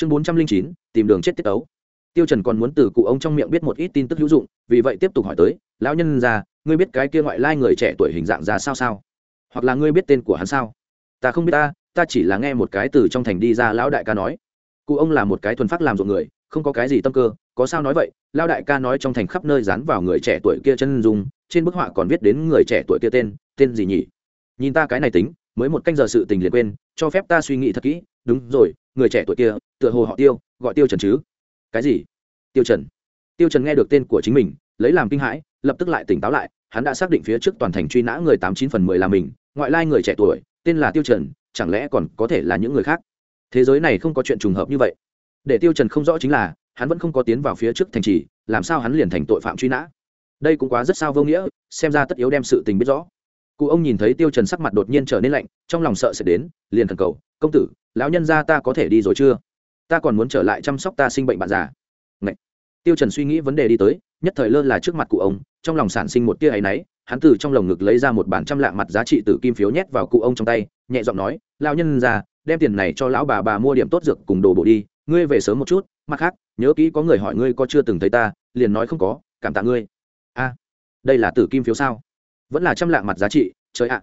chương bốn trăm linh chín, tìm đường chết tiết ấu tiêu trần còn muốn từ cụ ông trong miệng biết một ít tin tức hữu dụng, vì vậy tiếp tục hỏi tới, lão nhân già ngươi biết cái kia ngoại lai người trẻ tuổi hình dạng ra sao sao? Hoặc là ngươi biết tên của hắn sao? Ta không biết ta ta chỉ là nghe một cái từ trong thành đi ra lão đại ca nói. Cụ ông là một cái thuần phát làm ruộng người, không có cái gì tâm cơ, có sao nói vậy, lão đại ca nói trong thành khắp nơi dán vào người trẻ tuổi kia chân dung, trên bức họa còn viết đến người trẻ tuổi kia tên tên gì nhỉ? Nhìn ta cái này tính, mới một canh giờ sự tình liền quên, cho phép ta suy nghĩ thật kỹ, đúng rồi người trẻ tuổi kia, tựa hồ họ tiêu, gọi tiêu trần chứ? Cái gì? Tiêu trần. Tiêu trần nghe được tên của chính mình, lấy làm kinh hãi, lập tức lại tỉnh táo lại, hắn đã xác định phía trước toàn thành truy nã người tám chín phần mười là mình, ngoại lai người trẻ tuổi, tên là tiêu trần, chẳng lẽ còn có thể là những người khác? Thế giới này không có chuyện trùng hợp như vậy. Để tiêu trần không rõ chính là, hắn vẫn không có tiến vào phía trước thành trì, làm sao hắn liền thành tội phạm truy nã? Đây cũng quá rất sao vô nghĩa, xem ra tất yếu đem sự tình biết rõ. Cụ ông nhìn thấy tiêu trần sắc mặt đột nhiên trở nên lạnh, trong lòng sợ sẽ đến, liền thần cầu, công tử lão nhân gia ta có thể đi rồi chưa? Ta còn muốn trở lại chăm sóc ta sinh bệnh bạn già. Ngậy. tiêu trần suy nghĩ vấn đề đi tới, nhất thời lơ là trước mặt cụ ông, trong lòng sản sinh một tia ấy nấy hắn từ trong lồng ngực lấy ra một bản trăm lạng mặt giá trị tử kim phiếu nhét vào cụ ông trong tay, nhẹ giọng nói, lão nhân gia, đem tiền này cho lão bà bà mua điểm tốt dược cùng đồ bộ đi, ngươi về sớm một chút, mặt khác, nhớ kỹ có người hỏi ngươi có chưa từng thấy ta, liền nói không có, cảm tạ ngươi. A, đây là tử kim phiếu sao? Vẫn là trăm lạng mặt giá trị, trời ạ.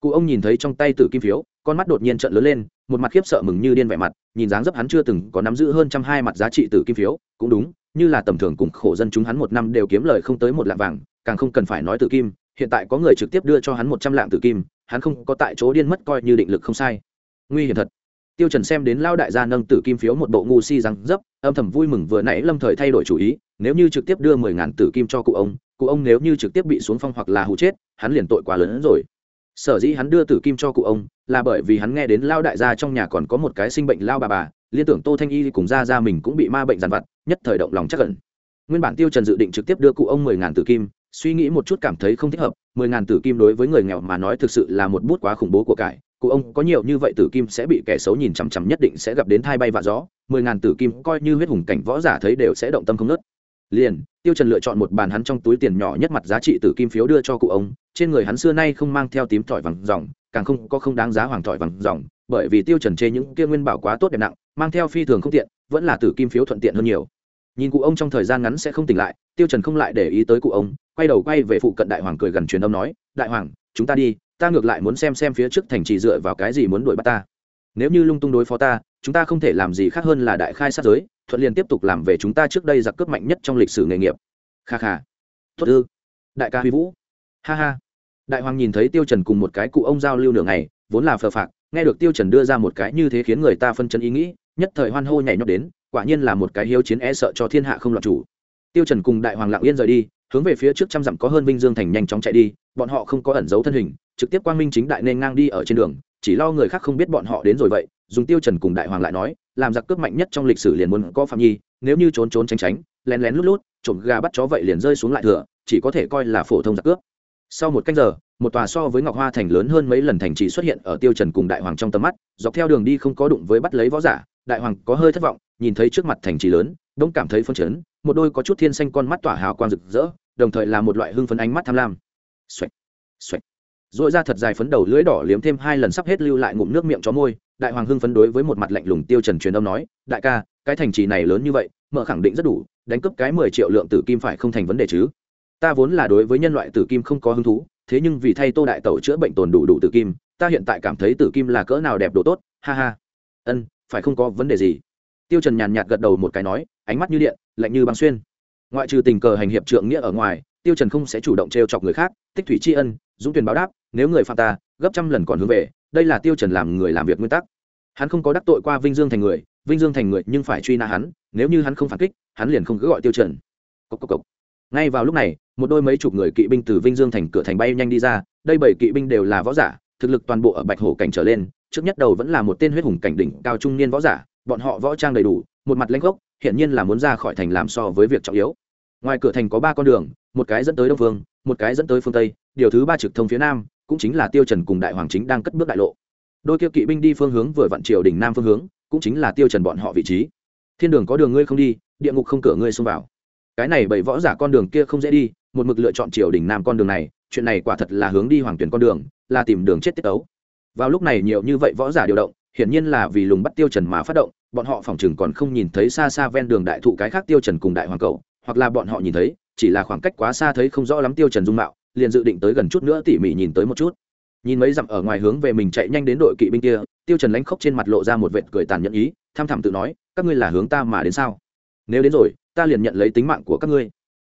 Cụ ông nhìn thấy trong tay tử kim phiếu con mắt đột nhiên trợn lớn lên, một mặt khiếp sợ mừng như điên vẻ mặt, nhìn dáng dấp hắn chưa từng có nắm giữ hơn trăm hai mặt giá trị từ kim phiếu, cũng đúng, như là tầm thường cùng khổ dân chúng hắn một năm đều kiếm lời không tới một lạng vàng, càng không cần phải nói từ kim, hiện tại có người trực tiếp đưa cho hắn một trăm lạng từ kim, hắn không có tại chỗ điên mất coi như định lực không sai. Nguy hiểm thật. Tiêu trần xem đến lao đại gia nâng tử kim phiếu một bộ ngu si răng dấp, âm thầm vui mừng vừa nãy lâm thời thay đổi chủ ý, nếu như trực tiếp đưa mười ngàn tử kim cho cụ ông cụ ông nếu như trực tiếp bị xuống phong hoặc là hù chết, hắn liền tội quá lớn hơn rồi sở dĩ hắn đưa tử kim cho cụ ông, là bởi vì hắn nghe đến lao đại gia trong nhà còn có một cái sinh bệnh lao bà bà, liên tưởng tô thanh y cùng ra ra mình cũng bị ma bệnh dàn vặt, nhất thời động lòng chắc cẩn nguyên bản tiêu trần dự định trực tiếp đưa cụ ông mười ngàn tử kim, suy nghĩ một chút cảm thấy không thích hợp, mười ngàn tử kim đối với người nghèo mà nói thực sự là một bút quá khủng bố của cải. Cụ ông có nhiều như vậy tử kim sẽ bị kẻ xấu nhìn chằm chằm nhất định sẽ gặp đến thai bay vạ gió, mười ngàn tử kim coi như huyết hùng cảnh võ giả thấy đều sẽ động tâm không nớt liền, tiêu trần lựa chọn một bàn hắn trong túi tiền nhỏ nhất mặt giá trị từ kim phiếu đưa cho cụ ông. Trên người hắn xưa nay không mang theo tím tỏi vàng ròng, càng không có không đáng giá hoàng tỏi vàng ròng, bởi vì tiêu trần chê những kia nguyên bảo quá tốt đẹp nặng, mang theo phi thường không tiện, vẫn là từ kim phiếu thuận tiện hơn nhiều. Nhìn cụ ông trong thời gian ngắn sẽ không tỉnh lại, tiêu trần không lại để ý tới cụ ông, quay đầu quay về phụ cận đại hoàng cười gần truyền âm nói, đại hoàng, chúng ta đi, ta ngược lại muốn xem xem phía trước thành trì dựa vào cái gì muốn đuổi bắt ta. Nếu như lung tung đối phó ta, chúng ta không thể làm gì khác hơn là đại khai sát giới thuận liền tiếp tục làm về chúng ta trước đây giặc cướp mạnh nhất trong lịch sử nghề nghiệp. Kha kha. Tốt ư. Đại ca huy vũ. Ha ha. Đại hoàng nhìn thấy tiêu trần cùng một cái cụ ông giao lưu nửa ngày, vốn là phờ phạc, nghe được tiêu trần đưa ra một cái như thế khiến người ta phân chân ý nghĩ, nhất thời hoan hô nhảy nhót đến, quả nhiên là một cái hiếu chiến e sợ cho thiên hạ không loạn chủ. Tiêu trần cùng đại hoàng lặng yên rời đi, hướng về phía trước trăm dặm có hơn vinh dương thành nhanh chóng chạy đi, bọn họ không có ẩn giấu thân hình, trực tiếp quang minh chính đại nên ngang đi ở trên đường, chỉ lo người khác không biết bọn họ đến rồi vậy, dùng tiêu trần cùng đại hoàng lại nói làm giặc cướp mạnh nhất trong lịch sử liền muốn có phạm nhi, nếu như trốn trốn tránh tránh, lén lén lút lút, trộm gà bắt chó vậy liền rơi xuống lại thừa, chỉ có thể coi là phổ thông giặc cướp. Sau một canh giờ, một tòa so với ngọc hoa thành lớn hơn mấy lần thành trì xuất hiện ở tiêu trần cùng đại hoàng trong tầm mắt, dọc theo đường đi không có đụng với bắt lấy võ giả, đại hoàng có hơi thất vọng, nhìn thấy trước mặt thành trì lớn, đông cảm thấy phân chấn, một đôi có chút thiên xanh con mắt tỏa hào quang rực rỡ, đồng thời là một loại hưng phấn ánh mắt tham lam. Xoẹt xoẹt. Dội ra thật dài phấn đầu lưỡi đỏ liếm thêm hai lần sắp hết lưu lại ngụm nước miệng chó môi đại hoàng hưng phấn đối với một mặt lạnh lùng tiêu trần truyền âm nói, đại ca, cái thành trì này lớn như vậy, mở khẳng định rất đủ, đánh cướp cái mười triệu lượng tử kim phải không thành vấn đề chứ? Ta vốn là đối với nhân loại tử kim không có hứng thú, thế nhưng vì thay tô đại tẩu chữa bệnh tồn đủ đủ tử kim, ta hiện tại cảm thấy tử kim là cỡ nào đẹp đồ tốt, ha ha. Ân, phải không có vấn đề gì. Tiêu trần nhàn nhạt gật đầu một cái nói, ánh mắt như điện, lạnh như băng xuyên. Ngoại trừ tình cờ hành hiệp trượng nghĩa ở ngoài, tiêu trần không sẽ chủ động treo chọc người khác, tích thủy tri ân, dũng tuyển báo đáp, nếu người phạm ta, gấp trăm lần còn hướng về đây là tiêu trần làm người làm việc nguyên tắc. Hắn không có đắc tội qua vinh dương thành người, vinh dương thành người nhưng phải truy nã hắn, nếu như hắn không phản kích, hắn liền không cứ gọi tiêu trần. Cốc cốc cốc. ngay vào lúc này, một đôi mấy chục người kỵ binh từ vinh dương thành cửa thành bay nhanh đi ra, đây bảy kỵ binh đều là võ giả, thực lực toàn bộ ở bạch hổ cảnh trở lên, trước nhất đầu vẫn là một tên huyết hùng cảnh đỉnh cao trung niên võ giả, bọn họ võ trang đầy đủ, một mặt lãnh gốc hiện nhiên là muốn ra khỏi thành làm so với việc trọng yếu. Ngoài cửa thành có ba con đường, một cái dẫn tới đông phương, một cái dẫn tới phương tây, điều thứ ba trực thông phía nam cũng chính là tiêu trần cùng đại hoàng chính đang cất bước đại lộ. Đôi kia kỵ binh đi phương hướng vừa vặn triều đỉnh nam phương hướng, cũng chính là tiêu trần bọn họ vị trí. Thiên đường có đường ngươi không đi, địa ngục không cửa ngươi xông vào. Cái này bảy võ giả con đường kia không dễ đi, một mực lựa chọn triều đỉnh nam con đường này, chuyện này quả thật là hướng đi hoàng tuyển con đường, là tìm đường chết tiết ấu. Vào lúc này nhiều như vậy võ giả điều động, hiển nhiên là vì lùng bắt tiêu trần mà phát động, bọn họ phòng chừng còn không nhìn thấy xa xa ven đường đại thụ cái khác tiêu trần cùng đại hoàng cầu, hoặc là bọn họ nhìn thấy, chỉ là khoảng cách quá xa thấy không rõ lắm tiêu trần dung mạo liền dự định tới gần chút nữa tỉ mỉ nhìn tới một chút. Nhìn mấy dặm ở ngoài hướng về mình chạy nhanh đến đội kỵ binh kia tiêu trần lánh khóc trên mặt lộ ra một vệt cười tàn nhẫn ý tham thẳm tự nói các ngươi là hướng ta mà đến sao? Nếu đến rồi ta liền nhận lấy tính mạng của các ngươi.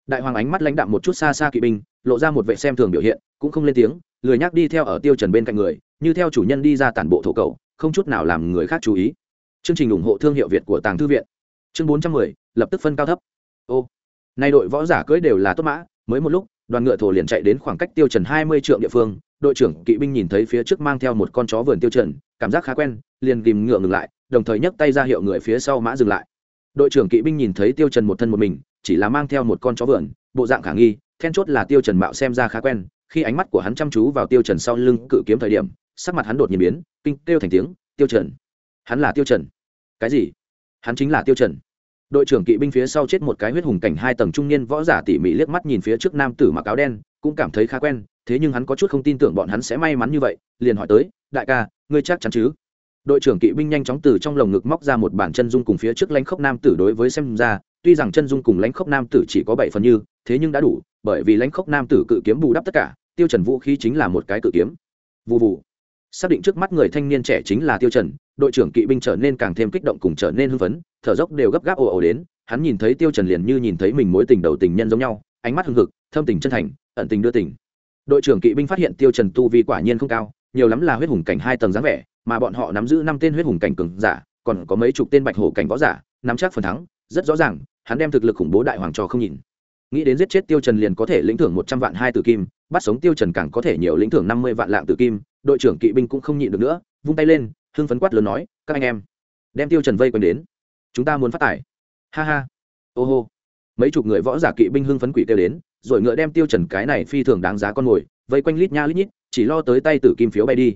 Đại hoàng ánh mắt lãnh đạm một chút xa xa kỵ binh lộ ra một vệ xem thường biểu hiện cũng không lên tiếng lười nhắc đi theo ở tiêu trần bên cạnh người như theo chủ nhân đi ra tản bộ thổ cầu không chút nào làm người khác chú ý. Chương trình ủng hộ thương hiệu việt của tàng thư viện. Chương 410, lập tức phân cao thấp. Ô nay đội võ giả cưỡi đều là tốt mã mới một lúc đoàn ngựa thổ liền chạy đến khoảng cách tiêu trần hai mươi trượng địa phương, đội trưởng kỵ binh nhìn thấy phía trước mang theo một con chó vườn tiêu trần, cảm giác khá quen, liền tìm ngựa ngừng lại, đồng thời nhấc tay ra hiệu người phía sau mã dừng lại. Đội trưởng kỵ binh nhìn thấy tiêu trần một thân một mình, chỉ là mang theo một con chó vườn, bộ dạng khả nghi, then chốt là tiêu trần mạo xem ra khá quen, khi ánh mắt của hắn chăm chú vào tiêu trần sau lưng cự kiếm thời điểm, sắc mặt hắn đột nhiên biến, kinh kêu thành tiếng, tiêu trần, hắn là tiêu trần. Cái gì? Hắn chính là tiêu trần? Đội trưởng kỵ binh phía sau chết một cái huyết hùng cảnh hai tầng trung niên võ giả tỉ mỉ liếc mắt nhìn phía trước nam tử mặc áo đen, cũng cảm thấy khá quen, thế nhưng hắn có chút không tin tưởng bọn hắn sẽ may mắn như vậy, liền hỏi tới, đại ca, ngươi chắc chắn chứ? Đội trưởng kỵ binh nhanh chóng từ trong lồng ngực móc ra một bản chân dung cùng phía trước lãnh khốc nam tử đối với xem ra, tuy rằng chân dung cùng lãnh khốc nam tử chỉ có bảy phần như, thế nhưng đã đủ, bởi vì lãnh khốc nam tử cự kiếm bù đắp tất cả, tiêu trần vũ khí chính là một cái cự kiếm. Vụ vụ xác định trước mắt người thanh niên trẻ chính là tiêu trần, đội trưởng kỵ binh trở nên càng thêm kích động cùng trở nên hưng phấn, thở dốc đều gấp gáp ồ ồ đến, hắn nhìn thấy tiêu trần liền như nhìn thấy mình mối tình đầu tình nhân giống nhau, ánh mắt hưng hực, thâm tình chân thành, ẩn tình đưa tình. Đội trưởng kỵ binh phát hiện tiêu trần tu vi quả nhiên không cao, nhiều lắm là huyết hùng cảnh hai tầng dáng vẻ, mà bọn họ nắm giữ năm tên huyết hùng cảnh cường giả, còn có mấy chục tên bạch hổ cảnh võ giả, nắm chắc phần thắng, rất rõ ràng, hắn đem thực lực khủng bố đại hoàng trò không nhìn. Nghĩ đến giết chết tiêu trần liền có thể lĩnh thưởng một trăm vạn hai tử kim bắt sống tiêu trần càng có thể nhiều lĩnh thưởng năm mươi vạn lạng tử kim, đội trưởng kỵ binh cũng không nhịn được nữa, vung tay lên, hưng phấn quát lớn nói, các anh em, đem tiêu trần vây quanh đến. Chúng ta muốn phát tài. Ha ha. Ô hô. Mấy chục người võ giả kỵ binh hưng phấn quỷ kêu đến, rồi ngựa đem tiêu trần cái này phi thường đáng giá con mồi, vây quanh lít nha lít nhít, chỉ lo tới tay tử kim phiếu bay đi.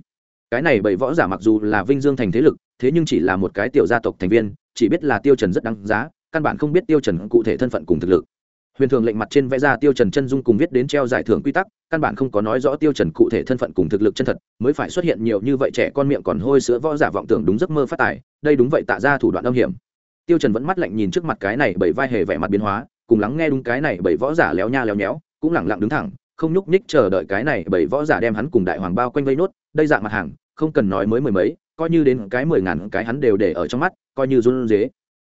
Cái này bảy võ giả mặc dù là vinh dương thành thế lực, thế nhưng chỉ là một cái tiểu gia tộc thành viên, chỉ biết là tiêu trần rất đáng giá, căn bản không biết tiêu trần cụ thể thân phận cùng thực lực huyền thường lệnh mặt trên vẽ ra tiêu trần chân dung cùng viết đến treo giải thưởng quy tắc, căn bản không có nói rõ tiêu trần cụ thể thân phận cùng thực lực chân thật, mới phải xuất hiện nhiều như vậy trẻ con miệng còn hôi sữa võ giả vọng tưởng đúng giấc mơ phát tài, đây đúng vậy tạ ra thủ đoạn âm hiểm. Tiêu trần vẫn mắt lạnh nhìn trước mặt cái này bảy vai hề vẻ mặt biến hóa, cùng lắng nghe đúng cái này bảy võ giả léo nha léo nhéo, cũng lặng lặng đứng thẳng, không nhúc nhích chờ đợi cái này bảy võ giả đem hắn cùng đại hoàng bao quanh vây nốt, đây dạng mặt hàng, không cần nói mới mười mấy, coi như đến cái mười ngàn cái hắn đều để ở trong mắt, coi như run dế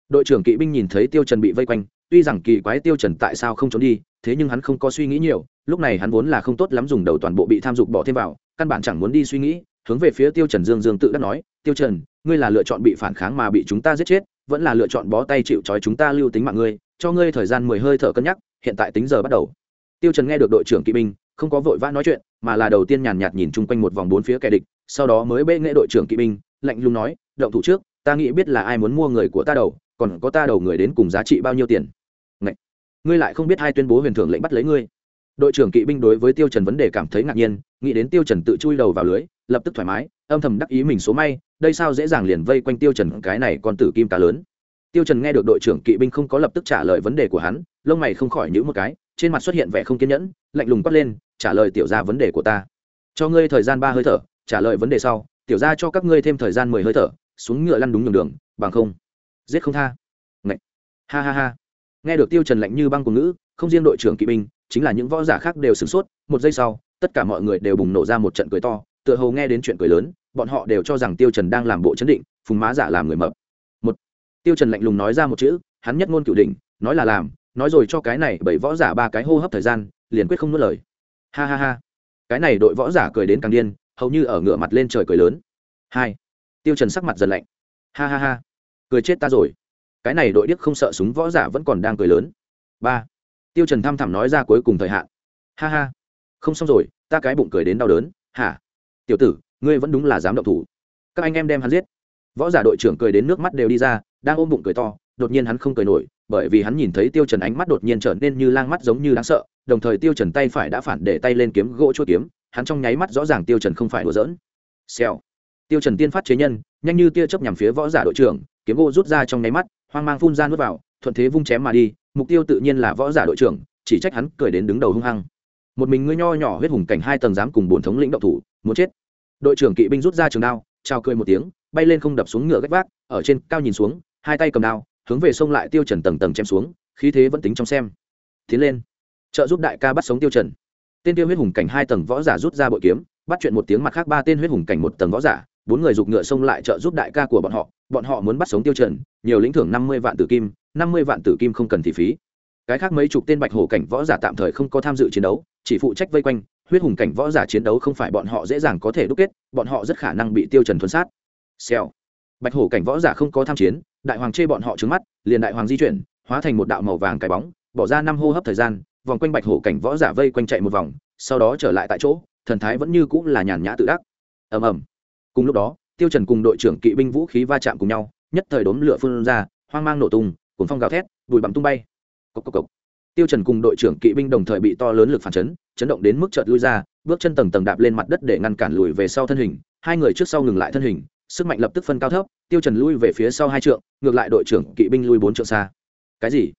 đội trưởng kỵ binh nhìn thấy tiêu trần bị vây quanh tuy rằng kỳ quái tiêu trần tại sao không trốn đi, thế nhưng hắn không có suy nghĩ nhiều, lúc này hắn vốn là không tốt lắm dùng đầu toàn bộ bị tham dục bỏ thêm vào, căn bản chẳng muốn đi suy nghĩ, hướng về phía tiêu trần dương dương tự đắc nói, tiêu trần, ngươi là lựa chọn bị phản kháng mà bị chúng ta giết chết, vẫn là lựa chọn bó tay chịu trói chúng ta lưu tính mạng ngươi, cho ngươi thời gian mười hơi thở cân nhắc, hiện tại tính giờ bắt đầu. Tiêu trần nghe được đội trưởng kỵ binh, không có vội vã nói chuyện, mà là đầu tiên nhàn nhạt nhìn chung quanh một vòng bốn phía kẻ địch, sau đó mới bê nghệ đội trưởng kỵ binh, lạnh lùng nói, động thủ trước, ta nghĩ biết là ai muốn mua người của ta đầu còn có ta đầu người đến cùng giá trị bao nhiêu tiền? Ngậy! ngươi lại không biết hai tuyên bố huyền thưởng lệnh bắt lấy ngươi. Đội trưởng kỵ binh đối với tiêu trần vấn đề cảm thấy ngạc nhiên, nghĩ đến tiêu trần tự chui đầu vào lưới, lập tức thoải mái, âm thầm đắc ý mình số may, đây sao dễ dàng liền vây quanh tiêu trần, cái này con tử kim cá lớn. Tiêu trần nghe được đội trưởng kỵ binh không có lập tức trả lời vấn đề của hắn, lông mày không khỏi nhíu một cái, trên mặt xuất hiện vẻ không kiên nhẫn, lạnh lùng quát lên, trả lời tiểu gia vấn đề của ta. Cho ngươi thời gian ba hơi thở, trả lời vấn đề sau, tiểu gia cho các ngươi thêm thời gian mười hơi thở, xuống ngựa lăn đúng đường đường, bằng không giết không tha. Ngậy. ha ha ha. Nghe được tiêu trần lạnh như băng của ngữ, không riêng đội trưởng kỵ binh, chính là những võ giả khác đều sửng sốt, một giây sau, tất cả mọi người đều bùng nổ ra một trận cười to, tựa hồ nghe đến chuyện cười lớn, bọn họ đều cho rằng tiêu trần đang làm bộ chấn định, phùng má giả làm người mập. Một. Tiêu trần lạnh lùng nói ra một chữ, hắn nhất ngôn cửu đỉnh, nói là làm, nói rồi cho cái này bảy võ giả ba cái hô hấp thời gian, liền quyết không nuốt lời. Ha ha ha. Cái này đội võ giả cười đến càng điên, hầu như ở ngửa mặt lên trời cười lớn. Hai. Tiêu trần sắc mặt dần lạnh. Ha ha ha cười chết ta rồi. Cái này đội điếc không sợ súng võ giả vẫn còn đang cười lớn. Ba. Tiêu trần tham thẳm nói ra cuối cùng thời hạn. Ha ha. Không xong rồi, ta cái bụng cười đến đau đớn. Hả? Tiểu tử, ngươi vẫn đúng là dám động thủ. Các anh em đem hắn giết. Võ giả đội trưởng cười đến nước mắt đều đi ra, đang ôm bụng cười to, đột nhiên hắn không cười nổi, bởi vì hắn nhìn thấy tiêu trần ánh mắt đột nhiên trở nên như lang mắt giống như đáng sợ, đồng thời tiêu trần tay phải đã phản để tay lên kiếm gỗ chua kiếm, hắn trong nháy mắt rõ ràng tiêu trần không phải đùa giỡn. Xèo. Tiêu trần tiên phát chế nhân, nhanh như tia chớp nhằm phía võ giả đội trưởng kiếm gỗ rút ra trong nháy mắt, hoang mang phun ra nuốt vào, thuận thế vung chém mà đi, mục tiêu tự nhiên là võ giả đội trưởng, chỉ trách hắn cười đến đứng đầu hung hăng. Một mình ngươi nho nhỏ huyết hùng cảnh hai tầng dám cùng bổn thống lĩnh động thủ, muốn chết. Đội trưởng kỵ binh rút ra trường đao trao cười một tiếng, bay lên không đập xuống ngựa gách vác, ở trên cao nhìn xuống, hai tay cầm đao, hướng về sông lại tiêu trần tầng tầng chém xuống, khí thế vẫn tính trong xem. Tiến lên. Trợ giúp đại ca bắt sống tiêu trần. Tên tiêu huyết hùng cảnh hai tầng võ giả rút ra bội kiếm, bắt chuyện một tiếng mặt khác ba tên huyết hùng cảnh một tầng võ giả bốn người giục ngựa xông lại trợ giúp đại ca của bọn họ bọn họ muốn bắt sống tiêu trần, nhiều lĩnh thưởng năm mươi vạn tử kim, năm mươi vạn tử kim không cần thị phí. Cái khác mấy chục tên bạch hổ cảnh võ giả tạm thời không có tham dự chiến đấu, chỉ phụ trách vây quanh, huyết hùng cảnh võ giả chiến đấu không phải bọn họ dễ dàng có thể đúc kết, bọn họ rất khả năng bị tiêu trần thuần sát. Xèo. Bạch hổ cảnh võ giả không có tham chiến, đại hoàng chê bọn họ trứng mắt, liền đại hoàng di chuyển, hóa thành một đạo màu vàng cái bóng, bỏ ra năm hô hấp thời gian, vòng quanh bạch hổ cảnh võ giả vây quanh chạy một vòng, sau đó trở lại tại chỗ, thần thái vẫn như cũng là nhàn nhã tự đắc. Ầm ầm cùng lúc đó, tiêu trần cùng đội trưởng kỵ binh vũ khí va chạm cùng nhau, nhất thời đốm lửa phun ra, hoang mang nổ tung cuốn phong gào thét, bụi bặm tung bay. Cốc cốc cốc. tiêu trần cùng đội trưởng kỵ binh đồng thời bị to lớn lực phản chấn chấn động đến mức chợt lui ra, bước chân tầng tầng đạp lên mặt đất để ngăn cản lùi về sau thân hình, hai người trước sau ngừng lại thân hình, sức mạnh lập tức phân cao thấp, tiêu trần lui về phía sau hai trượng, ngược lại đội trưởng kỵ binh lui bốn trượng xa. Cái gì?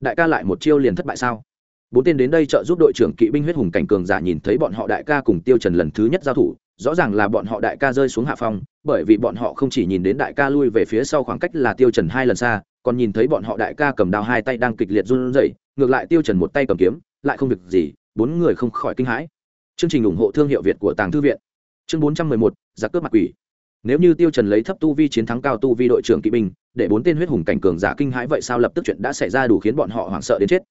Đại ca lại một chiêu liền thất bại sao? Bốn tên đến đây trợ giúp đội trưởng kỵ binh huyết hùng cảnh cường giả nhìn thấy bọn họ đại ca cùng tiêu trần lần thứ nhất giao thủ rõ ràng là bọn họ đại ca rơi xuống hạ phong bởi vì bọn họ không chỉ nhìn đến đại ca lui về phía sau khoảng cách là tiêu trần hai lần xa còn nhìn thấy bọn họ đại ca cầm đao hai tay đang kịch liệt run rẩy ngược lại tiêu trần một tay cầm kiếm lại không việc gì bốn người không khỏi kinh hãi. Chương trình ủng hộ thương hiệu việt của tàng thư viện. Chương 411, giặc cướp mặt quỷ. Nếu như tiêu trần lấy thấp tu vi chiến thắng cao tu vi đội trưởng kỵ binh để bốn tên huyết hùng cảnh cường giả kinh hãi vậy sao lập tức chuyện đã xảy ra đủ khiến bọn họ hoảng sợ đến chết.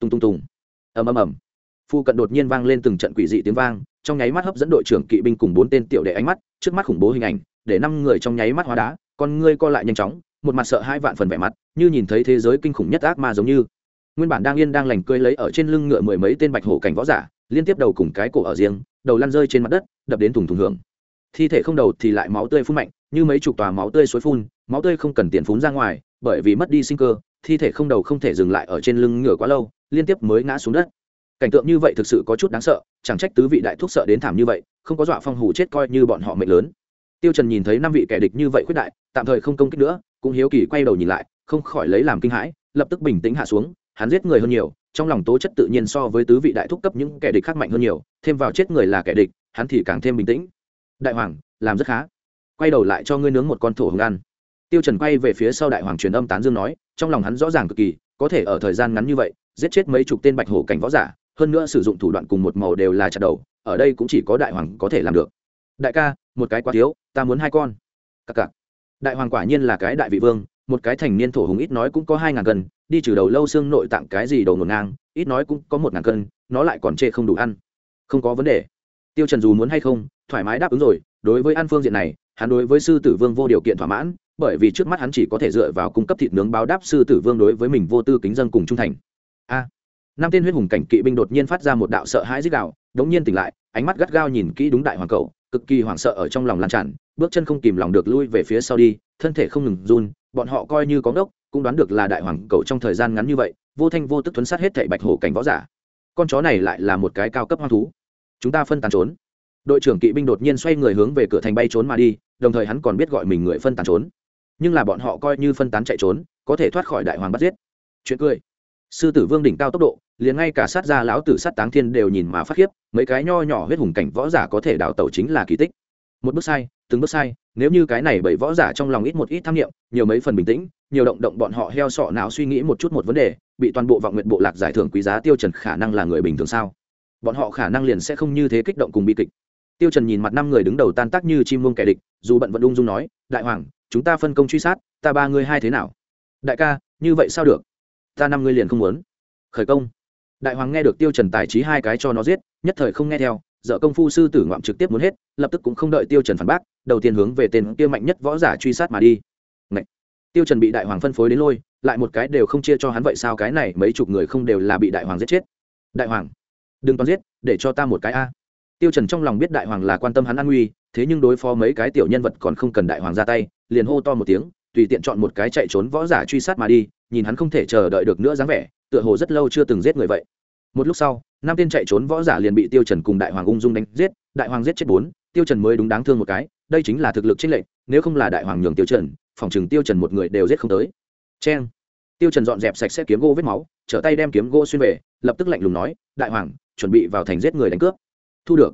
Tung tung tung. Ầm ầm ầm phu cận đột nhiên vang lên từng trận quỷ dị tiếng vang, trong nháy mắt hấp dẫn đội trưởng kỵ binh cùng bốn tên tiểu đệ ánh mắt, trước mắt khủng bố hình ảnh, để năm người trong nháy mắt hóa đá, con ngươi co lại nhanh chóng, một mặt sợ hai vạn phần vẻ mặt, như nhìn thấy thế giới kinh khủng nhất ác ma giống như. Nguyên bản đang yên đang lành cưỡi lấy ở trên lưng ngựa mười mấy tên bạch hổ cảnh võ giả, liên tiếp đầu cùng cái cổ ở riêng, đầu lăn rơi trên mặt đất, đập đến thùng thùng hưởng. Thi thể không đầu thì lại máu tươi phun mạnh, như mấy chục tòa máu tươi suối phun, máu tươi không cần tiền phun ra ngoài, bởi vì mất đi sinh cơ, thi thể không đầu không thể dừng lại ở trên lưng ngựa quá lâu, liên tiếp mới ngã xuống đất cảnh tượng như vậy thực sự có chút đáng sợ, chẳng trách tứ vị đại thuốc sợ đến thảm như vậy, không có dọa phong hủ chết coi như bọn họ mệnh lớn. Tiêu trần nhìn thấy năm vị kẻ địch như vậy khuyết đại, tạm thời không công kích nữa, cũng hiếu kỳ quay đầu nhìn lại, không khỏi lấy làm kinh hãi, lập tức bình tĩnh hạ xuống, hắn giết người hơn nhiều, trong lòng tố chất tự nhiên so với tứ vị đại thúc cấp những kẻ địch khác mạnh hơn nhiều, thêm vào chết người là kẻ địch, hắn thì càng thêm bình tĩnh. Đại hoàng, làm rất khá. Quay đầu lại cho ngươi nướng một con thổ hồng ăn. Tiêu trần quay về phía sau đại hoàng truyền âm tán dương nói, trong lòng hắn rõ ràng cực kỳ, có thể ở thời gian ngắn như vậy, giết chết mấy chục tên bạch hổ cảnh võ giả hơn nữa sử dụng thủ đoạn cùng một màu đều là chặt đầu, ở đây cũng chỉ có đại hoàng có thể làm được. Đại ca, một cái quá thiếu, ta muốn hai con. Cặc cặc. Đại hoàng quả nhiên là cái đại vị vương, một cái thành niên thổ hùng ít nói cũng có hai ngàn cân, đi trừ đầu lâu xương nội tạng cái gì đầu nổ ngang, ít nói cũng có một ngàn cân, nó lại còn chê không đủ ăn. Không có vấn đề. Tiêu trần dù muốn hay không, thoải mái đáp ứng rồi, đối với ăn phương diện này, hắn đối với sư tử vương vô điều kiện thỏa mãn, bởi vì trước mắt hắn chỉ có thể dựa vào cung cấp thịt nướng báo đáp sư tử vương đối với mình vô tư kính dân cùng trung thành. A năm tên huyết hùng cảnh kỵ binh đột nhiên phát ra một đạo sợ hãi dích đạo đống nhiên tỉnh lại, ánh mắt gắt gao nhìn kỹ đúng đại hoàng cầu cực kỳ hoảng sợ ở trong lòng lan tràn, bước chân không kìm lòng được lui về phía sau đi, thân thể không ngừng run, bọn họ coi như có ngốc, cũng đoán được là đại hoàng cầu trong thời gian ngắn như vậy, vô thanh vô tức thuấn sát hết thảy bạch hổ cảnh võ giả. Con chó này lại là một cái cao cấp hoang thú. Chúng ta phân tán trốn. Đội trưởng kỵ binh đột nhiên xoay người hướng về cửa thành bay trốn mà đi, đồng thời hắn còn biết gọi mình người phân tán trốn. Nhưng là bọn họ coi như phân tán chạy trốn, có thể thoát khỏi đại hoàng bắt giết. Chuyện cười. Sư tử vương đỉnh cao tốc độ liền ngay cả sát gia lão tử sát táng thiên đều nhìn mà phát khiếp, mấy cái nho nhỏ huyết hùng cảnh võ giả có thể đào tẩu chính là kỳ tích. Một bước sai, từng bước sai, nếu như cái này bảy võ giả trong lòng ít một ít tham nghiệm nhiều mấy phần bình tĩnh, nhiều động động bọn họ heo sọ não suy nghĩ một chút một vấn đề, bị toàn bộ vọng nguyện bộ lạc giải thưởng quý giá tiêu trần khả năng là người bình thường sao? Bọn họ khả năng liền sẽ không như thế kích động cùng bi kịch. Tiêu trần nhìn mặt năm người đứng đầu tan tác như chim muông kẻ địch, dù bận vận ung dung nói, đại hoàng, chúng ta phân công truy sát, ta ba người hai thế nào? Đại ca, như vậy sao được? Ta năm người liền không muốn. Khởi công đại hoàng nghe được tiêu trần tài trí hai cái cho nó giết, nhất thời không nghe theo, dợ công phu sư tử ngoạm trực tiếp muốn hết, lập tức cũng không đợi tiêu trần phản bác, đầu tiên hướng về tên kia mạnh nhất võ giả truy sát mà đi. Ngậy. tiêu trần bị đại hoàng phân phối đến lôi, lại một cái đều không chia cho hắn vậy sao cái này mấy chục người không đều là bị đại hoàng giết chết? Đại hoàng! Đừng toàn giết, để cho ta một cái a. Tiêu trần trong lòng biết đại hoàng là quan tâm hắn an nguy, thế nhưng đối phó mấy cái tiểu nhân vật còn không cần đại hoàng ra tay, liền hô to một tiếng, tùy tiện chọn một cái chạy trốn võ giả truy sát mà đi, nhìn hắn không thể chờ đợi được nữa dáng vẻ tựa hồ rất lâu chưa từng giết người vậy. Một lúc sau, năm tên chạy trốn võ giả liền bị tiêu trần cùng đại hoàng ung dung đánh giết, đại hoàng giết chết bốn, tiêu trần mới đúng đáng thương một cái, đây chính là thực lực chênh lệnh nếu không là đại hoàng nhường tiêu trần, phòng trường tiêu trần một người đều giết không tới. Chen tiêu trần dọn dẹp sạch sẽ kiếm gỗ vết máu, trở tay đem kiếm gỗ xuyên về, lập tức lạnh lùng nói, đại hoàng, chuẩn bị vào thành giết người đánh cướp. Thu được.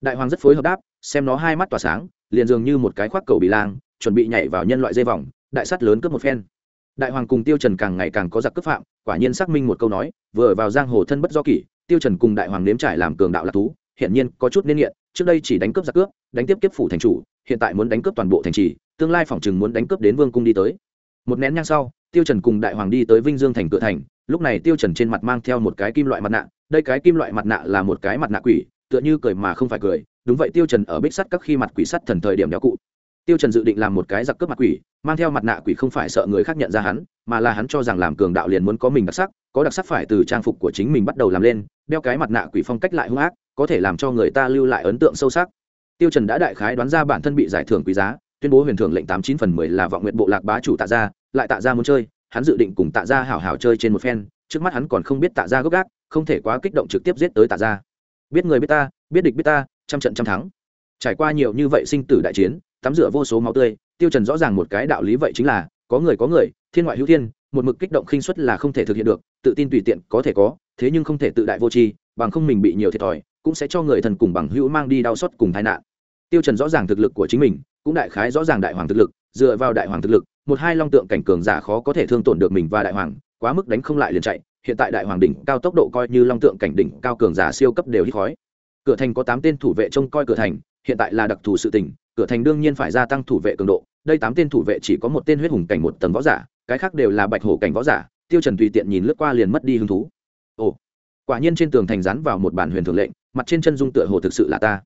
Đại hoàng rất phối hợp đáp, xem nó hai mắt tỏa sáng, liền dường như một cái khoác cầu bị lang, chuẩn bị nhảy vào nhân loại dây vòng, đại sắt lớn cướp một phen đại hoàng cùng tiêu trần càng ngày càng có giặc cướp phạm, quả nhiên xác minh một câu nói, vừa vào giang hồ thân bất do kỷ, tiêu trần cùng đại hoàng nếm trải làm cường đạo lạc thú hiện nhiên có chút nên nghiện, trước đây chỉ đánh cướp giặc cướp, đánh tiếp kiếp phủ thành chủ, hiện tại muốn đánh cướp toàn bộ thành trì, tương lai phỏng chừng muốn đánh cướp đến vương cung đi tới. Một nén nhang sau, tiêu trần cùng đại hoàng đi tới vinh dương thành cửa thành, lúc này tiêu trần trên mặt mang theo một cái kim loại mặt nạ, đây cái kim loại mặt nạ là một cái mặt nạ quỷ, tựa như cười mà không phải cười, đúng vậy tiêu trần ở bích sắt các khi mặt quỷ sắt thần thời điểm đeo cụ tiêu trần dự định làm một cái giặc cướp mặt quỷ, mang theo mặt nạ quỷ không phải sợ người khác nhận ra hắn, mà là hắn cho rằng làm cường đạo liền muốn có mình đặc sắc, có đặc sắc phải từ trang phục của chính mình bắt đầu làm lên, đeo cái mặt nạ quỷ phong cách lại hung ác, có thể làm cho người ta lưu lại ấn tượng sâu sắc. Tiêu trần đã đại khái đoán ra bản thân bị giải thưởng quý giá, tuyên bố huyền thưởng lệnh tám chín phần mười là vọng nguyện bộ lạc bá chủ tạ gia, lại tạ gia muốn chơi, hắn dự định cùng tạ gia hảo hảo chơi trên một phen, trước mắt hắn còn không biết tạ gia gốc gác, không thể quá kích động trực tiếp giết tới tạ gia. Biết người biết ta, biết địch biết ta, trăm trận trăm thắng. Trải qua nhiều như vậy sinh tử đại chiến tắm rửa vô số máu tươi, tiêu trần rõ ràng một cái đạo lý vậy chính là, có người có người, thiên ngoại hữu thiên, một mực kích động khinh suất là không thể thực hiện được, tự tin tùy tiện có thể có, thế nhưng không thể tự đại vô tri, bằng không mình bị nhiều thiệt thòi, cũng sẽ cho người thần cùng bằng hữu mang đi đau xót cùng tai nạn. Tiêu trần rõ ràng thực lực của chính mình, cũng đại khái rõ ràng đại hoàng thực lực, dựa vào đại hoàng thực lực, một hai long tượng cảnh cường giả khó có thể thương tổn được mình và đại hoàng, quá mức đánh không lại liền chạy, hiện tại đại hoàng đỉnh cao tốc độ coi như long tượng cảnh đỉnh cao cường giả siêu cấp đều hít khói. Cửa thành có tám tên thủ vệ trông coi cửa thành, hiện tại là đặc thù sự tình cửa thành đương nhiên phải gia tăng thủ vệ cường độ, đây tám tên thủ vệ chỉ có một tên huyết hùng cảnh một tầng võ giả, cái khác đều là bạch hổ cảnh võ giả, tiêu trần tùy tiện nhìn lướt qua liền mất đi hứng thú. Ồ, quả nhiên trên tường thành dán vào một bản huyền thường lệnh, mặt trên chân dung tựa hồ thực sự là ta.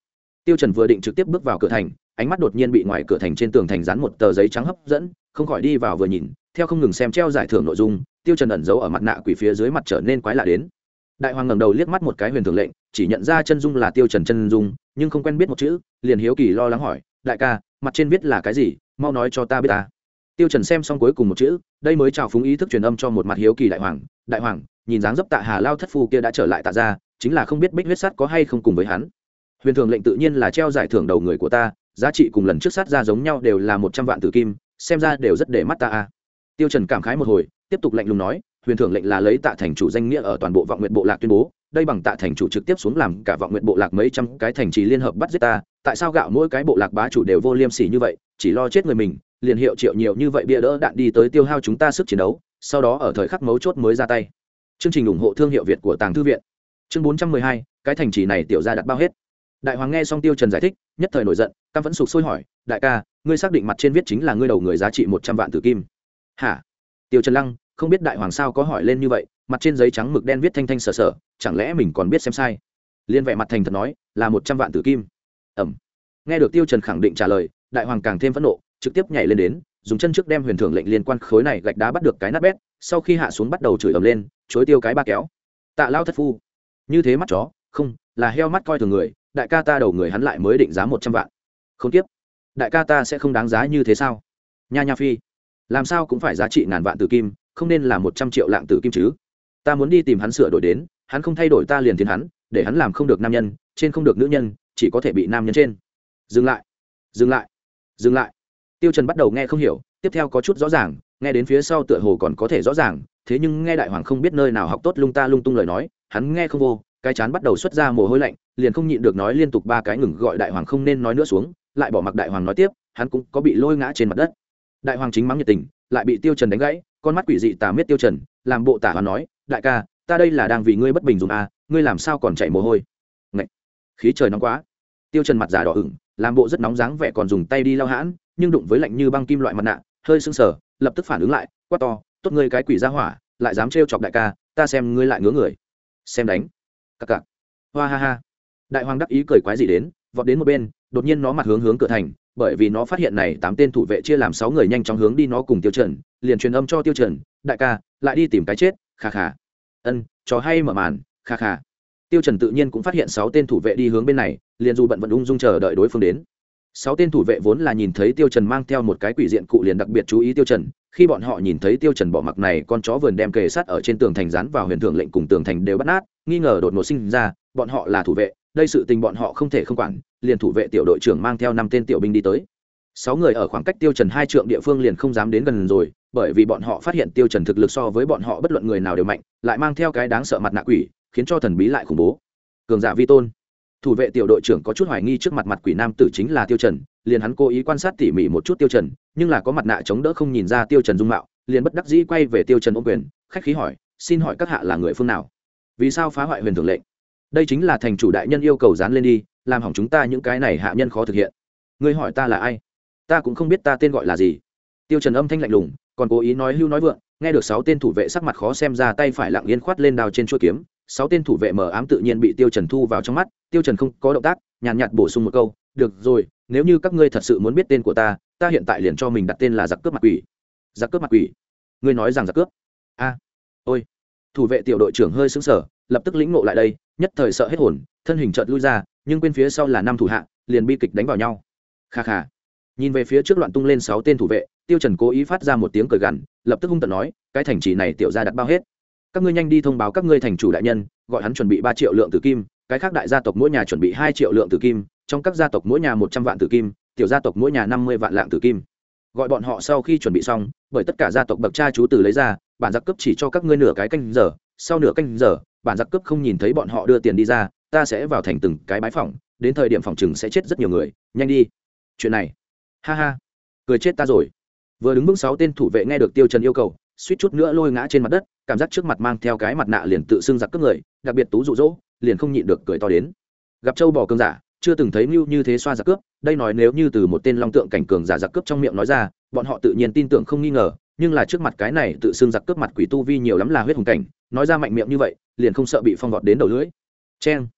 Tiêu trần vừa định trực tiếp bước vào cửa thành, ánh mắt đột nhiên bị ngoài cửa thành trên tường thành dán một tờ giấy trắng hấp dẫn, không khỏi đi vào vừa nhìn, theo không ngừng xem treo giải thưởng nội dung, tiêu trần ẩn giấu ở mặt nạ quỷ phía dưới mặt trở nên quái lạ đến. Đại hoàng ngẩng đầu liếc mắt một cái huyền thường lệnh, chỉ nhận ra chân dung là tiêu trần chân dung, nhưng không quen biết một chữ, liền hiếu kỳ lo lắng hỏi đại ca, mặt trên viết là cái gì? Mau nói cho ta biết ta. Tiêu trần xem xong cuối cùng một chữ, đây mới chào phúng ý thức truyền âm cho một mặt hiếu kỳ đại hoàng. Đại hoàng, nhìn dáng dấp tạ hà lao thất phu kia đã trở lại tạ ra chính là không biết bích huyết sắt có hay không cùng với hắn. Huyền thường lệnh tự nhiên là treo giải thưởng đầu người của ta, giá trị cùng lần trước sát ra giống nhau đều là một trăm vạn tử kim, xem ra đều rất để mắt ta a. Tiêu trần cảm khái một hồi, tiếp tục lạnh lùng nói, huyền Thường lệnh là lấy tạ thành chủ danh nghĩa ở toàn bộ vọng nguyện bộ lạc tuyên bố, đây bằng tạ thành chủ trực tiếp xuống làm cả vọng nguyện bộ lạc mấy trăm cái thành trì liên hợp bắt giết ta tại sao gạo mỗi cái bộ lạc bá chủ đều vô liêm sỉ như vậy chỉ lo chết người mình liền hiệu triệu nhiều như vậy bia đỡ đạn đi tới tiêu hao chúng ta sức chiến đấu sau đó ở thời khắc mấu chốt mới ra tay. Chương trình ủng hộ thương hiệu việt của tàng thư viện. Chương bốn trăm mười hai cái thành trì này tiểu ra đặt bao hết. Đại hoàng nghe xong tiêu trần giải thích nhất thời nổi giận cam vẫn sụp sôi hỏi đại ca ngươi xác định mặt trên viết chính là ngươi đầu người giá trị một trăm vạn tử kim? Hả? Tiêu trần lăng không biết đại hoàng sao có hỏi lên như vậy mặt trên giấy trắng mực đen viết thanh thanh sờ sờ, chẳng lẽ mình còn biết xem sai? Liên vẻ mặt thành thật nói là một trăm vạn tử kim ẩm. Nghe được tiêu trần khẳng định trả lời, đại hoàng càng thêm phẫn nộ, trực tiếp nhảy lên đến, dùng chân trước đem huyền thưởng lệnh liên quan khối này gạch đá bắt được cái nát bét, sau khi hạ xuống bắt đầu chửi ầm lên, chối tiêu cái ba kéo. Tạ lao thất phu. Như thế mắt chó, không, là heo mắt coi thường người, đại ca ta đầu người hắn lại mới định giá một trăm vạn. Không tiếp. Đại ca ta sẽ không đáng giá như thế sao? Nha nha phi. Làm sao cũng phải giá trị ngàn vạn tử kim, không nên là một trăm triệu lạng tử kim chứ? Ta muốn đi tìm hắn sửa đổi đến, hắn không thay đổi ta liền tiến hắn, để hắn làm không được nam nhân, trên không được nữ nhân chỉ có thể bị nam nhân trên. Dừng lại dừng lại dừng lại. Tiêu trần bắt đầu nghe không hiểu, tiếp theo có chút rõ ràng, nghe đến phía sau tựa hồ còn có thể rõ ràng, thế nhưng nghe đại hoàng không biết nơi nào học tốt lung ta lung tung lời nói, hắn nghe không vô, cái chán bắt đầu xuất ra mồ hôi lạnh, liền không nhịn được nói liên tục ba cái ngừng gọi đại hoàng không nên nói nữa xuống, lại bỏ mặc đại hoàng nói tiếp, hắn cũng có bị lôi ngã trên mặt đất. Đại hoàng chính mắng nhiệt tình, lại bị tiêu trần đánh gãy, con mắt quỷ dị tà miết tiêu trần, làm bộ tả hoàng nói, đại ca, ta đây là đang vì ngươi bất bình dùng à ngươi làm sao còn chảy mồ hôi? Khí trời nóng quá. Tiêu trần mặt già đỏ ửng, làm bộ rất nóng dáng vẻ còn dùng tay đi lau hãn, nhưng đụng với lạnh như băng kim loại mặt nạ, hơi sưng sờ, lập tức phản ứng lại, quát to, tốt ngươi cái quỷ ra hỏa, lại dám trêu chọc đại ca, ta xem ngươi lại ngứa người. Xem đánh. Cặc cặc. Hoa ha ha. Đại hoàng đắc ý cười quái gì đến, vọt đến một bên, đột nhiên nó mặt hướng hướng cửa thành, bởi vì nó phát hiện này tám tên thủ vệ chia làm sáu người nhanh chóng hướng đi nó cùng tiêu trần, liền truyền âm cho tiêu trần, đại ca, lại đi tìm cái chết, kha kha. Ân, trò hay mở màn, kha kha tiêu trần tự nhiên cũng phát hiện sáu tên thủ vệ đi hướng bên này, liền dù bận vận ung dung chờ đợi đối phương đến. Sáu tên thủ vệ vốn là nhìn thấy tiêu trần mang theo một cái quỷ diện cụ liền đặc biệt chú ý tiêu trần, khi bọn họ nhìn thấy tiêu trần bỏ mặc này, con chó vườn đem kề sát ở trên tường thành dán vào huyền thượng lệnh cùng tường thành đều bắt nát, nghi ngờ đột ngột sinh ra, bọn họ là thủ vệ, đây sự tình bọn họ không thể không quản, liền thủ vệ tiểu đội trưởng mang theo năm tên tiểu binh đi tới. Sáu người ở khoảng cách tiêu trần hai trượng địa phương liền không dám đến gần rồi, bởi vì bọn họ phát hiện tiêu trần thực lực so với bọn họ bất luận người nào đều mạnh, lại mang theo cái đáng sợ mặt nạ quỷ khiến cho thần bí lại khủng bố. Cường giả vi tôn. Thủ vệ tiểu đội trưởng có chút hoài nghi trước mặt mặt quỷ nam tử chính là tiêu trần, liền hắn cố ý quan sát tỉ mỉ một chút tiêu trần, nhưng là có mặt nạ chống đỡ không nhìn ra tiêu trần dung mạo, liền bất đắc dĩ quay về tiêu trần ôm quyền, khách khí hỏi, xin hỏi các hạ là người phương nào? Vì sao phá hoại huyền thường lệnh? Đây chính là thành chủ đại nhân yêu cầu dán lên đi, làm hỏng chúng ta những cái này hạ nhân khó thực hiện. Ngươi hỏi ta là ai? Ta cũng không biết ta tên gọi là gì. Tiêu trần âm thanh lạnh lùng, còn cố ý nói hưu nói vượng, nghe được sáu tên thủ vệ sắc mặt khó xem ra tay phải lặng yên khoát lên đao trên chuôi kiếm sáu tên thủ vệ mờ ám tự nhiên bị tiêu trần thu vào trong mắt tiêu trần không có động tác nhàn nhạt, nhạt bổ sung một câu được rồi nếu như các ngươi thật sự muốn biết tên của ta ta hiện tại liền cho mình đặt tên là giặc cướp mặt quỷ. Giặc cướp mặt quỷ? Ngươi nói rằng giặc cướp? A ôi. Thủ vệ tiểu đội trưởng hơi sững sờ lập tức lĩnh ngộ lại đây nhất thời sợ hết hồn thân hình chợt lui ra nhưng bên phía sau là năm thủ hạ liền bi kịch đánh vào nhau. Kha kha. Nhìn về phía trước loạn tung lên sáu tên thủ vệ tiêu trần cố ý phát ra một tiếng cười gằn lập tức hung tỵ nói cái thành trì này tiểu gia đặt bao hết các ngươi nhanh đi thông báo các ngươi thành chủ đại nhân, gọi hắn chuẩn bị ba triệu lượng tử kim, cái khác đại gia tộc mỗi nhà chuẩn bị hai triệu lượng tử kim, trong các gia tộc mỗi nhà một trăm vạn tử kim, tiểu gia tộc mỗi nhà năm mươi vạn lạng tử kim. Gọi bọn họ sau khi chuẩn bị xong, bởi tất cả gia tộc bậc cha chú từ lấy ra, bản giặc cấp chỉ cho các ngươi nửa cái canh giờ, sau nửa canh giờ, bản giặc cấp không nhìn thấy bọn họ đưa tiền đi ra, ta sẽ vào thành từng cái bái phòng đến thời điểm phòng chừng sẽ chết rất nhiều người, nhanh đi. Chuyện này. Ha ha. Cười chết ta rồi. Vừa đứng vững sáu tên thủ vệ nghe được tiêu trần yêu cầu suýt chút nữa lôi ngã trên mặt đất, cảm giác trước mặt mang theo cái mặt nạ liền tự xưng giặc cướp người, đặc biệt tú dụ dỗ, liền không nhịn được cười to đến. Gặp châu bò cương giả, chưa từng thấy mưu như thế xoa giặc cướp, đây nói nếu như từ một tên long tượng cảnh cường giả giặc cướp trong miệng nói ra, bọn họ tự nhiên tin tưởng không nghi ngờ, nhưng là trước mặt cái này tự xưng giặc cướp mặt quỷ tu vi nhiều lắm là huyết hùng cảnh, nói ra mạnh miệng như vậy, liền không sợ bị phong vọt đến đầu lưỡi. Cheng.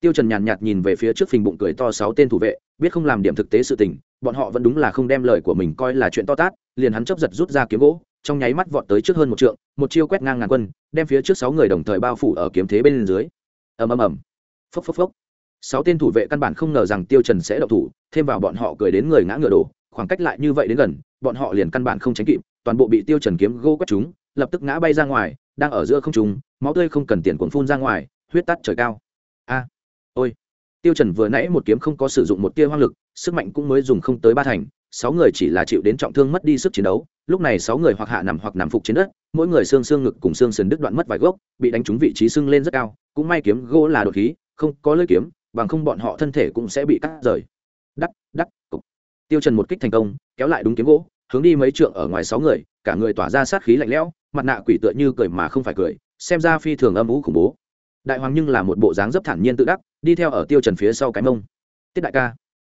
Tiêu trần nhàn nhạt nhìn về phía trước phình bụng cười to sáu tên thủ vệ, biết không làm điểm thực tế sự tình, bọn họ vẫn đúng là không đem lời của mình coi là chuyện to tát, liền hắn chấp giật rút ra kiếm gỗ trong nháy mắt vọt tới trước hơn một trượng, một chiêu quét ngang ngàn quân, đem phía trước sáu người đồng thời bao phủ ở kiếm thế bên dưới. Ầm ầm ầm. Phốc phốc phốc. Sáu tên thủ vệ căn bản không ngờ rằng tiêu trần sẽ động thủ, thêm vào bọn họ cười đến người ngã ngựa đổ, khoảng cách lại như vậy đến gần, bọn họ liền căn bản không tránh kịp, toàn bộ bị tiêu trần kiếm gô quét chúng, lập tức ngã bay ra ngoài, đang ở giữa không trung, máu tươi không cần tiền cuộn phun ra ngoài, huyết tắt trời cao. A, ôi. Tiêu trần vừa nãy một kiếm không có sử dụng một tia hoang lực, sức mạnh cũng mới dùng không tới ba thành, sáu người chỉ là chịu đến trọng thương mất đi sức chiến đấu lúc này sáu người hoặc hạ nằm hoặc nằm phục trên đất, mỗi người xương xương ngực cùng xương sườn đứt đoạn mất vài gốc, bị đánh trúng vị trí xương lên rất cao, cũng may kiếm gỗ là đột khí, không có lưỡi kiếm, bằng không bọn họ thân thể cũng sẽ bị cắt rời. Đắc đắc, cục. Tiêu trần một kích thành công, kéo lại đúng kiếm gỗ, hướng đi mấy trượng ở ngoài sáu người, cả người tỏa ra sát khí lạnh lẽo, mặt nạ quỷ tựa như cười mà không phải cười, xem ra phi thường âm u khủng bố. Đại hoàng nhưng là một bộ dáng dấp thản nhiên tự đắc, đi theo ở tiêu trần phía sau cái mông. Tiết đại ca.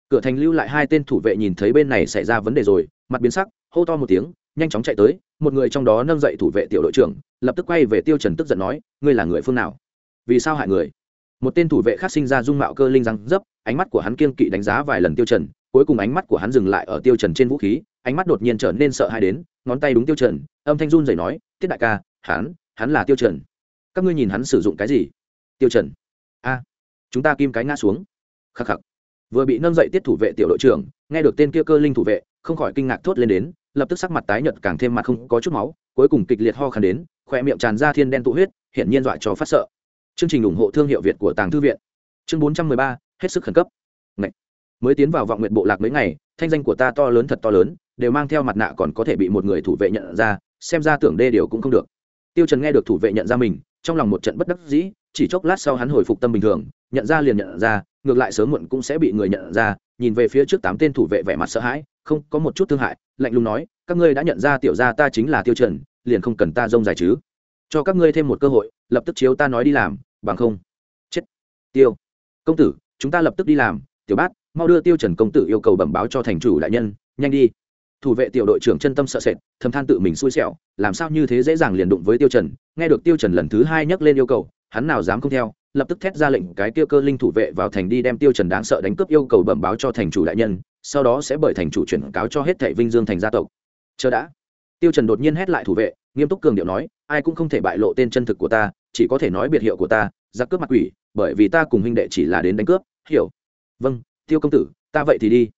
Cửa thành lưu lại hai tên thủ vệ nhìn thấy bên này xảy ra vấn đề rồi, mặt biến sắc, hô to một tiếng nhanh chóng chạy tới, một người trong đó nâng dậy thủ vệ tiểu đội trưởng, lập tức quay về tiêu trần tức giận nói, ngươi là người phương nào? Vì sao hại người? Một tên thủ vệ khác sinh ra dung mạo cơ linh răng dấp, ánh mắt của hắn kiên kỵ đánh giá vài lần tiêu trần, cuối cùng ánh mắt của hắn dừng lại ở tiêu trần trên vũ khí, ánh mắt đột nhiên trở nên sợ hãi đến, ngón tay đúng tiêu trần, âm thanh run rẩy nói, tiết đại ca, hắn hắn là tiêu trần. Các ngươi nhìn hắn sử dụng cái gì? Tiêu trần. A, chúng ta kim cái ngã xuống. Khắc khắc. Vừa bị nâng dậy tiết thủ vệ tiểu đội trưởng, nghe được tên kia cơ linh thủ vệ, không khỏi kinh ngạc thốt lên đến lập tức sắc mặt tái nhợt càng thêm mặt không có chút máu, cuối cùng kịch liệt ho khăn đến khoe miệng tràn ra thiên đen tụ huyết hiện nhiên dọa cho phát sợ. Chương trình ủng hộ thương hiệu việt của tàng thư viện. Chương bốn trăm mười ba, hết sức khẩn cấp. Ngậy. mới tiến vào vọng nguyện bộ lạc mấy ngày, thanh danh của ta to lớn thật to lớn, đều mang theo mặt nạ còn có thể bị một người thủ vệ nhận ra, xem ra tưởng đê điều cũng không được. Tiêu trần nghe được thủ vệ nhận ra mình, trong lòng một trận bất đắc dĩ, chỉ chốc lát sau hắn hồi phục tâm bình thường, nhận ra liền nhận ra, ngược lại sớm muộn cũng sẽ bị người nhận ra, nhìn về phía trước tám tên thủ vệ vẻ mặt sợ hãi, không có một chút thương hại lạnh lùng nói, các ngươi đã nhận ra tiểu gia ta chính là tiêu trần, liền không cần ta rông dài chứ? Cho các ngươi thêm một cơ hội, lập tức chiếu ta nói đi làm, bằng không. Chết. Tiêu. Công tử, chúng ta lập tức đi làm, tiểu bát, mau đưa tiêu trần công tử yêu cầu bẩm báo cho thành chủ đại nhân, nhanh đi. Thủ vệ tiểu đội trưởng chân tâm sợ sệt, thầm than tự mình xui xẻo, làm sao như thế dễ dàng liền đụng với tiêu trần? Nghe được tiêu trần lần thứ hai nhắc lên yêu cầu, hắn nào dám không theo, lập tức thét ra lệnh cái tiêu cơ linh thủ vệ vào thành đi đem tiêu trần đáng sợ đánh cướp yêu cầu bẩm báo cho thành chủ đại nhân sau đó sẽ bởi thành chủ chuyển cáo cho hết thảy vinh dương thành gia tộc. Chờ đã. Tiêu trần đột nhiên hét lại thủ vệ, nghiêm túc cường điệu nói, ai cũng không thể bại lộ tên chân thực của ta, chỉ có thể nói biệt hiệu của ta, giặc cướp mặt quỷ, bởi vì ta cùng huynh đệ chỉ là đến đánh cướp, hiểu? Vâng tiêu công tử, ta vậy thì đi.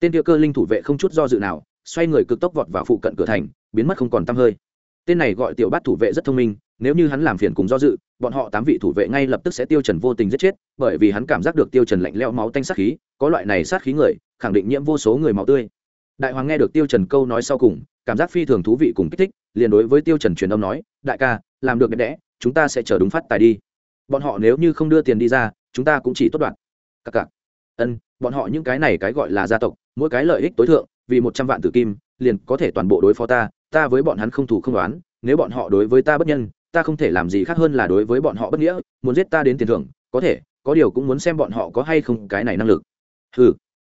Tên tiêu cơ linh thủ vệ không chút do dự nào, xoay người cực tốc vọt vào phụ cận cửa thành, biến mất không còn tăm hơi. Tên này gọi tiểu bát thủ vệ rất thông minh nếu như hắn làm phiền cùng do dự, bọn họ tám vị thủ vệ ngay lập tức sẽ tiêu trần vô tình giết chết, bởi vì hắn cảm giác được tiêu trần lạnh lẽo máu tanh sát khí, có loại này sát khí người, khẳng định nhiễm vô số người máu tươi. Đại hoàng nghe được tiêu trần câu nói sau cùng, cảm giác phi thường thú vị cùng kích thích, liền đối với tiêu trần truyền âm nói, đại ca, làm được đẹp đẽ, chúng ta sẽ chờ đúng phát tài đi. Bọn họ nếu như không đưa tiền đi ra, chúng ta cũng chỉ tốt đoạn. Các cặp ân, bọn họ những cái này cái gọi là gia tộc, mỗi cái lợi ích tối thượng, vì một trăm vạn tử kim, liền có thể toàn bộ đối phó ta ta với bọn hắn không thù không đoán nếu bọn họ đối với ta bất nhân ta không thể làm gì khác hơn là đối với bọn họ bất nghĩa, muốn giết ta đến tiền thưởng, có thể, có điều cũng muốn xem bọn họ có hay không cái này năng lực. Ừ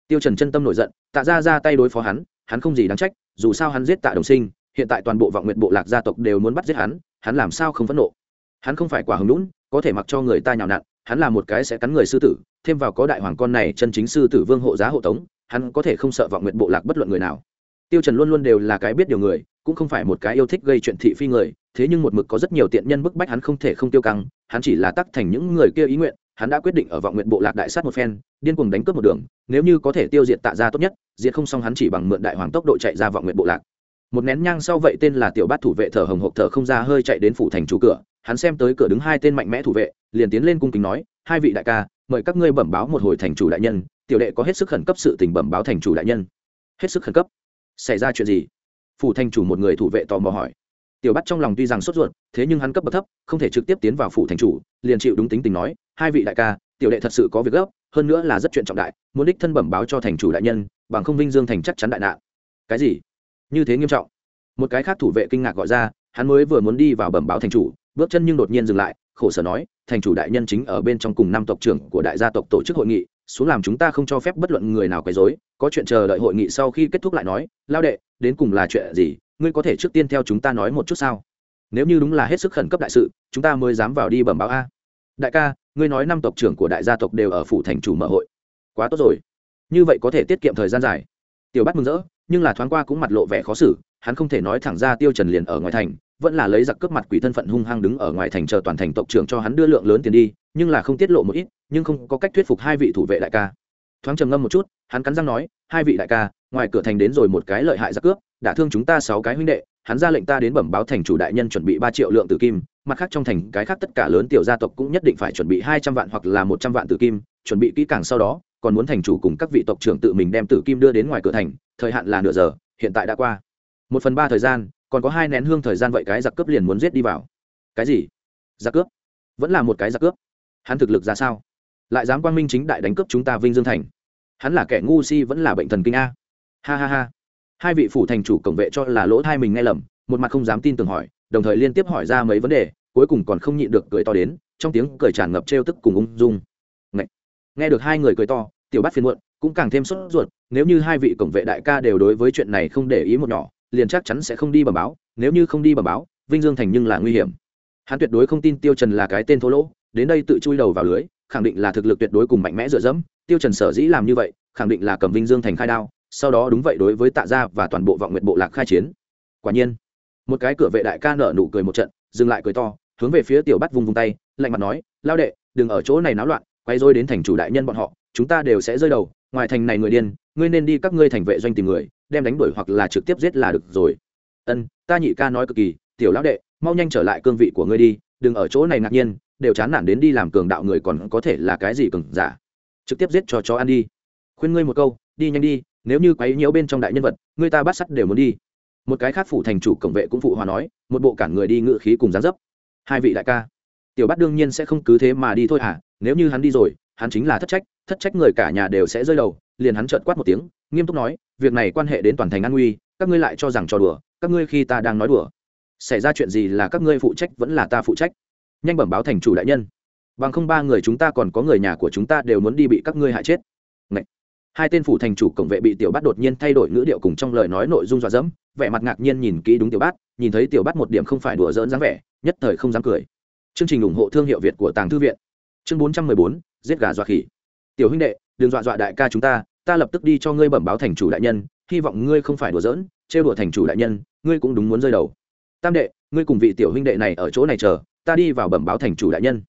tiêu trần chân tâm nổi giận, tạ ra ra tay đối phó hắn hắn không gì đáng trách, dù sao hắn giết tạ đồng sinh, hiện tại toàn bộ vọng nguyện bộ lạc gia tộc đều muốn bắt giết hắn hắn làm sao không phẫn nộ? Hắn không phải quả hứng lũn có thể mặc cho người ta nhào nặn, hắn là một cái sẽ cắn người sư tử, thêm vào có đại hoàng con này chân chính sư tử vương hộ giá hộ tống, hắn có thể không sợ vọng nguyện bộ lạc bất luận người nào. Tiêu trần luôn luôn đều là cái biết điều người, cũng không phải một cái yêu thích gây chuyện thị phi người thế nhưng một mực có rất nhiều tiện nhân bức bách hắn không thể không tiêu căng, hắn chỉ là tắc thành những người kia ý nguyện, hắn đã quyết định ở vọng nguyện bộ lạc đại sát một phen, điên cuồng đánh cướp một đường, nếu như có thể tiêu diệt tạ gia tốt nhất, diệt không xong hắn chỉ bằng mượn đại hoàng tốc độ chạy ra vọng nguyện bộ lạc. Một nén nhang sau vậy tên là tiểu bát thủ vệ thở hồng hộc thở không ra hơi chạy đến phủ thành chủ cửa, hắn xem tới cửa đứng hai tên mạnh mẽ thủ vệ, liền tiến lên cung kính nói, hai vị đại ca, mời các ngươi bẩm báo một hồi thành chủ đại nhân, tiểu đệ có hết sức khẩn cấp sự tình bẩm báo thành chủ đại nhân. Hết sức khẩn cấp? Xảy ra chuyện gì? Phủ thành chủ một người thủ vệ tò mò hỏi tiểu bắt trong lòng tuy rằng sốt ruột, thế nhưng hắn cấp bậc thấp, không thể trực tiếp tiến vào phủ thành chủ, liền chịu đúng tính tình nói, hai vị đại ca, tiểu đệ thật sự có việc gấp, hơn nữa là rất chuyện trọng đại, muốn đích thân bẩm báo cho thành chủ đại nhân, bằng không vinh dương thành chắc chắn đại nạn. Cái gì? Như thế nghiêm trọng. Một cái khác thủ vệ kinh ngạc gọi ra, hắn mới vừa muốn đi vào bẩm báo thành chủ, bước chân nhưng đột nhiên dừng lại, khổ sở nói, thành chủ đại nhân chính ở bên trong cùng năm tộc trưởng của đại gia tộc tổ chức hội nghị, xuống làm chúng ta không cho phép bất luận người nào quấy rối, có chuyện chờ đợi hội nghị sau khi kết thúc lại nói, lao đệ, đến cùng là chuyện gì? Ngươi có thể trước tiên theo chúng ta nói một chút sao? Nếu như đúng là hết sức khẩn cấp đại sự, chúng ta mới dám vào đi bẩm báo a. Đại ca, ngươi nói năm tộc trưởng của đại gia tộc đều ở phủ thành chủ mở hội. Quá tốt rồi. Như vậy có thể tiết kiệm thời gian dài. Tiểu bắt mừng rỡ, nhưng là thoáng qua cũng mặt lộ vẻ khó xử, hắn không thể nói thẳng ra tiêu trần liền ở ngoài thành, vẫn là lấy giặc cướp mặt quỷ thân phận hung hăng đứng ở ngoài thành chờ toàn thành tộc trưởng cho hắn đưa lượng lớn tiền đi, nhưng là không tiết lộ một ít, nhưng không có cách thuyết phục hai vị thủ vệ đại ca. Thoáng trầm ngâm một chút, hắn cắn răng nói, hai vị đại ca, ngoài cửa thành đến rồi một cái lợi hại giặc cướp đã thương chúng ta sáu cái huynh đệ, hắn ra lệnh ta đến bẩm báo thành chủ đại nhân chuẩn bị ba triệu lượng tử kim, mặt khác trong thành cái khác tất cả lớn tiểu gia tộc cũng nhất định phải chuẩn bị hai trăm vạn hoặc là một trăm vạn tử kim, chuẩn bị kỹ càng sau đó, còn muốn thành chủ cùng các vị tộc trưởng tự mình đem tử kim đưa đến ngoài cửa thành, thời hạn là nửa giờ, hiện tại đã qua. Một phần ba thời gian, còn có hai nén hương thời gian vậy cái giặc cướp liền muốn giết đi vào. Cái gì? Giặc cướp? Vẫn là một cái giặc cướp? Hắn thực lực ra sao? Lại dám quang minh chính đại đánh cướp chúng ta vinh dương thành? Hắn là kẻ ngu si vẫn là bệnh thần kinh a. Ha ha ha hai vị phủ thành chủ cổng vệ cho là lỗ thai mình nghe lầm, một mặt không dám tin tưởng hỏi, đồng thời liên tiếp hỏi ra mấy vấn đề, cuối cùng còn không nhịn được cười to đến, trong tiếng cười tràn ngập trêu tức cùng ung dung Ngậy. nghe được hai người cười to, tiểu bát phiền muộn, cũng càng thêm sốt ruột, nếu như hai vị cổng vệ đại ca đều đối với chuyện này không để ý một nhỏ, liền chắc chắn sẽ không đi bẩm báo, nếu như không đi bẩm báo, vinh dương thành nhưng là nguy hiểm hắn tuyệt đối không tin tiêu trần là cái tên thô lỗ, đến đây tự chui đầu vào lưới, khẳng định là thực lực tuyệt đối cùng mạnh mẽ dựa dẫm, tiêu trần sở dĩ làm như vậy, khẳng định là cầm vinh dương thành khai đao sau đó đúng vậy đối với tạ gia và toàn bộ vọng nguyện bộ lạc khai chiến. Quả nhiên, một cái cửa vệ đại ca nở nụ cười một trận, dừng lại cười to, hướng về phía tiểu bắt vung vung tay, lạnh mặt nói, lao đệ, đừng ở chỗ này náo loạn, quay rồi đến thành chủ đại nhân bọn họ, chúng ta đều sẽ rơi đầu, ngoài thành này người điên, ngươi nên đi các ngươi thành vệ doanh tìm người, đem đánh đuổi hoặc là trực tiếp giết là được rồi. Ân, ta nhị ca nói cực kỳ, tiểu lão đệ, mau nhanh trở lại cương vị của ngươi đi, đừng ở chỗ này ngạc nhiên, đều chán nản đến đi làm cường đạo người còn có thể là cái gì cường giả? Trực tiếp giết cho chó ăn đi. Khuyên ngươi một câu, đi nhanh đi nếu như quấy nhiễu bên trong đại nhân vật, người ta bắt sắt đều muốn đi. Một cái khác phủ thành chủ cổng vệ cũng phụ hòa nói, một bộ cản người đi ngự khí cùng gián dấp. Hai vị đại ca, tiểu bắt đương nhiên sẽ không cứ thế mà đi thôi à nếu như hắn đi rồi, hắn chính là thất trách thất trách người cả nhà đều sẽ rơi đầu, liền hắn trợn quát một tiếng, nghiêm túc nói, việc này quan hệ đến toàn thành an nguy, các ngươi lại cho rằng trò đùa, các ngươi khi ta đang nói đùa, xảy ra chuyện gì là các ngươi phụ trách vẫn là ta phụ trách. Nhanh bẩm báo thành chủ đại nhân. Bằng không ba người chúng ta còn có người nhà của chúng ta đều muốn đi bị các ngươi hại chết. Ngậy! Hai tên phủ thành chủ cổng vệ bị tiểu bát đột nhiên thay đổi ngữ điệu cùng trong lời nói nội dung dọa dẫm, vẻ mặt ngạc nhiên nhìn kỹ đúng tiểu bát, nhìn thấy tiểu bát một điểm không phải đùa dỡn dáng vẻ, nhất thời không dám cười. Chương trình ủng hộ thương hiệu việt của tàng thư viện. Chương bốn trăm mười bốn, giết gà dọa khỉ. Tiểu huynh đệ, đừng dọa dọa đại ca chúng ta ta lập tức đi cho ngươi bẩm báo thành chủ đại nhân, hy vọng ngươi không phải đùa giỡn, trêu đùa thành chủ đại nhân, ngươi cũng đúng muốn rơi đầu. Tam đệ, ngươi cùng vị tiểu huynh đệ này ở chỗ này chờ, ta đi vào bẩm báo thành chủ đại nhân.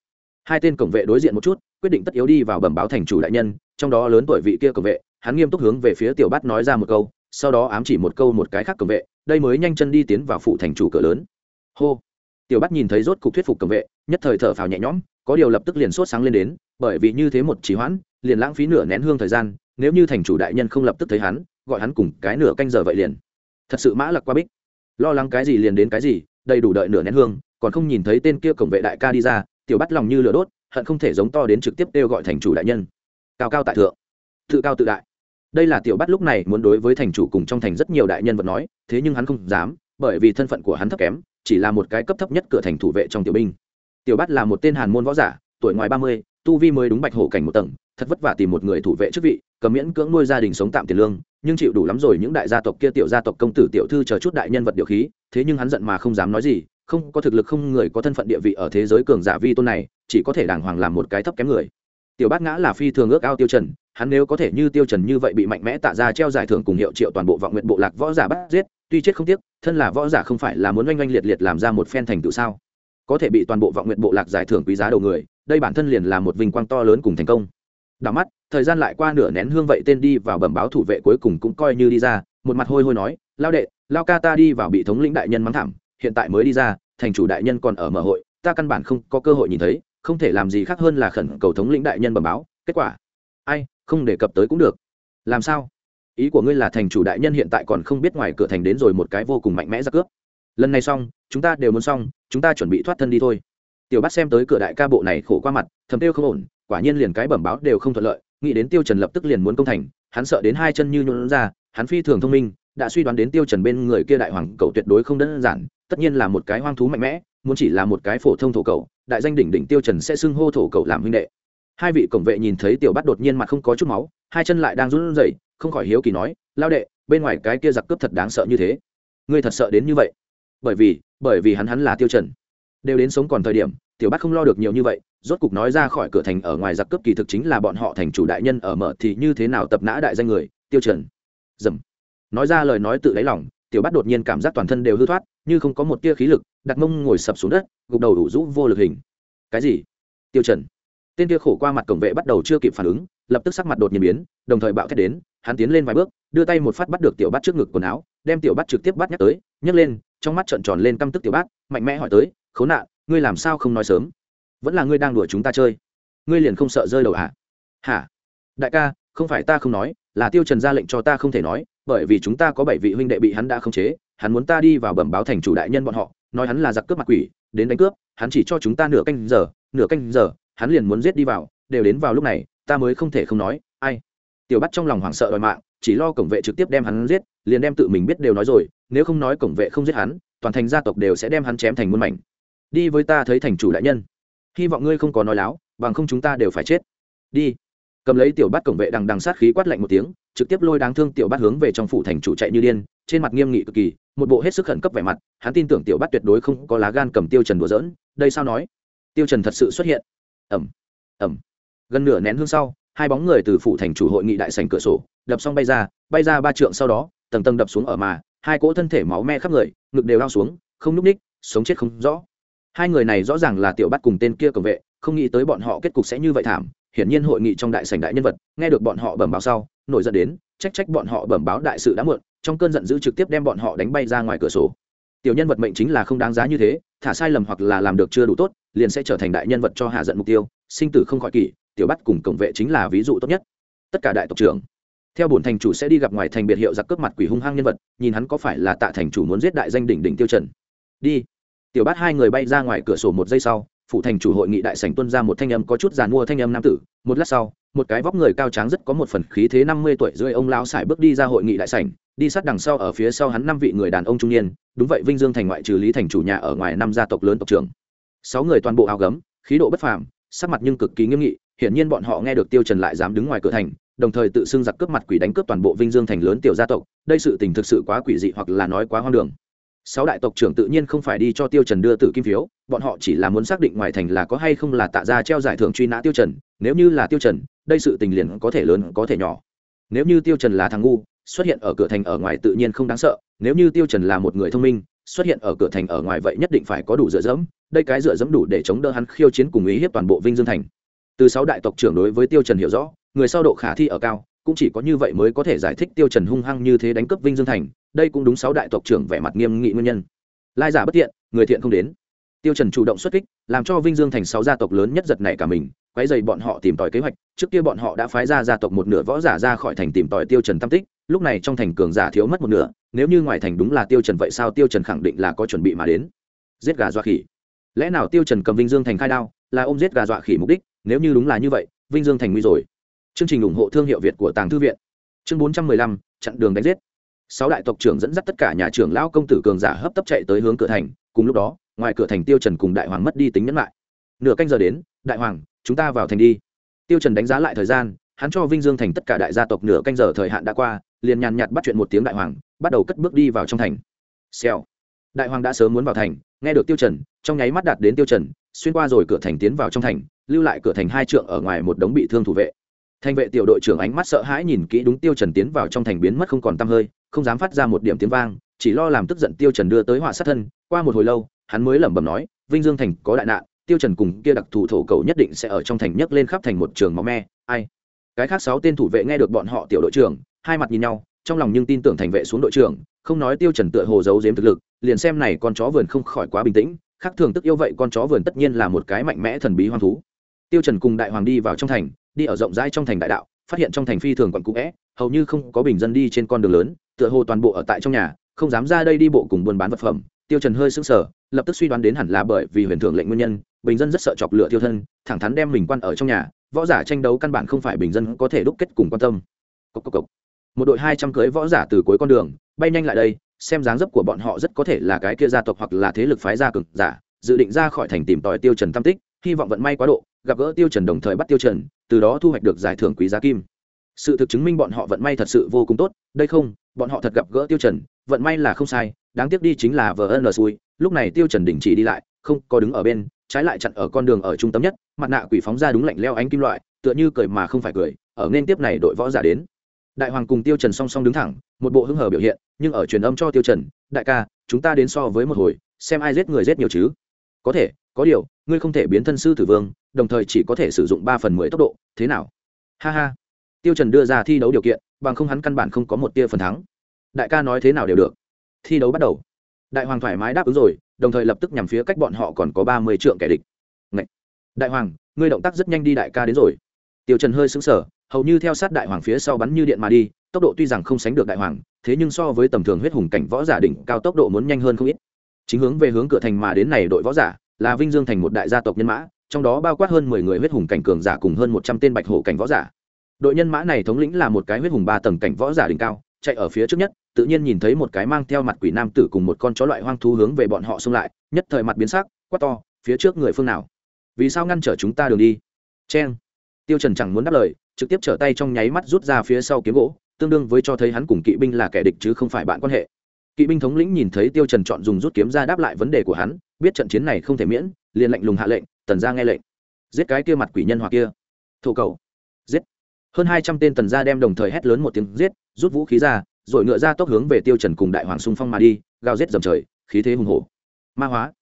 Hai tên cổng vệ đối diện một chút quyết định tất yếu đi vào bẩm báo thành chủ đại nhân, trong đó lớn tuổi vị kia cổng vệ, hắn nghiêm túc hướng về phía tiểu bát nói ra một câu, sau đó ám chỉ một câu một cái khác cổng vệ, đây mới nhanh chân đi tiến vào phủ thành chủ cửa lớn. Hô. Tiểu bát nhìn thấy rốt cục thuyết phục cổng vệ, nhất thời thở phào nhẹ nhõm, có điều lập tức liền sốt sáng lên đến, bởi vì như thế một trì hoãn, liền lãng phí nửa nén hương thời gian, nếu như thành chủ đại nhân không lập tức thấy hắn, gọi hắn cùng cái nửa canh giờ vậy liền. Thật sự mã lặc qua bích. Lo lắng cái gì liền đến cái gì, đầy đủ đợi nửa nén hương, còn không nhìn thấy tên kia cổng vệ đại ca đi ra, tiểu bắt lòng như lửa đốt hận không thể giống to đến trực tiếp kêu gọi thành chủ đại nhân. Cao cao tại thượng. Tự cao tự đại. Đây là tiểu bắt lúc này muốn đối với thành chủ cùng trong thành rất nhiều đại nhân vật nói, thế nhưng hắn không dám, bởi vì thân phận của hắn thấp kém, chỉ là một cái cấp thấp nhất cửa thành thủ vệ trong tiểu binh. Tiểu bắt là một tên hàn môn võ giả, tuổi ngoài ba mươi, tu vi mới đúng bạch hổ cảnh một tầng, thật vất vả tìm một người thủ vệ chức vị, cầm miễn cưỡng nuôi gia đình sống tạm tiền lương, nhưng chịu đủ lắm rồi những đại gia tộc kia tiểu gia tộc công tử tiểu thư chờ chút đại nhân vật điều khí, thế nhưng hắn giận mà không dám nói gì không có thực lực không người có thân phận địa vị ở thế giới cường giả vi tôn này, chỉ có thể đàng hoàng làm một cái thấp kém người. Tiểu bát ngã là phi thường ước ao tiêu trần, hắn nếu có thể như tiêu trần như vậy bị mạnh mẽ tạ ra treo giải thưởng cùng hiệu triệu toàn bộ vọng nguyện bộ lạc võ giả bắt giết, tuy chết không tiếc, thân là võ giả không phải là muốn oanh oanh liệt liệt làm ra một phen thành tựu sao? Có thể bị toàn bộ vọng nguyện bộ lạc giải thưởng quý giá đầu người, đây bản thân liền là một vinh quang to lớn cùng thành công. Đảo mắt, thời gian lại qua nửa nén hương vậy tên đi vào bẩm báo thủ vệ cuối cùng cũng coi như đi ra, một mặt hôi hôi nói, lao đệ, lao ca ta đi vào bị thống lĩnh đại nhân mắng thảm hiện tại mới đi ra, thành chủ đại nhân còn ở mở hội, ta căn bản không có cơ hội nhìn thấy, không thể làm gì khác hơn là khẩn cầu thống lĩnh đại nhân bẩm báo, kết quả. Ai, không đề cập tới cũng được. Làm sao? Ý của ngươi là thành chủ đại nhân hiện tại còn không biết ngoài cửa thành đến rồi một cái vô cùng mạnh mẽ ra cướp. Lần này xong, chúng ta đều muốn xong, chúng ta chuẩn bị thoát thân đi thôi. Tiểu bắt xem tới cửa đại ca bộ này khổ qua mặt, thầm tiêu không ổn, quả nhiên liền cái bẩm báo đều không thuận lợi, nghĩ đến tiêu trần lập tức liền muốn công thành, hắn sợ đến hai chân như nhún ra, hắn phi thường thông minh, đã suy đoán đến tiêu trần bên người kia đại hoàng cầu tuyệt đối không đơn giản tất nhiên là một cái hoang thú mạnh mẽ, muốn chỉ là một cái phổ thông thổ cầu, đại danh đỉnh đỉnh tiêu trần sẽ xưng hô thổ cầu làm huynh đệ. Hai vị cổng vệ nhìn thấy tiểu bát đột nhiên mặt không có chút máu, hai chân lại đang run rẩy, không khỏi hiếu kỳ nói, lao đệ, bên ngoài cái kia giặc cướp thật đáng sợ như thế. Ngươi thật sợ đến như vậy? Bởi vì bởi vì hắn hắn là tiêu trần. Đều đến sống còn thời điểm, tiểu bát không lo được nhiều như vậy, rốt cục nói ra khỏi cửa thành ở ngoài giặc cướp kỳ thực chính là bọn họ thành chủ đại nhân ở mở thì như thế nào tập nã đại danh người, tiêu trần. Dầm. Nói ra lời nói tự lấy lòng tiểu bát đột nhiên cảm giác toàn thân đều hư thoát, như không có một tia khí lực, đặt mông ngồi sập xuống đất, gục đầu đủ rũ vô lực hình. Cái gì? Tiêu trần. Tên kia khổ qua mặt cổng vệ bắt đầu chưa kịp phản ứng, lập tức sắc mặt đột nhiên biến, đồng thời bạo thét đến, hắn tiến lên vài bước, đưa tay một phát bắt được tiểu bát trước ngực quần áo, đem tiểu bát trực tiếp bắt nhắc tới, nhấc lên, trong mắt trợn tròn lên căm tức tiểu bát, mạnh mẽ hỏi tới, khốn nạn, ngươi làm sao không nói sớm? Vẫn là ngươi đang đùa chúng ta chơi. Ngươi liền không sợ rơi đầu hả? Hả? Đại ca, không phải ta không nói, là tiêu trần ra lệnh cho ta không thể nói bởi vì chúng ta có bảy vị huynh đệ bị hắn đã khống chế, hắn muốn ta đi vào bẩm báo thành chủ đại nhân bọn họ, nói hắn là giặc cướp mặt quỷ, đến đánh cướp, hắn chỉ cho chúng ta nửa canh giờ, nửa canh giờ, hắn liền muốn giết đi vào, đều đến vào lúc này, ta mới không thể không nói, ai. Tiểu bắt trong lòng hoảng sợ đòi mạng, chỉ lo cổng vệ trực tiếp đem hắn giết, liền đem tự mình biết đều nói rồi, nếu không nói cổng vệ không giết hắn, toàn thành gia tộc đều sẽ đem hắn chém thành muôn mảnh. Đi với ta thấy thành chủ đại nhân. Hy vọng ngươi không có nói láo, bằng không chúng ta đều phải chết. Đi. Cầm lấy tiểu bắt cổng vệ đằng đằng sát khí quát lạnh một tiếng trực tiếp lôi đáng thương tiểu bát hướng về trong phủ thành chủ chạy như điên, trên mặt nghiêm nghị cực kỳ, một bộ hết sức khẩn cấp vẻ mặt, hắn tin tưởng tiểu bát tuyệt đối không có lá gan cầm tiêu trần đùa giỡn, đây sao nói? Tiêu trần thật sự xuất hiện. Ẩm ẩm gần nửa nén hương sau, hai bóng người từ phủ thành chủ hội nghị đại sảnh cửa sổ, đập xong bay ra bay ra ba trượng sau đó, tầng tầng đập xuống ở mà, hai cỗ thân thể máu me khắp người, ngực đều lao xuống, không núp ních, sống chết không rõ. Hai người này rõ ràng là tiểu bắt cùng tên kia cổng vệ, không nghĩ tới bọn họ kết cục sẽ như vậy thảm, hiển nhiên hội nghị trong đại sảnh đại nhân vật, nghe được bọn họ bẩm báo sau nổi giận đến, trách trách bọn họ bẩm báo đại sự đã muộn, trong cơn giận dữ trực tiếp đem bọn họ đánh bay ra ngoài cửa sổ. Tiểu nhân vật mệnh chính là không đáng giá như thế, thả sai lầm hoặc là làm được chưa đủ tốt, liền sẽ trở thành đại nhân vật cho hạ giận mục tiêu, sinh tử không khỏi kỷ, tiểu bắt cùng cổng vệ chính là ví dụ tốt nhất. Tất cả đại tộc trưởng, theo bổn thành chủ sẽ đi gặp ngoài thành biệt hiệu giặc cướp mặt quỷ hung hăng nhân vật, nhìn hắn có phải là tạ thành chủ muốn giết đại danh đỉnh đỉnh tiêu trần. Đi. Tiểu bát hai người bay ra ngoài cửa sổ một giây sau phụ thành chủ hội nghị đại sảnh tuân ra một thanh âm có chút giàn mua thanh âm nam tử. Một lát sau, một cái vóc người cao tráng rất có một phần khí thế năm mươi tuổi rưỡi ông lão sải bước đi ra hội nghị đại sảnh, đi sát đằng sau ở phía sau hắn năm vị người đàn ông trung niên, đúng vậy vinh dương thành ngoại trừ lý thành chủ nhà ở ngoài năm gia tộc lớn tộc trưởng. Sáu người toàn bộ áo gấm, khí độ bất phàm, sắc mặt nhưng cực kỳ nghiêm nghị, hiển nhiên bọn họ nghe được tiêu trần lại dám đứng ngoài cửa thành, đồng thời tự xưng giặc cướp mặt quỷ đánh cướp toàn bộ vinh dương thành lớn tiểu gia tộc, đây sự tình thực sự quá quỷ dị hoặc là nói quá hoang đường sáu đại tộc trưởng tự nhiên không phải đi cho tiêu trần đưa tử kim phiếu, bọn họ chỉ là muốn xác định ngoài thành là có hay không là tạ ra treo giải thưởng truy nã tiêu trần, nếu như là tiêu trần, đây sự tình liền có thể lớn, có thể nhỏ. Nếu như tiêu trần là thằng ngu, xuất hiện ở cửa thành ở ngoài tự nhiên không đáng sợ, nếu như tiêu trần là một người thông minh, xuất hiện ở cửa thành ở ngoài vậy nhất định phải có đủ dựa dẫm, đây cái dựa dẫm đủ để chống đỡ hắn khiêu chiến cùng ý hiếp toàn bộ vinh dương thành. Từ sáu đại tộc trưởng đối với tiêu trần hiểu rõ, người sau độ khả thi ở cao, cũng chỉ có như vậy mới có thể giải thích tiêu trần hung hăng như thế đánh cướp vinh dương thành đây cũng đúng sáu đại tộc trưởng vẻ mặt nghiêm nghị nguyên nhân. Lai giả bất tiện người thiện không đến. Tiêu trần chủ động xuất kích, làm cho vinh dương thành sáu gia tộc lớn nhất giật này cả mình, quấy dày bọn họ tìm tòi kế hoạch, trước kia bọn họ đã phái ra gia tộc một nửa võ giả ra khỏi thành tìm tòi tiêu trần tâm tích, lúc này trong thành cường giả thiếu mất một nửa, nếu như ngoài thành đúng là tiêu trần vậy sao tiêu trần khẳng định là có chuẩn bị mà đến. Giết gà dọa khỉ. Lẽ nào tiêu trần cầm vinh dương thành khai đao, là ôm giết gà dọa khỉ mục đích, nếu như đúng là như vậy, vinh dương thành nguy rồi. Chương trình ủng hộ thương hiệu việt của tàng thư viện. Chương bốn trăm mười lăm, chặn đường đánh giết sáu đại tộc trưởng dẫn dắt tất cả nhà trưởng lão công tử cường giả hấp tấp chạy tới hướng cửa thành, cùng lúc đó, ngoài cửa thành tiêu trần cùng đại hoàng mất đi tính nhẫn lại. Nửa canh giờ đến, đại hoàng, chúng ta vào thành đi. Tiêu trần đánh giá lại thời gian, hắn cho vinh dương thành tất cả đại gia tộc nửa canh giờ thời hạn đã qua, liền nhàn nhạt bắt chuyện một tiếng đại hoàng, bắt đầu cất bước đi vào trong thành. Xèo. Đại hoàng đã sớm muốn vào thành, nghe được tiêu trần, trong nháy mắt đạt đến tiêu trần, xuyên qua rồi cửa thành tiến vào trong thành, lưu lại cửa thành hai trượng ở ngoài một đống bị thương thủ vệ. Thành vệ tiểu đội trưởng ánh mắt sợ hãi nhìn kỹ đúng tiêu trần tiến vào trong thành biến mất không còn tăm hơi không dám phát ra một điểm tiếng vang, chỉ lo làm tức giận tiêu trần đưa tới họa sát thân. Qua một hồi lâu, hắn mới lẩm bẩm nói, vinh dương thành có đại nạn, tiêu trần cùng kia đặc thù thổ cầu nhất định sẽ ở trong thành nhấc lên khắp thành một trường máu me. Ai? Cái khác sáu tên thủ vệ nghe được bọn họ tiểu đội trưởng, hai mặt nhìn nhau, trong lòng nhưng tin tưởng thành vệ xuống đội trưởng, không nói tiêu trần tựa hồ giấu giếm thực lực, liền xem này con chó vườn không khỏi quá bình tĩnh, khác thường tức yêu vậy con chó vườn tất nhiên là một cái mạnh mẽ thần bí hoang thú. Tiêu trần cùng đại hoàng đi vào trong thành, đi ở rộng rãi trong thành đại đạo, phát hiện trong thành phi thường còn cũ é hầu như không có bình dân đi trên con đường lớn, tựa hồ toàn bộ ở tại trong nhà, không dám ra đây đi bộ cùng buôn bán vật phẩm. Tiêu trần hơi sững sờ, lập tức suy đoán đến hẳn là bởi vì huyền thưởng lệnh nguyên nhân, bình dân rất sợ chọc lửa tiêu thân, thẳng thắn đem mình quan ở trong nhà, võ giả tranh đấu căn bản không phải bình dân có thể đúc kết cùng quan tâm. Cốc cốc cốc. một đội hai trăm cưới võ giả từ cuối con đường, bay nhanh lại đây, xem dáng dấp của bọn họ rất có thể là cái kia gia tộc hoặc là thế lực phái gia cực giả, dự định ra khỏi thành tìm tòi tiêu trần tam tích, hy vọng vận may quá độ, gặp gỡ tiêu trần đồng thời bắt tiêu trần, từ đó thu hoạch được giải thưởng quý giá kim sự thực chứng minh bọn họ vận may thật sự vô cùng tốt, đây không, bọn họ thật gặp gỡ tiêu trần, vận may là không sai, đáng tiếc đi chính là vờ ân xui, lúc này tiêu trần đình chỉ đi lại, không, có đứng ở bên, trái lại chặn ở con đường ở trung tâm nhất, mặt nạ quỷ phóng ra đúng lạnh leo ánh kim loại, tựa như cười mà không phải cười, ở nên tiếp này đội võ giả đến. Đại hoàng cùng tiêu trần song song đứng thẳng, một bộ hưng hở biểu hiện, nhưng ở truyền âm cho tiêu trần, đại ca, chúng ta đến so với một hồi, xem ai giết người giết nhiều chứ. Có thể, có điều, ngươi không thể biến thân sư tử vương, đồng thời chỉ có thể sử dụng ba phần mười tốc độ, thế nào? Ha ha tiêu trần đưa ra thi đấu điều kiện, bằng không hắn căn bản không có một tia phần thắng. Đại ca nói thế nào đều được. Thi đấu bắt đầu. Đại hoàng thoải mái đáp ứng rồi, đồng thời lập tức nhằm phía cách bọn họ còn có ba mươi trượng kẻ địch. Ngậy! đại hoàng, ngươi động tác rất nhanh đi đại ca đến rồi. Tiêu trần hơi sững sờ, hầu như theo sát đại hoàng phía sau bắn như điện mà đi, tốc độ tuy rằng không sánh được đại hoàng, thế nhưng so với tầm thường huyết hùng cảnh võ giả đỉnh cao tốc độ muốn nhanh hơn không ít. Chính hướng về hướng cửa thành mà đến này đội võ giả, là vinh dương thành một đại gia tộc nhân mã, trong đó bao quát hơn mười người huyết hùng cảnh cường giả cùng hơn một trăm tên bạch hổ cảnh võ giả đội nhân mã này thống lĩnh là một cái huyết hùng ba tầng cảnh võ giả đỉnh cao, chạy ở phía trước nhất, tự nhiên nhìn thấy một cái mang theo mặt quỷ nam tử cùng một con chó loại hoang thú hướng về bọn họ xông lại, nhất thời mặt biến sắc, quát to, phía trước người phương nào? Vì sao ngăn trở chúng ta đường đi? Cheng. Tiêu trần chẳng muốn đáp lời, trực tiếp trở tay trong nháy mắt rút ra phía sau kiếm gỗ, tương đương với cho thấy hắn cùng kỵ binh là kẻ địch chứ không phải bạn quan hệ. Kỵ binh thống lĩnh nhìn thấy tiêu trần chọn dùng rút kiếm ra đáp lại vấn đề của hắn, biết trận chiến này không thể miễn, liền lệnh lùng hạ lệnh, tần gia nghe lệnh. Giết cái kia mặt quỷ nhân hoặc kia. Thủ cầu hơn hai trăm tên tần gia đem đồng thời hét lớn một tiếng giết, rút vũ khí ra, rồi ngựa ra tốc hướng về tiêu trần cùng đại hoàng xung phong mà đi, gào giết dầm trời, khí thế hùng hổ. Ma hóa.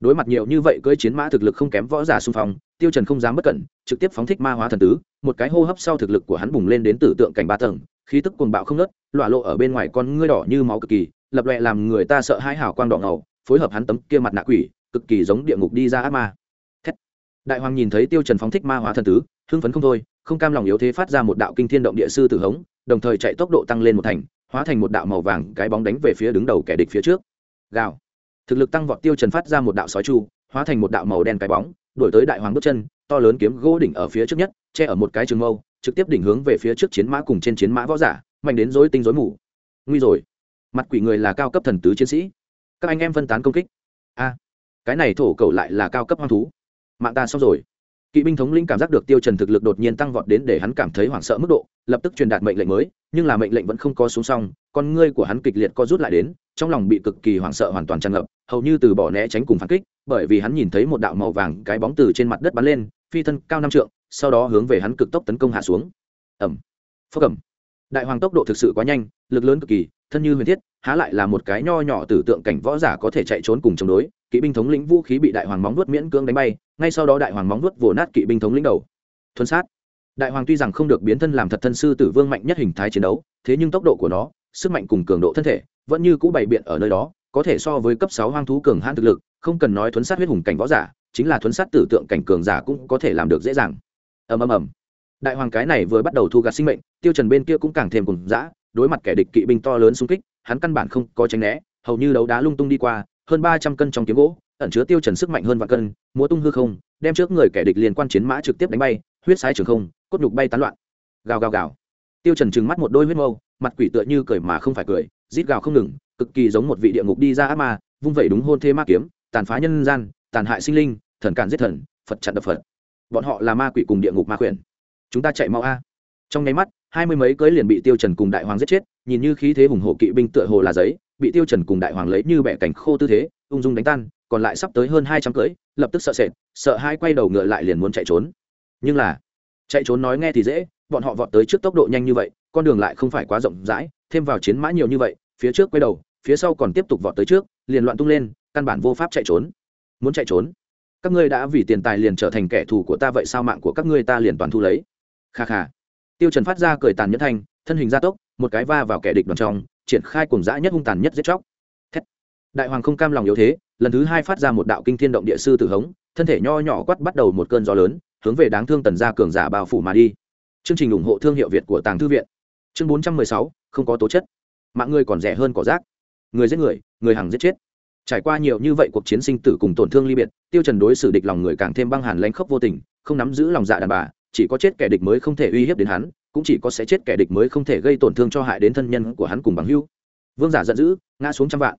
Đối mặt nhiều như vậy cưỡi chiến mã thực lực không kém võ giả xung phong, tiêu trần không dám bất cẩn, trực tiếp phóng thích ma hóa thần tứ, một cái hô hấp sau thực lực của hắn bùng lên đến tử tượng cảnh ba tầng, khí tức cuồng bạo không nứt lọa lộ ở bên ngoài con ngươi đỏ như máu cực kỳ, lập loè làm người ta sợ hãi hào quang đỏ ngầu, phối hợp hắn tấm kia mặt nạ quỷ, cực kỳ giống địa ngục đi ra ác ma. Thét. đại hoàng nhìn thấy tiêu trần phóng thích ma hóa thần tứ, hưng phấn không thôi không cam lòng yếu thế phát ra một đạo kinh thiên động địa sư tử hống, đồng thời chạy tốc độ tăng lên một thành, hóa thành một đạo màu vàng cái bóng đánh về phía đứng đầu kẻ địch phía trước. Gào. Thực lực tăng vọt tiêu trần phát ra một đạo sói chu, hóa thành một đạo màu đen cái bóng, đuổi tới đại hoàng bước chân, to lớn kiếm gỗ đỉnh ở phía trước nhất, che ở một cái trường mâu, trực tiếp đỉnh hướng về phía trước chiến mã cùng trên chiến mã võ giả, mạnh đến rối tinh rối mù. Nguy rồi. Mặt quỷ người là cao cấp thần tứ chiến sĩ. Các anh em phân tán công kích. A. Cái này thổ cầu lại là cao cấp hoang thú. Mạng ta xong rồi kỵ binh thống lĩnh cảm giác được tiêu trần thực lực đột nhiên tăng vọt đến để hắn cảm thấy hoảng sợ mức độ, lập tức truyền đạt mệnh lệnh mới, nhưng là mệnh lệnh vẫn không có xuống xong, con ngươi của hắn kịch liệt co rút lại đến, trong lòng bị cực kỳ hoảng sợ hoàn toàn tràn ngập, hầu như từ bỏ né tránh cùng phản kích, bởi vì hắn nhìn thấy một đạo màu vàng cái bóng từ trên mặt đất bắn lên, phi thân cao năm trượng, sau đó hướng về hắn cực tốc tấn công hạ xuống. Ẩm phốc ẩm đại hoàng tốc độ thực sự quá nhanh, lực lớn cực kỳ thân như huyền thiết, há lại là một cái nho nhỏ tử tượng cảnh võ giả có thể chạy trốn cùng chống đối, kỵ binh thống lĩnh vũ khí bị đại hoàng móng vuốt miễn cưỡng đánh bay, ngay sau đó đại hoàng móng vuốt vồ nát kỵ binh thống lĩnh đầu. Thuần sát. Đại hoàng tuy rằng không được biến thân làm thật thân sư tử vương mạnh nhất hình thái chiến đấu, thế nhưng tốc độ của nó, sức mạnh cùng cường độ thân thể, vẫn như cũ bày biện ở nơi đó, có thể so với cấp sáu hoang thú cường hãn thực lực, không cần nói thuấn sát huyết hùng cảnh võ giả, chính là thuấn sát tử tượng cảnh cường giả cũng có thể làm được dễ dàng. Ầm ầm ầm. Đại hoàng cái này vừa bắt đầu thu gặt sinh mệnh, tiêu trần bên kia cũng càng thêm cùng dã đối mặt kẻ địch kỵ binh to lớn xung kích, hắn căn bản không có tránh né, hầu như đấu đá lung tung đi qua, hơn ba trăm cân trong kiếm gỗ, ẩn chứa tiêu trần sức mạnh hơn vạn cân, múa tung hư không, đem trước người kẻ địch liên quan chiến mã trực tiếp đánh bay, huyết sái trường không, cốt nhục bay tán loạn. Gào gào gào. Tiêu trần trừng mắt một đôi huyết mâu, mặt quỷ tựa như cười mà không phải cười, rít gào không ngừng, cực kỳ giống một vị địa ngục đi ra ác ma, vung vẩy đúng hôn thế ma kiếm, tàn phá nhân gian, tàn hại sinh linh, thần cản giết thần, phật chặn đập phật. Bọn họ là ma quỷ cùng địa ngục ma quyển chúng ta chạy mau a. Trong nháy mắt hai mươi mấy cưới liền bị tiêu trần cùng đại hoàng giết chết, nhìn như khí thế hùng hổ kỵ binh tựa hồ là giấy, bị tiêu trần cùng đại hoàng lấy như bẻ cảnh khô tư thế, ung dung đánh tan, còn lại sắp tới hơn hai trăm cưới, lập tức sợ sệt, sợ hai quay đầu ngựa lại liền muốn chạy trốn. Nhưng là, chạy trốn nói nghe thì dễ, bọn họ vọt tới trước tốc độ nhanh như vậy, con đường lại không phải quá rộng rãi, thêm vào chiến mã nhiều như vậy, phía trước quay đầu, phía sau còn tiếp tục vọt tới trước, liền loạn tung lên, căn bản vô pháp chạy trốn. Muốn chạy trốn? Các ngươi đã vì tiền tài liền trở thành kẻ thù của ta vậy sao mạng của các ngươi ta liền toàn thu lấy? Kha kha tiêu trần phát ra cười tàn nhẫn thanh thân hình gia tốc một cái va vào kẻ địch đoàn trong triển khai cuồng dã nhất hung tàn nhất giết chóc. Thét. đại hoàng không cam lòng yếu thế lần thứ hai phát ra một đạo kinh thiên động địa sư tử hống thân thể nho nhỏ quát bắt đầu một cơn gió lớn hướng về đáng thương tần gia cường giả bao phủ mà đi. Chương trình ủng hộ thương hiệu việt của tàng thư viện. Chương 416, không có tố chất. Mạng người còn rẻ hơn cỏ rác. Người giết người người hàng giết chết. Trải qua nhiều như vậy cuộc chiến sinh tử cùng tổn thương ly biệt tiêu trần đối xử địch lòng người càng thêm băng hàn lãnh khốc vô tình không nắm giữ lòng dạ đàn bà chỉ có chết kẻ địch mới không thể uy hiếp đến hắn, cũng chỉ có sẽ chết kẻ địch mới không thể gây tổn thương cho hại đến thân nhân của hắn cùng bằng hữu. Vương giả giận dữ, ngã xuống trăm vạn.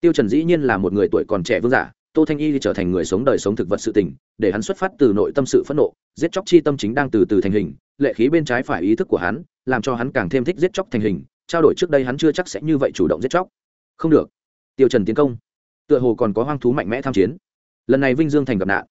Tiêu trần dĩ nhiên là một người tuổi còn trẻ vương giả, tô thanh y trở thành người sống đời sống thực vật sự tình, để hắn xuất phát từ nội tâm sự phẫn nộ, giết chóc chi tâm chính đang từ từ thành hình, lệ khí bên trái phải ý thức của hắn, làm cho hắn càng thêm thích giết chóc thành hình, trao đổi trước đây hắn chưa chắc sẽ như vậy chủ động giết chóc. Không được. Tiêu trần tiến công. Tựa hồ còn có hoang thú mạnh mẽ tham chiến. Lần này vinh dương thành gặp nạn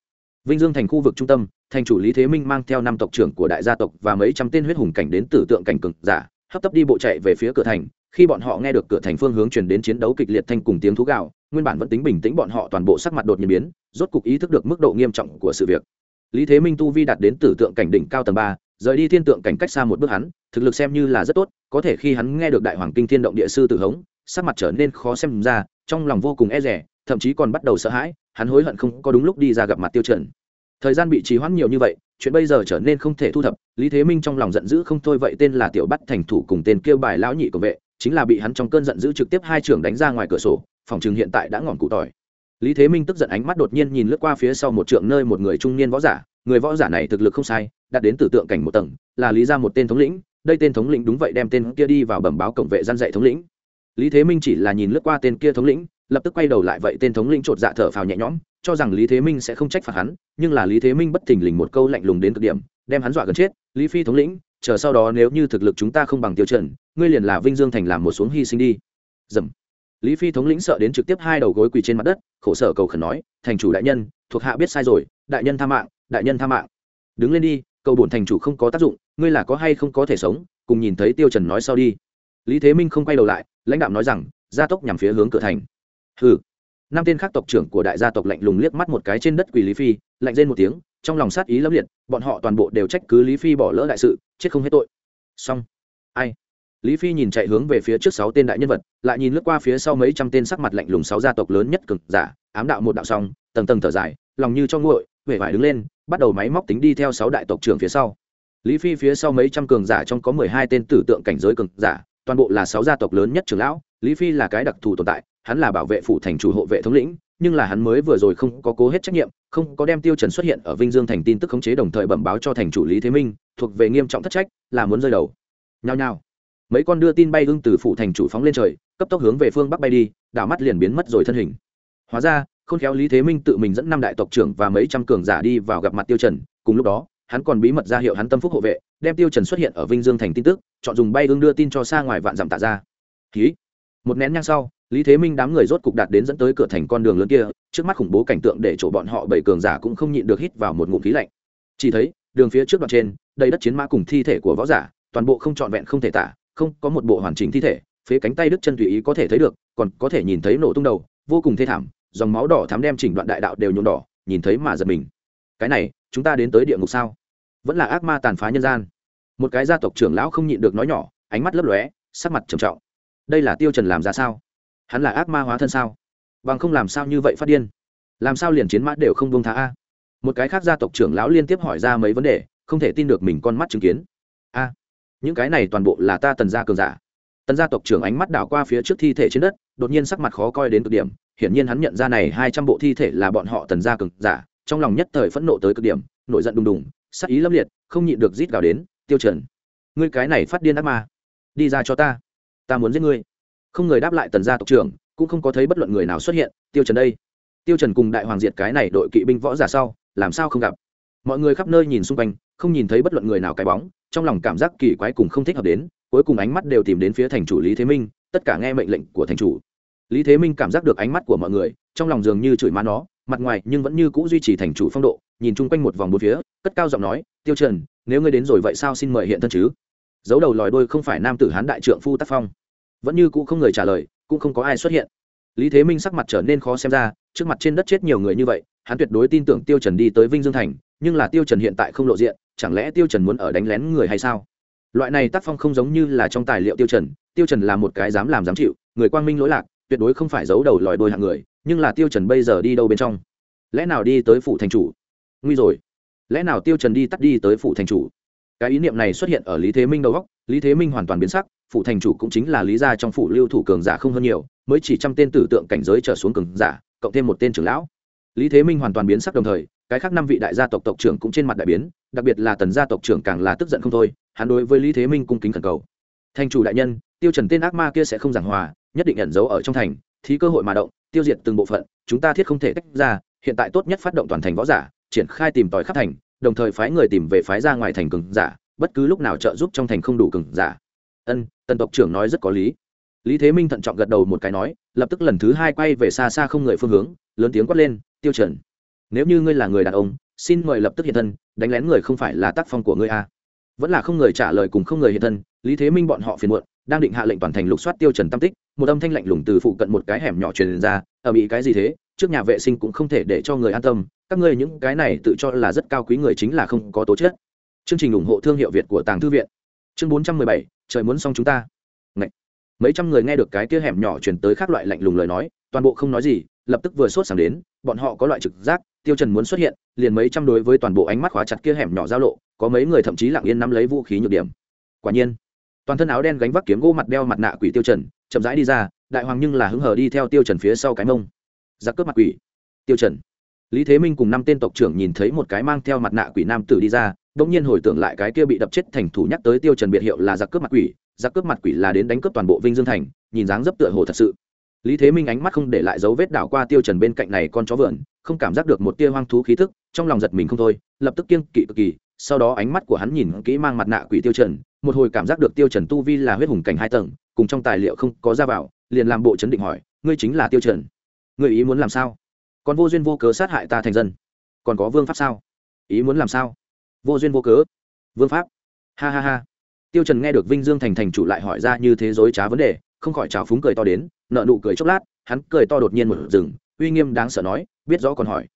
vinh dương thành khu vực trung tâm thành chủ lý thế minh mang theo năm tộc trưởng của đại gia tộc và mấy trăm tên huyết hùng cảnh đến tử tượng cảnh cực giả hấp tấp đi bộ chạy về phía cửa thành. Khi bọn họ nghe được cửa thành phương hướng truyền đến chiến đấu kịch liệt thanh cùng tiếng thú gạo nguyên bản vẫn tính bình tĩnh bọn họ toàn bộ sắc mặt đột nhiên biến rốt cục ý thức được mức độ nghiêm trọng của sự việc. Lý thế minh tu vi đạt đến tử tượng cảnh đỉnh cao tầng ba rời đi thiên tượng cảnh cách xa một bước hắn thực lực xem như là rất tốt có thể khi hắn nghe được đại hoàng kinh thiên động địa sư tử hống sắc mặt trở nên khó xem ra trong lòng vô cùng e dè, thậm chí còn bắt đầu sợ hãi hắn hối hận không có đúng lúc đi ra gặp mặt tiêu trần thời gian bị trì hoãn nhiều như vậy, chuyện bây giờ trở nên không thể thu thập. Lý thế minh trong lòng giận dữ không thôi, vậy tên là tiểu bắt thành thủ cùng tên kêu bài lão nhị của vệ, chính là bị hắn trong cơn giận dữ trực tiếp hai trưởng đánh ra ngoài cửa sổ, phòng trường hiện tại đã ngọn cụ tỏi. Lý thế minh tức giận ánh mắt đột nhiên nhìn lướt qua phía sau một trượng nơi một người trung niên võ giả. Người võ giả này thực lực không sai, đạt đến từ tượng cảnh một tầng, là lý ra một tên thống lĩnh. Đây tên thống lĩnh đúng vậy đem tên kia đi vào bẩm báo cổng vệ gian dạy thống lĩnh. Lý thế minh chỉ là nhìn lướt qua tên kia thống lĩnh, lập tức quay đầu lại, vậy tên thống lĩnh chột dạ thở phào nhẹ nhõm cho rằng lý thế minh sẽ không trách phạt hắn, nhưng là lý thế minh bất thình lình một câu lạnh lùng đến cực điểm, đem hắn dọa gần chết. Lý phi thống lĩnh, chờ sau đó nếu như thực lực chúng ta không bằng tiêu chuẩn ngươi liền là vinh dương thành làm một xuống hy sinh đi. Dầm. Lý phi thống lĩnh sợ đến trực tiếp hai đầu gối quỳ trên mặt đất, khổ sở cầu khẩn nói, thành chủ đại nhân, thuộc hạ biết sai rồi, đại nhân tha mạng, đại nhân tha mạng. Đứng lên đi, cầu bổn thành chủ không có tác dụng, ngươi là có hay không có thể sống, cùng nhìn thấy tiêu trần nói sau đi. Lý thế minh không quay đầu lại, lãnh đạo nói rằng, gia tốc nhằm phía hướng cửa thành. Hừ năm tên khác tộc trưởng của đại gia tộc lạnh lùng liếc mắt một cái trên đất quỳ lý phi, lạnh rên một tiếng, trong lòng sát ý lâm liệt, bọn họ toàn bộ đều trách cứ lý phi bỏ lỡ đại sự, chết không hết tội. Xong. Ai? Lý phi nhìn chạy hướng về phía trước sáu tên đại nhân vật, lại nhìn lướt qua phía sau mấy trăm tên sắc mặt lạnh lùng sáu gia tộc lớn nhất cực giả, ám đạo một đạo xong, tầng tầng thở dài, lòng như cho nguội huệ vải đứng lên, bắt đầu máy móc tính đi theo sáu đại tộc trưởng phía sau. Lý phi phía sau mấy trăm cường giả trong có mười hai tên tử tượng cảnh giới cường giả, toàn bộ là sáu gia tộc lớn nhất trưởng lão, lý phi là cái đặc thù tồn tại hắn là bảo vệ phụ thành chủ hộ vệ thống lĩnh, nhưng là hắn mới vừa rồi không có cố hết trách nhiệm, không có đem tiêu trần xuất hiện ở vinh dương thành tin tức khống chế đồng thời bẩm báo cho thành chủ lý thế minh, thuộc về nghiêm trọng thất trách, là muốn rơi đầu. Nhao nhao, mấy con đưa tin bay ưng từ phụ thành chủ phóng lên trời, cấp tốc hướng về phương bắc bay đi, đảo mắt liền biến mất rồi thân hình. Hóa ra, khôn khéo lý thế minh tự mình dẫn năm đại tộc trưởng và mấy trăm cường giả đi vào gặp mặt tiêu trần cùng lúc đó, hắn còn bí mật ra hiệu hắn tâm phúc hộ vệ, đem tiêu trần xuất hiện ở vinh dương thành tin tức, chọn dùng bay ưng đưa tin cho xa ngoài vạn dặm tạ ra. Ký một nén nhang sau, lý thế minh đám người rốt cục đạt đến dẫn tới cửa thành con đường lớn kia, trước mắt khủng bố cảnh tượng để chỗ bọn họ bảy cường giả cũng không nhịn được hít vào một ngụm khí lạnh. Chỉ thấy, đường phía trước đoạn trên, đầy đất chiến mã cùng thi thể của võ giả, toàn bộ không trọn vẹn không thể tả, không có một bộ hoàn chỉnh thi thể, phế cánh tay đứt chân tùy ý có thể thấy được, còn có thể nhìn thấy nổ tung đầu, vô cùng thê thảm, dòng máu đỏ thắm đem chỉnh đoạn đại đạo đều nhuộm đỏ, nhìn thấy mà giật mình. Cái này, chúng ta đến tới địa ngục sao? Vẫn là ác ma tàn phá nhân gian. Một cái gia tộc trưởng lão không nhịn được nói nhỏ, ánh mắt lấp lóe, sắc mặt trầm trọng đây là tiêu trần làm ra sao? Hắn là ác ma hóa thân sao? Bằng không làm sao như vậy phát điên? Làm sao liền chiến mã đều không buông tha a? Một cái khác gia tộc trưởng lão liên tiếp hỏi ra mấy vấn đề, không thể tin được mình con mắt chứng kiến. A, những cái này toàn bộ là ta tần gia cường giả. Tần gia tộc trưởng ánh mắt đảo qua phía trước thi thể trên đất, đột nhiên sắc mặt khó coi đến cực điểm. Hiển nhiên hắn nhận ra này hai trăm bộ thi thể là bọn họ tần gia cường giả, trong lòng nhất thời phẫn nộ tới cực điểm, nổi giận đùng đùng, sắc ý lâm liệt, không nhịn được rít gào đến, tiêu trần, ngươi cái này phát điên ác ma, đi ra cho ta ta muốn giết ngươi. Không người đáp lại tần gia tộc trưởng, cũng không có thấy bất luận người nào xuất hiện. Tiêu trần đây. Tiêu trần cùng đại hoàng diệt cái này đội kỵ binh võ giả sau, làm sao không gặp? Mọi người khắp nơi nhìn xung quanh, không nhìn thấy bất luận người nào cái bóng, trong lòng cảm giác kỳ quái cùng không thích hợp đến, cuối cùng ánh mắt đều tìm đến phía thành chủ lý thế minh, tất cả nghe mệnh lệnh của thành chủ. Lý thế minh cảm giác được ánh mắt của mọi người, trong lòng dường như chửi má nó, mặt ngoài nhưng vẫn như cũ duy trì thành chủ phong độ, nhìn chung quanh một vòng bốn phía, cất cao giọng nói, tiêu trần, nếu ngươi đến rồi vậy sao xin mời hiện thân chứ? Giấu đầu lòi đôi không phải nam tử hán đại trượng phu tác phong. Vẫn như cũ không người trả lời, cũng không có ai xuất hiện. Lý thế minh sắc mặt trở nên khó xem ra, trước mặt trên đất chết nhiều người như vậy, hắn tuyệt đối tin tưởng tiêu trần đi tới vinh dương thành, nhưng là tiêu trần hiện tại không lộ diện, chẳng lẽ tiêu trần muốn ở đánh lén người hay sao? Loại này tác phong không giống như là trong tài liệu tiêu trần tiêu trần là một cái dám làm dám chịu, người quang minh lỗi lạc, tuyệt đối không phải giấu đầu lòi đôi hạng người, nhưng là tiêu trần bây giờ đi đâu bên trong? Lẽ nào đi tới phủ thành chủ? Nguy rồi. Lẽ nào tiêu trần đi tắt đi tới phủ thành chủ? Cái ý niệm này xuất hiện ở lý thế minh đầu góc lý thế minh hoàn toàn biến sắc Phụ thành chủ cũng chính là lý gia trong phủ lưu thủ cường giả không hơn nhiều, mới chỉ trăm tên tử tượng cảnh giới trở xuống cường giả, cộng thêm một tên trưởng lão. Lý thế minh hoàn toàn biến sắc đồng thời, cái khác năm vị đại gia tộc tộc trưởng cũng trên mặt đại biến, đặc biệt là tần gia tộc trưởng càng là tức giận không thôi, hắn đối với lý thế minh cung kính khẩn cầu. Thành chủ đại nhân, tiêu trần tên ác ma kia sẽ không giảng hòa, nhất định ẩn giấu ở trong thành thì cơ hội mà động, tiêu diệt từng bộ phận, chúng ta thiết không thể tách ra, hiện tại tốt nhất phát động toàn thành võ giả, triển khai tìm tòi khắp thành đồng thời phái người tìm về phái ra ngoài thành cường giả, bất cứ lúc nào trợ giúp trong thành không đủ cường giả. Ân, tần tộc trưởng nói rất có lý. Lý thế minh thận trọng gật đầu một cái nói, lập tức lần thứ hai quay về xa xa không người phương hướng, lớn tiếng quát lên, tiêu trần, nếu như ngươi là người đàn ông, xin mời lập tức hiện thân, đánh lén người không phải là tác phong của ngươi a à. vẫn là không người trả lời cùng không người hiện thân, lý thế minh bọn họ phiền muộn, đang định hạ lệnh toàn thành lục soát tiêu trần tam tích, một âm thanh lạnh lùng từ phụ cận một cái hẻm nhỏ truyền ra ở bị cái gì thế? Trước nhà vệ sinh cũng không thể để cho người an tâm, các ngươi những cái này tự cho là rất cao quý người chính là không có tố chất. Chương trình ủng hộ thương hiệu việt của tàng thư viện. Chương bốn trăm mười bảy, trời muốn xong chúng ta. Ngậy. mấy trăm người nghe được cái kia hẻm nhỏ truyền tới khác loại lạnh lùng lời nói, toàn bộ không nói gì, lập tức vừa sốt sàng đến, bọn họ có loại trực giác, tiêu trần muốn xuất hiện, liền mấy trăm đối với toàn bộ ánh mắt khóa chặt kia hẻm nhỏ giao lộ, có mấy người thậm chí lặng yên nắm lấy vũ khí nhược điểm. Quả nhiên, toàn thân áo đen gánh vác kiếm gỗ mặt đeo mặt nạ quỷ tiêu trần, chậm rãi đi ra, đại hoàng nhưng là hứng hờ đi theo tiêu trần phía sau cái mông giặc cướp mặt quỷ. Tiêu trần. Lý thế minh cùng năm tên tộc trưởng nhìn thấy một cái mang theo mặt nạ quỷ nam tử đi ra đông nhiên hồi tưởng lại cái kia bị đập chết thành thủ nhắc tới tiêu trần biệt hiệu là giặc cướp mặt quỷ. Giặc cướp mặt quỷ là đến đánh cướp toàn bộ vinh dương thành, nhìn dáng dấp tựa hồ thật sự. Lý thế minh ánh mắt không để lại dấu vết đảo qua tiêu trần bên cạnh này con chó vượn, không cảm giác được một tia hoang thú khí tức, trong lòng giật mình không thôi, lập tức kiêng kỵ cực kỳ, sau đó ánh mắt của hắn nhìn kỹ mang mặt nạ quỷ tiêu trần, một hồi cảm giác được tiêu trần tu vi là huyết hùng cảnh hai tầng, cùng trong tài liệu không có ra vào, liền làm bộ chấn định hỏi, ngươi chính là tiêu trần? Người ý muốn làm sao? Còn vô duyên vô cớ sát hại ta thành dân. Còn có vương pháp sao? Ý muốn làm sao? Vô duyên vô cớ. Vương pháp. Ha ha ha. Tiêu trần nghe được vinh dương thành thành chủ lại hỏi ra như thế dối trá vấn đề, không khỏi trào phúng cười to đến nợ nụ cười chốc lát, hắn cười to đột nhiên một rừng, uy nghiêm đáng sợ nói, biết rõ còn hỏi.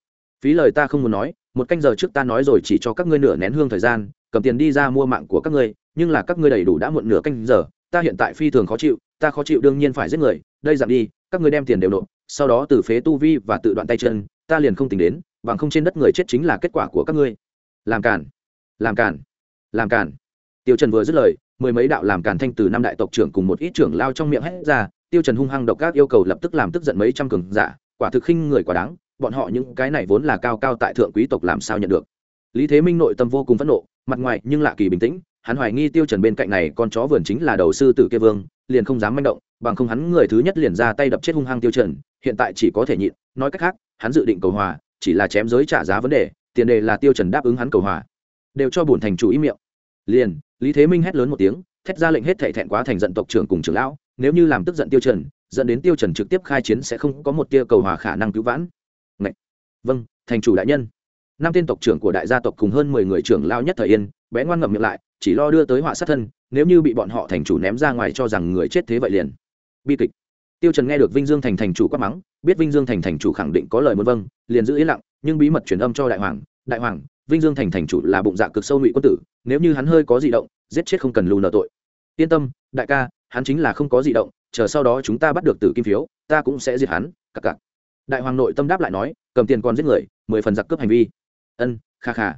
Phí lời ta không muốn nói, một canh giờ trước ta nói rồi chỉ cho các ngươi nửa nén hương thời gian, cầm tiền đi ra mua mạng của các ngươi, nhưng là các ngươi đầy đủ đã muộn nửa canh giờ, ta hiện tại phi thường khó chịu, ta khó chịu đương nhiên phải giết người, đây giảm đi, các ngươi đem tiền đều nộp sau đó từ phế tu vi và tự đoạn tay chân, ta liền không tính đến, bằng không trên đất người chết chính là kết quả của các ngươi. Làm cản làm cản làm cản tiêu trần vừa dứt lời, mười mấy đạo làm cản thanh từ năm đại tộc trưởng cùng một ít trưởng lao trong miệng hét ra, tiêu trần hung hăng độc ác yêu cầu lập tức làm tức giận mấy trăm cường giả, quả thực khinh người quả đáng, bọn họ những cái này vốn là cao cao tại thượng quý tộc làm sao nhận được. Lý thế minh nội tâm vô cùng phẫn nộ, mặt ngoài nhưng lạ kỳ bình tĩnh, hắn hoài nghi tiêu trần bên cạnh này con chó vườn chính là đầu sư tử kia vương, liền không dám manh động bằng không hắn người thứ nhất liền ra tay đập chết hung hăng tiêu trần, hiện tại chỉ có thể nhịn, nói cách khác, hắn dự định cầu hòa, chỉ là chém giới trả giá vấn đề, tiền đề là tiêu trần đáp ứng hắn cầu hòa. Đều cho bổn thành chủ ý miệng. Liền, lý thế minh hét lớn một tiếng, thét ra lệnh hết thảy thẹn quá thành giận tộc trưởng cùng trưởng lão, nếu như làm tức giận tiêu trần, dẫn đến tiêu trần trực tiếp khai chiến sẽ không có một tia cầu hòa khả năng cứu vãn. Ngậy. vâng thành chủ đại nhân. Năm tên tộc trưởng của đại gia tộc cùng hơn mười người trưởng lao nhất thời yên, bé ngoan ngậm miệng lại, chỉ lo đưa tới họa sát thân, nếu như bị bọn họ thành chủ ném ra ngoài cho rằng người chết thế vậy liền bi kịch. Tiêu trần nghe được vinh dương thành thành chủ quát mắng, biết vinh dương thành thành chủ khẳng định có lời muốn vâng liền giữ yên lặng, nhưng bí mật truyền âm cho đại hoàng đại hoàng, vinh dương thành thành chủ là bụng dạ cực sâu ngụy quân tử, nếu như hắn hơi có dị động, giết chết không cần lù nợ tội. Yên tâm, đại ca, hắn chính là không có dị động, chờ sau đó chúng ta bắt được tử kim phiếu, ta cũng sẽ giết hắn, cặc cặc. Đại hoàng nội tâm đáp lại nói, cầm tiền còn giết người, mười phần giặc cướp hành vi. Ân, kha kha.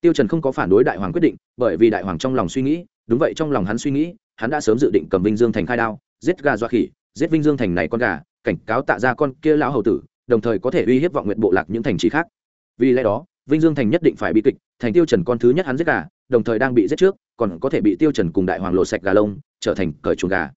Tiêu trần không có phản đối đại hoàng quyết định, bởi vì đại hoàng trong lòng suy nghĩ, đúng vậy trong lòng hắn suy nghĩ, hắn đã sớm dự định cầm vinh dương thành khai đao giết gà dọa khỉ, giết vinh dương thành này con gà, cảnh cáo tạ ra con kia lão hầu tử, đồng thời có thể uy hiếp vọng nguyện bộ lạc những thành trì khác. Vì lẽ đó, vinh dương thành nhất định phải bị kịch, thành tiêu trần con thứ nhất hắn giết gà, đồng thời đang bị giết trước, còn có thể bị tiêu trần cùng đại hoàng lộ sạch gà lông, trở thành cởi chuồng gà.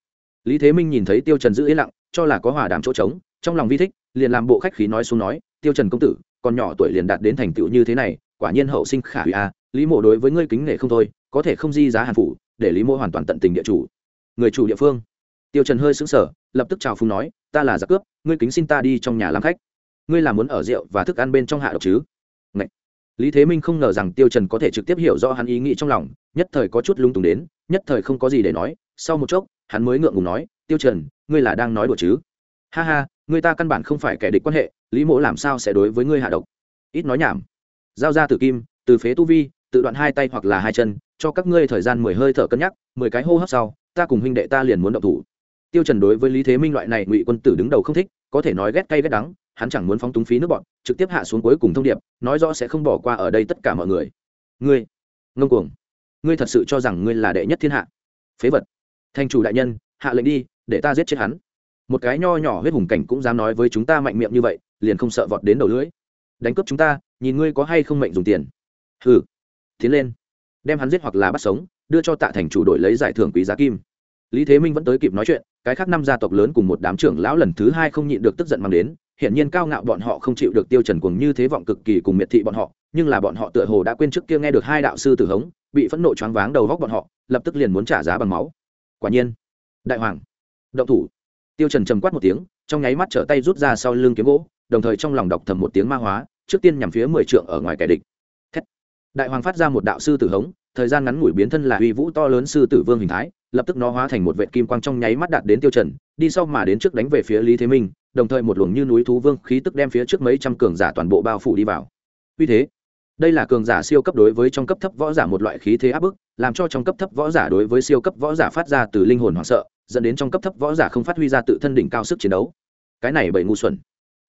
Lý thế minh nhìn thấy tiêu trần giữ yên lặng, cho là có hòa đàm chỗ trống, trong lòng vi thích, liền làm bộ khách khí nói xuống nói, tiêu trần công tử, còn nhỏ tuổi liền đạt đến thành tựu như thế này, quả nhiên hậu sinh khả hủy a, lý mộ đối với ngươi kính nể không thôi, có thể không di giá hàn phủ, để lý mộ hoàn toàn tận tình địa chủ. Người chủ địa phương tiêu trần hơi sững sờ, lập tức chào phúng nói, ta là giặc cướp, ngươi kính xin ta đi trong nhà làm khách. Ngươi là muốn ở rượu và thức ăn bên trong hạ độc chứ? Ngậy. lý thế minh không ngờ rằng tiêu trần có thể trực tiếp hiểu rõ hắn ý nghĩ trong lòng, nhất thời có chút lung túng đến, nhất thời không có gì để nói. Sau một chốc, hắn mới ngượng ngùng nói, tiêu trần, ngươi là đang nói đùa chứ? Ha ha, ngươi ta căn bản không phải kẻ địch quan hệ, lý mộ làm sao sẽ đối với ngươi hạ độc? Ít nói nhảm. Giao ra từ kim, từ phế tu vi, tự đoạn hai tay hoặc là hai chân, cho các ngươi thời gian mười hơi thở cân nhắc, mười cái hô hấp sau, ta cùng huynh đệ ta liền muốn động thủ tiêu trần đối với lý thế minh loại này ngụy quân tử đứng đầu không thích, có thể nói ghét cay ghét đắng, hắn chẳng muốn phóng túng phí nước bọn, trực tiếp hạ xuống cuối cùng thông điệp, nói rõ sẽ không bỏ qua ở đây tất cả mọi người. Ngươi, ngông cuồng. Ngươi thật sự cho rằng ngươi là đệ nhất thiên hạ. Phế vật. Thành chủ đại nhân, hạ lệnh đi, để ta giết chết hắn. Một cái nho nhỏ huyết hùng cảnh cũng dám nói với chúng ta mạnh miệng như vậy, liền không sợ vọt đến đầu lưỡi. Đánh cướp chúng ta, nhìn ngươi có hay không mệnh dùng tiền. Hừ. Tiến lên. Đem hắn giết hoặc là bắt sống, đưa cho tạ thành chủ đổi lấy giải thưởng quý giá kim. Lý thế minh vẫn tới kịp nói chuyện cái khác năm gia tộc lớn cùng một đám trưởng lão lần thứ hai không nhịn được tức giận mang đến hiện nhiên cao ngạo bọn họ không chịu được tiêu trần cuồng như thế vọng cực kỳ cùng miệt thị bọn họ, nhưng là bọn họ tựa hồ đã quên trước kia nghe được hai đạo sư tử hống, bị phẫn nộ choáng váng đầu góc bọn họ, lập tức liền muốn trả giá bằng máu. Quả nhiên, đại hoàng, động thủ. Tiêu trần trầm quát một tiếng, trong nháy mắt trở tay rút ra sau lưng kiếm gỗ, đồng thời trong lòng đọc thầm một tiếng ma hóa, trước tiên nhằm phía mười trượng ở ngoài kẻ địch. Thét. đại hoàng phát ra một đạo sư tử hống, thời gian ngắn ngủi biến thân là uy vũ to lớn sư tử vương hình thái lập tức nó hóa thành một vệ kim quang trong nháy mắt đạt đến tiêu trần, đi sau mà đến trước đánh về phía lý thế minh, đồng thời một luồng như núi thú vương khí tức đem phía trước mấy trăm cường giả toàn bộ bao phủ đi vào. Vì thế, đây là cường giả siêu cấp đối với trong cấp thấp võ giả một loại khí thế áp bức, làm cho trong cấp thấp võ giả đối với siêu cấp võ giả phát ra từ linh hồn hoảng sợ, dẫn đến trong cấp thấp võ giả không phát huy ra tự thân đỉnh cao sức chiến đấu. Cái này bởi ngu xuẩn.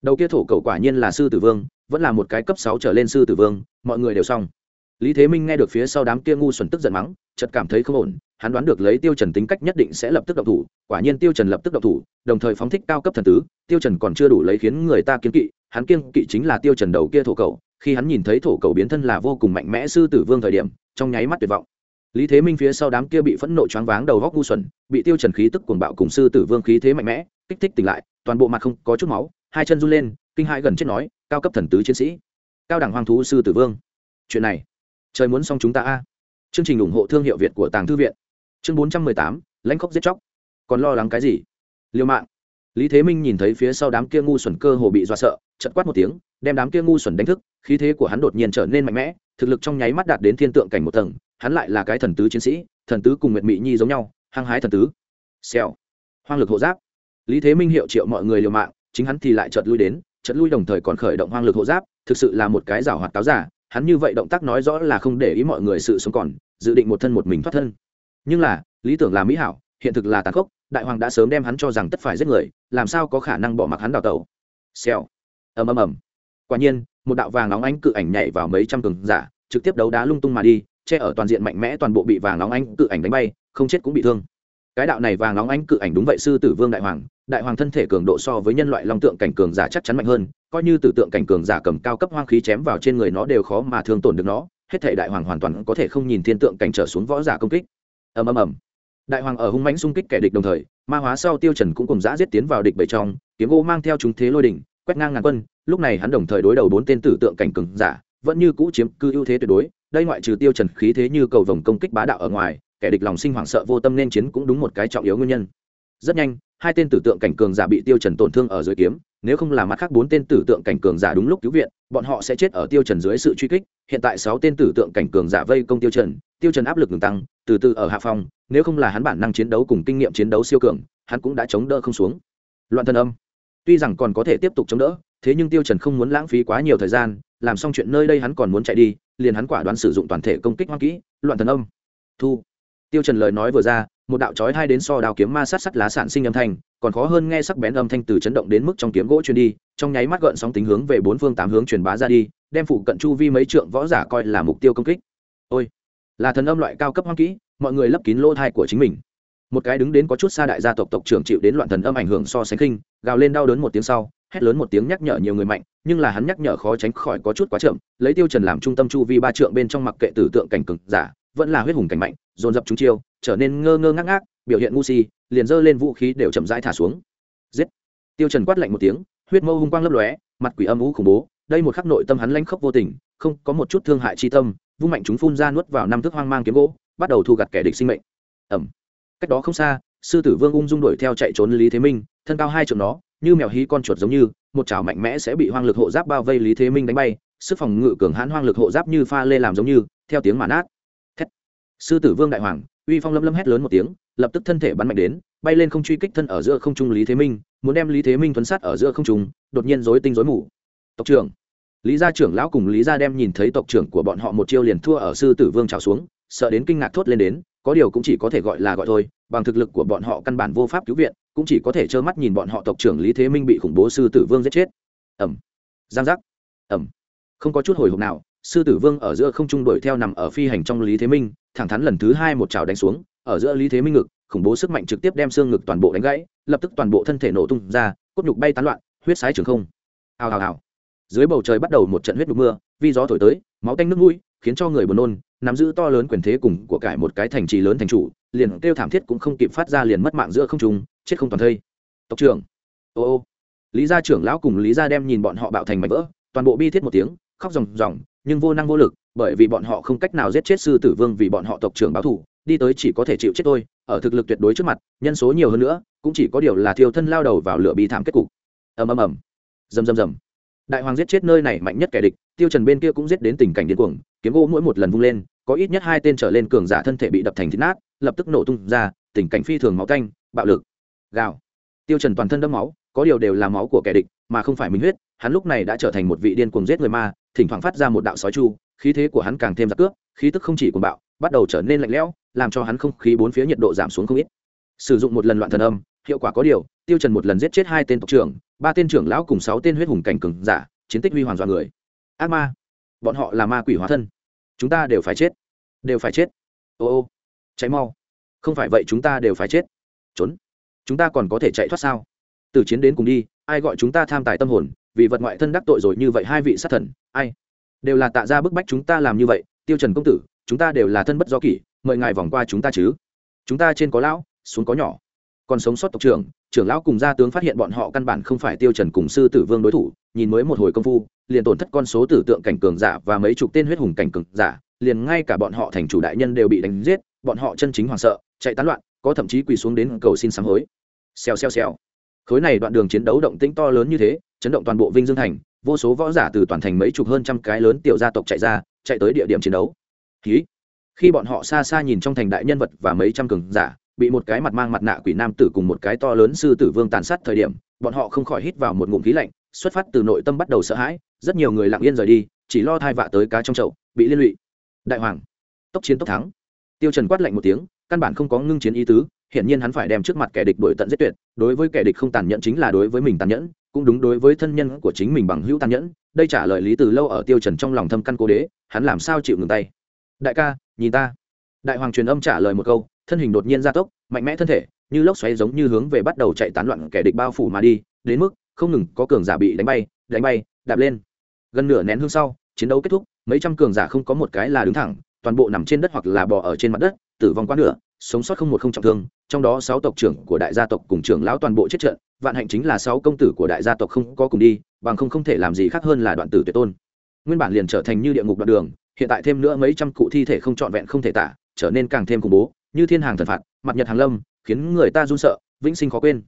Đầu kia thổ cầu quả nhiên là sư tử vương, vẫn là một cái cấp sáu trở lên sư tử vương, mọi người đều xong. Lý thế minh nghe được phía sau đám kia ngu xuẩn tức giận mắng, chợt cảm thấy không ổn hắn đoán được lấy tiêu trần tính cách nhất định sẽ lập tức động thủ, quả nhiên tiêu trần lập tức động thủ, đồng thời phóng thích cao cấp thần tứ, tiêu trần còn chưa đủ lấy khiến người ta kiên kỵ, hắn kiên kỵ chính là tiêu trần đầu kia thổ cầu, khi hắn nhìn thấy thổ cầu biến thân là vô cùng mạnh mẽ sư tử vương thời điểm, trong nháy mắt tuyệt vọng. Lý thế minh phía sau đám kia bị phẫn nộ choáng váng đầu góc ngu xuẩn, bị tiêu trần khí tức cuồng bạo cùng sư tử vương khí thế mạnh mẽ, kích thích tỉnh lại, toàn bộ mặt không có chút máu, hai chân run lên, kinh hãi gần chết nói, cao cấp thần tứ chiến sĩ, cao đẳng hoang thú sư tử vương, chuyện này, trời muốn xong chúng ta a. Chương trình ủng hộ thương hiệu việt của tàng thư viện chương bốn trăm mười tám, lãnh khốc giết chóc. Còn lo lắng cái gì? Liêu mạng. Lý thế minh nhìn thấy phía sau đám kia ngu xuẩn cơ hồ bị dọa sợ chật quát một tiếng, đem đám kia ngu xuẩn đánh thức, khí thế của hắn đột nhiên trở nên mạnh mẽ, thực lực trong nháy mắt đạt đến thiên tượng cảnh một tầng, hắn lại là cái thần tứ chiến sĩ, thần tứ cùng nguyệt mỹ nhi giống nhau, hăng hái thần tứ. Xèo. Hoang lực hộ giáp. Lý thế minh hiệu triệu mọi người liều mạng, chính hắn thì lại chợt lui đến, chợt lui đồng thời còn khởi động hoang lực hộ giáp, thực sự là một cái giảo hoạt cáo giả, hắn như vậy động tác nói rõ là không để ý mọi người sự sống còn, dự định một thân một mình thoát thân nhưng là, lý tưởng là mỹ hảo, hiện thực là tàn khốc, đại hoàng đã sớm đem hắn cho rằng tất phải giết người, làm sao có khả năng bỏ mặc hắn đào tẩu? Xèo. Ầm ầm ầm. Quả nhiên, một đạo vàng nóng ánh cự ảnh nhảy vào mấy trăm cường giả, trực tiếp đấu đá lung tung mà đi, che ở toàn diện mạnh mẽ toàn bộ bị vàng nóng ánh cự ảnh đánh bay, không chết cũng bị thương. Cái đạo này vàng nóng ánh cự ảnh đúng vậy sư tử vương đại hoàng đại hoàng thân thể cường độ so với nhân loại long tượng cảnh cường giả chắc chắn mạnh hơn, coi như tử tượng cảnh cường giả cầm cao cấp hoang khí chém vào trên người nó đều khó mà thương tổn được nó, hết thể đại hoàng hoàn toàn có thể không nhìn thiên tượng cảnh trở xuống võ giả công kích ầm ầm ầm. Đại hoàng ở hung mãnh xung kích kẻ địch đồng thời, ma hóa sau tiêu trần cũng cùng dã giết tiến vào địch bảy trong, kiếm gỗ mang theo chúng thế lôi đỉnh, quét ngang ngàn quân, lúc này hắn đồng thời đối đầu bốn tên tử tượng cảnh cường giả, vẫn như cũ chiếm cư ưu thế tuyệt đối, đây ngoại trừ tiêu trần khí thế như cầu vồng công kích bá đạo ở ngoài, kẻ địch lòng sinh hoảng sợ vô tâm nên chiến cũng đúng một cái trọng yếu nguyên nhân. Rất nhanh, hai tên tử tượng cảnh cường giả bị tiêu trần tổn thương ở dưới kiếm, nếu không là mặt khác bốn tên tử tượng cảnh cường giả đúng lúc cứu viện bọn họ sẽ chết ở tiêu trần dưới sự truy kích. Hiện tại sáu tên tử tượng cảnh cường giả vây công tiêu trần tiêu trần áp lực ngừng tăng, từ từ ở hạ phòng nếu không là hắn bản năng chiến đấu cùng kinh nghiệm chiến đấu siêu cường, hắn cũng đã chống đỡ không xuống. Loạn thân âm. Tuy rằng còn có thể tiếp tục chống đỡ, thế nhưng tiêu trần không muốn lãng phí quá nhiều thời gian, làm xong chuyện nơi đây hắn còn muốn chạy đi, liền hắn quả đoán sử dụng toàn thể công kích hoang kỹ, loạn thần âm. Thu. Tiêu trần lời nói vừa ra, một đạo chói hai đến so đao kiếm ma sát sắt lá sản sinh âm thanh, còn khó hơn nghe sắc bén âm thanh từ chấn động đến mức trong kiếm gỗ truyền đi trong nháy mắt gợn sóng tính hướng về bốn phương tám hướng truyền bá ra đi đem phụ cận chu vi mấy trượng võ giả coi là mục tiêu công kích. Ôi là thần âm loại cao cấp hoang kỹ mọi người lấp kín lỗ thai của chính mình. Một cái đứng đến có chút xa đại gia tộc tộc trưởng chịu đến loạn thần âm ảnh hưởng so sánh kinh, gào lên đau đớn một tiếng sau hét lớn một tiếng nhắc nhở nhiều người mạnh nhưng là hắn nhắc nhở khó tránh khỏi có chút quá chậm lấy tiêu trần làm trung tâm chu vi ba trượng bên trong mặc kệ tử tượng cảnh cực giả vẫn là huyết hùng cảnh mạnh dồn dập chúng chiêu trở nên ngơ ngơ ngác ngác biểu hiện ngu si liền giơ lên vũ khí đều chậm rãi thả xuống. Giết. Tiêu trần quát lạnh một tiếng huyết mâu hung quang lấp lóe, mặt quỷ âm u khủng bố, đây một khắc nội tâm hắn lãnh khốc vô tình, không có một chút thương hại chi tâm, vung mạnh chúng phun ra nuốt vào năm thước hoang mang kiếm gỗ, bắt đầu thu gặt kẻ địch sinh mệnh. Ẩm cách đó không xa, sư tử vương ung dung đuổi theo chạy trốn lý thế minh, thân cao hai trượng nó, như mèo hí con chuột giống như, một chảo mạnh mẽ sẽ bị hoang lực hộ giáp bao vây lý thế minh đánh bay, sức phòng ngự cường hãn hoang lực hộ giáp như pha lê làm giống như, theo tiếng màn nát. Thét. sư tử vương đại hoàng, uy phong lâm lâm hét lớn một tiếng, lập tức thân thể bắn mạnh đến bay lên không truy kích thân ở giữa không trung lý thế minh, muốn đem lý thế minh thuấn sát ở giữa không trung, đột nhiên rối tinh rối mù. Tộc trưởng. Lý gia trưởng lão cùng lý gia đem nhìn thấy tộc trưởng của bọn họ một chiêu liền thua ở sư tử vương trào xuống, sợ đến kinh ngạc thốt lên đến, có điều cũng chỉ có thể gọi là gọi thôi, bằng thực lực của bọn họ căn bản vô pháp cứu viện, cũng chỉ có thể trơ mắt nhìn bọn họ tộc trưởng lý thế minh bị khủng bố sư tử vương giết chết. Ẩm giang giác. Ẩm không có chút hồi hộp nào, sư tử vương ở giữa không trung đuổi theo nằm ở phi hành trong lý thế minh, thẳng thắn lần thứ hai một trào đánh xuống, ở giữa lý thế minh ngực khủng bố sức mạnh trực tiếp đem xương ngực toàn bộ đánh gãy, lập tức toàn bộ thân thể nổ tung ra, cốt nhục bay tán loạn, huyết sái trường không. Hào hào hào. Dưới bầu trời bắt đầu một trận huyết nhục mưa, vi gió thổi tới, máu tanh nước mũi, khiến cho người buồn nôn, nắm giữ to lớn quyền thế cùng của cải một cái thành trì lớn thành chủ, liền kêu thảm thiết cũng không kịp phát ra liền mất mạng giữa không trung, chết không toàn thây. Tộc trưởng. Ô ô. Lý gia trưởng lão cùng lý gia đem nhìn bọn họ bạo thành mảnh vỡ, toàn bộ bi thiết một tiếng, khóc ròng ròng, nhưng vô năng vô lực, bởi vì bọn họ không cách nào giết chết sư tử vương vì bọn họ tộc trưởng báo thủ đi tới chỉ có thể chịu chết tôi, ở thực lực tuyệt đối trước mặt, nhân số nhiều hơn nữa, cũng chỉ có điều là thiêu thân lao đầu vào lửa bi thảm kết cục. Ầm ầm ầm. Rầm rầm rầm. Đại hoàng giết chết nơi này mạnh nhất kẻ địch, tiêu trần bên kia cũng giết đến tình cảnh điên cuồng, kiếm gỗ mỗi một lần vung lên, có ít nhất hai tên trở lên cường giả thân thể bị đập thành thịt nát, lập tức nổ tung ra, tình cảnh phi thường máu canh bạo lực. Gào. Tiêu trần toàn thân đẫm máu, có điều đều là máu của kẻ địch, mà không phải minh huyết, hắn lúc này đã trở thành một vị điên cuồng giết người ma, thỉnh thoảng phát ra một đạo sói chu, khí thế của hắn càng thêm giặc cướp, khí tức không chỉ cuồng bạo, bắt đầu trở nên lạnh lẽo làm cho hắn không khí bốn phía nhiệt độ giảm xuống không ít. Sử dụng một lần loạn thần âm, hiệu quả có điều, tiêu trần một lần giết chết hai tên tộc trưởng, ba tên trưởng lão cùng sáu tên huyết hùng cảnh cường giả, chiến tích huy hoàng dọa người. Ác ma. Bọn họ là ma quỷ hóa thân. Chúng ta đều phải chết. Đều phải chết. Ô ô. Cháy mau. Không phải vậy chúng ta đều phải chết. Trốn. Chúng ta còn có thể chạy thoát sao? Từ chiến đến cùng đi, ai gọi chúng ta tham tài tâm hồn, vì vật ngoại thân đắc tội rồi như vậy hai vị sát thần, ai? Đều là tạ ra bức bách chúng ta làm như vậy, tiêu trần công tử, chúng ta đều là thân bất do kỷ mời ngài vòng qua chúng ta chứ. Chúng ta trên có lão, xuống có nhỏ. Còn sống sót tộc trưởng trưởng lão cùng gia tướng phát hiện bọn họ căn bản không phải tiêu trần cùng sư tử vương đối thủ, nhìn mới một hồi công phu, liền tổn thất con số tử tượng cảnh cường giả và mấy chục tên huyết hùng cảnh cường giả, liền ngay cả bọn họ thành chủ đại nhân đều bị đánh giết, bọn họ chân chính hoảng sợ, chạy tán loạn, có thậm chí quỳ xuống đến cầu xin sám hối. Xèo xèo xèo. Khối này đoạn đường chiến đấu động tĩnh to lớn như thế, chấn động toàn bộ vinh dương thành, vô số võ giả từ toàn thành mấy chục hơn trăm cái lớn tiểu gia tộc chạy ra, chạy tới địa điểm chiến đấu. Ký khi bọn họ xa xa nhìn trong thành đại nhân vật và mấy trăm cường giả, bị một cái mặt mang mặt nạ quỷ nam tử cùng một cái to lớn sư tử vương tàn sát thời điểm, bọn họ không khỏi hít vào một ngụm khí lạnh, xuất phát từ nội tâm bắt đầu sợ hãi, rất nhiều người lặng yên rời đi, chỉ lo thai vạ tới cá trong chậu, bị liên lụy. Đại hoàng, tốc chiến tốc thắng. Tiêu trần quát lạnh một tiếng, căn bản không có ngưng chiến ý tứ, hiển nhiên hắn phải đem trước mặt kẻ địch đuổi tận giết tuyệt, đối với kẻ địch không tàn nhẫn chính là đối với mình tàn nhẫn, cũng đúng đối với thân nhân của chính mình bằng hữu tàn nhẫn, đây trả lời lý từ lâu ở tiêu trần trong lòng thâm căn cố đế, hắn làm sao chịu ngừng tay? Đại ca nhìn ta. Đại hoàng truyền âm trả lời một câu, thân hình đột nhiên gia tốc, mạnh mẽ thân thể, như lốc xoáy giống như hướng về bắt đầu chạy tán loạn kẻ địch bao phủ mà đi, đến mức không ngừng có cường giả bị đánh bay đánh bay, đạp lên. Gần nửa nén hương sau, chiến đấu kết thúc, mấy trăm cường giả không có một cái là đứng thẳng, toàn bộ nằm trên đất hoặc là bò ở trên mặt đất, tử vong quá nửa, sống sót không một không trọng thương, trong đó sáu tộc trưởng của đại gia tộc cùng trưởng lão toàn bộ chết trận, vạn hạnh chính là sáu công tử của đại gia tộc không có cùng đi, bằng không không thể làm gì khác hơn là đoạn tử tuyệt tôn. Nguyên bản liền trở thành như địa ngục đoạn đường hiện tại thêm nữa mấy trăm cụ thi thể không trọn vẹn không thể tả, trở nên càng thêm khủng bố, như thiên hàng thần phạt, mặt nhật hàng lâm, khiến người ta run sợ, vĩnh sinh khó quên.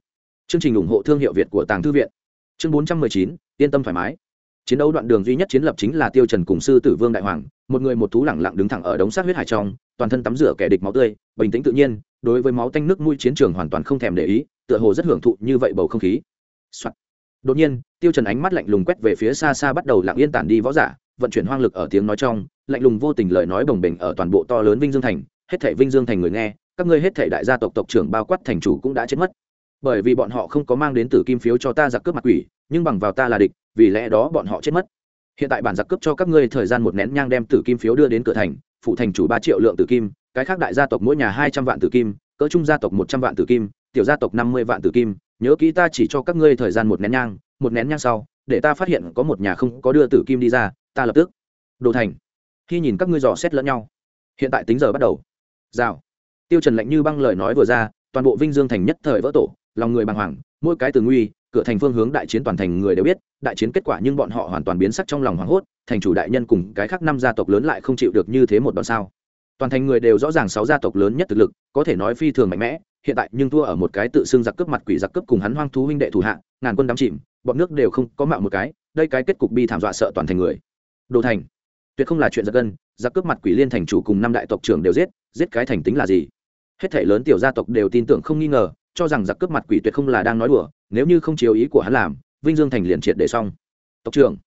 Chương trình ủng hộ thương hiệu việt của tàng thư viện. Chương bốn trăm mười chín, yên tâm thoải mái. Chiến đấu đoạn đường duy nhất chiến lập chính là tiêu trần cùng sư tử vương đại hoàng, một người một thú lẳng lặng đứng thẳng ở đống xác huyết hải trong, toàn thân tắm rửa kẻ địch máu tươi, bình tĩnh tự nhiên, đối với máu tanh nước mũi chiến trường hoàn toàn không thèm để ý, tựa hồ rất hưởng thụ như vậy bầu không khí、Soạn. đột nhiên, tiêu trần ánh mắt lạnh lùng quét về phía xa xa bắt đầu lặng yên tản đi võ giả vận chuyển hoang lực ở tiếng nói trong, lạnh lùng vô tình lời nói bồng bềnh ở toàn bộ to lớn vinh dương thành, hết thảy vinh dương thành người nghe, các ngươi hết thảy đại gia tộc tộc trưởng bao quát thành chủ cũng đã chết mất. Bởi vì bọn họ không có mang đến tử kim phiếu cho ta giặc cướp mặt quỷ, nhưng bằng vào ta là địch, vì lẽ đó bọn họ chết mất. Hiện tại bản giặc cướp cho các ngươi thời gian một nén nhang đem tử kim phiếu đưa đến cửa thành, phụ thành chủ ba triệu lượng tử kim, cái khác đại gia tộc mỗi nhà hai trăm vạn tử kim, cỡ trung gia tộc một trăm vạn tử kim, tiểu gia tộc năm mươi vạn tử kim, nhớ kỹ ta chỉ cho các ngươi thời gian một nén nhang, một nén nhang sau, để ta phát hiện có một nhà không có đưa tử kim đi ra ta lập tức. Đồ thành, khi nhìn các ngươi dò xét lẫn nhau, hiện tại tính giờ bắt đầu. Rào. Tiêu trần lạnh như băng lời nói vừa ra, toàn bộ vinh dương thành nhất thời vỡ tổ, lòng người bàng hoàng, mỗi cái từ nguy, cửa thành phương hướng đại chiến toàn thành người đều biết, đại chiến kết quả nhưng bọn họ hoàn toàn biến sắc trong lòng hoảng hốt, thành chủ đại nhân cùng cái khác năm gia tộc lớn lại không chịu được như thế một đòn sao. Toàn thành người đều rõ ràng sáu gia tộc lớn nhất thực lực, có thể nói phi thường mạnh mẽ, hiện tại nhưng thua ở một cái tự xưng giặc cướp mặt quỷ giặc cướp cùng hắn hoang thú huynh đệ thủ hạ, ngàn quân đắm chìm, bọn nước đều không có mạo một cái, đây cái kết cục bi thảm dọa sợ toàn thành người đồ thành. Tuyệt không là chuyện giật gân, giặc cướp mặt quỷ liên thành chủ cùng năm đại tộc trưởng đều giết giết cái thành tính là gì? Hết thể lớn tiểu gia tộc đều tin tưởng không nghi ngờ, cho rằng giặc cướp mặt quỷ tuyệt không là đang nói đùa, nếu như không chiếu ý của hắn làm, vinh dương thành liền triệt để xong. Tộc trưởng,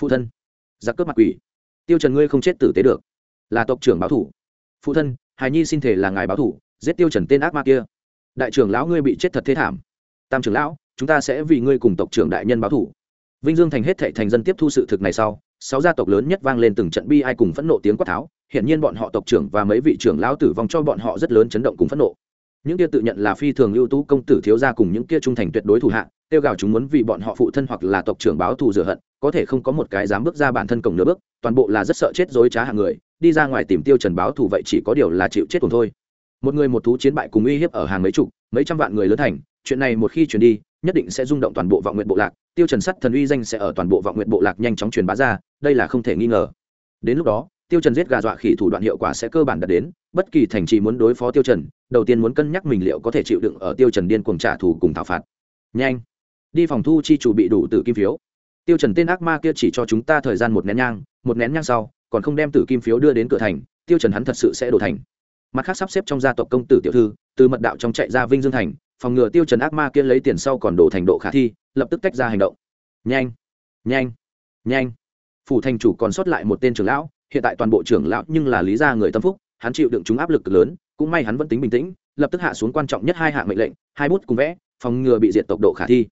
phụ thân, giặc cướp mặt quỷ. Tiêu trần ngươi không chết tử tế được. Là tộc trưởng báo thủ. Phụ thân hài nhi xin thể là ngài báo thủ, giết tiêu trần tên ác ma kia. Đại trưởng lão ngươi bị chết thật thế thảm. Tam trưởng lão, chúng ta sẽ vì ngươi cùng tộc trưởng đại nhân báo thủ. Vinh dương thành hết thệ thành dân tiếp thu sự thực này sau sáu gia tộc lớn nhất vang lên từng trận bi ai cùng phẫn nộ tiếng quát tháo, hiển nhiên bọn họ tộc trưởng và mấy vị trưởng lão tử vong cho bọn họ rất lớn chấn động cùng phẫn nộ. Những kia tự nhận là phi thường ưu tú công tử thiếu gia cùng những kia trung thành tuyệt đối thủ hạ tiêu gào chúng muốn vì bọn họ phụ thân hoặc là tộc trưởng báo thù rửa hận, có thể không có một cái dám bước ra bản thân cổng nửa bước, toàn bộ là rất sợ chết dối trá hạng người, đi ra ngoài tìm tiêu trần báo thù vậy chỉ có điều là chịu chết cùng thôi. Một người một thú chiến bại cùng uy hiếp ở hàng mấy chục, mấy trăm vạn người lớn thành, chuyện này một khi truyền đi nhất định sẽ rung động toàn bộ vọng nguyện bộ lạc, tiêu trần sắt thần uy danh sẽ ở toàn bộ vọng nguyện bộ lạc nhanh chóng truyền bá ra, đây là không thể nghi ngờ. Đến lúc đó, tiêu trần giết gà dọa khỉ thủ đoạn hiệu quả sẽ cơ bản đạt đến, bất kỳ thành trì muốn đối phó tiêu trần, đầu tiên muốn cân nhắc mình liệu có thể chịu đựng ở tiêu trần điên cuồng trả thù cùng thảo phạt. Nhanh, đi phòng thu chi chủ bị đủ tử kim phiếu. Tiêu trần tên ác ma kia chỉ cho chúng ta thời gian một nén nhang, một nén nhang sau, còn không đem tử kim phiếu đưa đến cửa thành, tiêu trần hắn thật sự sẽ đổ thành. Mặt khác sắp xếp trong gia tộc công tử tiểu thư, từ mật đạo trong chạy ra vinh dương thành phòng ngừa tiêu trần ác ma kia lấy tiền sau còn đổ thành độ khả thi, lập tức tách ra hành động. Nhanh nhanh nhanh. Phủ thành chủ còn sót lại một tên trưởng lão, hiện tại toàn bộ trưởng lão nhưng là lý gia người tâm phúc, hắn chịu đựng chúng áp lực cực lớn, cũng may hắn vẫn tính bình tĩnh, lập tức hạ xuống quan trọng nhất hai hạng mệnh lệnh, hai bút cùng vẽ, phòng ngừa bị diệt tộc độ khả thi.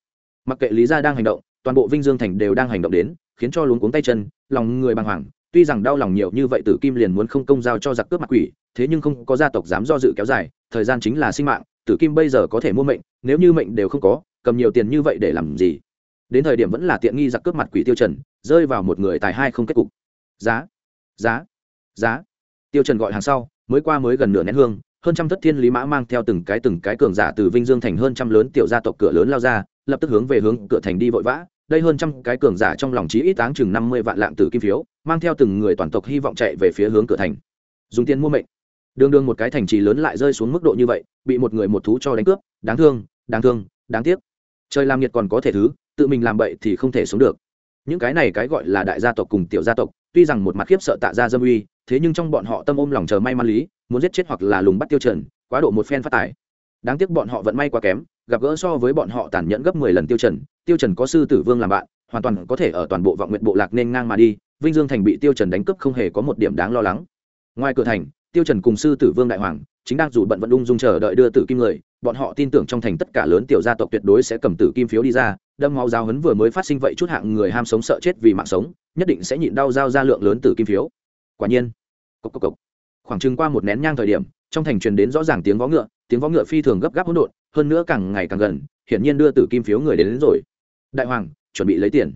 Mặc kệ lý gia đang hành động, toàn bộ vinh dương thành đều đang hành động đến, khiến cho luống cuống tay chân, lòng người bàng hoàng, tuy rằng đau lòng nhiều như vậy tử kim liền muốn không công giao cho giặc cướp mặt quỷ, thế nhưng không có gia tộc dám do dự kéo dài, thời gian chính là sinh mạng tử kim bây giờ có thể mua mệnh, nếu như mệnh đều không có, cầm nhiều tiền như vậy để làm gì? Đến thời điểm vẫn là tiện nghi giặc cướp mặt quỷ tiêu trần, rơi vào một người tài hai không kết cục. Giá giá giá. Tiêu trần gọi hàng sau, mới qua mới gần nửa nén hương, hơn trăm thất thiên lý mã mang theo từng cái từng cái cường giả từ vinh dương thành hơn trăm lớn tiểu gia tộc cửa lớn lao ra, lập tức hướng về hướng cửa thành đi vội vã. Đây hơn trăm cái cường giả trong lòng chí ít táng chừng năm mươi vạn lạng tử kim phiếu, mang theo từng người toàn tộc hy vọng chạy về phía hướng cửa thành. Dùng tiền mua mệnh đường đường một cái thành trì lớn lại rơi xuống mức độ như vậy, bị một người một thú cho đánh cướp, đáng thương đáng thương, đáng tiếc. Trời làm nhiệt còn có thể thứ, tự mình làm bậy thì không thể sống được. Những cái này cái gọi là đại gia tộc cùng tiểu gia tộc, tuy rằng một mặt khiếp sợ tạ ra dâm uy, thế nhưng trong bọn họ tâm ôm lòng chờ may mắn lý, muốn giết chết hoặc là lùng bắt tiêu trần, quá độ một phen phát tài. Đáng tiếc bọn họ vận may quá kém, gặp gỡ so với bọn họ tàn nhẫn gấp mười lần tiêu trần tiêu trần có sư tử vương làm bạn, hoàn toàn có thể ở toàn bộ vọng nguyện bộ lạc nên ngang mà đi, vinh dương thành bị tiêu trần đánh cướp không hề có một điểm đáng lo lắng. Ngoài cửa thành tiêu trần cùng sư tử vương đại hoàng chính đang dù bận vận ung dung chờ đợi đưa tử kim người bọn họ tin tưởng trong thành tất cả lớn tiểu gia tộc tuyệt đối sẽ cầm tử kim phiếu đi ra đâm máu giao hấn vừa mới phát sinh vậy chút hạng người ham sống sợ chết vì mạng sống nhất định sẽ nhịn đau giao ra lượng lớn tử kim phiếu. Quả nhiên cộc cộc cộc. khoảng chừng qua một nén nhang thời điểm trong thành truyền đến rõ ràng tiếng vó ngựa tiếng vó ngựa phi thường gấp gáp hỗn độn hơn nữa càng ngày càng gần hiển nhiên đưa tử kim phiếu người đến, đến rồi. Đại hoàng chuẩn bị lấy tiền.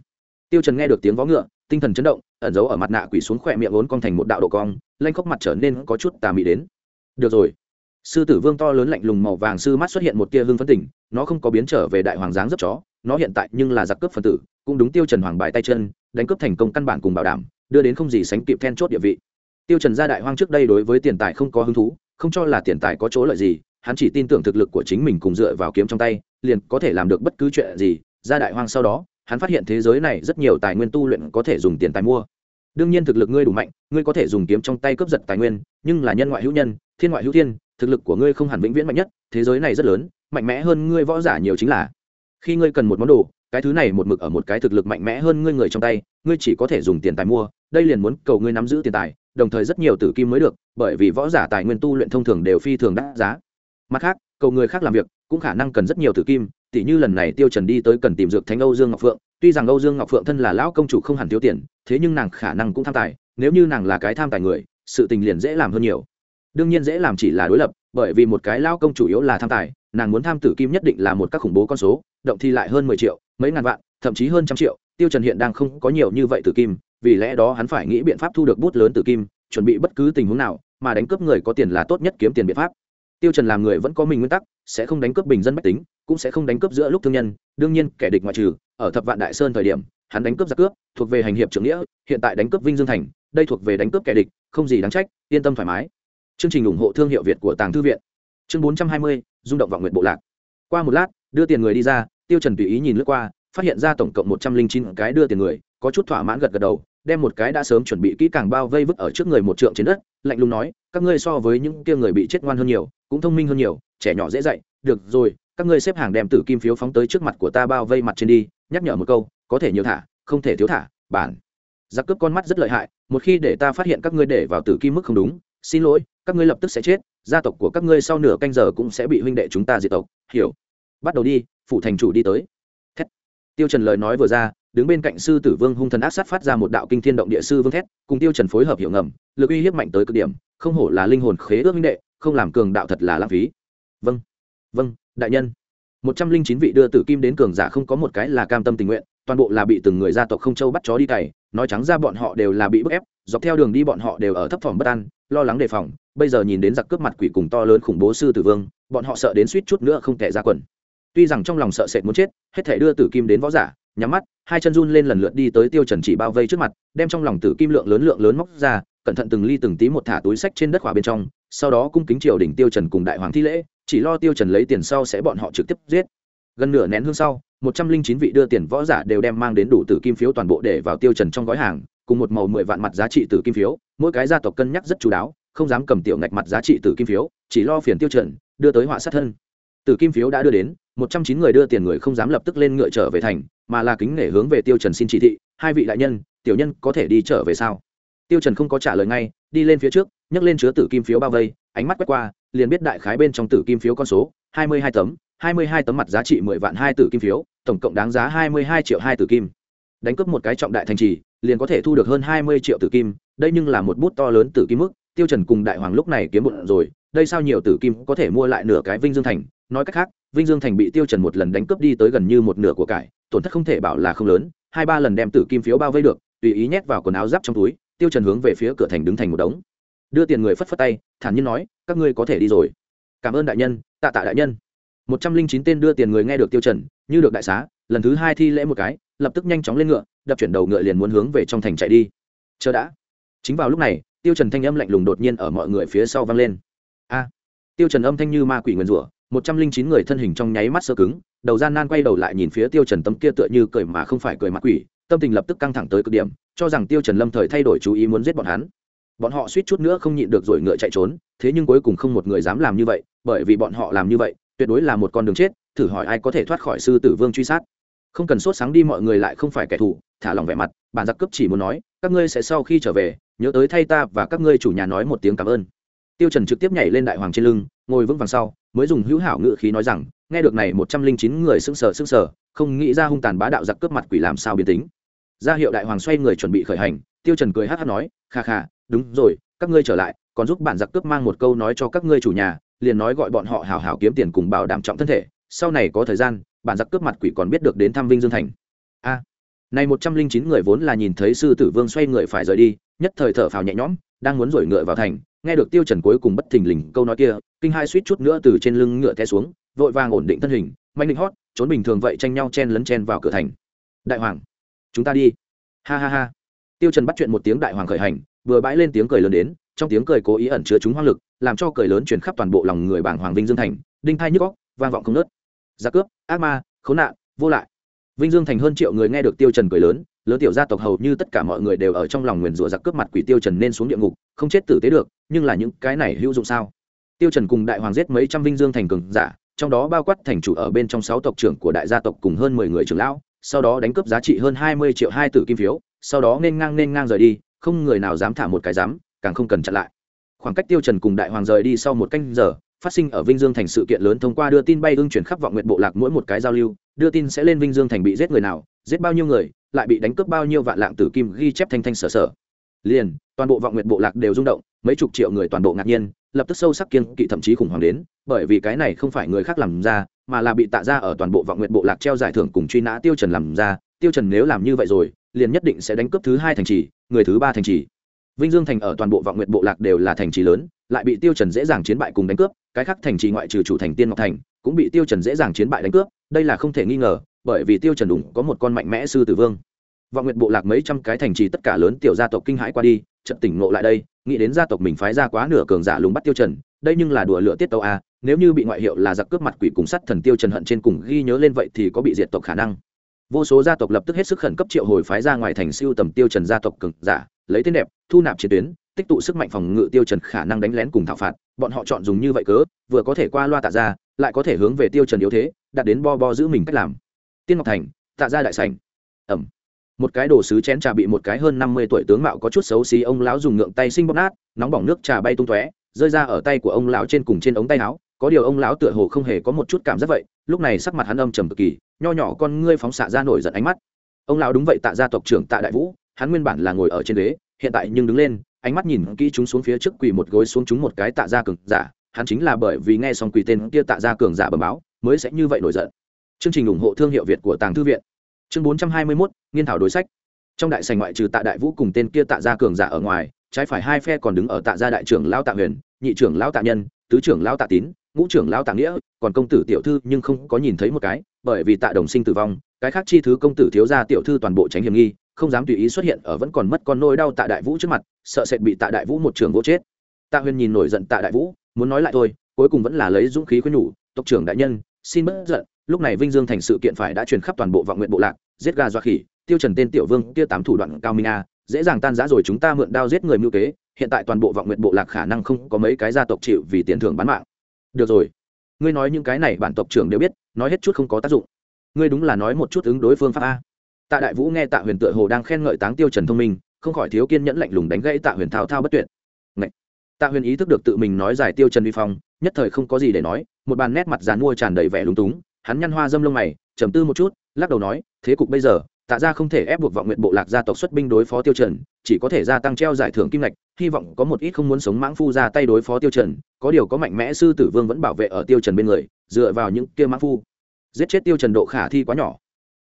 Tiêu trần nghe được tiếng vó ngựa tinh thần chấn động, ẩn giấu ở mặt nạ quỷ xuống khỏe miệng vốn cong thành một đạo độ cong lanh khóc mặt trở nên có chút tà mị đến. Được rồi. Sư tử vương to lớn lạnh lùng màu vàng sư mắt xuất hiện một tia hương phấn tỉnh nó không có biến trở về đại hoàng dáng rất chó, nó hiện tại nhưng là giặc cướp phân tử, cũng đúng tiêu trần hoàng bài tay chân, đánh cướp thành công căn bản cùng bảo đảm, đưa đến không gì sánh kịp then chốt địa vị. Tiêu trần gia đại hoang trước đây đối với tiền tài không có hứng thú, không cho là tiền tài có chỗ lợi gì, hắn chỉ tin tưởng thực lực của chính mình cùng dựa vào kiếm trong tay, liền có thể làm được bất cứ chuyện gì, gia đại hoang sau đó hắn phát hiện thế giới này rất nhiều tài nguyên tu luyện có thể dùng tiền tài mua. Đương nhiên thực lực ngươi đủ mạnh, ngươi có thể dùng kiếm trong tay cướp giật tài nguyên, nhưng là nhân ngoại hữu nhân, thiên ngoại hữu thiên, thực lực của ngươi không hẳn vĩnh viễn mạnh nhất, thế giới này rất lớn, mạnh mẽ hơn ngươi võ giả nhiều chính là. Khi ngươi cần một món đồ, cái thứ này một mực ở một cái thực lực mạnh mẽ hơn ngươi người trong tay, ngươi chỉ có thể dùng tiền tài mua, đây liền muốn cầu ngươi nắm giữ tiền tài, đồng thời rất nhiều tử kim mới được, bởi vì võ giả tài nguyên tu luyện thông thường đều phi thường đắt giá. Mặt khác, cầu người khác làm việc, cũng khả năng cần rất nhiều tử kim tỉ như lần này tiêu trần đi tới cần tìm dược thánh âu dương ngọc phượng, tuy rằng âu dương ngọc phượng thân là lão công chủ không hẳn thiếu tiền, thế nhưng nàng khả năng cũng tham tài, nếu như nàng là cái tham tài người, sự tình liền dễ làm hơn nhiều. Đương nhiên dễ làm chỉ là đối lập, bởi vì một cái lão công chủ yếu là tham tài, nàng muốn tham tử kim nhất định là một các khủng bố con số, động thi lại hơn mười triệu, mấy ngàn vạn, thậm chí hơn trăm triệu, tiêu trần hiện đang không có nhiều như vậy tử kim, vì lẽ đó hắn phải nghĩ biện pháp thu được bút lớn tử kim, chuẩn bị bất cứ tình huống nào, mà đánh cướp người có tiền là tốt nhất kiếm tiền biện pháp tiêu trần làm người vẫn có mình nguyên tắc sẽ không đánh cướp bình dân bách tính cũng sẽ không đánh cướp giữa lúc thương nhân đương nhiên kẻ địch ngoại trừ ở thập vạn đại sơn thời điểm hắn đánh cướp giặc cướp thuộc về hành hiệp trưởng nghĩa hiện tại đánh cướp vinh dương thành đây thuộc về đánh cướp kẻ địch không gì đáng trách yên tâm thoải mái. Chương trình ủng hộ thương hiệu việt của tàng thư viện. Chương 420, rung động vọng nguyện bộ lạc. Qua một lát đưa tiền người đi ra tiêu trần tùy ý nhìn lướt qua phát hiện ra tổng cộng một trăm linh chín cái đưa tiền người có chút thỏa mãn gật gật đầu đem một cái đã sớm chuẩn bị kỹ càng bao vây vứt ở trước người một trượng trên đất lạnh lùng nói các ngươi so với những kia người bị chết ngoan hơn nhiều cũng thông minh hơn nhiều, trẻ nhỏ dễ dạy, được rồi, các ngươi xếp hàng đem tử kim phiếu phóng tới trước mặt của ta bao vây mặt trên đi, nhắc nhở một câu, có thể nhiều thả, không thể thiếu thả, bản. Giặc cướp con mắt rất lợi hại, một khi để ta phát hiện các ngươi để vào tử kim mức không đúng, xin lỗi, các ngươi lập tức sẽ chết, gia tộc của các ngươi sau nửa canh giờ cũng sẽ bị huynh đệ chúng ta diệt tộc, hiểu. Bắt đầu đi phụ thành chủ đi tới. Thét. Tiêu trần lời nói vừa ra, đứng bên cạnh sư tử vương hung thần ác sát phát ra một đạo kinh thiên động địa sư vương thét, cùng tiêu trần phối hợp hiệu ngầm, lực uy hiếp mạnh tới cực điểm, không hổ là linh hồn khế ước huynh đệ không làm cường đạo thật là lãng phí. Vâng vâng đại nhân. Một trăm linh chín vị đưa tử kim đến cường giả không có một cái là cam tâm tình nguyện, toàn bộ là bị từng người gia tộc không châu bắt chó đi cày, nói trắng ra bọn họ đều là bị bức ép, dọc theo đường đi bọn họ đều ở thấp phòng bất an, lo lắng đề phòng. Bây giờ nhìn đến giặc cướp mặt quỷ cùng to lớn khủng bố sư tử vương, bọn họ sợ đến suýt chút nữa không thể ra quần. Tuy rằng trong lòng sợ sệt muốn chết, hết thể đưa tử kim đến võ giả, nhắm mắt, hai chân run lên lần lượt đi tới tiêu trần chỉ bao vây trước mặt, đem trong lòng tử kim lượng lớn lượng lớn móc ra, cẩn thận từng ly từng tí một thả túi sách trên đất khỏa bên trong sau đó cung kính triều đình tiêu trần cùng đại hoàng thi lễ, chỉ lo tiêu trần lấy tiền sau sẽ bọn họ trực tiếp giết. Gần nửa nén hương sau, một trăm linh chín vị đưa tiền võ giả đều đem mang đến đủ tử kim phiếu toàn bộ để vào tiêu trần trong gói hàng, cùng một màu mười vạn mặt giá trị tử kim phiếu, mỗi cái gia tộc cân nhắc rất chú đáo, không dám cầm tiểu ngạch mặt giá trị tử kim phiếu, chỉ lo phiền tiêu trần, đưa tới họa sát thân. Tử kim phiếu đã đưa đến, một trăm chín người đưa tiền người không dám lập tức lên ngựa trở về thành, mà là kính nể hướng về tiêu trần xin chỉ thị, hai vị đại nhân, tiểu nhân có thể đi trở về sao? Tiêu trần không có trả lời ngay, đi lên phía trước, nhấc lên chứa tử kim phiếu bao vây, ánh mắt quét qua, liền biết đại khái bên trong tử kim phiếu con số, hai mươi hai tấm, hai mươi hai tấm mặt giá trị mười vạn hai tử kim phiếu, tổng cộng đáng giá hai mươi hai triệu hai tử kim. Đánh cướp một cái trọng đại thành trì, liền có thể thu được hơn hai mươi triệu tử kim, đây nhưng là một bút to lớn tử kim mức, tiêu trần cùng đại hoàng lúc này kiếm bụng rồi, đây sao nhiều tử kim có thể mua lại nửa cái vinh dương thành, nói cách khác, vinh dương thành bị tiêu trần một lần đánh cướp đi tới gần như một nửa của cải, tổn thất không thể bảo là không lớn, hai ba lần đem tử kim phiếu bao vây được, tùy ý nhét vào quần áo giáp trong túi tiêu trần hướng về phía cửa thành đứng thành một đống. Đưa tiền người phất phất tay, thản nhiên nói, các ngươi có thể đi rồi. Cảm ơn đại nhân, tạ tạ đại nhân. Một trăm linh chín tên đưa tiền người nghe được tiêu trần, như được đại xá, lần thứ hai thi lễ một cái, lập tức nhanh chóng lên ngựa, đập chuyển đầu ngựa liền muốn hướng về trong thành chạy đi. Chờ đã. Chính vào lúc này, tiêu trần thanh âm lạnh lùng đột nhiên ở mọi người phía sau vang lên. A! Tiêu trần âm thanh như ma quỷ nguyên rủa, một trăm linh chín người thân hình trong nháy mắt sơ cứng, đầu gian nan quay đầu lại nhìn phía tiêu trần tâm kia tựa như cười mà không phải cười mặt quỷ, tâm tình lập tức căng thẳng tới cực điểm cho rằng tiêu trần lâm thời thay đổi chú ý muốn giết bọn hắn. Bọn họ suýt chút nữa không nhịn được rồi ngựa chạy trốn, thế nhưng cuối cùng không một người dám làm như vậy, bởi vì bọn họ làm như vậy, tuyệt đối là một con đường chết, thử hỏi ai có thể thoát khỏi sư tử vương truy sát. Không cần sốt sáng đi mọi người lại không phải kẻ thù, thả lòng vẻ mặt, bản giặc cướp chỉ muốn nói, các ngươi sẽ sau khi trở về, nhớ tới thay ta và các ngươi chủ nhà nói một tiếng cảm ơn. Tiêu trần trực tiếp nhảy lên đại hoàng trên lưng, ngồi vững vàng sau, mới dùng hữu hảo ngữ khí nói rằng, nghe được này một trăm linh chín người sững sờ sững sờ, không nghĩ ra hung tàn bá đạo giặc cướp mặt quỷ làm sao biến tính ra hiệu đại hoàng xoay người chuẩn bị khởi hành, tiêu trần cười hát hát nói, kha kha, đúng rồi, các ngươi trở lại, còn giúp bản giặc cướp mang một câu nói cho các ngươi chủ nhà, liền nói gọi bọn họ hảo hảo kiếm tiền cùng bảo đảm trọng thân thể, sau này có thời gian, bản giặc cướp mặt quỷ còn biết được đến thăm vinh dương thành. A. Này một trăm linh chín người vốn là nhìn thấy sư tử vương xoay người phải rời đi, nhất thời thở phào nhẹ nhõm, đang muốn rổi ngựa vào thành, nghe được tiêu trần cuối cùng bất thình lình câu nói kia, kinh hai suýt chút nữa từ trên lưng ngựa té xuống, vội vàng ổn định thân hình, mạnh định hót, trốn bình thường vậy tranh nhau chen lấn chen vào cửa thành. Đại hoàng chúng ta đi. Ha ha ha. Tiêu trần bắt chuyện một tiếng đại hoàng khởi hành, vừa bãi lên tiếng cười lớn đến, trong tiếng cười cố ý ẩn chứa chúng hoang lực, làm cho cười lớn truyền khắp toàn bộ lòng người bảng hoàng vinh dương thành, đinh thai nhức óc, vang vọng không nứt gia dạ cướp, ác ma, khốn nạn, vô lại. Vinh dương thành hơn triệu người nghe được tiêu trần cười lớn lớn tiểu gia tộc hầu như tất cả mọi người đều ở trong lòng nguyền rủa giặc cướp mặt quỷ tiêu trần nên xuống địa ngục, không chết tử tế được, nhưng là những cái này hữu dụng sao? Tiêu trần cùng đại hoàng giết mấy trăm vinh dương thành cường giả, trong đó bao quát thành chủ ở bên trong sáu tộc trưởng của đại gia tộc cùng hơn mười người trưởng lão sau đó đánh cướp giá trị hơn hai mươi triệu hai tử kim phiếu, sau đó nên ngang nên ngang rời đi, không người nào dám thả một cái dám càng không cần chặn lại. Khoảng cách tiêu trần cùng đại hoàng rời đi sau một canh giờ, phát sinh ở vinh dương thành sự kiện lớn thông qua đưa tin bay ưng chuyển khắp vọng nguyện bộ lạc mỗi một cái giao lưu, đưa tin sẽ lên vinh dương thành bị giết người nào, giết bao nhiêu người, lại bị đánh cướp bao nhiêu vạn lạng tử kim ghi chép thanh thanh sở sở. Liền, toàn bộ vọng nguyện bộ lạc đều rung động, mấy chục triệu người toàn bộ ngạc nhiên lập tức sâu sắc kiên kỵ thậm chí khủng hoảng đến, bởi vì cái này không phải người khác làm ra, mà là bị tạ ra ở toàn bộ vọng nguyện bộ lạc treo giải thưởng cùng truy nã tiêu trần làm ra. Tiêu trần nếu làm như vậy rồi, liền nhất định sẽ đánh cướp thứ hai thành trì, người thứ ba thành trì. Vinh dương thành ở toàn bộ vọng nguyện bộ lạc đều là thành trì lớn, lại bị tiêu trần dễ dàng chiến bại cùng đánh cướp, cái khác thành trì ngoại trừ chủ thành tiên ngọc thành, cũng bị tiêu trần dễ dàng chiến bại đánh cướp, đây là không thể nghi ngờ, bởi vì tiêu trần đủng có một con mạnh mẽ sư tử vương. Vọng nguyện bộ lạc mấy trăm cái thành trì tất cả lớn tiểu gia tộc kinh hãi qua đi chợt tỉnh ngộ lại đây, nghĩ đến gia tộc mình phái ra quá nửa cường giả lùng bắt tiêu trần, đây nhưng là đùa lửa tiết tàu a à, nếu như bị ngoại hiệu là giặc cướp mặt quỷ cùng sắt thần tiêu trần hận trên cùng ghi nhớ lên vậy thì có bị diệt tộc khả năng. Vô số gia tộc lập tức hết sức khẩn cấp triệu hồi phái ra ngoài thành siêu tầm tiêu trần gia tộc cường giả, lấy tên đẹp, thu nạp chiến tuyến, tích tụ sức mạnh phòng ngự tiêu trần khả năng đánh lén cùng thảo phạt, bọn họ chọn dùng như vậy cớ, vừa có thể qua loa tạ ra, lại có thể hướng về tiêu trần yếu thế, đạt đến bo bo giữ mình cách làm. Tiên ngọc thành, tạ ra đại sảnh. Ẩm một cái đồ sứ chén trà bị một cái hơn năm mươi tuổi tướng mạo có chút xấu xí, ông lão dùng ngượng tay sinh bóp nát, nóng bỏng nước trà bay tung tóe, rơi ra ở tay của ông lão trên cùng trên ống tay áo. Có điều ông lão tựa hồ không hề có một chút cảm giác vậy, lúc này sắc mặt hắn âm trầm cực kỳ, nho nhỏ con ngươi phóng xạ ra nổi giận ánh mắt. Ông lão đúng vậy tạ gia tộc trưởng tạ đại vũ, hắn nguyên bản là ngồi ở trên ghế, hiện tại nhưng đứng lên, ánh mắt nhìn kỹ chúng xuống phía trước quỳ một gối xuống chúng một cái tạ gia cường giả, hắn chính là bởi vì nghe xong quỳ tên kia tạ gia cường giả bẩm báo, mới sẽ như vậy nổi giận. Chương trình ủng hộ thương hiệu việt của tàng thư viện chương bốn trăm hai mươi 421, nghiên thảo đối sách. Trong đại sành ngoại trừ tạ đại vũ cùng tên kia tạ gia cường giả ở ngoài trái phải hai phe còn đứng ở tạ gia đại trưởng lão tạ huyền nhị trưởng lão tạ nhân tứ trưởng lão tạ tín ngũ trưởng lão tạ nghĩa còn công tử tiểu thư nhưng không có nhìn thấy một cái bởi vì tạ đồng sinh tử vong cái khác chi thứ công tử thiếu gia tiểu thư toàn bộ tránh hiểm nghi không dám tùy ý xuất hiện ở vẫn còn mất con nỗi đau tạ đại vũ trước mặt sợ sệt bị tạ đại vũ một trường gỗ chết. Tạ huyền nhìn nổi giận tạ đại vũ muốn nói lại thôi cuối cùng vẫn là lấy dũng khí khuyên nhủ tộc trưởng đại nhân xin bớt giận lúc này vinh dương thành sự kiện phải đã truyền khắp toàn bộ vọng nguyện bộ lạc, giết gà doa khỉ, tiêu trần tên tiểu vương kia tám thủ đoạn cao minh a, dễ dàng tan rã rồi chúng ta mượn đao giết người mưu kế, hiện tại toàn bộ vọng nguyện bộ lạc khả năng không có mấy cái gia tộc chịu vì tiền thưởng bán mạng. Được rồi, ngươi nói những cái này bản tộc trưởng đều biết, nói hết chút không có tác dụng. Ngươi đúng là nói một chút ứng đối phương pháp a. Tạ đại vũ nghe tạ huyền tựa hồ đang khen ngợi táng tiêu trần thông minh, không khỏi thiếu kiên nhẫn lạnh lùng đánh gãy tạ huyền thao thao bất tuyệt. Ngậy! tạ huyền ý thức được tự mình nói giải tiêu trần vi phong, nhất thời không có gì để nói, một bàn nét mặt dàn mua tràn đầy vẻ lúng túng hắn nhăn hoa dâm lông mày, trầm tư một chút, lắc đầu nói, thế cục bây giờ, tạ ra không thể ép buộc vọng nguyện bộ lạc gia tộc xuất binh đối phó tiêu trần, chỉ có thể gia tăng treo giải thưởng kim ngạch, hy vọng có một ít không muốn sống mãng phu ra tay đối phó tiêu trần, có điều có mạnh mẽ sư tử vương vẫn bảo vệ ở tiêu trần bên người, dựa vào những kia mãng phu. Giết chết tiêu trần độ khả thi quá nhỏ.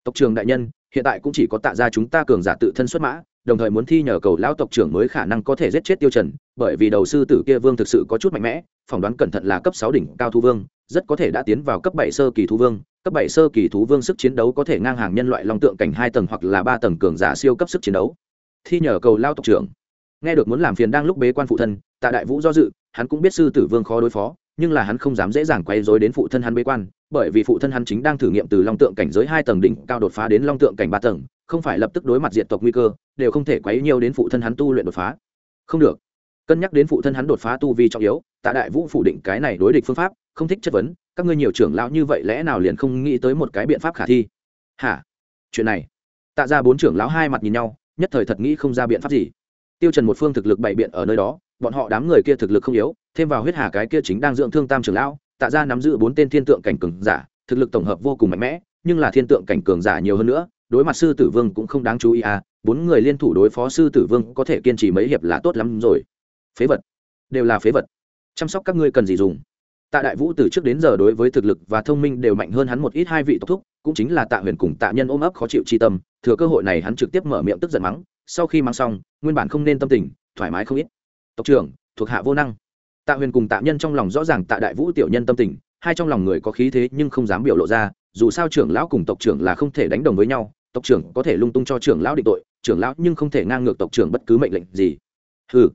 Tộc trưởng đại nhân, hiện tại cũng chỉ có tạ ra chúng ta cường giả tự thân xuất mã, đồng thời muốn thi nhờ cầu lão tộc trưởng mới khả năng có thể giết chết tiêu trần, bởi vì đầu sư tử kia vương thực sự có chút mạnh mẽ, phỏng đoán cẩn thận là cấp sáu đỉnh cao thu vương rất có thể đã tiến vào cấp bảy sơ kỳ thú vương. Cấp bảy sơ kỳ thú vương sức chiến đấu có thể ngang hàng nhân loại long tượng cảnh hai tầng hoặc là ba tầng cường giả siêu cấp sức chiến đấu. Thi nhờ cầu lao tộc trưởng. Nghe được muốn làm phiền đang lúc bế quan phụ thân, tạ đại vũ do dự, hắn cũng biết sư tử vương khó đối phó, nhưng là hắn không dám dễ dàng quay dối đến phụ thân hắn bế quan, bởi vì phụ thân hắn chính đang thử nghiệm từ long tượng cảnh giới hai tầng đỉnh cao đột phá đến long tượng cảnh ba tầng, không phải lập tức đối mặt diện tộc nguy cơ, đều không thể quấy nhiều đến phụ thân hắn tu luyện đột phá. Không được. Cân nhắc đến phụ thân hắn đột phá tu vi trọng yếu tạ đại vũ phủ định cái này đối địch phương pháp, không thích chất vấn, các ngươi nhiều trưởng lão như vậy lẽ nào liền không nghĩ tới một cái biện pháp khả thi? Hả? Chuyện này. Tạ ra bốn trưởng lão hai mặt nhìn nhau, nhất thời thật nghĩ không ra biện pháp gì. Tiêu trần một phương thực lực bày biện ở nơi đó, bọn họ đám người kia thực lực không yếu, thêm vào huyết hà cái kia chính đang dưỡng thương tam trưởng lão, tạ ra nắm giữ bốn tên thiên tượng cảnh cường giả, thực lực tổng hợp vô cùng mạnh mẽ, nhưng là thiên tượng cảnh cường giả nhiều hơn nữa, đối mặt sư tử vương cũng không đáng chú ý à bốn người liên thủ đối phó sư tử vương có thể kiên trì mấy hiệp là tốt lắm rồi. Phế vật. Đều là phế vật chăm sóc các ngươi cần gì dùng. Tạ đại vũ từ trước đến giờ đối với thực lực và thông minh đều mạnh hơn hắn một ít hai vị tộc thúc, cũng chính là tạ huyền cùng tạ nhân ôm ấp khó chịu chi tâm, thừa cơ hội này hắn trực tiếp mở miệng tức giận mắng, sau khi mang xong, nguyên bản không nên tâm tình, thoải mái không ít. Tộc trưởng, thuộc hạ vô năng. Tạ huyền cùng tạ nhân trong lòng rõ ràng tạ đại vũ tiểu nhân tâm tình, hai trong lòng người có khí thế nhưng không dám biểu lộ ra, dù sao trưởng lão cùng tộc trưởng là không thể đánh đồng với nhau, tộc trưởng có thể lung tung cho trưởng lão định tội, trưởng lão nhưng không thể ngang ngược tộc trưởng bất cứ mệnh lệnh gì. Ừ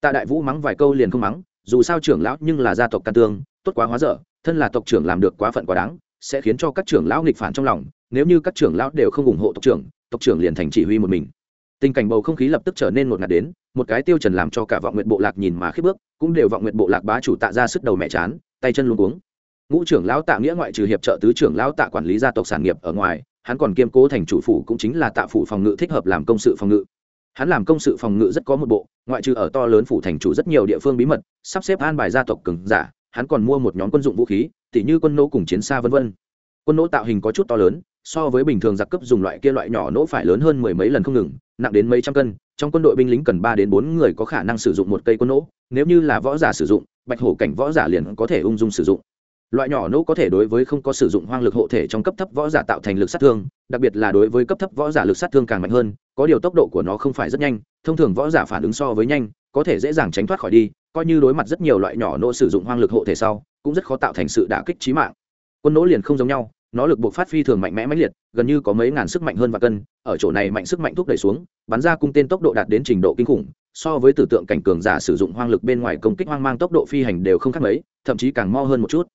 tạ đại vũ mắng vài câu liền không mắng dù sao trưởng lão nhưng là gia tộc can tương, tốt quá hóa dở, thân là tộc trưởng làm được quá phận quá đáng, sẽ khiến cho các trưởng lão nghịch phản trong lòng, nếu như các trưởng lão đều không ủng hộ tộc trưởng tộc trưởng liền thành chỉ huy một mình. Tình cảnh bầu không khí lập tức trở nên một ngạt đến, một cái tiêu trần làm cho cả vọng nguyện bộ lạc nhìn mà khiếp bước, cũng đều vọng nguyện bộ lạc bá chủ tạ ra sức đầu mẹ chán, tay chân luống cuống. Ngũ trưởng lão tạ nghĩa ngoại trừ hiệp trợ tứ trưởng lão tạ quản lý gia tộc sản nghiệp ở ngoài, hắn còn kiêm cố thành chủ phủ cũng chính là tạ phủ phòng ngự thích hợp làm công sự phòng ngự hắn làm công sự phòng ngự rất có một bộ, ngoại trừ ở to lớn phủ thành chủ rất nhiều địa phương bí mật, sắp xếp an bài gia tộc cường giả, hắn còn mua một nhóm quân dụng vũ khí, tỉ như quân nỗ cùng chiến xa vân vân. Quân nỗ tạo hình có chút to lớn, so với bình thường giặc cấp dùng loại kia loại nhỏ nỗ phải lớn hơn mười mấy lần không ngừng, nặng đến mấy trăm cân, trong quân đội binh lính cần ba đến bốn người có khả năng sử dụng một cây quân nỗ, nếu như là võ giả sử dụng, bạch hổ cảnh võ giả liền có thể ung dung sử dụng. Loại nhỏ nỗ có thể đối với không có sử dụng hoang lực hộ thể trong cấp thấp võ giả tạo thành lực sát thương, đặc biệt là đối với cấp thấp võ giả lực sát thương càng mạnh hơn có điều tốc độ của nó không phải rất nhanh, thông thường võ giả phản ứng so với nhanh, có thể dễ dàng tránh thoát khỏi đi, coi như đối mặt rất nhiều loại nhỏ nỗ sử dụng hoang lực hộ thể sau, cũng rất khó tạo thành sự đả kích trí mạng. Quân nỗ liền không giống nhau, nó lực buộc phát phi thường mạnh mẽ mãnh liệt, gần như có mấy ngàn sức mạnh hơn và cân, ở chỗ này mạnh sức mạnh thúc đẩy xuống, bắn ra cung tên tốc độ đạt đến trình độ kinh khủng, so với tử tượng cảnh cường giả sử dụng hoang lực bên ngoài công kích hoang mang tốc độ phi hành đều không khác mấy, thậm chí càng mo hơn một chút.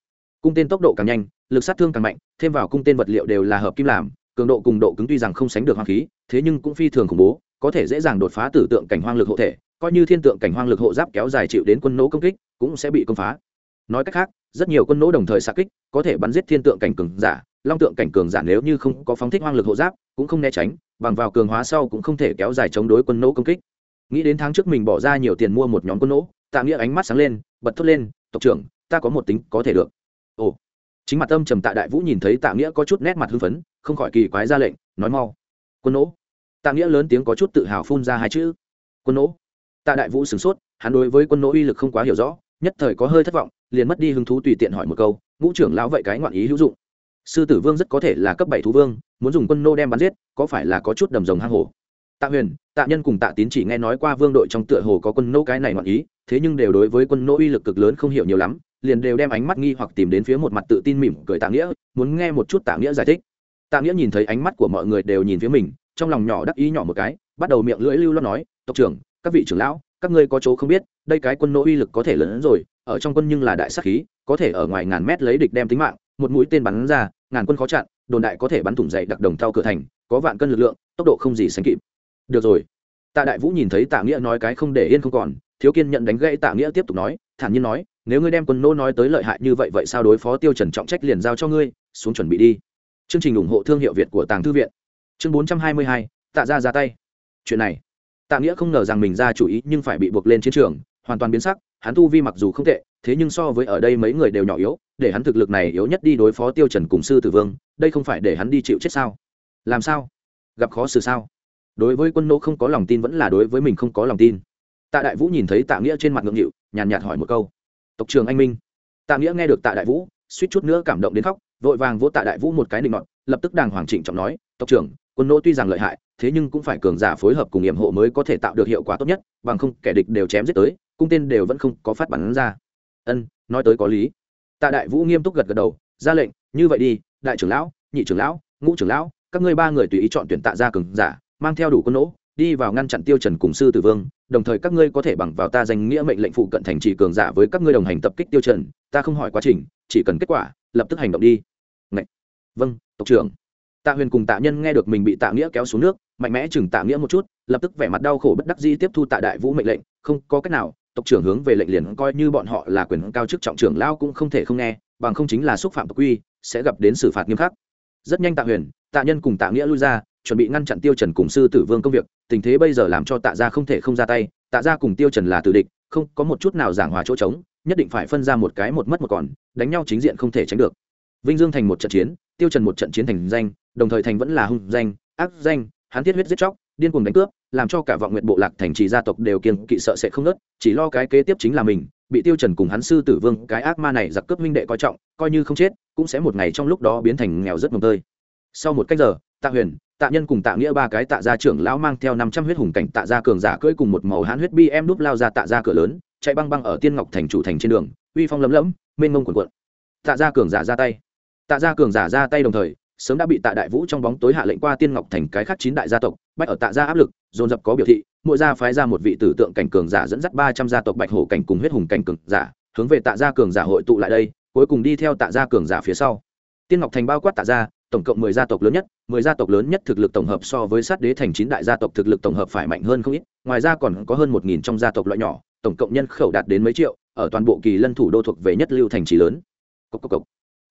Cung tên tốc độ càng nhanh, lực sát thương càng mạnh, thêm vào cung tên vật liệu đều là hợp kim làm cường độ cùng độ cứng tuy rằng không sánh được hoang khí, thế nhưng cũng phi thường khủng bố, có thể dễ dàng đột phá tử tượng cảnh hoang lực hộ thể, coi như thiên tượng cảnh hoang lực hộ giáp kéo dài chịu đến quân nỗ công kích, cũng sẽ bị công phá. Nói cách khác, rất nhiều quân nỗ đồng thời xạ kích, có thể bắn giết thiên tượng cảnh cường giả, long tượng cảnh cường giả nếu như không có phóng thích hoang lực hộ giáp, cũng không né tránh, bằng vào cường hóa sau cũng không thể kéo dài chống đối quân nỗ công kích. Nghĩ đến tháng trước mình bỏ ra nhiều tiền mua một nhóm quân nỗ, tạ nghĩa ánh mắt sáng lên, bật thốt lên, tộc trưởng, ta có một tính có thể được. Ồ. Chính mặt tâm trầm tạ đại vũ nhìn thấy tạ nghĩa có chút nét mặt hưng phấn không khỏi kỳ quái ra lệnh, nói mau. Quân nỗ. Tạ nghĩa lớn tiếng có chút tự hào phun ra hai chữ. Quân nỗ. Tạ đại vũ sửng sốt, hắn đối với quân nỗ uy lực không quá hiểu rõ, nhất thời có hơi thất vọng, liền mất đi hứng thú tùy tiện hỏi một câu, ngũ trưởng lão vậy cái ngoạn ý hữu dụng? Sư tử vương rất có thể là cấp bảy thú vương, muốn dùng quân nô đem bắn giết, có phải là có chút đầm rồng hang hổ? Tạ huyền, tạ nhân cùng tạ tín chỉ nghe nói qua vương đội trong tựa hồ có quân nô cái này ngoạn ý, thế nhưng đều đối với quân nô uy lực cực lớn không hiểu nhiều lắm, liền đều đem ánh mắt nghi hoặc tìm đến phía một mặt tự tin mỉm cười tạ nghĩa, muốn nghe một chút tạ nghĩa giải thích tạ nghĩa nhìn thấy ánh mắt của mọi người đều nhìn phía mình, trong lòng nhỏ đắc ý nhỏ một cái, bắt đầu miệng lưỡi lưu lo nói, tộc trưởng, các vị trưởng lão, các ngươi có chỗ không biết, đây cái quân nô uy lực có thể lớn hơn rồi, ở trong quân nhưng là đại sắc khí, có thể ở ngoài ngàn mét lấy địch đem tính mạng, một mũi tên bắn ra, ngàn quân khó chặn, đồn đại có thể bắn thủng dậy đặc đồng thau cửa thành, có vạn cân lực lượng, tốc độ không gì sánh kịp. Được rồi. Tạ đại vũ nhìn thấy tạ nghĩa nói cái không để yên không còn, thiếu kiên nhận đánh gãy tạ nghĩa tiếp tục nói, thản nhiên nói, nếu ngươi đem quân nô nói tới lợi hại như vậy vậy sao đối phó tiêu trần trọng trách liền giao cho ngươi, xuống chuẩn bị đi chương trình ủng hộ thương hiệu việt của tàng thư viện. Chương bốn trăm hai mươi hai, tạ ra ra tay. Chuyện này, tạ nghĩa không ngờ rằng mình ra chủ ý nhưng phải bị buộc lên chiến trường, hoàn toàn biến sắc, hắn tu vi mặc dù không tệ, thế nhưng so với ở đây mấy người đều nhỏ yếu, để hắn thực lực này yếu nhất đi đối phó tiêu trần cùng sư tử vương, đây không phải để hắn đi chịu chết sao? Làm sao? Gặp khó xử sao? Đối với quân nô không có lòng tin vẫn là đối với mình không có lòng tin. Tạ đại vũ nhìn thấy tạ nghĩa trên mặt ngượng nghịu, nhàn nhạt hỏi một câu. Tộc trường anh minh. Tạ nghĩa nghe được tạ đại vũ, suýt chút nữa cảm động đến khóc vội vàng vỗ tạ đại vũ một cái định nọt, lập tức đàng hoàng trịnh trọng nói, tộc trưởng, quân nô tuy rằng lợi hại, thế nhưng cũng phải cường giả phối hợp cùng nghiệm hộ mới có thể tạo được hiệu quả tốt nhất, bằng không kẻ địch đều chém giết tới, cung tên đều vẫn không có phát bắn ra. Ân, nói tới có lý. Tạ đại vũ nghiêm túc gật gật đầu, ra lệnh, như vậy đi, đại trưởng lão, nhị trưởng lão, ngũ trưởng lão, các ngươi ba người tùy ý chọn tuyển tạ ra cường giả, mang theo đủ quân nỗ đi vào ngăn chặn tiêu trần cùng sư tử vương, đồng thời các ngươi có thể bằng vào ta danh nghĩa mệnh lệnh phụ cận thành trì cường giả với các ngươi đồng hành tập kích tiêu trần, ta không hỏi quá trình, chỉ cần kết quả, lập tức hành động đi vâng tộc trưởng. Tạ huyền cùng tạ nhân nghe được mình bị tạ nghĩa kéo xuống nước, mạnh mẽ chừng tạ nghĩa một chút, lập tức vẻ mặt đau khổ bất đắc dĩ tiếp thu tạ đại vũ mệnh lệnh, không có cách nào, tộc trưởng hướng về lệnh liền coi như bọn họ là quyền cao chức trọng trưởng lao cũng không thể không nghe, bằng không chính là xúc phạm tộc quy, sẽ gặp đến xử phạt nghiêm khắc. Rất nhanh tạ huyền, tạ nhân cùng tạ nghĩa lui ra, chuẩn bị ngăn chặn tiêu trần cùng sư tử vương công việc, tình thế bây giờ làm cho tạ gia không thể không ra tay, tạ gia cùng tiêu trần là tử địch, không có một chút nào giảng hòa chỗ trống, nhất định phải phân ra một cái một mất một còn, đánh nhau chính diện không thể tránh được vinh dương thành một trận chiến tiêu trần một trận chiến thành danh đồng thời thành vẫn là hung danh ác danh hắn thiết huyết giết chóc điên cuồng đánh cướp làm cho cả vọng nguyện bộ lạc thành trì gia tộc đều kiêng kỵ sợ sẽ không ngớt, chỉ lo cái kế tiếp chính là mình bị tiêu trần cùng hắn sư tử vương cái ác ma này giặc cướp huynh đệ coi trọng coi như không chết cũng sẽ một ngày trong lúc đó biến thành nghèo rất mồng tơi. Sau một cách giờ tạ huyền tạ nhân cùng tạ nghĩa ba cái tạ gia trưởng lão mang theo năm trăm huyết hùng cảnh tạ gia cường giả cưỡi cùng một màu hán huyết bi em đúp lao ra tạ gia cửa lớn chạy băng băng ở tiên ngọc thành chủ thành trên đường uy phong lấm lẫm mênh mông cuồn cuộn. Tạ gia cường giả ra tay tạ gia cường giả ra tay đồng thời, sớm đã bị tạ đại vũ trong bóng tối hạ lệnh qua tiên ngọc thành cái khác chín đại gia tộc, bách ở tạ gia áp lực, dồn dập có biểu thị, mỗi gia phái ra một vị tử tượng cảnh cường giả dẫn dắt ba trăm gia tộc bạch hổ cảnh cùng huyết hùng cảnh cường giả, hướng về tạ gia cường giả hội tụ lại đây, cuối cùng đi theo tạ gia cường giả phía sau. Tiên ngọc thành bao quát tạ gia, tổng cộng mười gia tộc lớn nhất, mười gia tộc lớn nhất thực lực tổng hợp so với sát đế thành chín đại gia tộc thực lực tổng hợp phải mạnh hơn không ít, ngoài ra còn có hơn một nghìn trong gia tộc loại nhỏ, tổng cộng nhân khẩu đạt đến mấy triệu, ở toàn bộ kỳ lân thủ đô thuộc về nhất lưu thành trì lớn. Cốc cốc cốc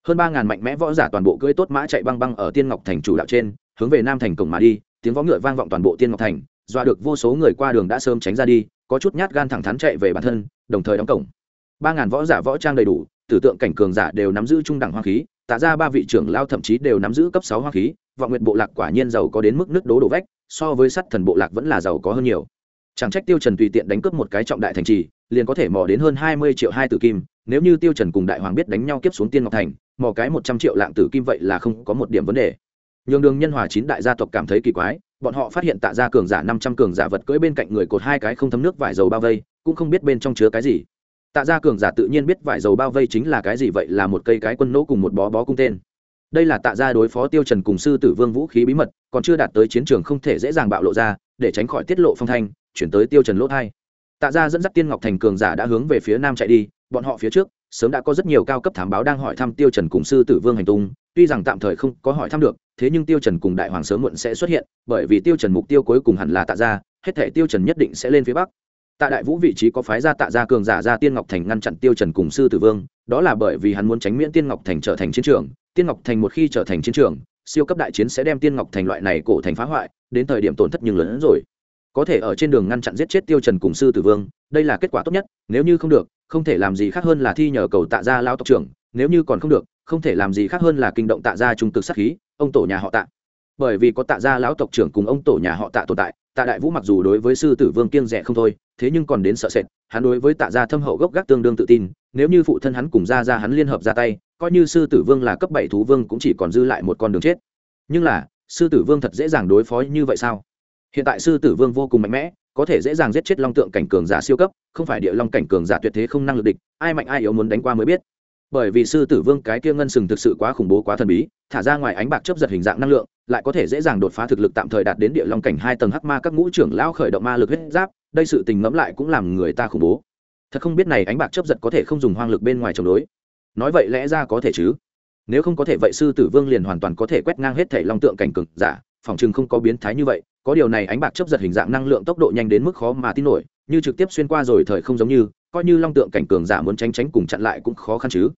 hơn ba ngàn mạnh mẽ võ giả toàn bộ cưỡi tốt mã chạy băng băng ở tiên ngọc thành chủ đạo trên, hướng về nam thành cổng mà đi, tiếng võ ngựa vang vọng toàn bộ tiên ngọc thành, dọa được vô số người qua đường đã sớm tránh ra đi, có chút nhát gan thẳng thắn chạy về bản thân, đồng thời đóng cổng. Ba ngàn võ giả võ trang đầy đủ, tử tượng cảnh cường giả đều nắm giữ trung đẳng hoa khí, tạ ra ba vị trưởng lao thậm chí đều nắm giữ cấp sáu hoa khí, vọng nguyện bộ lạc quả nhiên giàu có đến mức nước đố đổ vách, so với sắt thần bộ lạc vẫn là giàu có hơn nhiều. Chẳng trách tiêu trần tùy tiện đánh cướp một cái trọng đại thành trì, liền có thể mò đến hơn hai mươi triệu hai tử kim, nếu như tiêu trần cùng đại hoàng biết đánh nhau kiếp xuống tiên ngọc thành mò cái một trăm triệu lạng tử kim vậy là không có một điểm vấn đề. Nhường đường nhân hòa chín đại gia tộc cảm thấy kỳ quái, bọn họ phát hiện tạ gia cường giả năm trăm cường giả vật cưỡi bên cạnh người cột hai cái không thấm nước vải dầu bao vây, cũng không biết bên trong chứa cái gì. Tạ gia cường giả tự nhiên biết vải dầu bao vây chính là cái gì vậy là một cây cái quân nỗ cùng một bó bó cung tên. Đây là tạ gia đối phó tiêu trần cùng sư tử vương vũ khí bí mật, còn chưa đạt tới chiến trường không thể dễ dàng bạo lộ ra, để tránh khỏi tiết lộ phong thanh, chuyển tới tiêu trần lỗ thai. Tạ gia dẫn dắt tiên ngọc thành cường giả đã hướng về phía nam chạy đi, bọn họ phía trước sớm đã có rất nhiều cao cấp thám báo đang hỏi thăm tiêu trần cùng sư tử vương hành tung, tuy rằng tạm thời không có hỏi thăm được, thế nhưng tiêu trần cùng đại hoàng sớm muộn sẽ xuất hiện, bởi vì tiêu trần mục tiêu cuối cùng hẳn là tạ gia, hết thể tiêu trần nhất định sẽ lên phía bắc. Tạ đại vũ vị trí có phái ra tạ gia cường giả ra tiên ngọc thành ngăn chặn tiêu trần cùng sư tử vương, đó là bởi vì hắn muốn tránh miễn tiên ngọc thành trở thành chiến trường. Tiên ngọc thành một khi trở thành chiến trường, siêu cấp đại chiến sẽ đem tiên ngọc thành loại này cổ thành phá hoại, đến thời điểm tổn thất nhưng lớn hơn rồi. Có thể ở trên đường ngăn chặn giết chết tiêu trần cùng sư tử vương đây là kết quả tốt nhất, nếu như không được, không thể làm gì khác hơn là thi nhờ cầu tạ gia lao tộc trưởng, nếu như còn không được, không thể làm gì khác hơn là kinh động tạ gia trung cực sát khí, ông tổ nhà họ tạ. Bởi vì có tạ gia lão tộc trưởng cùng ông tổ nhà họ tạ tồn tại, tạ đại vũ mặc dù đối với sư tử vương kiêng rẻ không thôi, thế nhưng còn đến sợ sệt, hắn đối với tạ gia thâm hậu gốc gác tương đương tự tin, nếu như phụ thân hắn cùng gia gia hắn liên hợp ra tay, coi như sư tử vương là cấp bảy thú vương cũng chỉ còn dư lại một con đường chết. Nhưng là, sư tử vương thật dễ dàng đối phó như vậy sao? Hiện tại sư tử vương vô cùng mạnh mẽ, có thể dễ dàng giết chết long tượng cảnh cường giả siêu cấp, không phải địa long cảnh cường giả tuyệt thế không năng lực địch, ai mạnh ai yếu muốn đánh qua mới biết. Bởi vì sư tử vương cái kia ngân sừng thực sự quá khủng bố quá thần bí, thả ra ngoài ánh bạc chấp giật hình dạng năng lượng, lại có thể dễ dàng đột phá thực lực tạm thời đạt đến địa long cảnh hai tầng hắc ma các ngũ trưởng lão khởi động ma lực huyết giáp, đây sự tình ngẫm lại cũng làm người ta khủng bố. Thật không biết này ánh bạc chấp giật có thể không dùng hoang lực bên ngoài chống đối. Nói vậy lẽ ra có thể chứ? Nếu không có thể vậy sư tử vương liền hoàn toàn có thể quét ngang hết thể long tượng cảnh cực giả, phòng chừng không có biến thái như vậy có điều này ánh bạc chấp giật hình dạng năng lượng tốc độ nhanh đến mức khó mà tin nổi, như trực tiếp xuyên qua rồi thời không giống như, coi như long tượng cảnh cường giả muốn tránh tránh cùng chặn lại cũng khó khăn chứ.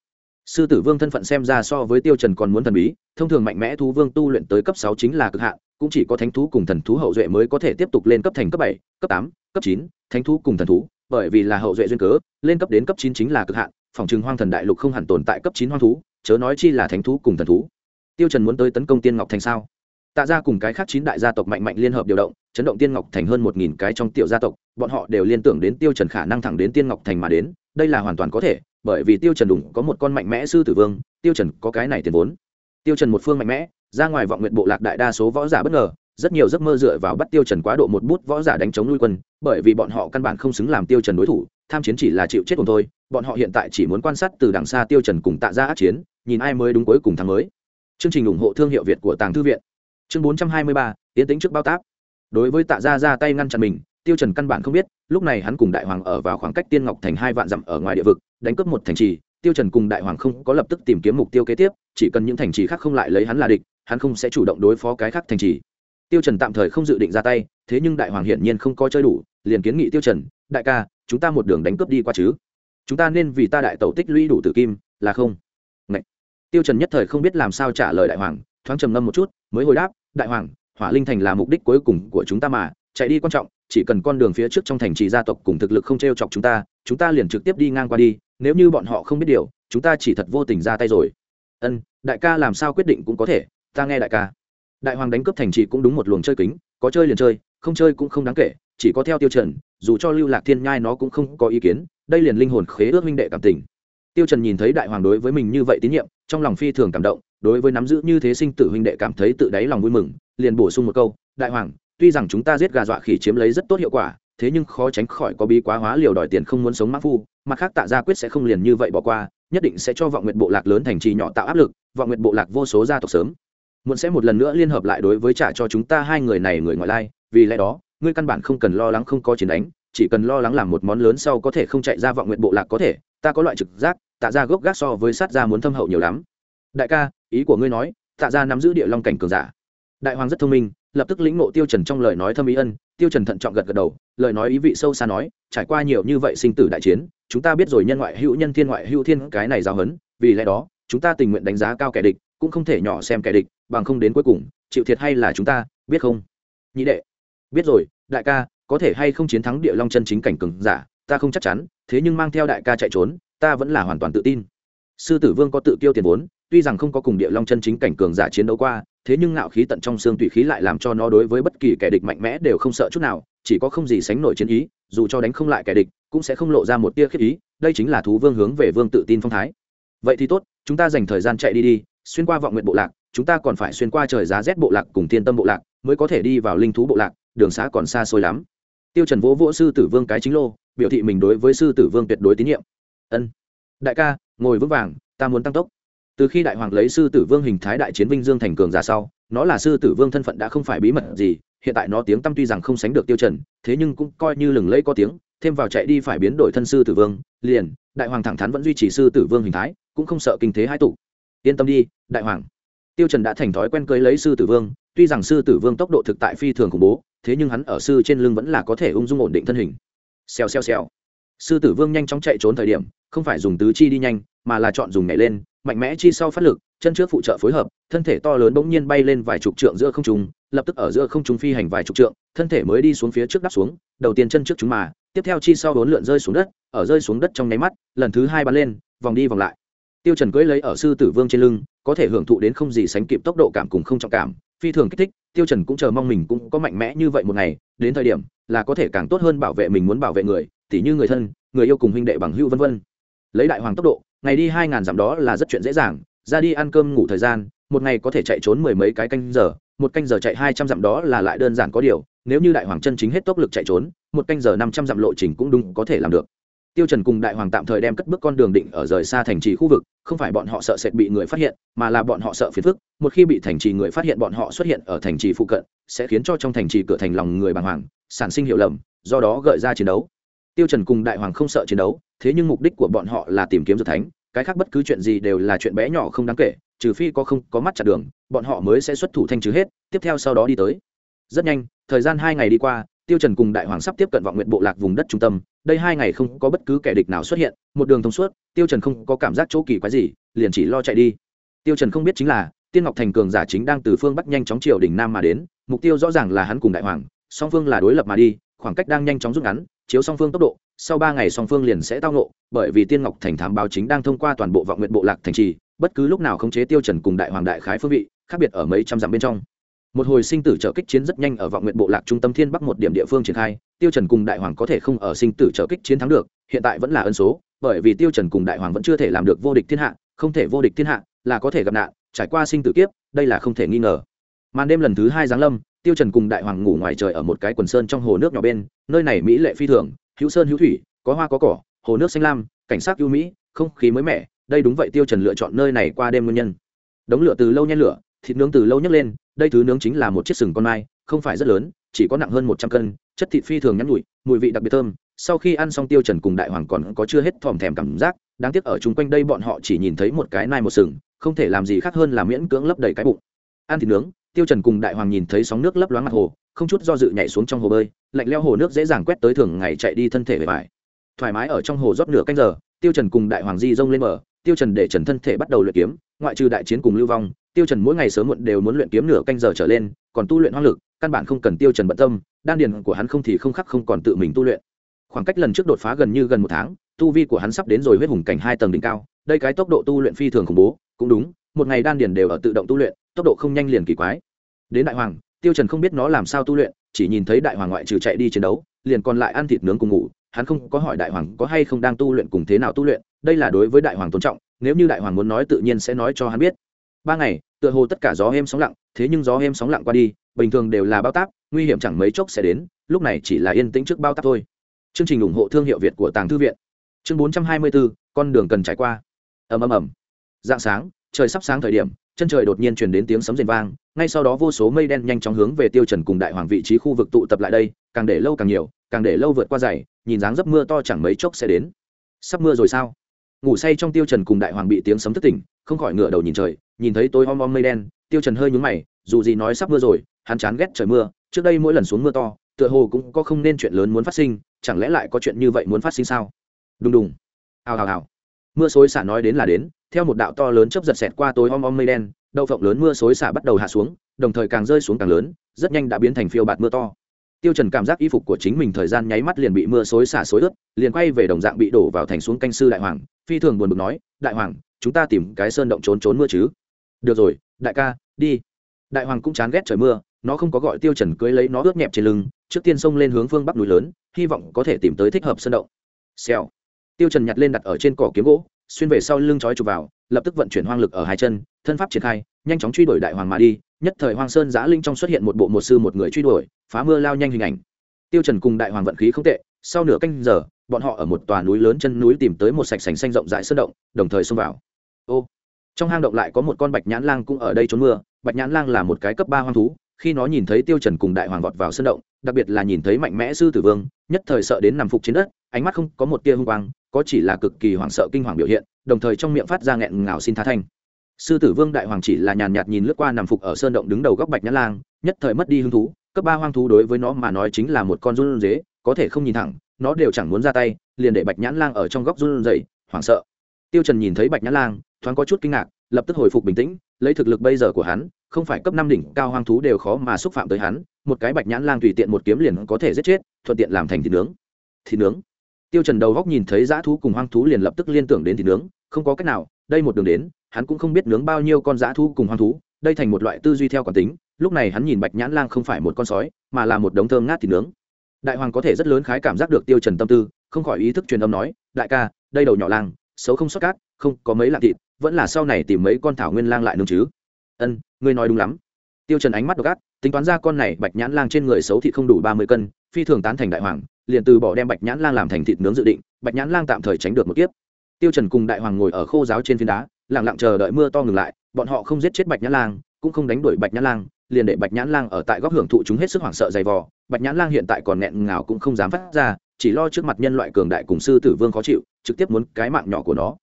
Sư tử vương thân phận xem ra so với tiêu trần còn muốn thần bí, thông thường mạnh mẽ thú vương tu luyện tới cấp sáu chính là cực hạn, cũng chỉ có thánh thú cùng thần thú hậu duệ mới có thể tiếp tục lên cấp thành cấp bảy, cấp tám, cấp chín, thánh thú cùng thần thú, bởi vì là hậu duệ duyên cớ, lên cấp đến cấp chín chính là cực hạn, phòng trường hoang thần đại lục không hẳn tồn tại cấp chín hoang thú, chớ nói chi là thánh thú cùng thần thú. Tiêu trần muốn tới tấn công tiên ngọc thành sao? Tạ ra cùng cái khác chín đại gia tộc mạnh mạnh liên hợp điều động, chấn động tiên ngọc thành hơn một nghìn cái trong tiểu gia tộc, bọn họ đều liên tưởng đến tiêu trần khả năng thẳng đến tiên ngọc thành mà đến, đây là hoàn toàn có thể, bởi vì tiêu trần đủng có một con mạnh mẽ sư tử vương, tiêu trần có cái này tiền vốn. Tiêu trần một phương mạnh mẽ, ra ngoài vọng nguyện bộ lạc đại đa số võ giả bất ngờ, rất nhiều giấc mơ dựa vào bắt tiêu trần quá độ một bút võ giả đánh chống nuôi quân, bởi vì bọn họ căn bản không xứng làm tiêu trần đối thủ, tham chiến chỉ là chịu chết cùng thôi, bọn họ hiện tại chỉ muốn quan sát từ đằng xa tiêu trần cùng tạ ra ác chiến, nhìn ai mới đúng cuối cùng thắng mới. Chương trình ủng hộ thương hiệu việt của tàng thư viện chương 423, tiến tính trước bao táp. Đối với tạ gia ra tay ngăn chặn mình tiêu trần căn bản không biết lúc này hắn cùng đại hoàng ở vào khoảng cách tiên ngọc thành hai vạn dặm ở ngoài địa vực đánh cướp một thành trì tiêu trần cùng đại hoàng không có lập tức tìm kiếm mục tiêu kế tiếp chỉ cần những thành trì khác không lại lấy hắn là địch hắn không sẽ chủ động đối phó cái khác thành trì. Tiêu trần tạm thời không dự định ra tay thế nhưng đại hoàng hiển nhiên không có chơi đủ liền kiến nghị tiêu trần đại ca chúng ta một đường đánh cướp đi qua chứ? Chúng ta nên vì ta đại tẩu tích lũy đủ tử kim là không? Ngậy. tiêu trần nhất thời không biết làm sao trả lời đại hoàng thoáng trầm ngâm một chút mới hồi đáp đại hoàng hỏa linh thành là mục đích cuối cùng của chúng ta mà chạy đi quan trọng chỉ cần con đường phía trước trong thành trì gia tộc cùng thực lực không t r e o chọc chúng ta chúng ta liền trực tiếp đi ngang qua đi nếu như bọn họ không biết điều chúng ta chỉ thật vô tình ra tay rồi. Ân đại ca làm sao quyết định cũng có thể ta nghe đại ca. Đại hoàng đánh cướp thành trì cũng đúng một luồng chơi kính có chơi liền chơi không chơi cũng không đáng kể chỉ có theo tiêu chuẩn, dù cho lưu lạc thiên nhai nó cũng không có ý kiến đây liền linh hồn khế ước minh đệ cảm tình tiêu trần nhìn thấy đại hoàng đối với mình như vậy tín nhiệm, trong lòng phi thường cảm động, đối với nắm giữ như thế sinh tử huynh đệ cảm thấy tự đáy lòng vui mừng, liền bổ sung một câu, đại hoàng, tuy rằng chúng ta giết gà dọa khỉ chiếm lấy rất tốt hiệu quả, thế nhưng khó tránh khỏi có bí quá hóa liều đòi tiền không muốn sống mã phu, mặt khác tạ gia quyết sẽ không liền như vậy bỏ qua, nhất định sẽ cho vọng nguyện bộ lạc lớn thành trì nhỏ tạo áp lực, vọng nguyện bộ lạc vô số gia tộc sớm. Muốn sẽ một lần nữa liên hợp lại đối với trả cho chúng ta hai người này người ngoại lai, vì lẽ đó, ngươi căn bản không cần lo lắng không có chiến đánh, chỉ cần lo lắng làm một món lớn sau có thể không chạy ra vọng nguyện bộ lạc có thể ta có loại trực giác, tạ ra gốc gác so với sát gia muốn thâm hậu nhiều lắm. Đại ca, ý của ngươi nói, tạ ra nắm giữ địa long cảnh cường giả. Đại hoàng rất thông minh, lập tức lĩnh ngộ tiêu trần trong lời nói thâm ý ân, tiêu trần thận trọng gật gật đầu, lời nói ý vị sâu xa nói, trải qua nhiều như vậy sinh tử đại chiến, chúng ta biết rồi nhân ngoại hữu nhân thiên ngoại hữu thiên, cái này giáo hấn vì lẽ đó, chúng ta tình nguyện đánh giá cao kẻ địch, cũng không thể nhỏ xem kẻ địch, bằng không đến cuối cùng, chịu thiệt hay là chúng ta, biết không? Nhị đệ, biết rồi, đại ca, có thể hay không chiến thắng địa long chân chính cảnh cường giả ta không chắc chắn, thế nhưng mang theo đại ca chạy trốn, ta vẫn là hoàn toàn tự tin. Sư tử vương có tự kiêu tiền vốn, tuy rằng không có cùng địa long chân chính cảnh cường giả chiến đấu qua, thế nhưng ngạo khí tận trong xương tùy khí lại làm cho nó đối với bất kỳ kẻ địch mạnh mẽ đều không sợ chút nào, chỉ có không gì sánh nổi chiến ý, dù cho đánh không lại kẻ địch, cũng sẽ không lộ ra một tia khiếp ý, đây chính là thú vương hướng về vương tự tin phong thái. Vậy thì tốt, chúng ta dành thời gian chạy đi đi, xuyên qua vọng nguyện bộ lạc, chúng ta còn phải xuyên qua trời giá rét bộ lạc cùng thiên tâm bộ lạc, mới có thể đi vào linh thú bộ lạc, đường xá còn xa xôi lắm. Tiêu trần vỗ vỗ sư tử vương cái chính lô biểu thị mình đối với sư tử vương tuyệt đối tín nhiệm. Ân. Đại ca, ngồi vững vàng, ta muốn tăng tốc. Từ khi đại hoàng lấy sư tử vương hình thái đại chiến vinh dương thành cường ra sau, nó là sư tử vương thân phận đã không phải bí mật gì, hiện tại nó tiếng tăm tuy rằng không sánh được tiêu trần, thế nhưng cũng coi như lừng lẫy có tiếng, thêm vào chạy đi phải biến đổi thân sư tử vương, liền, đại hoàng thẳng thắn vẫn duy trì sư tử vương hình thái, cũng không sợ kinh thế hai tụ. Yên tâm đi, đại hoàng. Tiêu trần đã thành thói quen cưới lấy sư tử vương, tuy rằng sư tử vương tốc độ thực tại phi thường khủng bố, thế nhưng hắn ở sư trên lưng vẫn là có thể ung dung ổn định thân hình xèo xèo xèo. Sư tử vương nhanh chóng chạy trốn thời điểm, không phải dùng tứ chi đi nhanh, mà là chọn dùng nhảy lên, mạnh mẽ chi sau phát lực, chân trước phụ trợ phối hợp, thân thể to lớn bỗng nhiên bay lên vài chục trượng giữa không trung, lập tức ở giữa không trung phi hành vài chục trượng, thân thể mới đi xuống phía trước đắp xuống, đầu tiên chân trước chúng mà, tiếp theo chi sau bốn lượn rơi xuống đất, ở rơi xuống đất trong nháy mắt, lần thứ hai bắn lên, vòng đi vòng lại. Tiêu trần cưỡi lấy ở sư tử vương trên lưng, có thể hưởng thụ đến không gì sánh kịp tốc độ cảm cùng không trọng cảm, phi thường kích thích, tiêu trần cũng chờ mong mình cũng có mạnh mẽ như vậy một ngày, đến thời điểm là có thể càng tốt hơn bảo vệ mình muốn bảo vệ người, tỉ như người thân, người yêu cùng huynh đệ bằng hữu vân vân. Lấy đại hoàng tốc độ, ngày đi hai ngàn dặm đó là rất chuyện dễ dàng, ra đi ăn cơm ngủ thời gian, một ngày có thể chạy trốn mười mấy cái canh giờ, một canh giờ chạy hai trăm dặm đó là lại đơn giản có điều, nếu như đại hoàng chân chính hết tốc lực chạy trốn, một canh giờ năm trăm dặm lộ trình cũng đúng có thể làm được tiêu trần cùng đại hoàng tạm thời đem cất bước con đường định ở rời xa thành trì khu vực, không phải bọn họ sợ sệt bị người phát hiện, mà là bọn họ sợ phiền phức. Một khi bị thành trì người phát hiện, bọn họ xuất hiện ở thành trì phụ cận, sẽ khiến cho trong thành trì cửa thành lòng người bàng hoàng, sản sinh hiểu lầm, do đó gợi ra chiến đấu. Tiêu trần cùng đại hoàng không sợ chiến đấu, thế nhưng mục đích của bọn họ là tìm kiếm dược thánh. Cái khác bất cứ chuyện gì đều là chuyện bé nhỏ không đáng kể, trừ phi có không có mắt chặt đường, bọn họ mới sẽ xuất thủ thanh trừ hết, tiếp theo sau đó đi tới. Rất nhanh, thời gian hai ngày đi qua, tiêu trần cùng đại hoàng sắp tiếp cận vọng nguyện bộ lạc vùng đất trung tâm đây hai ngày không có bất cứ kẻ địch nào xuất hiện, một đường thông suốt, tiêu trần không có cảm giác chỗ kỳ quái gì, liền chỉ lo chạy đi. Tiêu trần không biết chính là, tiên ngọc thành cường giả chính đang từ phương bắc nhanh chóng triều đỉnh nam mà đến, mục tiêu rõ ràng là hắn cùng đại hoàng, song phương là đối lập mà đi, khoảng cách đang nhanh chóng rút ngắn, chiếu song phương tốc độ, sau ba ngày song phương liền sẽ tao nộ bởi vì tiên ngọc thành thám báo chính đang thông qua toàn bộ vọng nguyện bộ lạc thành trì, bất cứ lúc nào khống chế tiêu trần cùng đại hoàng đại khái phương vị, khác biệt ở mấy trăm dặm bên trong một hồi sinh tử trợ kích chiến rất nhanh ở vọng nguyện bộ lạc trung tâm thiên bắc một điểm địa phương triển khai, tiêu trần cùng đại hoàng có thể không ở sinh tử trợ kích chiến thắng được, hiện tại vẫn là ân số, bởi vì tiêu trần cùng đại hoàng vẫn chưa thể làm được vô địch thiên hạ, không thể vô địch thiên hạ là có thể gặp nạn, trải qua sinh tử kiếp, đây là không thể nghi ngờ. Màn đêm lần thứ hai giáng lâm, tiêu trần cùng đại hoàng ngủ ngoài trời ở một cái quần sơn trong hồ nước nhỏ bên, nơi này mỹ lệ phi thường, hữu sơn hữu thủy, có hoa có cỏ, hồ nước xanh lam, cảnh sắc ưu mỹ, không khí mới mẻ, đây đúng vậy tiêu trần lựa chọn nơi này qua đêm nguyên nhân. Đống lửa từ lâu nhen lửa thịt nướng từ lâu nhấc lên, đây thứ nướng chính là một chiếc sừng con mai, không phải rất lớn, chỉ có nặng hơn một trăm cân, chất thịt phi thường nhắn nhụi, mùi vị đặc biệt thơm. Sau khi ăn xong tiêu trần cùng đại hoàng còn có chưa hết thòm thèm cảm giác, đáng tiếc ở chung quanh đây bọn họ chỉ nhìn thấy một cái nai một sừng, không thể làm gì khác hơn là miễn cưỡng lấp đầy cái bụng. Ăn thịt nướng, tiêu trần cùng đại hoàng nhìn thấy sóng nước lấp loáng mặt hồ, không chút do dự nhảy xuống trong hồ bơi, lạnh leo hồ nước dễ dàng quét tới thường ngày chạy đi thân thể về vải thoải mái ở trong hồ rót nửa canh giờ, tiêu trần cùng đại hoàng di rông lên bờ, tiêu trần để trần thân thể bắt đầu luyện kiếm, ngoại trừ đại chiến cùng lưu vong tiêu trần mỗi ngày sớm muộn đều muốn luyện kiếm nửa canh giờ trở lên, còn tu luyện hoang lực, căn bản không cần tiêu trần bận tâm, đan điền của hắn không thì không khắc không còn tự mình tu luyện. Khoảng cách lần trước đột phá gần như gần một tháng, tu vi của hắn sắp đến rồi huyết hùng cảnh hai tầng đỉnh cao, đây cái tốc độ tu luyện phi thường khủng bố, cũng đúng, một ngày đan điền đều ở tự động tu luyện, tốc độ không nhanh liền kỳ quái. Đến đại hoàng, tiêu trần không biết nó làm sao tu luyện, chỉ nhìn thấy đại hoàng ngoại trừ chạy đi chiến đấu, liền còn lại ăn thịt nướng cùng ngủ, hắn không có hỏi đại hoàng có hay không đang tu luyện cùng thế nào tu luyện, đây là đối với đại hoàng tôn trọng, nếu như đại hoàng muốn nói tự nhiên sẽ nói cho hắn biết ba ngày, tựa hồ tất cả gió êm sóng lặng, thế nhưng gió êm sóng lặng qua đi, bình thường đều là bao táp, nguy hiểm chẳng mấy chốc sẽ đến, lúc này chỉ là yên tĩnh trước bao táp thôi. Chương trình ủng hộ thương hiệu việt của tàng thư viện. Chương bốn trăm hai mươi bốn con đường cần trải qua. Ầm ầm ầm. Dạng sáng, trời sắp sáng thời điểm, chân trời đột nhiên truyền đến tiếng sấm rền vang, ngay sau đó vô số mây đen nhanh chóng hướng về tiêu trần cùng đại hoàng vị trí khu vực tụ tập lại đây, càng để lâu càng nhiều, càng để lâu vượt qua dày, nhìn dáng dấp mưa to chẳng mấy chốc sẽ đến. Sắp mưa rồi sao? Ngủ say trong tiêu trần cùng đại hoàng bị tiếng sấm thức tỉnh không khỏi ngửa đầu nhìn trời, nhìn thấy tối om om mây đen, tiêu trần hơi nhướng mày, dù gì nói sắp mưa rồi, hắn chán ghét trời mưa, trước đây mỗi lần xuống mưa to, tựa hồ cũng có không nên chuyện lớn muốn phát sinh, chẳng lẽ lại có chuyện như vậy muốn phát sinh sao? Đùng đùng. Hào hào hào. Mưa xối xả nói đến là đến, theo một đạo to lớn chớp giật xẹt qua tối om om mây đen, đậu phộng lớn mưa xối xả bắt đầu hạ xuống, đồng thời càng rơi xuống càng lớn, rất nhanh đã biến thành phiêu bạt mưa to. Tiêu trần cảm giác y phục của chính mình thời gian nháy mắt liền bị mưa xối xả xối ướt, liền quay về đồng dạng bị đổ vào thành xuống canh sư đại hoàng, phi thường buồn bực nói, đại hoàng chúng ta tìm cái sơn động trốn trốn mưa chứ. Được rồi, đại ca, đi. Đại hoàng cũng chán ghét trời mưa, nó không có gọi tiêu trần cưới lấy nó ướt nhẹp trên lưng, trước tiên xông lên hướng phương bắc núi lớn, hy vọng có thể tìm tới thích hợp sơn động. Xèo. Tiêu trần nhặt lên đặt ở trên cỏ kiếm gỗ, xuyên về sau lưng chói chụp vào, lập tức vận chuyển hoang lực ở hai chân, thân pháp triển khai, nhanh chóng truy đuổi đại hoàng mà đi, nhất thời hoang sơn giã linh trong xuất hiện một bộ một sư một người truy đuổi, phá mưa lao nhanh hình ảnh. Tiêu trần cùng đại hoàng vận khí không tệ, sau nửa canh giờ bọn họ ở một tòa núi lớn chân núi tìm tới một sạch sành xanh rộng rãi sơn động, đồng thời xông vào. Ô, trong hang động lại có một con bạch nhãn lang cũng ở đây trốn mưa. Bạch nhãn lang là một cái cấp ba hoang thú, khi nó nhìn thấy tiêu trần cùng đại hoàng vọt vào sơn động, đặc biệt là nhìn thấy mạnh mẽ sư tử vương, nhất thời sợ đến nằm phục trên đất, ánh mắt không có một tia hung quang, có chỉ là cực kỳ hoảng sợ kinh hoàng biểu hiện, đồng thời trong miệng phát ra nghẹn ngào xin tha thanh. Sư tử vương đại hoàng chỉ là nhàn nhạt nhìn lướt qua nằm phục ở sơn động đứng đầu góc bạch nhãn lang, nhất thời mất đi hứng thú. Cấp ba hoang thú đối với nó mà nói chính là một con run dế có thể không nhìn thẳng nó đều chẳng muốn ra tay, liền để bạch nhãn lang ở trong góc run rẩy, hoảng sợ. Tiêu trần nhìn thấy bạch nhãn lang, thoáng có chút kinh ngạc, lập tức hồi phục bình tĩnh, lấy thực lực bây giờ của hắn, không phải cấp năm đỉnh cao hoang thú đều khó mà xúc phạm tới hắn, một cái bạch nhãn lang tùy tiện một kiếm liền có thể giết chết, thuận tiện làm thành thịt nướng. Thịt nướng? Tiêu trần đầu góc nhìn thấy dã thú cùng hoang thú liền lập tức liên tưởng đến thịt nướng, không có cách nào, đây một đường đến, hắn cũng không biết nướng bao nhiêu con dã thú cùng hoang thú, đây thành một loại tư duy theo quán tính, lúc này hắn nhìn bạch nhãn lang không phải một con sói, mà là một đống thơm ngát thịt nướng đại hoàng có thể rất lớn khái cảm giác được tiêu trần tâm tư, không khỏi ý thức truyền âm nói, đại ca, đây đầu nhỏ lang xấu không xuất cát, không có mấy lạng thịt, vẫn là sau này tìm mấy con thảo nguyên lang lại nương chứ. Ân, ngươi nói đúng lắm. Tiêu trần ánh mắt độc ác, tính toán ra con này bạch nhãn lang trên người xấu thịt không đủ ba mươi cân, phi thường tán thành đại hoàng, liền từ bỏ đem bạch nhãn lang làm thành thịt nướng dự định, bạch nhãn lang tạm thời tránh được một kiếp. Tiêu trần cùng đại hoàng ngồi ở khô giáo trên phiến đá, lặng lặng chờ đợi mưa to ngừng lại, bọn họ không giết chết bạch nhãn lang, cũng không đánh đuổi bạch nhãn lang liền để bạch nhãn lang ở tại góc hưởng thụ chúng hết sức hoảng sợ dày vò. Bạch nhãn lang hiện tại còn nghẹn ngào cũng không dám phát ra chỉ lo trước mặt nhân loại cường đại cùng sư tử vương khó chịu trực tiếp muốn cái mạng nhỏ của nó.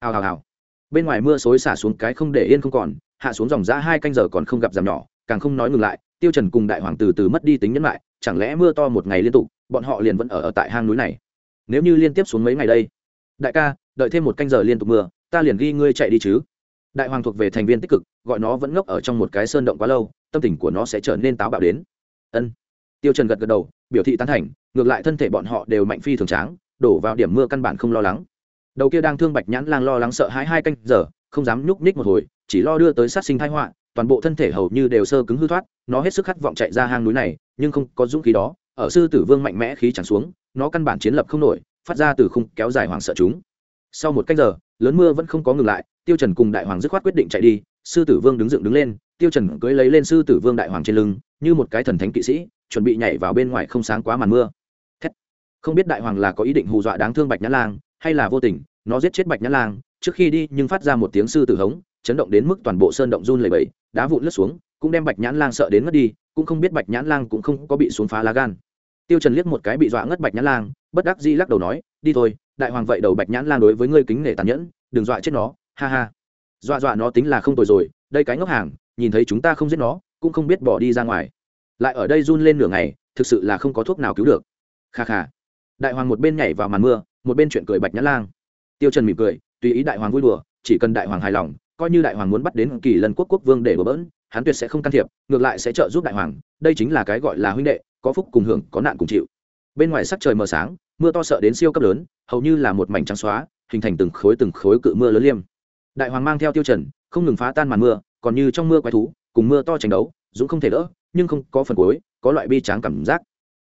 Hào hào hào. Bên ngoài mưa xối xả xuống cái không để yên không còn hạ xuống dòng giã hai canh giờ còn không gặp giảm nhỏ càng không nói ngừng lại tiêu trần cùng đại hoàng từ từ mất đi tính nhân lại chẳng lẽ mưa to một ngày liên tục bọn họ liền vẫn ở, ở tại hang núi này? Nếu như liên tiếp xuống mấy ngày đây đại ca đợi thêm một canh giờ liên tục mưa ta liền ghi ngươi chạy đi chứ. Đại hoàng thuộc về thành viên tích cực gọi nó vẫn ngốc ở trong một cái sơn động quá lâu tâm tình của nó sẽ trở nên táo bạo đến. Ân. Tiêu trần gật gật đầu, biểu thị tán thành, ngược lại thân thể bọn họ đều mạnh phi thường tráng, đổ vào điểm mưa căn bản không lo lắng. Đầu kia đang thương bạch nhãn lang lo lắng sợ hãi hai canh giờ, không dám nhúc nhích một hồi, chỉ lo đưa tới sát sinh thái họa, toàn bộ thân thể hầu như đều sơ cứng hư thoát, nó hết sức khát vọng chạy ra hang núi này, nhưng không có dũng khí đó, ở sư tử vương mạnh mẽ khí chẳng xuống, nó căn bản chiến lập không nổi, phát ra từ khung kéo dài hoàng sợ chúng. Sau một cách giờ, lớn mưa vẫn không có ngừng lại, tiêu trần cùng đại hoàng dứt khoát quyết định chạy đi sư tử vương đứng dựng đứng lên, tiêu trần cưỡi lấy lên sư tử vương đại hoàng trên lưng, như một cái thần thánh kỵ sĩ, chuẩn bị nhảy vào bên ngoài không sáng quá màn mưa. Thét. không biết đại hoàng là có ý định hù dọa đáng thương bạch nhã lang, hay là vô tình, nó giết chết bạch nhã lang, trước khi đi nhưng phát ra một tiếng sư tử hống, chấn động đến mức toàn bộ sơn động run lẩy bẩy, đá vụn lướt xuống, cũng đem bạch nhãn lang sợ đến mất đi, cũng không biết bạch nhãn lang cũng không có bị xuống phá lá gan. Tiêu trần liếc một cái bị dọa ngất bạch nhãn lang, bất đắc dĩ lắc đầu nói, đi thôi, đại hoàng vậy đầu bạch nhãn lang đối với ngươi kính nể tàn nhẫn, đừng dọa chết nó, ha ha dọa dọa nó tính là không tồi rồi, đây cái ngốc hàng, nhìn thấy chúng ta không giết nó, cũng không biết bỏ đi ra ngoài. Lại ở đây run lên nửa ngày, thực sự là không có thuốc nào cứu được. Kha kha. Đại hoàng một bên nhảy vào màn mưa, một bên chuyện cười bạch nhã lang. Tiêu trần mỉm cười, tùy ý đại hoàng vui đùa, chỉ cần đại hoàng hài lòng, coi như đại hoàng muốn bắt đến kỳ lân quốc quốc vương để bỡ bỡn, hắn tuyệt sẽ không can thiệp, ngược lại sẽ trợ giúp đại hoàng, đây chính là cái gọi là huynh đệ, có phúc cùng hưởng, có nạn cùng chịu. Bên ngoài sắc trời mờ sáng, mưa to sợ đến siêu cấp lớn, hầu như là một mảnh trắng xóa, hình thành từng khối từng khối cự mưa lớn liêm đại hoàng mang theo tiêu trần, không ngừng phá tan màn mưa, còn như trong mưa quái thú, cùng mưa to tranh đấu, dũng không thể đỡ, nhưng không có phần cuối, có loại bi tráng cảm giác.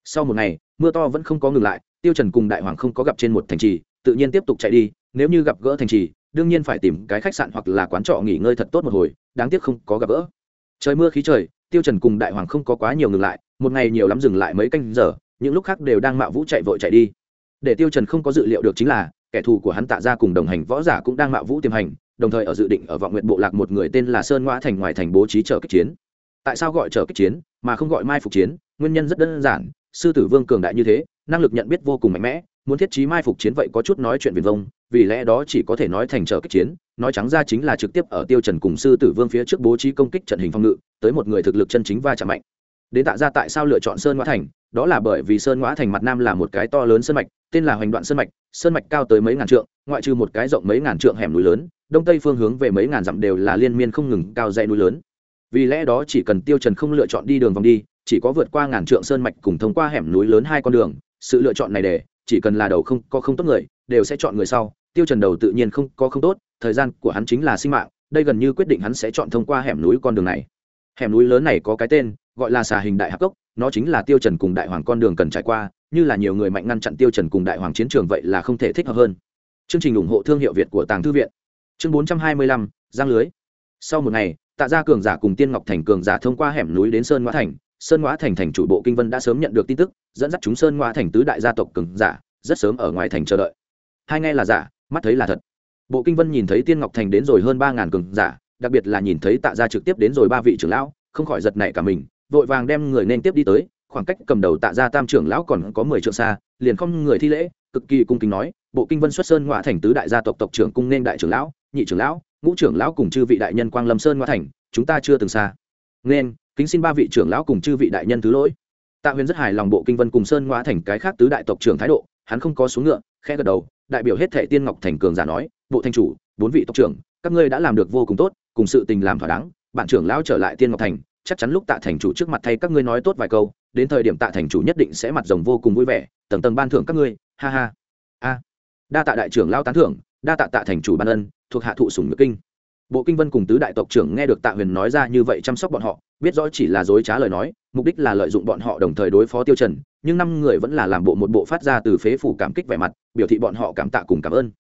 Sau một ngày, mưa to vẫn không có ngừng lại, tiêu trần cùng đại hoàng không có gặp trên một thành trì, tự nhiên tiếp tục chạy đi, nếu như gặp gỡ thành trì, đương nhiên phải tìm cái khách sạn hoặc là quán trọ nghỉ ngơi thật tốt một hồi, đáng tiếc không có gặp gỡ. Trời mưa khí trời, tiêu trần cùng đại hoàng không có quá nhiều ngừng lại, một ngày nhiều lắm dừng lại mấy canh giờ, những lúc khác đều đang mạo vũ chạy vội chạy đi. Để tiêu trần không có dự liệu được chính là, kẻ thù của hắn tạ ra cùng đồng hành võ giả cũng đang mạo vũ tiềm hành đồng thời ở dự định ở vọng nguyện bộ lạc một người tên là sơn ngoã thành ngoài thành bố trí chờ kích chiến. Tại sao gọi chờ kích chiến, mà không gọi mai phục chiến? Nguyên nhân rất đơn giản, sư tử vương cường đại như thế, năng lực nhận biết vô cùng mạnh mẽ, muốn thiết trí mai phục chiến vậy có chút nói chuyện viền vông, vì lẽ đó chỉ có thể nói thành chờ kích chiến, nói trắng ra chính là trực tiếp ở tiêu trần cùng sư tử vương phía trước bố trí công kích trận hình phòng ngự, tới một người thực lực chân chính va chạm mạnh. Đến tạ ra tại sao lựa chọn sơn ngoã thành, đó là bởi vì sơn ngoã thành mặt nam là một cái to lớn sơn mạch, tên là hoành đoạn sơn mạch sơn mạch cao tới mấy ngàn trượng, ngoại trừ một cái rộng mấy ngàn trượng hẻm núi lớn đông tây phương hướng về mấy ngàn dặm đều là liên miên không ngừng cao dãy núi lớn. Vì lẽ đó chỉ cần tiêu trần không lựa chọn đi đường vòng đi, chỉ có vượt qua ngàn trượng sơn mạch cùng thông qua hẻm núi lớn hai con đường, sự lựa chọn này để, chỉ cần là đầu không có không tốt người, đều sẽ chọn người sau. Tiêu trần đầu tự nhiên không có không tốt, thời gian của hắn chính là sinh mạng, đây gần như quyết định hắn sẽ chọn thông qua hẻm núi con đường này. Hẻm núi lớn này có cái tên, gọi là xà hình đại hạc cốc, nó chính là tiêu trần cùng đại hoàng con đường cần trải qua, như là nhiều người mạnh ngăn chặn tiêu trần cùng đại hoàng chiến trường vậy là không thể thích hợp hơn. Chương trình ủng hộ thương hiệu việt của tàng thư viện chương 425, giang lưới. Sau một ngày tạ gia cường giả cùng tiên ngọc thành cường giả thông qua hẻm núi đến sơn ngõ thành. Sơn ngõ thành thành chủ bộ kinh vân đã sớm nhận được tin tức dẫn dắt chúng sơn ngõ thành tứ đại gia tộc cường giả rất sớm ở ngoài thành chờ đợi. Hai nghe là giả mắt thấy là thật. Bộ kinh vân nhìn thấy tiên ngọc thành đến rồi hơn ba ngàn cường giả đặc biệt là nhìn thấy tạ gia trực tiếp đến rồi ba vị trưởng lão không khỏi giật nảy cả mình vội vàng đem người nên tiếp đi tới khoảng cách cầm đầu tạ gia tam trưởng lão còn có mười trượng xa liền không người thi lễ cực kỳ cung kính nói bộ kinh vân xuất sơn ngoại thành tứ đại gia tộc tộc trưởng cung nên đại trưởng lão, nhị trưởng lão, ngũ trưởng lão cùng chư vị đại nhân quang lâm sơn ngoại thành, chúng ta chưa từng xa. Nên, kính xin ba vị trưởng lão cùng chư vị đại nhân thứ lỗi. Tạ huyền rất hài lòng bộ kinh vân cùng sơn ngoại thành cái khác tứ đại tộc trưởng thái độ, hắn không có xuống ngựa, khẽ gật đầu, đại biểu hết thệ tiên ngọc thành cường giả nói, bộ thanh chủ, bốn vị tộc trưởng, các ngươi đã làm được vô cùng tốt, cùng sự tình làm thỏa đáng, bạn trưởng lão trở lại tiên ngọc thành, chắc chắn lúc tạ thành chủ trước mặt thay các ngươi nói tốt vài câu, đến thời điểm tạ thành chủ nhất định sẽ mặt rồng vô cùng vui vẻ, tầng tầng ban thưởng các ngươi, ha ha. A đa tạ đại trưởng lao tán thưởng, đa tạ tạ thành chủ ban ân, thuộc hạ thụ sủng nhược kinh. Bộ kinh vân cùng tứ đại tộc trưởng nghe được tạ huyền nói ra như vậy chăm sóc bọn họ, biết rõ chỉ là dối trá lời nói, mục đích là lợi dụng bọn họ đồng thời đối phó tiêu trần, nhưng năm người vẫn là làm bộ một bộ phát ra từ phế phủ cảm kích vẻ mặt, biểu thị bọn họ cảm tạ cùng cảm ơn.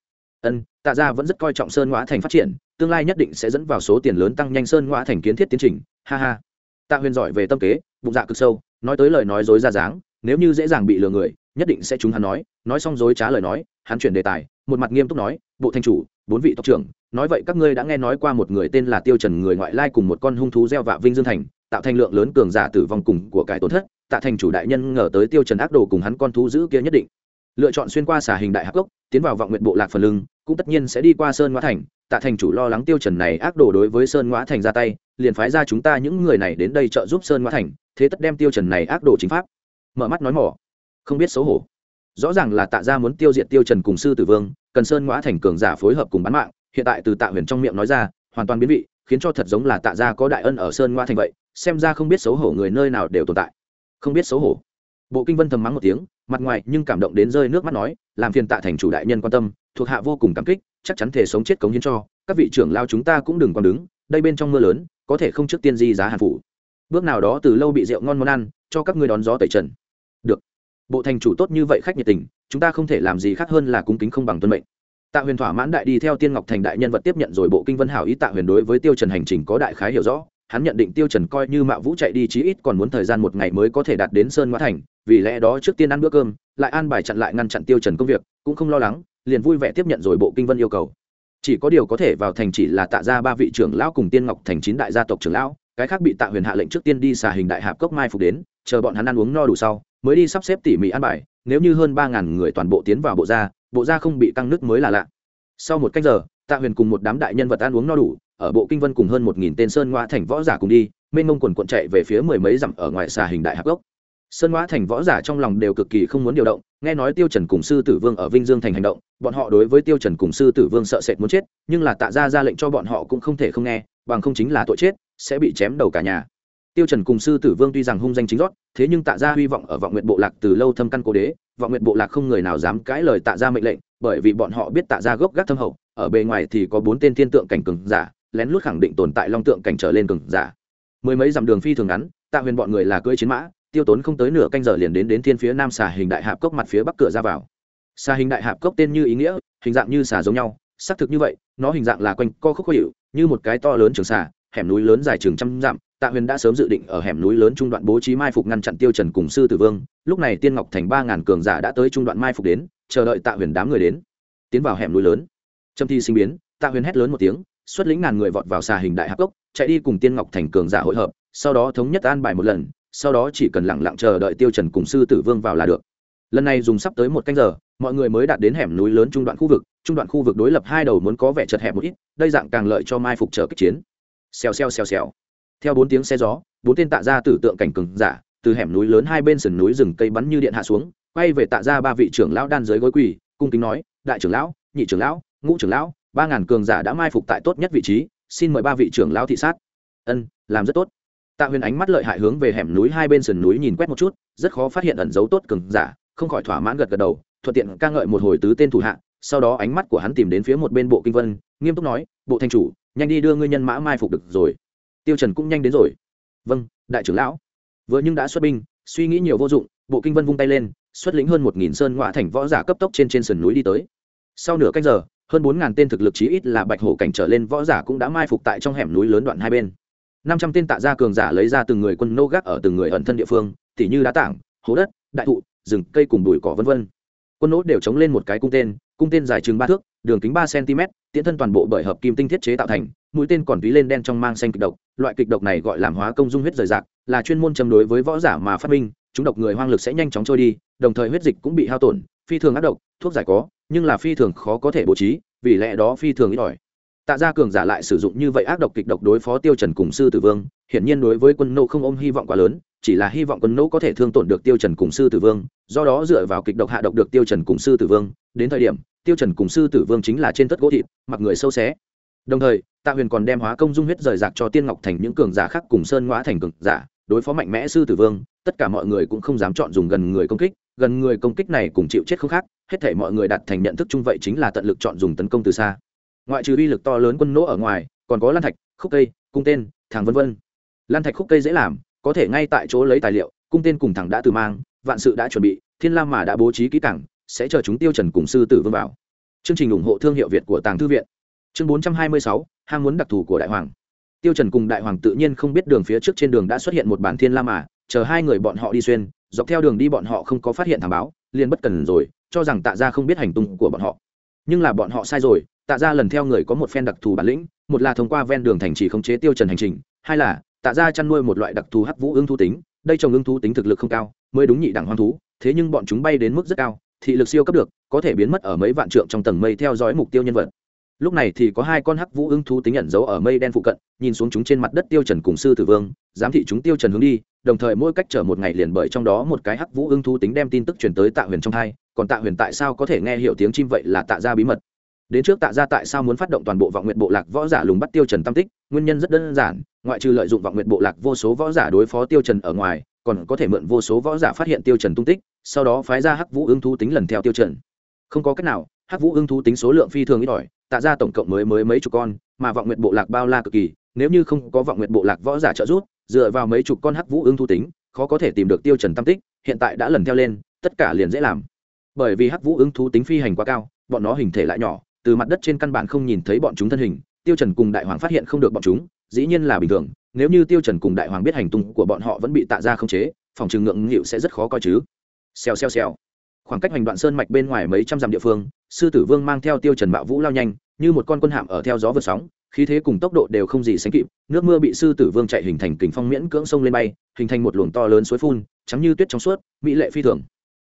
Ân, tạ gia vẫn rất coi trọng sơn ngõ thành phát triển, tương lai nhất định sẽ dẫn vào số tiền lớn tăng nhanh sơn ngõ thành kiến thiết tiến trình, ha ha. Tạ huyền giỏi về tâm kế, bụng dạ cực sâu, nói tới lời nói dối ra dáng, nếu như dễ dàng bị lừa người nhất định sẽ chúng hắn nói nói xong dối trá lời nói, hắn chuyển đề tài, một mặt nghiêm túc nói, bộ thanh chủ, bốn vị tộc trưởng, nói vậy các ngươi đã nghe nói qua một người tên là tiêu trần người ngoại lai cùng một con hung thú gieo vạ vinh dương thành, tạo thành lượng lớn cường giả tử vong cùng của cải tổn thất, tạ thành chủ đại nhân ngờ tới tiêu trần ác đồ cùng hắn con thú giữ kia nhất định. Lựa chọn xuyên qua xà hình đại hắc gốc, tiến vào vọng nguyện bộ lạc phần lưng, cũng tất nhiên sẽ đi qua sơn ngoã thành. Tạ thành chủ lo lắng tiêu trần này ác đồ đối với sơn ngoã thành ra tay, liền phái ra chúng ta những người này đến đây trợ giúp sơn ngoã thành, thế tất đem tiêu trần này ác đồ chính pháp. Mở mắt nói mỏ không biết xấu hổ. Rõ ràng là tạ gia muốn tiêu diệt tiêu trần cùng sư tử vương, cần sơn ngõ thành cường giả phối hợp cùng bán mạng, hiện tại từ tạ huyền trong miệng nói ra, hoàn toàn biến vị, khiến cho thật giống là tạ gia có đại ân ở sơn ngõ thành vậy, xem ra không biết xấu hổ người nơi nào đều tồn tại. Không biết xấu hổ. Bộ kinh vân thầm mắng một tiếng, mặt ngoài nhưng cảm động đến rơi nước mắt nói, làm phiền tạ thành chủ đại nhân quan tâm, thuộc hạ vô cùng cảm kích, chắc chắn thể sống chết cống hiến cho, các vị trưởng lao chúng ta cũng đừng còn đứng, đây bên trong mưa lớn, có thể không trước tiên di giá hàn phủ. Bước nào đó từ lâu bị rượu ngon món ăn, cho các ngươi đón gió tẩy trần bộ thành chủ tốt như vậy khách nhiệt tình, chúng ta không thể làm gì khác hơn là cung kính không bằng tuân mệnh. Tạ huyền thỏa mãn đại đi theo tiên ngọc thành đại nhân vật tiếp nhận rồi bộ kinh vân hảo ý tạ huyền đối với tiêu trần hành trình có đại khái hiểu rõ, hắn nhận định tiêu trần coi như mạo vũ chạy đi chí ít còn muốn thời gian một ngày mới có thể đạt đến sơn ngoã thành, vì lẽ đó trước tiên ăn bữa cơm, lại an bài chặn lại ngăn chặn tiêu trần công việc, cũng không lo lắng, liền vui vẻ tiếp nhận rồi bộ kinh vân yêu cầu. Chỉ có điều có thể vào thành chỉ là tạ ra ba vị trưởng lão cùng tiên ngọc thành chín đại gia tộc trưởng lão, cái khác bị tạ huyền hạ lệnh trước tiên đi xà hình đại hạp cốc mai phục đến, chờ bọn hắn ăn uống no đủ sau mới đi sắp xếp tỉ mỉ ăn bài, nếu như hơn ba ngàn người toàn bộ tiến vào bộ gia bộ gia không bị căng nước mới là lạ. Sau một cách giờ, tạ huyền cùng một đám đại nhân vật ăn uống no đủ, ở bộ kinh vân cùng hơn một nghìn tên sơn ngoa thành võ giả cùng đi, mênh mông quần quận chạy về phía mười mấy dặm ở ngoài xà hình đại hạc gốc. Sơn ngoa thành võ giả trong lòng đều cực kỳ không muốn điều động, nghe nói tiêu trần cùng sư tử vương ở vinh dương thành hành động, bọn họ đối với tiêu trần cùng sư tử vương sợ sệt muốn chết, nhưng là tạ ra ra lệnh cho bọn họ cũng không thể không nghe, bằng không chính là tội chết, sẽ bị chém đầu cả nhà tiêu trần cùng sư tử vương tuy rằng hung danh chính rót, thế nhưng tạ Gia hy vọng ở vọng nguyện bộ lạc từ lâu thâm căn cố đế, vọng nguyện bộ lạc không người nào dám cãi lời tạ Gia mệnh lệnh, bởi vì bọn họ biết tạ Gia gốc gác thâm hậu, ở bề ngoài thì có bốn tên thiên tượng cảnh cường giả, lén lút khẳng định tồn tại long tượng cảnh trở lên cường giả. Mười mấy dặm đường phi thường ngắn, tạ huyền bọn người là cưỡi chiến mã, tiêu tốn không tới nửa canh giờ liền đến đến thiên phía nam xà hình đại hạp cốc mặt phía bắc cửa ra vào. Xà hình đại hạp cốc tên như ý nghĩa, hình dạng như xà giống nhau, xác thực như vậy, nó hình dạng là quanh co khúc khó hiệu như một cái to lớn trường xà, hẻm núi lớn dài chừng trăm dặm tạ huyền đã sớm dự định ở hẻm núi lớn trung đoạn bố trí mai phục ngăn chặn tiêu trần cùng sư tử vương. Lúc này tiên ngọc thành ba ngàn cường giả đã tới trung đoạn mai phục đến, chờ đợi tạ huyền đám người đến, tiến vào hẻm núi lớn. Trâm thi sinh biến, tạ huyền hét lớn một tiếng, xuất lĩnh ngàn người vọt vào xà hình đại hạp cốc, chạy đi cùng tiên ngọc thành cường giả hội hợp, sau đó thống nhất an bài một lần, sau đó chỉ cần lặng lặng chờ đợi tiêu trần cùng sư tử vương vào là được. Lần này dùng sắp tới một canh giờ, mọi người mới đạt đến hẻm núi lớn trung đoạn khu vực, trung đoạn khu vực đối lập hai đầu muốn có vẻ chật hẹp một ít, đây dạng càng lợi cho mai phục chờ kích chiến. Xèo xèo xèo xèo theo bốn tiếng xe gió, bốn tên tạ ra tử tượng cảnh cường giả, từ hẻm núi lớn hai bên sườn núi rừng cây bắn như điện hạ xuống, quay về tạ ra ba vị trưởng lão đan dưới gối quỳ, cung kính nói, đại trưởng lão, nhị trưởng lão, ngũ trưởng lão, ba ngàn cường giả đã mai phục tại tốt nhất vị trí, xin mời ba vị trưởng lão thị sát. Ân, làm rất tốt. Tạ huyền ánh mắt lợi hại hướng về hẻm núi hai bên sườn núi nhìn quét một chút, rất khó phát hiện ẩn dấu tốt cường giả, không khỏi thỏa mãn gật gật đầu, thuận tiện ca ngợi một hồi tứ tên thủ hạ, sau đó ánh mắt của hắn tìm đến phía một bên bộ kinh vân, nghiêm túc nói, bộ thanh chủ, nhanh đi đưa ngươi nhân mã mai phục được rồi tiêu trần cũng nhanh đến rồi. Vâng đại trưởng lão. Vừa nhưng đã xuất binh, suy nghĩ nhiều vô dụng, bộ kinh vân vung tay lên, xuất lĩnh hơn một nghìn sơn ngoại thành võ giả cấp tốc trên trên sườn núi đi tới. Sau nửa canh giờ, hơn bốn ngàn tên thực lực chí ít là bạch hổ cảnh trở lên võ giả cũng đã mai phục tại trong hẻm núi lớn đoạn hai bên. Năm trăm tên tạ gia cường giả lấy ra từng người quân nô gác ở từng người ẩn thân địa phương, tỉ như đá tảng, hố đất, đại thụ, rừng, cây cùng bụi cỏ vân vân. Quân nỗ đều chống lên một cái cung tên cung tên dài chừng ba thước, đường kính ba cm tiễn thân toàn bộ bởi hợp kim tinh thiết chế tạo thành mũi tên còn ví lên đen trong mang xanh kịch độc, loại kịch độc này gọi làm hóa công dung huyết rời rạc, là chuyên môn châm đối với võ giả mà phát minh, chúng độc người hoang lực sẽ nhanh chóng trôi đi, đồng thời huyết dịch cũng bị hao tổn, phi thường ác độc, thuốc giải có, nhưng là phi thường khó có thể bố trí, vì lẽ đó phi thường ít ỏi. Tạ gia cường giả lại sử dụng như vậy ác độc kịch độc đối phó tiêu trần cùng sư tử vương, hiển nhiên đối với quân nô không ôm hy vọng quá lớn, chỉ là hy vọng quân nô có thể thương tổn được tiêu trần cùng sư tử vương, do đó dựa vào kịch độc hạ độc được tiêu trần cùng sư tử vương. Đến thời điểm, tiêu trần cùng sư tử vương chính là trên tất gỗ thịt, mặc người sâu xé đồng thời, tạ huyền còn đem hóa công dung huyết rời rạc cho tiên ngọc thành những cường giả khác cùng sơn ngõa thành cường giả, đối phó mạnh mẽ sư tử vương, tất cả mọi người cũng không dám chọn dùng gần người công kích, gần người công kích này cùng chịu chết không khác, hết thể mọi người đạt thành nhận thức chung vậy chính là tận lực chọn dùng tấn công từ xa. Ngoại trừ uy lực to lớn quân nỗ ở ngoài, còn có lan thạch, khúc cây, cung tên, thằng vân vân. Lan thạch, khúc cây dễ làm, có thể ngay tại chỗ lấy tài liệu, cung tên cùng thằng đã từ mang, vạn sự đã chuẩn bị, thiên lam mà đã bố trí kỹ cảng sẽ chờ chúng tiêu trần cùng sư tử vương vào. Chương trình ủng hộ thương hiệu việt của tàng thư viện chương 426, ham muốn đặc thù của đại hoàng. Tiêu trần cùng đại hoàng tự nhiên không biết đường phía trước trên đường đã xuất hiện một bản thiên la mà chờ hai người bọn họ đi xuyên dọc theo đường đi bọn họ không có phát hiện thảm báo liền bất cần rồi cho rằng tạ gia không biết hành tung của bọn họ. Nhưng là bọn họ sai rồi tạ gia lần theo người có một phen đặc thù bản lĩnh một là thông qua ven đường thành trì khống chế tiêu trần hành trình hai là tạ gia chăn nuôi một loại đặc thù hắc vũ ương thú tính đây trồng ương thú tính thực lực không cao mới đúng nhị đẳng hoang thú thế nhưng bọn chúng bay đến mức rất cao thị lực siêu cấp được có thể biến mất ở mấy vạn trượng trong tầng mây theo dõi mục tiêu nhân vật lúc này thì có hai con hắc vũ ưng thú tính ẩn giấu ở mây đen phụ cận, nhìn xuống chúng trên mặt đất tiêu trần cùng sư tử vương, giám thị chúng tiêu trần hướng đi, đồng thời mỗi cách chở một ngày liền bởi trong đó một cái hắc vũ ưng thú tính đem tin tức truyền tới tạ huyền trong hai, còn tạ huyền tại sao có thể nghe hiểu tiếng chim vậy là tạ ra bí mật. Đến trước tạ ra tại sao muốn phát động toàn bộ vọng nguyện bộ lạc võ giả lùng bắt tiêu trần tam tích, nguyên nhân rất đơn giản, ngoại trừ lợi dụng vọng nguyện bộ lạc vô số võ giả đối phó tiêu trần ở ngoài, còn có thể mượn vô số võ giả phát hiện tiêu trần tung tích, sau đó phái ra hắc vũ ưng thú tính lần theo tiêu trần. Không có cách nào, hắc vũ ưng thú tính số lượng phi thường ít ỏi tạ ra tổng cộng mới mới mấy chục con, mà vọng nguyện bộ lạc bao la cực kỳ, nếu như không có vọng nguyện bộ lạc võ giả trợ giúp, dựa vào mấy chục con hắc vũ ưng thu tính, khó có thể tìm được tiêu trần tam tích, hiện tại đã lần theo lên, tất cả liền dễ làm. Bởi vì hắc vũ ưng thú tính phi hành quá cao, bọn nó hình thể lại nhỏ, từ mặt đất trên căn bản không nhìn thấy bọn chúng thân hình, tiêu trần cùng đại hoàng phát hiện không được bọn chúng, dĩ nhiên là bình thường, nếu như tiêu trần cùng đại hoàng biết hành tung của bọn họ vẫn bị tạ ra không chế, phòng trường ngượng nghịu sẽ rất khó coi chứ. Xèo xèo xèo khoảng cách hành đoạn sơn mạch bên ngoài mấy trăm dặm địa phương, sư tử vương mang theo tiêu trần bạo vũ lao nhanh, như một con quân hạm ở theo gió vượt sóng, khí thế cùng tốc độ đều không gì sánh kịp, nước mưa bị sư tử vương chạy hình thành kình phong miễn cưỡng sông lên bay, hình thành một luồng to lớn suối phun, trắng như tuyết trong suốt, mỹ lệ phi thường.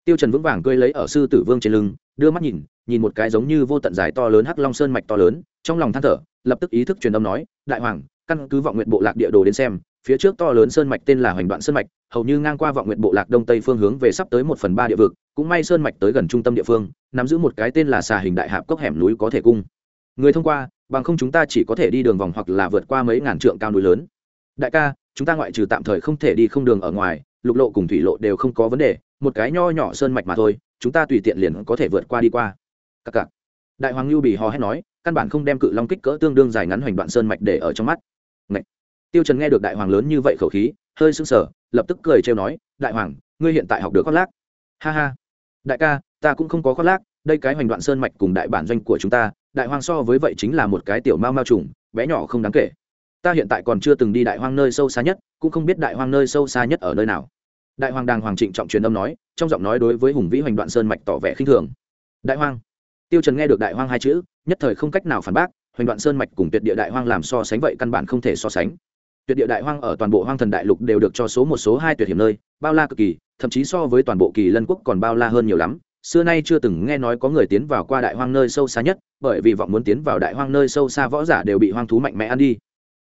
Tiêu trần vững vàng cơi lấy ở sư tử vương trên lưng, đưa mắt nhìn nhìn một cái giống như vô tận dài to lớn hắc long sơn mạch to lớn, trong lòng than thở, lập tức ý thức truyền âm nói, đại hoàng, căn cứ vọng nguyện bộ lạc địa đồ đến xem phía trước to lớn sơn mạch tên là hoành đoạn sơn mạch, hầu như ngang qua vọng nguyện bộ lạc đông tây phương hướng về sắp tới một phần ba địa vực, cũng may sơn mạch tới gần trung tâm địa phương, nắm giữ một cái tên là xà hình đại hạp cốc hẻm núi có thể cung. Người thông qua, bằng không chúng ta chỉ có thể đi đường vòng hoặc là vượt qua mấy ngàn trượng cao núi lớn. Đại ca, chúng ta ngoại trừ tạm thời không thể đi không đường ở ngoài, lục lộ cùng thủy lộ đều không có vấn đề, một cái nho nhỏ sơn mạch mà thôi, chúng ta tùy tiện liền có thể vượt qua đi qua. Cặc cặc đại hoàng lưu bì hò hét nói, căn bản không đem cự long kích cỡ tương đương dài ngắn hoành đoạn sơn mạch để ở trong mắt tiêu trần nghe được đại hoàng lớn như vậy khẩu khí, hơi sững sờ, lập tức cười trêu nói, đại hoàng, ngươi hiện tại học được khoác lác. Ha ha, đại ca, ta cũng không có khoác lác, đây cái hoành đoạn sơn mạch cùng đại bản doanh của chúng ta, đại hoàng so với vậy chính là một cái tiểu mao mao trùng, bé nhỏ không đáng kể. Ta hiện tại còn chưa từng đi đại hoang nơi sâu xa nhất, cũng không biết đại hoang nơi sâu xa nhất ở nơi nào. Đại hoàng đàng hoàng trịnh trọng truyền âm nói, trong giọng nói đối với hùng vĩ hoành đoạn sơn mạch tỏ vẻ khinh thường. Đại hoang tiêu trần nghe được đại hoang hai chữ, nhất thời không cách nào phản bác, hoành đoạn sơn mạch cùng tuyệt địa đại hoang làm so sánh vậy căn bản không thể so sánh tuyệt địa đại hoang ở toàn bộ hoang thần đại lục đều được cho số một số hai tuyệt hiểm nơi, bao la cực kỳ, thậm chí so với toàn bộ kỳ lân quốc còn bao la hơn nhiều lắm. Xưa nay chưa từng nghe nói có người tiến vào qua đại hoang nơi sâu xa nhất, bởi vì vọng muốn tiến vào đại hoang nơi sâu xa võ giả đều bị hoang thú mạnh mẽ ăn đi.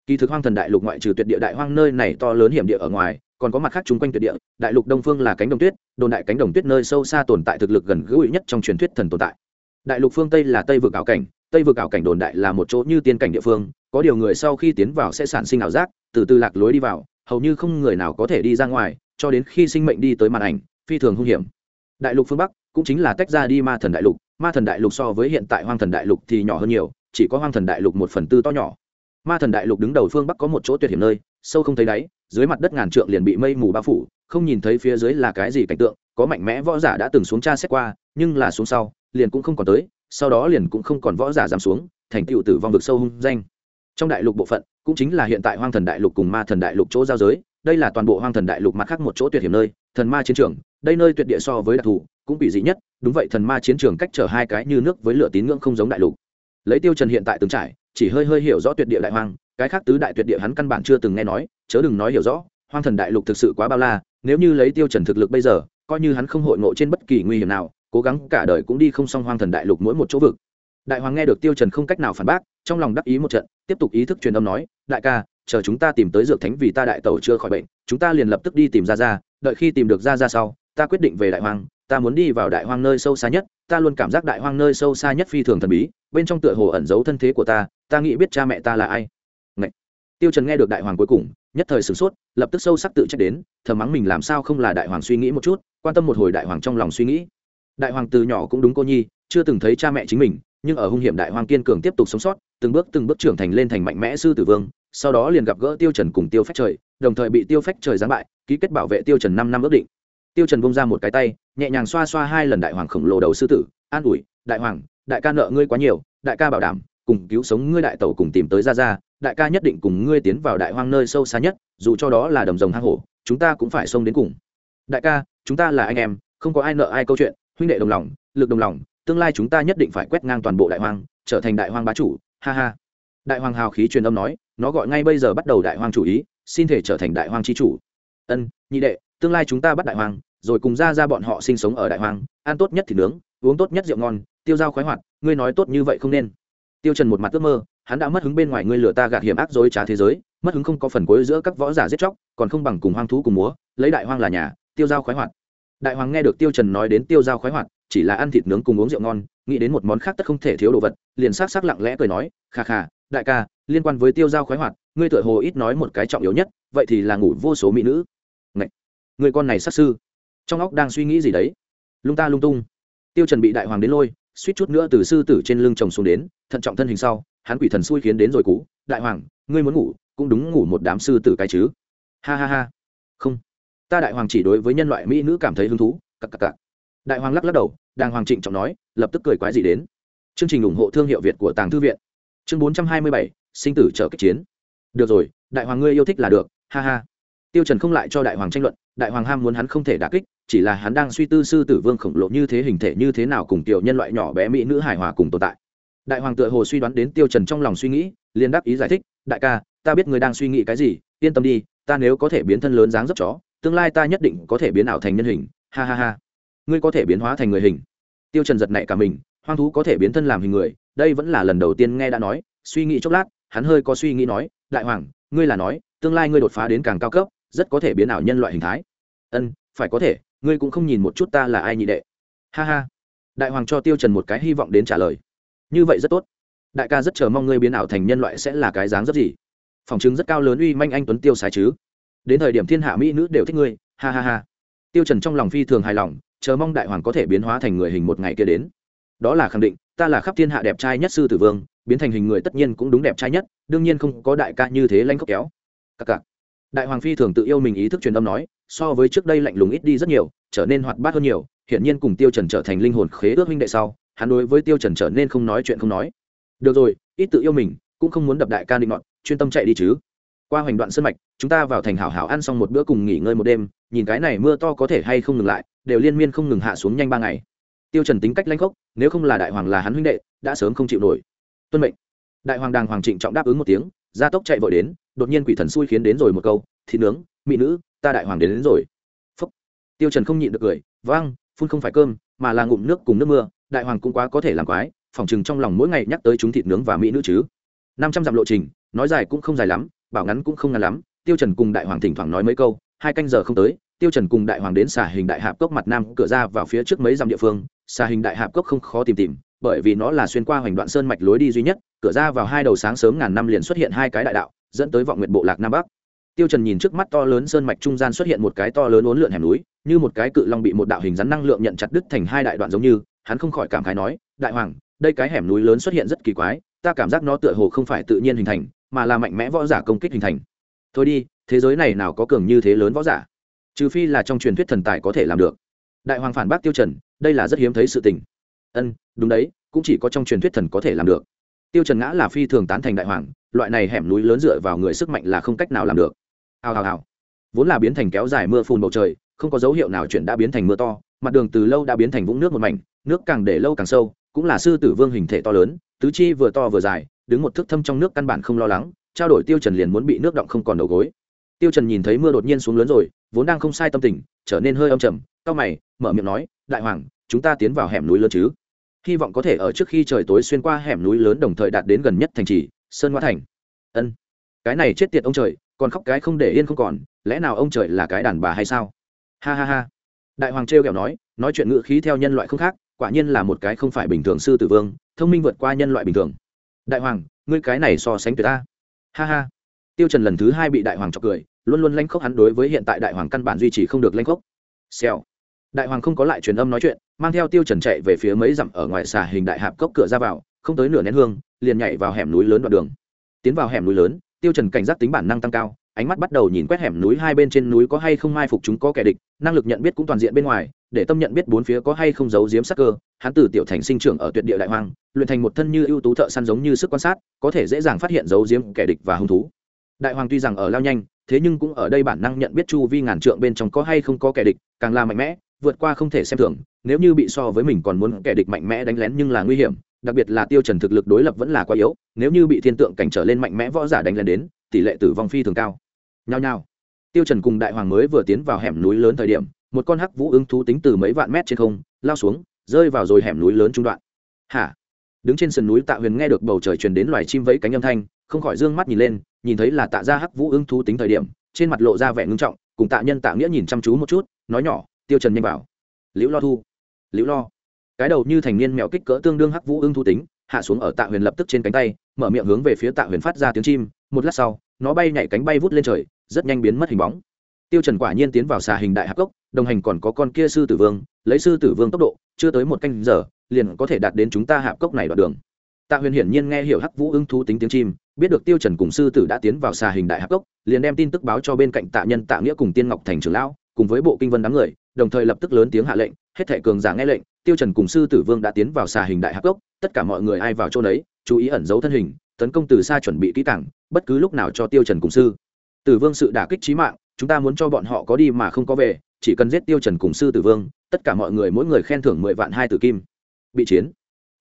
Kỳ thực hoang thần đại lục ngoại trừ tuyệt địa đại hoang nơi này to lớn hiểm địa ở ngoài, còn có mặt khác chung quanh tuyệt địa, đại lục đông phương là cánh đồng tuyết, đồn đại cánh đồng tuyết nơi sâu xa tồn tại thực lực gần gũi nhất trong truyền thuyết thần tồn tại. Đại lục phương tây là tây vực ảo cảnh tây vực ảo cảnh đồn đại là một chỗ như tiên cảnh địa phương, có điều người sau khi tiến vào sẽ sản sinh ảo giác, từ từ lạc lối đi vào, hầu như không người nào có thể đi ra ngoài, cho đến khi sinh mệnh đi tới màn ảnh, phi thường hung hiểm. Đại lục phương bắc, cũng chính là tách ra đi ma thần đại lục, ma thần đại lục so với hiện tại hoang thần đại lục thì nhỏ hơn nhiều, chỉ có hoang thần đại lục một phần tư to nhỏ. Ma thần đại lục đứng đầu phương bắc có một chỗ tuyệt hiểm nơi, sâu không thấy đáy, dưới mặt đất ngàn trượng liền bị mây mù bao phủ, không nhìn thấy phía dưới là cái gì cảnh tượng, có mạnh mẽ võ giả đã từng xuống tra xét qua, nhưng là xuống sau, liền cũng không còn tới sau đó liền cũng không còn võ giả giảm xuống, thành tựu tử vong vực sâu hung danh. Trong đại lục bộ phận, cũng chính là hiện tại hoang thần đại lục cùng ma thần đại lục chỗ giao giới, đây là toàn bộ hoang thần đại lục mặt khác một chỗ tuyệt hiểm nơi, thần ma chiến trường, đây nơi tuyệt địa so với đặc thù, cũng bị dị nhất, đúng vậy thần ma chiến trường cách trở hai cái như nước với lửa tín ngưỡng không giống đại lục. Lấy tiêu trần hiện tại từng trải, chỉ hơi hơi hiểu rõ tuyệt địa đại hoang, cái khác tứ đại tuyệt địa hắn căn bản chưa từng nghe nói, chớ đừng nói hiểu rõ, hoang thần đại lục thực sự quá bao la, nếu như lấy tiêu trần thực lực bây giờ, coi như hắn không hội ngộ trên bất kỳ nguy hiểm nào cố gắng cả đời cũng đi không xong hoang thần đại lục mỗi một chỗ vực. Đại hoàng nghe được tiêu trần không cách nào phản bác, trong lòng đắc ý một trận, tiếp tục ý thức truyền âm nói, đại ca, chờ chúng ta tìm tới dược thánh vì ta đại tẩu chưa khỏi bệnh, chúng ta liền lập tức đi tìm ra ra đợi khi tìm được ra ra sau, ta quyết định về đại hoàng, ta muốn đi vào đại hoang nơi sâu xa nhất, ta luôn cảm giác đại hoang nơi sâu xa nhất phi thường thần bí, bên trong tựa hồ ẩn giấu thân thế của ta ta nghĩ biết cha mẹ ta là ai. Ngậy. tiêu trần nghe được đại hoàng cuối cùng, nhất thời sửng sốt, lập tức sâu sắc tự trách đến, thầm mắng mình làm sao không là đại hoàng suy nghĩ một chút, quan tâm một hồi đại hoàng trong lòng suy nghĩ đại hoàng từ nhỏ cũng đúng cô nhi, chưa từng thấy cha mẹ chính mình, nhưng ở hung hiểm đại hoàng kiên cường tiếp tục sống sót, từng bước từng bước trưởng thành lên thành mạnh mẽ sư tử vương, sau đó liền gặp gỡ tiêu trần cùng tiêu phách trời, đồng thời bị tiêu phách trời giáng bại, ký kết bảo vệ tiêu trần năm năm ước định. Tiêu trần bung ra một cái tay, nhẹ nhàng xoa xoa hai lần đại hoàng khổng lồ đầu sư tử, an ủi, đại hoàng, đại ca nợ ngươi quá nhiều, đại ca bảo đảm, cùng cứu sống ngươi đại tẩu cùng tìm tới ra ra đại ca nhất định cùng ngươi tiến vào đại hoang nơi sâu xa nhất, dù cho đó là đầm rồng hang hổ, chúng ta cũng phải xông đến cùng. Đại ca, chúng ta là anh em, không có ai nợ ai câu chuyện huynh đệ đồng lòng, lực đồng lòng, tương lai chúng ta nhất định phải quét ngang toàn bộ đại hoang, trở thành đại hoang bá chủ, ha ha. Đại hoàng hào khí truyền âm nói, nó gọi ngay bây giờ bắt đầu đại hoang chủ ý, xin thể trở thành đại hoang chi chủ. Ân, nhị đệ, tương lai chúng ta bắt đại hoang, rồi cùng ra ra bọn họ sinh sống ở đại hoang, ăn tốt nhất thì nướng, uống tốt nhất rượu ngon, tiêu dao khoái hoạt, ngươi nói tốt như vậy không nên. Tiêu trần một mặt ước mơ, hắn đã mất hứng bên ngoài ngươi lừa ta gạt hiểm ác dối trá thế giới, mất hứng không có phần cuối giữa các võ giả giết chóc, còn không bằng cùng hoang thú cùng múa, lấy đại hoang là nhà, tiêu dao khoái hoạt đại hoàng nghe được tiêu trần nói đến tiêu dao khoái hoạt, chỉ là ăn thịt nướng cùng uống rượu ngon, nghĩ đến một món khác tất không thể thiếu đồ vật, liền sắc sắc lặng lẽ cười nói, kha kha, đại ca, liên quan với tiêu dao khoái hoạt, ngươi tựa hồ ít nói một cái trọng yếu nhất, vậy thì là ngủ vô số mỹ nữ. Ngậy! người con này sát sư. Trong óc đang suy nghĩ gì đấy? Lung ta lung tung. Tiêu trần bị đại hoàng đến lôi, suýt chút nữa từ sư tử trên lưng chồng xuống đến, thận trọng thân hình sau, hắn quỷ thần xui khiến đến rồi cú, đại hoàng, ngươi muốn ngủ, cũng đúng ngủ một đám sư tử cái chứ. Ha ha ha. Không ta đại hoàng chỉ đối với nhân loại mỹ nữ cảm thấy hứng thú cặp cặp cặp đại hoàng lắc lắc đầu, đàng hoàng trịnh trọng nói, lập tức cười quái gì đến. Chương trình ủng hộ thương hiệu việt của tàng thư viện. Chương bốn trăm hai mươi bảy, sinh tử trợ kích chiến. Được rồi, đại hoàng ngươi yêu thích là được, ha ha. Tiêu trần không lại cho đại hoàng tranh luận, đại hoàng ham muốn hắn không thể đả kích, chỉ là hắn đang suy tư sư tử vương khổng lồ như thế hình thể như thế nào cùng tiểu nhân loại nhỏ bé mỹ nữ hài hòa cùng tồn tại. Đại hoàng tựa hồ suy đoán đến tiêu trần trong lòng suy nghĩ, liền đáp ý giải thích, đại ca, ta biết người đang suy nghĩ cái gì, yên tâm đi, ta nếu có thể biến thân lớn dáng dấp chó tương lai ta nhất định có thể biến ảo thành nhân hình, ha ha ha. Ngươi có thể biến hóa thành người hình. Tiêu trần giật nảy cả mình, hoang thú có thể biến thân làm hình người, đây vẫn là lần đầu tiên nghe đã nói, suy nghĩ chốc lát, hắn hơi có suy nghĩ nói, đại hoàng, ngươi là nói, tương lai ngươi đột phá đến càng cao cấp, rất có thể biến ảo nhân loại hình thái. Ân, phải có thể, ngươi cũng không nhìn một chút ta là ai nhị đệ. Ha ha. Đại hoàng cho tiêu trần một cái hy vọng đến trả lời. Như vậy rất tốt. Đại ca rất chờ mong ngươi biến ảo thành nhân loại sẽ là cái dáng rất gì? Phòng chứng rất cao lớn uy manh anh tuấn tiêu sái chứ đến thời điểm thiên hạ mỹ nữ đều thích ngươi, ha ha ha. Tiêu trần trong lòng phi thường hài lòng, chờ mong đại hoàng có thể biến hóa thành người hình một ngày kia đến. Đó là khẳng định, ta là khắp thiên hạ đẹp trai nhất sư tử vương, biến thành hình người tất nhiên cũng đúng đẹp trai nhất, đương nhiên không có đại ca như thế lanh khóc kéo. Các cặc. Đại hoàng phi thường tự yêu mình ý thức truyền âm nói, so với trước đây lạnh lùng ít đi rất nhiều, trở nên hoạt bát hơn nhiều hiện nhiên cùng tiêu trần trở thành linh hồn khế ước huynh đệ sau, hắn đối với tiêu trần trở nên không nói chuyện không nói. Được rồi, ít tự yêu mình, cũng không muốn đập đại ca định ngọn chuyên tâm chạy đi chứ qua hoành đoạn sân mạch chúng ta vào thành hảo hảo ăn xong một bữa cùng nghỉ ngơi một đêm nhìn cái này mưa to có thể hay không ngừng lại đều liên miên không ngừng hạ xuống nhanh ba ngày. Tiêu trần tính cách lãnh khốc nếu không là đại hoàng là hắn huynh đệ đã sớm không chịu nổi. Tuân mệnh. Đại hoàng đàng hoàng trịnh trọng đáp ứng một tiếng gia tốc chạy vội đến đột nhiên quỷ thần xui khiến đến rồi một câu thịt nướng mỹ nữ ta đại hoàng đến, đến rồi. Phúc. tiêu trần không nhịn được cười vang phun không phải cơm mà là ngụm nước cùng nước mưa đại hoàng cũng quá có thể làm quái phòng chừng trong lòng mỗi ngày nhắc tới chúng thịt nướng và mỹ nữ chứ. Năm trăm dặm lộ trình nói dài cũng không dài lắm bảo ngắn cũng không ngắn lắm, tiêu trần cùng đại hoàng thỉnh thoảng nói mấy câu, hai canh giờ không tới, tiêu trần cùng đại hoàng đến xà hình đại hạp cốc mặt nam cửa ra vào phía trước mấy dặm địa phương, xà hình đại hạp cốc không khó tìm tìm, bởi vì nó là xuyên qua hoành đoạn sơn mạch lối đi duy nhất, cửa ra vào hai đầu sáng sớm ngàn năm liền xuất hiện hai cái đại đạo, dẫn tới vọng nguyện bộ lạc nam bắc. Tiêu trần nhìn trước mắt to lớn sơn mạch trung gian xuất hiện một cái to lớn uốn lượn hẻm núi, như một cái cự long bị một đạo hình rắn năng lượng nhận chặt đứt thành hai đại đoạn giống như, hắn không khỏi cảm khái nói, đại hoàng, đây cái hẻm núi lớn xuất hiện rất kỳ quái, ta cảm giác nó tựa hồ không phải tự nhiên hình thành mà là mạnh mẽ võ giả công kích hình thành. Thôi đi, thế giới này nào có cường như thế lớn võ giả? Trừ phi là trong truyền thuyết thần tài có thể làm được. Đại hoàng phản bác tiêu trần, đây là rất hiếm thấy sự tình. Ân, đúng đấy, cũng chỉ có trong truyền thuyết thần có thể làm được. Tiêu trần ngã là phi thường tán thành đại hoàng, loại này hẻm núi lớn dựa vào người sức mạnh là không cách nào làm được. Hào hào hào. Vốn là biến thành kéo dài mưa phùn bầu trời, không có dấu hiệu nào chuyển đã biến thành mưa to, mặt đường từ lâu đã biến thành vũng nước một mảnh, nước càng để lâu càng sâu, cũng là sư tử vương hình thể to lớn, tứ chi vừa to vừa dài đứng một thước thâm trong nước căn bản không lo lắng, trao đổi tiêu trần liền muốn bị nước động không còn đầu gối. Tiêu trần nhìn thấy mưa đột nhiên xuống lớn rồi, vốn đang không sai tâm tình, trở nên hơi âm trầm cao mày, mở miệng nói, đại hoàng, chúng ta tiến vào hẻm núi lớn chứ? Hy vọng có thể ở trước khi trời tối xuyên qua hẻm núi lớn đồng thời đạt đến gần nhất thành trì, sơn ngoa thành. Ân, cái này chết tiệt ông trời, còn khóc cái không để yên không còn, lẽ nào ông trời là cái đàn bà hay sao? Ha ha ha. Đại hoàng trêu kẹo nói nói chuyện ngữ khí theo nhân loại không khác, quả nhiên là một cái không phải bình thường sư tử vương, thông minh vượt qua nhân loại bình thường đại hoàng, ngươi cái này so sánh tuyệt ta. Ha ha. Tiêu trần lần thứ hai bị đại hoàng chọc cười, luôn luôn lanh khốc hắn đối với hiện tại đại hoàng căn bản duy trì không được lanh khốc. Xèo. Đại hoàng không có lại truyền âm nói chuyện, mang theo tiêu trần chạy về phía mấy dặm ở ngoài xà hình đại hạp cốc cửa ra vào, không tới nửa nén hương, liền nhảy vào hẻm núi lớn đoạn đường. Tiến vào hẻm núi lớn, tiêu trần cảnh giác tính bản năng tăng cao ánh mắt bắt đầu nhìn quét hẻm núi hai bên trên núi có hay không mai phục chúng có kẻ địch, năng lực nhận biết cũng toàn diện bên ngoài, để tâm nhận biết bốn phía có hay không giấu giếm sắc cơ. Hắn từ tiểu thành sinh trưởng ở tuyệt địa đại hoang, luyện thành một thân như ưu tú thợ săn giống như sức quan sát, có thể dễ dàng phát hiện giấu giếm kẻ địch và hung thú. Đại hoàng tuy rằng ở lao nhanh, thế nhưng cũng ở đây bản năng nhận biết chu vi ngàn trượng bên trong có hay không có kẻ địch, càng là mạnh mẽ, vượt qua không thể xem thường, nếu như bị so với mình còn muốn kẻ địch mạnh mẽ đánh lén nhưng là nguy hiểm, đặc biệt là tiêu trần thực lực đối lập vẫn là quá yếu, nếu như bị thiên tượng cảnh trở lên mạnh mẽ võ giả đánh lén đến, tỷ lệ tử vong phi thường cao nhao nhao. Tiêu trần cùng đại hoàng mới vừa tiến vào hẻm núi lớn thời điểm, một con hắc vũ ưng thú tính từ mấy vạn mét trên không, lao xuống, rơi vào rồi hẻm núi lớn trung đoạn. Hả? Đứng trên sườn núi tạ huyền nghe được bầu trời truyền đến loài chim vẫy cánh âm thanh, không khỏi dương mắt nhìn lên, nhìn thấy là tạ gia hắc vũ ưng thú tính thời điểm, trên mặt lộ ra vẻ ngưng trọng, cùng tạ nhân tạ nghĩa nhìn chăm chú một chút, nói nhỏ, tiêu trần nhanh bảo liễu lo thu. Liễu lo. Cái đầu như thành niên mèo kích cỡ tương đương hắc vũ ưng thú tính, hạ xuống ở tạ huyền lập tức trên cánh tay, mở miệng hướng về phía tạ huyền phát ra tiếng chim, một lát sau, nó bay nhảy cánh bay vút lên trời rất nhanh biến mất hình bóng. Tiêu trần quả nhiên tiến vào xà hình đại hạp cốc, đồng hành còn có con kia sư tử vương, lấy sư tử vương tốc độ, chưa tới một canh giờ, liền có thể đạt đến chúng ta hạp cốc này đoạn đường. Tạ huyền hiển nhiên nghe hiểu hắc vũ ưng thú tính tiếng chim, biết được tiêu trần cùng sư tử đã tiến vào xà hình đại hạp cốc, liền đem tin tức báo cho bên cạnh tạ nhân tạ nghĩa cùng tiên ngọc thành trưởng lão, cùng với bộ kinh vân đám người, đồng thời lập tức lớn tiếng hạ lệnh, hết thệ cường giả nghe lệnh, tiêu trần cùng sư tử vương đã tiến vào xà hình đại hạp cốc, tất cả mọi người ai vào chỗ đấy chú ý ẩn giấu thân hình, tấn công từ xa chuẩn bị kỹ càng, bất cứ lúc nào cho tiêu trần cùng sư tử vương sự đả kích chí mạng, chúng ta muốn cho bọn họ có đi mà không có về, chỉ cần giết tiêu trần cùng sư tử vương, tất cả mọi người mỗi người khen thưởng mười vạn hai tử kim. Bị chiến.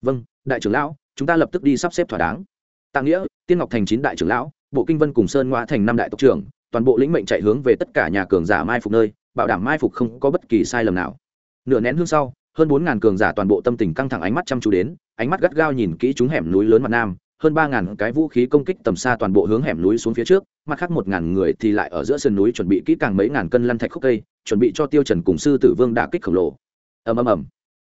Vâng đại trưởng lão, chúng ta lập tức đi sắp xếp thỏa đáng. Tạ nghĩa, tiên ngọc thành chín đại trưởng lão, bộ kinh vân cùng sơn ngoa thành năm đại tộc trưởng, toàn bộ lĩnh mệnh chạy hướng về tất cả nhà cường giả mai phục nơi, bảo đảm mai phục không có bất kỳ sai lầm nào. Nửa nén hương sau, hơn bốn ngàn cường giả toàn bộ tâm tình căng thẳng ánh mắt chăm chú đến, ánh mắt gắt gao nhìn kỹ chúng hẻm núi lớn mặt nam hơn ba ngàn cái vũ khí công kích tầm xa toàn bộ hướng hẻm núi xuống phía trước, mặt khác một ngàn người thì lại ở giữa sườn núi chuẩn bị kỹ càng mấy ngàn cân lăn thạch khúc cây, chuẩn bị cho tiêu trần cùng sư tử vương đả kích khổng lồ. Ầm ầm ầm.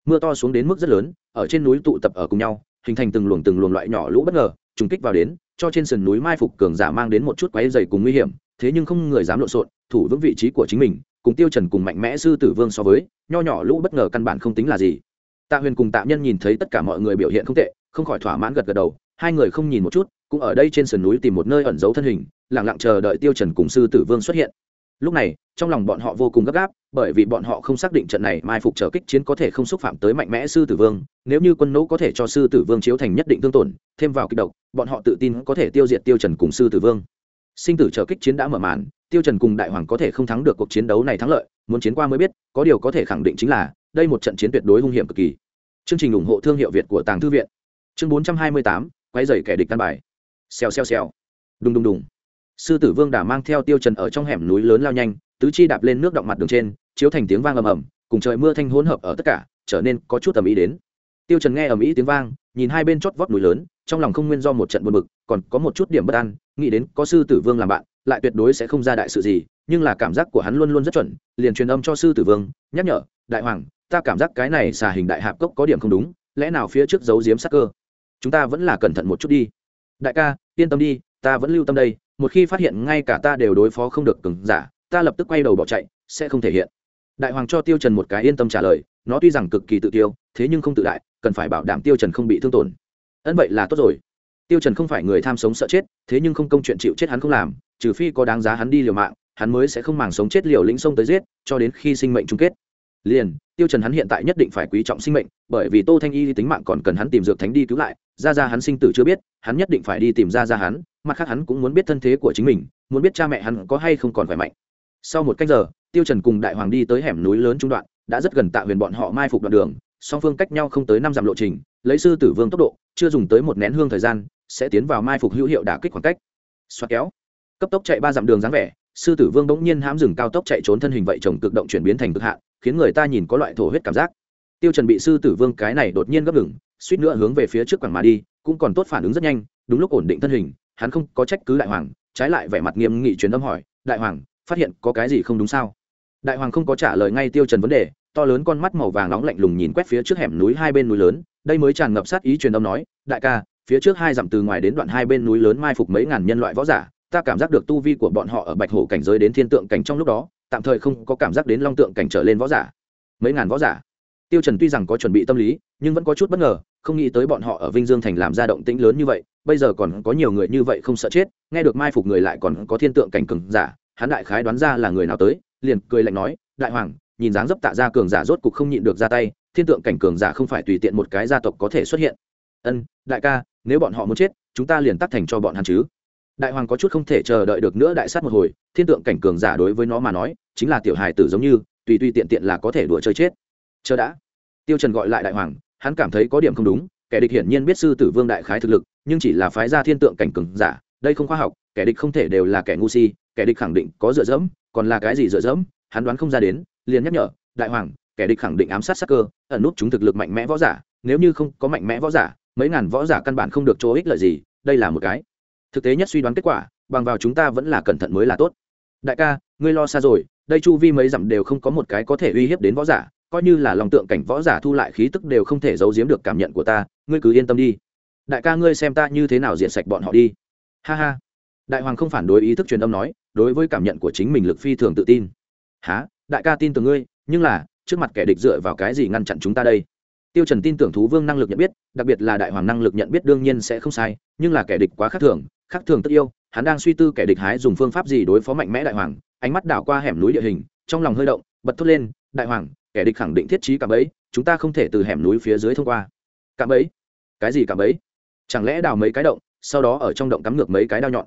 Mưa to xuống đến mức rất lớn, ở trên núi tụ tập ở cùng nhau, hình thành từng luồng từng luồng loại nhỏ lũ bất ngờ, trùng kích vào đến, cho trên sườn núi mai phục cường giả mang đến một chút quấy dày cùng nguy hiểm, thế nhưng không người dám lộn xộn, thủ vững vị trí của chính mình, cùng tiêu trần cùng mạnh mẽ sư tử vương so với, nho nhỏ lũ bất ngờ căn bản không tính là gì. Tạ huyền cùng tạ nhân nhìn thấy tất cả mọi người biểu hiện không tệ, không khỏi thỏa mãn gật gật đầu hai người không nhìn một chút cũng ở đây trên sườn núi tìm một nơi ẩn giấu thân hình lặng lặng chờ đợi tiêu trần cùng sư tử vương xuất hiện. Lúc này trong lòng bọn họ vô cùng gấp gáp bởi vì bọn họ không xác định trận này mai phục trở kích chiến có thể không xúc phạm tới mạnh mẽ sư tử vương nếu như quân nỗ có thể cho sư tử vương chiếu thành nhất định thương tổn thêm vào kích độc bọn họ tự tin có thể tiêu diệt tiêu trần cùng sư tử vương. Sinh tử trở kích chiến đã mở màn tiêu trần cùng đại hoàng có thể không thắng được cuộc chiến đấu này thắng lợi muốn chiến qua mới biết có điều có thể khẳng định chính là đây một trận chiến tuyệt đối hung hiểm cực kỳ. Chương trình ủng hộ thương hiệu việt của tàng thư viện. Chương 428, quay dày kẻ địch căn bài. Xèo xèo xèo. Đùng đùng đùng. Sư tử vương đã mang theo tiêu trần ở trong hẻm núi lớn lao nhanh, tứ chi đạp lên nước động mặt đường trên, chiếu thành tiếng vang ầm ầm, cùng trời mưa thanh hỗn hợp ở tất cả, trở nên có chút tầm ý đến. Tiêu trần nghe ầm ý tiếng vang, nhìn hai bên chót vót núi lớn, trong lòng không nguyên do một trận buồn bực, còn có một chút điểm bất an, nghĩ đến có sư tử vương làm bạn, lại tuyệt đối sẽ không ra đại sự gì, nhưng là cảm giác của hắn luôn luôn rất chuẩn, liền truyền âm cho sư tử vương, nhắc nhở, đại hoàng, ta cảm giác cái này xà hình đại hạp cốc có điểm không đúng, lẽ nào phía trước giấu giếm sắc cơ? Chúng ta vẫn là cẩn thận một chút đi. Đại ca, yên tâm đi, ta vẫn lưu tâm đây, một khi phát hiện ngay cả ta đều đối phó không được cứng giả, ta lập tức quay đầu bỏ chạy, sẽ không thể hiện. Đại hoàng cho tiêu trần một cái yên tâm trả lời, nó tuy rằng cực kỳ tự tiêu, thế nhưng không tự đại, cần phải bảo đảm tiêu trần không bị thương tổn. Ân vậy là tốt rồi. Tiêu trần không phải người tham sống sợ chết, thế nhưng không công chuyện chịu chết hắn không làm, trừ phi có đáng giá hắn đi liều mạng, hắn mới sẽ không màng sống chết liều lĩnh sông tới giết, cho đến khi sinh mệnh chung kết liền, tiêu trần hắn hiện tại nhất định phải quý trọng sinh mệnh, bởi vì tô thanh y tính mạng còn cần hắn tìm dược thánh đi cứu lại, ra ra hắn sinh tử chưa biết, hắn nhất định phải đi tìm ra ra hắn, mặt khác hắn cũng muốn biết thân thế của chính mình, muốn biết cha mẹ hắn có hay không còn khỏe mạnh. Sau một cách giờ, tiêu trần cùng đại hoàng đi tới hẻm núi lớn trung đoạn, đã rất gần tạ huyền bọn họ mai phục đoạn đường, song phương cách nhau không tới năm dặm lộ trình, lấy sư tử vương tốc độ, chưa dùng tới một nén hương thời gian, sẽ tiến vào mai phục hữu hiệu đả kích khoảng cách. Xoát kéo, cấp tốc chạy ba dặm đường dáng vẻ, sư tử vương bỗng nhiên hãm dừng cao tốc chạy trốn thân hình vậy chồng cực động chuyển biến thành cực hạn khiến người ta nhìn có loại thổ huyết cảm giác. Tiêu trần bị sư tử vương cái này đột nhiên gấp ngừng, suýt nữa hướng về phía trước quẳng mà đi, cũng còn tốt phản ứng rất nhanh, đúng lúc ổn định thân hình, hắn không có trách cứ đại hoàng, trái lại vẻ mặt nghiêm nghị truyền âm hỏi, đại hoàng, phát hiện có cái gì không đúng sao? Đại hoàng không có trả lời ngay tiêu trần vấn đề, to lớn con mắt màu vàng nóng lạnh lùng nhìn quét phía trước hẻm núi hai bên núi lớn, đây mới tràn ngập sát ý truyền âm nói, đại ca, phía trước hai dặm từ ngoài đến đoạn hai bên núi lớn mai phục mấy ngàn nhân loại võ giả, ta cảm giác được tu vi của bọn họ ở bạch hổ cảnh giới đến thiên tượng cảnh trong lúc đó tạm thời không có cảm giác đến long tượng cảnh trở lên võ giả. Mấy ngàn võ giả. Tiêu trần tuy rằng có chuẩn bị tâm lý, nhưng vẫn có chút bất ngờ, không nghĩ tới bọn họ ở vinh dương thành làm ra động tĩnh lớn như vậy, bây giờ còn có nhiều người như vậy không sợ chết, nghe được mai phục người lại còn có thiên tượng cảnh cường giả, hắn đại khái đoán ra là người nào tới, liền cười lạnh nói, đại hoàng, nhìn dáng dấp tạ ra cường giả rốt cục không nhịn được ra tay, thiên tượng cảnh cường giả không phải tùy tiện một cái gia tộc có thể xuất hiện. Ân, đại ca, nếu bọn họ muốn chết, chúng ta liền tắt thành cho bọn hắn chứ đại hoàng có chút không thể chờ đợi được nữa đại sát một hồi, thiên tượng cảnh cường giả đối với nó mà nói, chính là tiểu hài tử giống như, tùy tùy tiện tiện là có thể đùa chơi chết. Chờ đã. Tiêu trần gọi lại đại hoàng, hắn cảm thấy có điểm không đúng, kẻ địch hiển nhiên biết sư tử vương đại khái thực lực, nhưng chỉ là phái ra thiên tượng cảnh cường giả, đây không khoa học, kẻ địch không thể đều là kẻ ngu si, kẻ địch khẳng định có dựa dẫm, còn là cái gì dựa dẫm, hắn đoán không ra đến, liền nhắc nhở, đại hoàng, kẻ địch khẳng định ám sát sắc cơ, ẩn nút chúng thực lực mạnh mẽ võ giả, nếu như không có mạnh mẽ võ giả, mấy ngàn võ giả căn bản không được chỗ ích lợi gì, đây là một cái thực tế nhất suy đoán kết quả, bằng vào chúng ta vẫn là cẩn thận mới là tốt. Đại ca, ngươi lo xa rồi, đây chu vi mấy dặm đều không có một cái có thể uy hiếp đến võ giả, coi như là lòng tượng cảnh võ giả thu lại khí tức đều không thể giấu giếm được cảm nhận của ta, ngươi cứ yên tâm đi. Đại ca ngươi xem ta như thế nào diện sạch bọn họ đi. Ha ha. Đại hoàng không phản đối ý thức truyền âm nói, đối với cảm nhận của chính mình lực phi thường tự tin. Há đại ca tin tưởng ngươi, nhưng là, trước mặt kẻ địch dựa vào cái gì ngăn chặn chúng ta đây? Tiêu trần tin tưởng thú vương năng lực nhận biết, đặc biệt là đại hoàng năng lực nhận biết đương nhiên sẽ không sai, nhưng là kẻ địch quá khác thường khác thường tất yêu, hắn đang suy tư kẻ địch hái dùng phương pháp gì đối phó mạnh mẽ đại hoàng, ánh mắt đảo qua hẻm núi địa hình, trong lòng hơi động, bật thốt lên, đại hoàng, kẻ địch khẳng định thiết trí cả ấy chúng ta không thể từ hẻm núi phía dưới thông qua. Cả ấy cái gì cả ấy chẳng lẽ đào mấy cái động, sau đó ở trong động cắm ngược mấy cái đao nhọn?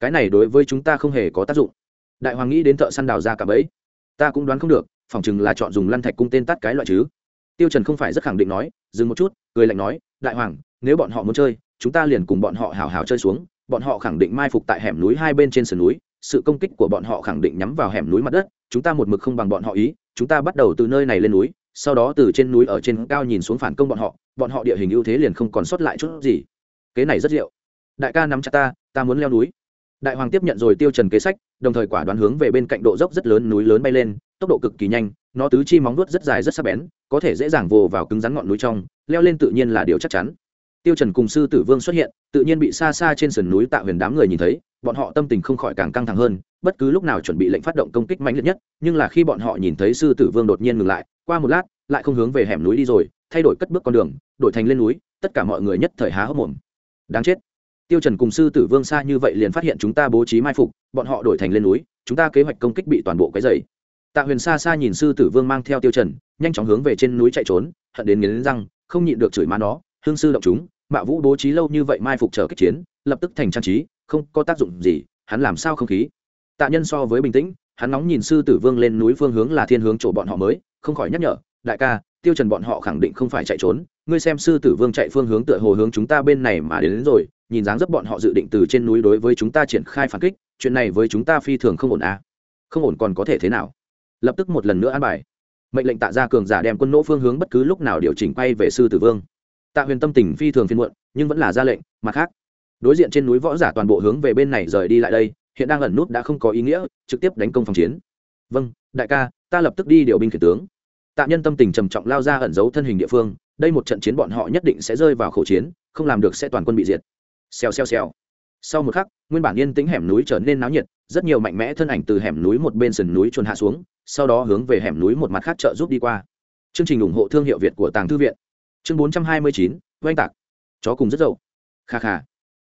Cái này đối với chúng ta không hề có tác dụng. Đại hoàng nghĩ đến thợ săn đào ra cả ấy ta cũng đoán không được, phỏng chừng là chọn dùng lăn thạch cung tên tắt cái loại chứ. Tiêu trần không phải rất khẳng định nói, dừng một chút, cười lạnh nói, đại hoàng, nếu bọn họ muốn chơi, chúng ta liền cùng bọn họ hào hào chơi xuống bọn họ khẳng định mai phục tại hẻm núi hai bên trên sườn núi, sự công kích của bọn họ khẳng định nhắm vào hẻm núi mặt đất, chúng ta một mực không bằng bọn họ ý, chúng ta bắt đầu từ nơi này lên núi, sau đó từ trên núi ở trên cao nhìn xuống phản công bọn họ bọn họ địa hình ưu thế liền không còn sót lại chút gì. Kế này rất diệu đại ca nắm chặt ta ta muốn leo núi. Đại hoàng tiếp nhận rồi tiêu trần kế sách, đồng thời quả đoán hướng về bên cạnh độ dốc rất lớn núi lớn bay lên, tốc độ cực kỳ nhanh, nó tứ chi móng vuốt rất dài rất sắc bén, có thể dễ dàng vồ vào cứng rắn ngọn núi trong, leo lên tự nhiên là điều chắc chắn tiêu trần cùng sư tử vương xuất hiện, tự nhiên bị xa xa trên sườn núi Tạ huyền đám người nhìn thấy, bọn họ tâm tình không khỏi càng căng thẳng hơn, bất cứ lúc nào chuẩn bị lệnh phát động công kích mạnh liệt nhất, nhưng là khi bọn họ nhìn thấy sư tử vương đột nhiên ngừng lại, qua một lát, lại không hướng về hẻm núi đi rồi, thay đổi cất bước con đường, đổi thành lên núi, tất cả mọi người nhất thời há hốc mồm. Đáng chết. Tiêu trần cùng sư tử vương xa như vậy liền phát hiện chúng ta bố trí mai phục, bọn họ đổi thành lên núi, chúng ta kế hoạch công kích bị toàn bộ cái dày tạ huyền xa xa nhìn sư tử vương mang theo tiêu trần, nhanh chóng hướng về trên núi chạy trốn, hận đến nghiến răng, không nhịn được chửi má nó hương sư động chúng Mạ vũ bố trí lâu như vậy mai phục chờ kích chiến lập tức thành trang trí không có tác dụng gì hắn làm sao không khí? Tạ nhân so với bình tĩnh hắn nóng nhìn sư tử vương lên núi phương hướng là thiên hướng chỗ bọn họ mới không khỏi nhắc nhở đại ca tiêu trần bọn họ khẳng định không phải chạy trốn ngươi xem sư tử vương chạy phương hướng tựa hồ hướng chúng ta bên này mà đến, đến rồi nhìn dáng dấp bọn họ dự định từ trên núi đối với chúng ta triển khai phản kích chuyện này với chúng ta phi thường không ổn à. Không ổn còn có thể thế nào? Lập tức một lần nữa an bài. Mệnh lệnh tạ ra cường giả đem quân nỗ phương hướng bất cứ lúc nào điều chỉnh quay về sư tử vương tạ huyền tâm tình phi thường phiên muộn, nhưng vẫn là ra lệnh mặt khác. Đối diện trên núi võ giả toàn bộ hướng về bên này rời đi lại đây, hiện đang ẩn nút đã không có ý nghĩa, trực tiếp đánh công phòng chiến. Vâng đại ca, ta lập tức đi điều binh khiển tướng. Tạ nhân tâm tình trầm trọng lao ra ẩn giấu thân hình địa phương, đây một trận chiến bọn họ nhất định sẽ rơi vào khẩu chiến, không làm được sẽ toàn quân bị diệt. Xèo xèo xèo. Sau một khắc, nguyên bản yên tĩnh hẻm núi trở nên náo nhiệt, rất nhiều mạnh mẽ thân ảnh từ hẻm núi một bên sườn núi chuồn hạ xuống, sau đó hướng về hẻm núi một mặt khác trợ giúp đi qua. Chương trình ủng hộ thương hiệu việt của tàng thư viện chương bốn trăm hai mươi chín, oanh tạc. Chó cùng rất dậu. Kha kha.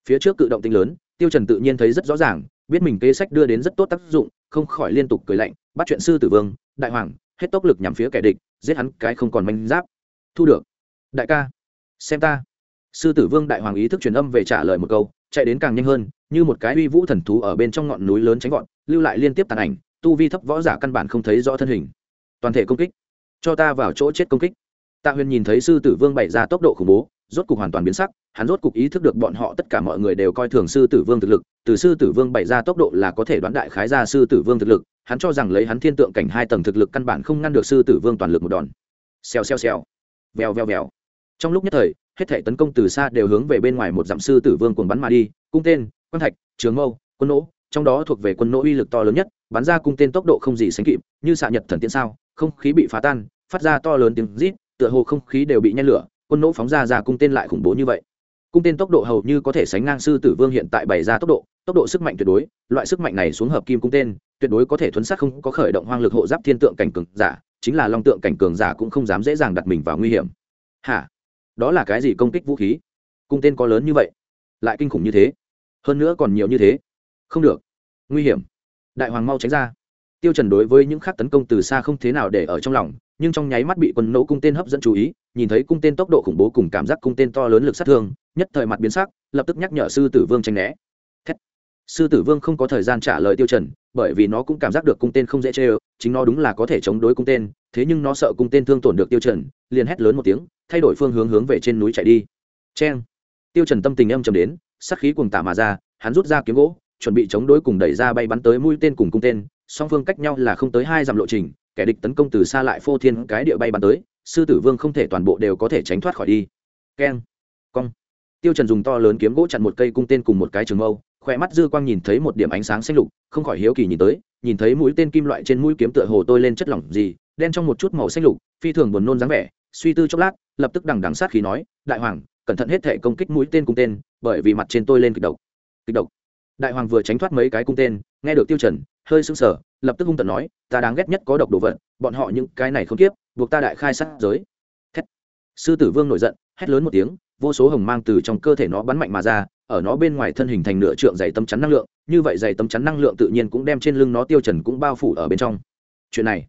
Phía trước cự động tinh lớn, tiêu trần tự nhiên thấy rất rõ ràng, biết mình kế sách đưa đến rất tốt tác dụng, không khỏi liên tục cười lạnh, bắt chuyện sư tử vương, đại hoàng, hết tốc lực nhằm phía kẻ địch, giết hắn cái không còn manh giáp. Thu được. Đại ca. Xem ta. Sư tử vương đại hoàng ý thức truyền âm về trả lời một câu, chạy đến càng nhanh hơn, như một cái uy vũ thần thú ở bên trong ngọn núi lớn tránh gọn lưu lại liên tiếp tàn ảnh, tu vi thấp võ giả căn bản không thấy rõ thân hình. Toàn thể công kích. Cho ta vào chỗ chết công kích tạ huyền nhìn thấy sư tử vương bày ra tốc độ khủng bố, rốt cục hoàn toàn biến sắc, hắn rốt cục ý thức được bọn họ tất cả mọi người đều coi thường sư tử vương thực lực, từ sư tử vương bày ra tốc độ là có thể đoán đại khái ra sư tử vương thực lực, hắn cho rằng lấy hắn thiên tượng cảnh hai tầng thực lực căn bản không ngăn được sư tử vương toàn lực một đòn. Xèo xèo xèo. Vèo vèo vèo. Trong lúc nhất thời, hết thể tấn công từ xa đều hướng về bên ngoài một dặm sư tử vương cuồng bắn mà đi, cung tên quan thạch, trường mâu, quân nỗ, trong đó thuộc về quân nỗ uy lực to lớn nhất, bắn ra cung tên tốc độ không gì sánh kịp, như xạ nhật thần tiên sao, không khí bị phá tan, phát ra to lớn tiếng rít tựa hồ không khí đều bị nhen lửa, quân nỗ phóng ra ra cung tên lại khủng bố như vậy. Cung tên tốc độ hầu như có thể sánh ngang sư tử vương hiện tại bày ra tốc độ tốc độ sức mạnh tuyệt đối, loại sức mạnh này xuống hợp kim cung tên, tuyệt đối có thể thuấn sát không có khởi động hoang lực hộ giáp thiên tượng cảnh cường giả, chính là long tượng cảnh cường giả cũng không dám dễ dàng đặt mình vào nguy hiểm. Hả? Đó là cái gì công kích vũ khí? Cung tên có lớn như vậy, lại kinh khủng như thế. Hơn nữa còn nhiều như thế. Không được. Nguy hiểm. Đại hoàng mau tránh ra. Tiêu trần đối với những khác tấn công từ xa không thế nào để ở trong lòng nhưng trong nháy mắt bị quân nỗ cung tên hấp dẫn chú ý, nhìn thấy cung tên tốc độ khủng bố cùng cảm giác cung tên to lớn lực sát thương, nhất thời mặt biến sắc, lập tức nhắc nhở sư tử vương tranh né. Thét. sư tử vương không có thời gian trả lời tiêu trần, bởi vì nó cũng cảm giác được cung tên không dễ chơi chính nó đúng là có thể chống đối cung tên, thế nhưng nó sợ cung tên thương tổn được tiêu trần, liền hét lớn một tiếng, thay đổi phương hướng hướng về trên núi chạy đi. Chen tiêu trần tâm tình âm trầm đến, sát khí cuồng tả mà ra, hắn rút ra kiếm gỗ, chuẩn bị chống đối cùng đẩy ra bay bắn tới mũi tên cùng cung tên, song phương cách nhau là không tới hai dặm lộ trình kẻ địch tấn công từ xa lại phô thiên cái địa bay bắn tới, sư tử vương không thể toàn bộ đều có thể tránh thoát khỏi đi. Keng, cong. Tiêu trần dùng to lớn kiếm gỗ chặn một cây cung tên cùng một cái trường mâu khỏe mắt dư quang nhìn thấy một điểm ánh sáng xanh lục, không khỏi hiếu kỳ nhìn tới, nhìn thấy mũi tên kim loại trên mũi kiếm tựa hồ tôi lên chất lỏng gì, đen trong một chút màu xanh lục, phi thường buồn nôn dáng vẻ, suy tư chốc lát, lập tức đằng đằng sát khí nói, đại hoàng, cẩn thận hết thể công kích mũi tên cung tên, bởi vì mặt trên tôi lên kịch độc. Kịch độc. Đại hoàng vừa tránh thoát mấy cái cung tên, nghe được tiêu trần, hơi sững sờ lập tức hung tận nói, ta đáng ghét nhất có độc đồ vật, bọn họ những cái này không tiếp buộc ta đại khai sát giới. Thét. sư tử vương nổi giận, hét lớn một tiếng, vô số hồng mang từ trong cơ thể nó bắn mạnh mà ra, ở nó bên ngoài thân hình thành nửa trượng dày tấm chắn năng lượng, như vậy dày tấm chắn năng lượng tự nhiên cũng đem trên lưng nó tiêu trần cũng bao phủ ở bên trong. Chuyện này,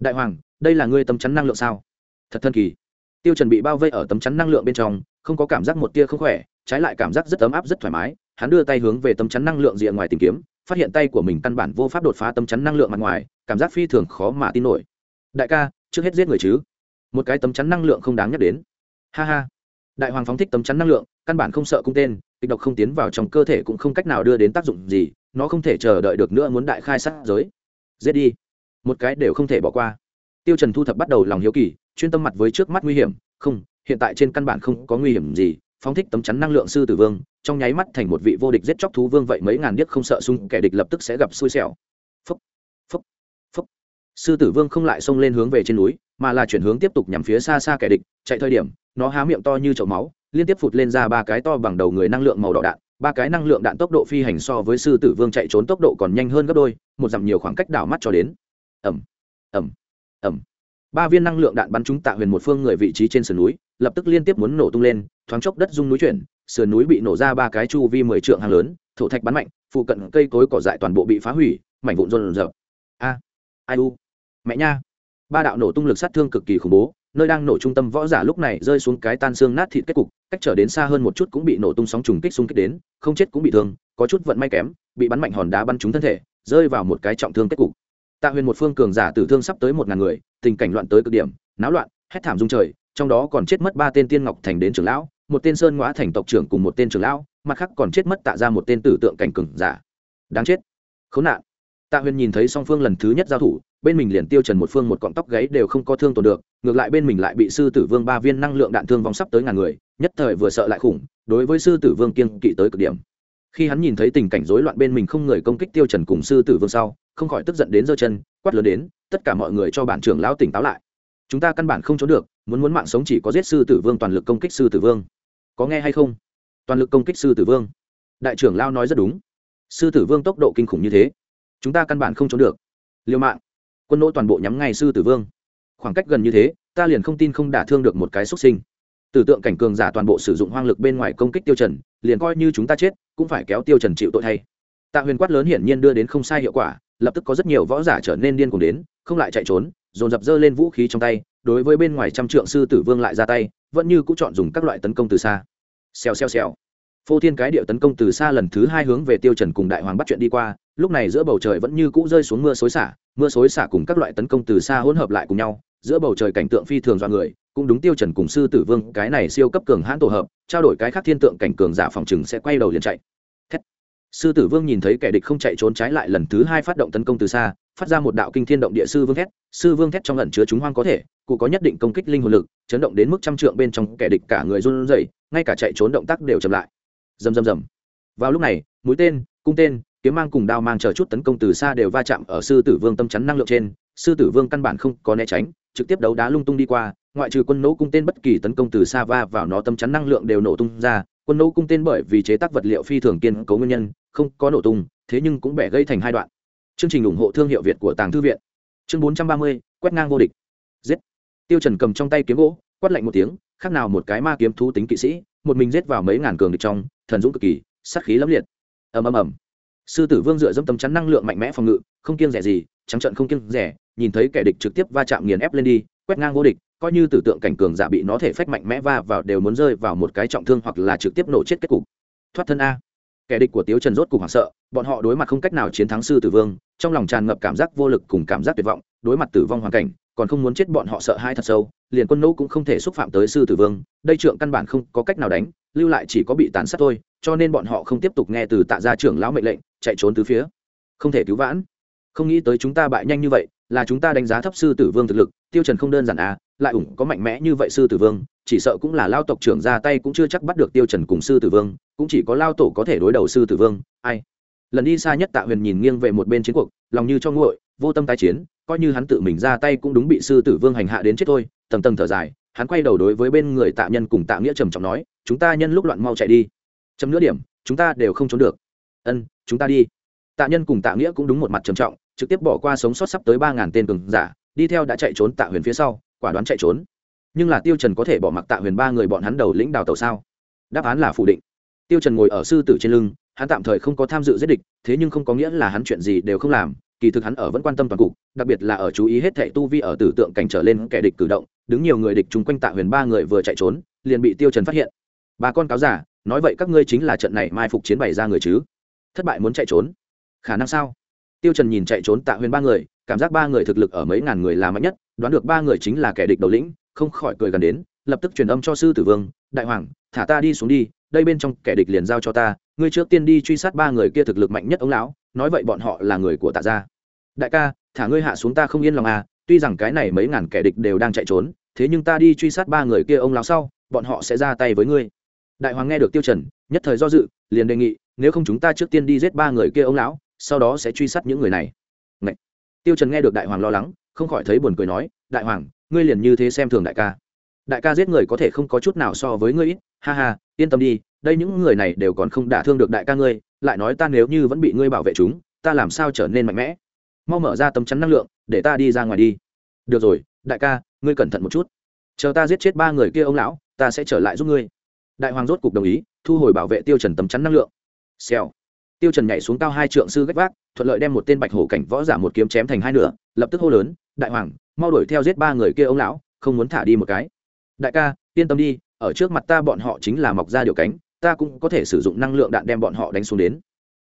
đại hoàng, đây là ngươi tấm chắn năng lượng sao? Thật thân kỳ. Tiêu trần bị bao vây ở tấm chắn năng lượng bên trong, không có cảm giác một tia không khỏe, trái lại cảm giác rất ấm áp, rất thoải mái, hắn đưa tay hướng về tấm chắn năng lượng rìa ngoài tìm kiếm phát hiện tay của mình căn bản vô pháp đột phá tấm chắn năng lượng mặt ngoài, cảm giác phi thường khó mà tin nổi. Đại ca, trước hết giết người chứ? Một cái tấm chắn năng lượng không đáng nhắc đến. Ha ha. Đại hoàng phóng thích tấm chắn năng lượng, căn bản không sợ cung tên, kịch độc không tiến vào trong cơ thể cũng không cách nào đưa đến tác dụng gì, nó không thể chờ đợi được nữa muốn đại khai sát giới. Giết đi. Một cái đều không thể bỏ qua. Tiêu trần thu thập bắt đầu lòng hiếu kỳ, chuyên tâm mặt với trước mắt nguy hiểm. Không, hiện tại trên căn bản không có nguy hiểm gì. Phóng thích tấm chắn năng lượng sư tử vương trong nháy mắt thành một vị vô địch giết chóc thú vương vậy mấy ngàn điếc không sợ sung, kẻ địch lập tức sẽ gặp xui xẻo. Phúc phúc phúc. Sư tử vương không lại xông lên hướng về trên núi, mà là chuyển hướng tiếp tục nhằm phía xa xa kẻ địch, chạy thời điểm, nó há miệng to như chậu máu, liên tiếp phụt lên ra ba cái to bằng đầu người năng lượng màu đỏ đạn, ba cái năng lượng đạn tốc độ phi hành so với sư tử vương chạy trốn tốc độ còn nhanh hơn gấp đôi, một dặm nhiều khoảng cách đảo mắt cho đến. Ẩm ẩm ẩm ba viên năng lượng đạn bắn trúng tạ huyền một phương người vị trí trên sườn núi, lập tức liên tiếp muốn nổ tung lên, thoáng chốc đất rung núi chuyển sườn núi bị nổ ra ba cái chu vi mười trượng hàng lớn, thổ thạch bắn mạnh, phụ cận cây cối cỏ dại toàn bộ bị phá hủy, mảnh vụn rộn rợp a, ai u? Mẹ nha. Ba đạo nổ tung lực sát thương cực kỳ khủng bố, nơi đang nổ trung tâm võ giả lúc này rơi xuống cái tan xương nát thịt kết cục, cách trở đến xa hơn một chút cũng bị nổ tung sóng trùng kích xung kích đến, không chết cũng bị thương, có chút vận may kém, bị bắn mạnh hòn đá bắn trúng thân thể, rơi vào một cái trọng thương kết cục. Tạ huyền một phương cường giả tử thương sắp tới một ngàn người, tình cảnh loạn tới cực điểm, náo loạn, hét thảm dung trời, trong đó còn chết mất ba tên tiên ngọc thành đến trưởng lão một tên sơn ngõa thành tộc trưởng cùng một tên trưởng lão, mặt khác còn chết mất tạ ra một tên tử tượng cảnh cường giả. Đáng chết. Khốn nạn. Tạ huyền nhìn thấy song phương lần thứ nhất giao thủ, bên mình liền tiêu trần một phương một cọng tóc gáy đều không có thương tổn được, ngược lại bên mình lại bị sư tử vương ba viên năng lượng đạn thương vong sắp tới ngàn người, nhất thời vừa sợ lại khủng, đối với sư tử vương kiên kỵ tới cực điểm. Khi hắn nhìn thấy tình cảnh rối loạn bên mình không người công kích tiêu trần cùng sư tử vương sau, không khỏi tức giận đến giơ chân, quát lớn đến, tất cả mọi người cho bản trưởng lão tỉnh táo lại. Chúng ta căn bản không trốn được, muốn muốn mạng sống chỉ có giết sư tử vương toàn lực công kích sư tử vương có nghe hay không? Toàn lực công kích sư tử vương. Đại trưởng lao nói rất đúng. Sư tử vương tốc độ kinh khủng như thế, chúng ta căn bản không trốn được. Liêu mạng, quân nỗ toàn bộ nhắm ngay sư tử vương. Khoảng cách gần như thế, ta liền không tin không đả thương được một cái xuất sinh. Tử tượng cảnh cường giả toàn bộ sử dụng hoang lực bên ngoài công kích tiêu trần, liền coi như chúng ta chết, cũng phải kéo tiêu trần chịu tội thay. Tạ huyền quát lớn hiển nhiên đưa đến không sai hiệu quả, lập tức có rất nhiều võ giả trở nên điên cuồng đến, không lại chạy trốn, dồn dập dơ lên vũ khí trong tay đối với bên ngoài trăm trượng sư tử vương lại ra tay, vẫn như cũng chọn dùng các loại tấn công từ xa. Xèo xèo xèo. Phô thiên cái điệu tấn công từ xa lần thứ hai hướng về tiêu trần cùng đại hoàng bắt chuyện đi qua, lúc này giữa bầu trời vẫn như cũ rơi xuống mưa xối xả, mưa xối xả cùng các loại tấn công từ xa hỗn hợp lại cùng nhau, giữa bầu trời cảnh tượng phi thường do người, cũng đúng tiêu trần cùng sư tử vương, cái này siêu cấp cường hãn tổ hợp, trao đổi cái khác thiên tượng cảnh cường giả phòng trừng sẽ quay đầu liền chạy sư tử vương nhìn thấy kẻ địch không chạy trốn trái lại lần thứ hai phát động tấn công từ xa, phát ra một đạo kinh thiên động địa sư vương thét. Sư vương thét trong lần chứa chúng hoang có thể, cụ có nhất định công kích linh hồn lực, chấn động đến mức trăm trượng bên trong kẻ địch cả người run rẩy, ngay cả chạy trốn động tác đều chậm lại. Rầm rầm rầm. Vào lúc này, mũi tên, cung tên, kiếm mang cùng đao mang chờ chút tấn công từ xa đều va chạm ở sư tử vương tâm chắn năng lượng trên. Sư tử vương căn bản không có né tránh, trực tiếp đấu đá lung tung đi qua, ngoại trừ quân nỗ cung tên bất kỳ tấn công từ xa va vào nó tâm chắn năng lượng đều nổ tung ra. Quân nỗ cung tên bởi vì chế tác vật liệu phi thường kiên cố nguyên nhân không có nổ tung, thế nhưng cũng bẻ gây thành hai đoạn. Chương trình ủng hộ thương hiệu việt của tàng thư viện. Chương bốn trăm ba mươi, quét ngang vô địch. Giết. Tiêu trần cầm trong tay kiếm gỗ, quát lạnh một tiếng, khác nào một cái ma kiếm thú tính kỵ sĩ, một mình giết vào mấy ngàn cường địch trong, thần dũng cực kỳ, sát khí lẫm liệt. Ầm ầm ầm. Sư tử vương dựa dẫm tấm chắn năng lượng mạnh mẽ phòng ngự, không kiêng rẻ gì, trắng trận không kiêng rẻ, nhìn thấy kẻ địch trực tiếp va chạm nghiền ép lên đi, quét ngang vô địch, coi như tử tượng cảnh cường giả bị nó thể phách mạnh mẽ va vào đều muốn rơi vào một cái trọng thương hoặc là trực tiếp nổ chết kết cục. Thoát thân a kẻ địch của tiếu trần rốt cục hoảng sợ, bọn họ đối mặt không cách nào chiến thắng sư tử vương, trong lòng tràn ngập cảm giác vô lực cùng cảm giác tuyệt vọng, đối mặt tử vong hoàn cảnh, còn không muốn chết bọn họ sợ hai thật sâu, liền quân nỗ cũng không thể xúc phạm tới sư tử vương, đây trượng căn bản không có cách nào đánh, lưu lại chỉ có bị tàn sát thôi, cho nên bọn họ không tiếp tục nghe từ tạ gia trưởng lão mệnh lệnh, chạy trốn từ phía. Không thể cứu vãn. Không nghĩ tới chúng ta bại nhanh như vậy, là chúng ta đánh giá thấp sư tử vương thực lực, tiêu trần không đơn giản à lại ủng có mạnh mẽ như vậy sư tử vương chỉ sợ cũng là lao tộc trưởng ra tay cũng chưa chắc bắt được tiêu trần cùng sư tử vương, cũng chỉ có lao tổ có thể đối đầu sư tử vương, ai? Lần đi xa nhất tạ huyền nhìn nghiêng về một bên chiến cuộc, lòng như cho nguội, vô tâm tái chiến, coi như hắn tự mình ra tay cũng đúng bị sư tử vương hành hạ đến chết thôi, tầng tầng thở dài, hắn quay đầu đối với bên người tạ nhân cùng tạ nghĩa trầm trọng nói, chúng ta nhân lúc loạn mau chạy đi. Chấm nữa điểm, chúng ta đều không trốn được. Ân, chúng ta đi. Tạ nhân cùng tạ nghĩa cũng đúng một mặt trầm trọng, trực tiếp bỏ qua sống sót sắp tới ba ngàn tên cường giả, đi theo đã chạy trốn tạ huyền phía sau, quả đoán chạy trốn nhưng là tiêu trần có thể bỏ mặc tạ huyền ba người bọn hắn đầu lĩnh đào tàu sao? Đáp án là phủ định. Tiêu trần ngồi ở sư tử trên lưng, hắn tạm thời không có tham dự giết địch, thế nhưng không có nghĩa là hắn chuyện gì đều không làm, kỳ thực hắn ở vẫn quan tâm toàn cục, đặc biệt là ở chú ý hết thệ tu vi ở tử tượng cảnh trở lên kẻ địch cử động, đứng nhiều người địch chung quanh tạ huyền ba người vừa chạy trốn, liền bị tiêu trần phát hiện. Bà con cáo giả nói vậy các ngươi chính là trận này mai phục chiến bày ra người chứ? Thất bại muốn chạy trốn. Khả năng sao? Tiêu trần nhìn chạy trốn tạ huyền ba người, cảm giác ba người thực lực ở mấy ngàn người là mạnh nhất, đoán được ba người chính là kẻ địch đầu lĩnh không khỏi cười gần đến, lập tức truyền âm cho sư tử vương, đại hoàng, thả ta đi xuống đi, đây bên trong kẻ địch liền giao cho ta, ngươi trước tiên đi truy sát ba người kia thực lực mạnh nhất ông lão, nói vậy bọn họ là người của tạ gia. Đại ca, thả ngươi hạ xuống ta không yên lòng à tuy rằng cái này mấy ngàn kẻ địch đều đang chạy trốn, thế nhưng ta đi truy sát ba người kia ông lão sau, bọn họ sẽ ra tay với ngươi. Đại hoàng nghe được tiêu trần, nhất thời do dự, liền đề nghị, nếu không chúng ta trước tiên đi giết ba người kia ông lão, sau đó sẽ truy sát những người này. Ngậy! tiêu trần nghe được đại hoàng lo lắng, không khỏi thấy buồn cười nói, đại hoàng ngươi liền như thế xem thường đại ca. Đại ca giết người có thể không có chút nào so với ngươi ít. Ha ha, yên tâm đi, đây những người này đều còn không đả thương được đại ca ngươi, lại nói ta nếu như vẫn bị ngươi bảo vệ chúng, ta làm sao trở nên mạnh mẽ? Mau mở ra tấm chắn năng lượng, để ta đi ra ngoài đi. Được rồi, đại ca, ngươi cẩn thận một chút. Chờ ta giết chết ba người kia ông lão, ta sẽ trở lại giúp ngươi. Đại hoàng rốt cục đồng ý, thu hồi bảo vệ tiêu trần tấm chắn năng lượng. Xèo. Tiêu trần nhảy xuống cao hai trượng sư gách vác, thuận lợi đem một tên bạch hổ cảnh võ giả một kiếm chém thành hai nửa, lập tức hô lớn, đại hoàng mau đuổi theo giết ba người kia ông lão, không muốn thả đi một cái. Đại ca, yên tâm đi, ở trước mặt ta bọn họ chính là mọc ra điều cánh, ta cũng có thể sử dụng năng lượng đạn đem bọn họ đánh xuống đến.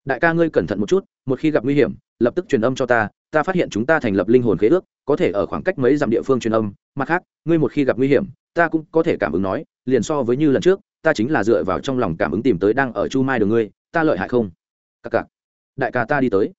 Đại ca ngươi cẩn thận một chút, một khi gặp nguy hiểm, lập tức truyền âm cho ta ta phát hiện chúng ta thành lập linh hồn khế ước, có thể ở khoảng cách mấy dặm địa phương truyền âm, mặt khác, ngươi một khi gặp nguy hiểm, ta cũng có thể cảm ứng nói, liền so với như lần trước, ta chính là dựa vào trong lòng cảm ứng tìm tới đang ở chu mai đường ngươi, ta lợi hại không? Cặc cặc đại ca ta đi tới.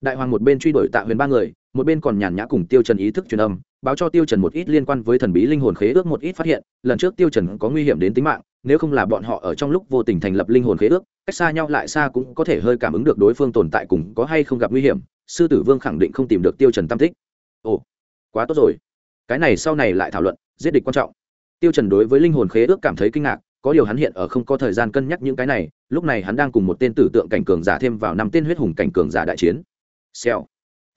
Đại hoàng một bên truy đuổi tạ huyền ba người một bên còn nhàn nhã cùng tiêu trần ý thức truyền âm, báo cho tiêu trần một ít liên quan với thần bí linh hồn khế ước một ít phát hiện, lần trước tiêu trần có nguy hiểm đến tính mạng, nếu không là bọn họ ở trong lúc vô tình thành lập linh hồn khế ước, cách xa nhau lại xa cũng có thể hơi cảm ứng được đối phương tồn tại cùng có hay không gặp nguy hiểm, sư tử vương khẳng định không tìm được tiêu trần tam tích. Ồ, quá tốt rồi. Cái này sau này lại thảo luận, giết địch quan trọng. Tiêu trần đối với linh hồn khế ước cảm thấy kinh ngạc, có điều hắn hiện ở không có thời gian cân nhắc những cái này, lúc này hắn đang cùng một tên tử tượng cảnh cường giả thêm vào năm tên huyết hùng cảnh cường giả đại chiến. Xèo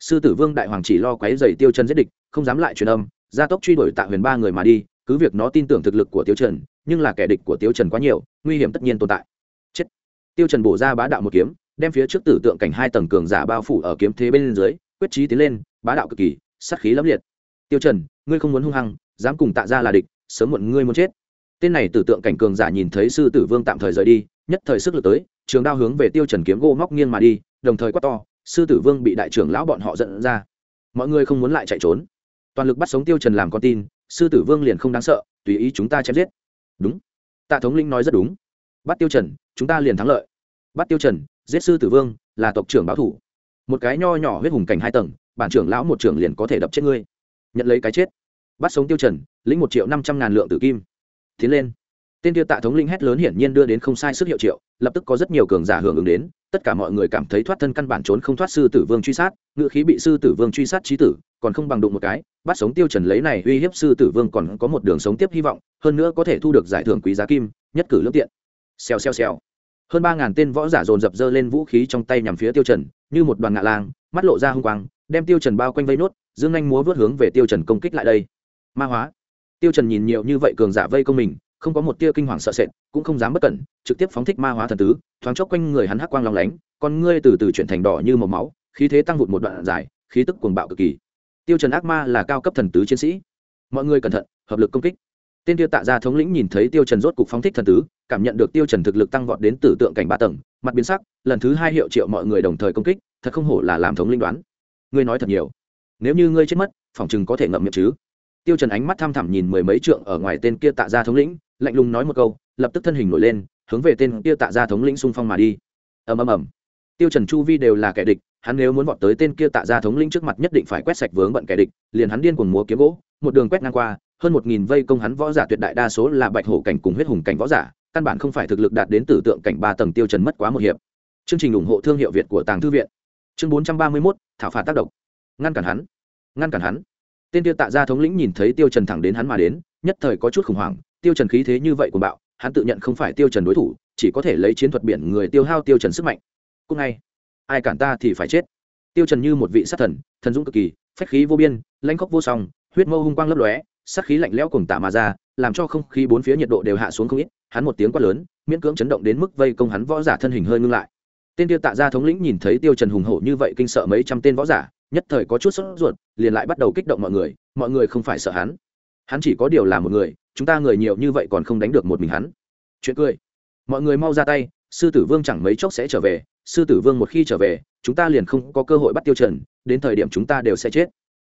sư tử vương đại hoàng chỉ lo quấy dày tiêu trần giết địch, không dám lại truyền âm, gia tốc truy đuổi tạ huyền ba người mà đi, cứ việc nó tin tưởng thực lực của tiêu trần, nhưng là kẻ địch của tiêu trần quá nhiều, nguy hiểm tất nhiên tồn tại. Chết. Tiêu trần bổ ra bá đạo một kiếm, đem phía trước tử tượng cảnh hai tầng cường giả bao phủ ở kiếm thế bên dưới, quyết chí tiến lên, bá đạo cực kỳ, sát khí lẫm liệt. Tiêu trần, ngươi không muốn hung hăng, dám cùng tạ gia là địch, sớm muộn ngươi muốn chết. Tên này tử tượng cảnh cường giả nhìn thấy sư tử vương tạm thời rời đi, nhất thời sức lực tới, trường đao hướng về tiêu trần kiếm gỗ móc nghiêng mà đi, đồng thời quát to sư tử vương bị đại trưởng lão bọn họ dẫn ra. Mọi người không muốn lại chạy trốn. Toàn lực bắt sống tiêu trần làm con tin, sư tử vương liền không đáng sợ, tùy ý chúng ta chém giết. Đúng. Tạ thống linh nói rất đúng. Bắt tiêu trần, chúng ta liền thắng lợi. Bắt tiêu trần, giết sư tử vương, là tộc trưởng báo thủ. Một cái nho nhỏ huyết hùng cảnh hai tầng, bản trưởng lão một trưởng liền có thể đập chết ngươi. Nhận lấy cái chết. Bắt sống tiêu trần, lĩnh một triệu năm trăm ngàn lượng tử kim. Tiến lên. Tên tiêu tạ thống linh hét lớn hiển nhiên đưa đến không sai sức hiệu triệu, lập tức có rất nhiều cường giả hưởng ứng đến tất cả mọi người cảm thấy thoát thân căn bản trốn không thoát sư tử vương truy sát, ngựa khí bị sư tử vương truy sát trí tử, còn không bằng đụng một cái, bắt sống tiêu trần lấy này uy hiếp sư tử vương còn có một đường sống tiếp hy vọng, hơn nữa có thể thu được giải thưởng quý giá kim, nhất cử lương tiện. Xèo xèo xèo. Hơn ba ngàn tên võ giả dồn dập dơ lên vũ khí trong tay nhằm phía tiêu trần, như một đoàn ngạ lang, mắt lộ ra hung quang, đem tiêu trần bao quanh vây nốt, dương anh múa vớt hướng về tiêu trần công kích lại đây. Ma hóa. Tiêu trần nhìn nhiều như vậy cường giả vây công mình không có một tia kinh hoàng sợ sệt, cũng không dám bất cẩn, trực tiếp phóng thích ma hóa thần tứ, thoáng chốc quanh người hắn hắc quang long lánh, con ngươi từ từ chuyển thành đỏ như màu máu, khí thế tăng vụt một đoạn dài, khí tức cuồng bạo cực kỳ. Tiêu trần ác ma là cao cấp thần tứ chiến sĩ. Mọi người cẩn thận, hợp lực công kích. Tên tiêu tạ gia thống lĩnh nhìn thấy tiêu trần rốt cục phóng thích thần tứ, cảm nhận được tiêu trần thực lực tăng vọt đến tử tượng cảnh ba tầng, mặt biến sắc, lần thứ hai hiệu triệu mọi người đồng thời công kích, thật không hổ là làm thống lĩnh đoán. Ngươi nói thật nhiều. Nếu như ngươi chết mất, phòng chừng có thể ngậm miệng chứ. Tiêu trần ánh mắt tham thẳm nhìn mười mấy trượng ở ngoài tên kia tạ gia thống lĩnh lạnh lùng nói một câu lập tức thân hình nổi lên hướng về tên kia tạ gia thống lĩnh xung phong mà đi. Ầm ầm ầm. Tiêu trần chu vi đều là kẻ địch hắn nếu muốn vọt tới tên kia tạ gia thống lĩnh trước mặt nhất định phải quét sạch vướng bận kẻ địch liền hắn điên cuồng múa kiếm gỗ một đường quét ngang qua hơn một nghìn vây công hắn võ giả tuyệt đại đa số là bạch hổ cảnh cùng huyết hùng cảnh võ giả căn bản không phải thực lực đạt đến tử tượng cảnh ba tầng tiêu trần mất quá một hiệp. Chương trình ủng hộ thương hiệu việt của tàng thư viện. Chương bốn trăm ba mươi 431, thảo phạt tác động ngăn cản hắn. Ngăn cản hắn tên tiêu tạ gia thống lĩnh nhìn thấy tiêu trần thẳng đến hắn mà đến, nhất thời có chút khủng hoảng, tiêu trần khí thế như vậy của bạo, hắn tự nhận không phải tiêu trần đối thủ, chỉ có thể lấy chiến thuật biển người tiêu hao tiêu trần sức mạnh. Cũng ngay, ai cản ta thì phải chết. Tiêu trần như một vị sát thần thần dũng cực kỳ, phách khí vô biên, lãnh khốc vô song, huyết mâu hung quang lấp lóe, sát khí lạnh lẽo cùng tả mà ra, làm cho không khí bốn phía nhiệt độ đều hạ xuống không ít, hắn một tiếng quát lớn, miễn cưỡng chấn động đến mức vây công hắn võ giả thân hình hơi ngưng lại. Tên tiêu tạ gia thống lĩnh nhìn thấy tiêu trần hùng hổ như vậy kinh sợ mấy trăm tên võ giả nhất thời có chút sốt ruột, liền lại bắt đầu kích động mọi người mọi người không phải sợ hắn. Hắn chỉ có điều là một người, chúng ta người nhiều như vậy còn không đánh được một mình hắn. Chuyện cười. Mọi người mau ra tay, sư tử vương chẳng mấy chốc sẽ trở về, sư tử vương một khi trở về, chúng ta liền không có cơ hội bắt tiêu trần, đến thời điểm chúng ta đều sẽ chết.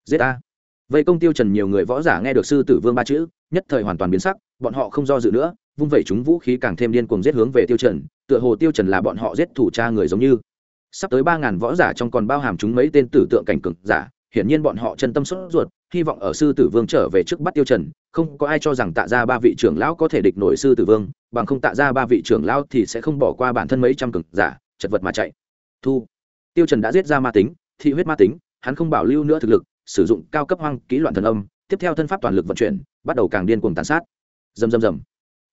Giết ta. Vây công tiêu trần nhiều người võ giả nghe được sư tử vương ba chữ, nhất thời hoàn toàn biến sắc, bọn họ không do dự nữa, vung vẩy chúng vũ khí càng thêm điên cuồng giết hướng về tiêu trần, tựa hồ tiêu trần là bọn họ giết thủ cha người giống như sắp tới ba ngàn võ giả trong còn bao hàm chúng mấy tên tử tượng cảnh cực giả, hiển nhiên bọn họ chân tâm sốt ruột, hy vọng ở sư tử vương trở về trước bắt tiêu trần, không có ai cho rằng tạ ra ba vị trưởng lão có thể địch nổi sư tử vương, bằng không tạ ra ba vị trưởng lão thì sẽ không bỏ qua bản thân mấy trăm cực giả, chật vật mà chạy. Thu. Tiêu trần đã giết ra ma tính, thị huyết ma tính, hắn không bảo lưu nữa thực lực, sử dụng cao cấp hoang kỹ loạn thần âm, tiếp theo thân pháp toàn lực vận chuyển, bắt đầu càng điên cuồng tàn sát. Rầm rầm rầm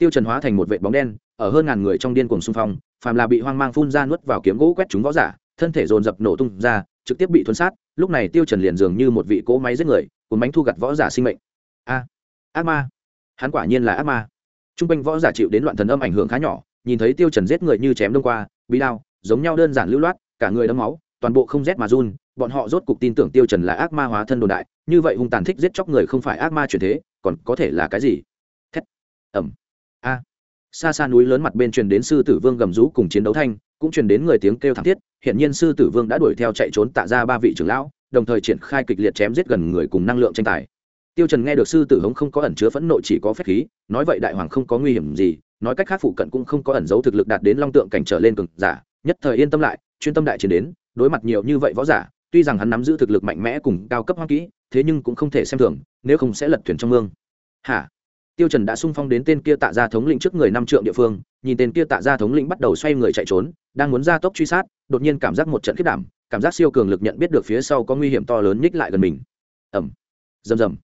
tiêu trần hóa thành một vệt bóng đen, ở hơn ngàn người trong điên cuồng xung phong, phàm là bị hoang mang phun ra nuốt vào kiếm gỗ quét chúng võ giả, thân thể dồn dập nổ tung ra, trực tiếp bị thuấn sát, lúc này tiêu trần liền dường như một vị cỗ máy giết người, cuốn bánh thu gặt võ giả sinh mệnh. A, ác ma. Hắn quả nhiên là ác ma. Trung quanh võ giả chịu đến loạn thần âm ảnh hưởng khá nhỏ, nhìn thấy tiêu trần giết người như chém đông qua, bí đao, giống nhau đơn giản lưu loát, cả người đấm máu, toàn bộ không rét mà run, bọn họ rốt cục tin tưởng tiêu trần là ác ma hóa thân đồn đại, như vậy hung tàn thích giết chóc người không phải ác ma chuyển thế, còn có thể là cái gì? Thét. Ẩm xa xa núi lớn mặt bên truyền đến sư tử vương gầm rú cùng chiến đấu thanh, cũng truyền đến người tiếng kêu thảm thiết. Hiện nhiên sư tử vương đã đuổi theo chạy trốn tạ ra ba vị trưởng lão, đồng thời triển khai kịch liệt chém giết gần người cùng năng lượng tranh tài. Tiêu trần nghe được sư tử hống không có ẩn chứa phẫn nộ chỉ có phép khí, nói vậy đại hoàng không có nguy hiểm gì, nói cách khác phụ cận cũng không có ẩn giấu thực lực đạt đến long tượng cảnh trở lên cường giả, nhất thời yên tâm lại, chuyên tâm đại chiến đến, đối mặt nhiều như vậy võ giả, tuy rằng hắn nắm giữ thực lực mạnh mẽ cùng cao cấp hoang kỹ, thế nhưng cũng không thể xem thường, nếu không sẽ lật thuyền trong mương. Hả? Tiêu trần đã sung phong đến tên kia tạ gia thống lĩnh trước người năm trượng địa phương nhìn tên kia tạ gia thống lĩnh bắt đầu xoay người chạy trốn đang muốn ra tốc truy sát đột nhiên cảm giác một trận kích đảm cảm giác siêu cường lực nhận biết được phía sau có nguy hiểm to lớn nhích lại gần mình. Ầm, rầm rầm.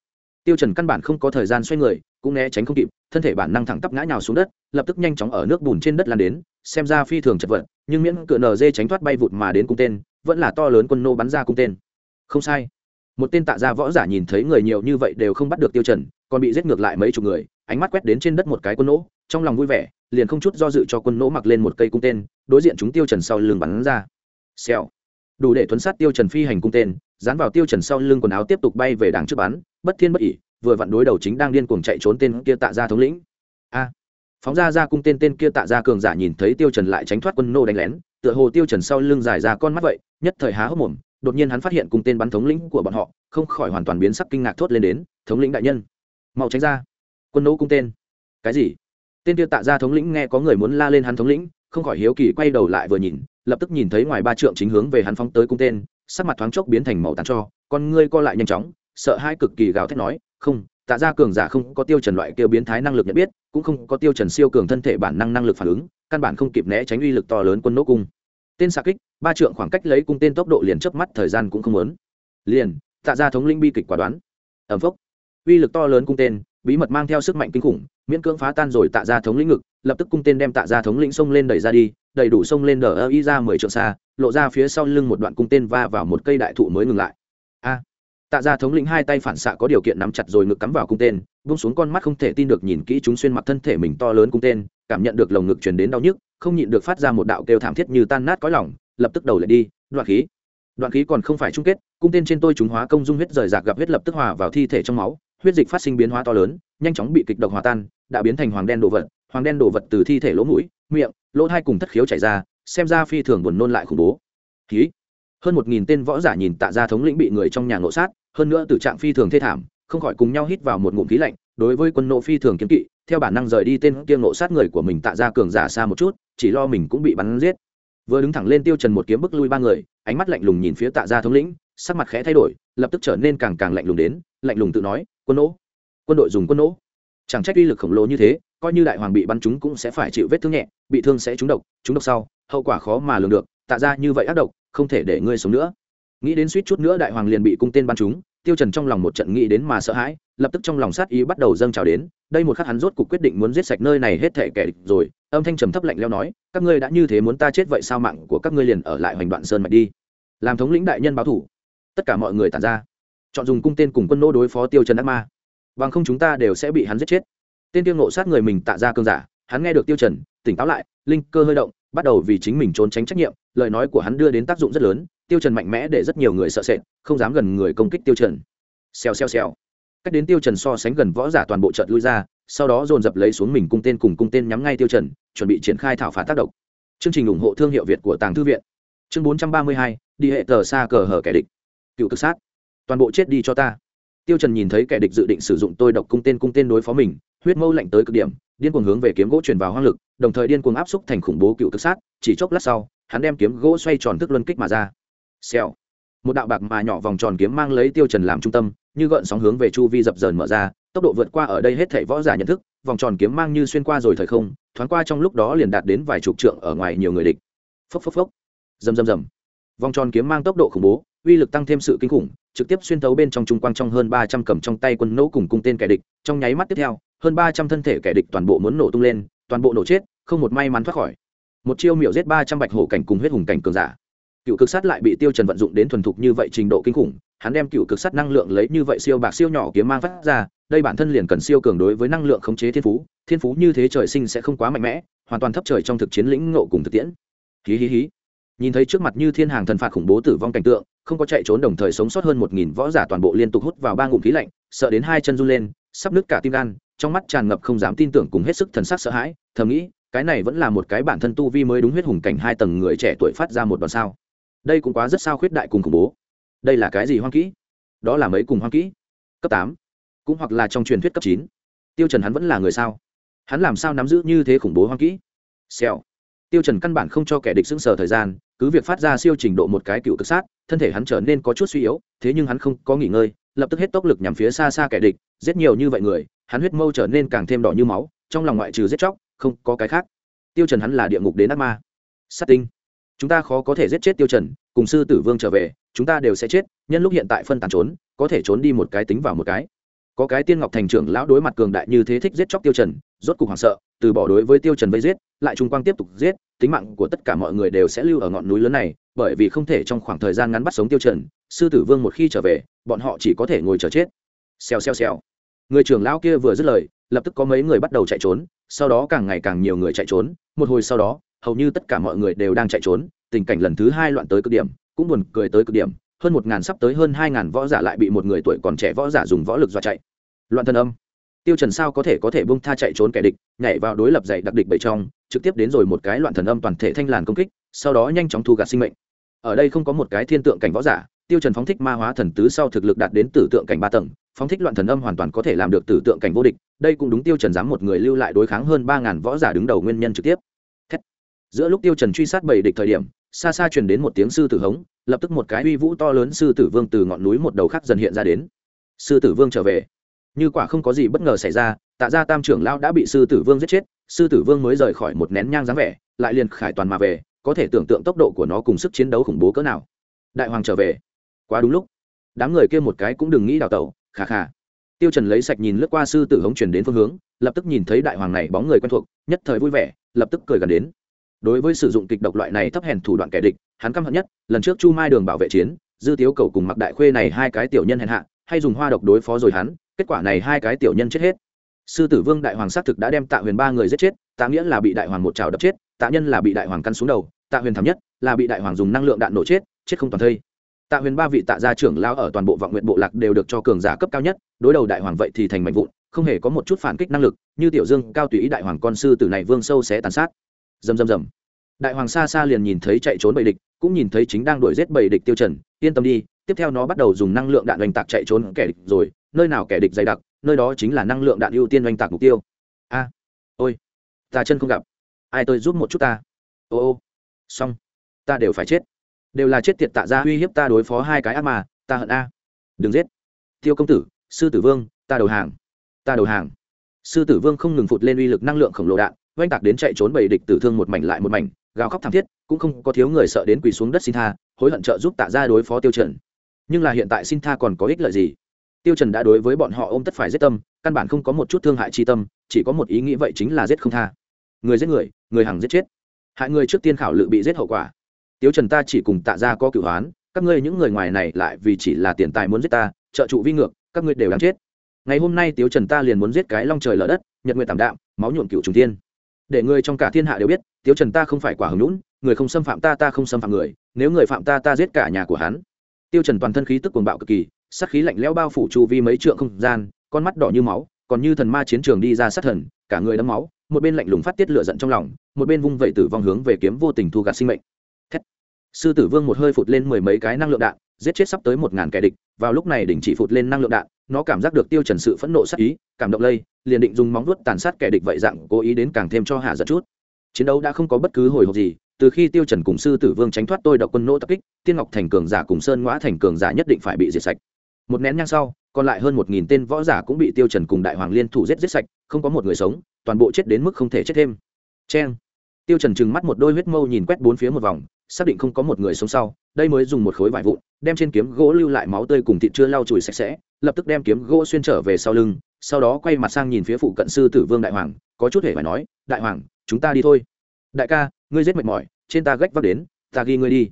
Tiêu trần căn bản không có thời gian xoay người cũng né tránh không kịp thân thể bản năng thẳng tắp ngã nhào xuống đất lập tức nhanh chóng ở nước bùn trên đất lan đến xem ra phi thường chật vật nhưng miễn cựa nở dê tránh thoát bay vụt mà đến cung tên vẫn là to lớn quân nô bắn ra cung tên. Không sai. Một tên tạ gia võ giả nhìn thấy người nhiều như vậy đều không bắt được tiêu trần còn bị giết ngược lại mấy chục người, ánh mắt quét đến trên đất một cái quân nỗ, trong lòng vui vẻ, liền không chút do dự cho quân nỗ mặc lên một cây cung tên, đối diện chúng tiêu trần sau lưng bắn ra. Xèo. Đủ để thuấn sát tiêu trần phi hành cung tên, dán vào tiêu trần sau lưng quần áo tiếp tục bay về đằng trước bắn, bất thiên bất ỉ vừa vặn đối đầu chính đang điên cuồng chạy trốn tên kia tạ ra thống lĩnh. A. Phóng ra ra cung tên tên kia tạ ra cường giả nhìn thấy tiêu trần lại tránh thoát quân nô đánh lén, tựa hồ tiêu trần sau lưng dài ra con mắt vậy, nhất thời há hốc mồm, đột nhiên hắn phát hiện cung tên bắn thống lĩnh của bọn họ, không khỏi hoàn toàn biến sắc kinh ngạc thốt lên đến, thống lĩnh đại nhân mau tránh ra. Quân nỗ cung tên. Cái gì? Tên kia tạ ra thống lĩnh nghe có người muốn la lên hắn thống lĩnh, không khỏi hiếu kỳ quay đầu lại vừa nhìn, lập tức nhìn thấy ngoài ba trượng chính hướng về hắn phóng tới cung tên, sắc mặt thoáng chốc biến thành màu tàn cho, con ngươi co lại nhanh chóng, sợ hai cực kỳ gào thét nói, không, tạ ra cường giả không có tiêu trần loại kêu biến thái năng lực nhận biết, cũng không có tiêu trần siêu cường thân thể bản năng năng lực phản ứng, căn bản không kịp né tránh uy lực to lớn quân nỗ cung. Tên xạ kích, ba trượng khoảng cách lấy cung tên tốc độ liền chớp mắt thời gian cũng không muốn. Liền, tạ ra thống linh bi kịch quả đoán. Ẩm phốc uy lực to lớn cung tên, bí mật mang theo sức mạnh kinh khủng, miễn cưỡng phá tan rồi tạ ra thống lĩnh ngực, lập tức cung tên đem tạ ra thống lĩnh xông lên đẩy ra đi đầy đủ xông lên đờ ơ y ra mười trượng xa, lộ ra phía sau lưng một đoạn cung tên va vào một cây đại thụ mới ngừng lại. A! Tạ ra thống lĩnh hai tay phản xạ có điều kiện nắm chặt rồi ngực cắm vào cung tên bung xuống con mắt không thể tin được nhìn kỹ chúng xuyên mặt thân thể mình to lớn cung tên, cảm nhận được lồng ngực truyền đến đau nhức, không nhịn được phát ra một đạo kêu thảm thiết như tan nát cõi lỏng lập tức đầu lại đi, đoạn khí. Đoạn khí còn không phải chung kết, cung tên trên tôi chúng hóa công dung huyết rời rạc gặp huyết lập tức hòa vào thi thể trong máu huyết dịch phát sinh biến hóa to lớn, nhanh chóng bị kịch độc hòa tan, đã biến thành hoàng đen đồ vật, hoàng đen đồ vật từ thi thể lỗ mũi, miệng, lỗ hai cùng thất khiếu chảy ra, xem ra phi thường buồn nôn lại khủng bố. Khí hơn một nghìn tên võ giả nhìn tạ gia thống lĩnh bị người trong nhà ngộ sát, hơn nữa từ trạng phi thường thê thảm, không khỏi cùng nhau hít vào một ngụm khí lạnh, đối với quân nộ phi thường kiếm kỵ, theo bản năng rời đi tên kia ngộ sát người của mình tạ ra cường giả xa một chút, chỉ lo mình cũng bị bắn giết. Vừa đứng thẳng lên tiêu trần một kiếm bức lui ba người, ánh mắt lạnh lùng nhìn phía tạ gia thống lĩnh, sắc mặt khẽ thay đổi, lập tức trở nên càng càng lạnh lùng đến, lạnh lùng tự nói quân nỗ. Quân đội dùng quân nỗ. Chẳng trách uy lực khổng lồ như thế, coi như đại hoàng bị bắn chúng cũng sẽ phải chịu vết thương nhẹ, bị thương sẽ trúng độc trúng độc sau, hậu quả khó mà lường được, tạ ra như vậy ác độc, không thể để ngươi sống nữa. Nghĩ đến suýt chút nữa đại hoàng liền bị cung tên bắn chúng, tiêu trần trong lòng một trận nghĩ đến mà sợ hãi, lập tức trong lòng sát ý bắt đầu dâng trào đến, đây một khắc hắn rốt cục quyết định muốn giết sạch nơi này hết thể kẻ địch rồi, âm thanh trầm thấp lạnh lẽo nói, các ngươi đã như thế muốn ta chết vậy sao mạng của các ngươi liền ở lại hoành đoạn sơn mạch đi. Làm thống lĩnh đại nhân báo thủ. Tất cả mọi người tản ra chọn dùng cung tên cùng quân nô đối phó tiêu trần ác ma. Bằng không chúng ta đều sẽ bị hắn giết chết. Tên tiêu ngộ sát người mình tạ ra cơn giả hắn nghe được tiêu trần tỉnh táo lại linh cơ hơi động bắt đầu vì chính mình trốn tránh trách nhiệm lời nói của hắn đưa đến tác dụng rất lớn tiêu trần mạnh mẽ để rất nhiều người sợ sệt không dám gần người công kích tiêu trần. Xèo xèo xèo. Cách đến tiêu trần so sánh gần võ giả toàn bộ trận lui ra sau đó dồn dập lấy xuống mình cung tên cùng cung tên nhắm ngay tiêu trần chuẩn bị triển khai thảo phạt tác động. Chương trình ủng hộ thương hiệu việt của tàng thư viện. Chương 432, đi hệ tờ xa cờ hở kẻ địch. Cựu cực sát toàn bộ chết đi cho ta. Tiêu trần nhìn thấy kẻ địch dự định sử dụng tôi độc cung tên cung tên đối phó mình, huyết mâu lạnh tới cực điểm, điên cuồng hướng về kiếm gỗ truyền vào hoang lực, đồng thời điên cuồng áp xúc thành khủng bố cựu cực sát, chỉ chốc lát sau, hắn đem kiếm gỗ xoay tròn thức luân kích mà ra. Xèo. Một đạo bạc mà nhỏ vòng tròn kiếm mang lấy tiêu trần làm trung tâm, như gợn sóng hướng về chu vi dập dờn mở ra, tốc độ vượt qua ở đây hết thảy võ giả nhận thức, vòng tròn kiếm mang như xuyên qua rồi thời không, thoáng qua trong lúc đó liền đạt đến vài chục trượng ở ngoài nhiều người địch. Phốc phốc phốc. Rầm rầm rầm. Vòng tròn kiếm mang tốc độ khủng bố uy lực tăng thêm sự kinh khủng, trực tiếp xuyên thấu bên trong trung quang trong hơn ba trăm cầm trong tay quân nỗ cùng cung tên kẻ địch, trong nháy mắt tiếp theo, hơn ba trăm thân thể kẻ địch toàn bộ muốn nổ tung lên, toàn bộ nổ chết, không một may mắn thoát khỏi. Một chiêu miểu giết ba trăm bạch hổ cảnh cùng huyết hùng cảnh cường giả. Cựu cực sát lại bị tiêu trần vận dụng đến thuần thục như vậy trình độ kinh khủng, hắn đem cựu cực sát năng lượng lấy như vậy siêu bạc siêu nhỏ kiếm mang phát ra, đây bản thân liền cần siêu cường đối với năng lượng khống chế thiên phú thiên phú như thế trời sinh sẽ không quá mạnh mẽ, hoàn toàn thấp trời trong thực chiến lĩnh ngộ cùng thực tiễn. Hí hí hí nhìn thấy trước mặt như thiên hàng thần phạt khủng bố tử vong cảnh tượng, không có chạy trốn đồng thời sống sót hơn một nghìn võ giả toàn bộ liên tục hút vào ba ngụm khí lạnh, sợ đến hai chân run lên, sắp nứt cả tim gan, trong mắt tràn ngập không dám tin tưởng cùng hết sức thần sắc sợ hãi, thầm nghĩ, cái này vẫn là một cái bản thân tu vi mới đúng huyết hùng cảnh hai tầng người trẻ tuổi phát ra một đòn sao. Đây cũng quá rất sao khuyết đại cùng khủng bố. Đây là cái gì hoang kỹ? Đó là mấy cùng hoang kỹ? Cấp tám. Cũng hoặc là trong truyền thuyết cấp chín. Tiêu trần hắn vẫn là người sao? Hắn làm sao nắm giữ như thế khủng bố hoang kỹ? Xèo. Tiêu trần căn bản không cho kẻ địch xứng sở thời gian cứ việc phát ra siêu trình độ một cái cựu cực sát, thân thể hắn trở nên có chút suy yếu, thế nhưng hắn không có nghỉ ngơi, lập tức hết tốc lực nhằm phía xa xa kẻ địch, giết nhiều như vậy người, hắn huyết mâu trở nên càng thêm đỏ như máu, trong lòng ngoại trừ giết chóc, không có cái khác. Tiêu trần hắn là địa ngục đến ác ma. Sát tinh. Chúng ta khó có thể giết chết tiêu trần, cùng sư tử vương trở về, chúng ta đều sẽ chết, nhân lúc hiện tại phân tán trốn, có thể trốn đi một cái tính vào một cái. Có cái tiên ngọc thành trưởng lão đối mặt cường đại như thế thích giết chóc tiêu trần, rốt cục hoảng sợ, từ bỏ đối với tiêu trần vây giết lại trung quang tiếp tục giết, tính mạng của tất cả mọi người đều sẽ lưu ở ngọn núi lớn này, bởi vì không thể trong khoảng thời gian ngắn bắt sống tiêu trần, sư tử vương một khi trở về, bọn họ chỉ có thể ngồi chờ chết. Xèo xèo xèo. Người trưởng lão kia vừa dứt lời, lập tức có mấy người bắt đầu chạy trốn, sau đó càng ngày càng nhiều người chạy trốn, một hồi sau đó, hầu như tất cả mọi người đều đang chạy trốn, tình cảnh lần thứ hai loạn tới cực điểm, cũng buồn cười tới cực điểm, hơn một ngàn sắp tới hơn hai ngàn võ giả lại bị một người tuổi còn trẻ võ giả dùng võ lực dọa chạy. Loạn thân âm tiêu trần sao có thể có thể bung tha chạy trốn kẻ địch, nhảy vào đối lập dạy đặc địch bảy trong, trực tiếp đến rồi một cái loạn thần âm toàn thể thanh làn công kích, sau đó nhanh chóng thu gạt sinh mệnh. Ở đây không có một cái thiên tượng cảnh võ giả, tiêu trần phóng thích ma hóa thần tứ sau thực lực đạt đến tử tượng cảnh ba tầng, phóng thích loạn thần âm hoàn toàn có thể làm được tử tượng cảnh vô địch, đây cũng đúng tiêu trần dám một người lưu lại đối kháng hơn ba ngàn võ giả đứng đầu nguyên nhân trực tiếp. Thét. giữa lúc tiêu trần truy sát bảy địch thời điểm, xa xa truyền đến một tiếng sư tử hống, lập tức một cái uy vũ to lớn sư tử vương từ ngọn núi một đầu khác dần hiện ra đến. Sư tử vương trở về như quả không có gì bất ngờ xảy ra, tạ gia tam trưởng lão đã bị sư tử vương giết chết, sư tử vương mới rời khỏi một nén nhang dáng vẻ, lại liền khải toàn mà về, có thể tưởng tượng tốc độ của nó cùng sức chiến đấu khủng bố cỡ nào. Đại hoàng trở về. Quá đúng lúc. Đám người kia một cái cũng đừng nghĩ đào tẩu, khà khà. Tiêu trần lấy sạch nhìn lướt qua sư tử hống truyền đến phương hướng, lập tức nhìn thấy đại hoàng này bóng người quen thuộc, nhất thời vui vẻ, lập tức cười gần đến. Đối với sử dụng kịch độc loại này thấp hèn thủ đoạn kẻ địch, hắn căm hận nhất, lần trước chu mai đường bảo vệ chiến, dư tiếu cầu cùng mặc đại khuê này hai cái tiểu nhân hèn hạ, hay dùng hoa độc đối phó rồi hắn kết quả này hai cái tiểu nhân chết hết. Sư tử vương đại hoàng xác thực đã đem tạ huyền ba người giết chết, tạ nghĩa là bị đại hoàng một trào đập chết, tạ nhân là bị đại hoàng căn xuống đầu, tạ huyền thảm nhất là bị đại hoàng dùng năng lượng đạn nổ chết chết không toàn thây. Tạ huyền ba vị tạ gia trưởng lao ở toàn bộ vọng nguyện bộ lạc đều được cho cường giả cấp cao nhất, đối đầu đại hoàng vậy thì thành mạnh vụn, không hề có một chút phản kích năng lực, như tiểu dương cao tùy ý đại hoàng con sư tử này vương sâu sẽ tàn sát. Dầm dầm dầm đại hoàng xa xa liền nhìn thấy chạy trốn bầy địch, cũng nhìn thấy chính đang đuổi giết bầy địch tiêu trần, yên tâm đi, tiếp theo nó bắt đầu dùng năng lượng đạn oanh tạc chạy trốn kẻ địch rồi nơi nào kẻ địch dày đặc, nơi đó chính là năng lượng đạn ưu tiên oanh tạc mục tiêu. A, ôi, ta chân không gặp. Ai tôi giúp một chút ta? Ô ô, xong. Ta đều phải chết. Đều là chết tiệt tạ ra uy hiếp ta đối phó hai cái ác mà ta hận a. Đừng giết. Tiêu công tử, sư tử vương, ta đầu hàng. Ta đầu hàng. Sư tử vương không ngừng phụt lên uy lực năng lượng khổng lồ đạn, oanh tạc đến chạy trốn bầy địch tử thương một mảnh lại một mảnh, gào khóc thảm thiết, cũng không có thiếu người sợ đến quỳ xuống đất xin tha, hối hận trợ giúp tạ ra đối phó tiêu trần nhưng là hiện tại xin tha còn có ích lợi gì? Tiêu trần đã đối với bọn họ ôm tất phải giết tâm, căn bản không có một chút thương hại chi tâm, chỉ có một ý nghĩ vậy chính là giết không tha. Người giết người người hằng giết chết. Hại người trước tiên khảo lự bị giết hậu quả. Tiêu trần ta chỉ cùng tạ ra có cửu hoán các ngươi những người ngoài này lại vì chỉ là tiền tài muốn giết ta, trợ trụ vi ngược, các ngươi đều đáng chết. Ngày hôm nay tiêu trần ta liền muốn giết cái long trời lở đất, nhật nguyện tạm đạm, máu nhuộm cửu trùng thiên. Để người trong cả thiên hạ đều biết, tiêu trần ta không phải quả hứng lũn người không xâm phạm ta ta không xâm phạm người, nếu người phạm ta ta giết cả nhà của hắn. Tiêu trần toàn thân khí tức cuồng bạo cực kỳ sát khí lạnh lẽo bao phủ chu vi mấy trượng không gian, con mắt đỏ như máu, còn như thần ma chiến trường đi ra sát thần, cả người đẫm máu, một bên lạnh lùng phát tiết lửa giận trong lòng, một bên vung vẩy tử vong hướng về kiếm vô tình thu gạt sinh mệnh. Thét. sư tử vương một hơi phụt lên mười mấy cái năng lượng đạn, giết chết sắp tới một ngàn kẻ địch, vào lúc này đỉnh chỉ phụt lên năng lượng đạn, nó cảm giác được tiêu trần sự phẫn nộ sát ý, cảm động lây, liền định dùng móng vuốt tàn sát kẻ địch vậy dạng cố ý đến càng thêm cho hạ giật chút. Chiến đấu đã không có bất cứ hồi hộp gì, từ khi tiêu trần cùng sư tử vương tránh thoát tôi độc quân nỗ tập kích, tiên ngọc thành cường giả cùng sơn ngõa thành cường giả nhất định phải bị diệt sạch một nén nhang sau, còn lại hơn một nghìn tên võ giả cũng bị tiêu trần cùng đại hoàng liên thủ giết giết sạch, không có một người sống, toàn bộ chết đến mức không thể chết thêm. Chen tiêu trần trừng mắt một đôi huyết mâu nhìn quét bốn phía một vòng, xác định không có một người sống sau, đây mới dùng một khối vải vụn, đem trên kiếm gỗ lưu lại máu tươi cùng thịt chưa lau chùi sạch sẽ, lập tức đem kiếm gỗ xuyên trở về sau lưng, sau đó quay mặt sang nhìn phía phụ cận sư tử vương đại hoàng, có chút hề phải nói, đại hoàng, chúng ta đi thôi. Đại ca, ngươi giết mệt mỏi, trên ta gách vác đến, ta ghi ngươi đi.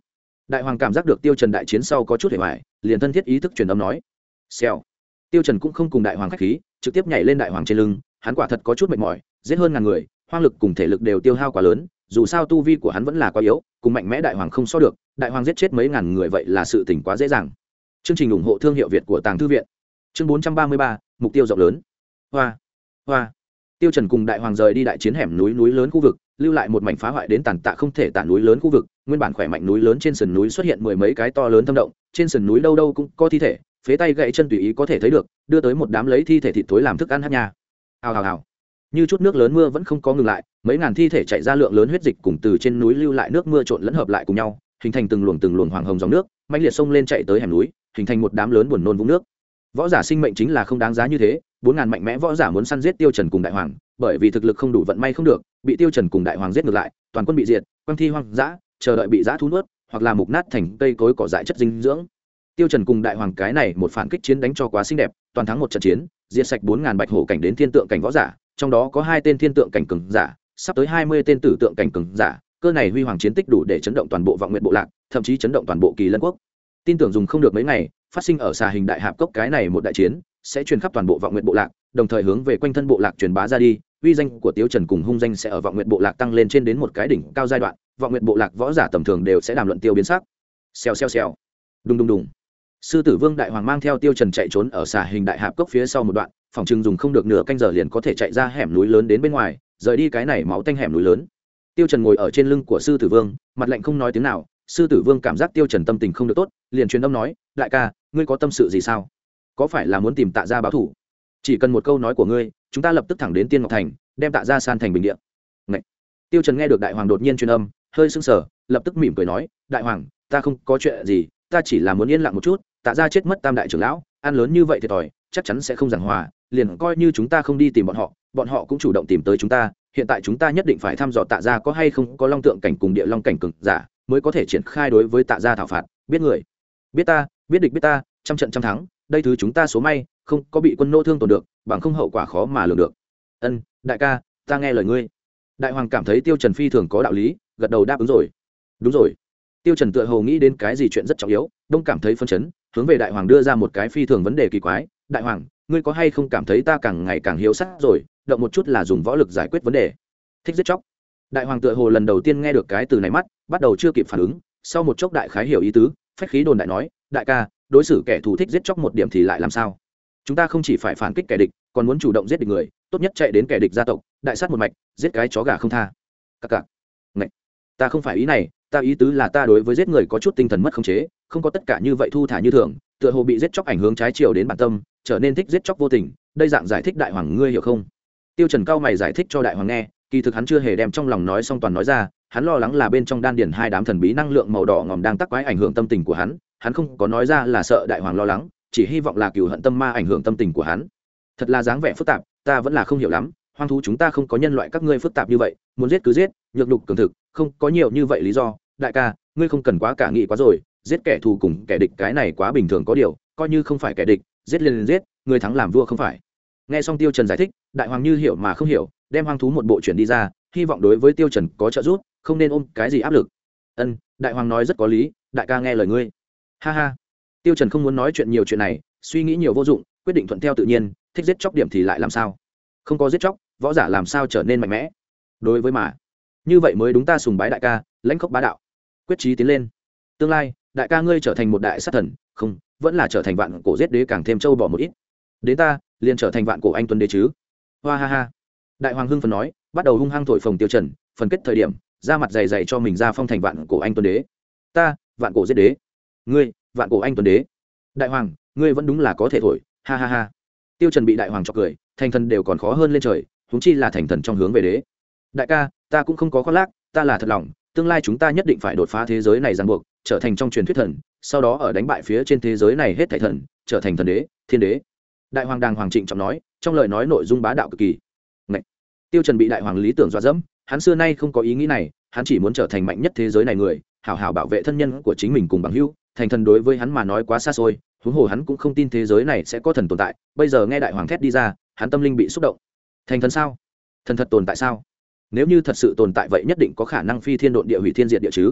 Đại hoàng cảm giác được tiêu trần đại chiến sau có chút hề hoài liền thân thiết ý thức truyền âm nói xèo. Tiêu trần cũng không cùng đại hoàng khách khí trực tiếp nhảy lên đại hoàng trên lưng hắn quả thật có chút mệt mỏi giết hơn ngàn người hoang lực cùng thể lực đều tiêu hao quá lớn dù sao tu vi của hắn vẫn là quá yếu cùng mạnh mẽ đại hoàng không so được đại hoàng giết chết mấy ngàn người vậy là sự tỉnh quá dễ dàng. Chương trình ủng hộ thương hiệu việt của tàng thư viện. Chương 433, mục tiêu rộng lớn. Hoa hoa. Tiêu trần cùng đại hoàng rời đi đại chiến hẻm núi núi lớn khu vực lưu lại một mảnh phá hoại đến tàn tạ không thể tàn núi lớn khu vực nguyên bản khỏe mạnh núi lớn trên sườn núi xuất hiện mười mấy cái to lớn thâm động trên sườn núi đâu đâu cũng có thi thể, phế tay gãy chân tùy ý có thể thấy được, đưa tới một đám lấy thi thể thịt thối làm thức ăn hát nha. Hào hào hào. Như chút nước lớn mưa vẫn không có ngừng lại, mấy ngàn thi thể chạy ra lượng lớn huyết dịch cùng từ trên núi lưu lại nước mưa trộn lẫn hợp lại cùng nhau, hình thành từng luồng từng luồng hoàng hồng dòng nước mạnh liệt sông lên chạy tới hẻm núi, hình thành một đám lớn buồn nôn vũng nước. Võ giả sinh mệnh chính là không đáng giá như thế, bốn ngàn mạnh mẽ võ giả muốn săn giết tiêu trần cùng đại hoàng, bởi vì thực lực không đủ vận may không được, bị tiêu trần cùng đại hoàng giết ngược lại, toàn quân bị diệt, quang thi hoang dã, chờ đợi bị dã thú nuốt hoặc là mục nát thành cây cối cỏ dại chất dinh dưỡng. Tiêu trần cùng đại hoàng cái này một phản kích chiến đánh cho quá xinh đẹp, toàn thắng một trận chiến, diệt sạch bốn ngàn bạch hổ cảnh đến thiên tượng cảnh võ giả, trong đó có hai tên thiên tượng cảnh cường giả, sắp tới hai mươi tên tử tượng cảnh cường giả, cơ này huy hoàng chiến tích đủ để chấn động toàn bộ vọng nguyện bộ lạc, thậm chí chấn động toàn bộ kỳ lân quốc. Tin tưởng dùng không được mấy ngày, phát sinh ở xà hình đại hạp cốc cái này một đại chiến, sẽ truyền khắp toàn bộ vọng nguyện bộ lạc, đồng thời hướng về quanh thân bộ lạc truyền bá ra đi, uy danh của tiêu trần cùng hung danh sẽ ở vọng nguyện bộ lạc tăng lên trên đến một cái đỉnh cao giai đoạn vọng nguyện bộ lạc võ giả tầm thường đều sẽ đàm luận tiêu biến sắc. Xèo xèo xèo. Đùng đùng đùng. Sư tử vương đại hoàng mang theo tiêu trần chạy trốn ở xà hình đại hạp cốc phía sau một đoạn, phòng trừng dùng không được nửa canh giờ liền có thể chạy ra hẻm núi lớn đến bên ngoài, rời đi cái này máu tanh hẻm núi lớn. Tiêu trần ngồi ở trên lưng của sư tử vương, mặt lạnh không nói tiếng nào, sư tử vương cảm giác tiêu trần tâm tình không được tốt, liền truyền âm nói, đại ca, ngươi có tâm sự gì sao? Có phải là muốn tìm tạ gia báo thủ? Chỉ cần một câu nói của ngươi, chúng ta lập tức thẳng đến tiên ngọc thành, đem tạ gia san thành bình địa. Ngậy. tiêu trần nghe được đại hoàng đột nhiên truyền âm hơi sưng sờ, lập tức mỉm cười nói, đại hoàng, ta không có chuyện gì, ta chỉ là muốn yên lặng một chút, tạ gia chết mất tam đại trưởng lão, ăn lớn như vậy thiệt thòi, chắc chắn sẽ không giảng hòa, liền coi như chúng ta không đi tìm bọn họ bọn họ cũng chủ động tìm tới chúng ta, hiện tại chúng ta nhất định phải thăm dò tạ gia có hay không có long tượng cảnh cùng địa long cảnh cực giả, mới có thể triển khai đối với tạ gia thảo phạt. Biết người. Biết ta, biết địch biết ta, trăm trận trăm thắng, đây thứ chúng ta số may, không có bị quân nô thương tổn được, bằng không hậu quả khó mà lường được. Ân, đại ca, ta nghe lời ngươi đại hoàng cảm thấy tiêu trần phi thường có đạo lý, gật đầu đáp ứng rồi. Đúng rồi. Tiêu trần tựa hồ nghĩ đến cái gì chuyện rất trọng yếu, đông cảm thấy phân chấn, hướng về đại hoàng đưa ra một cái phi thường vấn đề kỳ quái. Đại hoàng, ngươi có hay không cảm thấy ta càng ngày càng hiếu sắc rồi, động một chút là dùng võ lực giải quyết vấn đề. Thích giết chóc. Đại hoàng tựa hồ lần đầu tiên nghe được cái từ này mắt, bắt đầu chưa kịp phản ứng, sau một chốc đại khái hiểu ý tứ, phách khí đồn đại nói, đại ca, đối xử kẻ thù thích giết chóc một điểm thì lại làm sao? Chúng ta không chỉ phải phản kích kẻ địch, còn muốn chủ động giết địch người tốt nhất chạy đến kẻ địch gia tộc, đại sát một mạch, giết cái chó gà không tha. Cặc cặc ngạy ta không phải ý này, ta ý tứ là ta đối với giết người có chút tinh thần mất khống chế, không có tất cả như vậy thu thả như thường, tựa hồ bị giết chóc ảnh hưởng trái chiều đến bản tâm, trở nên thích giết chóc vô tình, đây dạng giải thích đại hoàng ngươi hiểu không? Tiêu trần cao mày giải thích cho đại hoàng nghe, kỳ thực hắn chưa hề đem trong lòng nói xong toàn nói ra, hắn lo lắng là bên trong đan điền hai đám thần bí năng lượng màu đỏ ngòm đang tắc quái ảnh hưởng tâm tình của hắn hắn không có nói ra là sợ đại hoàng lo lắng, chỉ hy vọng là cừu hận tâm ma ảnh hưởng tâm tình của hắn. Thật là dáng vẻ phức tạp ta vẫn là không hiểu lắm, hoang thú chúng ta không có nhân loại các ngươi phức tạp như vậy, muốn giết cứ giết, nhược đục cường thực, không, có nhiều như vậy lý do. Đại ca, ngươi không cần quá cả nghị quá rồi, giết kẻ thù cùng kẻ địch cái này quá bình thường có điều, coi như không phải kẻ địch, giết liền giết người thắng làm vua không phải. Nghe xong tiêu trần giải thích, đại hoàng như hiểu mà không hiểu, đem hoang thú một bộ chuyển đi ra, hy vọng đối với tiêu trần có trợ giúp, không nên ôm cái gì áp lực. Ân, đại hoàng nói rất có lý, đại ca nghe lời ngươi. Ha ha. Tiêu trần không muốn nói chuyện nhiều chuyện này, suy nghĩ nhiều vô dụng, quyết định thuận theo tự nhiên thích giết chóc điểm thì lại làm sao? Không có giết chóc, võ giả làm sao trở nên mạnh mẽ? Đối với mà, như vậy mới đúng ta sùng bái đại ca, lãnh khốc bá đạo. Quyết chí tiến lên. Tương lai, đại ca ngươi trở thành một đại sát thần, không, vẫn là trở thành vạn cổ giết đế càng thêm trâu bỏ một ít. Đến ta, liền trở thành vạn cổ anh tuấn đế chứ. Hoa ha ha. Đại hoàng hưng phần nói, bắt đầu hung hăng thổi phồng tiêu trần, phần kết thời điểm ra mặt dày dày cho mình ra phong thành vạn cổ anh tuấn đế. Ta, vạn cổ giết đế. Ngươi, vạn cổ anh tuấn đế. Đại hoàng, ngươi vẫn đúng là có thể thổi, ha ha ha tiêu trần bị đại hoàng chọc cười, thành thần đều còn khó hơn lên trời chúng chi là thành thần trong hướng về đế. Đại ca, ta cũng không có khoác lác, ta là thật lòng, tương lai chúng ta nhất định phải đột phá thế giới này ràng buộc, trở thành trong truyền thuyết thần, sau đó ở đánh bại phía trên thế giới này hết thảy thần, trở thành thần đế, thiên đế. Đại hoàng đàng hoàng trịnh trọng nói, trong lời nói nội dung bá đạo cực kỳ. Ngậy. tiêu trần bị đại hoàng lý tưởng dọa dẫm, hắn xưa nay không có ý nghĩ này, hắn chỉ muốn trở thành mạnh nhất thế giới này người, hảo hảo bảo vệ thân nhân của chính mình cùng bằng hữu, thành thần đối với hắn mà nói quá xa xôi huống hồ hắn cũng không tin thế giới này sẽ có thần tồn tại, bây giờ nghe đại hoàng thét đi ra, hắn tâm linh bị xúc động. Thành thần sao? Thần thật tồn tại sao? Nếu như thật sự tồn tại vậy nhất định có khả năng phi thiên độn địa hủy thiên diệt địa chứ.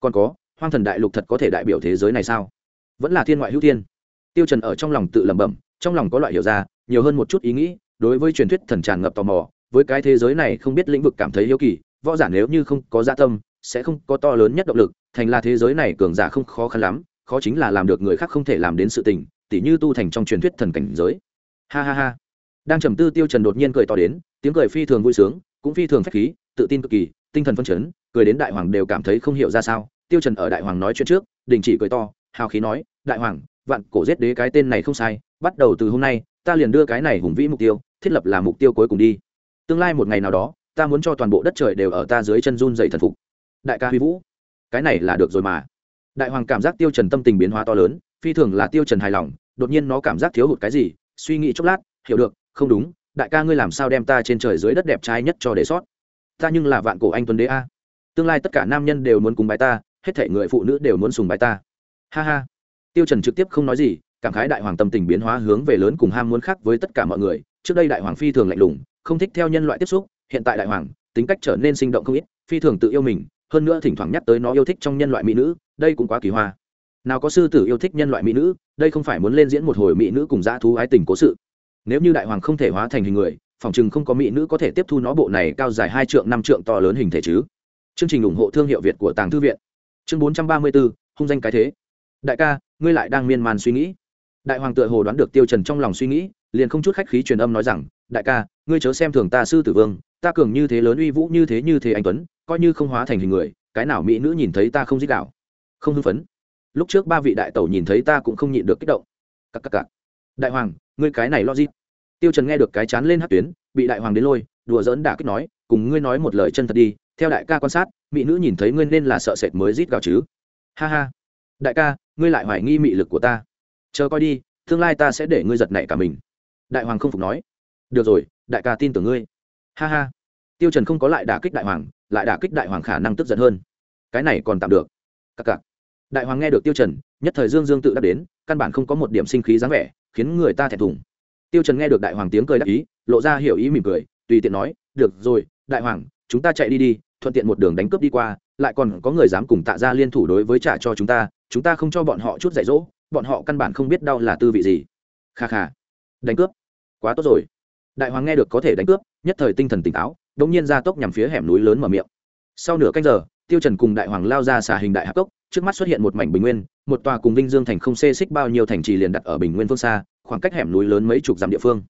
Còn có, hoang thần đại lục thật có thể đại biểu thế giới này sao? Vẫn là thiên ngoại hữu thiên. Tiêu trần ở trong lòng tự lẩm bẩm, trong lòng có loại hiểu ra, nhiều hơn một chút ý nghĩ, đối với truyền thuyết thần tràn ngập tò mò, với cái thế giới này không biết lĩnh vực cảm thấy hiếu kỳ, võ giả nếu như không có dạ tâm, sẽ không có to lớn nhất động lực, thành là thế giới này cường giả không khó khăn lắm khó chính là làm được người khác không thể làm đến sự tình, tỉ như tu thành trong truyền thuyết thần cảnh giới. Ha ha ha. Đang trầm tư tiêu trần đột nhiên cười to đến, tiếng cười phi thường vui sướng, cũng phi thường phách khí, tự tin cực kỳ, tinh thần phân chấn, cười đến đại hoàng đều cảm thấy không hiểu ra sao. Tiêu trần ở đại hoàng nói chuyện trước, đình chỉ cười to, hào khí nói, đại hoàng, vạn cổ giết đế cái tên này không sai, bắt đầu từ hôm nay, ta liền đưa cái này hùng vĩ mục tiêu, thiết lập là mục tiêu cuối cùng đi. Tương lai một ngày nào đó, ta muốn cho toàn bộ đất trời đều ở ta dưới chân run dậy thần phục. Đại ca huy vũ, cái này là được rồi mà đại hoàng cảm giác tiêu trần tâm tình biến hóa to lớn, phi thường là tiêu trần hài lòng, đột nhiên nó cảm giác thiếu hụt cái gì, suy nghĩ chốc lát, hiểu được, không đúng, đại ca ngươi làm sao đem ta trên trời dưới đất đẹp trai nhất cho để sót? Ta nhưng là vạn cổ anh tuấn đế a. Tương lai tất cả nam nhân đều muốn cùng bài ta, hết thể người phụ nữ đều muốn sùng bài ta. Ha ha. Tiêu trần trực tiếp không nói gì, cảm khái đại hoàng tâm tình biến hóa hướng về lớn cùng ham muốn khác với tất cả mọi người. Trước đây đại hoàng phi thường lạnh lùng, không thích theo nhân loại tiếp xúc, hiện tại đại hoàng, tính cách trở nên sinh động không ít, phi thường tự yêu mình, hơn nữa thỉnh thoảng nhắc tới nó yêu thích trong nhân loại mỹ nữ đây cũng quá kỳ hoa. Nào có sư tử yêu thích nhân loại mỹ nữ, đây không phải muốn lên diễn một hồi mỹ nữ cùng dã thú ái tình cố sự. Nếu như đại hoàng không thể hóa thành hình người, phòng chừng không có mỹ nữ có thể tiếp thu nó bộ này cao dài hai trượng, năm trượng to lớn hình thể chứ. Chương trình ủng hộ thương hiệu việt của tàng thư viện. Chương bốn trăm ba mươi bốn hung danh cái thế. Đại ca, ngươi lại đang miên man suy nghĩ. Đại hoàng tựa hồ đoán được tiêu trần trong lòng suy nghĩ, liền không chút khách khí truyền âm nói rằng, đại ca, ngươi chớ xem thường ta sư tử vương, ta cường như thế lớn uy vũ như thế như thế anh tuấn, coi như không hóa thành hình người, cái nào mỹ nữ nhìn thấy ta không dích đạo không hưng phấn. Lúc trước ba vị đại tẩu nhìn thấy ta cũng không nhịn được kích động. Cắc cắc cắc. đại hoàng, ngươi cái này lo gì tiêu trần nghe được cái chán lên hát tuyến, bị đại hoàng đến lôi, đùa giỡn đả kích nói, cùng ngươi nói một lời chân thật đi. Theo đại ca quan sát, mỹ nữ nhìn thấy ngươi nên là sợ sệt mới rít gào chứ. Ha ha. Đại ca, ngươi lại hoài nghi mị lực của ta. Chờ coi đi, tương lai ta sẽ để ngươi giật nảy cả mình. Đại hoàng không phục nói. Được rồi, đại ca tin tưởng ngươi. Ha ha. Tiêu trần không có lại đả kích đại hoàng, lại đả kích đại hoàng khả năng tức giận hơn. Cái này còn tạm được. Cặc cặc đại hoàng nghe được tiêu trần, nhất thời dương dương tự đắc đến, căn bản không có một điểm sinh khí dáng vẻ, khiến người ta thẹn thùng. Tiêu trần nghe được đại hoàng tiếng cười đắc ý, lộ ra hiểu ý mỉm cười, tùy tiện nói, được rồi, đại hoàng, chúng ta chạy đi đi, thuận tiện một đường đánh cướp đi qua, lại còn có người dám cùng tạ ra liên thủ đối với trả cho chúng ta chúng ta không cho bọn họ chút dạy dỗ, bọn họ căn bản không biết đau là tư vị gì. Kha kha. Đánh cướp? Quá tốt rồi. Đại hoàng nghe được có thể đánh cướp, nhất thời tinh thần tỉnh táo đống nhiên ra tốc nhằm phía hẻm núi lớn mở miệng. Sau nửa canh giờ, tiêu trần cùng đại hoàng lao ra xả hình đại hạp cốc trước mắt xuất hiện một mảnh bình nguyên, một tòa cùng vinh dương thành không xê xích bao nhiêu thành trì liền đặt ở bình nguyên phương xa, khoảng cách hẻm núi lớn mấy chục dặm địa phương.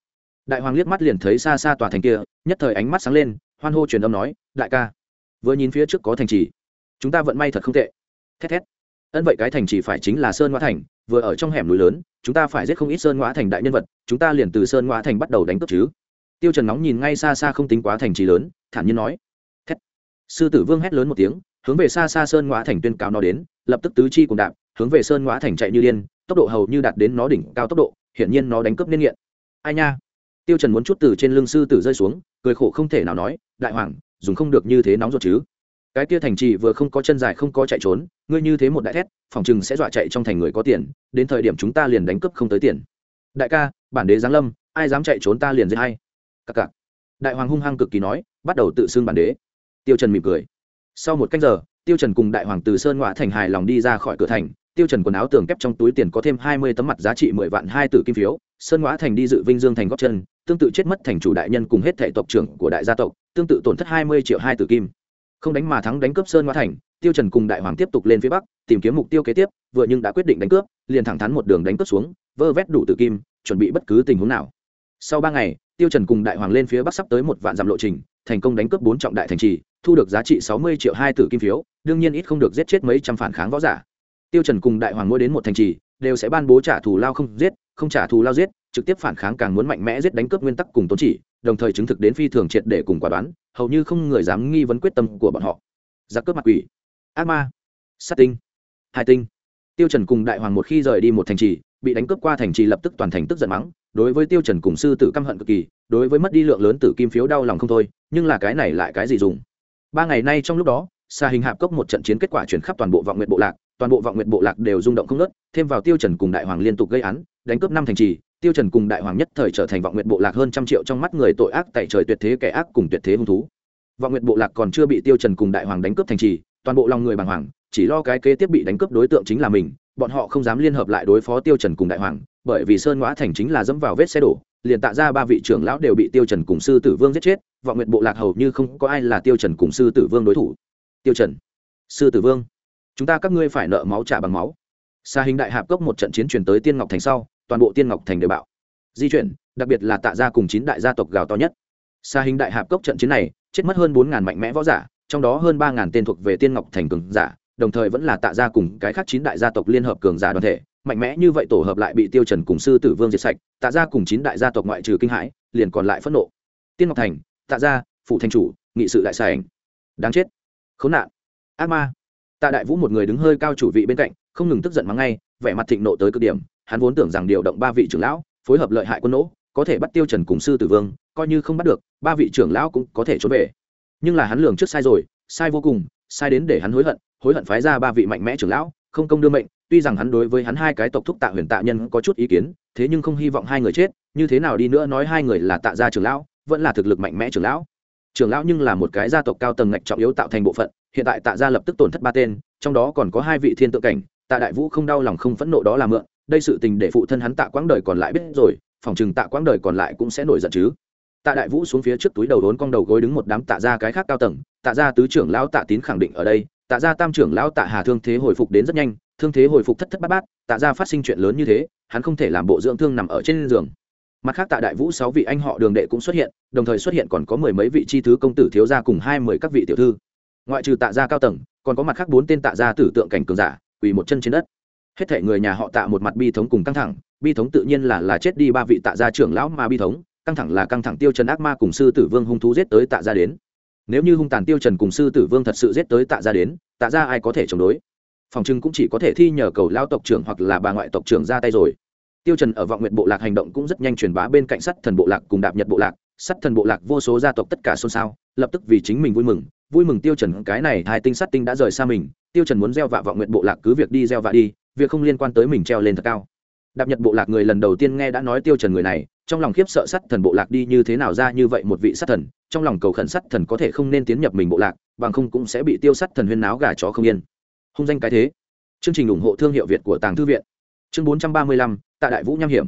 Đại hoàng liếc mắt liền thấy xa xa tòa thành kia, nhất thời ánh mắt sáng lên, hoan hô truyền âm nói, đại ca, vừa nhìn phía trước có thành trì. Chúng ta vận may thật không tệ. Thét thét. Ân vậy cái thành trì phải chính là sơn ngoã thành, vừa ở trong hẻm núi lớn, chúng ta phải giết không ít sơn ngoã thành đại nhân vật, chúng ta liền từ sơn ngoã thành bắt đầu đánh cướp chứ. Tiêu trần nóng nhìn ngay xa xa không tính quá thành trì lớn, thản nhiên nói. Thét. Sư tử vương hét lớn một tiếng, hướng về xa xa sơn ngoã thành tuyên cáo nó đến lập tức tứ chi cùng đạp, hướng về sơn ngoã thành chạy như điên, tốc độ hầu như đạt đến nó đỉnh cao tốc độ, hiển nhiên nó đánh cướp nên nghiện. Ai nha? Tiêu trần muốn chút từ trên lưng sư tử rơi xuống, cười khổ không thể nào nói, đại hoàng, dùng không được như thế nóng ruột chứ. Cái kia thành trì vừa không có chân dài không có chạy trốn, ngươi như thế một đại thét, phòng chừng sẽ dọa chạy trong thành người có tiền, đến thời điểm chúng ta liền đánh cướp không tới tiền. Đại ca, bản đế giáng lâm, ai dám chạy trốn ta liền giết hay cặc cặc. Đại hoàng hung hăng cực kỳ nói, bắt đầu tự xưng bản đế. Tiêu trần mỉm cười. Sau một canh giờ tiêu trần cùng đại hoàng từ sơn ngoại thành hài lòng đi ra khỏi cửa thành, tiêu trần quần áo tường kép trong túi tiền có thêm hai mươi tấm mặt giá trị mười vạn hai tử kim phiếu, sơn Ngoại thành đi dự vinh dương thành góp chân, tương tự chết mất thành chủ đại nhân cùng hết thể tộc trưởng của đại gia tộc, tương tự tổn thất hai mươi triệu hai tử kim. Không đánh mà thắng đánh cướp sơn Ngoại thành, tiêu trần cùng đại hoàng tiếp tục lên phía bắc, tìm kiếm mục tiêu kế tiếp, vừa nhưng đã quyết định đánh cướp, liền thẳng thắn một đường đánh cướp xuống, vơ vét đủ tử kim, chuẩn bị bất cứ tình huống nào. Sau ba ngày, tiêu trần cùng đại hoàng lên phía bắc sắp tới một vạn dặm lộ trình thành công đánh cướp bốn trọng đại thành trì, thu được giá trị sáu mươi triệu hai tử kim phiếu, đương nhiên ít không được giết chết mấy trăm phản kháng võ giả. Tiêu trần cùng đại hoàng mỗi đến một thành trì, đều sẽ ban bố trả thù lao không giết, không trả thù lao giết, trực tiếp phản kháng càng muốn mạnh mẽ giết đánh cướp nguyên tắc cùng tôn chỉ, đồng thời chứng thực đến phi thường triệt để cùng quả đoán, hầu như không người dám nghi vấn quyết tâm của bọn họ. Giặc cướp mặt quỷ. Ác ma. Sát tinh. Hai tinh. Tiêu trần cùng đại hoàng một khi rời đi một thành trì bị đánh cướp qua thành trì lập tức toàn thành tức giận mắng, đối với tiêu trần cùng sư tử căm hận cực kỳ, đối với mất đi lượng lớn tử kim phiếu đau lòng không thôi, nhưng là cái này lại cái gì dùng? Ba ngày nay trong lúc đó xa hình hạp cốc một trận chiến kết quả chuyển khắp toàn bộ vọng nguyện bộ lạc, toàn bộ vọng nguyện bộ lạc đều rung động không ngớt, thêm vào tiêu trần cùng đại hoàng liên tục gây án, đánh cướp năm thành trì, tiêu trần cùng đại hoàng nhất thời trở thành vọng nguyện bộ lạc hơn trăm triệu trong mắt người tội ác tại trời tuyệt thế kẻ ác cùng tuyệt thế hung thú. Vọng nguyện bộ lạc còn chưa bị tiêu trần cùng đại hoàng đánh cướp thành trì, toàn bộ lòng người bàng hoàng, chỉ lo cái kế tiếp bị đánh cướp đối tượng chính là mình bọn họ không dám liên hợp lại đối phó tiêu trần cùng đại hoàng, bởi vì sơn ngõ thành chính là dẫm vào vết xe đổ, liền tạ ra ba vị trưởng lão đều bị tiêu trần cùng sư tử vương giết chết, vọng nguyện bộ lạc hầu như không có ai là tiêu trần cùng sư tử vương đối thủ. Tiêu trần, sư tử vương, chúng ta các ngươi phải nợ máu trả bằng máu. Xa hình đại hạp cốc một trận chiến truyền tới tiên ngọc thành sau, toàn bộ tiên ngọc thành đều bạo. Di chuyển, đặc biệt là tạ gia cùng chín đại gia tộc gào to nhất. Xa hình đại hạp cốc trận chiến này, chết mất hơn bốn ngàn mạnh mẽ võ giả, trong đó hơn ba ngàn tên thuộc về tiên ngọc thành cường giả đồng thời vẫn là tạ gia cùng cái khác chín đại gia tộc liên hợp cường giả đoàn thể, mạnh mẽ như vậy tổ hợp lại bị tiêu trần cùng sư tử vương diệt sạch, tạ gia cùng chín đại gia tộc ngoại trừ kinh hãi, liền còn lại phẫn nộ. Tiên ngọc thành, tạ gia phụ thành chủ, nghị sự đại sảnh. Đáng chết. Khốn nạn. Ác ma. Tạ đại vũ một người đứng hơi cao chủ vị bên cạnh, không ngừng tức giận mắng ngay, vẻ mặt thịnh nộ tới cực điểm, hắn vốn tưởng rằng điều động ba vị trưởng lão, phối hợp lợi hại quân nỗ, có thể bắt tiêu trần cùng sư tử vương, coi như không bắt được, ba vị trưởng lão cũng có thể trốn về. Nhưng là hắn lường trước sai rồi, sai vô cùng, sai đến để hắn hối hận hối hận phái ra ba vị mạnh mẽ trưởng lão, không công đưa mệnh, tuy rằng hắn đối với hắn hai cái tộc thúc tạ huyền tạ nhân có chút ý kiến, thế nhưng không hy vọng hai người chết, như thế nào đi nữa nói hai người là tạ gia trưởng lão, vẫn là thực lực mạnh mẽ trưởng lão. Trưởng lão nhưng là một cái gia tộc cao tầng ngạch trọng yếu tạo thành bộ phận, hiện tại tạ gia lập tức tổn thất ba tên, trong đó còn có hai vị thiên tự cảnh, tạ đại vũ không đau lòng không phẫn nộ đó là mượn, đây sự tình để phụ thân hắn tạ quãng đời còn lại biết rồi, phòng chừng tạ quãng đời còn lại cũng sẽ nổi giận chứ. Tạ đại vũ xuống phía trước túi đầu đốn cong đầu gối đứng một đám tạ ra cái khác cao tầng, tạ ra tứ trưởng lão tạ tín khẳng định ở đây tạ gia tam trưởng lão tạ hà thương thế hồi phục đến rất nhanh, thương thế hồi phục thất thất bát bát, tạ gia phát sinh chuyện lớn như thế, hắn không thể làm bộ dưỡng thương nằm ở trên giường. Mặt khác tạ đại vũ sáu vị anh họ đường đệ cũng xuất hiện, đồng thời xuất hiện còn có mười mấy vị chi thứ công tử thiếu gia cùng hai mươi các vị tiểu thư. Ngoại trừ tạ gia cao tầng, còn có mặt khác bốn tên tạ gia tử tượng cảnh cường giả, quỳ một chân trên đất. Hết thể người nhà họ tạ một mặt bi thống cùng căng thẳng, bi thống tự nhiên là là chết đi ba vị tạ gia trưởng lão mà bi thống, căng thẳng là căng thẳng tiêu trần ác ma cùng sư tử vương hung thú giết tới tạ gia đến nếu như hung tàn tiêu trần cùng sư tử vương thật sự giết tới tạ gia đến, tạ gia ai có thể chống đối? Phòng trưng cũng chỉ có thể thi nhờ cầu lao tộc trưởng hoặc là bà ngoại tộc trưởng ra tay rồi. Tiêu trần ở vọng nguyện bộ lạc hành động cũng rất nhanh truyền bá bên cạnh sắt thần bộ lạc cùng đạp nhật bộ lạc. Sắt thần bộ lạc vô số gia tộc tất cả xôn xao, lập tức vì chính mình vui mừng. Vui mừng tiêu trần, cái này hai tinh sắt tinh đã rời xa mình. Tiêu trần muốn gieo vạ vọng nguyện bộ lạc cứ việc đi gieo vạ đi, việc không liên quan tới mình treo lên thật cao. Đạp nhật bộ lạc người lần đầu tiên nghe đã nói tiêu trần người này trong lòng khiếp sợ sát thần bộ lạc đi như thế nào ra như vậy một vị sát thần, trong lòng cầu khẩn sát thần có thể không nên tiến nhập mình bộ lạc, bằng không cũng sẽ bị tiêu sát thần huyên náo gà chó không yên. Hung danh cái thế. Chương trình ủng hộ thương hiệu việt của tàng thư viện. Chương bốn trăm ba mươi lăm tại đại vũ nham hiểm.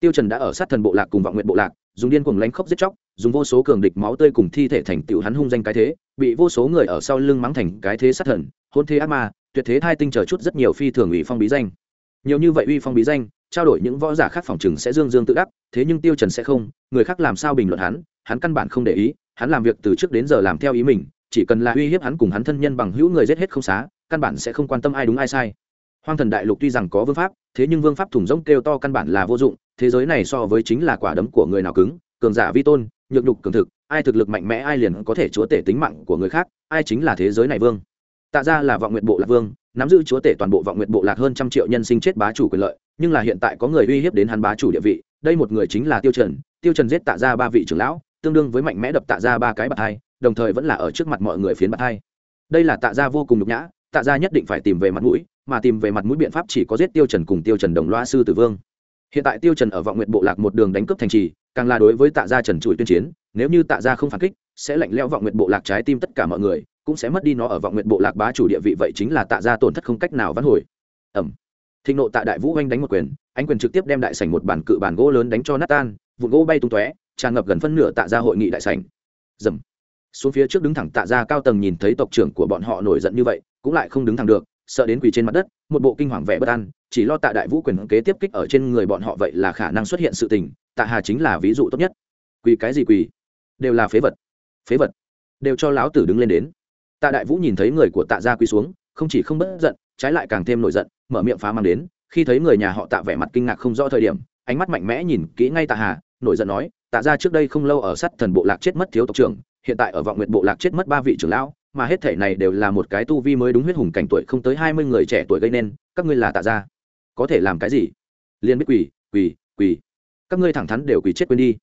Tiêu trần đã ở sát thần bộ lạc cùng vọng nguyện bộ lạc, dùng điên cuồng lánh khốc giết chóc, dùng vô số cường địch máu tươi cùng thi thể thành tựu hắn hung danh cái thế, bị vô số người ở sau lưng mắng thành cái thế sát thần, hôn thế ác ma, tuyệt thế thai tinh chờ chút rất nhiều phi thường ủy phong bí danh. Nhiều như vậy uy phong bí danh trao đổi những võ giả khác phòng chừng sẽ dương dương tự đắc, thế nhưng tiêu trần sẽ không, người khác làm sao bình luận hắn hắn căn bản không để ý, hắn làm việc từ trước đến giờ làm theo ý mình, chỉ cần là uy hiếp hắn cùng hắn thân nhân bằng hữu người giết hết không xá, căn bản sẽ không quan tâm ai đúng ai sai. Hoang thần đại lục tuy rằng có vương pháp, thế nhưng vương pháp thủng rỗng kêu to căn bản là vô dụng, thế giới này so với chính là quả đấm của người nào cứng, cường giả vi tôn, nhược nhục cường thực, ai thực lực mạnh mẽ ai liền có thể chúa tể tính mạng của người khác, ai chính là thế giới này vương. Tạ ra là vọng nguyện bộ lạc vương, nắm giữ chúa tể toàn bộ vọng nguyện bộ lạc hơn trăm triệu nhân sinh chết bá chủ quyền lợi nhưng là hiện tại có người uy hiếp đến hắn bá chủ địa vị, đây một người chính là tiêu trần. Tiêu trần giết tạ ra ba vị trưởng lão, tương đương với mạnh mẽ đập tạ ra ba cái bạt hai, đồng thời vẫn là ở trước mặt mọi người phiến bạt hai. Đây là tạ ra vô cùng nhục nhã, tạ ra nhất định phải tìm về mặt mũi, mà tìm về mặt mũi biện pháp chỉ có giết tiêu trần cùng tiêu trần đồng loa sư tử vương. Hiện tại tiêu trần ở vọng nguyện bộ lạc một đường đánh cướp thành trì, càng là đối với tạ gia trần trụi tuyên chiến, nếu như tạ gia không phản kích, sẽ lạnh lẽo vọng nguyện bộ lạc trái tim tất cả mọi người, cũng sẽ mất đi nó ở vọng nguyện bộ lạc bá chủ địa vị, vậy chính là tạ gia tổn thất không cách nào vãn hồi. Ẩm thịnh nộ tạ đại vũ oanh đánh một quyền anh quyền trực tiếp đem đại sảnh một bản cự bản gỗ lớn đánh cho nát tan, vụn gỗ bay tung tóe, tràn ngập gần phân nửa tạ gia hội nghị đại sảnh. Dầm. Xuống phía trước đứng thẳng tạ gia cao tầng nhìn thấy tộc trưởng của bọn họ nổi giận như vậy, cũng lại không đứng thẳng được, sợ đến quỳ trên mặt đất, một bộ kinh hoàng vẻ bất an, chỉ lo tạ đại vũ quyền kế tiếp kích ở trên người bọn họ vậy là khả năng xuất hiện sự tình, tạ hà chính là ví dụ tốt nhất. Quỳ cái gì quỳ? Đều là phế vật. Phế vật. Đều cho lão tử đứng lên đến. Tạ đại vũ nhìn thấy người của tạ gia quỳ xuống, không chỉ không bất giận, trái lại càng thêm nổi giận mở miệng phá mang đến, khi thấy người nhà họ tạ vẻ mặt kinh ngạc không rõ thời điểm, ánh mắt mạnh mẽ nhìn kỹ ngay tạ hà, nổi giận nói, tạ gia trước đây không lâu ở sắt thần bộ lạc chết mất thiếu tộc trưởng, hiện tại ở vọng nguyện bộ lạc chết mất ba vị trưởng lão, mà hết thể này đều là một cái tu vi mới đúng huyết hùng cảnh tuổi không tới hai mươi người trẻ tuổi gây nên, các ngươi là tạ gia. Có thể làm cái gì? Liên biết quỳ quỳ quỳ. Các ngươi thẳng thắn đều quỳ chết quên đi.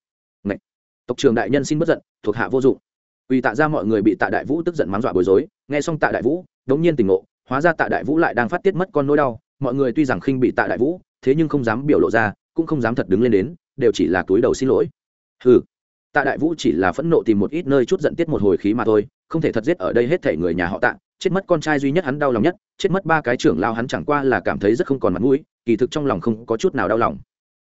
Ngậy. tộc trưởng đại nhân xin bất giận, thuộc hạ vô dụng. Quỳ tạ ra mọi người bị tạ đại vũ tức giận mắng dọa bối rối, nghe xong tạ đại vũ, đống nhiên tỉnh ngộ hóa ra tạ đại vũ lại đang phát tiết mất con nỗi đau, mọi người tuy rằng khinh bị tạ đại vũ, thế nhưng không dám biểu lộ ra, cũng không dám thật đứng lên đến, đều chỉ là túi đầu xin lỗi. Hừ. Tạ đại vũ chỉ là phẫn nộ tìm một ít nơi chút giận tiết một hồi khí mà thôi, không thể thật giết ở đây hết thể người nhà họ tạ, chết mất con trai duy nhất hắn đau lòng nhất, chết mất ba cái trưởng lao hắn chẳng qua là cảm thấy rất không còn mặt mũi, kỳ thực trong lòng không có chút nào đau lòng.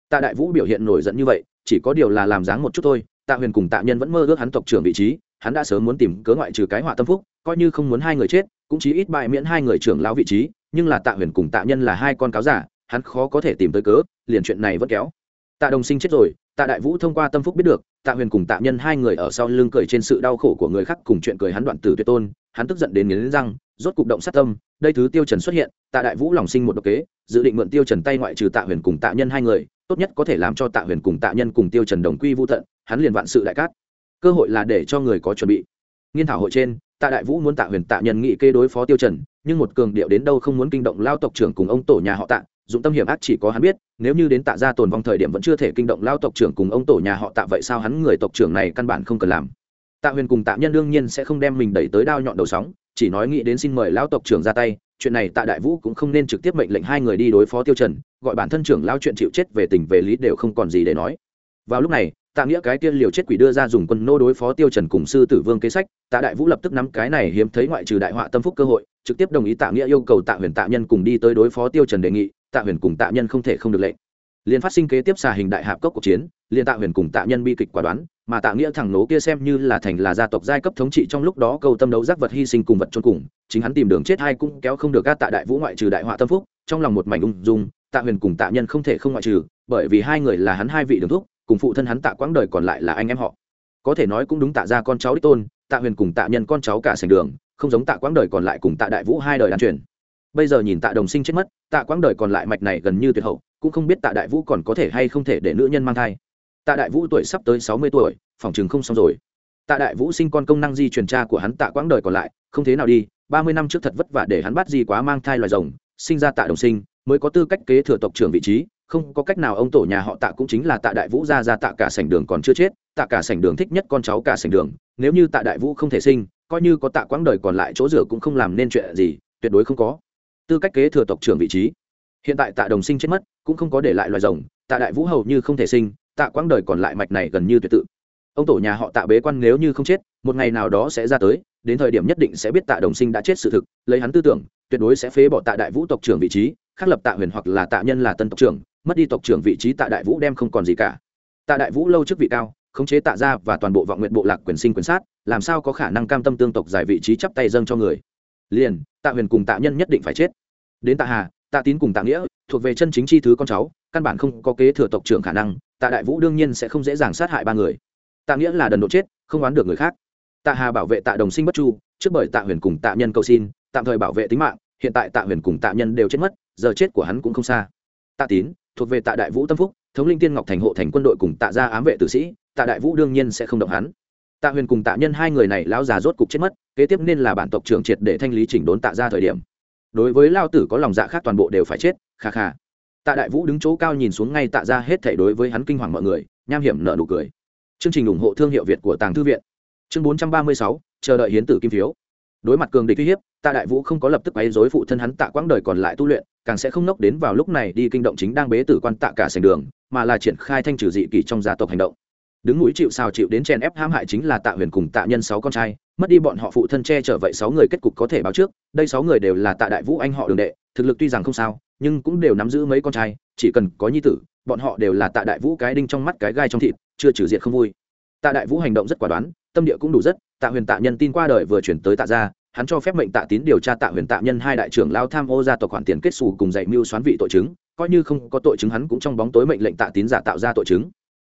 Tạ đại vũ biểu hiện nổi giận như vậy, chỉ có điều là làm dáng một chút thôi, tạ huyền cùng tạ nhân vẫn mơ ước hắn tộc trưởng vị trí, hắn đã sớm muốn tìm cớ ngoại trừ cái họa tâm phúc, coi như không muốn hai người chết cũng chí ít bại miễn hai người trưởng lão vị trí, nhưng là tạ huyền cùng tạ nhân là hai con cáo giả, hắn khó có thể tìm tới cớ, liền chuyện này vẫn kéo. Tạ đồng sinh chết rồi, tạ đại vũ thông qua tâm phúc biết được, tạ huyền cùng tạ nhân hai người ở sau lưng cười trên sự đau khổ của người khác cùng chuyện cười hắn đoạn tử tuyệt tôn, hắn tức giận đến nghiến răng, rốt cục động sát tâm, đây thứ tiêu trần xuất hiện, tạ đại vũ lòng sinh một độc kế, dự định mượn tiêu trần tay ngoại trừ tạ huyền cùng tạ nhân hai người, tốt nhất có thể làm cho tạ huyền cùng tạ nhân cùng tiêu trần đồng quy vu tận, hắn liền vạn sự đại cát. Cơ hội là để cho người có chuẩn bị. Nghiên thảo hội trên tạ đại vũ muốn tạ huyền tạ nhân nghị kê đối phó tiêu trần, nhưng một cường điệu đến đâu không muốn kinh động lao tộc trưởng cùng ông tổ nhà họ tạ, dụng tâm hiểm ác chỉ có hắn biết, nếu như đến tạ gia tồn vong thời điểm vẫn chưa thể kinh động lao tộc trưởng cùng ông tổ nhà họ tạ vậy sao hắn người tộc trưởng này căn bản không cần làm? Tạ huyền cùng tạ nhân đương nhiên sẽ không đem mình đẩy tới đao nhọn đầu sóng, chỉ nói nghĩ đến xin mời lao tộc trưởng ra tay, chuyện này tạ đại vũ cũng không nên trực tiếp mệnh lệnh hai người đi đối phó tiêu trần, gọi bản thân trưởng lao chuyện chịu chết về tình về lý đều không còn gì để nói. Vào lúc này tạ nghĩa cái tiên liều chết quỷ đưa ra dùng quân nô đối phó tiêu trần cùng sư tử vương kế sách, tạ đại vũ lập tức nắm cái này hiếm thấy ngoại trừ đại họa tâm phúc cơ hội, trực tiếp đồng ý tạ nghĩa yêu cầu tạ huyền tạ nhân cùng đi tới đối phó tiêu trần đề nghị, tạ huyền cùng tạ nhân không thể không được lệnh. Liền phát sinh kế tiếp xà hình đại hạp cốc cuộc chiến, liền tạ huyền cùng tạ nhân bi kịch quả đoán, mà tạ nghĩa thằng nố kia xem như là thành là gia tộc giai cấp thống trị trong lúc đó câu tâm đấu giác vật hy sinh cùng vật trôn cùng, chính hắn tìm đường chết hay cũng kéo không được các tạ đại vũ ngoại trừ đại họa tâm phúc, trong lòng một mảnh ung dung, tạ huyền cùng tạ nhân không thể không ngoại trừ, bởi vì hai người là hắn hai vị đường thúc cùng phụ thân hắn tạ quãng đời còn lại là anh em họ. Có thể nói cũng đúng tạ ra con cháu đích tôn, tạ huyền cùng tạ nhân con cháu cả sành đường, không giống tạ quãng đời còn lại cùng tạ đại vũ hai đời đàn truyền. Bây giờ nhìn tạ đồng sinh chết mất, tạ quãng đời còn lại mạch này gần như tuyệt hậu, cũng không biết tạ đại vũ còn có thể hay không thể để nữ nhân mang thai. Tạ đại vũ tuổi sắp tới sáu mươi tuổi, phòng chừng không xong rồi. Tạ đại vũ sinh con công năng di truyền cha của hắn tạ quãng đời còn lại, không thế nào đi, ba mươi năm trước thật vất vả để hắn bắt gì quá mang thai loài rồng, sinh ra tạ đồng sinh, mới có tư cách kế thừa tộc trưởng vị trí không có cách nào ông tổ nhà họ tạ cũng chính là tạ đại vũ ra ra tạ cả sảnh đường còn chưa chết, tạ cả sảnh đường thích nhất con cháu cả sảnh đường, nếu như tạ đại vũ không thể sinh, coi như có tạ quãng đời còn lại chỗ rửa cũng không làm nên chuyện gì, tuyệt đối không có. Tư cách kế thừa tộc trưởng vị trí. Hiện tại tạ đồng sinh chết mất, cũng không có để lại loài rồng, tạ đại vũ hầu như không thể sinh, tạ quãng đời còn lại mạch này gần như tuyệt tự. Ông tổ nhà họ tạ bế quan nếu như không chết, một ngày nào đó sẽ ra tới, đến thời điểm nhất định sẽ biết tạ đồng sinh đã chết sự thực, lấy hắn tư tưởng, tuyệt đối sẽ phế bỏ tạ đại vũ tộc trưởng vị trí, khắc lập tạ huyền hoặc là tạ nhân là tân tộc trưởng mất đi tộc trưởng vị trí tạ đại vũ đem không còn gì cả. Tạ đại vũ lâu chức vị cao, khống chế tạ gia và toàn bộ vọng nguyện bộ lạc quyền sinh quyền sát, làm sao có khả năng cam tâm tương tộc giải vị trí chắp tay dâng cho người? Liền, tạ huyền cùng tạ nhân nhất định phải chết. Đến tạ hà, tạ tín cùng tạ nghĩa, thuộc về chân chính chi thứ con cháu, căn bản không có kế thừa tộc trưởng khả năng, tạ đại vũ đương nhiên sẽ không dễ dàng sát hại ba người. Tạ nghĩa là đần độ chết, không oán được người khác. Tạ hà bảo vệ tạ đồng sinh bất chu, trước bởi tạ huyền cùng tạ nhân cầu xin, tạm thời bảo vệ tính mạng, hiện tại tạ huyền cùng tạ nhân đều chết mất, giờ chết của hắn cũng không xa. Tạ tín thuộc về tạ đại vũ tâm phúc, thống linh tiên ngọc thành hộ thành quân đội cùng tạ gia ám vệ tử sĩ, tạ đại vũ đương nhiên sẽ không động hắn. Tạ huyền cùng tạ nhân hai người này lão già rốt cục chết mất, kế tiếp nên là bản tộc trưởng triệt để thanh lý chỉnh đốn tạ ra thời điểm. Đối với lao tử có lòng dạ khác toàn bộ đều phải chết, kha kha. Tạ đại vũ đứng chỗ cao nhìn xuống ngay tạ ra hết thể đối với hắn kinh hoàng mọi người, nham hiểm nợ nụ cười. Chương trình ủng hộ thương hiệu việt của tàng thư viện. Chương bốn trăm ba mươi sáu, chờ đợi hiến tử kim phiếu. Đối mặt cường địch uy hiếp, tạ đại vũ không có lập tức quấy dối phụ thân hắn tạ quãng đời còn lại tu luyện càng sẽ không nốc đến vào lúc này đi kinh động chính đang bế tử quan tạ cả sành đường, mà là triển khai thanh trừ dị kỷ trong gia tộc hành động. Đứng núi chịu sao chịu đến chèn ép hãm hại chính là tạ huyền cùng tạ nhân sáu con trai, mất đi bọn họ phụ thân che chở vậy sáu người kết cục có thể báo trước, đây sáu người đều là tạ đại vũ anh họ đường đệ, thực lực tuy rằng không sao, nhưng cũng đều nắm giữ mấy con trai, chỉ cần có nhi tử, bọn họ đều là tạ đại vũ cái đinh trong mắt cái gai trong thịt, chưa trừ diệt không vui. Tạ đại vũ hành động rất quả đoán, tâm địa cũng đủ rất, tạ huyền tạ nhân tin qua đời vừa chuyển tới tạ gia hắn cho phép mệnh tạ tín điều tra tạ huyền tạ nhân hai đại trưởng lao tham ô gia tộc khoản tiền kết xù cùng dạy mưu xoán vị tội chứng, coi như không có tội chứng hắn cũng trong bóng tối mệnh lệnh tạ tín giả tạo ra tội chứng.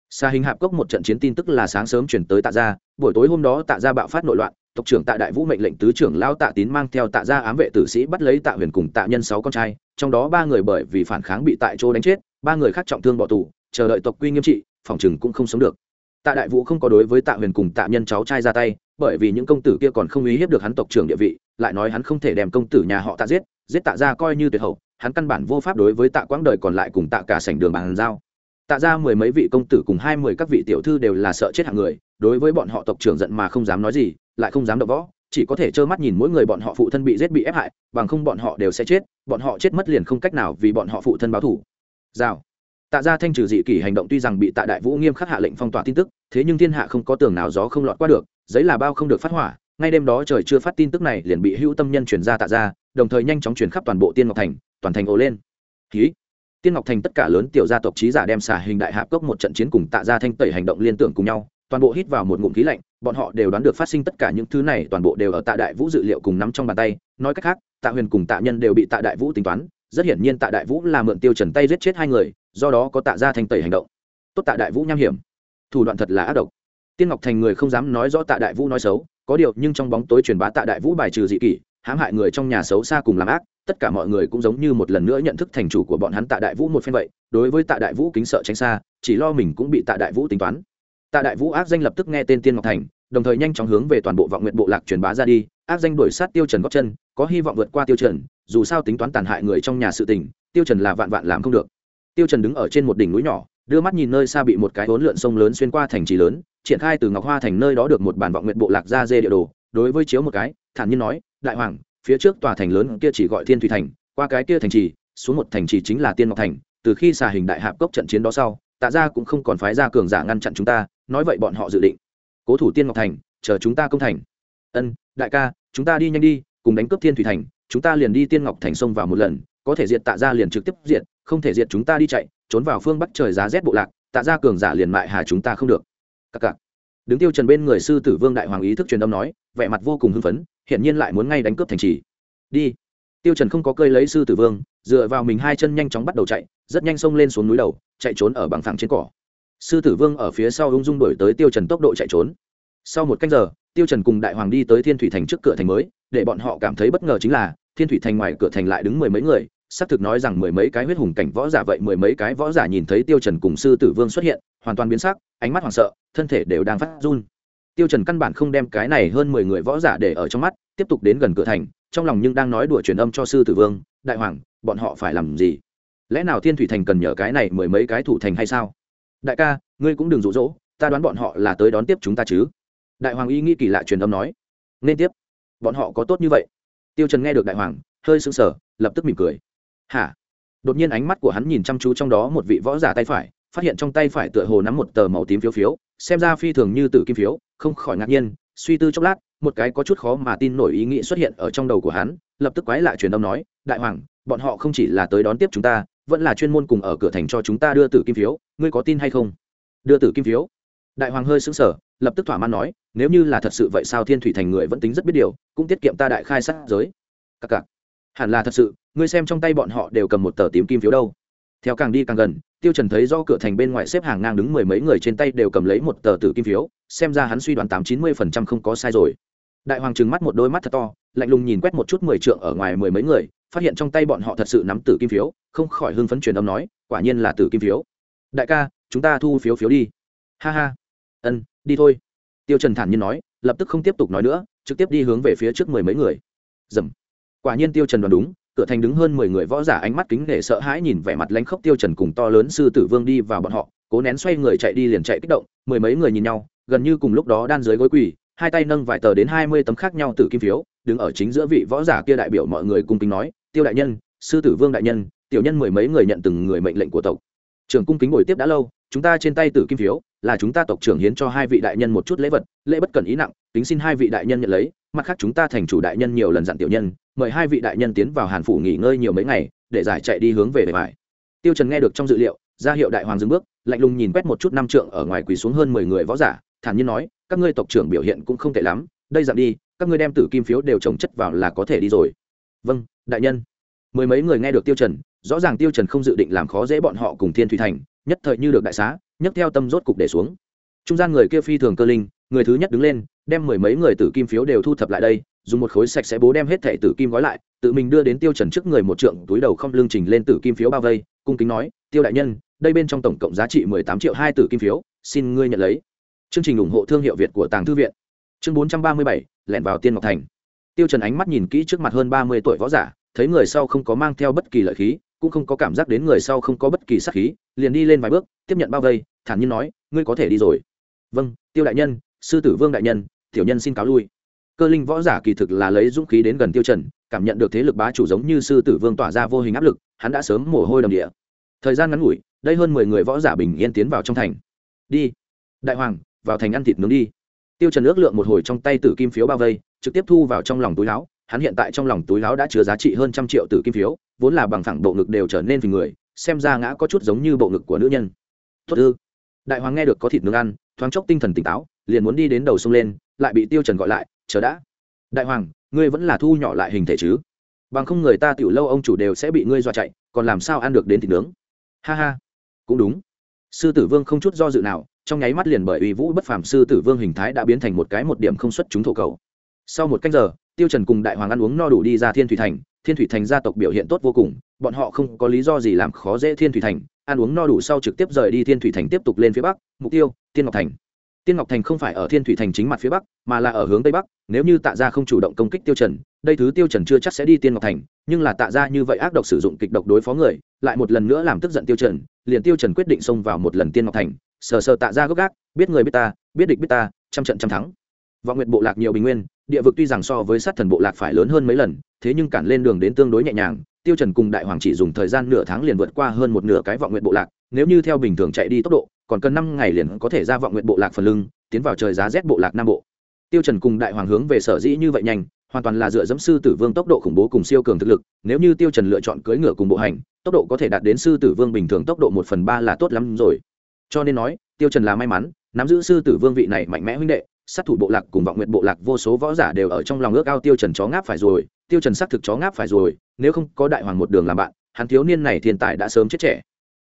Xa hình hạp cốc một trận chiến tin tức là sáng sớm chuyển tới tạ gia, buổi tối hôm đó tạ gia bạo phát nội loạn, tộc trưởng tạ đại vũ mệnh lệnh tứ trưởng lao tạ tín mang theo tạ gia ám vệ tử sĩ bắt lấy tạ huyền cùng tạ nhân sáu con trai, trong đó ba người bởi vì phản kháng bị tại chỗ đánh chết, ba người khác trọng thương bỏ tù, chờ đợi tộc quy nghiêm trị, phòng chừng cũng không sống được. Tạ đại vũ không có đối với tạ huyền cùng tạ nhân cháu trai ra tay bởi vì những công tử kia còn không uy hiếp được hắn tộc trưởng địa vị, lại nói hắn không thể đem công tử nhà họ tạ giết giết tạ ra coi như tuyệt hậu, hắn căn bản vô pháp đối với tạ quãng đời còn lại cùng tạ cả sảnh đường bàn giao. Tạ ra mười mấy vị công tử cùng hai mươi các vị tiểu thư đều là sợ chết hạng người, đối với bọn họ tộc trưởng giận mà không dám nói gì, lại không dám đập võ, chỉ có thể trơ mắt nhìn mỗi người bọn họ phụ thân bị giết bị ép hại, bằng không bọn họ đều sẽ chết, bọn họ chết mất liền không cách nào vì bọn họ phụ thân báo thủ rào tạ gia thanh trừ dị kỷ hành động tuy rằng bị tạ đại vũ nghiêm khắc hạ lệnh phong tỏa tin tức, thế nhưng thiên hạ không có tường nào gió không lọt qua được, giấy là bao không được phát hỏa, ngay đêm đó trời chưa phát tin tức này liền bị hữu tâm nhân chuyển ra tạ ra đồng thời nhanh chóng chuyển khắp toàn bộ tiên ngọc thành, toàn thành ồ lên. Ký. Tiên ngọc thành tất cả lớn tiểu gia tộc trí giả đem xả hình đại hạp cốc một trận chiến cùng tạ ra thanh tẩy hành động liên tưởng cùng nhau, toàn bộ hít vào một ngụm khí lạnh, bọn họ đều đoán được phát sinh tất cả những thứ này toàn bộ đều ở tạ đại vũ dự liệu cùng nắm trong bàn tay, nói cách khác, tạ huyền cùng tạ nhân đều bị tạ đại vũ tính toán rất hiển nhiên tạ đại vũ là mượn tiêu trần tay giết chết hai người, do đó có tạ ra thành tẩy hành động. Tốt tạ đại vũ nham hiểm. Thủ đoạn thật là ác độc. Tiên ngọc thành người không dám nói rõ tạ đại vũ nói xấu, có điều nhưng trong bóng tối truyền bá tạ đại vũ bài trừ dị kỷ, hãm hại người trong nhà xấu xa cùng làm ác, tất cả mọi người cũng giống như một lần nữa nhận thức thành chủ của bọn hắn tạ đại vũ một phen vậy, đối với tạ đại vũ kính sợ tránh xa, chỉ lo mình cũng bị tạ đại vũ tính toán. Tạ đại vũ ác danh lập tức nghe tên tiên ngọc thành, đồng thời nhanh chóng hướng về toàn bộ vọng nguyện bộ lạc truyền bá ra đi, ác danh đuổi sát tiêu trần góp chân, có hy vọng vượt qua tiêu trần dù sao tính toán tàn hại người trong nhà sự tình, tiêu trần là vạn vạn làm không được. Tiêu trần đứng ở trên một đỉnh núi nhỏ, đưa mắt nhìn nơi xa bị một cái hỗn lượn sông lớn xuyên qua thành trì lớn, triển khai từ ngọc hoa thành nơi đó được một bản vọng nguyện bộ lạc ra dê địa đồ, đối với chiếu một cái, thản nhiên nói, đại hoàng, phía trước tòa thành lớn kia chỉ gọi thiên thủy thành, qua cái kia thành trì, xuống một thành trì chính là tiên ngọc thành, từ khi xà hình đại hạp cốc trận chiến đó sau, tạ gia cũng không còn phái ra cường giả ngăn chặn chúng ta, nói vậy bọn họ dự định, cố thủ tiên ngọc thành, chờ chúng ta công thành. Ân, đại ca, chúng ta đi nhanh đi, cùng đánh cướp thiên thủy thành chúng ta liền đi tiên ngọc thành sông vào một lần, có thể diệt tạ gia liền trực tiếp diệt, không thể diệt chúng ta đi chạy, trốn vào phương bắc trời giá rét bộ lạc, tạ gia cường giả liền mại hà chúng ta không được. Cặc cặc. Đứng tiêu trần bên người sư tử vương đại hoàng ý thức truyền âm nói, vẻ mặt vô cùng hưng phấn hiện nhiên lại muốn ngay đánh cướp thành trì. Đi. Tiêu trần không có cơi lấy sư tử vương, dựa vào mình hai chân nhanh chóng bắt đầu chạy, rất nhanh xông lên xuống núi đầu, chạy trốn ở bằng phẳng trên cỏ. Sư tử vương ở phía sau ung dung đuổi tới tiêu trần tốc độ chạy trốn. Sau một canh giờ tiêu trần cùng đại hoàng đi tới thiên thủy thành trước cửa thành mới, để bọn họ cảm thấy bất ngờ chính là, thiên thủy thành ngoài cửa thành lại đứng mười mấy người, xác thực nói rằng mười mấy cái huyết hùng cảnh võ giả vậy, mười mấy cái võ giả nhìn thấy tiêu trần cùng sư tử vương xuất hiện, hoàn toàn biến sắc, ánh mắt hoảng sợ, thân thể đều đang phát run. Tiêu trần căn bản không đem cái này hơn mười người võ giả để ở trong mắt, tiếp tục đến gần cửa thành, trong lòng nhưng đang nói đùa truyền âm cho sư tử vương, đại hoàng, bọn họ phải làm gì? Lẽ nào thiên thủy thành cần nhờ cái này mười mấy cái thủ thành hay sao? Đại ca, ngươi cũng đừng rụ rỗ ta đoán bọn họ là tới đón tiếp chúng ta chứ đại hoàng y nghĩ kỳ lạ truyền âm nói, nên tiếp. Bọn họ có tốt như vậy. Tiêu trần nghe được đại hoàng, hơi sững sờ, lập tức mỉm cười. Hả? Đột nhiên ánh mắt của hắn nhìn chăm chú trong đó một vị võ giả tay phải, phát hiện trong tay phải tựa hồ nắm một tờ màu tím phiếu phiếu, xem ra phi thường như tử kim phiếu, không khỏi ngạc nhiên, suy tư chốc lát, một cái có chút khó mà tin nổi ý nghĩ xuất hiện ở trong đầu của hắn, lập tức quái lạ truyền âm nói, đại hoàng, bọn họ không chỉ là tới đón tiếp chúng ta, vẫn là chuyên môn cùng ở cửa thành cho chúng ta đưa tử kim phiếu, ngươi có tin hay không? Đưa tử kim phiếu? Đại hoàng hơi sững sờ, lập tức thỏa mãn nói, nếu như là thật sự vậy sao thiên thủy thành người vẫn tính rất biết điều, cũng tiết kiệm ta đại khai sát giới. Cặc cặc hẳn là thật sự, ngươi xem trong tay bọn họ đều cầm một tờ tím kim phiếu đâu. Theo càng đi càng gần, tiêu trần thấy do cửa thành bên ngoài xếp hàng ngang đứng mười mấy người trên tay đều cầm lấy một tờ tử kim phiếu, xem ra hắn suy đoán tám chín mươi phần trăm không có sai rồi. Đại hoàng trừng mắt một đôi mắt thật to, lạnh lùng nhìn quét một chút mười trượng ở ngoài mười mấy người, phát hiện trong tay bọn họ thật sự nắm tử kim phiếu, không khỏi hưng phấn truyền âm nói, quả nhiên là tử kim phiếu. Đại ca, chúng ta thu phiếu phiếu đi. Ha ha ân, đi thôi. Tiêu trần thản nhiên nói, lập tức không tiếp tục nói nữa, trực tiếp đi hướng về phía trước mười mấy người. Dầm. Quả nhiên tiêu trần đoán đúng, cửa thành đứng hơn mười người võ giả ánh mắt kính nể sợ hãi nhìn vẻ mặt lãnh khốc tiêu trần cùng to lớn sư tử vương đi vào bọn họ, cố nén xoay người chạy đi liền chạy kích động, mười mấy người nhìn nhau, gần như cùng lúc đó đan dưới gối quỳ, hai tay nâng vài tờ đến hai mươi tấm khác nhau tử kim phiếu, đứng ở chính giữa vị võ giả kia đại biểu mọi người cung kính nói, tiêu đại nhân, sư tử vương đại nhân, tiểu nhân mười mấy người nhận từng người mệnh lệnh của tộc. Trưởng cung kính ngồi tiếp đã lâu, chúng ta trên tay tử kim phiếu là chúng ta tộc trưởng hiến cho hai vị đại nhân một chút lễ vật, lễ bất cần ý nặng, tính xin hai vị đại nhân nhận lấy, mặt khác chúng ta thành chủ đại nhân nhiều lần dặn tiểu nhân, mời hai vị đại nhân tiến vào hàn phủ nghỉ ngơi nhiều mấy ngày, để giải chạy đi hướng về bề bài tiêu trần nghe được trong dự liệu, ra hiệu đại hoàng dừng bước, lạnh lùng nhìn quét một chút năm trượng ở ngoài quỳ xuống hơn mười người võ giả, thản nhiên nói, các ngươi tộc trưởng biểu hiện cũng không tệ lắm, đây dặn đi, các ngươi đem tử kim phiếu đều trồng chất vào là có thể đi rồi. Vâng đại nhân. Mười mấy người nghe được tiêu trần, rõ ràng tiêu trần không dự định làm khó dễ bọn họ cùng thiên thủy thành, nhất thời như được đại xá nhấc theo tâm rốt cục để xuống. Trung gian người kia phi thường cơ linh, người thứ nhất đứng lên, đem mười mấy người tử kim phiếu đều thu thập lại đây, dùng một khối sạch sẽ bố đem hết thẻ tử kim gói lại, tự mình đưa đến tiêu trần trước người một trượng túi đầu không lương trình lên tử kim phiếu bao vây, cung kính nói, tiêu đại nhân, đây bên trong tổng cộng giá trị mười tám triệu hai tử kim phiếu, xin ngươi nhận lấy. Chương trình ủng hộ thương hiệu việt của tàng thư viện. Chương bốn trăm ba mươi bảy, lẻn vào tiên ngọc thành. Tiêu trần ánh mắt nhìn kỹ trước mặt hơn ba mươi tuổi võ giả, thấy người sau không có mang theo bất kỳ lợi khí cũng không có cảm giác đến người sau không có bất kỳ sát khí, liền đi lên vài bước, tiếp nhận bao vây, thản nhiên nói, ngươi có thể đi rồi. Vâng tiêu đại nhân, sư tử vương đại nhân, tiểu nhân xin cáo lui. Cơ linh võ giả kỳ thực là lấy dũng khí đến gần tiêu trần, cảm nhận được thế lực bá chủ giống như sư tử vương tỏa ra vô hình áp lực, hắn đã sớm mồ hôi đầm địa. Thời gian ngắn ngủi, đây hơn mười người võ giả bình yên tiến vào trong thành. Đi, đại hoàng, vào thành ăn thịt nướng đi. Tiêu trần ước lượng một hồi trong tay tử kim phiếu bao vây, trực tiếp thu vào trong lòng túi áo hắn hiện tại trong lòng túi láo đã chứa giá trị hơn trăm triệu tử kim phiếu, vốn là bằng thẳng bộ ngực đều trở nên vì người, xem ra ngã có chút giống như bộ ngực của nữ nhân. Tốt ư? Đại hoàng nghe được có thịt nướng ăn, thoáng chốc tinh thần tỉnh táo, liền muốn đi đến đầu sông lên, lại bị tiêu trần gọi lại, chờ đã. Đại hoàng, ngươi vẫn là thu nhỏ lại hình thể chứ? Bằng không người ta tiểu lâu ông chủ đều sẽ bị ngươi dọa chạy, còn làm sao ăn được đến thịt nướng? Ha ha, cũng đúng. Sư tử vương không chút do dự nào, trong nháy mắt liền bởi uy vũ bất phàm sư tử vương hình thái đã biến thành một cái một điểm không xuất chúng thổ cầu. Sau một canh giờ tiêu trần cùng đại hoàng ăn uống no đủ đi ra thiên thủy thành, thiên thủy thành gia tộc biểu hiện tốt vô cùng, bọn họ không có lý do gì làm khó dễ thiên thủy thành, ăn uống no đủ sau trực tiếp rời đi thiên thủy thành tiếp tục lên phía bắc, mục tiêu, tiên ngọc thành. Tiên ngọc thành không phải ở thiên thủy thành chính mặt phía bắc, mà là ở hướng tây bắc, nếu như tạ gia không chủ động công kích tiêu trần, đây thứ tiêu trần chưa chắc sẽ đi tiên ngọc thành, nhưng là tạ gia như vậy ác độc sử dụng kịch độc đối phó người, lại một lần nữa làm tức giận tiêu trần, liền tiêu trần quyết định xông vào một lần tiên ngọc thành, sờ sờ tạ gia gốc gác biết người biết ta, biết địch biết ta, trăm trận trăm thắng. Vọng nguyện bộ lạc nhiều bình nguyên địa vực tuy rằng so với sát thần bộ lạc phải lớn hơn mấy lần, thế nhưng cản lên đường đến tương đối nhẹ nhàng, tiêu trần cùng đại hoàng chỉ dùng thời gian nửa tháng liền vượt qua hơn một nửa cái vọng nguyện bộ lạc, nếu như theo bình thường chạy đi tốc độ, còn cần năm ngày liền có thể ra vọng nguyện bộ lạc phần lưng, tiến vào trời giá rét bộ lạc nam bộ. Tiêu trần cùng đại hoàng hướng về sở dĩ như vậy nhanh, hoàn toàn là dựa dẫm sư tử vương tốc độ khủng bố cùng siêu cường thực lực, nếu như tiêu trần lựa chọn cưỡi ngựa cùng bộ hành, tốc độ có thể đạt đến sư tử vương bình thường tốc độ một phần ba là tốt lắm rồi. Cho nên nói, tiêu trần là may mắn, nắm giữ sư tử vương vị này mạnh mẽ huynh đệ sát thủ bộ lạc cùng vọng nguyện bộ lạc vô số võ giả đều ở trong lòng ước ao tiêu trần chó ngáp phải rồi, tiêu trần xác thực chó ngáp phải rồi, nếu không có đại hoàng một đường làm bạn, hắn thiếu niên này thiên tài đã sớm chết trẻ.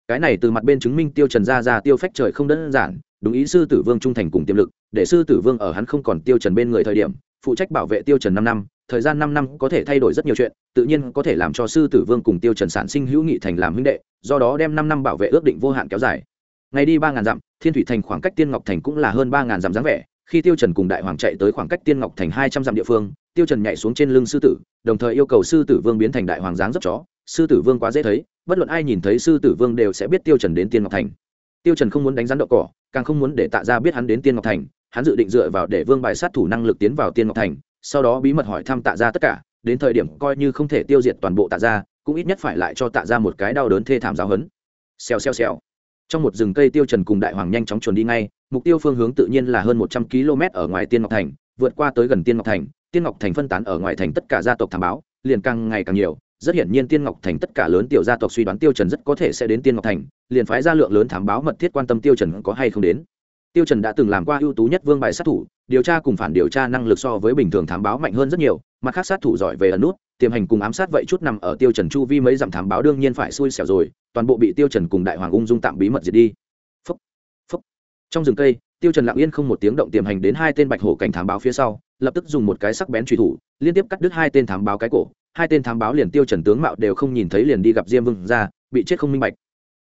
Cái này từ mặt bên chứng minh tiêu trần ra ra tiêu phách trời không đơn giản, đúng ý sư tử vương trung thành cùng tiềm lực, để sư tử vương ở hắn không còn tiêu trần bên người thời điểm, phụ trách bảo vệ tiêu trần năm năm, thời gian năm năm có thể thay đổi rất nhiều chuyện, tự nhiên có thể làm cho sư tử vương cùng tiêu trần sản sinh hữu nghị thành làm huynh đệ, do đó đem năm năm bảo vệ ước định vô hạn kéo dài. Ngày đi ba ngàn dặm, thiên thủy thành khoảng cách tiên ngọc thành cũng là hơn ba ngàn dặm dáng vẻ khi tiêu trần cùng đại hoàng chạy tới khoảng cách tiên ngọc thành hai trăm dặm địa phương, tiêu trần nhảy xuống trên lưng sư tử, đồng thời yêu cầu sư tử vương biến thành đại hoàng dáng dấp chó. Sư tử vương quá dễ thấy, bất luận ai nhìn thấy sư tử vương đều sẽ biết tiêu trần đến tiên ngọc thành. Tiêu trần không muốn đánh rắn đậu cỏ, càng không muốn để tạ gia biết hắn đến tiên ngọc thành, hắn dự định dựa vào để vương bài sát thủ năng lực tiến vào tiên ngọc thành, sau đó bí mật hỏi thăm tạ gia tất cả, đến thời điểm coi như không thể tiêu diệt toàn bộ tạ gia cũng ít nhất phải lại cho tạ gia một cái đau đớn thê thảm giáo hấn xèo xèo xèo. Trong một rừng cây, tiêu trần cùng đại hoàng nhanh chóng chuồn đi ngay mục tiêu phương hướng tự nhiên là hơn một trăm km ở ngoài tiên ngọc thành, vượt qua tới gần tiên ngọc thành. Tiên ngọc thành phân tán ở ngoài thành tất cả gia tộc thám báo liền càng ngày càng nhiều. Rất hiển nhiên tiên ngọc thành tất cả lớn tiểu gia tộc suy đoán tiêu trần rất có thể sẽ đến tiên ngọc thành, liền phái ra lượng lớn thám báo mật thiết quan tâm tiêu trần có hay không đến. Tiêu trần đã từng làm qua ưu tú nhất vương bài sát thủ, điều tra cùng phản điều tra năng lực so với bình thường thám báo mạnh hơn rất nhiều, mặt khác sát thủ giỏi về ẩn nút, tiềm hành cùng ám sát vậy chút nằm ở tiêu trần chu vi mấy dặm thám báo đương nhiên phải xui xẻo rồi, toàn bộ bị tiêu trần cùng đại hoàng ung dung tạm bí mật diệt đi trong rừng cây, tiêu trần lặng yên không một tiếng động tiềm hành đến hai tên bạch hổ cảnh thám báo phía sau, lập tức dùng một cái sắc bén truy thủ, liên tiếp cắt đứt hai tên thám báo cái cổ. Hai tên thám báo liền tiêu trần tướng mạo đều không nhìn thấy liền đi gặp diêm vương ra, bị chết không minh bạch.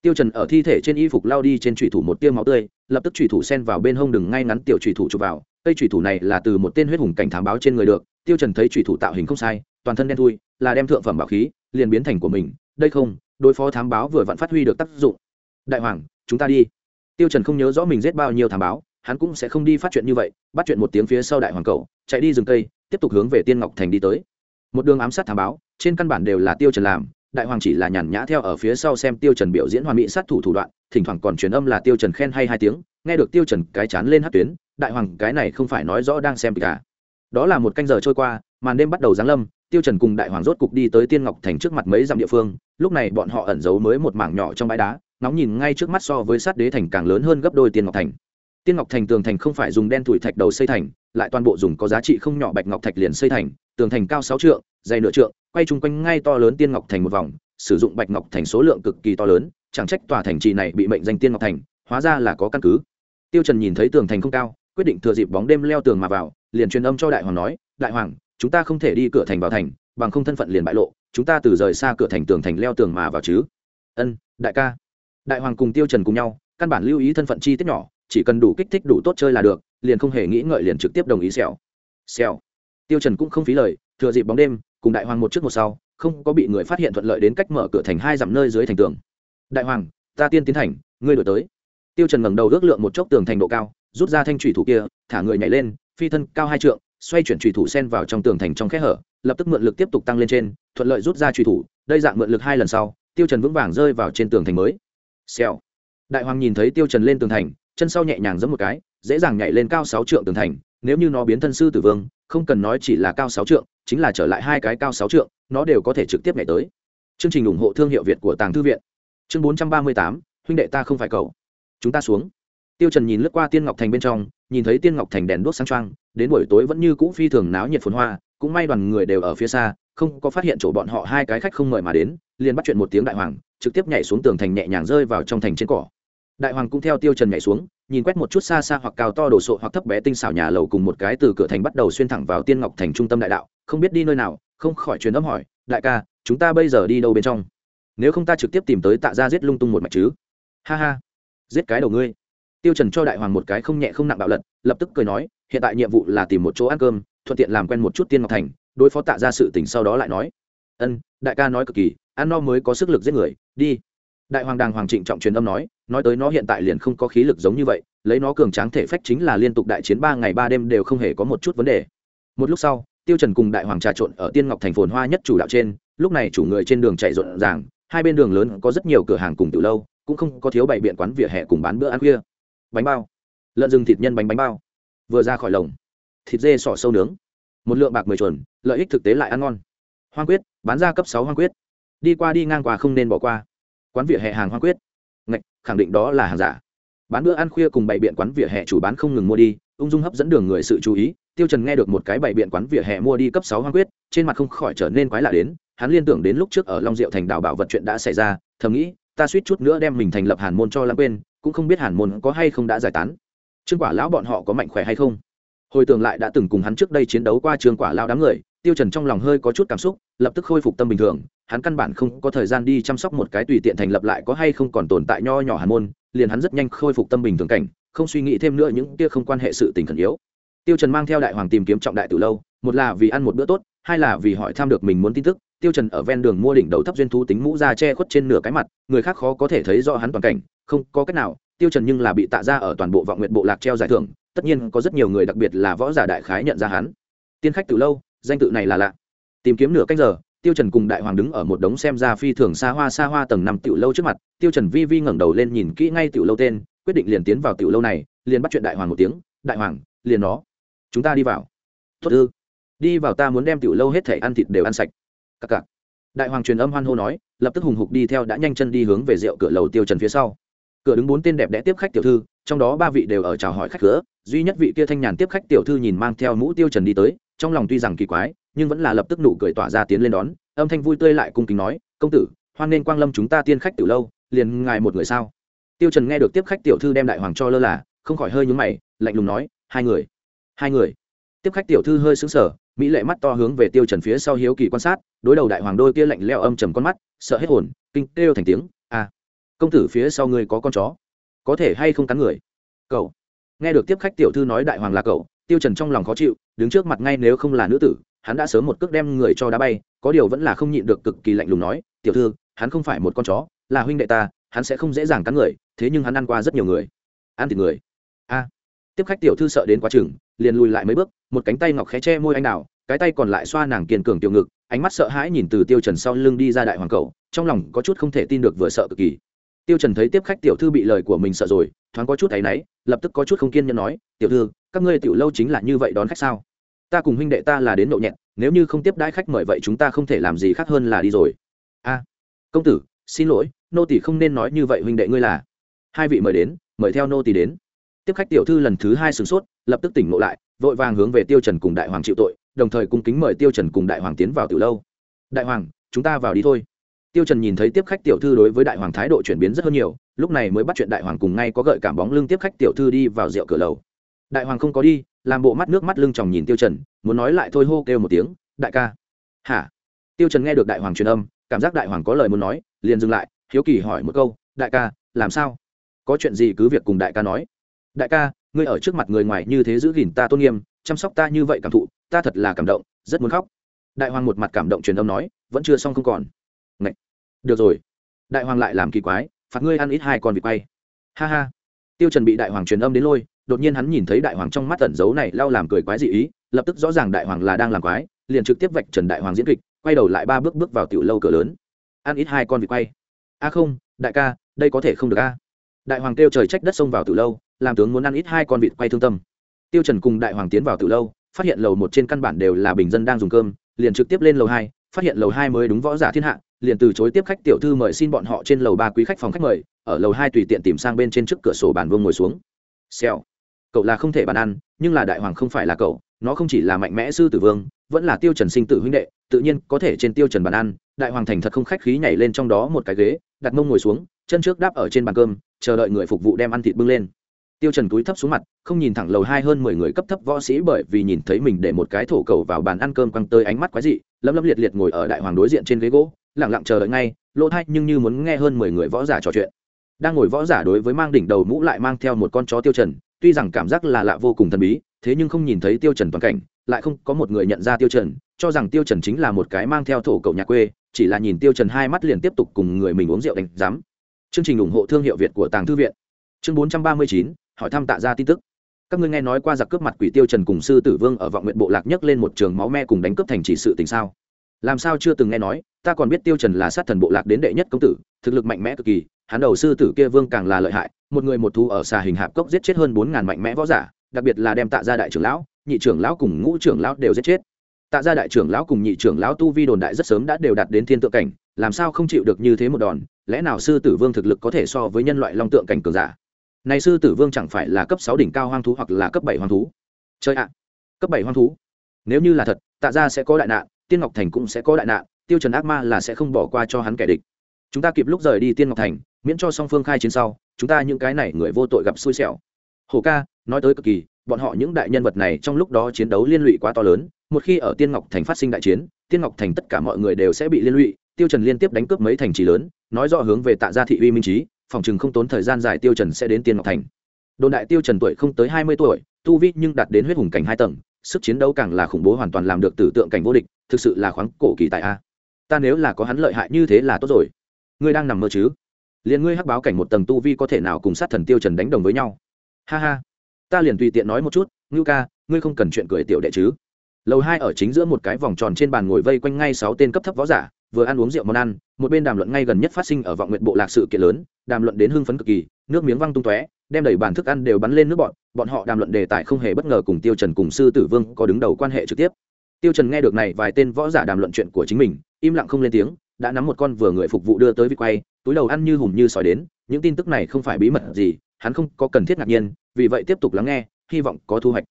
Tiêu trần ở thi thể trên y phục lao đi trên truy thủ một tia máu tươi, lập tức truy thủ xen vào bên hông đừng ngay ngắn tiểu truy thủ chụp vào. Cây truy thủ này là từ một tên huyết hùng cảnh thám báo trên người được, tiêu trần thấy truy thủ tạo hình không sai, toàn thân đen thui, là đem thượng phẩm bảo khí, liền biến thành của mình. Đây không, đối phó thám báo vừa vặn phát huy được tác dụng. Đại hoàng, chúng ta đi tiêu trần không nhớ rõ mình giết bao nhiêu thám báo, hắn cũng sẽ không đi phát chuyện như vậy, bắt chuyện một tiếng phía sau đại hoàng cầu, chạy đi rừng cây, tiếp tục hướng về tiên ngọc thành đi tới. Một đường ám sát thám báo, trên căn bản đều là tiêu trần làm, đại hoàng chỉ là nhàn nhã theo ở phía sau xem tiêu trần biểu diễn hoàn mỹ sát thủ thủ đoạn, thỉnh thoảng còn truyền âm là tiêu trần khen hay hai tiếng, nghe được tiêu trần cái chán lên hát tuyến, đại hoàng cái này không phải nói rõ đang xem cả à. đó là một canh giờ trôi qua, màn đêm bắt đầu giáng lâm, tiêu trần cùng đại hoàng rốt cục đi tới tiên ngọc thành trước mặt mấy dặm địa phương, lúc này bọn họ ẩn giấu mới một mảng nhỏ trong bãi đá nóng nhìn ngay trước mắt so với sát đế thành càng lớn hơn gấp đôi tiên ngọc thành. Tiên ngọc thành tường thành không phải dùng đen thủi thạch đầu xây thành, lại toàn bộ dùng có giá trị không nhỏ bạch ngọc thạch liền xây thành, tường thành cao sáu trượng, dày nửa trượng, quay chung quanh ngay to lớn tiên ngọc thành một vòng, sử dụng bạch ngọc thành số lượng cực kỳ to lớn, chẳng trách tòa thành trì này bị mệnh danh tiên ngọc thành, hóa ra là có căn cứ. Tiêu trần nhìn thấy tường thành không cao, quyết định thừa dịp bóng đêm leo tường mà vào, liền truyền âm cho đại hoàng nói, đại hoàng, chúng ta không thể đi cửa thành vào thành, bằng không thân phận liền bại lộ, chúng ta từ rời xa cửa thành tường thành leo tường mà vào chứ. Ân, đại ca đại hoàng cùng tiêu trần cùng nhau, căn bản lưu ý thân phận chi tiết nhỏ, chỉ cần đủ kích thích đủ tốt chơi là được, liền không hề nghĩ ngợi liền trực tiếp đồng ý xèo. Xèo. Tiêu trần cũng không phí lời, thừa dịp bóng đêm, cùng đại hoàng một trước một sau, không có bị người phát hiện thuận lợi đến cách mở cửa thành hai dặm nơi dưới thành tường. Đại hoàng, ta tiên tiến thành, ngươi đổi tới. Tiêu trần ngẩng đầu ước lượng một chốc tường thành độ cao, rút ra thanh thủy thủ kia, thả người nhảy lên, phi thân cao hai trượng, xoay chuyển thủy thủ sen vào trong tường thành trong khe hở, lập tức mượn lực tiếp tục tăng lên trên, thuận lợi rút ra thủy thủ, đây dạng mượn lực hai lần sau, tiêu trần vững vàng rơi vào trên tường thành mới xèo. Đại hoàng nhìn thấy tiêu trần lên tường thành, chân sau nhẹ nhàng giẫm một cái, dễ dàng nhảy lên cao sáu trượng tường thành. Nếu như nó biến thân sư tử vương, không cần nói chỉ là cao sáu trượng, chính là trở lại hai cái cao sáu trượng, nó đều có thể trực tiếp nhảy tới. Chương trình ủng hộ thương hiệu việt của tàng thư viện. Chương bốn trăm ba mươi tám, huynh đệ ta không phải cậu. Chúng ta xuống. Tiêu trần nhìn lướt qua tiên ngọc thành bên trong, nhìn thấy tiên ngọc thành đèn đuốc sáng trang đến buổi tối vẫn như cũ phi thường náo nhiệt phồn hoa, cũng may đoàn người đều ở phía xa không có phát hiện chỗ bọn họ hai cái khách không mời mà đến, liền bắt chuyện một tiếng đại hoàng, trực tiếp nhảy xuống tường thành nhẹ nhàng rơi vào trong thành trên cỏ. Đại hoàng cũng theo tiêu trần nhảy xuống, nhìn quét một chút xa xa hoặc cao to đồ sộ hoặc thấp bé tinh xảo nhà lầu cùng một cái từ cửa thành bắt đầu xuyên thẳng vào tiên ngọc thành trung tâm đại đạo, không biết đi nơi nào, không khỏi truyền âm hỏi, đại ca, chúng ta bây giờ đi đâu bên trong? Nếu không ta trực tiếp tìm tới tạ ra giết lung tung một mạch chứ? Ha ha, giết cái đầu ngươi. Tiêu trần cho đại hoàng một cái không nhẹ không nặng bạo lật, lập tức cười nói, hiện tại nhiệm vụ là tìm một chỗ ăn cơm, thuận tiện làm quen một chút tiên ngọc thành đối phó tạ ra sự tình sau đó lại nói, ân, đại ca nói cực kỳ, ăn no mới có sức lực giết người, đi. Đại hoàng đàng hoàng trịnh trọng truyền âm nói nói tới nó hiện tại liền không có khí lực giống như vậy, lấy nó cường tráng thể phách chính là liên tục đại chiến ba ngày ba đêm đều không hề có một chút vấn đề. Một lúc sau, tiêu trần cùng đại hoàng trà trộn ở tiên ngọc thành phồn hoa nhất chủ đạo trên, lúc này chủ người trên đường chạy rộn ràng, hai bên đường lớn có rất nhiều cửa hàng cùng từ lâu, cũng không có thiếu bày biện quán vỉa hè cùng bán bữa ăn khuya. Bánh bao. Lợn rừng thịt nhân bánh bánh bao. Vừa ra khỏi lồng, thịt dê sỏ sâu nướng một lượng bạc mười chuẩn lợi ích thực tế lại ăn ngon. Hoang quyết, bán ra cấp sáu hoang quyết. Đi qua đi ngang qua không nên bỏ qua. Quán vỉa hè hàng hoang quyết. Ngạch, khẳng định đó là hàng giả. Bán bữa ăn khuya cùng bày biện quán vỉa hè chủ bán không ngừng mua đi, ung dung hấp dẫn đường người sự chú ý. Tiêu trần nghe được một cái bày biện quán vỉa hè mua đi cấp sáu hoang quyết, trên mặt không khỏi trở nên quái lạ đến. Hắn liên tưởng đến lúc trước ở long diệu thành đảo bảo vật chuyện đã xảy ra, thầm nghĩ, ta suýt chút nữa đem mình thành lập hàn môn cho lãng quên, cũng không biết hàn môn có hay không đã giải tán. Trương quả lão bọn họ có mạnh khỏe hay không? Hồi tưởng lại đã từng cùng hắn trước đây chiến đấu qua trường quả lao đám người, tiêu trần trong lòng hơi có chút cảm xúc, lập tức khôi phục tâm bình thường, hắn căn bản không có thời gian đi chăm sóc một cái tùy tiện thành lập lại có hay không còn tồn tại nho nhỏ hàn môn, liền hắn rất nhanh khôi phục tâm bình thường cảnh, không suy nghĩ thêm nữa những kia không quan hệ sự tình khẩn yếu. Tiêu trần mang theo đại hoàng tìm kiếm trọng đại từ lâu, một là vì ăn một bữa tốt, hai là vì hỏi thăm được mình muốn tin tức, tiêu trần ở ven đường mua đỉnh đầu thấp duyên thú tính mũ ra che khuất trên nửa cái mặt, người khác khó có thể thấy rõ hắn toàn cảnh, không có cách nào, tiêu trần nhưng là bị tạ ra ở toàn bộ vọng nguyện bộ lạc treo giải thưởng tất nhiên có rất nhiều người đặc biệt là võ giả đại khái nhận ra hắn. Tiên khách từ lâu, danh tự này là lạ. Tìm kiếm nửa cách giờ, tiêu trần cùng đại hoàng đứng ở một đống xem ra phi thường xa hoa xa hoa tầng năm tiểu lâu trước mặt, tiêu trần vi vi ngẩng đầu lên nhìn kỹ ngay tiểu lâu tên, quyết định liền tiến vào tiểu lâu này, liền bắt chuyện đại hoàng một tiếng, đại hoàng, liền nó. Chúng ta đi vào. Tốt ư? Đi vào ta muốn đem tiểu lâu hết thể ăn thịt đều ăn sạch. Cặc cặc. Đại hoàng truyền âm hoan hô nói, lập tức hùng hục đi theo đã nhanh chân đi hướng về rượu cửa lầu tiêu trần phía sau cửa đứng bốn tên đẹp đẽ tiếp khách tiểu thư, trong đó ba vị đều ở chào hỏi khách cửa, duy nhất vị kia thanh nhàn tiếp khách tiểu thư nhìn mang theo mũ tiêu trần đi tới, trong lòng tuy rằng kỳ quái, nhưng vẫn là lập tức nụ cười tỏa ra tiến lên đón, âm thanh vui tươi lại cung kính nói, công tử, hoan nên quang lâm chúng ta tiên khách từ lâu, liền ngài một người sao? Tiêu trần nghe được tiếp khách tiểu thư đem đại hoàng cho lơ là, không khỏi hơi nhướng mày, lạnh lùng nói, hai người hai người. Tiếp khách tiểu thư hơi sững sờ, mỹ lệ mắt to hướng về tiêu trần phía sau hiếu kỳ quan sát, đối đầu đại hoàng đôi kia lạnh lẽo âm trầm con mắt, sợ hết hồn, kinh kêu thành tiếng công tử phía sau ngươi có con chó, có thể hay không cắn người? Cậu. Nghe được tiếp khách tiểu thư nói đại hoàng là cậu, tiêu trần trong lòng khó chịu, đứng trước mặt ngay nếu không là nữ tử, hắn đã sớm một cước đem người cho đá bay, có điều vẫn là không nhịn được cực kỳ lạnh lùng nói, tiểu thư, hắn không phải một con chó, là huynh đệ ta, hắn sẽ không dễ dàng cắn người, thế nhưng hắn ăn qua rất nhiều người. Ăn thịt người? A. Tiếp khách tiểu thư sợ đến quá chừng, liền lùi lại mấy bước, một cánh tay ngọc khẽ che môi anh đào, cái tay còn lại xoa nàng kiên cường tiểu ngực, ánh mắt sợ hãi nhìn từ tiêu trần sau lưng đi ra đại hoàng cầu trong lòng có chút không thể tin được vừa sợ cực kỳ tiêu trần thấy tiếp khách tiểu thư bị lời của mình sợ rồi, thoáng có chút thấy nấy lập tức có chút không kiên nhẫn nói, tiểu thư, các ngươi tiểu lâu chính là như vậy đón khách sao? Ta cùng huynh đệ ta là đến nhậu nhẹt nếu như không tiếp đãi khách mời vậy chúng ta không thể làm gì khác hơn là đi rồi. A, công tử, xin lỗi, nô tỳ không nên nói như vậy huynh đệ ngươi là. Hai vị mời đến, mời theo nô tỳ đến. Tiếp khách tiểu thư lần thứ hai sửng sốt, lập tức tỉnh ngộ lại, vội vàng hướng về tiêu trần cùng đại hoàng chịu tội, đồng thời cung kính mời tiêu trần cùng đại hoàng tiến vào tiểu lâu. Đại hoàng, chúng ta vào đi thôi tiêu trần nhìn thấy tiếp khách tiểu thư đối với đại hoàng thái độ chuyển biến rất hơn nhiều, lúc này mới bắt chuyện đại hoàng cùng ngay có gợi cảm bóng lưng tiếp khách tiểu thư đi vào rượu cửa lầu. Đại hoàng không có đi, làm bộ mắt nước mắt lưng tròng nhìn tiêu trần, muốn nói lại thôi hô kêu một tiếng, đại ca. Hả? Tiêu trần nghe được đại hoàng truyền âm, cảm giác đại hoàng có lời muốn nói, liền dừng lại, hiếu kỳ hỏi một câu, đại ca, làm sao? Có chuyện gì cứ việc cùng đại ca nói. Đại ca, ngươi ở trước mặt người ngoài như thế giữ gìn ta tôn nghiêm, chăm sóc ta như vậy cảm thụ, ta thật là cảm động, rất muốn khóc. Đại hoàng một mặt cảm động truyền âm nói, vẫn chưa xong không còn. Ngậy. được rồi. Đại hoàng lại làm kỳ quái, phạt ngươi ăn ít hai con vịt quay. Ha ha. Tiêu trần bị đại hoàng truyền âm đến lôi, đột nhiên hắn nhìn thấy đại hoàng trong mắt tẩn giấu này lao làm cười quái dị ý, lập tức rõ ràng đại hoàng là đang làm quái, liền trực tiếp vạch trần đại hoàng diễn kịch, quay đầu lại ba bước bước vào tiểu lâu cửa lớn. Ăn ít hai con vịt quay. A không, đại ca, đây có thể không được a. Đại hoàng kêu trời trách đất xông vào tiểu lâu, làm tướng muốn ăn ít hai con vịt quay thương tâm. Tiêu trần cùng đại hoàng tiến vào tiểu lâu, phát hiện lầu một trên căn bản đều là bình dân đang dùng cơm, liền trực tiếp lên lầu hai, phát hiện lầu hai mới đúng võ giả thiên hạ liền từ chối tiếp khách tiểu thư mời xin bọn họ trên lầu ba quý khách phòng khách mời, ở lầu hai tùy tiện tìm sang bên trên trước cửa sổ bàn vương ngồi xuống. Xèo. Cậu là không thể bàn ăn, nhưng là đại hoàng không phải là cậu, nó không chỉ là mạnh mẽ sư tử vương, vẫn là tiêu trần sinh tử huynh đệ, tự nhiên có thể trên tiêu trần bàn ăn. Đại hoàng thành thật không khách khí nhảy lên trong đó một cái ghế, đặt mông ngồi xuống, chân trước đáp ở trên bàn cơm, chờ đợi người phục vụ đem ăn thịt bưng lên. Tiêu trần cúi thấp xuống mặt, không nhìn thẳng lầu hai hơn mười người cấp thấp võ sĩ bởi vì nhìn thấy mình để một cái thổ cầu vào bàn ăn cơm quăng tới ánh mắt quái dị lấm lấm liệt liệt ngồi ở đại hoàng đối diện trên ghế gỗ lặng lặng chờ đợi ngay lỗ thay nhưng như muốn nghe hơn mười người võ giả trò chuyện. Đang ngồi võ giả đối với mang đỉnh đầu mũ lại mang theo một con chó tiêu trần tuy rằng cảm giác là lạ vô cùng thần bí thế nhưng không nhìn thấy tiêu trần toàn cảnh lại không có một người nhận ra tiêu trần cho rằng tiêu trần chính là một cái mang theo thổ cầu nhà quê chỉ là nhìn tiêu trần hai mắt liền tiếp tục cùng người mình uống rượu đánh giám. Chương trình ủng hộ thương hiệu việt của tàng thư viện. Chương 439, hỏi thăm tạ ra tin tức các ngươi nghe nói qua giặc cướp mặt quỷ tiêu trần cùng sư tử vương ở vọng nguyện bộ lạc nhất lên một trường máu me cùng đánh cướp thành chỉ sự tình sao? Làm sao chưa từng nghe nói, ta còn biết tiêu trần là sát thần bộ lạc đến đệ nhất công tử, thực lực mạnh mẽ cực kỳ, hắn đầu sư tử kia vương càng là lợi hại, một người một thú ở xà hình hạp cốc giết chết hơn bốn ngàn mạnh mẽ võ giả, đặc biệt là đem tạ gia đại trưởng lão, nhị trưởng lão cùng ngũ trưởng lão đều giết chết. Tạ gia đại trưởng lão cùng nhị trưởng lão tu vi đồn đại rất sớm đã đều đạt đến thiên tượng cảnh, làm sao không chịu được như thế một đòn, lẽ nào sư tử vương thực lực có thể so với nhân loại long tượng cảnh cường giả? Này sư tử vương chẳng phải là cấp sáu đỉnh cao hoang thú hoặc là cấp bảy hoang thú? Chơi ạ, cấp bảy hoang thú? Nếu như là thật, tạ ra sẽ có đại nạn, tiên ngọc thành cũng sẽ có đại nạn, tiêu trần ác ma là sẽ không bỏ qua cho hắn kẻ địch. Chúng ta kịp lúc rời đi tiên ngọc thành, miễn cho song phương khai chiến sau, chúng ta những cái này người vô tội gặp xui xẻo. Hồ ca, nói tới cực kỳ, bọn họ những đại nhân vật này trong lúc đó chiến đấu liên lụy quá to lớn, một khi ở tiên ngọc thành phát sinh đại chiến, tiên ngọc thành tất cả mọi người đều sẽ bị liên lụy, tiêu trần liên tiếp đánh cướp mấy thành trì lớn, nói rõ hướng về tạ gia thị uy minh trí phòng chừng không tốn thời gian dài tiêu trần sẽ đến tiên ngọc thành. Đồn đại tiêu trần tuổi không tới hai mươi tuổi, tu vi nhưng đạt đến huyết hùng cảnh hai tầng, sức chiến đấu càng là khủng bố hoàn toàn làm được tử tượng cảnh vô địch, thực sự là khoáng cổ kỳ tại a. Ta nếu là có hắn lợi hại như thế là tốt rồi. Ngươi đang nằm mơ chứ? Liền ngươi hắc báo cảnh một tầng tu vi có thể nào cùng sát thần tiêu trần đánh đồng với nhau? Ha ha. Ta liền tùy tiện nói một chút, ngưu ca, ngươi không cần chuyện cười tiểu đệ chứ? Lầu hai ở chính giữa một cái vòng tròn trên bàn ngồi vây quanh ngay sáu tên cấp thấp võ giả vừa ăn uống rượu món ăn, một bên đàm luận ngay gần nhất phát sinh ở vọng nguyện bộ lạc sự kiện lớn, đàm luận đến hưng phấn cực kỳ, nước miếng văng tung tóe, đem đầy bàn thức ăn đều bắn lên nước bọn bọn họ đàm luận đề tài không hề bất ngờ cùng tiêu trần cùng sư tử vương có đứng đầu quan hệ trực tiếp. Tiêu trần nghe được này vài tên võ giả đàm luận chuyện của chính mình, im lặng không lên tiếng, đã nắm một con vừa người phục vụ đưa tới vị quay, túi đầu ăn như hùm như sỏi đến, những tin tức này không phải bí mật gì, hắn không có cần thiết ngạc nhiên, vì vậy tiếp tục lắng nghe, hy vọng có thu hoạch.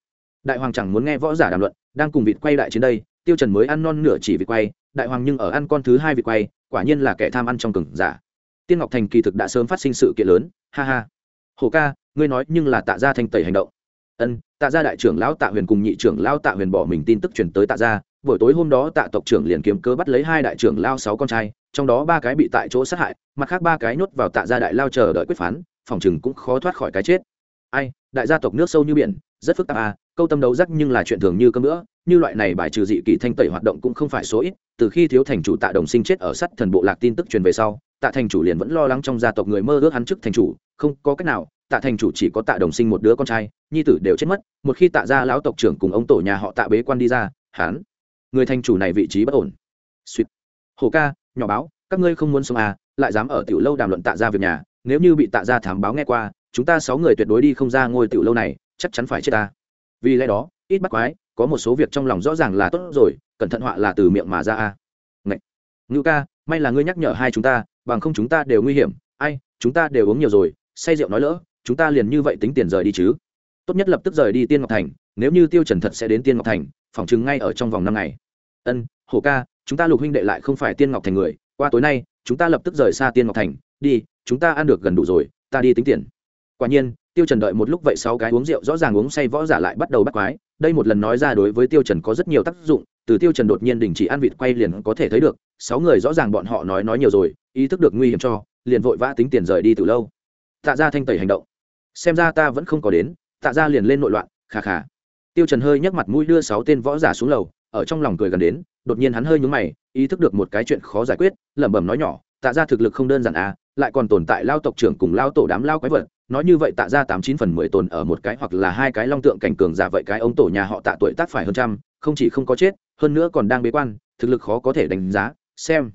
Đại hoàng chẳng muốn nghe võ giả đàm luận, đang cùng vịt quay đại chiến đây, tiêu trần mới ăn non nửa chỉ vịt quay đại hoàng nhưng ở ăn con thứ hai vịt quay, quả nhiên là kẻ tham ăn trong cừng giả. Tiên ngọc thành kỳ thực đã sớm phát sinh sự kiện lớn, ha ha. Hồ ca, ngươi nói nhưng là tạ gia thanh tẩy hành động. Ân, tạ gia đại trưởng lão tạ huyền cùng nhị trưởng lão tạ huyền bỏ mình tin tức truyền tới tạ gia, buổi tối hôm đó tạ tộc trưởng liền kiếm cớ bắt lấy hai đại trưởng lao sáu con trai, trong đó ba cái bị tại chỗ sát hại, mặt khác ba cái nhốt vào tạ gia đại lao chờ đợi quyết phán, phòng chừng cũng khó thoát khỏi cái chết. Ai, đại gia tộc nước sâu như biển, rất phức tạp à câu tâm đấu rắc nhưng là chuyện thường như cơm nữa như loại này bài trừ dị kỳ thanh tẩy hoạt động cũng không phải số ít, từ khi thiếu thành chủ tạ đồng sinh chết ở sắt thần bộ lạc tin tức truyền về sau, tạ thành chủ liền vẫn lo lắng trong gia tộc người mơ ước hắn chức thành chủ, không có cách nào, tạ thành chủ chỉ có tạ đồng sinh một đứa con trai, nhi tử đều chết mất, một khi tạ gia lão tộc trưởng cùng ông tổ nhà họ tạ bế quan đi ra hán người thành chủ này vị trí bất ổn. Suýt hồ ca, nhỏ báo, các ngươi không muốn sống à lại dám ở tiểu lâu đàm luận tạ gia việc nhà, nếu như bị tạ gia thám báo nghe qua, chúng ta sáu người tuyệt đối đi không ra ngôi tiểu lâu này, chắc chắn phải chết ta vì lẽ đó, ít bắt quái, có một số việc trong lòng rõ ràng là tốt rồi, cẩn thận họa là từ miệng mà ra a. Ngạch ngữ ca, may là ngươi nhắc nhở hai chúng ta, bằng không chúng ta đều nguy hiểm. Ai, chúng ta đều uống nhiều rồi, say rượu nói lỡ, chúng ta liền như vậy tính tiền rời đi chứ. Tốt nhất lập tức rời đi tiên ngọc thành, nếu như tiêu trần thật sẽ đến tiên ngọc thành, phỏng chừng ngay ở trong vòng năm ngày. Ân hổ ca, chúng ta lục huynh đệ lại không phải tiên ngọc thành người, qua tối nay, chúng ta lập tức rời xa tiên ngọc thành, đi, chúng ta ăn được gần đủ rồi, ta đi tính tiền. Quả nhiên tiêu trần đợi một lúc vậy sáu cái uống rượu rõ ràng uống say võ giả lại bắt đầu bắt quái, đây một lần nói ra đối với tiêu trần có rất nhiều tác dụng, từ tiêu trần đột nhiên đình chỉ ăn vịt quay liền có thể thấy được, sáu người rõ ràng bọn họ nói nói nhiều rồi, ý thức được nguy hiểm cho, liền vội vã tính tiền rời đi từ lâu. Tạ gia thanh tẩy hành động. Xem ra ta vẫn không có đến, tạ gia liền lên nội loạn khà khà tiêu trần hơi nhấc mặt mũi đưa sáu tên võ giả xuống lầu, ở trong lòng cười gần đến, đột nhiên hắn hơi nhướng mày, ý thức được một cái chuyện khó giải quyết, lẩm bẩm nói nhỏ, tạ gia thực lực không đơn giản à lại còn tồn tại lao tộc trưởng cùng lao tổ đám lao quái vật nói như vậy tạ ra tám chín phần mười tồn ở một cái hoặc là hai cái long tượng cảnh cường giả vậy cái ông tổ nhà họ tạ tuổi tác phải hơn trăm, không chỉ không có chết, hơn nữa còn đang bế quan, thực lực khó có thể đánh giá, xem.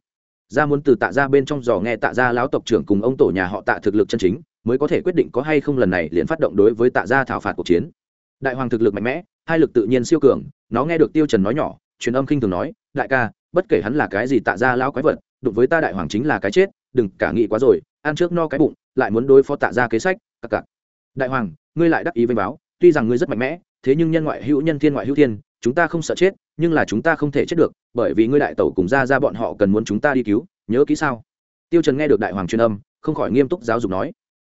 Ra muốn từ tạ ra bên trong dò nghe tạ ra lão tộc trưởng cùng ông tổ nhà họ tạ thực lực chân chính, mới có thể quyết định có hay không lần này liền phát động đối với tạ gia thảo phạt cuộc chiến. Đại hoàng thực lực mạnh mẽ, hai lực tự nhiên siêu cường, nó nghe được tiêu trần nói nhỏ, truyền âm khinh thường nói, đại ca, bất kể hắn là cái gì tạ ra lão quái vật, đụng với ta đại hoàng chính là cái chết, đừng cả nghĩ quá rồi, ăn trước no cái bụng lại muốn đối phó tạ ra kế sách, cặc cặc. Đại hoàng, ngươi lại đắc ý vênh báo, tuy rằng ngươi rất mạnh mẽ, thế nhưng nhân ngoại hữu nhân thiên ngoại hữu thiên, chúng ta không sợ chết, nhưng là chúng ta không thể chết được, bởi vì ngươi đại tẩu cùng ra ra bọn họ cần muốn chúng ta đi cứu, nhớ kỹ sao? Tiêu trần nghe được đại hoàng truyền âm, không khỏi nghiêm túc giáo dục nói.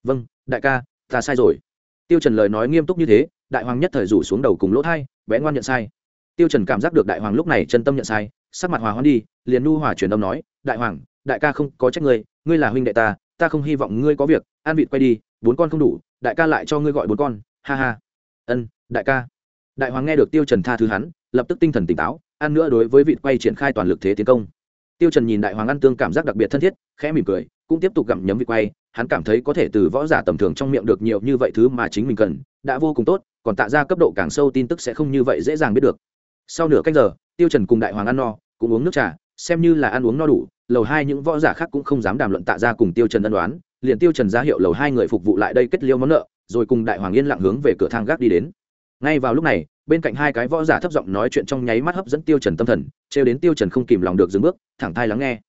Vâng đại ca, ta sai rồi. Tiêu trần lời nói nghiêm túc như thế, đại hoàng nhất thời rủ xuống đầu cùng lỗ thay bé ngoan nhận sai. Tiêu trần cảm giác được đại hoàng lúc này chân tâm nhận sai, sắc mặt hòa hoãn đi, liền nu hòa truyền âm nói, đại hoàng, đại ca không có trách ngươi ngươi là huynh đệ ta ta không hy vọng ngươi có việc an vịt quay đi, bốn con không đủ, đại ca lại cho ngươi gọi bốn con, ha ha. Ân, đại ca. Đại hoàng nghe được tiêu trần tha thứ hắn, lập tức tinh thần tỉnh táo, ăn nữa đối với vịt quay triển khai toàn lực thế tiến công. Tiêu trần nhìn đại hoàng ăn tương cảm giác đặc biệt thân thiết, khẽ mỉm cười, cũng tiếp tục gặm nhấm vịt quay, hắn cảm thấy có thể từ võ giả tầm thường trong miệng được nhiều như vậy thứ mà chính mình cần, đã vô cùng tốt, còn tạ ra cấp độ càng sâu tin tức sẽ không như vậy dễ dàng biết được. Sau nửa canh giờ, tiêu trần cùng đại hoàng ăn no, cũng uống nước trà, xem như là ăn uống no đủ lầu hai những võ giả khác cũng không dám đàm luận tạ ra cùng tiêu trần ân đoán liền tiêu trần ra hiệu lầu hai người phục vụ lại đây kết liêu món nợ, rồi cùng đại hoàng yên lặng hướng về cửa thang gác đi đến. Ngay vào lúc này, bên cạnh hai cái võ giả thấp giọng nói chuyện trong nháy mắt hấp dẫn tiêu trần tâm thần treo đến tiêu trần không kìm lòng được dừng bước, thẳng thai lắng nghe.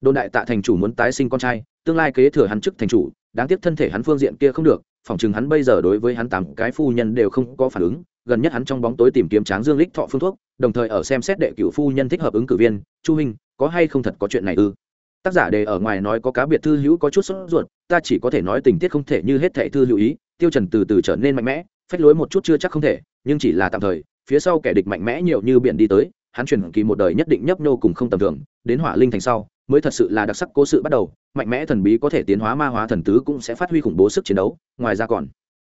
Đồn đại tạ thành chủ muốn tái sinh con trai, tương lai kế thừa hắn chức thành chủ, đáng tiếc thân thể hắn phương diện kia không được, phòng chừng hắn bây giờ đối với hắn tám cái phu nhân đều không có phản ứng gần nhất hắn trong bóng tối tìm kiếm tráng dương lịch thọ phương thuốc, đồng thời ở xem xét đệ cửu phu nhân thích hợp ứng cử viên, chu huynh có hay không thật có chuyện này ư? Tác giả đề ở ngoài nói có cá biệt thư hữu có chút sốt ruột, ta chỉ có thể nói tình tiết không thể như hết thảy thư hữu ý, tiêu trần từ từ trở nên mạnh mẽ, phách lối một chút chưa chắc không thể, nhưng chỉ là tạm thời, phía sau kẻ địch mạnh mẽ nhiều như biển đi tới, hắn truyền kỳ một đời nhất định nhấp nhô cùng không tầm thường, đến hỏa linh thành sau, mới thật sự là đặc sắc cố sự bắt đầu, mạnh mẽ thần bí có thể tiến hóa ma hóa thần tứ cũng sẽ phát huy khủng bố sức chiến đấu, ngoài ra còn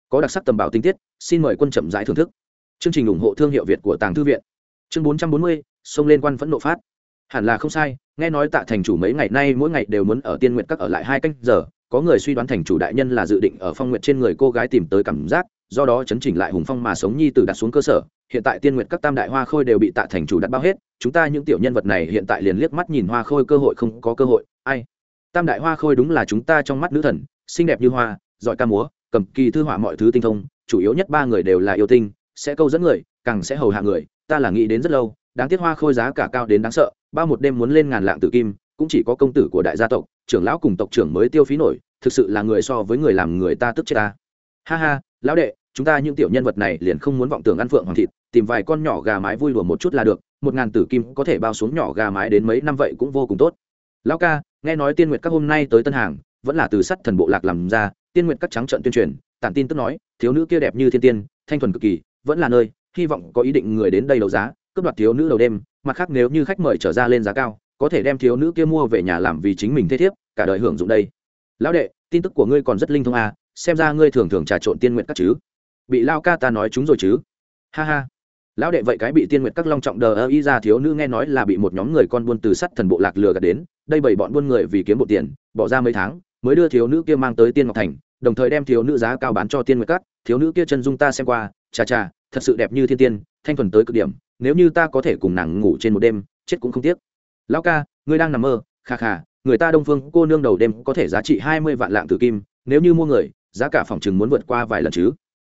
có đặc sắc tầm bảo tinh tiết, xin mời quân chậm rãi thưởng thức chương trình ủng hộ thương hiệu việt của tàng thư viện. Chương bốn trăm bốn mươi, xông lên quan phẫn nộ phát. Hẳn là không sai, nghe nói tạ thành chủ mấy ngày nay mỗi ngày đều muốn ở tiên nguyện các ở lại hai canh giờ, có người suy đoán thành chủ đại nhân là dự định ở phong nguyện trên người cô gái tìm tới cảm giác, do đó chấn chỉnh lại hùng phong mà sống nhi từ đặt xuống cơ sở. Hiện tại tiên nguyện các tam đại hoa khôi đều bị tạ thành chủ đặt bao hết, chúng ta những tiểu nhân vật này hiện tại liền liếc mắt nhìn hoa khôi cơ hội không có cơ hội. Ai? Tam đại hoa khôi đúng là chúng ta trong mắt nữ thần, xinh đẹp như hoa, giỏi ca múa, cầm kỳ thư họa mọi thứ tinh thông, chủ yếu nhất ba người đều là yêu tinh sẽ câu dẫn người, càng sẽ hầu hạ người. Ta là nghĩ đến rất lâu, đáng tiếc hoa khôi giá cả cao đến đáng sợ ba một đêm muốn lên ngàn lạng tử kim, cũng chỉ có công tử của đại gia tộc, trưởng lão cùng tộc trưởng mới tiêu phí nổi, thực sự là người so với người làm người ta tức chết ta. Ha ha, lão đệ, chúng ta những tiểu nhân vật này liền không muốn vọng tưởng ăn phượng hoàng thịt, tìm vài con nhỏ gà mái vui đùa một chút là được, một ngàn tử kim có thể bao xuống nhỏ gà mái đến mấy năm vậy cũng vô cùng tốt. Lão ca, nghe nói tiên nguyệt các hôm nay tới tân hàng, vẫn là từ sắt thần bộ lạc làm ra, tiên nguyệt các trắng trận tuyên truyền, tản tin tức nói, thiếu nữ kia đẹp như thiên tiên, thanh thuần cực kỳ vẫn là nơi, hy vọng có ý định người đến đây đấu giá, cướp đoạt thiếu nữ đầu đêm, mặt khác nếu như khách mời trở ra lên giá cao, có thể đem thiếu nữ kia mua về nhà làm vì chính mình thế thiếp, cả đời hưởng dụng đây. Lão đệ, tin tức của ngươi còn rất linh thông à xem ra ngươi thường thường trà trộn tiên nguyện các chứ. Bị lao ca ta nói chúng rồi chứ. Ha ha. Lão đệ vậy cái bị tiên nguyệt các long trọng đờ ơ y ra thiếu nữ nghe nói là bị một nhóm người con buôn từ sắt thần bộ lạc lừa gạt đến, đây bảy bọn buôn người vì kiếm bộ tiền, bỏ ra mấy tháng, mới đưa thiếu nữ kia mang tới tiên ngọc thành, đồng thời đem thiếu nữ giá cao bán cho tiên nguyệt các, thiếu nữ kia chân dung ta xem qua, chà chà thật sự đẹp như thiên tiên thanh thuần tới cực điểm nếu như ta có thể cùng nàng ngủ trên một đêm chết cũng không tiếc. Lão ca ngươi đang nằm mơ kha kha người ta đông phương cô nương đầu đêm có thể giá trị hai mươi vạn lạng tử kim nếu như mua người giá cả phòng chừng muốn vượt qua vài lần chứ.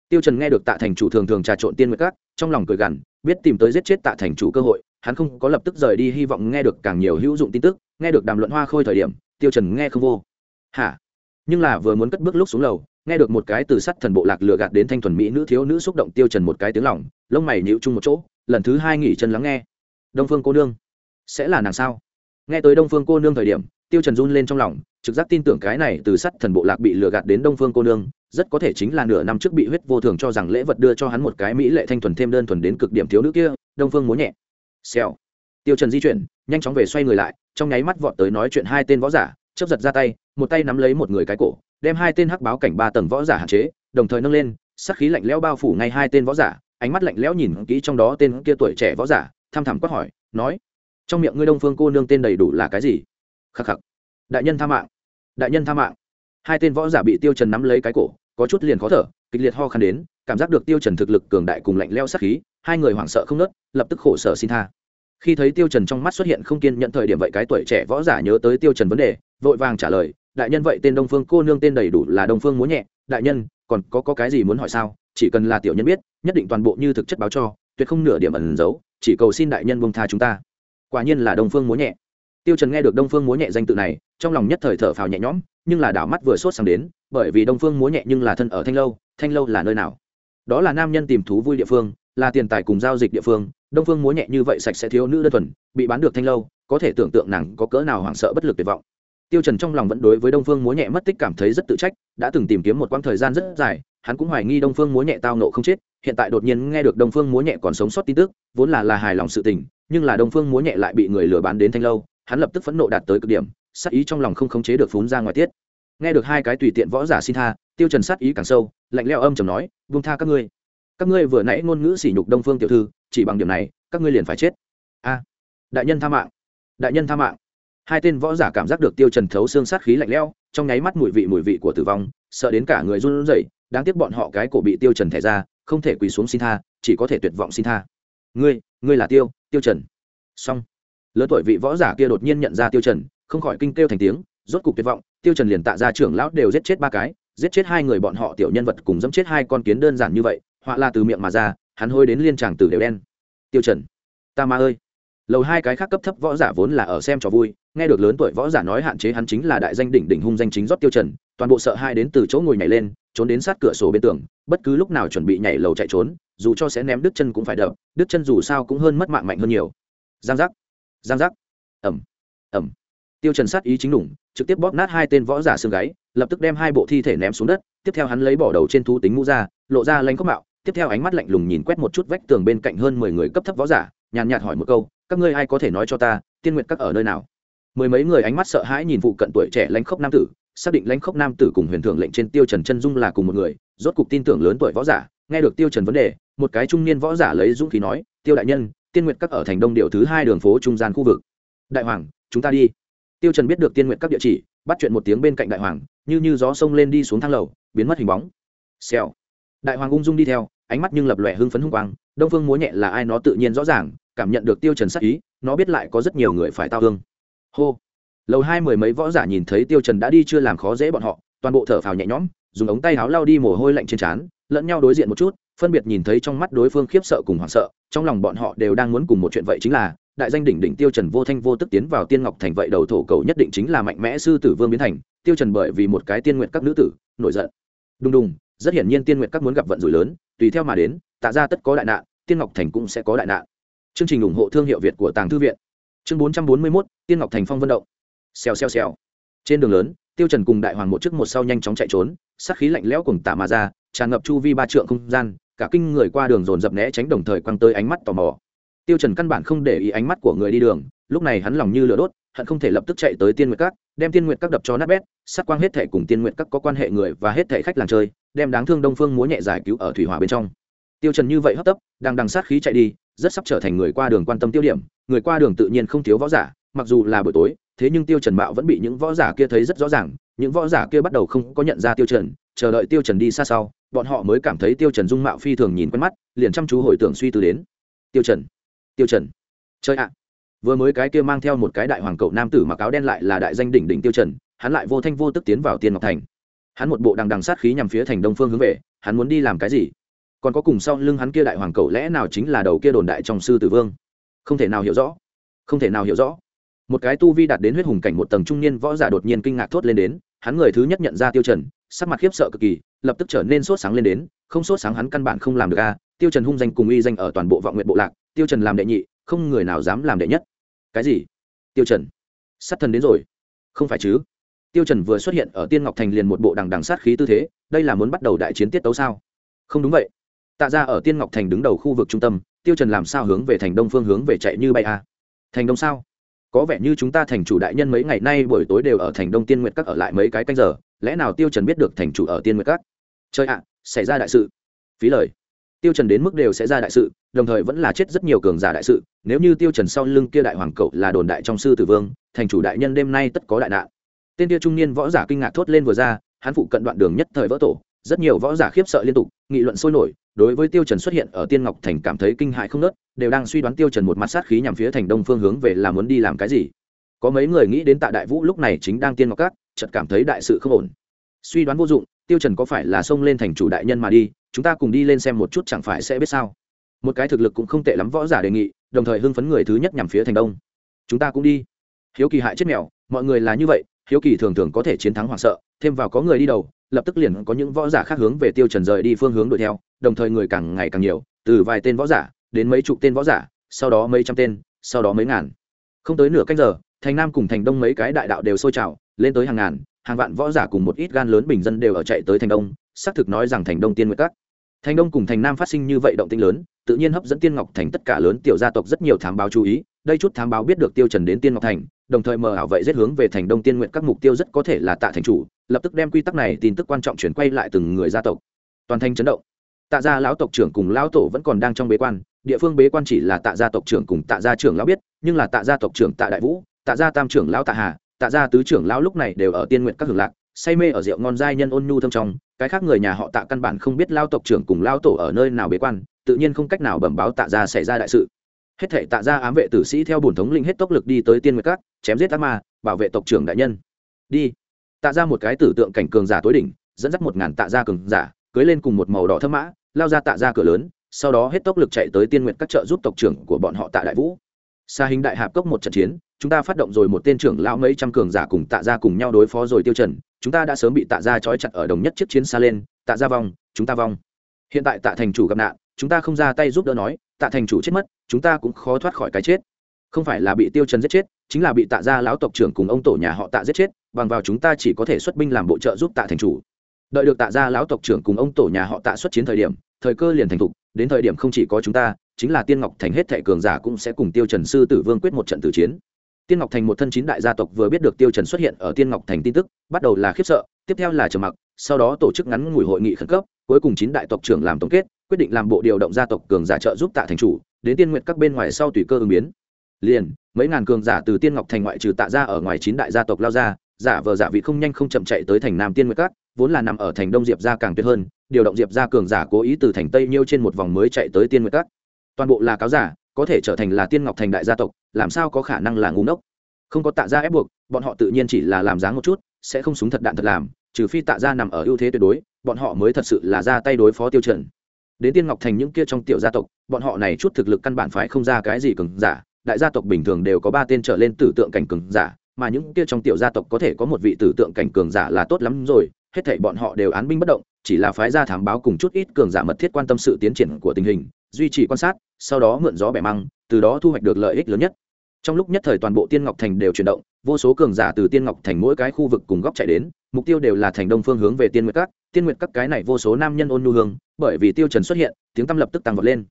Tiêu trần nghe được tạ thành chủ thường thường trà trộn tiên nguyệt cát, trong lòng cười gằn biết tìm tới giết chết tạ thành chủ cơ hội hắn không có lập tức rời đi hy vọng nghe được càng nhiều hữu dụng tin tức nghe được đàm luận hoa khôi thời điểm tiêu trần nghe không vô. Hả? Nhưng là vừa muốn cất bước lúc xuống lầu nghe được một cái từ sắt thần bộ lạc lừa gạt đến thanh thuần mỹ nữ thiếu nữ xúc động tiêu trần một cái tiếng lòng, lông mày nhíu chung một chỗ, lần thứ hai nghỉ chân lắng nghe. Đông phương cô nương, sẽ là nàng sao? Nghe tới đông phương cô nương thời điểm, tiêu trần run lên trong lòng, trực giác tin tưởng cái này từ sắt thần bộ lạc bị lừa gạt đến đông phương cô nương, rất có thể chính là nửa năm trước bị huyết vô thường cho rằng lễ vật đưa cho hắn một cái mỹ lệ thanh thuần thêm đơn thuần đến cực điểm thiếu nữ kia, đông phương muốn nhẹ. Xèo. Tiêu trần di chuyển, nhanh chóng về xoay người lại, trong nháy mắt vọt tới nói chuyện hai tên võ giả, chớp giật ra tay, một tay nắm lấy một người cái cổ đem hai tên hắc báo cảnh ba tầng võ giả hạn chế, đồng thời nâng lên, sát khí lạnh lẽo bao phủ ngay hai tên võ giả, ánh mắt lạnh lẽo nhìn kỹ trong đó tên kia tuổi trẻ võ giả, tham thẳm quát hỏi, nói, trong miệng ngươi đông phương cô nương tên đầy đủ là cái gì? Khắc khắc, đại nhân tha mạng, đại nhân tha mạng. Hai tên võ giả bị tiêu trần nắm lấy cái cổ, có chút liền khó thở, kịch liệt ho khan đến, cảm giác được tiêu trần thực lực cường đại cùng lạnh lẽo sát khí, hai người hoảng sợ không nớt, lập tức khổ sở xin tha. Khi thấy tiêu trần trong mắt xuất hiện không kiên nhận thời điểm vậy cái tuổi trẻ võ giả nhớ tới tiêu trần vấn đề, vội vàng trả lời đại nhân vậy tên đông phương cô nương tên đầy đủ là đông phương múa nhẹ. Đại nhân, còn có có cái gì muốn hỏi sao? Chỉ cần là tiểu nhân biết, nhất định toàn bộ như thực chất báo cho, tuyệt không nửa điểm ẩn giấu. Chỉ cầu xin đại nhân buông tha chúng ta. Quả nhiên là đông phương múa nhẹ. Tiêu trần nghe được đông phương múa nhẹ danh tự này, trong lòng nhất thời thở phào nhẹ nhõm, nhưng là đảo mắt vừa sốt sang đến, bởi vì đông phương múa nhẹ nhưng là thân ở thanh lâu thanh lâu là nơi nào? Đó là nam nhân tìm thú vui địa phương, là tiền tài cùng giao dịch địa phương. Đông phương múa nhẹ như vậy sạch sẽ thiếu nữ đơn thuần, bị bán được thanh lâu, có thể tưởng tượng nàng có cỡ nào hoảng sợ bất lực tuyệt vọng tiêu trần trong lòng vẫn đối với đông phương múa nhẹ mất tích cảm thấy rất tự trách, đã từng tìm kiếm một quãng thời gian rất dài, hắn cũng hoài nghi đông phương múa nhẹ tao nộ không chết, hiện tại đột nhiên nghe được đông phương múa nhẹ còn sống sót tin tức, vốn là là hài lòng sự tình, nhưng là đông phương múa nhẹ lại bị người lừa bán đến thanh lâu, hắn lập tức phẫn nộ đạt tới cực điểm, sát ý trong lòng không khống chế được phún ra ngoài tiết. Nghe được hai cái tùy tiện võ giả xin tha, tiêu trần sát ý càng sâu, lạnh lẽo âm trầm nói, buông tha các ngươi. Các ngươi vừa nãy ngôn ngữ sỉ nhục đông phương tiểu thư, chỉ bằng điểm này, các ngươi liền phải chết. A. Đại nhân tha mạng. Đại nhân tha mạng hai tên võ giả cảm giác được tiêu trần thấu xương sát khí lạnh lẽo, trong nháy mắt mùi vị mùi vị của tử vong, sợ đến cả người run rẩy, đáng tiếc bọn họ cái cổ bị tiêu trần thẻ ra, không thể quỳ xuống xin tha, chỉ có thể tuyệt vọng xin tha. Ngươi ngươi là tiêu tiêu trần. Xong. Lớn tuổi vị võ giả kia đột nhiên nhận ra tiêu trần, không khỏi kinh kêu thành tiếng, rốt cục tuyệt vọng, tiêu trần liền tạ ra trưởng lão đều giết chết ba cái, giết chết hai người bọn họ tiểu nhân vật cùng dẫm chết hai con kiến đơn giản như vậy, họa là từ miệng mà ra, hắn hôi đến liên tràng tử đều đen. Tiêu trần, ta ma ơi. Lầu hai cái khác cấp thấp võ giả vốn là ở xem trò vui nghe được lớn tuổi võ giả nói hạn chế hắn chính là đại danh đỉnh đỉnh hung danh chính rót tiêu trần, toàn bộ sợ hai đến từ chỗ ngồi nhảy lên, trốn đến sát cửa sổ bên tường, bất cứ lúc nào chuẩn bị nhảy lầu chạy trốn, dù cho sẽ ném đứt chân cũng phải đập, đứt chân dù sao cũng hơn mất mạng mạnh hơn nhiều. Giang giác giang giác ẩm ẩm tiêu trần sát ý chính đủng, trực tiếp bóp nát hai tên võ giả xương gáy, lập tức đem hai bộ thi thể ném xuống đất, tiếp theo hắn lấy bỏ đầu trên thú tính mũ ra, lộ ra lanh khốc mạo, tiếp theo ánh mắt lạnh lùng nhìn quét một chút vách tường bên cạnh hơn mười người cấp thấp võ giả, nhàn nhạt hỏi một câu, các ngươi ai có thể nói cho ta, tiên nguyện các ở nơi nào? Mười mấy người ánh mắt sợ hãi nhìn vụ cận tuổi trẻ lãnh khốc nam tử, xác định lãnh khốc nam tử cùng huyền thượng lệnh trên tiêu trần chân dung là cùng một người, rốt cục tin tưởng lớn tuổi võ giả, nghe được tiêu trần vấn đề, một cái trung niên võ giả lấy dũng khí nói, tiêu đại nhân, tiên nguyện các ở thành đông điệu thứ hai đường phố trung gian khu vực. Đại hoàng, chúng ta đi. Tiêu trần biết được tiên nguyện các địa chỉ, bắt chuyện một tiếng bên cạnh đại hoàng, như như gió sông lên đi xuống thang lầu, biến mất hình bóng. Xèo. Đại hoàng ung dung đi theo, ánh mắt nhưng lập lòe hưng phấn hung quang, đông phương múa nhẹ là ai nó tự nhiên rõ ràng, cảm nhận được tiêu trần sắc ý, nó biết lại có rất nhiều người phải tao hương hô. Lầu hai mười mấy võ giả nhìn thấy tiêu trần đã đi chưa làm khó dễ bọn họ, toàn bộ thở phào nhẹ nhõm, dùng ống tay áo lau đi mồ hôi lạnh trên trán, lẫn nhau đối diện một chút, phân biệt nhìn thấy trong mắt đối phương khiếp sợ cùng hoảng sợ, trong lòng bọn họ đều đang muốn cùng một chuyện vậy chính là, đại danh đỉnh đỉnh tiêu trần vô thanh vô tức tiến vào tiên ngọc thành vậy đầu thổ cầu nhất định chính là mạnh mẽ sư tử vương biến thành, tiêu trần bởi vì một cái tiên nguyện các nữ tử, nổi giận. Đùng đùng, rất hiển nhiên tiên nguyện các muốn gặp vận rủi lớn, tùy theo mà đến, tạ ra tất có đại nạn, tiên ngọc thành cũng sẽ có đại nạn. Chương trình ủng hộ thương hiệu việt của tàng thư viện chương 441, tiên ngọc thành phong vận động. Xèo xèo xèo. Trên đường lớn tiêu trần cùng đại hoàng một trước một sau nhanh chóng chạy trốn sát khí lạnh lẽo cùng tạ mà ra tràn ngập chu vi ba trượng không gian cả kinh người qua đường dồn dập né tránh đồng thời quăng tới ánh mắt tò mò. Tiêu trần căn bản không để ý ánh mắt của người đi đường lúc này hắn lòng như lửa đốt hận không thể lập tức chạy tới tiên nguyệt các đem tiên nguyệt các đập cho nát bét sát quang hết thể cùng tiên nguyệt các có quan hệ người và hết thể khách làng chơi đem đáng thương đông phương múa nhẹ giải cứu ở thủy hỏa bên trong. Tiêu trần như vậy hấp tấp đang đằng sát khí chạy đi rất sắp trở thành người qua đường quan tâm tiêu điểm, người qua đường tự nhiên không thiếu võ giả, mặc dù là buổi tối, thế nhưng tiêu trần mạo vẫn bị những võ giả kia thấy rất rõ ràng, những võ giả kia bắt đầu không có nhận ra tiêu trần, chờ đợi tiêu trần đi xa sau, bọn họ mới cảm thấy tiêu trần dung mạo phi thường nhìn quen mắt, liền chăm chú hồi tưởng suy tư đến. Tiêu trần tiêu trần chơi ạ. Vừa mới cái kia mang theo một cái đại hoàng cậu nam tử mặc áo đen lại là đại danh đỉnh đỉnh tiêu trần, hắn lại vô thanh vô tức tiến vào tiên ngọc thành. Hắn một bộ đằng đằng sát khí nhằm phía thành đông phương hướng về, hắn muốn đi làm cái gì? Còn có cùng sau lưng hắn kia đại hoàng cậu lẽ nào chính là đầu kia đồn đại trong sư tử vương? Không thể nào hiểu rõ. Không thể nào hiểu rõ. Một cái tu vi đạt đến huyết hùng cảnh một tầng trung niên võ giả đột nhiên kinh ngạc thốt lên đến, hắn người thứ nhất nhận ra tiêu trần, sắc mặt khiếp sợ cực kỳ, lập tức trở nên sốt sáng lên đến, không sốt sáng hắn căn bản không làm được a, tiêu trần hung danh cùng uy danh ở toàn bộ vọng nguyện bộ lạc, tiêu trần làm đệ nhị, không người nào dám làm đệ nhất. Cái gì? Tiêu trần, sát thần đến rồi. Không phải chứ? Tiêu trần vừa xuất hiện ở tiên ngọc thành liền một bộ đằng đằng sát khí tư thế, đây là muốn bắt đầu đại chiến tiết tấu sao? Không đúng vậy tạ ra ở tiên ngọc thành đứng đầu khu vực trung tâm, tiêu trần làm sao hướng về thành đông phương hướng về chạy như bay a thành đông sao? Có vẻ như chúng ta thành chủ đại nhân mấy ngày nay buổi tối đều ở thành đông tiên nguyệt các ở lại mấy cái canh giờ, lẽ nào tiêu trần biết được thành chủ ở tiên nguyệt các? Chơi ạ, xảy ra đại sự. Phí lời. Tiêu trần đến mức đều sẽ ra đại sự, đồng thời vẫn là chết rất nhiều cường giả đại sự, nếu như tiêu trần sau lưng kia đại hoàng cậu là đồn đại trong sư tử vương, thành chủ đại nhân đêm nay tất có đại nạn. Tên kia trung niên võ giả kinh ngạc thốt lên vừa ra, hắn phụ cận đoạn đường nhất thời vỡ tổ rất nhiều võ giả khiếp sợ liên tục, nghị luận sôi nổi, đối với tiêu trần xuất hiện ở tiên ngọc thành cảm thấy kinh hại không nớt, đều đang suy đoán tiêu trần một mặt sát khí nhằm phía thành đông phương hướng về là muốn đi làm cái gì. Có mấy người nghĩ đến tạ đại vũ lúc này chính đang tiên ngọc cát chợt cảm thấy đại sự không ổn. Suy đoán vô dụng, tiêu trần có phải là xông lên thành chủ đại nhân mà đi, chúng ta cùng đi lên xem một chút chẳng phải sẽ biết sao. Một cái thực lực cũng không tệ lắm võ giả đề nghị, đồng thời hưng phấn người thứ nhất nhằm phía thành đông. Chúng ta cũng đi. Hiếu kỳ hại chết mèo, mọi người là như vậy, hiếu kỳ thường thường có thể chiến thắng hoảng sợ, thêm vào có người đi đầu lập tức liền có những võ giả khác hướng về tiêu trần rời đi phương hướng đuổi theo, đồng thời người càng ngày càng nhiều, từ vài tên võ giả đến mấy chục tên võ giả, sau đó mấy trăm tên, sau đó mấy ngàn. Không tới nửa canh giờ, thành nam cùng thành đông mấy cái đại đạo đều sôi trào, lên tới hàng ngàn, hàng vạn võ giả cùng một ít gan lớn bình dân đều ở chạy tới thành đông, xác thực nói rằng thành đông tiên nguyệt các. Thành đông cùng thành nam phát sinh như vậy động tĩnh lớn, tự nhiên hấp dẫn tiên ngọc thành tất cả lớn tiểu gia tộc rất nhiều thám báo chú ý, đây chút thám báo biết được tiêu trần đến tiên ngọc thành đồng thời mờ ảo vậy giết hướng về thành đông tiên nguyện các mục tiêu rất có thể là tạ thành chủ, lập tức đem quy tắc này tin tức quan trọng chuyển quay lại từng người gia tộc. Toàn thành chấn động. Tạ gia lão tộc trưởng cùng lão tổ vẫn còn đang trong bế quan, địa phương bế quan chỉ là tạ gia tộc trưởng cùng tạ gia trưởng lão biết, nhưng là tạ gia tộc trưởng tạ đại vũ, tạ gia tam trưởng lão tạ hà, tạ gia tứ trưởng lão lúc này đều ở tiên nguyện các hưởng lạc, say mê ở rượu ngon giai nhân ôn nhu thâm trong, cái khác người nhà họ tạ căn bản không biết lao tộc trưởng cùng lao tổ ở nơi nào bế quan, tự nhiên không cách nào bẩm báo tạ gia xảy ra đại sự hết thể tạ gia ám vệ tử sĩ theo bổn thống linh hết tốc lực đi tới tiên nguyệt các, chém giết ác ma, bảo vệ tộc trưởng đại nhân. Đi. Tạ ra một cái tử tượng cảnh cường giả tối đỉnh, dẫn dắt một ngàn tạ gia cường giả, cưới lên cùng một màu đỏ thâm mã, lao ra tạ ra cửa lớn, sau đó hết tốc lực chạy tới tiên nguyệt các trợ giúp tộc trưởng của bọn họ tạ đại vũ. Xa hình đại hạp cốc một trận chiến, chúng ta phát động rồi một tên trưởng lão mấy trăm cường giả cùng tạ ra cùng nhau đối phó rồi tiêu trần, chúng ta đã sớm bị tạ ra trói chặt ở đồng nhất chiếc chiến xa lên, tạ ra vong, chúng ta vong. Hiện tại tạ thành chủ gặp nạn, chúng ta không ra tay giúp đỡ nói tạ thành chủ chết mất, chúng ta cũng khó thoát khỏi cái chết. Không phải là bị tiêu trần giết chết, chính là bị tạ gia lão tộc trưởng cùng ông tổ nhà họ tạ giết chết, bằng vào chúng ta chỉ có thể xuất binh làm bộ trợ giúp tạ thành chủ. Đợi được tạ gia lão tộc trưởng cùng ông tổ nhà họ tạ xuất chiến thời điểm, thời cơ liền thành thục, đến thời điểm không chỉ có chúng ta, chính là tiên ngọc thành hết thệ cường giả cũng sẽ cùng tiêu trần sư tử vương quyết một trận tử chiến. Tiên ngọc thành một thân chín đại gia tộc vừa biết được tiêu trần xuất hiện ở tiên ngọc thành tin tức, bắt đầu là khiếp sợ, tiếp theo là trầm mặc, sau đó tổ chức ngắn ngủi hội nghị khẩn cấp, cuối cùng chín đại tộc trưởng làm tổng kết quyết định làm bộ điều động gia tộc cường giả trợ giúp tạ thành chủ, đến tiên nguyện các bên ngoài sau tùy cơ ứng biến. Liền, mấy ngàn cường giả từ tiên ngọc thành ngoại trừ tạ ra ở ngoài chín đại gia tộc lao ra, giả vờ giả vị không nhanh không chậm chạy tới thành nam tiên nguyệt các, vốn là nằm ở thành đông diệp gia càng tuyệt hơn, điều động diệp gia cường giả cố ý từ thành tây nhiêu trên một vòng mới chạy tới tiên nguyệt các. Toàn bộ là cáo giả, có thể trở thành là tiên ngọc thành đại gia tộc, làm sao có khả năng là ngu ngốc? Không có tạ gia ép buộc, bọn họ tự nhiên chỉ là làm dáng một chút, sẽ không súng thật đạn thật làm, trừ phi tạ gia nằm ở ưu thế tuyệt đối, bọn họ mới thật sự là ra tay đối phó tiêu chuẩn đến tiên ngọc thành những kia trong tiểu gia tộc, bọn họ này chút thực lực căn bản phải không ra cái gì cường giả, đại gia tộc bình thường đều có ba tên trở lên tử tượng cảnh cường giả, mà những kia trong tiểu gia tộc có thể có một vị tử tượng cảnh cường giả là tốt lắm rồi, hết thảy bọn họ đều án binh bất động, chỉ là phái ra thám báo cùng chút ít cường giả mật thiết quan tâm sự tiến triển của tình hình, duy trì quan sát, sau đó mượn gió bẻ măng, từ đó thu hoạch được lợi ích lớn nhất. Trong lúc nhất thời toàn bộ tiên ngọc thành đều chuyển động, vô số cường giả từ tiên ngọc thành mỗi cái khu vực cùng góc chạy đến, mục tiêu đều là thành đông phương hướng về tiên nguyệt các. Tiên nguyệt các cái này vô số nam nhân ôn nhu hương bởi vì tiêu trần xuất hiện, tiếng tăm lập tức tăng vọt lên.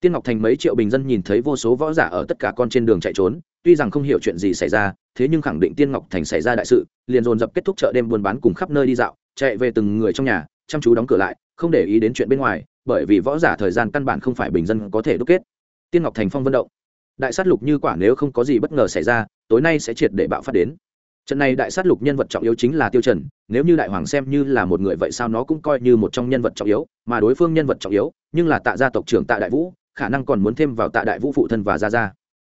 Tiên ngọc thành mấy triệu bình dân nhìn thấy vô số võ giả ở tất cả con trên đường chạy trốn, tuy rằng không hiểu chuyện gì xảy ra, thế nhưng khẳng định tiên ngọc thành xảy ra đại sự, liền dồn dập kết thúc chợ đêm buôn bán cùng khắp nơi đi dạo, chạy về từng người trong nhà, chăm chú đóng cửa lại, không để ý đến chuyện bên ngoài, bởi vì võ giả thời gian căn bản không phải bình dân có thể đúc kết. Tiên ngọc thành phong vận động. Đại sát lục như quả nếu không có gì bất ngờ xảy ra, tối nay sẽ triệt để bạo phát đến trận này đại sát lục nhân vật trọng yếu chính là tiêu trần nếu như đại hoàng xem như là một người vậy sao nó cũng coi như một trong nhân vật trọng yếu mà đối phương nhân vật trọng yếu nhưng là tạ gia tộc trưởng tạ đại vũ khả năng còn muốn thêm vào tạ đại vũ phụ thân và gia gia.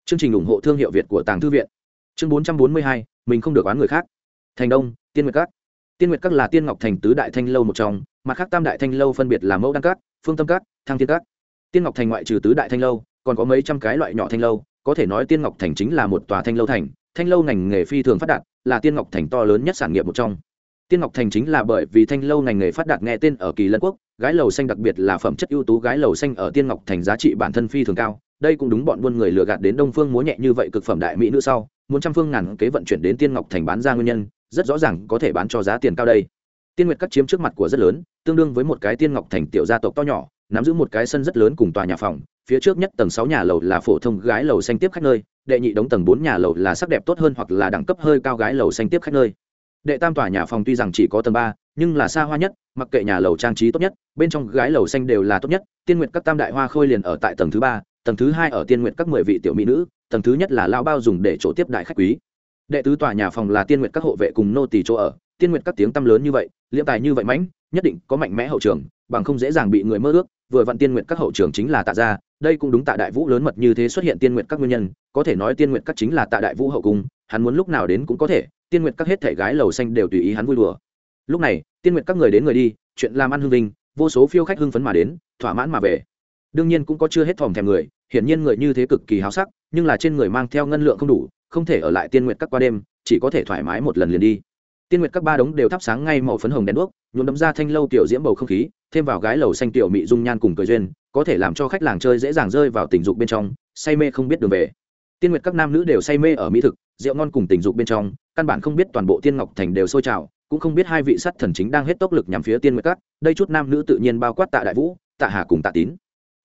Chương trình ủng hộ thương hiệu việt của tàng thư viện. Chương 442, mình không được oán người khác. Thành đông tiên nguyệt các. Tiên nguyệt các là tiên ngọc thành tứ đại thanh lâu một trong mặt khác tam đại thanh lâu phân biệt là mẫu đăng các phương tâm các thăng thiên các. Tiên ngọc thành ngoại trừ tứ đại thanh lâu còn có mấy trăm cái loại nhỏ thanh lâu có thể nói tiên ngọc thành chính là một tòa thanh lâu thành thanh lâu ngành nghề phi thường phát đạt là tiên ngọc thành to lớn nhất sản nghiệp một trong. Tiên ngọc thành chính là bởi vì thanh lâu ngành nghề phát đạt nghe tên ở kỳ lân quốc, gái lầu xanh đặc biệt là phẩm chất ưu tú gái lầu xanh ở tiên ngọc thành giá trị bản thân phi thường cao. Đây cũng đúng bọn buôn người lừa gạt đến đông phương múa nhẹ như vậy cực phẩm đại mỹ nữ sau, muốn trăm phương ngàn kế vận chuyển đến tiên ngọc thành bán ra nguyên nhân, rất rõ ràng có thể bán cho giá tiền cao đây. Tiên nguyệt các chiếm trước mặt của rất lớn, tương đương với một cái tiên ngọc thành tiểu gia tộc to nhỏ, nắm giữ một cái sân rất lớn cùng tòa nhà phòng, phía trước nhất tầng sáu nhà lầu là phổ thông gái lầu xanh tiếp khách nơi đệ nhị đóng tầng bốn nhà lầu là sắc đẹp tốt hơn hoặc là đẳng cấp hơi cao gái lầu xanh tiếp khách nơi. Đệ tam tòa nhà phòng tuy rằng chỉ có tầng ba, nhưng là xa hoa nhất, mặc kệ nhà lầu trang trí tốt nhất, bên trong gái lầu xanh đều là tốt nhất. Tiên nguyện các tam đại hoa khôi liền ở tại tầng thứ ba, tầng thứ hai ở tiên nguyện các mười vị tiểu mỹ nữ, tầng thứ nhất là lao bao dùng để chỗ tiếp đại khách quý. Đệ tứ tòa nhà phòng là tiên nguyện các hộ vệ cùng nô tỳ chỗ ở. Tiên nguyện các tiếng tăm lớn như vậy, liễm tài như vậy mãnh, nhất định có mạnh mẽ hậu trường, bằng không dễ dàng bị người mơ ước. Vừa vặn tiên nguyện các hậu trường chính là tạ gia đây cũng đúng tạ đại vũ lớn mật như thế xuất hiện tiên nguyện các nguyên nhân, có thể nói tiên nguyện các chính là tạ đại vũ hậu cung, hắn muốn lúc nào đến cũng có thể, tiên nguyện các hết thể gái lầu xanh đều tùy ý hắn vui đùa. Lúc này, tiên nguyện các người đến người đi, chuyện làm ăn hưng vinh, vô số phiêu khách hưng phấn mà đến, thỏa mãn mà về. Đương nhiên cũng có chưa hết thòm thèm người, hiển nhiên người như thế cực kỳ háo sắc, nhưng là trên người mang theo ngân lượng không đủ, không thể ở lại tiên nguyện các qua đêm, chỉ có thể thoải mái một lần liền đi. Tiên nguyệt các ba đống đều thắp sáng ngay màu phấn hồng đèn đuốc, nhuộm đấm ra thanh lâu tiểu diễm bầu không khí, thêm vào gái lầu xanh tiểu mị dung nhan cùng cười duyên có thể làm cho khách làng chơi dễ dàng rơi vào tình dục bên trong, say mê không biết đường về. Tiên nguyệt các nam nữ đều say mê ở mỹ thực, rượu ngon cùng tình dục bên trong, căn bản không biết toàn bộ tiên ngọc thành đều sôi trào, cũng không biết hai vị sắt thần chính đang hết tốc lực nhằm phía tiên nguyệt các, đây chút nam nữ tự nhiên bao quát tạ đại vũ, tạ hà cùng tạ tín.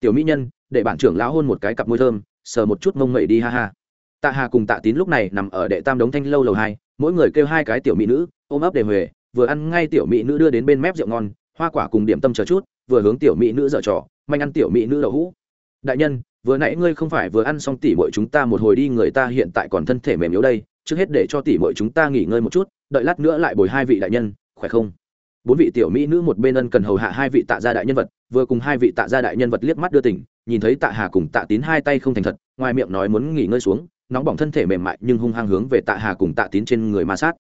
Tiểu mỹ nhân, để bản trưởng lão hôn một cái cặp môi thơm, sờ một chút mông mậy đi ha ha. Tạ hà cùng tạ tín lúc này nằm ở đệ tam đống thanh lâu lầu hai, mỗi người kêu hai cái tiểu mỹ nữ, ôm ấp đề huề, vừa ăn ngay tiểu mỹ nữ đưa đến bên mép rượu ngon, hoa quả cùng điểm tâm chờ chút, vừa hướng tiểu mỹ nữ dở trò manh ăn tiểu mỹ nữ đậu hũ. Đại nhân, vừa nãy ngươi không phải vừa ăn xong tỉ mội chúng ta một hồi đi, người ta hiện tại còn thân thể mềm yếu đây, trước hết để cho tỉ mội chúng ta nghỉ ngơi một chút, đợi lát nữa lại bồi hai vị đại nhân, khỏe không? Bốn vị tiểu mỹ nữ một bên ân cần hầu hạ hai vị tạ gia đại nhân vật, vừa cùng hai vị tạ gia đại nhân vật liếc mắt đưa tỉnh nhìn thấy tạ hà cùng tạ tín hai tay không thành thật, ngoài miệng nói muốn nghỉ ngơi xuống, nóng bỏng thân thể mềm mại nhưng hung hăng hướng về tạ hà cùng tạ tín trên người ma sát.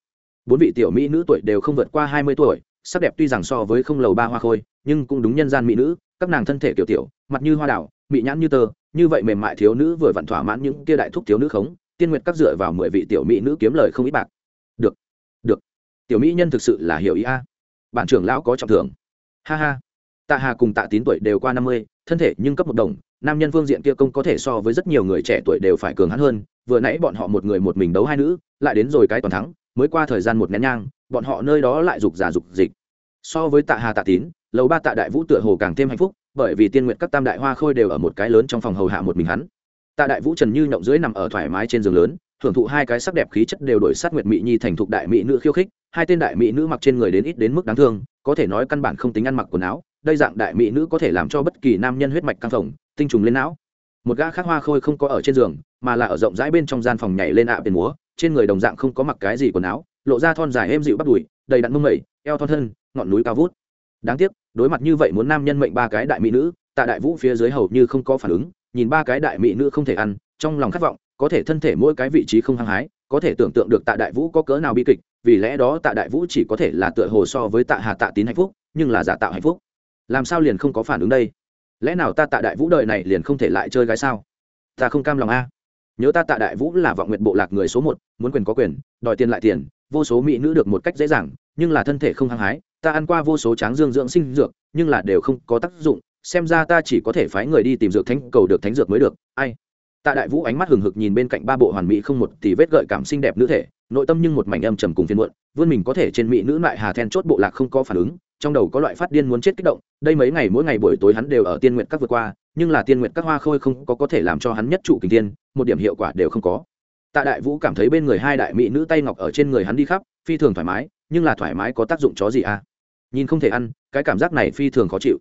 Bốn vị tiểu mỹ nữ tuổi đều không vượt qua hai mươi tuổi sắc đẹp tuy rằng so với không lầu ba hoa khôi, nhưng cũng đúng nhân gian mỹ nữ, các nàng thân thể kiểu tiểu, mặt như hoa đảo mị nhãn như tơ, như vậy mềm mại thiếu nữ vừa vặn thỏa mãn những kia đại thúc thiếu nữ khống, tiên nguyệt các dựa vào mười vị tiểu mỹ nữ kiếm lời không ít bạc. Được được. Tiểu mỹ nhân thực sự là hiểu ý a. Bản trưởng lão có trọng thưởng. Ha ha. Tạ hà cùng tạ tín tuổi đều qua năm mươi, thân thể nhưng cấp một đồng, nam nhân phương diện kia công có thể so với rất nhiều người trẻ tuổi đều phải cường hắn hơn, vừa nãy bọn họ một người một mình đấu hai nữ, lại đến rồi cái toàn thắng, mới qua thời gian một nén nhang bọn họ nơi đó lại dục giả dục dịch. So với tạ hà tạ tín, lầu ba tạ đại vũ tựa hồ càng thêm hạnh phúc, bởi vì tiên nguyện các tam đại hoa khôi đều ở một cái lớn trong phòng hầu hạ một mình hắn. Tạ đại vũ trần như nhộng dưới nằm ở thoải mái trên giường lớn, hưởng thụ hai cái sắc đẹp khí chất đều đổi sát nguyệt mỹ nhi thành thục đại mỹ nữ khiêu khích, hai tên đại mỹ nữ mặc trên người đến ít đến mức đáng thương, có thể nói căn bản không tính ăn mặc quần áo, đây dạng đại mỹ nữ có thể làm cho bất kỳ nam nhân huyết mạch căng phồng, tinh trùng lên não. Một gã khác hoa khôi không có ở trên giường, mà là ở rộng rãi bên trong gian phòng nhảy lên ạ à múa, trên người đồng dạng không có mặc cái gì quần áo lộ ra thon dài êm dịu bắt đùi, đầy đặn mông mẩy, eo thon thân, ngọn núi cao vút. Đáng tiếc, đối mặt như vậy muốn nam nhân mệnh ba cái đại mỹ nữ, tạ đại vũ phía dưới hầu như không có phản ứng, nhìn ba cái đại mỹ nữ không thể ăn, trong lòng khát vọng, có thể thân thể mỗi cái vị trí không hăng hái, có thể tưởng tượng được tạ đại vũ có cỡ nào bi kịch, vì lẽ đó tạ đại vũ chỉ có thể là tựa hồ so với tạ hà tạ tín hạnh phúc, nhưng là giả tạo hạnh phúc. Làm sao liền không có phản ứng đây? Lẽ nào ta tạ đại vũ đời này liền không thể lại chơi gái sao? Ta không cam lòng a. Nhớ ta tạ đại vũ là vọng nguyện bộ lạc người số một, muốn quyền có quyền, đòi tiền lại tiền vô số mỹ nữ được một cách dễ dàng, nhưng là thân thể không hăng hái, ta ăn qua vô số tráng dương dưỡng sinh dược, nhưng là đều không có tác dụng, xem ra ta chỉ có thể phái người đi tìm dược thánh, cầu được thánh dược mới được, ai? Tạ đại vũ ánh mắt hừng hực nhìn bên cạnh ba bộ hoàn mỹ không một tỷ vết gợi cảm xinh đẹp nữ thể, nội tâm nhưng một mảnh âm trầm cùng phiên muộn, vươn mình có thể trên mỹ nữ lại hà then chốt bộ lạc không có phản ứng, trong đầu có loại phát điên muốn chết kích động, đây mấy ngày mỗi ngày buổi tối hắn đều ở tiên nguyện các vượt qua, nhưng là tiên nguyện các hoa khôi không có có thể làm cho hắn nhất trụ kinh tiên một điểm hiệu quả đều không có tạ đại vũ cảm thấy bên người hai đại mỹ nữ tay ngọc ở trên người hắn đi khắp, phi thường thoải mái, nhưng là thoải mái có tác dụng chó gì à? Nhìn không thể ăn, cái cảm giác này phi thường khó chịu.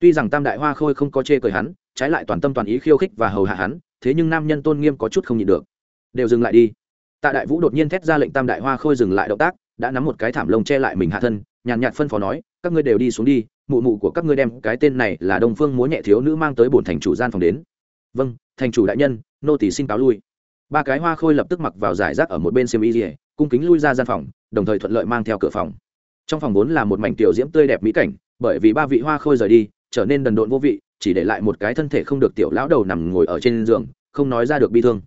Tuy rằng tam đại hoa khôi không có chê cười hắn, trái lại toàn tâm toàn ý khiêu khích và hầu hạ hắn, thế nhưng nam nhân tôn nghiêm có chút không nhịn được. Đều dừng lại đi. Tạ đại vũ đột nhiên thét ra lệnh tam đại hoa khôi dừng lại động tác, đã nắm một cái thảm lông che lại mình hạ thân, nhàn nhạt phân phó nói, các ngươi đều đi xuống đi, mụ mụ của các ngươi đem cái tên này là đông phương múa nhẹ thiếu nữ mang tới bổn thành chủ gian phòng đến. Vâng thành chủ đại nhân, nô tỷ xin cáo lui ba cái hoa khôi lập tức mặc vào giải rác ở một bên xiêm y dỉa cung kính lui ra gian phòng, đồng thời thuận lợi mang theo cửa phòng. Trong phòng vốn là một mảnh tiểu diễm tươi đẹp mỹ cảnh, bởi vì ba vị hoa khôi rời đi, trở nên đần độn vô vị, chỉ để lại một cái thân thể không được tiểu lão đầu nằm ngồi ở trên giường, không nói ra được bi thương.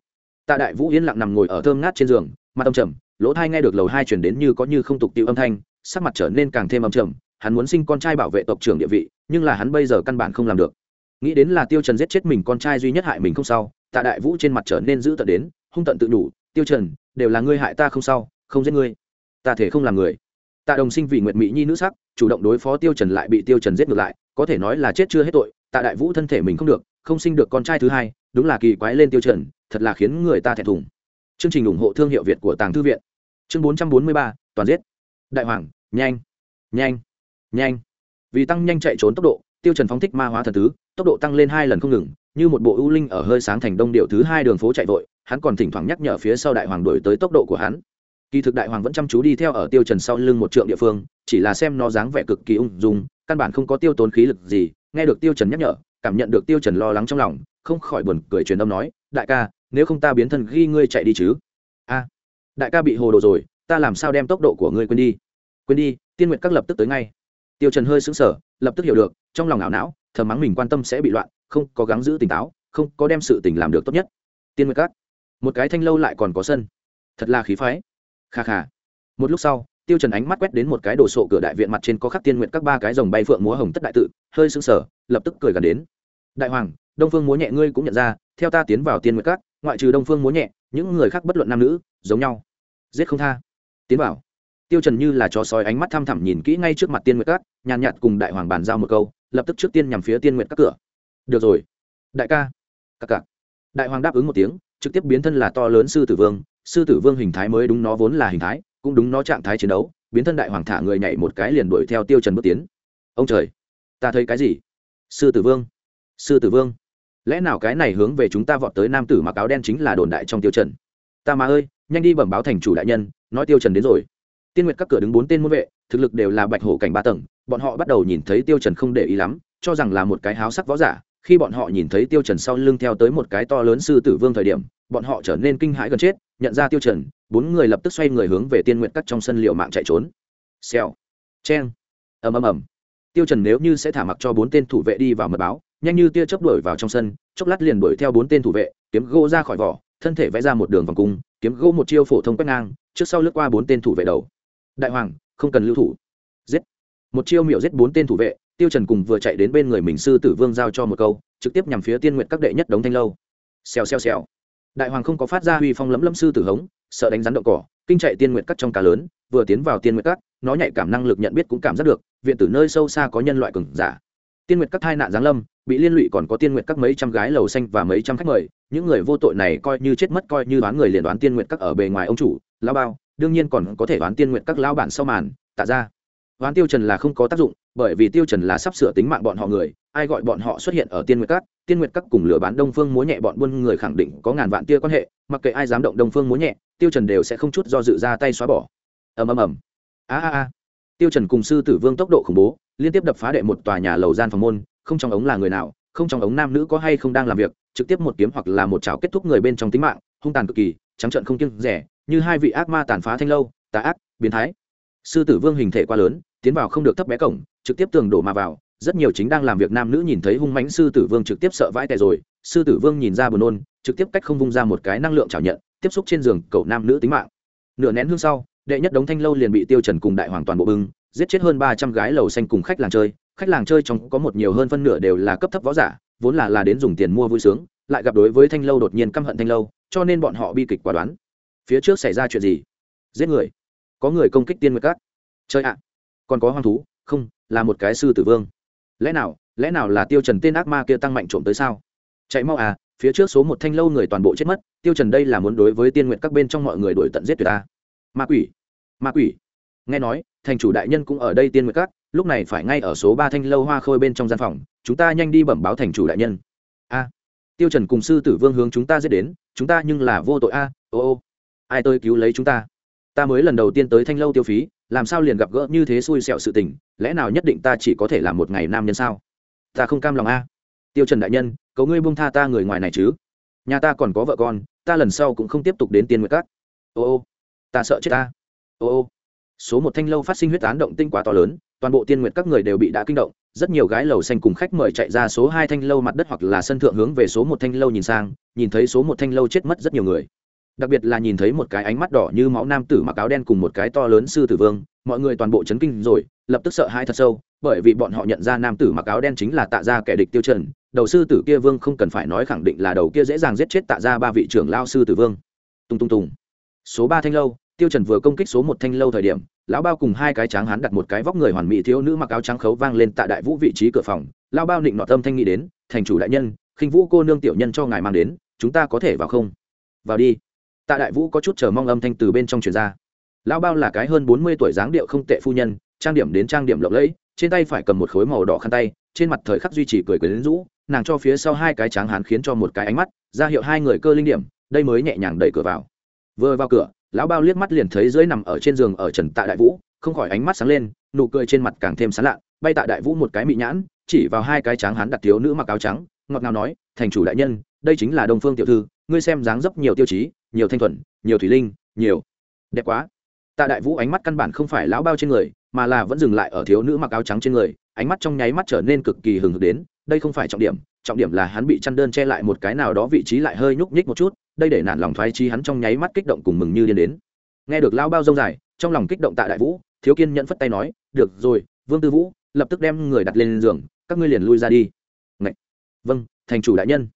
Tạ đại vũ yên lặng nằm ngồi ở thơm ngát trên giường, mặt âm trầm, lỗ thai nghe được lầu hai chuyển đến như có như không tục tiêu âm thanh, sắc mặt trở nên càng thêm âm trầm, hắn muốn sinh con trai bảo vệ tộc trưởng địa vị, nhưng là hắn bây giờ căn bản không làm được. Nghĩ đến là tiêu trần giết chết mình con trai duy nhất hại mình không sao tạ đại vũ trên mặt trở nên dữ tợn đến hung tận tự đủ tiêu trần đều là ngươi hại ta không sao không giết ngươi. Ta thể không làm người. Tạ đồng sinh vì nguyệt mỹ nhi nữ sắc chủ động đối phó tiêu trần lại bị tiêu trần giết ngược lại có thể nói là chết chưa hết tội tạ đại vũ thân thể mình không được không sinh được con trai thứ hai đúng là kỳ quái lên tiêu trần thật là khiến người ta thẹn thùng. Chương trình ủng hộ thương hiệu việt của tàng thư viện. Chương 443, toàn giết. Đại hoàng nhanh nhanh nhanh. Vì tăng nhanh chạy trốn tốc độ tiêu trần phóng thích ma hóa thần tứ tốc độ tăng lên hai lần không ngừng như một bộ ưu linh ở hơi sáng thành đông điệu thứ hai đường phố chạy vội, hắn còn thỉnh thoảng nhắc nhở phía sau đại hoàng đuổi tới tốc độ của hắn. Kỳ thực đại hoàng vẫn chăm chú đi theo ở tiêu trần sau lưng một trượng địa phương, chỉ là xem nó dáng vẻ cực kỳ ung dung, căn bản không có tiêu tốn khí lực gì, nghe được tiêu trần nhắc nhở, cảm nhận được tiêu trần lo lắng trong lòng, không khỏi buồn cười truyền âm nói, đại ca, nếu không ta biến thân ghi ngươi chạy đi chứ? A, đại ca bị hồ đồ rồi, ta làm sao đem tốc độ của ngươi quên đi? Quên đi, tiên nguyện các lập tức tới ngay. Tiêu trần hơi sững sờ, lập tức hiểu được, trong lòng ảo não, thầm mắng mình quan tâm sẽ bị loạn không có gắng giữ tỉnh táo, không có đem sự tình làm được tốt nhất. Tiên nguyệt các một cái thanh lâu lại còn có sân. Thật là khí phái. Kha kha. Một lúc sau, tiêu trần ánh mắt quét đến một cái đồ sộ cửa đại viện mặt trên có khắc tiên nguyệt các ba cái rồng bay phượng múa hồng tất đại tự, hơi sững sờ, lập tức cười gần đến. Đại hoàng, đông phương múa nhẹ ngươi cũng nhận ra, theo ta tiến vào tiên nguyệt các ngoại trừ đông phương múa nhẹ, những người khác bất luận nam nữ, giống nhau. Giết không tha. Tiến vào. Tiêu trần như là chó sói ánh mắt thăm thẳm nhìn kỹ ngay trước mặt tiên nguyệt các nhàn nhạt cùng đại hoàng bàn giao một câu, lập tức trước tiên nhằm phía tiên nguyệt các cửa được rồi. Đại ca. Các cặc. Đại hoàng đáp ứng một tiếng, trực tiếp biến thân là to lớn sư tử vương. Sư tử vương hình thái mới đúng nó vốn là hình thái, cũng đúng nó trạng thái chiến đấu. Biến thân đại hoàng thả người nhảy một cái liền đuổi theo tiêu trần bước tiến. Ông trời, ta thấy cái gì? Sư tử vương. Sư tử vương. Lẽ nào cái này hướng về chúng ta vọt tới nam tử mặc áo đen chính là đồn đại trong tiêu trần? Ta mà ơi, nhanh đi bẩm báo thành chủ đại nhân, nói tiêu trần đến rồi. Tiên nguyệt các cửa đứng bốn tên môn vệ, thực lực đều là bạch hổ cảnh ba tầng, bọn họ bắt đầu nhìn thấy tiêu trần không để ý lắm, cho rằng là một cái háo sắc võ giả khi bọn họ nhìn thấy tiêu trần sau lưng theo tới một cái to lớn sư tử vương thời điểm, bọn họ trở nên kinh hãi gần chết, nhận ra tiêu trần, bốn người lập tức xoay người hướng về tiên nguyện cắt trong sân liều mạng chạy trốn. Xèo. Chen ầm ầm ầm. Tiêu trần nếu như sẽ thả mặc cho bốn tên thủ vệ đi vào mật báo, nhanh như tia chớp đuổi vào trong sân, chốc lát liền đuổi theo bốn tên thủ vệ, kiếm gỗ ra khỏi vỏ, thân thể vẽ ra một đường vòng cung, kiếm gỗ một chiêu phổ thông quét ngang, trước sau lướt qua bốn tên thủ vệ đầu. Đại hoàng, không cần lưu thủ. Giết. Một chiêu miểu giết bốn tên thủ vệ tiêu trần cùng vừa chạy đến bên người mình sư tử vương giao cho một câu, trực tiếp nhằm phía tiên nguyện các đệ nhất đống thanh lâu. Xèo xèo xèo. Đại hoàng không có phát ra huy phong lấm lấm sư tử hống, sợ đánh rắn động cỏ, kinh chạy tiên nguyện các trong cá lớn, vừa tiến vào tiên nguyện các, nó nhạy cảm năng lực nhận biết cũng cảm giác được, viện tử nơi sâu xa có nhân loại cường giả. Tiên nguyệt các thai nạn giáng lâm, bị liên lụy còn có tiên nguyệt các mấy trăm gái lầu xanh và mấy trăm khách mời, những người vô tội này coi như chết mất coi như đoán người liền đoán tiên nguyệt các ở bề ngoài ông chủ lao bao, đương nhiên còn có thể đoán tiên nguyệt các lao bản sau màn, tạ ra đoán tiêu trần là không có tác dụng, bởi vì tiêu trần là sắp sửa tính mạng bọn họ người, ai gọi bọn họ xuất hiện ở tiên nguyệt các, tiên nguyệt các cùng lửa bán đông phương múa nhẹ bọn buôn người khẳng định có ngàn vạn tia quan hệ, mặc kệ ai dám động đông phương múa nhẹ, tiêu trần đều sẽ không chút do dự ra tay xóa bỏ. Ầm ầm ầm. A a a. Tiêu trần cùng sư tử vương tốc độ khủng bố, liên tiếp đập phá đệ một tòa nhà lầu gian phòng môn, không trong ống là người nào, không trong ống nam nữ có hay không đang làm việc, trực tiếp một kiếm hoặc là một chảo kết thúc người bên trong tính mạng, hung tàn cực kỳ, trắng trợn không kiêng rẻ, như hai vị ác ma tàn phá thanh lâu, tà ác, biến thái. Sư tử vương hình thể quá lớn tiến vào không được thấp bé cổng, trực tiếp tường đổ mà vào, rất nhiều chính đang làm việc nam nữ nhìn thấy hung mãnh sư tử vương trực tiếp sợ vãi tè rồi, sư tử vương nhìn ra buồn nôn, trực tiếp cách không vung ra một cái năng lượng chảo nhận, tiếp xúc trên giường cậu nam nữ tính mạng. Nửa nén hương sau, đệ nhất đống thanh lâu liền bị tiêu trần cùng đại hoàng toàn bộ bưng, giết chết hơn ba trăm gái lầu xanh cùng khách làng chơi, khách làng chơi trong có một nhiều hơn phân nửa đều là cấp thấp võ giả, vốn là là đến dùng tiền mua vui sướng, lại gặp đối với thanh lâu đột nhiên căm hận thanh lâu, cho nên bọn họ bi kịch quả đoán. Phía trước xảy ra chuyện gì? Giết người. Có người công kích tiên nguyệt cát chơi ạ còn có hoang thú, không, là một cái sư tử vương. Lẽ nào lẽ nào là tiêu trần tên ác ma kia tăng mạnh trộm tới sao? Chạy mau à phía trước số một thanh lâu người toàn bộ chết mất, tiêu trần đây là muốn đối với tiên nguyện các bên trong mọi người đuổi tận giết tuyệt ta. Ma quỷ ma quỷ. Nghe nói, thành chủ đại nhân cũng ở đây tiên nguyện các, lúc này phải ngay ở số ba thanh lâu hoa khôi bên trong gian phòng, chúng ta nhanh đi bẩm báo thành chủ đại nhân. A, tiêu trần cùng sư tử vương hướng chúng ta giết đến, chúng ta nhưng là vô tội a, ô ô. Ai tôi cứu lấy chúng ta? Ta mới lần đầu tiên tới thanh lâu tiêu phí làm sao liền gặp gỡ như thế xui xẻo sự tình, lẽ nào nhất định ta chỉ có thể làm một ngày nam nhân sao? Ta không cam lòng a. Tiêu trần đại nhân cầu ngươi buông tha ta người ngoài này chứ? Nhà ta còn có vợ con, ta lần sau cũng không tiếp tục đến tiên nguyệt các. Ô ô, ta sợ chết ta. Ô ô. Số một thanh lâu phát sinh huyết án động tinh quá to lớn, toàn bộ tiên nguyệt các người đều bị đã kinh động, rất nhiều gái lầu xanh cùng khách mời chạy ra số hai thanh lâu mặt đất hoặc là sân thượng hướng về số một thanh lâu nhìn sang, nhìn thấy số một thanh lâu chết mất rất nhiều người đặc biệt là nhìn thấy một cái ánh mắt đỏ như máu nam tử mặc áo đen cùng một cái to lớn sư tử vương, mọi người toàn bộ chấn kinh rồi, lập tức sợ hãi thật sâu, bởi vì bọn họ nhận ra nam tử mặc áo đen chính là tạ gia kẻ địch tiêu trần, đầu sư tử kia vương không cần phải nói khẳng định là đầu kia dễ dàng giết chết tạ gia ba vị trưởng lao sư tử vương. Tung tung tung. Số ba thanh lâu, tiêu trần vừa công kích số một thanh lâu thời điểm, lão bao cùng hai cái tráng hán đặt một cái vóc người hoàn mỹ thiếu nữ mặc áo trắng khấu vang lên tại đại vũ vị trí cửa phòng, lão bao định nọ tâm thanh nghĩ đến, thành chủ đại nhân, khinh vũ cô nương tiểu nhân cho ngài mang đến, chúng ta có thể vào không? Vào đi tạ đại vũ có chút chờ mong âm thanh từ bên trong truyền ra. Lão bao là cái hơn bốn mươi tuổi dáng điệu không tệ phu nhân, trang điểm đến trang điểm lộng lẫy, trên tay phải cầm một khối màu đỏ khăn tay, trên mặt thời khắc duy trì cười cười đến rũ, nàng cho phía sau hai cái tráng hán khiến cho một cái ánh mắt, ra hiệu hai người cơ linh điểm, đây mới nhẹ nhàng đẩy cửa vào. Vừa vào cửa, lão bao liếc mắt liền thấy dưới nằm ở trên giường ở trần tạ đại vũ, không khỏi ánh mắt sáng lên, nụ cười trên mặt càng thêm sán lạ, bay tạ đại vũ một cái mị nhãn, chỉ vào hai cái tráng hán đặt thiếu nữ mặc áo trắng, ngọt ngào nói, thành chủ đại nhân, đây chính là đông phương tiểu thư, ngươi xem dáng dấp nhiều tiêu chí nhiều thanh thuần, nhiều thủy linh, nhiều. Đẹp quá. Tạ đại vũ ánh mắt căn bản không phải lão bao trên người, mà là vẫn dừng lại ở thiếu nữ mặc áo trắng trên người, ánh mắt trong nháy mắt trở nên cực kỳ hừng hực đến, đây không phải trọng điểm trọng điểm là hắn bị chăn đơn che lại một cái nào đó vị trí lại hơi nhúc nhích một chút, đây để nản lòng thoái chi hắn trong nháy mắt kích động cùng mừng như điên đến. Nghe được lao bao rông dài, trong lòng kích động tạ đại vũ, thiếu kiên nhẫn phất tay nói, được rồi, vương tư vũ, lập tức đem người đặt lên giường, các ngươi liền lui ra đi. Ngậy! vâng thành chủ đại nhân.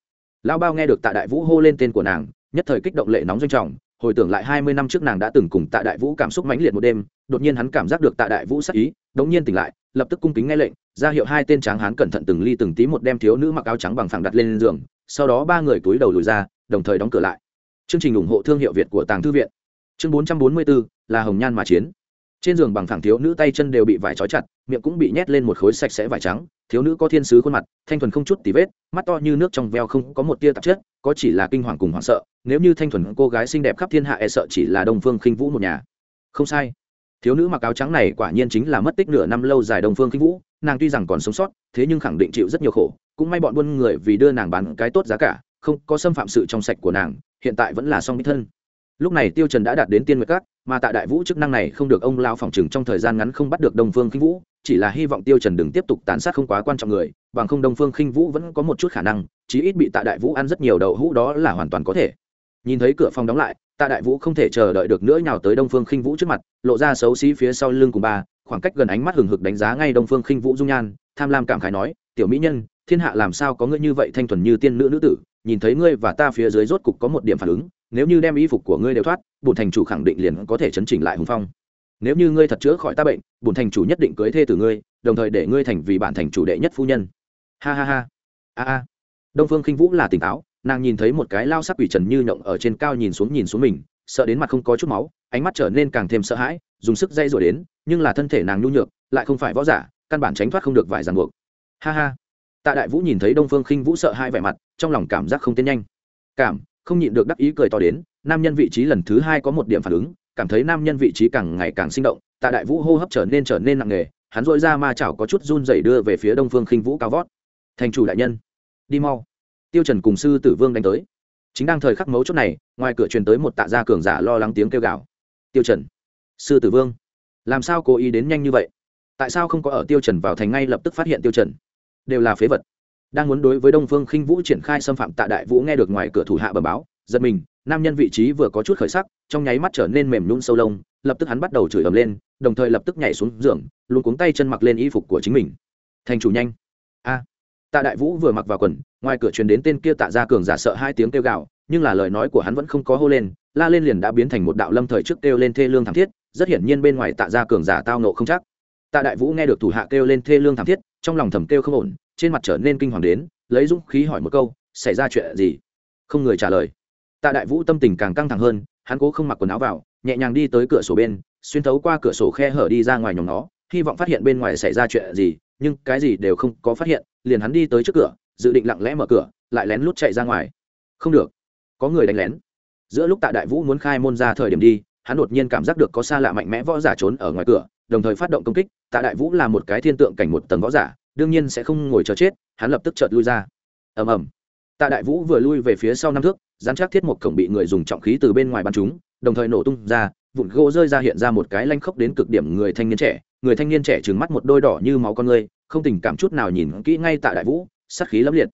Lao bao nghe được tạ đại vũ hô lên tên của nàng nhất thời kích động lệ nóng doanh trọng, hồi tưởng lại hai mươi năm trước nàng đã từng cùng tạ đại vũ cảm xúc mãnh liệt một đêm, đột nhiên hắn cảm giác được tạ đại vũ sắc ý, đống nhiên tỉnh lại, lập tức cung kính nghe lệnh, ra hiệu hai tên tráng hán cẩn thận từng ly từng tí một đem thiếu nữ mặc áo trắng bằng phẳng đặt lên giường, sau đó ba người túi đầu lùi ra, đồng thời đóng cửa lại. Chương trình ủng hộ thương hiệu việt của tàng thư viện. Chương bốn trăm bốn mươi bốn là hồng nhan mà chiến. Trên giường bằng phẳng thiếu nữ tay chân đều bị vải trói chặt, miệng cũng bị nhét lên một khối sạch sẽ vải trắng, thiếu nữ có thiên sứ khuôn mặt, thanh thuần không chút tí vết, mắt to như nước trong veo không có một tia tạp chất, có chỉ là kinh hoàng cùng hoảng sợ nếu như thanh thuần cô gái xinh đẹp khắp thiên hạ e sợ chỉ là đông phương khinh vũ một nhà. Không sai. Thiếu nữ mặc áo trắng này quả nhiên chính là mất tích nửa năm lâu dài đông phương khinh vũ nàng tuy rằng còn sống sót thế nhưng khẳng định chịu rất nhiều khổ cũng may bọn buôn người vì đưa nàng bán cái tốt giá cả không có xâm phạm sự trong sạch của nàng hiện tại vẫn là song mỹ thân. Lúc này tiêu trần đã đạt đến tiên nguyệt cát, mà tại đại vũ chức năng này không được ông lao phòng trừng trong thời gian ngắn không bắt được đông phương khinh vũ chỉ là hy vọng tiêu trần đừng tiếp tục tàn sát không quá quan trọng người bằng không đông phương khinh vũ vẫn có một chút khả năng chí ít bị tại đại vũ ăn rất nhiều đậu hũ đó là hoàn toàn có thể nhìn thấy cửa phòng đóng lại, tạ đại vũ không thể chờ đợi được nữa nhào tới đông phương khinh vũ trước mặt, lộ ra xấu xí phía sau lưng cùng ba, khoảng cách gần ánh mắt hừng hực đánh giá ngay đông phương khinh vũ dung nhan, tham lam cảm khái nói, tiểu mỹ nhân, thiên hạ làm sao có ngươi như vậy thanh thuần như tiên nữ nữ tử, nhìn thấy ngươi và ta phía dưới rốt cục có một điểm phản ứng, nếu như đem y phục của ngươi đều thoát bùn thành chủ khẳng định liền có thể chấn chỉnh lại hùng phong. Nếu như ngươi thật chữa khỏi ta bệnh bùn thành chủ nhất định cưới thê từ ngươi, đồng thời để ngươi thành vì bản thành chủ đệ nhất phu nhân. Ha ha ha. A a. Đông phương khinh vũ là tỉnh táo nàng nhìn thấy một cái lao sắc quỷ trần như nhộng ở trên cao nhìn xuống nhìn xuống mình, sợ đến mặt không có chút máu, ánh mắt trở nên càng thêm sợ hãi, dùng sức dây rồi đến, nhưng là thân thể nàng nhu nhược, lại không phải võ giả, căn bản tránh thoát không được vài ràng buộc. Ha ha. Tạ đại vũ nhìn thấy đông phương khinh vũ sợ hai vẻ mặt, trong lòng cảm giác không tiến nhanh. Cảm, không nhịn được đắc ý cười to đến, nam nhân vị trí lần thứ hai có một điểm phản ứng, cảm thấy nam nhân vị trí càng ngày càng sinh động, tạ đại vũ hô hấp trở nên trở nên nặng nề, hắn dội ra ma chảo có chút run dày đưa về phía đông phương khinh vũ cao vót. Thành chủ đại nhân, đi mau tiêu trần cùng sư tử vương đánh tới. Chính đang thời khắc mấu chốt này, ngoài cửa truyền tới một tạ gia cường giả lo lắng tiếng kêu gào. Tiêu trần, sư tử vương, làm sao cố ý đến nhanh như vậy? Tại sao không có ở tiêu trần vào thành ngay lập tức phát hiện tiêu trần? Đều là phế vật. Đang muốn đối với đông phương khinh vũ triển khai xâm phạm tạ đại vũ nghe được ngoài cửa thủ hạ bẩm báo, giật mình, nam nhân vị trí vừa có chút khởi sắc, trong nháy mắt trở nên mềm nhún sâu lông, lập tức hắn bắt đầu chửi ầm lên, đồng thời lập tức nhảy xuống giường luôn cuống tay chân mặc lên y phục của chính mình. Thành chủ nhanh. A tạ đại vũ vừa mặc vào quần, ngoài cửa truyền đến tên kia tạ gia cường giả sợ hai tiếng kêu gào, nhưng là lời nói của hắn vẫn không có hô lên, la lên liền đã biến thành một đạo lâm thời trước kêu lên thê lương thảm thiết, rất hiển nhiên bên ngoài tạ gia cường giả tao nộ không chắc. Tạ đại vũ nghe được thủ hạ kêu lên thê lương thảm thiết, trong lòng thầm kêu không ổn, trên mặt trở nên kinh hoàng đến, lấy dũng khí hỏi một câu, xảy ra chuyện gì? Không người trả lời. Tạ đại vũ tâm tình càng căng thẳng hơn, hắn cố không mặc quần áo vào, nhẹ nhàng đi tới cửa sổ bên, xuyên thấu qua cửa sổ khe hở đi ra ngoài nhóm nó, hy vọng phát hiện bên ngoài xảy ra chuyện gì, nhưng cái gì đều không có phát hiện liền hắn đi tới trước cửa, dự định lặng lẽ mở cửa, lại lén lút chạy ra ngoài. Không được. Có người đánh lén. Giữa lúc tạ đại vũ muốn khai môn ra thời điểm đi, hắn đột nhiên cảm giác được có xa lạ mạnh mẽ võ giả trốn ở ngoài cửa, đồng thời phát động công kích. Tạ đại vũ là một cái thiên tượng cảnh một tầng võ giả, đương nhiên sẽ không ngồi chờ chết, hắn lập tức chợt lui ra. Ầm ầm. Tạ đại vũ vừa lui về phía sau năm thước dán chắc thiết một cổng bị người dùng trọng khí từ bên ngoài bắn chúng đồng thời nổ tung ra vụn gỗ rơi ra hiện ra một cái lanh khốc đến cực điểm người thanh niên trẻ. Người thanh niên trẻ trừng mắt một đôi đỏ như máu con người, không tình cảm chút nào nhìn kỹ ngay tại đại vũ sát khí lẫm liệt.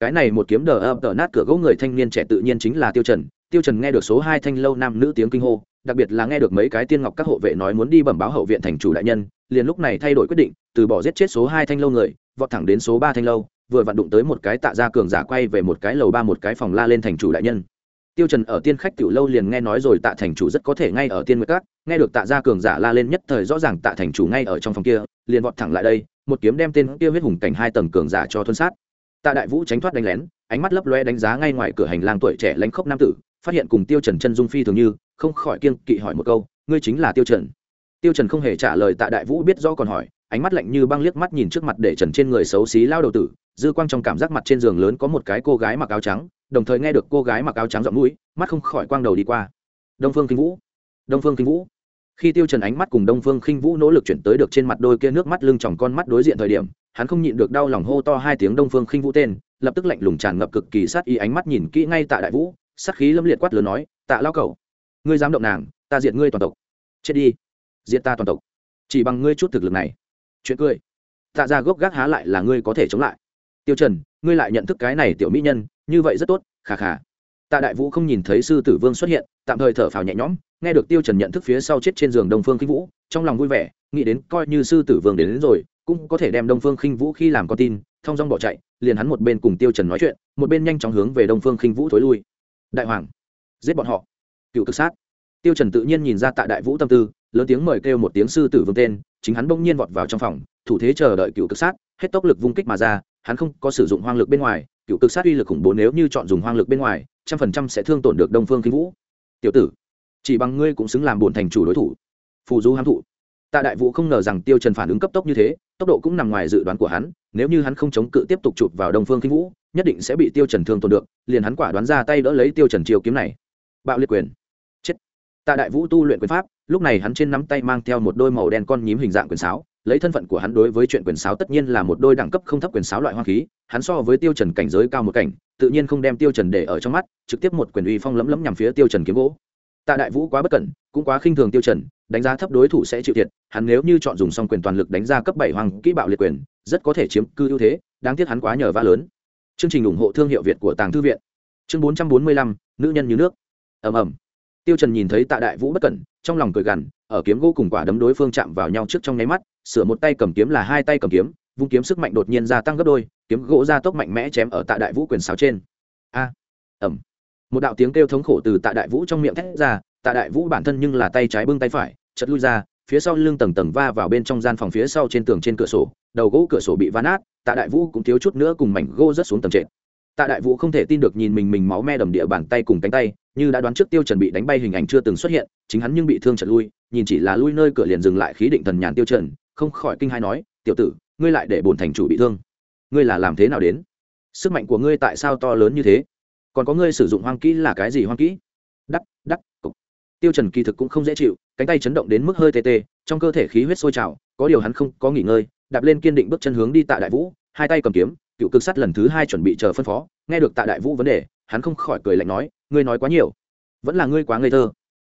Cái này một kiếm đờ ập đờ nát cửa gỗ người thanh niên trẻ tự nhiên chính là tiêu trần. Tiêu trần nghe được số hai thanh lâu nam nữ tiếng kinh hô, đặc biệt là nghe được mấy cái tiên ngọc các hộ vệ nói muốn đi bẩm báo hậu viện thành chủ đại nhân, liền lúc này thay đổi quyết định, từ bỏ giết chết số hai thanh lâu người, vọt thẳng đến số ba thanh lâu, vừa vặn đụng tới một cái tạ ra cường giả quay về một cái lầu ba một cái phòng la lên thành chủ đại nhân tiêu trần ở tiên khách tiểu lâu liền nghe nói rồi tạ thành chủ rất có thể ngay ở tiên nguyệt các, nghe được tạ gia cường giả la lên nhất thời rõ ràng tạ thành chủ ngay ở trong phòng kia, liền vọt thẳng lại đây, một kiếm đem tên kia huyết hùng cảnh hai tầng cường giả cho thuần sát. Tạ đại vũ tránh thoát đánh lén, ánh mắt lấp lóe đánh giá ngay ngoài cửa hành lang tuổi trẻ lãnh khốc nam tử, phát hiện cùng tiêu trần chân dung phi thường như, không khỏi kiêng kỵ hỏi một câu, ngươi chính là tiêu trần? Tiêu trần không hề trả lời tạ đại vũ biết rõ còn hỏi, ánh mắt lạnh như băng liếc mắt nhìn trước mặt để trần trên người xấu xí lao đầu tử, dư quang trong cảm giác mặt trên giường lớn có một cái cô gái mặc áo trắng đồng thời nghe được cô gái mặc áo trắng giọng mũi, mắt không khỏi quang đầu đi qua. Đông phương kinh vũ. Đông phương kinh vũ. Khi tiêu trần ánh mắt cùng đông phương Kinh vũ nỗ lực chuyển tới được trên mặt đôi kia nước mắt lưng tròng con mắt đối diện thời điểm, hắn không nhịn được đau lòng hô to hai tiếng đông phương Kinh vũ tên, lập tức lạnh lùng tràn ngập cực kỳ sát ý ánh mắt nhìn kỹ ngay tạ đại vũ, sát khí lâm liệt quát lớn nói, tạ lao cầu ngươi dám động nàng, ta diệt ngươi toàn tộc. Chết đi, diệt ta toàn tộc. Chỉ bằng ngươi chút thực lực này. Chuyện cười. Tạ ra gốc gác há lại là ngươi có thể chống lại. Tiêu trần, ngươi lại nhận thức cái này tiểu mỹ nhân như vậy rất tốt khà khà. Tạ đại vũ không nhìn thấy sư tử vương xuất hiện tạm thời thở phào nhẹ nhõm nghe được tiêu trần nhận thức phía sau chết trên giường đông phương khinh vũ trong lòng vui vẻ nghĩ đến coi như sư tử vương đến, đến rồi cũng có thể đem đông phương khinh vũ khi làm con tin thông dong bỏ chạy liền hắn một bên cùng tiêu trần nói chuyện một bên nhanh chóng hướng về đông phương khinh vũ thối lui. Đại hoàng giết bọn họ. Cựu cực sát. Tiêu trần tự nhiên nhìn ra tạ đại vũ tâm tư lớn tiếng mời kêu một tiếng sư tử vương tên chính hắn bỗng nhiên vọt vào trong phòng thủ thế chờ đợi cựu cực sát hết tốc lực vung kích mà ra hắn không có sử dụng hoang lực bên ngoài cựu cực sát uy lực khủng bố nếu như chọn dùng hoang lực bên ngoài, trăm phần trăm sẽ thương tổn được đông phương kinh vũ. Tiểu tử, chỉ bằng ngươi cũng xứng làm bổn thành chủ đối thủ. Phù du hám thụ. Tạ đại vũ không ngờ rằng tiêu trần phản ứng cấp tốc như thế, tốc độ cũng nằm ngoài dự đoán của hắn, nếu như hắn không chống cự tiếp tục chụp vào đông phương kinh vũ, nhất định sẽ bị tiêu trần thương tổn được, liền hắn quả đoán ra tay đỡ lấy tiêu trần chiêu kiếm này. Bạo liệt quyền. Chết. Tạ đại vũ tu luyện quyền pháp, lúc này hắn trên nắm tay mang theo một đôi màu đen con nhím hình dạng quyền sáo lấy thân phận của hắn đối với chuyện quyền sáo tất nhiên là một đôi đẳng cấp không thấp quyền sáo loại hoa khí, hắn so với tiêu trần cảnh giới cao một cảnh, tự nhiên không đem tiêu trần để ở trong mắt, trực tiếp một quyền uy phong lấm lấm nhằm phía tiêu trần kiếm gỗ. Tạ đại vũ quá bất cẩn, cũng quá khinh thường tiêu trần, đánh giá thấp đối thủ sẽ chịu thiệt, hắn nếu như chọn dùng xong quyền toàn lực đánh ra cấp bảy hoàng kỹ bạo liệt quyền, rất có thể chiếm cư ưu thế, đáng tiếc hắn quá nhờ vả lớn. Chương trình ủng hộ thương hiệu việt của tàng thư viện. Chương bốn trăm bốn mươi lăm, nữ nhân như nước. Ầm ầm tiêu trần nhìn thấy tạ đại vũ bất cẩn, trong lòng cười gằn, ở kiếm gỗ cùng quả đấm đối phương chạm vào nhau trước trong nháy mắt, sửa một tay cầm kiếm là hai tay cầm kiếm, vung kiếm sức mạnh đột nhiên gia tăng gấp đôi, kiếm gỗ ra tốc mạnh mẽ chém ở tạ đại vũ quyền sáo trên. A! Ầm. Một đạo tiếng kêu thống khổ từ tạ đại vũ trong miệng thét ra, tạ đại vũ bản thân nhưng là tay trái bưng tay phải chật lui ra, phía sau lưng tầng tầng va vào bên trong gian phòng phía sau trên tường trên cửa sổ, đầu gỗ cửa sổ bị va nát, tạ đại vũ cũng thiếu chút nữa cùng mảnh gỗ rớt xuống tầng trệt. Tạ đại vũ không thể tin được nhìn mình mình máu me đầm địa bàn tay cùng cánh tay như đã đoán trước tiêu trần bị đánh bay hình ảnh chưa từng xuất hiện, chính hắn nhưng bị thương trật lui, nhìn chỉ là lui nơi cửa liền dừng lại khí định thần nhàn tiêu trần, không khỏi kinh hai nói, tiểu tử, ngươi lại để bổn thành chủ bị thương. Ngươi là làm thế nào đến? Sức mạnh của ngươi tại sao to lớn như thế? Còn có ngươi sử dụng hoang kỹ là cái gì hoang kỹ? Đắc đắc, cục. Tiêu trần kỳ thực cũng không dễ chịu, cánh tay chấn động đến mức hơi tê tê, trong cơ thể khí huyết sôi trào, có điều hắn không có nghỉ ngơi, đạp lên kiên định bước chân hướng đi tạ đại vũ, hai tay cầm kiếm, cựu cực sắt lần thứ hai chuẩn bị chờ phân phó, nghe được tạ đại vũ vấn đề, hắn không khỏi cười lạnh nói ngươi nói quá nhiều, vẫn là ngươi quá ngây thơ.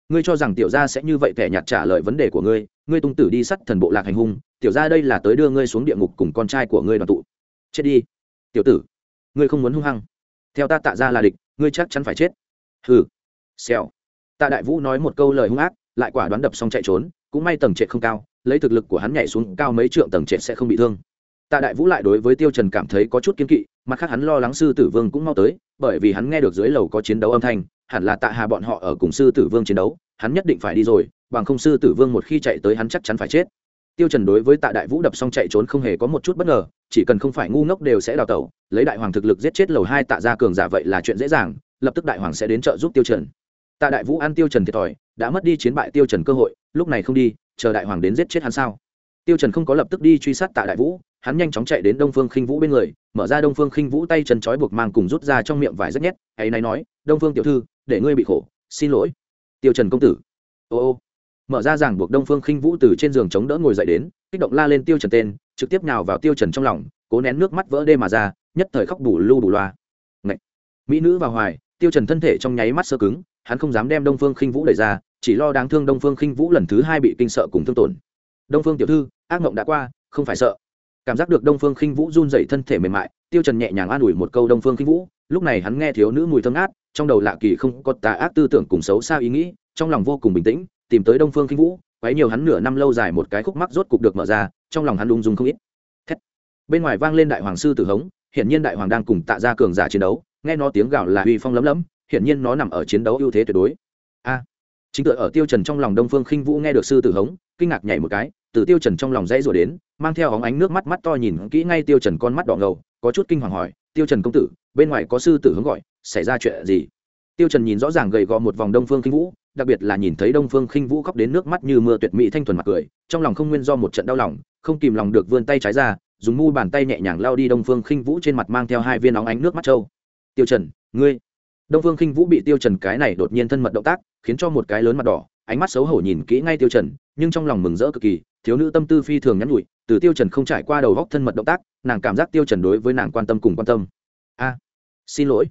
Ngươi cho rằng tiểu gia sẽ như vậy kẻ nhạt trả lời vấn đề của ngươi ngươi tung tử đi sắt thần bộ lạc hành hung, tiểu gia đây là tới đưa ngươi xuống địa ngục cùng con trai của ngươi đoàn tụ. Chết đi. Tiểu tử, ngươi không muốn hung hăng. Theo ta tạ ra là địch, ngươi chắc chắn phải chết. Hừ. Xèo. Tạ đại vũ nói một câu lời hung ác, lại quả đoán đập xong chạy trốn, cũng may tầng trệt không cao, lấy thực lực của hắn nhảy xuống cao mấy trượng tầng trệt sẽ không bị thương. Tạ đại vũ lại đối với tiêu trần cảm thấy có chút kiên kỵ mặt khác hắn lo lắng sư tử vương cũng mau tới, bởi vì hắn nghe được dưới lầu có chiến đấu âm thanh, hẳn là tạ hà bọn họ ở cùng sư tử vương chiến đấu, hắn nhất định phải đi rồi, bằng không sư tử vương một khi chạy tới hắn chắc chắn phải chết. Tiêu trần đối với tạ đại vũ đập xong chạy trốn không hề có một chút bất ngờ, chỉ cần không phải ngu ngốc đều sẽ đào tẩu, lấy đại hoàng thực lực giết chết lầu hai tạ gia cường giả vậy là chuyện dễ dàng, lập tức đại hoàng sẽ đến trợ giúp tiêu trần. Tạ đại vũ ăn tiêu trần thiệt thòi, đã mất đi chiến bại tiêu trần cơ hội, lúc này không đi, chờ đại hoàng đến giết chết hắn sao? Tiêu trần không có lập tức đi truy sát tạ đại vũ hắn nhanh chóng chạy đến đông phương khinh vũ bên người, mở ra đông phương khinh vũ tay chân trói buộc mang cùng rút ra trong miệng vải rất nhét, ấy này nói, đông phương tiểu thư, để ngươi bị khổ, xin lỗi. Tiêu trần công tử. Ô ô. Mở ra ràng buộc đông phương khinh vũ từ trên giường chống đỡ ngồi dậy đến, kích động la lên tiêu trần tên, trực tiếp nhào vào tiêu trần trong lòng, cố nén nước mắt vỡ đê mà ra, nhất thời khóc bù lu bù loa. Ngậy. mỹ nữ vào hoài, tiêu trần thân thể trong nháy mắt sơ cứng, hắn không dám đem đông phương khinh vũ đẩy ra, chỉ lo đáng thương đông phương khinh vũ lần thứ hai bị kinh sợ cùng thương tổn. Đông phương tiểu thư, ác mộng đã qua, không phải sợ cảm giác được đông phương khinh vũ run dậy thân thể mềm mại, tiêu trần nhẹ nhàng an ủi một câu đông phương khinh vũ, lúc này hắn nghe thiếu nữ mùi thơm ngát, trong đầu lạ kỳ không có tà ác tư tưởng cùng xấu xa ý nghĩ, trong lòng vô cùng bình tĩnh, tìm tới đông phương khinh vũ, quấy nhiều hắn nửa năm lâu dài một cái khúc mắc rốt cục được mở ra, trong lòng hắn lung dung không ít. Thét. bên ngoài vang lên đại hoàng sư tử hống, hiển nhiên đại hoàng đang cùng tạ gia cường giả chiến đấu, nghe nó tiếng gào là uy phong lấm lấm, hiển nhiên nó nằm ở chiến đấu ưu thế tuyệt đối. A. Chính tựa ở tiêu trần trong lòng đông phương khinh vũ nghe được sư tử hống, kinh ngạc nhảy một cái từ tiêu trần trong lòng dãy rồi đến, mang theo óng ánh nước mắt mắt to nhìn kỹ ngay tiêu trần con mắt đỏ ngầu, có chút kinh hoàng hỏi, tiêu trần công tử, bên ngoài có sư tử hướng gọi, xảy ra chuyện gì? Tiêu trần nhìn rõ ràng gầy gò một vòng đông phương kinh vũ, đặc biệt là nhìn thấy đông phương khinh vũ khóc đến nước mắt như mưa tuyệt mỹ thanh thuần mặt cười, trong lòng không nguyên do một trận đau lòng, không kìm lòng được vươn tay trái ra, dùng mu bàn tay nhẹ nhàng lao đi đông phương khinh vũ trên mặt mang theo hai viên óng ánh nước mắt trâu. Tiêu trần, ngươi? Đông phương khinh vũ bị tiêu trần cái này đột nhiên thân mật động tác, khiến cho một cái lớn mặt đỏ, ánh mắt xấu hổ nhìn kỹ ngay tiêu trần nhưng trong lòng mừng rỡ cực kỳ, thiếu nữ tâm tư phi thường nhắn nhụi, từ tiêu trần không trải qua đầu góc thân mật động tác, nàng cảm giác tiêu trần đối với nàng quan tâm cùng quan tâm. A, xin lỗi.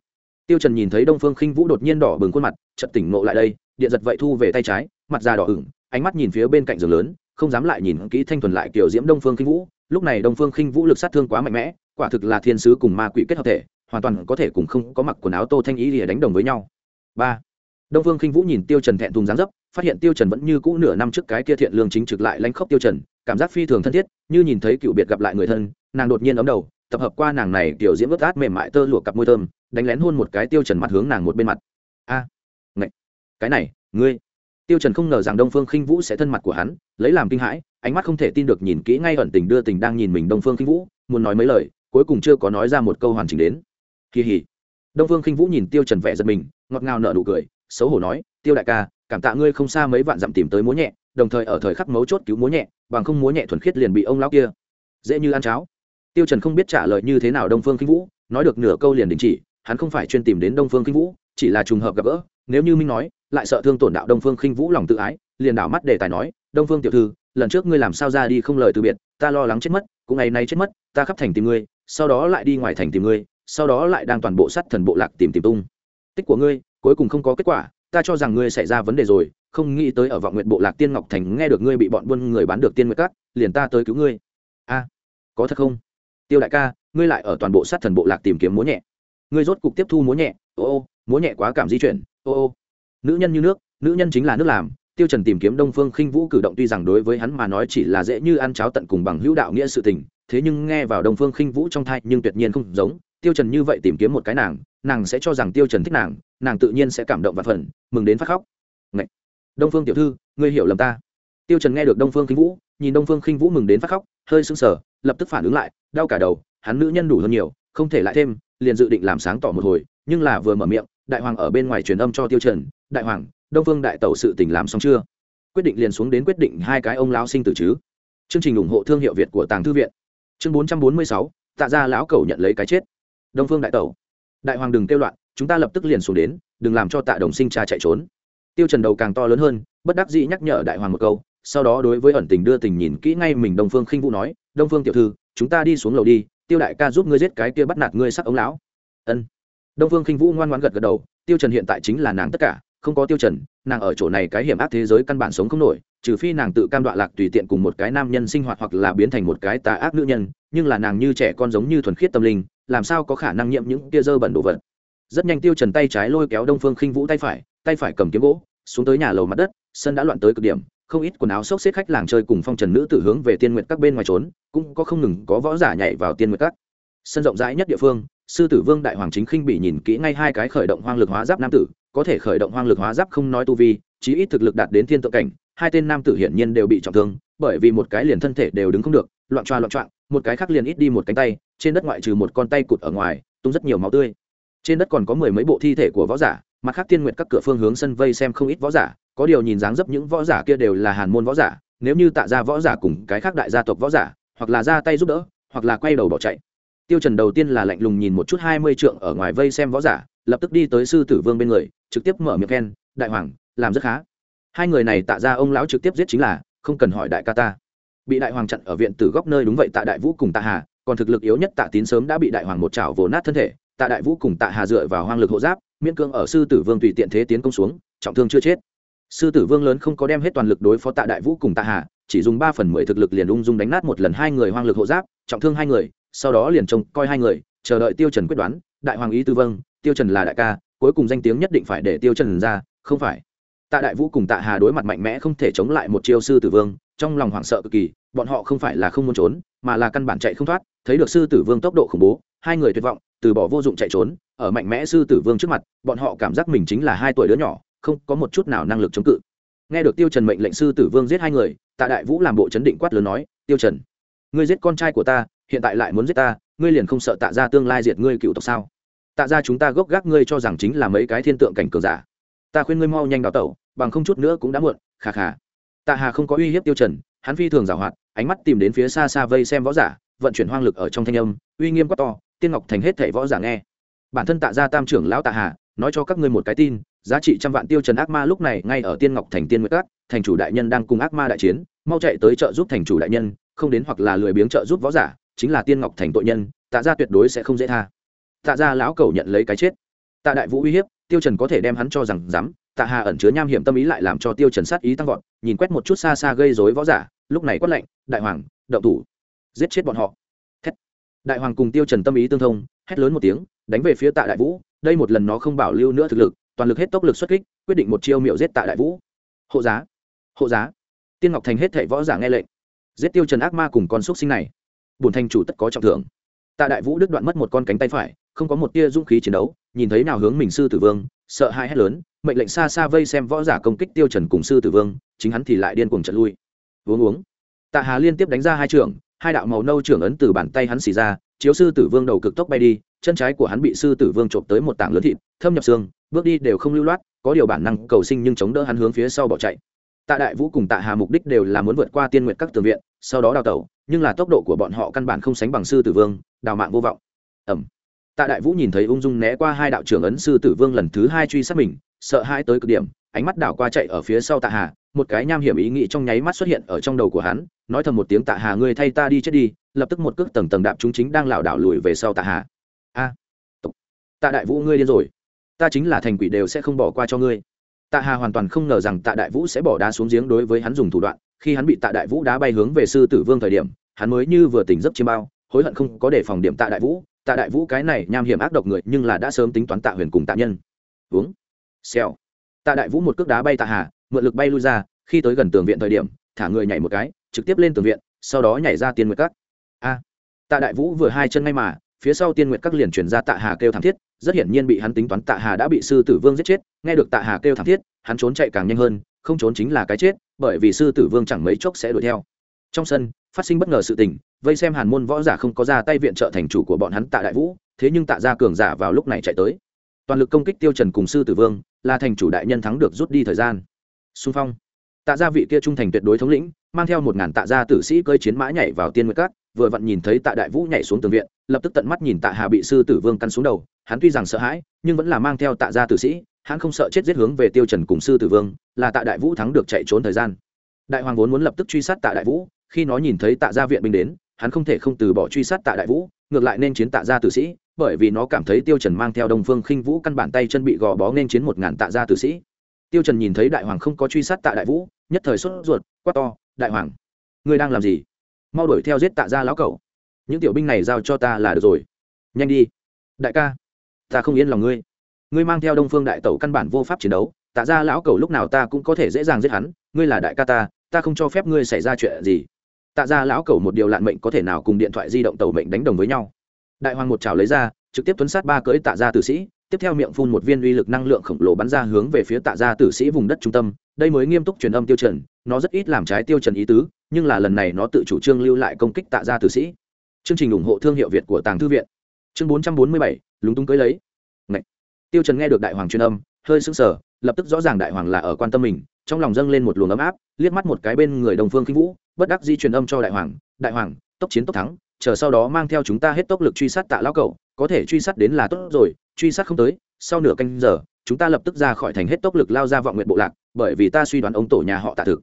Tiêu trần nhìn thấy đông phương khinh vũ đột nhiên đỏ bừng khuôn mặt, chợt tỉnh ngộ lại đây, điện giật vậy thu về tay trái, mặt da đỏ ửng, ánh mắt nhìn phía bên cạnh giường lớn, không dám lại nhìn kỹ thanh thuần lại kiểu diễm đông phương khinh vũ. Lúc này đông phương khinh vũ lực sát thương quá mạnh mẽ, quả thực là thiên sứ cùng ma quỷ kết hợp thể, hoàn toàn có thể cùng không có mặc quần áo tô thanh ý để đánh đồng với nhau. Ba, đông phương khinh vũ nhìn tiêu trần thẹn thùng dáng dấp phát hiện tiêu trần vẫn như cũ nửa năm trước cái kia thiện lương chính trực lại lãnh khốc tiêu trần cảm giác phi thường thân thiết như nhìn thấy cựu biệt gặp lại người thân nàng đột nhiên ấm đầu tập hợp qua nàng này tiểu diễm vớt át mềm mại tơ lụa cặp môi thơm đánh lén hôn một cái tiêu trần mặt hướng nàng một bên mặt. A à, ngạch cái này ngươi. Tiêu trần không ngờ rằng đông phương khinh vũ sẽ thân mặt của hắn lấy làm kinh hãi ánh mắt không thể tin được nhìn kỹ ngay ẩn tình đưa tình đang nhìn mình đông phương khinh vũ muốn nói mấy lời cuối cùng chưa có nói ra một câu hoàn chỉnh đến. Kỳ hỉ. Đông phương khinh vũ nhìn tiêu trần vẻ giật mình ngọt ngào nở nụ cười xấu hổ nói tiêu đại ca cảm tạ ngươi không xa mấy vạn dặm tìm tới múa nhẹ, đồng thời ở thời khắc mấu chốt cứu múa nhẹ, bằng không múa nhẹ thuần khiết liền bị ông lão kia dễ như ăn cháo. Tiêu trần không biết trả lời như thế nào đông phương kinh vũ, nói được nửa câu liền đình chỉ, hắn không phải chuyên tìm đến đông phương kinh vũ, chỉ là trùng hợp gặp gỡ, nếu như minh nói, lại sợ thương tổn đạo đông phương kinh vũ lòng tự ái, liền đảo mắt để tài nói, đông phương tiểu thư, lần trước ngươi làm sao ra đi không lời từ biệt, ta lo lắng chết mất, cũng ngày nay chết mất, ta khắp thành tìm ngươi, sau đó lại đi ngoài thành tìm ngươi, sau đó lại đang toàn bộ sắt thần bộ lạc tìm tìm tung. Tích của ngươi, cuối cùng không có kết quả ta cho rằng ngươi xảy ra vấn đề rồi, không nghĩ tới ở vọng nguyện bộ lạc tiên ngọc thành nghe được ngươi bị bọn buôn người bán được tiên nguyệt cát, liền ta tới cứu ngươi. A, có thật không? Tiêu đại ca, ngươi lại ở toàn bộ sát thần bộ lạc tìm kiếm múa nhẹ. Ngươi rốt cục tiếp thu múa nhẹ, ô ô, múa nhẹ quá cảm di chuyển, ô ô. Nữ nhân như nước, nữ nhân chính là nước làm, tiêu trần tìm kiếm đông phương khinh vũ cử động tuy rằng đối với hắn mà nói chỉ là dễ như ăn cháo tận cùng bằng hữu đạo nghĩa sự tình, thế nhưng nghe vào đông phương khinh vũ trong thai nhưng tuyệt nhiên không giống. Tiêu trần như vậy tìm kiếm một cái nàng nàng sẽ cho rằng tiêu trần thích nàng nàng tự nhiên sẽ cảm động và phần, mừng đến phát khóc. Ngậy! đông phương tiểu thư, ngươi hiểu lầm ta. Tiêu trần nghe được đông phương khinh vũ, nhìn đông phương khinh vũ mừng đến phát khóc, hơi sưng sờ, lập tức phản ứng lại, đau cả đầu, hắn nữ nhân đủ hơn nhiều, không thể lại thêm, liền dự định làm sáng tỏ một hồi, nhưng là vừa mở miệng, đại hoàng ở bên ngoài truyền âm cho tiêu trần, đại hoàng, đông phương đại tẩu sự tình làm xong chưa? Quyết định liền xuống đến quyết định hai cái ông lão sinh tử chứ. Chương trình ủng hộ thương hiệu việt của tàng thư viện. Chương bốn trăm bốn mươi sáu, tạ ra lão cầu nhận lấy cái chết. Đông phương đại tẩu. Đại hoàng đừng kêu loạn chúng ta lập tức liền xuống đến, đừng làm cho tạ đồng sinh cha chạy trốn. Tiêu trần đầu càng to lớn hơn, bất đắc dĩ nhắc nhở đại hoàng một câu, sau đó đối với ẩn tình đưa tình nhìn kỹ ngay mình đông phương khinh vũ nói, đông phương tiểu thư, chúng ta đi xuống lầu đi, tiêu đại ca giúp ngươi giết cái kia bắt nạt ngươi sắc ống lão. Ân. Đông phương khinh vũ ngoan ngoãn gật gật đầu, tiêu trần hiện tại chính là nàng tất cả, không có tiêu trần, nàng ở chỗ này cái hiểm ác thế giới căn bản sống không nổi, trừ phi nàng tự cam đoạ lạc tùy tiện cùng một cái nam nhân sinh hoạt hoặc là biến thành một cái tà ác nữ nhân, nhưng là nàng như trẻ con giống như thuần khiết tâm linh, làm sao có khả năng nhiễm những tia dơ bẩn đồ vật rất nhanh tiêu trần tay trái lôi kéo đông phương khinh vũ tay phải tay phải cầm kiếm gỗ, xuống tới nhà lầu mặt đất, sân đã loạn tới cực điểm, không ít quần áo xốc xếp khách làng chơi cùng phong trần nữ tử hướng về tiên nguyệt các bên ngoài trốn, cũng có không ngừng có võ giả nhảy vào tiên nguyệt các. Sân rộng rãi nhất địa phương, sư tử vương đại hoàng chính khinh bị nhìn kỹ ngay hai cái khởi động hoang lực hóa giáp nam tử, có thể khởi động hoang lực hóa giáp không nói tu vi, chí ít thực lực đạt đến thiên tượng cảnh, hai tên nam tử hiển nhiên đều bị trọng thương, bởi vì một cái liền thân thể đều đứng không được, loạn choa loạn choạng, một cái khác liền ít đi một cánh tay, trên đất ngoại trừ một con tay cụt ở ngoài, tung rất nhiều máu tươi trên đất còn có mười mấy bộ thi thể của võ giả, mặt khác tiên nguyện các cửa phương hướng sân vây xem không ít võ giả, có điều nhìn dáng dấp những võ giả kia đều là hàn môn võ giả, nếu như tạ ra võ giả cùng cái khác đại gia tộc võ giả, hoặc là ra tay giúp đỡ, hoặc là quay đầu bỏ chạy. Tiêu trần đầu tiên là lạnh lùng nhìn một chút hai mươi trượng ở ngoài vây xem võ giả, lập tức đi tới sư tử vương bên người, trực tiếp mở miệng khen, đại hoàng, làm rất khá. Hai người này tạ ra ông lão trực tiếp giết chính là, không cần hỏi đại ca ta. Bị đại hoàng chặn ở viện tử góc nơi đúng vậy tạ đại vũ cùng tạ hà, còn thực lực yếu nhất tạ tín sớm đã bị đại hoàng một chảo vồ nát thân thể tạ đại vũ cùng tạ hà dựa vào hoang lực hộ giáp, miễn cương ở sư tử vương tùy tiện thế tiến công xuống, trọng thương chưa chết. Sư tử vương lớn không có đem hết toàn lực đối phó tạ đại vũ cùng tạ hà, chỉ dùng ba phần mười thực lực liền ung dung đánh nát một lần hai người hoang lực hộ giáp, trọng thương hai người, sau đó liền trông coi hai người, chờ đợi tiêu trần quyết đoán, đại hoàng ý tư vâng tiêu trần là đại ca, cuối cùng danh tiếng nhất định phải để tiêu trần ra, không phải? Tạ đại vũ cùng tạ hà đối mặt mạnh mẽ không thể chống lại một chiêu sư tử vương, trong lòng hoảng sợ cực kỳ bọn họ không phải là không muốn trốn, mà là căn bản chạy không thoát, thấy được sư tử vương tốc độ khủng bố, hai người tuyệt vọng, từ bỏ vô dụng chạy trốn, ở mạnh mẽ sư tử vương trước mặt, bọn họ cảm giác mình chính là hai tuổi đứa nhỏ, không có một chút nào năng lực chống cự. Nghe được tiêu trần mệnh lệnh sư tử vương giết hai người, tạ đại vũ làm bộ chấn định quát lớn nói, tiêu trần, ngươi giết con trai của ta, hiện tại lại muốn giết ta, ngươi liền không sợ tạ ra tương lai diệt ngươi cựu tộc sao? Tạ ra chúng ta gốc gác ngươi cho rằng chính là mấy cái thiên tượng cảnh cường giả. Ta khuyên ngươi mau nhanh đào tẩu, bằng không chút nữa cũng đã muộn khà khà tạ hà không có uy hiếp tiêu trần hắn phi thường giảo hoạt, ánh mắt tìm đến phía xa xa vây xem võ giả, vận chuyển hoang lực ở trong thanh âm, uy nghiêm quá to, tiên ngọc thành hết thảy võ giả nghe. Bản thân tạ gia tam trưởng lão tạ hà, nói cho các ngươi một cái tin, giá trị trăm vạn tiêu trần ác ma lúc này ngay ở tiên ngọc thành tiên nguyệt các, thành chủ đại nhân đang cùng ác ma đại chiến, mau chạy tới trợ giúp thành chủ đại nhân, không đến hoặc là lười biếng trợ giúp võ giả, chính là tiên ngọc thành tội nhân, tạ gia tuyệt đối sẽ không dễ tha. Tạ gia lão cầu nhận lấy cái chết. Tạ đại vũ uy hiếp, tiêu trần có thể đem hắn cho rằng dám tạ hà ẩn chứa nham hiểm tâm ý lại làm cho tiêu trần sát ý tăng vọt, nhìn quét một chút xa xa gây rối võ giả, lúc này quát lệnh đại hoàng, động thủ, giết chết bọn họ. Thét. đại hoàng cùng tiêu trần tâm ý tương thông, hét lớn một tiếng, đánh về phía tạ đại vũ, đây một lần nó không bảo lưu nữa thực lực, toàn lực hết tốc lực xuất kích, quyết định một chiêu miệu giết tạ đại vũ. Hộ giá hộ giá. Tiên ngọc thành hết thảy võ giả nghe lệnh, giết tiêu trần ác ma cùng con xuất sinh này. Bổn thành chủ tất có trọng thưởng. Tạ đại vũ đứt đoạn mất một con cánh tay phải, không có một tia dũng khí chiến đấu, nhìn thấy nào hướng mình sư tử vương, sợ hãi hét lớn mệnh lệnh xa xa vây xem võ giả công kích tiêu trần cùng sư tử vương chính hắn thì lại điên cuồng trận lui. Uống uống. Tạ hà liên tiếp đánh ra hai trưởng, hai đạo màu nâu trưởng ấn từ bàn tay hắn xì ra chiếu sư tử vương đầu cực tốc bay đi chân trái của hắn bị sư tử vương trộm tới một tảng lớn thịt thâm nhập xương bước đi đều không lưu loát có điều bản năng cầu sinh nhưng chống đỡ hắn hướng phía sau bỏ chạy. Tạ đại vũ cùng tạ hà mục đích đều là muốn vượt qua tiên nguyện các tường viện sau đó đào tẩu nhưng là tốc độ của bọn họ căn bản không sánh bằng sư tử vương đào mạng vô vọng. Ẩm. Tạ đại vũ nhìn thấy ung dung né qua hai đạo trưởng ấn sư tử vương lần thứ hai truy sát mình sợ hãi tới cực điểm, ánh mắt đảo qua chạy ở phía sau tạ hà, một cái nham hiểm ý nghĩ trong nháy mắt xuất hiện ở trong đầu của hắn, nói thầm một tiếng, tạ hà, ngươi thay ta đi chết đi. Lập tức một cước tầng tầng đạp chúng chính đang lảo đảo lùi về sau tạ hà. A tạ đại vũ ngươi điên rồi. Ta chính là thành quỷ đều sẽ không bỏ qua cho ngươi. Tạ hà hoàn toàn không ngờ rằng tạ đại vũ sẽ bỏ đá xuống giếng đối với hắn dùng thủ đoạn. Khi hắn bị tạ đại vũ đá bay hướng về sư tử vương thời điểm, hắn mới như vừa tỉnh giấc chiêm bao, hối hận không có để phòng điểm tạ đại vũ. Tạ đại vũ cái này nham hiểm ác độc người nhưng là đã sớm tính toán tạ huyền cùng tạ nhân. Uống xèo. Tạ đại vũ một cước đá bay tạ hà, mượn lực bay lui ra, khi tới gần tường viện thời điểm, thả người nhảy một cái, trực tiếp lên tường viện, sau đó nhảy ra tiên nguyệt các. A! Tạ đại vũ vừa hai chân ngay mà, phía sau tiên nguyệt các liền chuyển ra tạ hà kêu thảm thiết, rất hiển nhiên bị hắn tính toán tạ hà đã bị sư tử vương giết chết, nghe được tạ hà kêu thảm thiết, hắn trốn chạy càng nhanh hơn, không trốn chính là cái chết, bởi vì sư tử vương chẳng mấy chốc sẽ đuổi theo. Trong sân, phát sinh bất ngờ sự tình, vây xem hàn môn võ giả không có ra tay viện trợ thành chủ của bọn hắn tạ đại vũ, thế nhưng tạ gia cường giả vào lúc này chạy tới. Toàn lực công kích tiêu trần cùng sư tử vương là thành chủ đại nhân thắng được rút đi thời gian. Xung phong. Tạ gia vị kia trung thành tuyệt đối thống lĩnh, mang theo một ngàn tạ gia tử sĩ cơi chiến mã nhảy vào tiên nguyệt cát vừa vặn nhìn thấy tạ đại vũ nhảy xuống tường viện, lập tức tận mắt nhìn tạ hà bị sư tử vương căn xuống đầu, hắn tuy rằng sợ hãi, nhưng vẫn là mang theo tạ gia tử sĩ, hắn không sợ chết giết hướng về tiêu trần cùng sư tử vương, là tạ đại vũ thắng được chạy trốn thời gian. Đại hoàng vốn muốn lập tức truy sát tạ đại vũ, khi nó nhìn thấy tạ gia viện binh đến hắn không thể không từ bỏ truy sát tạ đại vũ, ngược lại nên chiến tạ gia tử sĩ, bởi vì nó cảm thấy tiêu trần mang theo đông phương khinh vũ căn bản tay chân bị gò bó nên chiến một ngàn tạ gia tử sĩ. Tiêu trần nhìn thấy đại hoàng không có truy sát tạ đại vũ, nhất thời sốt ruột, quát to, đại hoàng, ngươi đang làm gì? Mau đuổi theo giết tạ gia lão cẩu. Những tiểu binh này giao cho ta là được rồi. Nhanh đi. Đại ca, ta không yên lòng ngươi. Ngươi mang theo đông phương đại tẩu căn bản vô pháp chiến đấu, tạ gia lão cẩu lúc nào ta cũng có thể dễ dàng giết hắn. Ngươi là đại ca ta ta không cho phép ngươi xảy ra chuyện gì tạ gia lão cầu một điều lạn mệnh có thể nào cùng điện thoại di động tàu mệnh đánh đồng với nhau. Đại hoàng một trào lấy ra trực tiếp tuấn sát ba cưỡi tạ gia tử sĩ tiếp theo miệng phun một viên uy lực năng lượng khổng lồ bắn ra hướng về phía tạ gia tử sĩ vùng đất trung tâm. Đây mới nghiêm túc truyền âm tiêu trần nó rất ít làm trái tiêu trần ý tứ nhưng là lần này nó tự chủ trương lưu lại công kích tạ gia tử sĩ. Chương trình ủng hộ thương hiệu việt của tàng thư viện. Chương 447, lúng túng cưới lấy. Ngậy. tiêu trần nghe được đại hoàng truyền âm hơi sững sờ, lập tức rõ ràng đại hoàng là ở quan tâm mình, trong lòng dâng lên một luồng ấm áp, liếc mắt một cái bên người đồng phương kinh vũ, bất đắc di truyền âm cho đại hoàng đại hoàng, tốc chiến tốc thắng, chờ sau đó mang theo chúng ta hết tốc lực truy sát tạ lão cậu có thể truy sát đến là tốt rồi, truy sát không tới, sau nửa canh giờ, chúng ta lập tức ra khỏi thành hết tốc lực lao ra vọng nguyện bộ lạc, bởi vì ta suy đoán ông tổ nhà họ tạ thực,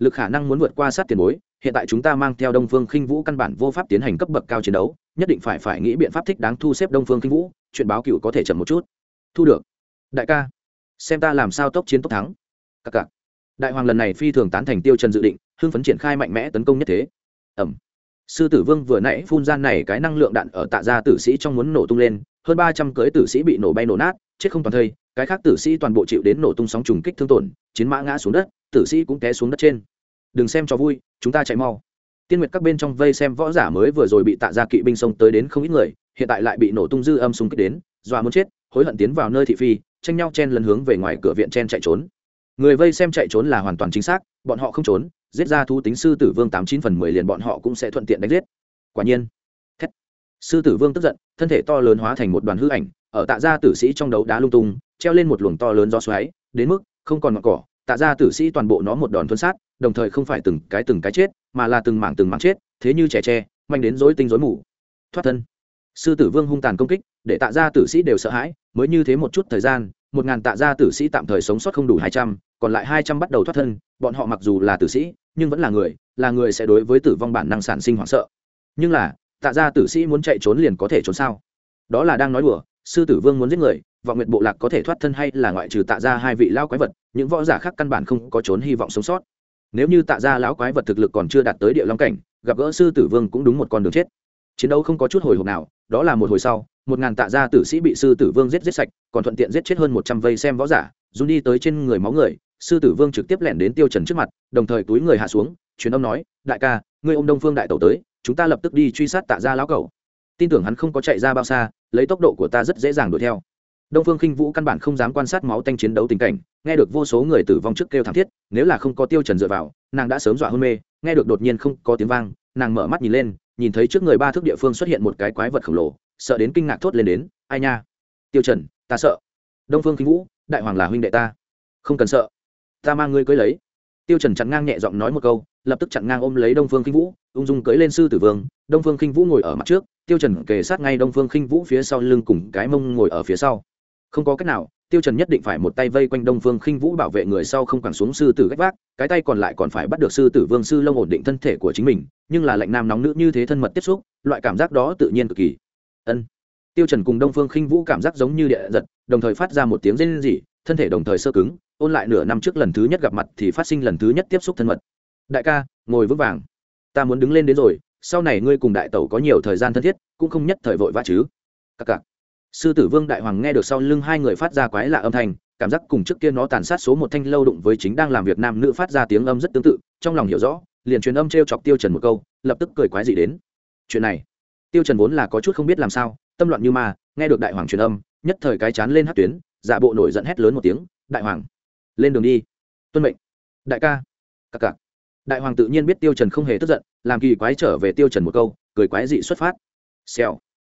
lực khả năng muốn vượt qua sát tiền bối, hiện tại chúng ta mang theo đông phương khinh vũ căn bản vô pháp tiến hành cấp bậc cao chiến đấu, nhất định phải phải nghĩ biện pháp thích đáng thu xếp đông phương khinh vũ, chuyện báo cựu có thể chậm một chút. Thu được. Đại ca xem ta làm sao tốc chiến tốc thắng. Các cả đại hoàng lần này phi thường tán thành tiêu trần dự định, hưng phấn triển khai mạnh mẽ tấn công nhất thế. Ẩm. Sư tử vương vừa nãy phun ra này cái năng lượng đạn ở tạ gia tử sĩ trong muốn nổ tung lên, hơn ba trăm cưới tử sĩ bị nổ bay nổ nát, chết không toàn thây, cái khác tử sĩ toàn bộ chịu đến nổ tung sóng trùng kích thương tổn, chiến mã ngã xuống đất, tử sĩ cũng té xuống đất trên. Đừng xem cho vui, chúng ta chạy mau. Tiên nguyệt các bên trong vây xem võ giả mới vừa rồi bị tạ gia kỵ binh xông tới đến không ít người, hiện tại lại bị nổ tung dư âm xung kích đến, dọa muốn chết, hối hận tiến vào nơi thị phi tranh nhau chen lần hướng về ngoài cửa viện chen chạy trốn. Người vây xem chạy trốn là hoàn toàn chính xác, bọn họ không trốn, giết ra thu tính sư tử vương tám chín phần mười liền bọn họ cũng sẽ thuận tiện đánh giết. Quả nhiên, thét. Sư tử vương tức giận, thân thể to lớn hóa thành một đoàn hư ảnh, ở tạ gia tử sĩ trong đấu đá lung tung, treo lên một luồng to lớn do xoáy, đến mức không còn ngọn cỏ, tạ gia tử sĩ toàn bộ nó một đòn thuân sát, đồng thời không phải từng cái từng cái chết, mà là từng mảng từng mảng chết, thế như trẻ tre, manh đến rối tinh rối mù. Thoát thân. Sư tử vương hung tàn công kích, để tạ gia tử sĩ đều sợ hãi mới như thế một chút thời gian, một ngàn tạ gia tử sĩ tạm thời sống sót không đủ hai trăm, còn lại hai trăm bắt đầu thoát thân, bọn họ mặc dù là tử sĩ, nhưng vẫn là người là người sẽ đối với tử vong bản năng sản sinh hoảng sợ. Nhưng là, tạ gia tử sĩ muốn chạy trốn liền có thể trốn sao? Đó là đang nói đùa, sư tử vương muốn giết người, vọng nguyện bộ lạc có thể thoát thân hay là ngoại trừ tạ gia hai vị lao quái vật, những võ giả khác căn bản không có trốn hy vọng sống sót. Nếu như tạ gia lão quái vật thực lực còn chưa đạt tới địa long cảnh, gặp gỡ sư tử vương cũng đúng một con đường chết chiến đấu không có chút hồi hộp nào, đó là một hồi sau, một ngàn tạ gia tử sĩ bị sư tử vương giết giết sạch, còn thuận tiện giết chết hơn một trăm vây xem võ giả, run đi tới trên người máu người, sư tử vương trực tiếp lẻn đến tiêu trần trước mặt, đồng thời túi người hạ xuống, truyền âm nói, đại ca, ngươi ôm đông phương đại tẩu tới, chúng ta lập tức đi truy sát tạ gia lão cẩu. Tin tưởng hắn không có chạy ra bao xa, lấy tốc độ của ta rất dễ dàng đuổi theo. Đông phương khinh vũ căn bản không dám quan sát máu tanh chiến đấu tình cảnh, nghe được vô số người tử vong trước kêu thảm thiết, nếu là không có tiêu trần dựa vào, nàng đã sớm dọa hôn mê, nghe được đột nhiên không có tiếng vang, nàng mở mắt nhìn lên nhìn thấy trước người ba thước địa phương xuất hiện một cái quái vật khổng lồ, sợ đến kinh ngạc thốt lên đến, ai nha? Tiêu trần, ta sợ. Đông phương Kinh vũ, đại hoàng là huynh đệ ta. Không cần sợ, ta mang ngươi cưới lấy. Tiêu trần chặn ngang nhẹ giọng nói một câu, lập tức chặn ngang ôm lấy đông phương Kinh vũ, ung dung cưới lên sư tử vương. Đông phương Kinh vũ ngồi ở mặt trước, tiêu trần kề sát ngay đông phương Kinh vũ phía sau lưng cùng cái mông ngồi ở phía sau. Không có cách nào tiêu trần nhất định phải một tay vây quanh đông phương khinh vũ bảo vệ người sau không quẳng xuống sư tử gách vác, cái tay còn lại còn phải bắt được sư tử vương sư lông ổn định thân thể của chính mình, nhưng là lạnh nam nóng nữ như thế thân mật tiếp xúc, loại cảm giác đó tự nhiên cực kỳ. Ân. Tiêu trần cùng đông phương khinh vũ cảm giác giống như địa giật, đồng thời phát ra một tiếng rên rỉ, thân thể đồng thời sơ cứng, ôn lại nửa năm trước lần thứ nhất gặp mặt thì phát sinh lần thứ nhất tiếp xúc thân mật. Đại ca, ngồi vững vàng. Ta muốn đứng lên đến rồi, sau này ngươi cùng đại tẩu có nhiều thời gian thân thiết, cũng không nhất thời vội vã chứ. Cặc cặc sư tử vương đại hoàng nghe được sau lưng hai người phát ra quái lạ âm thanh, cảm giác cùng trước kia nó tàn sát số một thanh lâu đụng với chính đang làm việc nam nữ phát ra tiếng âm rất tương tự, trong lòng hiểu rõ, liền truyền âm t r e o chọc tiêu trần một câu, lập tức cười quái dị đến. Chuyện này, tiêu trần vốn là có chút không biết làm sao, tâm loạn như ma, nghe được đại hoàng truyền âm, nhất thời cái chán lên hát tuyến, giả bộ nổi giận hét lớn một tiếng, đại hoàng, lên đường đi. Tuân mệnh. Đại ca. Cặc cặc đại hoàng tự nhiên biết tiêu trần không hề tức giận, làm kỳ quái trở về tiêu trần một câu, cười quái dị xuất phát. Xèo.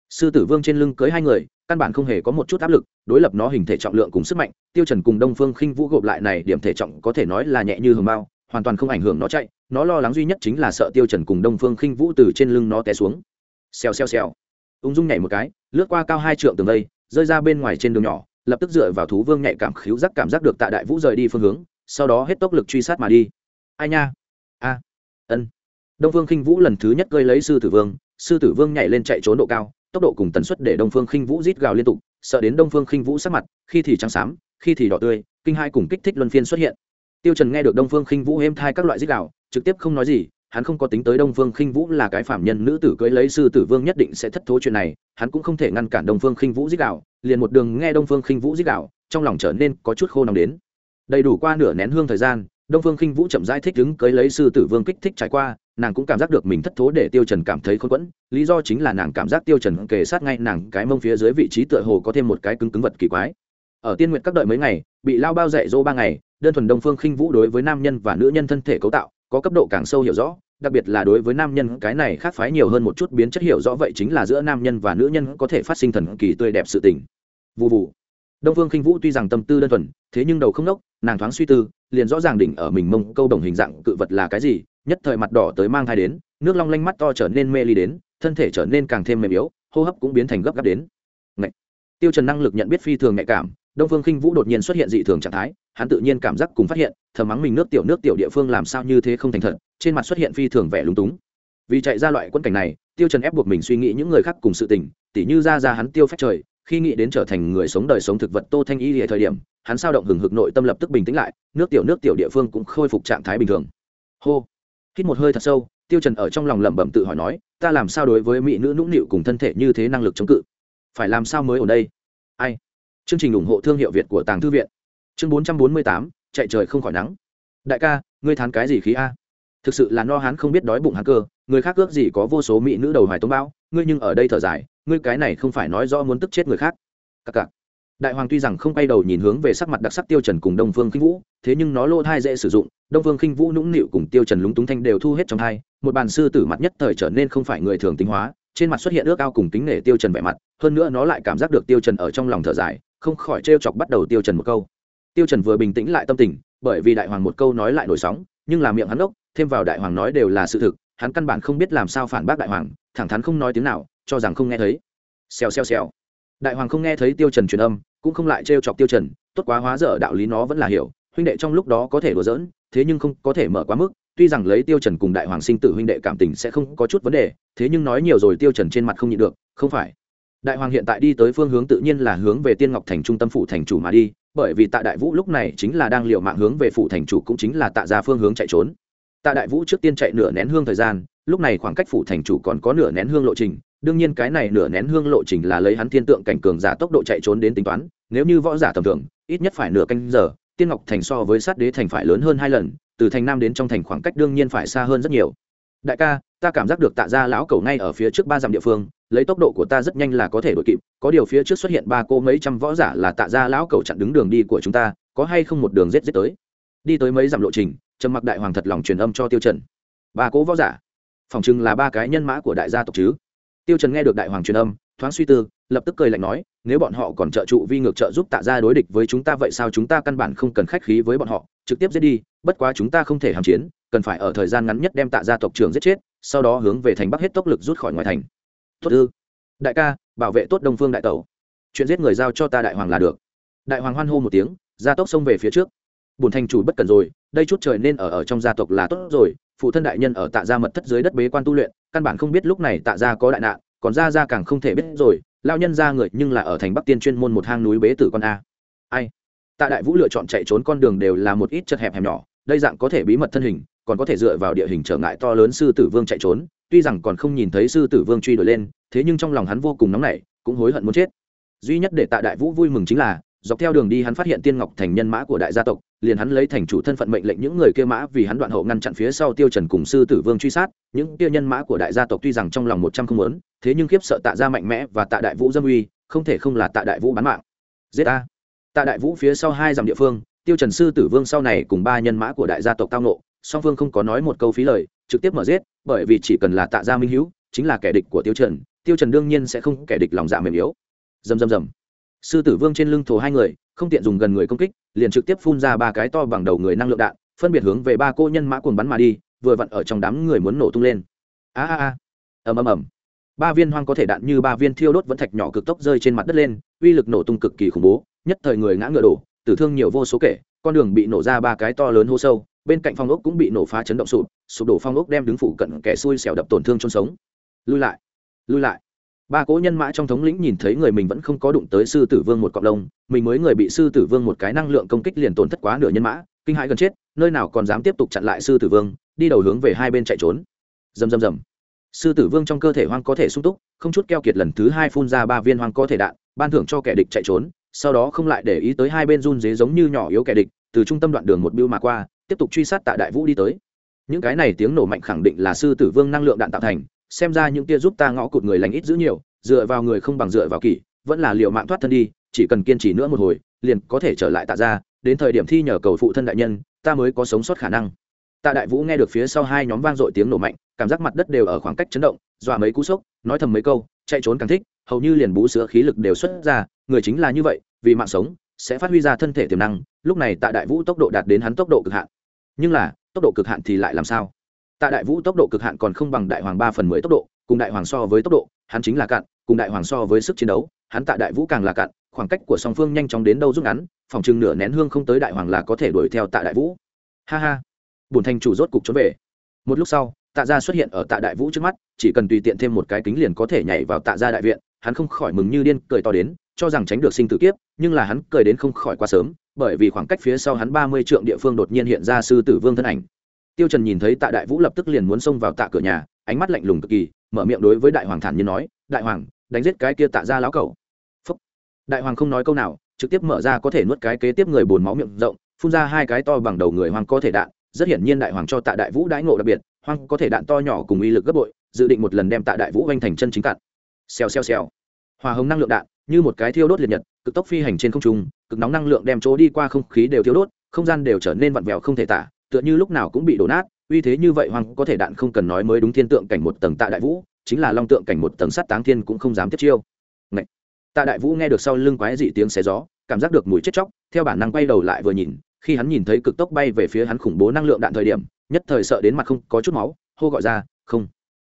Sư tử vương trên lưng cưới hai người căn bản không hề có một chút áp lực, đối lập nó hình thể trọng lượng cùng sức mạnh, tiêu trần cùng đông phương khinh vũ gộp lại này điểm thể trọng có thể nói là nhẹ như hường bao, hoàn toàn không ảnh hưởng nó chạy, nó lo lắng duy nhất chính là sợ tiêu trần cùng đông phương khinh vũ từ trên lưng nó té xuống. Xèo xèo xèo. Ung dung nhảy một cái, lướt qua cao hai trượng tường đây, rơi ra bên ngoài trên đường nhỏ, lập tức dựa vào thú vương nhạy cảm khiếu giác cảm giác được tạ đại vũ rời đi phương hướng, sau đó hết tốc lực truy sát mà đi. Ai nha? A. Ân. Đông phương khinh vũ lần thứ nhất gây lấy sư tử vương sư tử vương nhảy lên chạy trốn độ cao, tốc độ cùng tần suất để đông phương khinh vũ rít gào liên tục, sợ đến đông phương khinh vũ sắc mặt, khi thì trắng xám, khi thì đỏ tươi, kinh hai cùng kích thích luân phiên xuất hiện. Tiêu trần nghe được đông phương khinh vũ êm thai các loại rít gào, trực tiếp không nói gì, hắn không có tính tới đông phương khinh vũ là cái phạm nhân nữ tử cưới lấy sư tử vương nhất định sẽ thất thố chuyện này, hắn cũng không thể ngăn cản đông phương khinh vũ rít gào, liền một đường nghe đông phương khinh vũ rít gào, trong lòng trở nên có chút khô nóng đến. Đầy đủ qua nửa nén hương thời gian, đông phương khinh vũ chậm rãi thích đứng cưới lấy sư tử vương kích thích trải qua nàng cũng cảm giác được mình thất thố để tiêu trần cảm thấy khốn quẫn, lý do chính là nàng cảm giác tiêu trần kề sát ngay nàng cái mông phía dưới vị trí tựa hồ có thêm một cái cứng cứng vật kỳ quái. Ở tiên nguyện các đợi mấy ngày, bị lao bao dạy dỗ ba ngày, đơn thuần đông phương khinh vũ đối với nam nhân và nữ nhân thân thể cấu tạo, có cấp độ càng sâu hiểu rõ, đặc biệt là đối với nam nhân, cái này khác phái nhiều hơn một chút biến chất hiểu rõ vậy chính là giữa nam nhân và nữ nhân có thể phát sinh thần kỳ tươi đẹp sự tình. Vụ vụ đông phương khinh vũ tuy rằng tâm tư đơn thuần, thế nhưng đầu không nốc nàng thoáng suy tư, liền rõ ràng đỉnh ở mình mông câu đồng hình dạng cự vật là cái gì nhất thời mặt đỏ tới mang thai đến, nước long lanh mắt to trở nên mê ly đến, thân thể trở nên càng thêm mềm yếu, hô hấp cũng biến thành gấp gáp đến. Ngậy. tiêu trần năng lực nhận biết phi thường nhạy cảm, đông phương khinh vũ đột nhiên xuất hiện dị thường trạng thái, hắn tự nhiên cảm giác cùng phát hiện, thầm mắng mình nước tiểu nước tiểu địa phương làm sao như thế không thành thật, trên mặt xuất hiện phi thường vẻ lúng túng. Vì chạy ra loại quân cảnh này, tiêu trần ép buộc mình suy nghĩ những người khác cùng sự tình, tỉ như ra ra hắn tiêu phách trời, khi nghĩ đến trở thành người sống đời sống thực vật tô thanh y ở thời điểm, hắn sao động hừng hực nội tâm lập tức bình tĩnh lại, nước tiểu nước tiểu địa phương cũng khôi phục trạng thái bình thường. Hô hít một hơi thật sâu tiêu trần ở trong lòng lẩm bẩm tự hỏi nói ta làm sao đối với mỹ nữ nũng nịu cùng thân thể như thế năng lực chống cự? Phải làm sao mới ở đây? Ai? Chương trình ủng hộ thương hiệu việt của tàng thư viện. Chương 448, chạy trời không khỏi nắng. Đại ca ngươi thán cái gì khí a? Thực sự là no hán không biết đói bụng hắn cơ người khác ước gì có vô số mỹ nữ đầu hoài tống bao ngươi nhưng ở đây thở dài ngươi cái này không phải nói rõ muốn tức chết người khác. Cặc cặc đại hoàng tuy rằng không quay đầu nhìn hướng về sắc mặt đặc sắc tiêu trần cùng đông phương khinh vũ thế nhưng nó lỗ thai dễ sử dụng, đông vương khinh vũ nũng nịu cùng tiêu trần lúng túng thanh đều thu hết trong thai, một bàn sư tử mặt nhất thời trở nên không phải người thường tính hóa, trên mặt xuất hiện ước ao cùng tính nể tiêu trần vẻ mặt, hơn nữa nó lại cảm giác được tiêu trần ở trong lòng thở dài, không khỏi trêu chọc bắt đầu tiêu trần một câu. Tiêu trần vừa bình tĩnh lại tâm tình, bởi vì đại hoàng một câu nói lại nổi sóng, nhưng là miệng hắn ốc, thêm vào đại hoàng nói đều là sự thực, hắn căn bản không biết làm sao phản bác đại hoàng, thẳng thắn không nói tiếng nào, cho rằng không nghe thấy. Xèo xèo xèo. Đại hoàng không nghe thấy tiêu trần truyền âm, cũng không lại trêu chọc tiêu trần, tốt quá hóa dở đạo lý nó vẫn là hiểu huynh đệ trong lúc đó có thể đùa giỡn, thế nhưng không có thể mở quá mức, tuy rằng lấy tiêu trần cùng đại hoàng sinh tử huynh đệ cảm tình sẽ không có chút vấn đề, thế nhưng nói nhiều rồi tiêu trần trên mặt không nhịn được, không phải. Đại hoàng hiện tại đi tới phương hướng tự nhiên là hướng về tiên ngọc thành trung tâm phủ thành chủ mà đi, bởi vì tạ đại vũ lúc này chính là đang liều mạng hướng về phủ thành chủ cũng chính là tạ ra phương hướng chạy trốn. Tạ đại vũ trước tiên chạy nửa nén hương thời gian, lúc này khoảng cách phủ thành chủ còn có nửa nén hương lộ trình, đương nhiên cái này nửa nén hương lộ trình là lấy hắn thiên tượng cảnh cường giả tốc độ chạy trốn đến tính toán, nếu như võ giả tầm thường, ít nhất phải nửa canh giờ tiên ngọc thành so với sát đế thành phải lớn hơn hai lần, từ thành nam đến trong thành khoảng cách đương nhiên phải xa hơn rất nhiều. Đại ca, ta cảm giác được tạ ra lão cầu ngay ở phía trước ba dặm địa phương, lấy tốc độ của ta rất nhanh là có thể đuổi kịp, có điều phía trước xuất hiện ba cô mấy trăm võ giả là tạ ra lão cầu chặn đứng đường đi của chúng ta, có hay không một đường rết rết tới. Đi tới mấy dặm lộ trình, trầm mặc đại hoàng thật lòng truyền âm cho tiêu trần. Ba cố võ giả, phòng chừng là ba cái nhân mã của đại gia tộc chứ. Tiêu trần nghe được đại hoàng truyền âm thoáng suy tư, lập tức cười lạnh nói, nếu bọn họ còn trợ trụ vi ngược trợ giúp tạ ra đối địch với chúng ta vậy sao chúng ta căn bản không cần khách khí với bọn họ, trực tiếp giết đi, bất quá chúng ta không thể hàm chiến, cần phải ở thời gian ngắn nhất đem tạ ra tộc trưởng giết chết, sau đó hướng về thành bắc hết tốc lực rút khỏi ngoài thành. Tốt ư? Đại ca, bảo vệ tốt đông phương đại tẩu. Chuyện giết người giao cho ta đại hoàng là được. Đại hoàng hoan hô một tiếng, gia tốc xông về phía trước. Bùn thành chủ bất cần rồi, đây chút trời nên ở ở trong gia tộc là tốt rồi, phụ thân đại nhân ở tạ gia mật thất dưới đất bế quan tu luyện, căn bản không biết lúc này tạ gia có đại nạn còn Ra Ra càng không thể biết rồi lao nhân ra người nhưng là ở thành bắc tiên chuyên môn một hang núi bế tử con a. Ai? Tạ đại vũ lựa chọn chạy trốn con đường đều là một ít chật hẹp hẹp nhỏ, đây dạng có thể bí mật thân hình, còn có thể dựa vào địa hình trở ngại to lớn sư tử vương chạy trốn, tuy rằng còn không nhìn thấy sư tử vương truy đuổi lên, thế nhưng trong lòng hắn vô cùng nóng nảy, cũng hối hận muốn chết. Duy nhất để tạ đại vũ vui mừng chính là dọc theo đường đi hắn phát hiện tiên ngọc thành nhân mã của đại gia tộc, liền hắn lấy thành chủ thân phận mệnh lệnh những người kia mã vì hắn đoạn hậu ngăn chặn phía sau tiêu trần cùng sư tử vương truy sát. Những kia nhân mã của đại gia tộc tuy rằng trong lòng một trăm không muốn, thế nhưng khiếp sợ tạ gia mạnh mẽ và tạ đại vũ dâm uy, không thể không là tạ đại vũ bán mạng. Giết a tạ đại vũ phía sau hai dặm địa phương, tiêu trần sư tử vương sau này cùng ba nhân mã của đại gia tộc tao nộ song vương không có nói một câu phí lời, trực tiếp mở giết, bởi vì chỉ cần là tạ gia minh hữu, chính là kẻ địch của tiêu trần tiêu trần đương nhiên sẽ không kẻ địch lòng dạ mềm yếu. Dầm dầm dầm sư tử vương trên lưng thổ hai người, không tiện dùng gần người công kích, liền trực tiếp phun ra ba cái to bằng đầu người năng lượng đạn, phân biệt hướng về ba cô nhân mã cuồng bắn mà đi, vừa vặn ở trong đám người muốn nổ tung lên. A a a. Ầm ầm ầm. Ba viên hoang có thể đạn như ba viên thiêu đốt vẫn thạch nhỏ cực tốc rơi trên mặt đất lên, uy lực nổ tung cực kỳ khủng bố, nhất thời người ngã ngựa đổ, tử thương nhiều vô số kể, con đường bị nổ ra ba cái to lớn hô sâu, bên cạnh phong ốc cũng bị nổ phá chấn động sụp sụp đổ phong ốc đem đứng phụ cận kẻ xui xẻo đập tổn thương trong sống. Lui lại lui lại ba cỗ nhân mã trong thống lĩnh nhìn thấy người mình vẫn không có đụng tới sư tử vương một cọng lông, mình mới người bị sư tử vương một cái năng lượng công kích liền tổn thất quá nửa nhân mã, kinh hãi gần chết, nơi nào còn dám tiếp tục chặn lại sư tử vương, đi đầu hướng về hai bên chạy trốn. Rầm rầm rầm. Sư tử vương trong cơ thể hoang có thể sung túc, không chút keo kiệt lần thứ hai phun ra ba viên hoang có thể đạn, ban thưởng cho kẻ địch chạy trốn, sau đó không lại để ý tới hai bên run dế giống như nhỏ yếu kẻ địch, từ trung tâm đoạn đường một biêu mà qua, tiếp tục truy sát tạ đại vũ đi tới. Những cái này tiếng nổ mạnh khẳng định là sư tử vương năng lượng đạn tạo thành xem ra những kia giúp ta ngõ cụt người lành ít giữ nhiều, dựa vào người không bằng dựa vào kỷ, vẫn là liệu mạng thoát thân đi, chỉ cần kiên trì nữa một hồi, liền có thể trở lại tạ ra đến thời điểm thi nhờ cầu phụ thân đại nhân, ta mới có sống sót khả năng. Tạ đại vũ nghe được phía sau hai nhóm vang dội tiếng nổ mạnh, cảm giác mặt đất đều ở khoảng cách chấn động, dọa mấy cú sốc, nói thầm mấy câu, chạy trốn càng thích, hầu như liền bú sữa khí lực đều xuất ra, người chính là như vậy, vì mạng sống, sẽ phát huy ra thân thể tiềm năng, lúc này tạ đại vũ tốc độ đạt đến hắn tốc độ cực hạn. Nhưng là, tốc độ cực hạn thì lại làm sao? Tạ đại vũ tốc độ cực hạn còn không bằng đại hoàng ba phần mười tốc độ, cùng đại hoàng so với tốc độ, hắn chính là cạn, cùng đại hoàng so với sức chiến đấu, hắn tạ đại vũ càng là cạn, khoảng cách của song phương nhanh chóng đến đâu rút ngắn, phòng chừng nửa nén hương không tới đại hoàng là có thể đuổi theo tạ đại vũ. Ha ha. Bùn thành chủ rốt cục trốn về. Một lúc sau, tạ gia xuất hiện ở tạ đại vũ trước mắt, chỉ cần tùy tiện thêm một cái kính liền có thể nhảy vào tạ gia đại viện, hắn không khỏi mừng như điên, cười to đến, cho rằng tránh được sinh tử kiếp, nhưng là hắn cười đến không khỏi quá sớm, bởi vì khoảng cách phía sau hắn ba mươi trượng địa phương đột nhiên hiện ra sư tử vương thân ảnh tiêu trần nhìn thấy tạ đại vũ lập tức liền muốn xông vào tạ cửa nhà, ánh mắt lạnh lùng cực kỳ, mở miệng đối với đại hoàng thản nhiên nói, đại hoàng, đánh giết cái kia tạ ra lão cẩu. Phúc. đại hoàng không nói câu nào, trực tiếp mở ra có thể nuốt cái kế tiếp người buồn máu miệng rộng, phun ra hai cái to bằng đầu người hoàng có thể đạn, rất hiển nhiên đại hoàng cho tạ đại vũ đãi ngộ đặc biệt, hoang có thể đạn to nhỏ cùng uy lực gấp bội, dự định một lần đem tạ đại vũ vanh thành chân chính cạn xèo xèo xèo. Hòa hồng năng lượng đạn, như một cái thiêu đốt liệt nhật, cực tốc phi hành trên không trung, cực nóng năng lượng đem chỗ đi qua không khí đều thiêu đốt, không gian đều trở nên vặn vẹo không thể tả tựa như lúc nào cũng bị đổ nát, uy thế như vậy hoàng có thể đạn không cần nói mới đúng thiên tượng cảnh một tầng tạ đại vũ, chính là long tượng cảnh một tầng sắt táng thiên cũng không dám tiếp chiêu. Ngậy! tạ đại vũ nghe được sau lưng quái dị tiếng xé gió, cảm giác được mùi chết chóc, theo bản năng quay đầu lại vừa nhìn, khi hắn nhìn thấy cực tốc bay về phía hắn khủng bố năng lượng đạn thời điểm, nhất thời sợ đến mặt không có chút máu, hô gọi ra, không!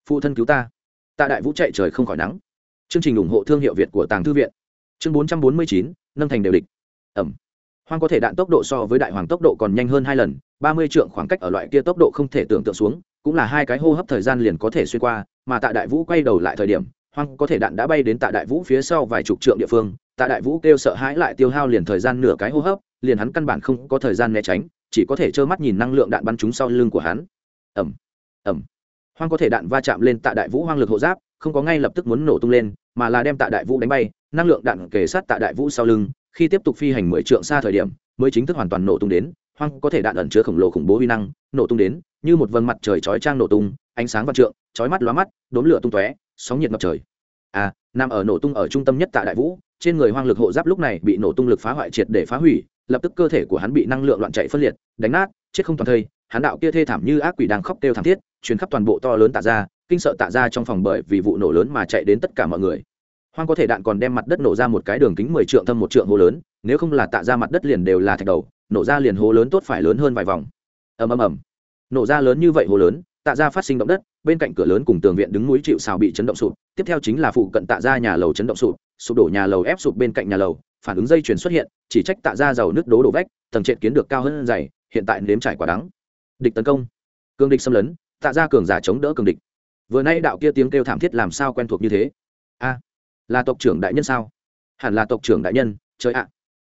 Phụ thân cứu ta! Tạ đại vũ chạy trời không khỏi nắng. Chương trình ủng hộ thương hiệu việt của tàng thư viện. Chương bốn trăm bốn mươi chín, nâng thành đều địch. Ẩm hoang có thể đạn tốc độ so với đại hoàng tốc độ còn nhanh hơn hai lần, ba mươi trượng khoảng cách ở loại kia tốc độ không thể tưởng tượng xuống, cũng là hai cái hô hấp thời gian liền có thể xuyên qua, mà tạ đại vũ quay đầu lại thời điểm, hoang có thể đạn đã bay đến tạ đại vũ phía sau vài chục trượng địa phương, tạ đại vũ kêu sợ hãi lại tiêu hao liền thời gian nửa cái hô hấp, liền hắn căn bản không có thời gian né tránh, chỉ có thể trơ mắt nhìn năng lượng đạn bắn trúng sau lưng của hắn. Ẩm ẩm hoang có thể đạn va chạm lên tạ đại vũ hoang lực hộ giáp, không có ngay lập tức muốn nổ tung lên, mà là đem tạ đại vũ đánh bay, năng lượng đạn kề sát tạ đại vũ sau lưng khi tiếp tục phi hành mười trượng xa thời điểm, mới chính thức hoàn toàn nổ tung đến, hoang có thể đạn ẩn chứa khổng lồ khủng bố huy năng, nổ tung đến, như một vầng mặt trời chói trang nổ tung, ánh sáng vạn trượng, chói mắt lóa mắt, đốm lửa tung tóe, sóng nhiệt ngập trời. À nằm ở nổ tung ở trung tâm nhất tại đại vũ, trên người hoang lực hộ giáp lúc này bị nổ tung lực phá hoại triệt để phá hủy, lập tức cơ thể của hắn bị năng lượng loạn chạy phân liệt, đánh nát, chết không toàn thây, hắn đạo kia thê thảm như ác quỷ đang khóc kêu thảm thiết, truyền khắp toàn bộ to lớn tạ ra kinh sợ tạ ra trong phòng bởi vì vụ nổ lớn mà chạy đến tất cả mọi người hoang có thể đạn còn đem mặt đất nổ ra một cái đường kính mười trượng thâm một trượng hố lớn, nếu không là tạ ra mặt đất liền đều là thạch đầu, nổ ra liền hố lớn tốt phải lớn hơn vài vòng. Ầm ầm ầm. Nổ ra lớn như vậy hố lớn, tạ ra phát sinh động đất, bên cạnh cửa lớn cùng tường viện đứng núi chịu xào bị chấn động sụp, tiếp theo chính là phụ cận tạ ra nhà lầu chấn động sụp sụp đổ nhà lầu ép sụp bên cạnh nhà lầu, phản ứng dây chuyển xuất hiện, chỉ trách tạ ra giàu nước đố đổ vách, tầng trệt kiến được cao hơn dày, hiện tại nếm trải quả đắng. Địch tấn công. Cương địch xâm lấn, tạ ra cường giả chống đỡ cường địch. Vừa nay đạo kia tiếng kêu thảm thiết làm sao quen thuộc như thế? A là tộc trưởng đại nhân sao? Hẳn là tộc trưởng đại nhân, trời ạ.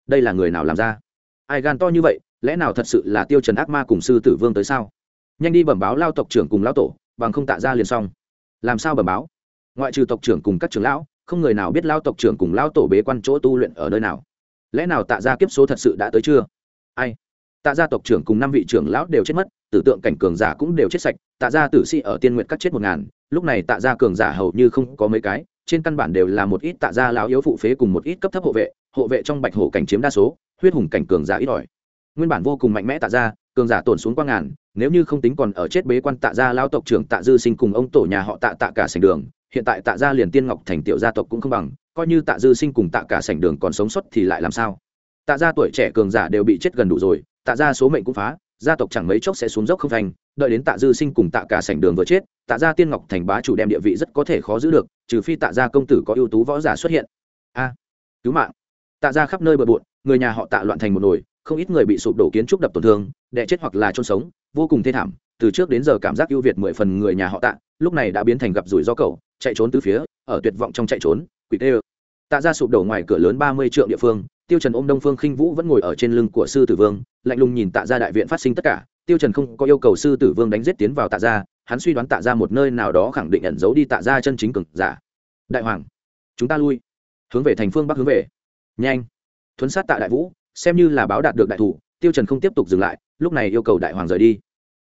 Đây là người nào làm ra? Ai gan to như vậy, lẽ nào thật sự là tiêu trần ác ma cùng sư tử vương tới sao? Nhanh đi bẩm báo lao tộc trưởng cùng lao tổ, bằng không tạ ra liền xong. Làm sao bẩm báo? Ngoại trừ tộc trưởng cùng các trưởng lão, không người nào biết lao tộc trưởng cùng lao tổ bế quan chỗ tu luyện ở nơi nào. Lẽ nào tạ gia kiếp số thật sự đã tới chưa? Ai? Tạ gia tộc trưởng cùng năm vị trưởng lão đều chết mất, tử tượng cảnh cường giả cũng đều chết sạch, tạ gia tử sĩ ở tiên nguyện cắt chết một ngàn, lúc này tạ gia cường giả hầu như không có mấy cái trên căn bản đều là một ít tạ gia lão yếu phụ phế cùng một ít cấp thấp hộ vệ hộ vệ trong bạch hổ cảnh chiếm đa số, huyết hùng cảnh cường giả ít ỏi. Nguyên bản vô cùng mạnh mẽ tạ gia, cường giả tổn xuống qua ngàn, nếu như không tính còn ở chết bế quan tạ gia lão tộc trưởng tạ dư sinh cùng ông tổ nhà họ tạ tạ cả sành đường, hiện tại tạ gia liền tiên ngọc thành tiểu gia tộc cũng không bằng, coi như tạ dư sinh cùng tạ cả sành đường còn sống sót thì lại làm sao? Tạ gia tuổi trẻ cường giả đều bị chết gần đủ rồi, tạ gia số mệnh cũng phá, gia tộc chẳng mấy chốc sẽ xuống dốc không thành, đợi đến tạ dư sinh cùng tạ cả sảnh đường vừa chết tạ gia tiên ngọc thành bá chủ đem địa vị rất có thể khó giữ được, trừ phi tạ gia công tử có ưu tú võ giả xuất hiện. A, cứu mạng. Tạ gia khắp nơi bờ bộn, người nhà họ tạ loạn thành một nồi, không ít người bị sụp đổ kiến trúc đập tổn thương đẻ chết hoặc là chôn sống, vô cùng thê thảm. Từ trước đến giờ cảm giác ưu việt mười phần người nhà họ tạ, lúc này đã biến thành gặp rủi do cầu chạy trốn từ phía, ở tuyệt vọng trong chạy trốn, quỷ tê tạ gia sụp đổ ngoài cửa lớn ba mươi triệu địa phương, tiêu trần ôm đông phương khinh vũ vẫn ngồi ở trên lưng của sư tử vương, lạnh lùng nhìn tạ gia đại viện phát sinh tất cả. Tiêu trần không có yêu cầu sư tử vương đánh giết tiến vào tạ gia hắn suy đoán tạ ra một nơi nào đó khẳng định ẩn giấu đi tạ ra chân chính cực giả. Đại hoàng, chúng ta lui. Hướng về thành phương bắc hướng về. Nhanh. Thuấn sát tạ đại vũ, xem như là báo đạt được đại thủ, tiêu trần không tiếp tục dừng lại, lúc này yêu cầu đại hoàng rời đi.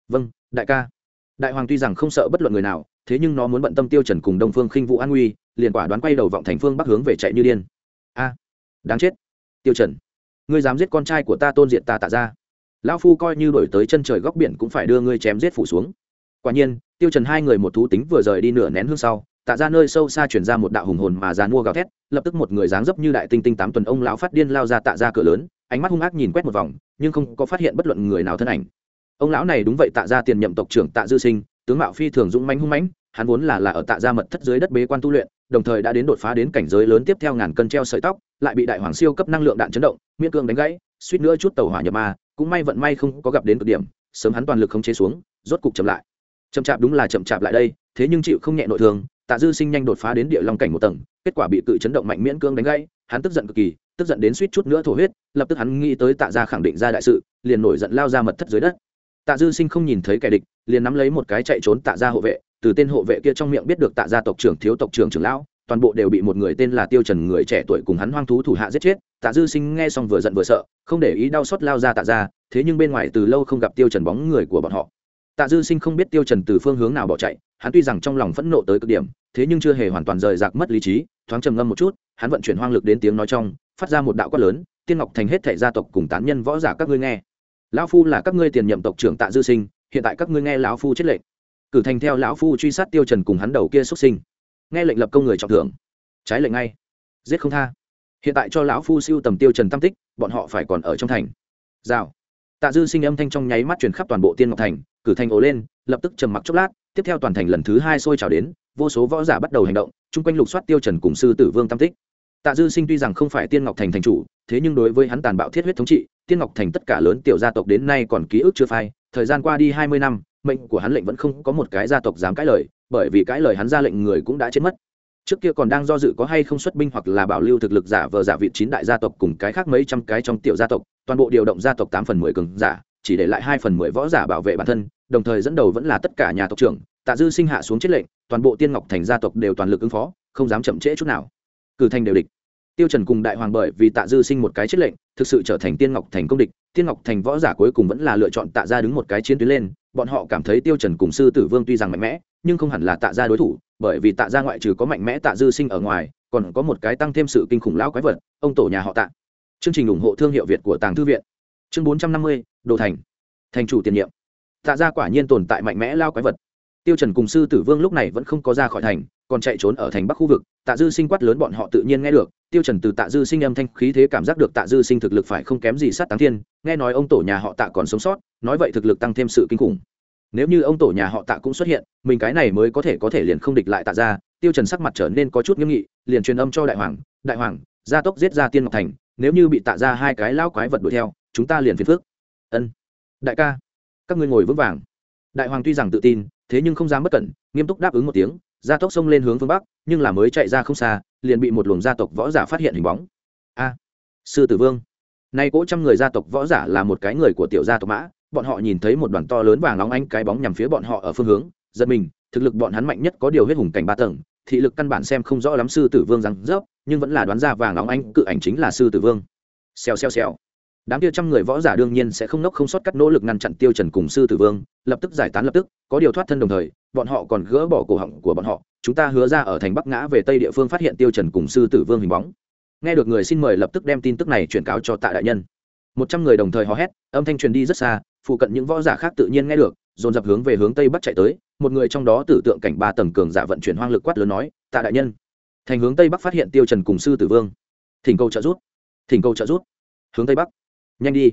Vâng đại ca. Đại hoàng tuy rằng không sợ bất luận người nào, thế nhưng nó muốn bận tâm tiêu trần cùng đông phương khinh vũ an nguy, liền quả đoán quay đầu vọng thành phương bắc hướng về chạy như điên. A, đáng chết. Tiêu trần, ngươi dám giết con trai của ta tôn diện ta tạ ra. Lão phu coi như đổi tới chân trời góc biển cũng phải đưa ngươi chém giết phủ xuống quả nhiên, tiêu trần hai người một thú tính vừa rời đi nửa nén hương sau, tạ ra nơi sâu xa chuyển ra một đạo hùng hồn mà dàn mua gào thét, lập tức một người dáng dấp như đại tinh tinh tám tuần ông lão phát điên lao ra tạ ra cửa lớn, ánh mắt hung ác nhìn quét một vòng, nhưng không có phát hiện bất luận người nào thân ảnh. Ông lão này đúng vậy, tạ ra tiền nhậm tộc trưởng tạ dư sinh, tướng mạo phi thường dũng mãnh hung mãnh, hắn vốn là là ở tạ gia mật thất dưới đất bế quan tu luyện, đồng thời đã đến đột phá đến cảnh giới lớn tiếp theo ngàn cân treo sợi tóc, lại bị đại hoàng siêu cấp năng lượng đạn chấn động, miễn cương đánh gãy, suýt nữa chút tàu hỏa nhập ma, cũng may vận may không có gặp đến cực điểm, sớm hắn toàn lực khống chế xuống, rốt cục chậm lại chậm chạp đúng là chậm chạp lại đây, thế nhưng chịu không nhẹ nội thương, tạ dư sinh nhanh đột phá đến địa long cảnh một tầng, kết quả bị cự chấn động mạnh miễn cương đánh gãy, hắn tức giận cực kỳ, tức giận đến suýt chút nữa thổ huyết, lập tức hắn nghĩ tới tạ gia khẳng định ra đại sự, liền nổi giận lao ra mật thất dưới đất. Tạ dư sinh không nhìn thấy kẻ địch, liền nắm lấy một cái chạy trốn tạ gia hộ vệ, từ tên hộ vệ kia trong miệng biết được tạ gia tộc trưởng thiếu tộc trưởng trưởng lão, toàn bộ đều bị một người tên là tiêu trần người trẻ tuổi cùng hắn hoang thú thủ hạ giết chết. Tạ dư sinh nghe xong vừa giận vừa sợ, không để ý đau xót lao ra tạ gia, thế nhưng bên ngoài từ lâu không gặp tiêu trần bóng người của bọn họ tạ dư sinh không biết tiêu trần từ phương hướng nào bỏ chạy, hắn tuy rằng trong lòng phẫn nộ tới cực điểm, thế nhưng chưa hề hoàn toàn rời rạc mất lý trí, thoáng trầm ngâm một chút, hắn vận chuyển hoang lực đến tiếng nói trong, phát ra một đạo quát lớn, tiên ngọc thành hết thảy gia tộc cùng tán nhân võ giả các ngươi nghe. Lão phu là các ngươi tiền nhậm tộc trưởng tạ dư sinh, hiện tại các ngươi nghe lão phu chết lệnh. Cử thành theo lão phu truy sát tiêu trần cùng hắn đầu kia xuất sinh. Nghe lệnh lập công người trọng thưởng. Trái lệnh ngay. Giết không tha. Hiện tại cho lão phu siêu tầm tiêu trần tam tích, bọn họ phải còn ở trong thành. Rào. Tạ dư sinh âm thanh trong nháy mắt truyền khắp toàn bộ tiên ngọc thành cử thành ồ lên, lập tức trầm mặc chốc lát, tiếp theo toàn thành lần thứ hai sôi trào đến, vô số võ giả bắt đầu hành động, chung quanh lục soát tiêu trần cùng sư tử vương tam tích. Tạ dư sinh tuy rằng không phải tiên ngọc thành thành chủ, thế nhưng đối với hắn tàn bạo thiết huyết thống trị, tiên ngọc thành tất cả lớn tiểu gia tộc đến nay còn ký ức chưa phai, thời gian qua đi hai mươi năm, mệnh của hắn lệnh vẫn không có một cái gia tộc dám cãi lời, bởi vì cãi lời hắn ra lệnh người cũng đã chết mất. Trước kia còn đang do dự có hay không xuất binh hoặc là bảo lưu thực lực giả vờ giả vị chín đại gia tộc cùng cái khác mấy trăm cái trong tiểu gia tộc, toàn bộ điều động gia tộc tám phần mười cường giả chỉ để lại hai phần mười võ giả bảo vệ bản thân đồng thời dẫn đầu vẫn là tất cả nhà tộc trưởng tạ dư sinh hạ xuống chết lệnh toàn bộ tiên ngọc thành gia tộc đều toàn lực ứng phó không dám chậm trễ chút nào. Cử thành đều địch. Tiêu trần cùng đại hoàng bởi vì tạ dư sinh một cái chết lệnh thực sự trở thành tiên ngọc thành công địch. Tiên ngọc thành võ giả cuối cùng vẫn là lựa chọn tạ ra đứng một cái chiến tuyến lên bọn họ cảm thấy tiêu trần cùng sư tử vương tuy rằng mạnh mẽ nhưng không hẳn là tạ ra đối thủ bởi vì tạ ra ngoại trừ có mạnh mẽ tạ dư sinh ở ngoài còn có một cái tăng thêm sự kinh khủng lão quái vật ông tổ nhà họ tạ. Chương trình ủng hộ thương hiệu việt của tàng thư viện. Chương 450, đồ thành thành chủ tiền nhiệm. Tạ ra quả nhiên tồn tại mạnh mẽ lao quái vật. Tiêu trần cùng sư tử vương lúc này vẫn không có ra khỏi thành, còn chạy trốn ở thành bắc khu vực. Tạ dư sinh quát lớn bọn họ tự nhiên nghe được. Tiêu trần từ tạ dư sinh âm thanh khí thế cảm giác được tạ dư sinh thực lực phải không kém gì sát táng thiên. Nghe nói ông tổ nhà họ tạ còn sống sót, nói vậy thực lực tăng thêm sự kinh khủng. Nếu như ông tổ nhà họ tạ cũng xuất hiện, mình cái này mới có thể có thể liền không địch lại tạ ra tiêu trần sắc mặt trở nên có chút nghiêm nghị, liền truyền âm cho đại hoàng đại hoàng, gia tốc giết ra tiên ngọc thành, nếu như bị tạ ra hai cái lao quái vật đuổi theo, chúng ta liền phiền phức ân. Đại ca các ngươi ngồi vững vàng. Đại hoàng tuy rằng tự tin thế nhưng không dám bất cẩn nghiêm túc đáp ứng một tiếng gia tốc xông lên hướng phương bắc nhưng là mới chạy ra không xa liền bị một luồng gia tộc võ giả phát hiện hình bóng. A sư tử vương. Nay cỗ trăm người gia tộc võ giả là một cái người của tiểu gia tộc mã bọn họ nhìn thấy một đoàn to lớn vàng nóng ánh cái bóng nhằm phía bọn họ ở phương hướng giật mình thực lực bọn hắn mạnh nhất có điều huyết hùng cảnh ba tầng thị lực căn bản xem không rõ lắm sư tử vương rằng rớp nhưng vẫn là đoán ra vàng nóng ánh, cự ảnh chính là sư tử vương. Xèo xèo xèo đám kia trăm người võ giả đương nhiên sẽ không nốc không sót cắt nỗ lực ngăn chặn tiêu trần cùng sư tử vương, lập tức giải tán lập tức, có điều thoát thân đồng thời, bọn họ còn gỡ bỏ cổ họng của bọn họ. Chúng ta hứa ra ở thành bắc ngã về tây địa phương phát hiện tiêu trần cùng sư tử vương hình bóng. Nghe được người xin mời lập tức đem tin tức này chuyển cáo cho tạ đại nhân. Một trăm người đồng thời hò hét, âm thanh truyền đi rất xa, phụ cận những võ giả khác tự nhiên nghe được, dồn dập hướng về hướng tây bắc chạy tới. Một người trong đó tử tượng cảnh ba tầng cường giả vận chuyển hoang lực quát lớn nói, tạ đại nhân. Thành hướng tây bắc phát hiện tiêu trần cùng sư tử vương. Thỉnh cầu trợ rút thỉnh cầu trợ rút hướng tây bắc nhanh đi.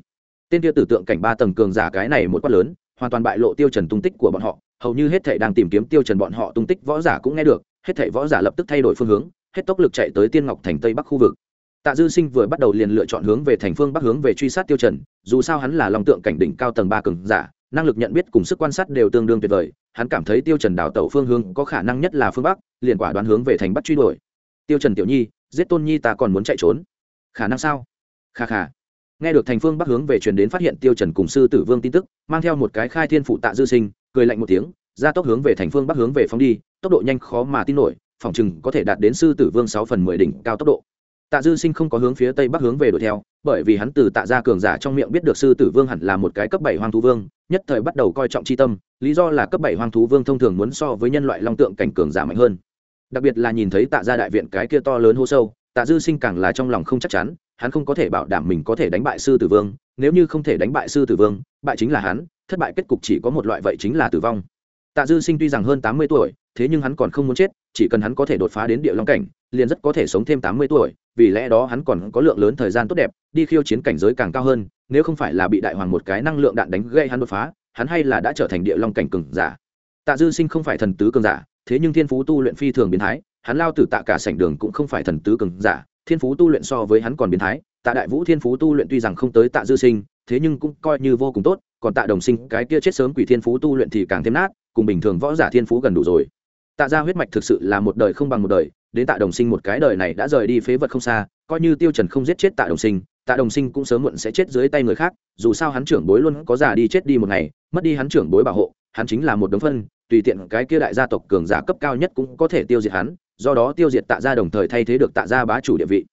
Tên tiêu tử tượng cảnh ba tầng cường giả cái này một quát lớn, hoàn toàn bại lộ tiêu trần tung tích của bọn họ, hầu như hết thảy đang tìm kiếm tiêu trần bọn họ tung tích võ giả cũng nghe được, hết thảy võ giả lập tức thay đổi phương hướng, hết tốc lực chạy tới tiên ngọc thành tây bắc khu vực. Tạ dư sinh vừa bắt đầu liền lựa chọn hướng về thành phương bắc hướng về truy sát tiêu trần, dù sao hắn là long tượng cảnh đỉnh cao tầng ba cường giả, năng lực nhận biết cùng sức quan sát đều tương đương tuyệt vời, hắn cảm thấy tiêu trần đảo tẩu phương hướng có khả năng nhất là phương bắc, liền quả đoán hướng về thành bắc truy đuổi. Tiêu trần tiểu nhi, giết tôn nhi ta còn muốn chạy trốn. Khả năng sao? Kha kha nghe được thành phương bắc hướng về truyền đến phát hiện tiêu trần cùng sư tử vương tin tức, mang theo một cái khai thiên phụ tạ dư sinh, cười lạnh một tiếng, ra tốc hướng về thành phương bắc hướng về phóng đi, tốc độ nhanh khó mà tin nổi, phỏng chừng có thể đạt đến sư tử vương sáu phần mười đỉnh cao tốc độ. Tạ dư sinh không có hướng phía tây bắc hướng về đuổi theo, bởi vì hắn từ tạ gia cường giả trong miệng biết được sư tử vương hẳn là một cái cấp bảy hoang thú vương, nhất thời bắt đầu coi trọng chi tâm, lý do là cấp bảy hoang thú vương thông thường muốn so với nhân loại long tượng cảnh cường giả mạnh hơn. Đặc biệt là nhìn thấy tạ gia đại viện cái kia to lớn hô sâu, tạ dư sinh càng là trong lòng không chắc chắn hắn không có thể bảo đảm mình có thể đánh bại sư tử vương, nếu như không thể đánh bại sư tử vương, bại chính là hắn, thất bại kết cục chỉ có một loại vậy chính là tử vong. Tạ dư sinh tuy rằng hơn tám mươi tuổi, thế nhưng hắn còn không muốn chết, chỉ cần hắn có thể đột phá đến địa long cảnh, liền rất có thể sống thêm tám mươi tuổi, vì lẽ đó hắn còn có lượng lớn thời gian tốt đẹp, đi khiêu chiến cảnh giới càng cao hơn, nếu không phải là bị đại hoàng một cái năng lượng đạn đánh gây hắn đột phá, hắn hay là đã trở thành địa long cảnh cường giả. Tạ dư sinh không phải thần tứ cường giả, thế nhưng thiên phú tu luyện phi thường biến thái, hắn lao từ tạ cả sảnh đường cũng không phải thần tứ cường giả thiên phú tu luyện so với hắn còn biến thái, tạ đại vũ thiên phú tu luyện tuy rằng không tới tạ dư sinh, thế nhưng cũng coi như vô cùng tốt, còn tạ đồng sinh, cái kia chết sớm quỷ thiên phú tu luyện thì càng thêm nát, cùng bình thường võ giả thiên phú gần đủ rồi. Tạ ra huyết mạch thực sự là một đời không bằng một đời, đến tạ đồng sinh một cái đời này đã rời đi phế vật không xa, coi như tiêu trần không giết chết tạ đồng sinh, tạ đồng sinh cũng sớm muộn sẽ chết dưới tay người khác, dù sao hắn trưởng bối luôn có già đi chết đi một ngày, mất đi hắn trưởng bối bảo hộ hắn chính là một đống phân, tùy tiện cái kia đại gia tộc cường giả cấp cao nhất cũng có thể tiêu diệt hắn, do đó tiêu diệt tạ gia đồng thời thay thế được tạ gia bá chủ địa vị.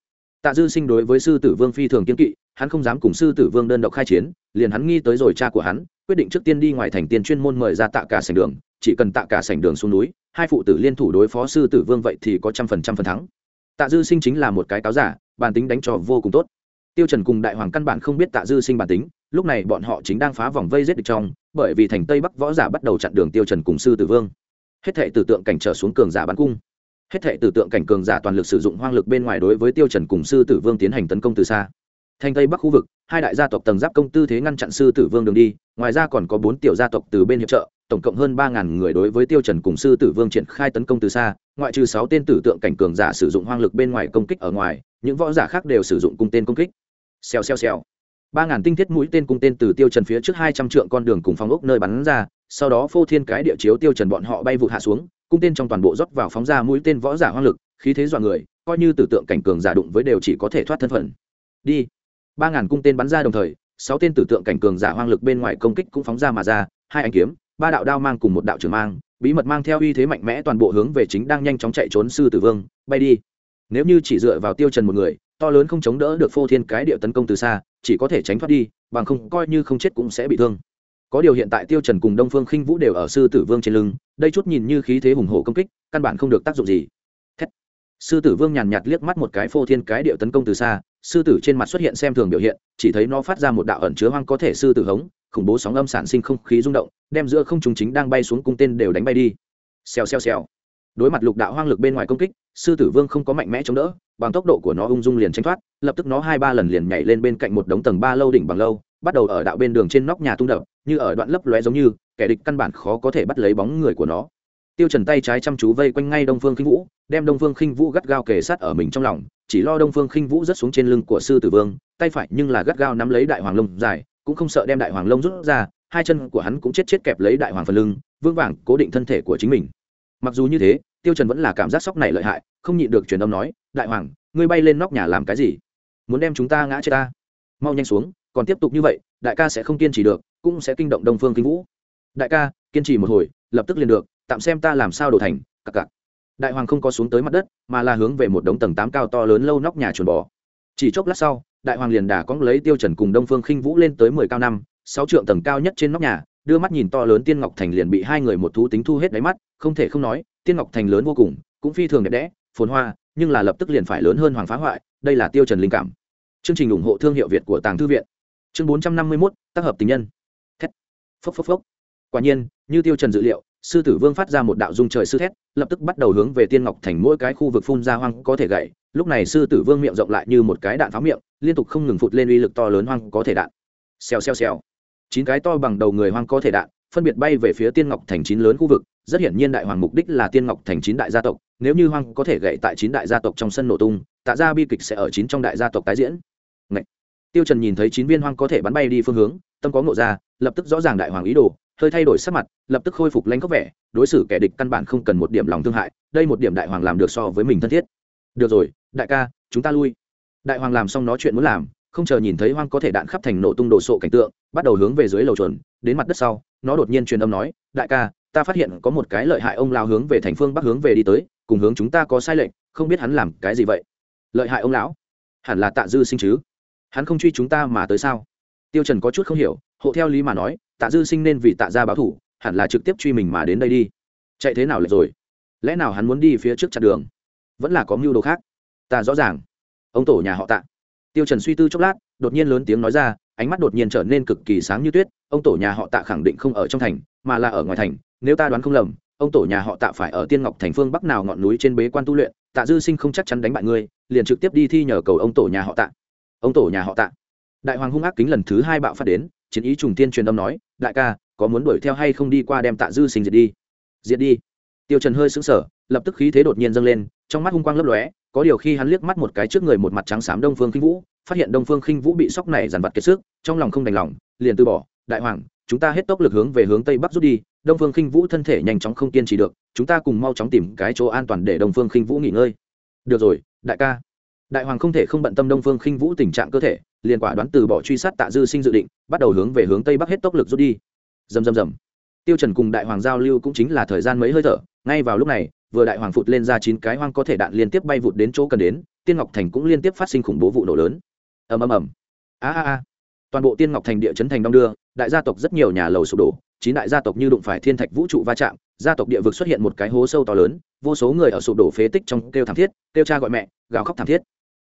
Tạ dư sinh đối với sư tử vương phi thường kiên kỵ, hắn không dám cùng sư tử vương đơn độc khai chiến, liền hắn nghi tới rồi cha của hắn, quyết định trước tiên đi ngoài thành tiên chuyên môn mời ra tạ cả sảnh đường, chỉ cần tạ cả sảnh đường xuống núi, hai phụ tử liên thủ đối phó sư tử vương vậy thì có trăm phần trăm phần thắng. Tạ dư sinh chính là một cái cáo giả, bản tính đánh trò vô cùng tốt. Tiêu trần cùng đại hoàng căn bản không biết tạ dư sinh bản tính lúc này bọn họ chính đang phá vòng vây giết địch trong, bởi vì thành tây bắc võ giả bắt đầu chặn đường tiêu trần cùng sư tử vương. Hết thệ tử tượng cảnh trở xuống cường giả bắn cung. Hết thệ tử tượng cảnh cường giả toàn lực sử dụng hoang lực bên ngoài đối với tiêu trần cùng sư tử vương tiến hành tấn công từ xa. Thành tây bắc khu vực, hai đại gia tộc tầng giáp công tư thế ngăn chặn sư tử vương đường đi, ngoài ra còn có bốn tiểu gia tộc từ bên hiệp trợ, tổng cộng hơn ba ngàn người đối với tiêu trần cùng sư tử vương triển khai tấn công từ xa, ngoại trừ sáu tên tử tượng cảnh cường giả sử dụng hoang lực bên ngoài công kích ở ngoài, những võ giả khác đều sử dụng cung tên công kích. Xèo xèo xèo ba ngàn tinh thiết mũi tên cung tên từ tiêu trần phía trước hai trăm trượng con đường cùng phong ốc nơi bắn ra, sau đó phô thiên cái địa chiếu tiêu trần bọn họ bay vụt hạ xuống, cung tên trong toàn bộ rót vào phóng ra mũi tên võ giả hoang lực, khí thế dọa người, coi như tử tượng cảnh cường giả đụng với đều chỉ có thể thoát thân phận. Đi. Ba ngàn cung tên bắn ra đồng thời, sáu tên tử tượng cảnh cường giả hoang lực bên ngoài công kích cũng phóng ra mà ra, hai anh kiếm, ba đạo đao mang cùng một đạo trường mang, bí mật mang theo uy thế mạnh mẽ toàn bộ hướng về chính đang nhanh chóng chạy trốn sư tử vương, bay đi. Nếu như chỉ dựa vào tiêu trần một người, to lớn không chống đỡ được phô thiên cái địa tấn công từ xa chỉ có thể tránh thoát đi, bằng không coi như không chết cũng sẽ bị thương. Có điều hiện tại tiêu trần cùng đông phương khinh vũ đều ở sư tử vương trên lưng, đây chút nhìn như khí thế hùng hổ công kích, căn bản không được tác dụng gì. Thét. sư tử vương nhàn nhạt liếc mắt một cái phô thiên cái điệu tấn công từ xa, sư tử trên mặt xuất hiện xem thường biểu hiện, chỉ thấy nó phát ra một đạo ẩn chứa hoang có thể sư tử hống, khủng bố sóng âm sản sinh không khí rung động, đem giữa không trùng chính đang bay xuống cung tên đều đánh bay đi. Xèo xèo xèo. Đối mặt lục đạo hoang lực bên ngoài công kích sư tử vương không có mạnh mẽ chống đỡ, bằng tốc độ của nó ung dung liền tranh thoát, lập tức nó hai ba lần liền nhảy lên bên cạnh một đống tầng ba lâu đỉnh bằng lâu, bắt đầu ở đạo bên đường trên nóc nhà tung đập, như ở đoạn lấp lóe giống như, kẻ địch căn bản khó có thể bắt lấy bóng người của nó. Tiêu trần tay trái chăm chú vây quanh ngay đông phương khinh vũ, đem đông phương khinh vũ gắt gao kề sát ở mình trong lòng, chỉ lo đông phương khinh vũ rất xuống trên lưng của sư tử vương, tay phải nhưng là gắt gao nắm lấy đại hoàng lông dài, cũng không sợ đem đại hoàng lông rút ra, hai chân của hắn cũng chết chết kẹp lấy đại hoàng phần lưng vương vàng cố định thân thể của chính mình. Mặc dù như thế tiêu trần vẫn là cảm giác sốc này lợi hại, không nhịn được truyền âm nói, đại hoàng, ngươi bay lên nóc nhà làm cái gì? Muốn đem chúng ta ngã chết ta? Mau nhanh xuống, còn tiếp tục như vậy, đại ca sẽ không kiên trì được, cũng sẽ kinh động đông phương kinh vũ. Đại ca, kiên trì một hồi, lập tức liền được, tạm xem ta làm sao đổ thành, cặc cặc. Đại hoàng không có xuống tới mặt đất, mà là hướng về một đống tầng tám cao to lớn lâu nóc nhà chuồn bò. Chỉ chốc lát sau, đại hoàng liền đà cóng lấy tiêu trần cùng đông phương khinh vũ lên tới mười cao năm, sáu trượng tầng cao nhất trên nóc nhà, đưa mắt nhìn to lớn tiên ngọc thành liền bị hai người một thú tính thu hết đáy mắt, không thể không nói tiên ngọc thành lớn vô cùng cũng phi thường đẹp đẽ phồn hoa nhưng là lập tức liền phải lớn hơn hoàng phá hoại đây là tiêu trần linh cảm. Chương trình ủng hộ thương hiệu việt của tàng thư viện. Chương bốn trăm năm mươi 451, tác hợp tình nhân. Thét. Phốc phốc phốc. Quả nhiên như tiêu trần dự liệu sư tử vương phát ra một đạo dung trời sư thét lập tức bắt đầu hướng về tiên ngọc thành mỗi cái khu vực phun ra hoang có thể gậy. Lúc này sư tử vương miệng rộng lại như một cái đạn pháo miệng liên tục không ngừng phụt lên uy lực to lớn hoang có thể đạn. Xèo xèo xèo. Chín cái to bằng đầu người hoang có thể đạn phân biệt bay về phía tiên ngọc thành chín lớn khu vực rất hiển nhiên đại hoàng mục đích là tiên ngọc thành chín đại gia tộc, nếu như hoang có thể gậy tại chín đại gia tộc trong sân nổ tung, tạ ra bi kịch sẽ ở chín trong đại gia tộc tái diễn. Ngậy. tiêu trần nhìn thấy chín viên hoang có thể bắn bay đi phương hướng, tâm có ngộ ra, lập tức rõ ràng đại hoàng ý đồ, hơi thay đổi sắc mặt, lập tức khôi phục lãnh có vẻ, đối xử kẻ địch căn bản không cần một điểm lòng thương hại, đây một điểm đại hoàng làm được so với mình thân thiết. Được rồi, đại ca, chúng ta lui. Đại hoàng làm xong nói chuyện muốn làm, không chờ nhìn thấy hoang có thể đạn khắp thành nổ tung đồ sộ cảnh tượng, bắt đầu hướng về dưới lầu chuẩn, đến mặt đất sau, nó đột nhiên truyền âm nói, đại ca ta phát hiện có một cái lợi hại ông lão hướng về thành phương bắc hướng về đi tới, cùng hướng chúng ta có sai lệch, không biết hắn làm cái gì vậy? Lợi hại ông lão? Hẳn là tạ dư sinh chứ. Hắn không truy chúng ta mà tới sao? Tiêu trần có chút không hiểu, hộ theo lý mà nói, tạ dư sinh nên vì tạ gia báo thủ, hẳn là trực tiếp truy mình mà đến đây đi. Chạy thế nào lại rồi? Lẽ nào hắn muốn đi phía trước chặn đường? Vẫn là có mưu đồ khác? Ta rõ ràng. Ông tổ nhà họ tạ. Tiêu trần suy tư chốc lát, đột nhiên lớn tiếng nói ra, ánh mắt đột nhiên trở nên cực kỳ sáng như tuyết, ông tổ nhà họ tạ khẳng định không ở trong thành, mà là ở ngoài thành nếu ta đoán không lầm, ông tổ nhà họ tạ phải ở tiên ngọc thành phương bắc nào ngọn núi trên bế quan tu luyện, tạ dư sinh không chắc chắn đánh bại ngươi, liền trực tiếp đi thi nhờ cầu ông tổ nhà họ tạ. Ông tổ nhà họ tạ. Đại hoàng hung ác kính lần thứ hai bạo phát đến, chiến ý trùng tiên truyền âm nói, đại ca, có muốn đuổi theo hay không đi qua đem tạ dư sinh diệt đi? Diệt đi? Tiêu trần hơi sững sờ, lập tức khí thế đột nhiên dâng lên, trong mắt hung quang lấp lóe, có điều khi hắn liếc mắt một cái trước người một mặt trắng xám đông phương khinh vũ, phát hiện đông phương khinh vũ bị sóc này dằn vặt kiệt sức, trong lòng không đành lòng, liền từ bỏ, đại hoàng, chúng ta hết tốc lực hướng về hướng tây bắc rút đi đông phương khinh vũ thân thể nhanh chóng không kiên trì được, chúng ta cùng mau chóng tìm cái chỗ an toàn để đông phương khinh vũ nghỉ ngơi. Được rồi, đại ca. Đại hoàng không thể không bận tâm đông phương khinh vũ tình trạng cơ thể, liền quả đoán từ bỏ truy sát tạ dư sinh dự định, bắt đầu hướng về hướng tây bắc hết tốc lực rút đi. Dầm dầm dầm tiêu trần cùng đại hoàng giao lưu cũng chính là thời gian mấy hơi thở, ngay vào lúc này, vừa đại hoàng phụt lên ra chín cái hoang có thể đạn liên tiếp bay vụt đến chỗ cần đến, tiên ngọc thành cũng liên tiếp phát sinh khủng bố vụ nổ lớn. Ầm ầm ầm. A a a. Toàn bộ tiên ngọc thành địa chấn thành đông đưa, đại gia tộc rất nhiều nhà lầu sụp đổ chín đại gia tộc như đụng phải thiên thạch vũ trụ va chạm, gia tộc địa vực xuất hiện một cái hố sâu to lớn, vô số người ở sụp đổ phế tích trong kêu thảm thiết, kêu cha gọi mẹ, gào khóc thảm thiết.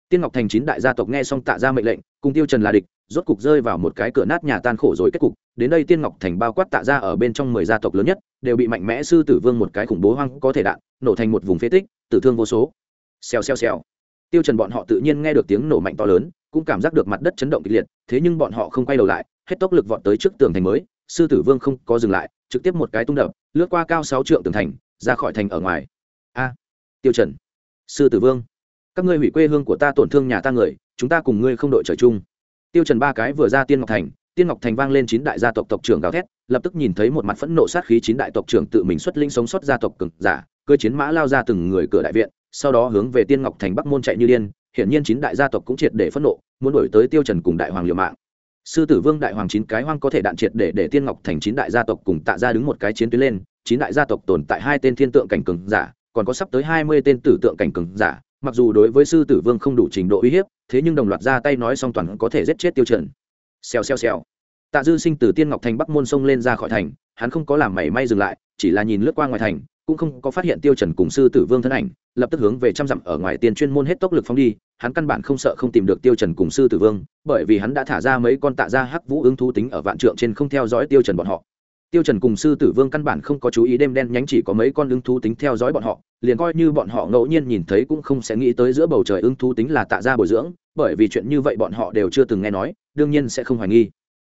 Tiên ngọc thành chín đại gia tộc nghe xong tạ ra mệnh lệnh, cùng tiêu trần là địch, rốt cục rơi vào một cái cửa nát nhà tan khổ rồi kết cục. Đến đây tiên ngọc thành bao quát tạ ra ở bên trong mười gia tộc lớn nhất, đều bị mạnh mẽ sư tử vương một cái khủng bố hoang có thể đạn, nổ thành một vùng phế tích, tử thương vô số. Xèo xèo xèo. Tiêu trần bọn họ tự nhiên nghe được tiếng nổ mạnh to lớn, cũng cảm giác được mặt đất chấn động kịch liệt, thế nhưng bọn họ không quay đầu lại, hết tốc lực vọt tới trước tường thành mới sư tử vương không có dừng lại, trực tiếp một cái tung đập, lướt qua cao sáu trượng tường thành, ra khỏi thành ở ngoài. A, tiêu trần, sư tử vương, các ngươi hủy quê hương của ta tổn thương nhà ta người, chúng ta cùng ngươi không đội trời chung. Tiêu trần ba cái vừa ra tiên ngọc thành, tiên ngọc thành vang lên chín đại gia tộc tộc trưởng gào thét, lập tức nhìn thấy một mặt phẫn nộ sát khí chín đại tộc trưởng tự mình xuất linh sống sót gia tộc cường giả cưỡi chiến mã lao ra từng người cửa đại viện, sau đó hướng về tiên ngọc thành bắc môn chạy như điên, hiển nhiên chín đại gia tộc cũng triệt để phẫn nộ, muốn đuổi tới tiêu trần cùng đại hoàng liều mạng sư tử vương đại hoàng chín cái hoang có thể đạn triệt để để tiên ngọc thành chín đại gia tộc cùng tạ ra đứng một cái chiến tuyến lên, chín đại gia tộc tồn tại hai tên thiên tượng cảnh cường giả, còn có sắp tới hai mươi tên tử tượng cảnh cường giả, mặc dù đối với sư tử vương không đủ trình độ uy hiếp, thế nhưng đồng loạt ra tay nói xong toàn có thể giết chết tiêu trần xèo xèo xèo. Tạ dư sinh từ tiên ngọc thành bắc môn sông lên ra khỏi thành, hắn không có làm mảy may dừng lại, chỉ là nhìn lướt qua ngoài thành cũng không có phát hiện tiêu trần cùng sư tử vương thân ảnh, lập tức hướng về trăm dặm ở ngoài tiền chuyên môn hết tốc lực phóng đi, hắn căn bản không sợ không tìm được tiêu trần cùng sư tử vương, bởi vì hắn đã thả ra mấy con tạ ra hắc vũ ứng thú tính ở vạn trượng trên không theo dõi tiêu trần bọn họ. Tiêu trần cùng sư tử vương căn bản không có chú ý đêm đen nhánh chỉ có mấy con ứng thú tính theo dõi bọn họ, liền coi như bọn họ ngẫu nhiên nhìn thấy cũng không sẽ nghĩ tới giữa bầu trời ứng thú tính là tạ ra bồi dưỡng, bởi vì chuyện như vậy bọn họ đều chưa từng nghe nói, đương nhiên sẽ không hoài nghi.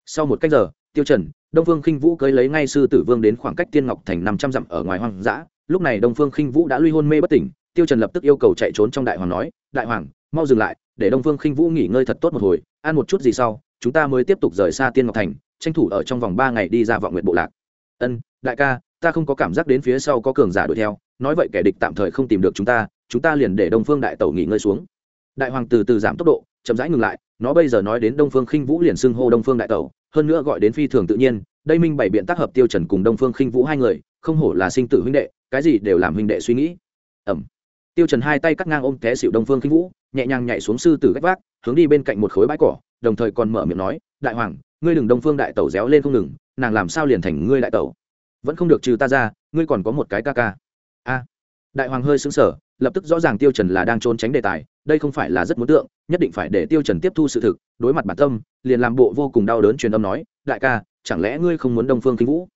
Sau một cách giờ, tiêu trần đông phương khinh vũ cưới lấy ngay sư tử vương đến khoảng cách tiên ngọc thành năm trăm dặm ở ngoài hoang dã. Lúc này đông phương khinh vũ đã lui hôn mê bất tỉnh, tiêu trần lập tức yêu cầu chạy trốn trong đại hoàng nói, đại hoàng, mau dừng lại, để đông phương khinh vũ nghỉ ngơi thật tốt một hồi, ăn một chút gì sau, chúng ta mới tiếp tục rời xa tiên ngọc thành, tranh thủ ở trong vòng ba ngày đi ra vọng Nguyệt bộ lạc. Ân, đại ca, ta không có cảm giác đến phía sau có cường giả đuổi theo, nói vậy kẻ địch tạm thời không tìm được chúng ta chúng ta liền để đông phương đại tẩu nghỉ ngơi xuống. Đại hoàng từ từ giảm tốc độ, chậm rãi ngừng lại, nó bây giờ nói đến đông phương khinh vũ liền xưng hô đông phương đại tẩu hơn nữa gọi đến phi thường tự nhiên, đây minh bảy biện tác hợp tiêu trần cùng đông phương khinh vũ hai người, không hổ là sinh tử huynh đệ, cái gì đều làm huynh đệ suy nghĩ. Ẩm. Tiêu trần hai tay cắt ngang ôm té xịu đông phương khinh vũ, nhẹ nhàng nhảy xuống sư tử gách vác, hướng đi bên cạnh một khối bãi cỏ, đồng thời còn mở miệng nói, đại hoàng, ngươi đừng đông phương đại tẩu réo lên không ngừng, nàng làm sao liền thành ngươi đại tẩu? Vẫn không được trừ ta ra, ngươi còn có một cái ca ca. A. Đại hoàng hơi sững sờ lập tức rõ ràng tiêu trần là đang trốn tránh đề tài đây không phải là rất muốn tượng nhất định phải để tiêu trần tiếp thu sự thực đối mặt bản tâm liền làm bộ vô cùng đau đớn truyền âm nói đại ca chẳng lẽ ngươi không muốn đông phương kinh vũ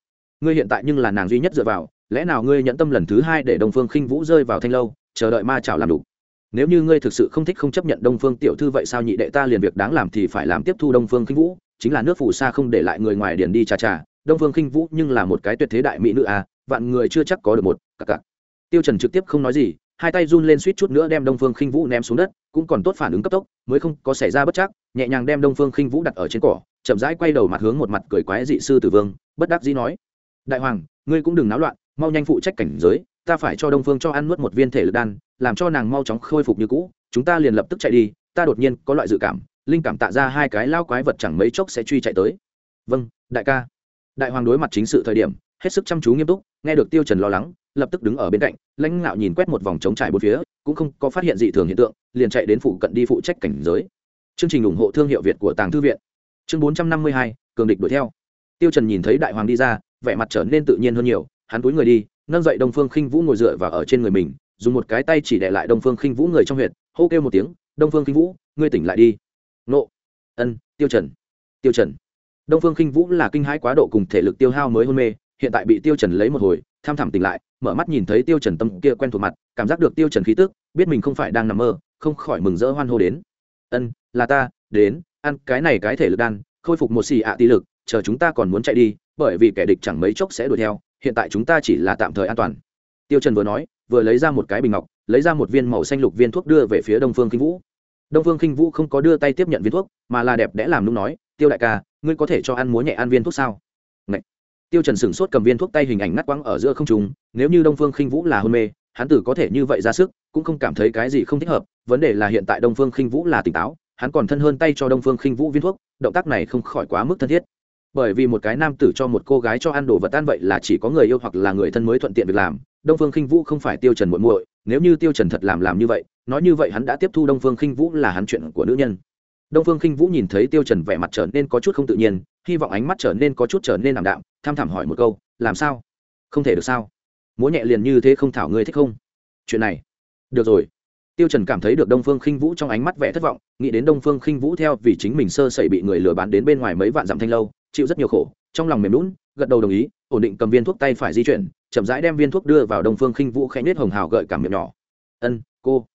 ngươi hiện tại nhưng là nàng duy nhất dựa vào lẽ nào ngươi nhẫn tâm lần thứ hai để đông phương khinh vũ rơi vào thanh lâu chờ đợi ma chảo làm đủ nếu như ngươi thực sự không thích không chấp nhận đông phương tiểu thư vậy sao nhị đệ ta liền việc đáng làm thì phải làm tiếp thu đông phương khinh vũ chính là nước phù sa không để lại người ngoài điền đi trà trà, đông phương khinh vũ nhưng là một cái tuyệt thế đại mỹ nữ à vạn người chưa chắc có được một cặc cặc. tiêu trần trực tiếp không nói gì hai tay run lên suýt chút nữa đem đông phương khinh vũ ném xuống đất, cũng còn tốt phản ứng cấp tốc, mới không có xảy ra bất chắc, nhẹ nhàng đem đông phương khinh vũ đặt ở trên cỏ, chậm rãi quay đầu mặt hướng một mặt cười quái dị sư tử vương, bất đắc dĩ nói, đại hoàng, ngươi cũng đừng náo loạn, mau nhanh phụ trách cảnh giới, ta phải cho đông phương cho ăn nuốt một viên thể lực đan, làm cho nàng mau chóng khôi phục như cũ, chúng ta liền lập tức chạy đi, ta đột nhiên có loại dự cảm, linh cảm tạ ra hai cái lao quái vật chẳng mấy chốc sẽ truy chạy tới. Vâng đại ca. Đại hoàng đối mặt chính sự thời điểm hết sức chăm chú nghiêm túc, nghe được tiêu trần lo lắng, lập tức đứng ở bên cạnh, lãnh ngạo nhìn quét một vòng trống trải bốn phía, cũng không có phát hiện dị thường hiện tượng, liền chạy đến phụ cận đi phụ trách cảnh giới. Chương trình ủng hộ thương hiệu việt của tàng thư viện. Chương bốn trăm năm mươi hai, cường địch đuổi theo. Tiêu trần nhìn thấy đại hoàng đi ra, vẻ mặt trở nên tự nhiên hơn nhiều, hắn túi người đi, nâng dậy đông phương khinh vũ ngồi dựa vào ở trên người mình, dùng một cái tay chỉ để lại đông phương khinh vũ người trong huyệt, hô kêu một tiếng, đông phương khinh vũ, ngươi tỉnh lại đi. Nộ. Ân, tiêu trần. Tiêu trần. Đông phương khinh vũ là kinh hãi quá độ cùng thể lực tiêu hao mới hôn mê hiện tại bị tiêu trần lấy một hồi tham thẳm tỉnh lại, mở mắt nhìn thấy tiêu trần tâm kia quen thuộc mặt, cảm giác được tiêu trần khí tức, biết mình không phải đang nằm mơ, không khỏi mừng rỡ hoan hô đến. Ân, là ta, đến, ăn cái này cái thể lực đan, khôi phục một xì ạ tí lực, chờ chúng ta còn muốn chạy đi, bởi vì kẻ địch chẳng mấy chốc sẽ đuổi theo, hiện tại chúng ta chỉ là tạm thời an toàn. Tiêu trần vừa nói, vừa lấy ra một cái bình ngọc, lấy ra một viên màu xanh lục viên thuốc đưa về phía đông phương kinh vũ. Đông phương kinh vũ không có đưa tay tiếp nhận viên thuốc, mà là đẹp đẽ làm nung nói, tiêu đại ca, ngươi có thể cho ăn múa nhẹ ăn viên thuốc sao? Ngậy tiêu trần sửng sốt cầm viên thuốc tay hình ảnh ngắt quãng ở giữa không trung, nếu như đông phương Khinh vũ là hôn mê, hắn tử có thể như vậy ra sức, cũng không cảm thấy cái gì không thích hợp, vấn đề là hiện tại đông phương Khinh vũ là tỉnh táo, hắn còn thân hơn tay cho đông phương Khinh vũ viên thuốc, động tác này không khỏi quá mức thân thiết. Bởi vì một cái nam tử cho một cô gái cho ăn đồ vật tan vậy là chỉ có người yêu hoặc là người thân mới thuận tiện việc làm, đông phương khinh vũ không phải tiêu trần muội muội, nếu như tiêu trần thật làm làm như vậy, nói như vậy hắn đã tiếp thu đông phương khinh vũ là hắn chuyện của nữ nhân. Đông phương khinh vũ nhìn thấy tiêu trần vẻ mặt trở nên có chút không tự nhiên, hy vọng ánh mắt trở nên có chút trở nên ảm đạm tham thẳm hỏi một câu, làm sao? Không thể được sao? Múa nhẹ liền như thế không thảo ngươi thích không? Chuyện này. Được rồi. Tiêu trần cảm thấy được đông phương khinh vũ trong ánh mắt vẻ thất vọng, nghĩ đến đông phương khinh vũ theo vì chính mình sơ sẩy bị người lừa bán đến bên ngoài mấy vạn dặm thanh lâu, chịu rất nhiều khổ, trong lòng mềm lún gật đầu đồng ý, ổn định cầm viên thuốc tay phải di chuyển, chậm rãi đem viên thuốc đưa vào đông phương khinh vũ khẽ nết hồng hào gợi cảm miệng nhỏ. Ân, cô.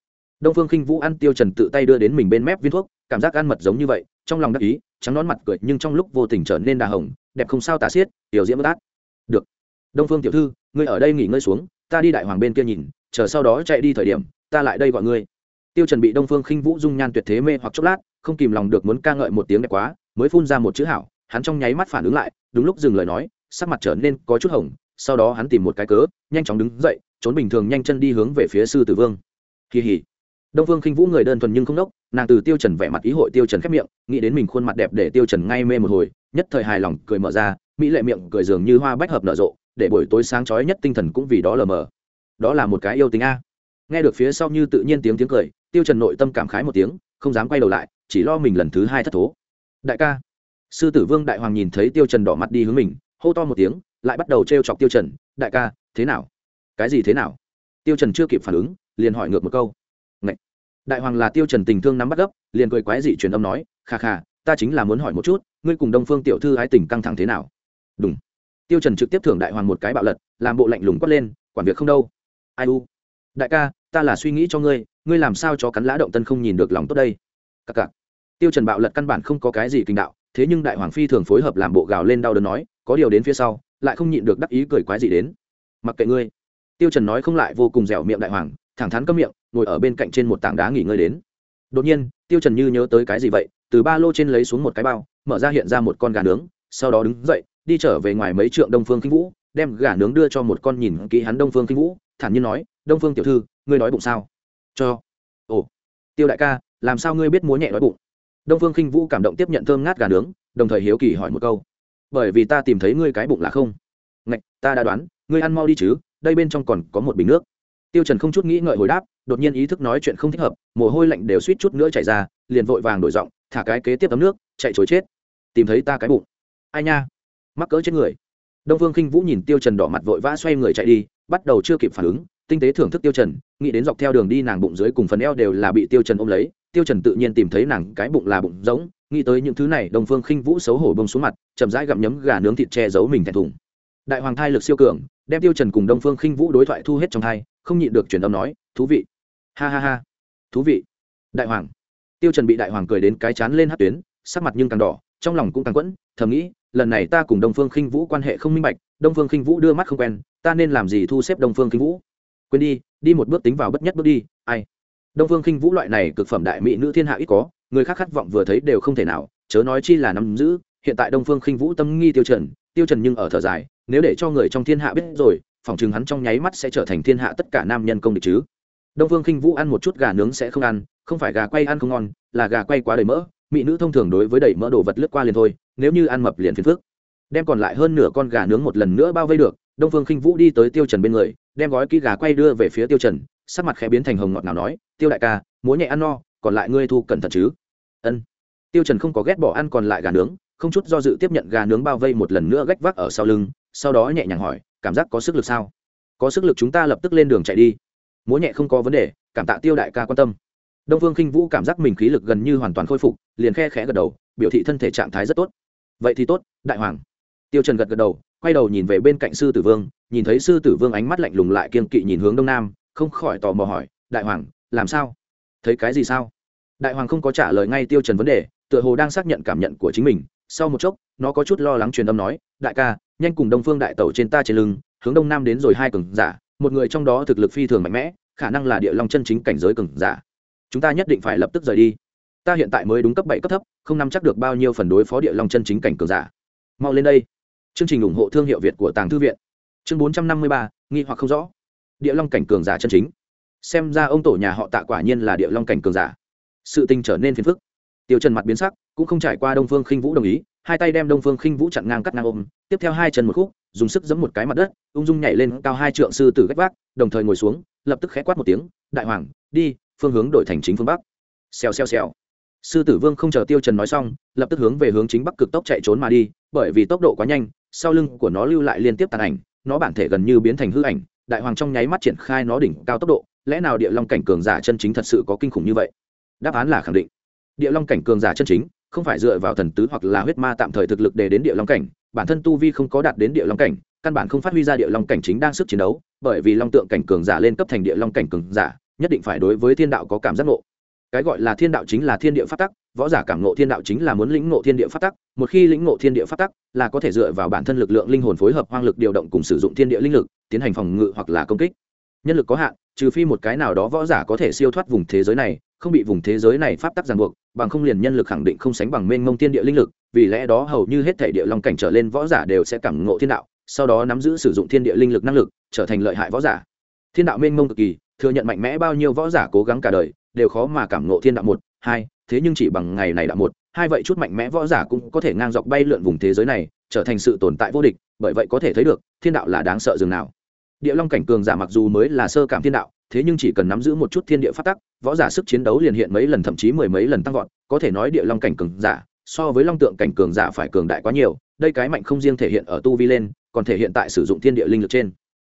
Đông phương khinh vũ ăn tiêu trần tự tay đưa đến mình bên mép viên thuốc, cảm giác ăn mật giống như vậy, trong lòng đắc ý trắng nón mặt cười nhưng trong lúc vô tình trở nên đà hồng, đẹp không sao tả xiết, tiểu diễm bất át được. Đông phương tiểu thư, ngươi ở đây nghỉ ngơi xuống, ta đi đại hoàng bên kia nhìn, chờ sau đó chạy đi thời điểm, ta lại đây gọi ngươi. Tiêu trần bị đông phương khinh vũ dung nhan tuyệt thế mê hoặc chốc lát, không kìm lòng được muốn ca ngợi một tiếng đẹp quá, mới phun ra một chữ hảo, hắn trong nháy mắt phản ứng lại, đúng lúc dừng lời nói, sắc mặt trở nên có chút hồng, sau đó hắn tìm một cái cớ, nhanh chóng đứng dậy, trốn bình thường nhanh chân đi hướng về phía sư tử vương. Kỳ hỉ đông phương khinh vũ người đơn thuần nhưng không đốc nàng từ tiêu trần vẻ mặt ý hội tiêu trần khép miệng, nghĩ đến mình khuôn mặt đẹp để tiêu trần ngay mê một hồi, nhất thời hài lòng cười mở ra, mỹ lệ miệng cười dường như hoa bách hợp nở rộ, để buổi tối sáng chói nhất tinh thần cũng vì đó lờ mờ. Đó là một cái yêu tính a. Nghe được phía sau như tự nhiên tiếng tiếng cười, tiêu trần nội tâm cảm khái một tiếng, không dám quay đầu lại, chỉ lo mình lần thứ hai thất thố. Đại ca. Sư tử vương đại hoàng nhìn thấy tiêu trần đỏ mặt đi hướng mình, hô to một tiếng, lại bắt đầu trêu chọc tiêu trần, đại ca, thế nào? Cái gì thế nào? Tiêu trần chưa kịp phản ứng, liền hỏi ngược một câu đại hoàng là tiêu trần tình thương nắm bắt gấp, liền cười quái dị truyền âm nói, kha kha, ta chính là muốn hỏi một chút, ngươi cùng đông phương tiểu thư ái tình căng thẳng thế nào? Đúng tiêu trần trực tiếp thưởng đại hoàng một cái bạo lật, làm bộ lạnh lùng quát lên, quản việc không đâu. Ai u? Đại ca, ta là suy nghĩ cho ngươi ngươi làm sao cho cắn lã động tân không nhìn được lòng tốt đây? Cặc cặc. Tiêu trần bạo lật căn bản không có cái gì kinh đạo, thế nhưng đại hoàng phi thường phối hợp làm bộ gào lên đau đớn nói, có điều đến phía sau, lại không nhịn được đắc ý cười quái gì đến. Mặc kệ ngươi. Tiêu trần nói không lại vô cùng dẻo miệng đại hoàng thẳng thắn câm miệng, ngồi ở bên cạnh trên một tảng đá nghỉ ngơi đến. Đột nhiên, tiêu trần như nhớ tới cái gì vậy, từ ba lô trên lấy xuống một cái bao, mở ra hiện ra một con gà nướng, sau đó đứng dậy, đi trở về ngoài mấy trượng đông phương kinh vũ, đem gà nướng đưa cho một con nhìn kỹ hắn đông phương kinh vũ, thản nhiên nói, đông phương tiểu thư, ngươi nói bụng sao? Cho. Ồ, tiêu đại ca, làm sao ngươi biết múa nhẹ nói bụng? Đông phương Kinh vũ cảm động tiếp nhận thơm ngát gà nướng, đồng thời hiếu kỳ hỏi một câu. Bởi vì ta tìm thấy ngươi cái bụng là không? Ngạch, ta đã đoán, ngươi ăn mau đi chứ, đây bên trong còn có một bình nước tiêu trần không chút nghĩ ngợi hồi đáp, đột nhiên ý thức nói chuyện không thích hợp, mồ hôi lạnh đều suýt chút nữa chảy ra, liền vội vàng đổi giọng, thả cái kế tiếp tấm nước, chạy chối chết. Tìm thấy ta cái bụng. Ai nha? Mắc cỡ chết người. Đông Vương khinh vũ nhìn tiêu trần đỏ mặt vội vã xoay người chạy đi, bắt đầu chưa kịp phản ứng, tinh tế thưởng thức tiêu trần, nghĩ đến dọc theo đường đi nàng bụng dưới cùng phần eo đều là bị tiêu trần ôm lấy, tiêu trần tự nhiên tìm thấy nàng cái bụng là bụng giống, nghĩ tới những thứ này, đông phương khinh vũ xấu hổ bông xuống mặt, chậm rãi gặm nhấm gà nướng thịt che giấu mình thẹn thùng. Đại hoàng thai lực siêu cường, đem tiêu trần cùng đông phương khinh vũ đối thoại thu hết trong thai không nhịn được truyền âm nói, thú vị. Ha ha ha. Thú vị. Đại hoàng. Tiêu trần bị đại hoàng cười đến cái chán lên hát tuyến, sắc mặt nhưng càng đỏ, trong lòng cũng càng quẫn, thầm nghĩ, lần này ta cùng đông phương khinh vũ quan hệ không minh bạch, đông phương khinh vũ đưa mắt không quen, ta nên làm gì thu xếp đông phương khinh vũ? Quên đi đi một bước tính vào bất nhất bước đi, ai? Đông phương khinh vũ loại này cực phẩm đại mỹ nữ thiên hạ ít có, người khác khát vọng vừa thấy đều không thể nào, chớ nói chi là nắm giữ, hiện tại đông phương khinh vũ tâm nghi tiêu trần tiêu trần nhưng ở thở dài, nếu để cho người trong thiên hạ biết rồi phỏng chừng hắn trong nháy mắt sẽ trở thành thiên hạ tất cả nam nhân công địch chứ. Đông phương khinh vũ ăn một chút gà nướng sẽ không ăn, không phải gà quay ăn không ngon, là gà quay quá đầy mỡ, mỹ nữ thông thường đối với đầy mỡ đồ vật lướt qua liền thôi, nếu như ăn mập liền phiền phức. Đem còn lại hơn nửa con gà nướng một lần nữa bao vây được, đông phương khinh vũ đi tới tiêu trần bên người, đem gói kỹ gà quay đưa về phía tiêu trần, sắc mặt khẽ biến thành hồng ngọt nào nói, tiêu đại ca, múa nhẹ ăn no, còn lại ngươi thu cẩn thận chứ. Ân. Tiêu trần không có ghét bỏ ăn còn lại gà nướng, không chút do dự tiếp nhận gà nướng bao vây một lần nữa gách vác ở sau lưng, sau đó nhẹ nhàng hỏi cảm giác có sức lực sao? Có sức lực chúng ta lập tức lên đường chạy đi. Múa nhẹ không có vấn đề, cảm tạ tiêu đại ca quan tâm. Đông phương khinh vũ cảm giác mình khí lực gần như hoàn toàn khôi phục, liền khe khẽ gật đầu, biểu thị thân thể trạng thái rất tốt. Vậy thì tốt, đại hoàng. Tiêu trần gật gật đầu, quay đầu nhìn về bên cạnh sư tử vương, nhìn thấy sư tử vương ánh mắt lạnh lùng lại kiên kỵ nhìn hướng đông nam, không khỏi tò mò hỏi, đại hoàng, làm sao? Thấy cái gì sao? Đại hoàng không có trả lời ngay tiêu trần vấn đề, tựa hồ đang xác nhận cảm nhận của chính mình. Sau một chốc, nó có chút lo lắng truyền âm nói, đại ca nhanh cùng đông phương đại tẩu trên ta trên lưng, hướng đông nam đến rồi hai cường giả, một người trong đó thực lực phi thường mạnh mẽ, khả năng là địa long chân chính cảnh giới cường giả. Chúng ta nhất định phải lập tức rời đi. Ta hiện tại mới đúng cấp bảy cấp thấp, không nắm chắc được bao nhiêu phần đối phó địa long chân chính cảnh cường giả. Mau lên đây. Chương trình ủng hộ thương hiệu việt của tàng thư viện. Chương bốn trăm năm mươi ba, nghi hoặc không rõ. Địa long cảnh cường giả chân chính. Xem ra ông tổ nhà họ tạ quả nhiên là địa long cảnh cường giả. Sự tình trở nên phiền phức. Tiêu trần mặt biến sắc, cũng không trải qua đông phương khinh vũ đồng ý hai tay đem đông phương khinh vũ chặn ngang cắt ngang ôm, tiếp theo hai chân một khúc, dùng sức giẫm một cái mặt đất, ung dung nhảy lên cao hai trượng sư tử gách vác, đồng thời ngồi xuống, lập tức khẽ quát một tiếng, đại hoàng, đi, phương hướng đổi thành chính phương bắc. Xèo xèo xèo. Sư tử vương không chờ tiêu trần nói xong, lập tức hướng về hướng chính bắc cực tốc chạy trốn mà đi, bởi vì tốc độ quá nhanh, sau lưng của nó lưu lại liên tiếp tàn ảnh, nó bản thể gần như biến thành hư ảnh, đại hoàng trong nháy mắt triển khai nó đỉnh cao tốc độ, lẽ nào địa long cảnh cường giả chân chính thật sự có kinh khủng như vậy? Đáp án là khẳng định. Địa long cảnh cường giả chân chính không phải dựa vào thần tứ hoặc là huyết ma tạm thời thực lực để đến địa long cảnh, bản thân tu vi không có đạt đến địa long cảnh, căn bản không phát huy ra địa long cảnh chính đang sức chiến đấu, bởi vì long tượng cảnh cường giả lên cấp thành địa long cảnh cường giả, nhất định phải đối với thiên đạo có cảm giác ngộ. Cái gọi là thiên đạo chính là thiên địa phát tắc, võ giả cảm ngộ thiên đạo chính là muốn lĩnh ngộ thiên địa phát tắc, một khi lĩnh ngộ thiên địa phát tắc, là có thể dựa vào bản thân lực lượng linh hồn phối hợp hoang lực điều động cùng sử dụng thiên địa linh lực, tiến hành phòng ngự hoặc là công kích nhân lực có hạn, trừ phi một cái nào đó võ giả có thể siêu thoát vùng thế giới này, không bị vùng thế giới này pháp tắc ràng buộc, bằng không liền nhân lực khẳng định không sánh bằng mênh mông thiên địa linh lực, vì lẽ đó hầu như hết thể địa long cảnh trở lên võ giả đều sẽ cảm ngộ thiên đạo, sau đó nắm giữ sử dụng thiên địa linh lực năng lực, trở thành lợi hại võ giả. Thiên đạo mênh mông cực kỳ, thừa nhận mạnh mẽ bao nhiêu võ giả cố gắng cả đời, đều khó mà cảm ngộ thiên đạo một, hai, thế nhưng chỉ bằng ngày này đạo một, hai vậy chút mạnh mẽ võ giả cũng có thể ngang dọc bay lượn vùng thế giới này, trở thành sự tồn tại vô địch, bởi vậy có thể thấy được thiên đạo là đáng sợ dường nào địa long cảnh cường giả mặc dù mới là sơ cảm thiên đạo, thế nhưng chỉ cần nắm giữ một chút thiên địa phát tắc, võ giả sức chiến đấu liền hiện mấy lần, thậm chí mười mấy lần tăng vọt, có thể nói địa long cảnh cường giả, so với long tượng cảnh cường giả phải cường đại quá nhiều, đây cái mạnh không riêng thể hiện ở tu vi lên, còn thể hiện tại sử dụng thiên địa linh lực trên.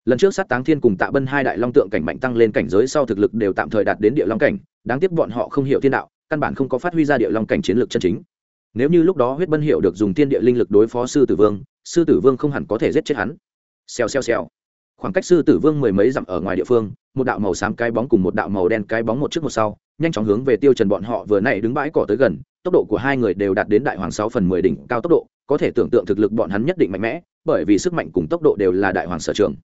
Lần trước sát táng thiên cùng tạ bân hai đại long tượng cảnh mạnh tăng lên cảnh giới sau thực lực đều tạm thời đạt đến địa long cảnh, đáng tiếc bọn họ không hiểu thiên đạo, căn bản không có phát huy ra địa long cảnh chiến lược chân chính. Nếu như lúc đó huyết bân hiểu được dùng thiên địa linh lực đối phó sư tử vương, sư tử vương không hẳn có thể giết chết hắn. Xèo xèo xèo khoảng cách sư tử vương mười mấy dặm ở ngoài địa phương, một đạo màu xám cái bóng cùng một đạo màu đen cái bóng một trước một sau, nhanh chóng hướng về tiêu trần bọn họ vừa nãy đứng bãi cỏ tới gần, tốc độ của hai người đều đạt đến đại hoàng sáu phần mười đỉnh cao tốc độ, có thể tưởng tượng thực lực bọn hắn nhất định mạnh mẽ, bởi vì sức mạnh cùng tốc độ đều là đại hoàng sở trường.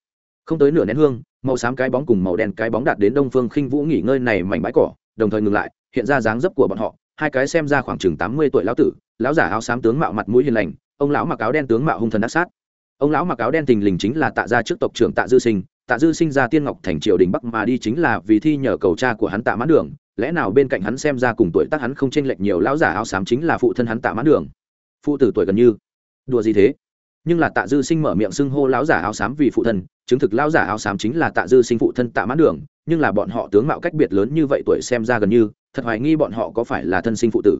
Không tới nửa nén hương, màu xám cái bóng cùng màu đen cái bóng đạt đến đông phương khinh vũ nghỉ ngơi này mảnh bãi cỏ, đồng thời ngừng lại, hiện ra dáng dấp của bọn họ, hai cái xem ra khoảng chừng tám mươi tuổi lão tử, lão giả áo xám tướng mạo mặt mũi hiền lành, ông lão mặc áo đen tướng mạo hung thần đắc sát ông lão mặc áo đen tình lình chính là tạ gia trước tộc trưởng tạ dư sinh. Tạ dư sinh ra tiên ngọc thành triều đình bắc mà đi chính là vì thi nhờ cầu cha của hắn tạ mãn đường. Lẽ nào bên cạnh hắn xem ra cùng tuổi tác hắn không chênh lệch nhiều, lão giả áo xám chính là phụ thân hắn tạ mãn đường? Phụ tử tuổi gần như. Đùa gì thế? Nhưng là tạ dư sinh mở miệng xưng hô lão giả áo xám vì phụ thân, chứng thực lão giả áo xám chính là tạ dư sinh phụ thân tạ mãn đường. Nhưng là bọn họ tướng mạo cách biệt lớn như vậy tuổi xem ra gần như, thật hoài nghi bọn họ có phải là thân sinh phụ tử.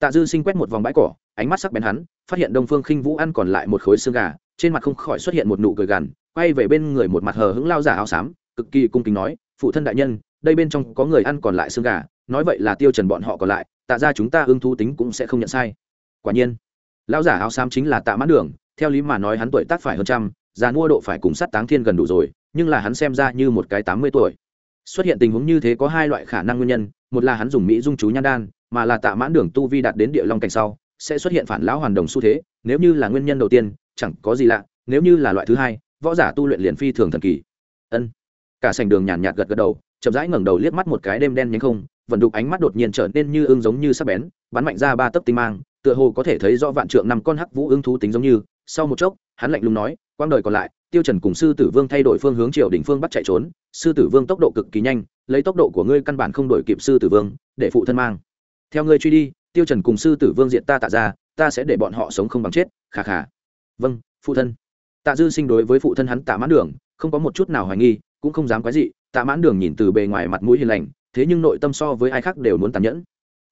Tạ dư sinh quét một vòng bãi cỏ, ánh mắt sắc bén hắn, phát hiện đông phương khinh vũ ăn còn lại một khối xương gà trên mặt không khỏi xuất hiện một nụ cười gằn, quay về bên người một mặt hờ hững lao giả áo xám, cực kỳ cung kính nói, phụ thân đại nhân, đây bên trong có người ăn còn lại xương gà, nói vậy là tiêu trần bọn họ còn lại, tạ ra chúng ta ưng thú tính cũng sẽ không nhận sai. Quả nhiên lão giả áo xám chính là tạ mãn đường, theo lý mà nói hắn tuổi tác phải hơn trăm, già mua độ phải cùng sát táng thiên gần đủ rồi, nhưng là hắn xem ra như một cái tám mươi tuổi. Xuất hiện tình huống như thế có hai loại khả năng nguyên nhân, một là hắn dùng mỹ dung chú nhan đan, mà là tạ mãn đường tu vi đạt đến địa long cảnh sau, sẽ xuất hiện phản lão hoàn đồng xu thế, nếu như là nguyên nhân đầu tiên chẳng có gì lạ, nếu như là loại thứ hai, võ giả tu luyện liền phi thường thần kỳ. Ân. Cả sành đường nhàn nhạt gật gật đầu, chậm rãi ngẩng đầu liếc mắt một cái đêm đen nhánh không, vận đục ánh mắt đột nhiên trở nên như ương giống như sắc bén, bắn mạnh ra ba tấc tinh mang, tựa hồ có thể thấy rõ vạn trượng năm con hắc vũ ương thú tính giống như. Sau một chốc, hắn lạnh lùng nói, quang đời còn lại, tiêu trần cùng sư tử vương thay đổi phương hướng triều đỉnh phương bắt chạy trốn, sư tử vương tốc độ cực kỳ nhanh, lấy tốc độ của ngươi căn bản không đổi kịp sư tử vương, để phụ thân mang. Theo ngươi truy đi, tiêu trần cùng sư tử vương diện ta tạ ra, ta sẽ để bọn họ sống không bằng chết khà khà vâng phụ thân. Tạ dư sinh đối với phụ thân hắn tạ mãn đường, không có một chút nào hoài nghi, cũng không dám quái dị tạ mãn đường nhìn từ bề ngoài mặt mũi hiền lành, thế nhưng nội tâm so với ai khác đều muốn tàn nhẫn.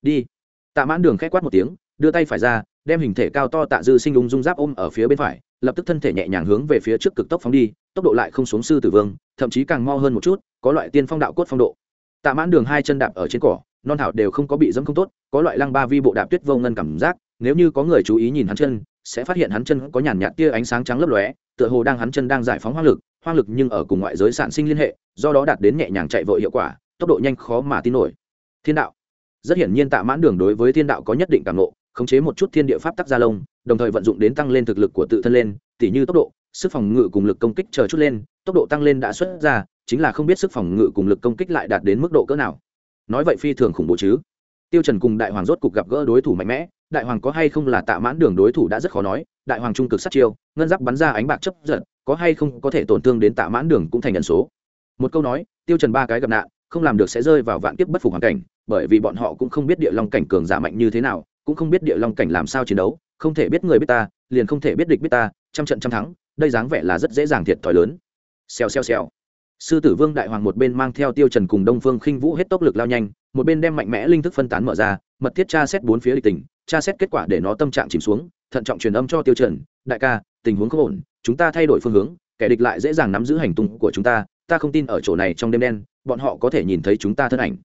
Đi. Tạ mãn đường khẽ quát một tiếng, đưa tay phải ra, đem hình thể cao to tạ dư sinh ung dung giáp ôm ở phía bên phải, lập tức thân thể nhẹ nhàng hướng về phía trước cực tốc phóng đi, tốc độ lại không xuống sư tử vương, thậm chí càng mo hơn một chút, có loại tiên phong đạo cốt phong độ. Tạ mãn đường hai chân đạp ở trên cỏ, non thảo đều không có bị dẫm không tốt, có loại lăng ba vi bộ đạp tuyết vô ngân cảm giác, nếu như có người chú ý nhìn hắn chân sẽ phát hiện hắn chân có nhàn nhạt tia ánh sáng trắng lấp lóe, tựa hồ đang hắn chân đang giải phóng hoang lực hoang lực nhưng ở cùng ngoại giới sản sinh liên hệ, do đó đạt đến nhẹ nhàng chạy vội hiệu quả, tốc độ nhanh khó mà tin nổi. Thiên đạo. Rất hiển nhiên tạ mãn đường đối với thiên đạo có nhất định cảm nộ khống chế một chút thiên địa pháp tắc gia lông, đồng thời vận dụng đến tăng lên thực lực của tự thân lên, tỉ như tốc độ, sức phòng ngự cùng lực công kích chờ chút lên, tốc độ tăng lên đã xuất ra, chính là không biết sức phòng ngự cùng lực công kích lại đạt đến mức độ cỡ nào. Nói vậy phi thường khủng bố chứ? Tiêu trần cùng đại hoàng rốt cục gặp gỡ đối thủ mạnh mẽ, đại hoàng có hay không là tạ mãn đường đối thủ đã rất khó nói, đại hoàng trung cực sát chiêu, ngân giáp bắn ra ánh bạc chấp giật, có hay không có thể tổn thương đến tạ mãn đường cũng thành nhận số. Một câu nói, tiêu trần ba cái gặp nạn, không làm được sẽ rơi vào vạn kiếp bất phục hoàn cảnh, bởi vì bọn họ cũng không biết địa long cảnh cường giả mạnh như thế nào, cũng không biết địa long cảnh làm sao chiến đấu, không thể biết người biết ta, liền không thể biết địch biết ta, trăm trận trăm thắng, đây dáng vẻ là rất dễ dàng thiệt thòi lớn. Xèo xèo xèo sư tử vương đại hoàng một bên mang theo tiêu trần cùng đông phương khinh vũ hết tốc lực lao nhanh, một bên đem mạnh mẽ linh thức phân tán mở ra, mật thiết tra xét bốn phía lịch tình, tra xét kết quả để nó tâm trạng chìm xuống, thận trọng truyền âm cho tiêu trần, đại ca, tình huống không ổn, chúng ta thay đổi phương hướng, kẻ địch lại dễ dàng nắm giữ hành tung của chúng ta ta không tin ở chỗ này trong đêm đen, bọn họ có thể nhìn thấy chúng ta thân ảnh.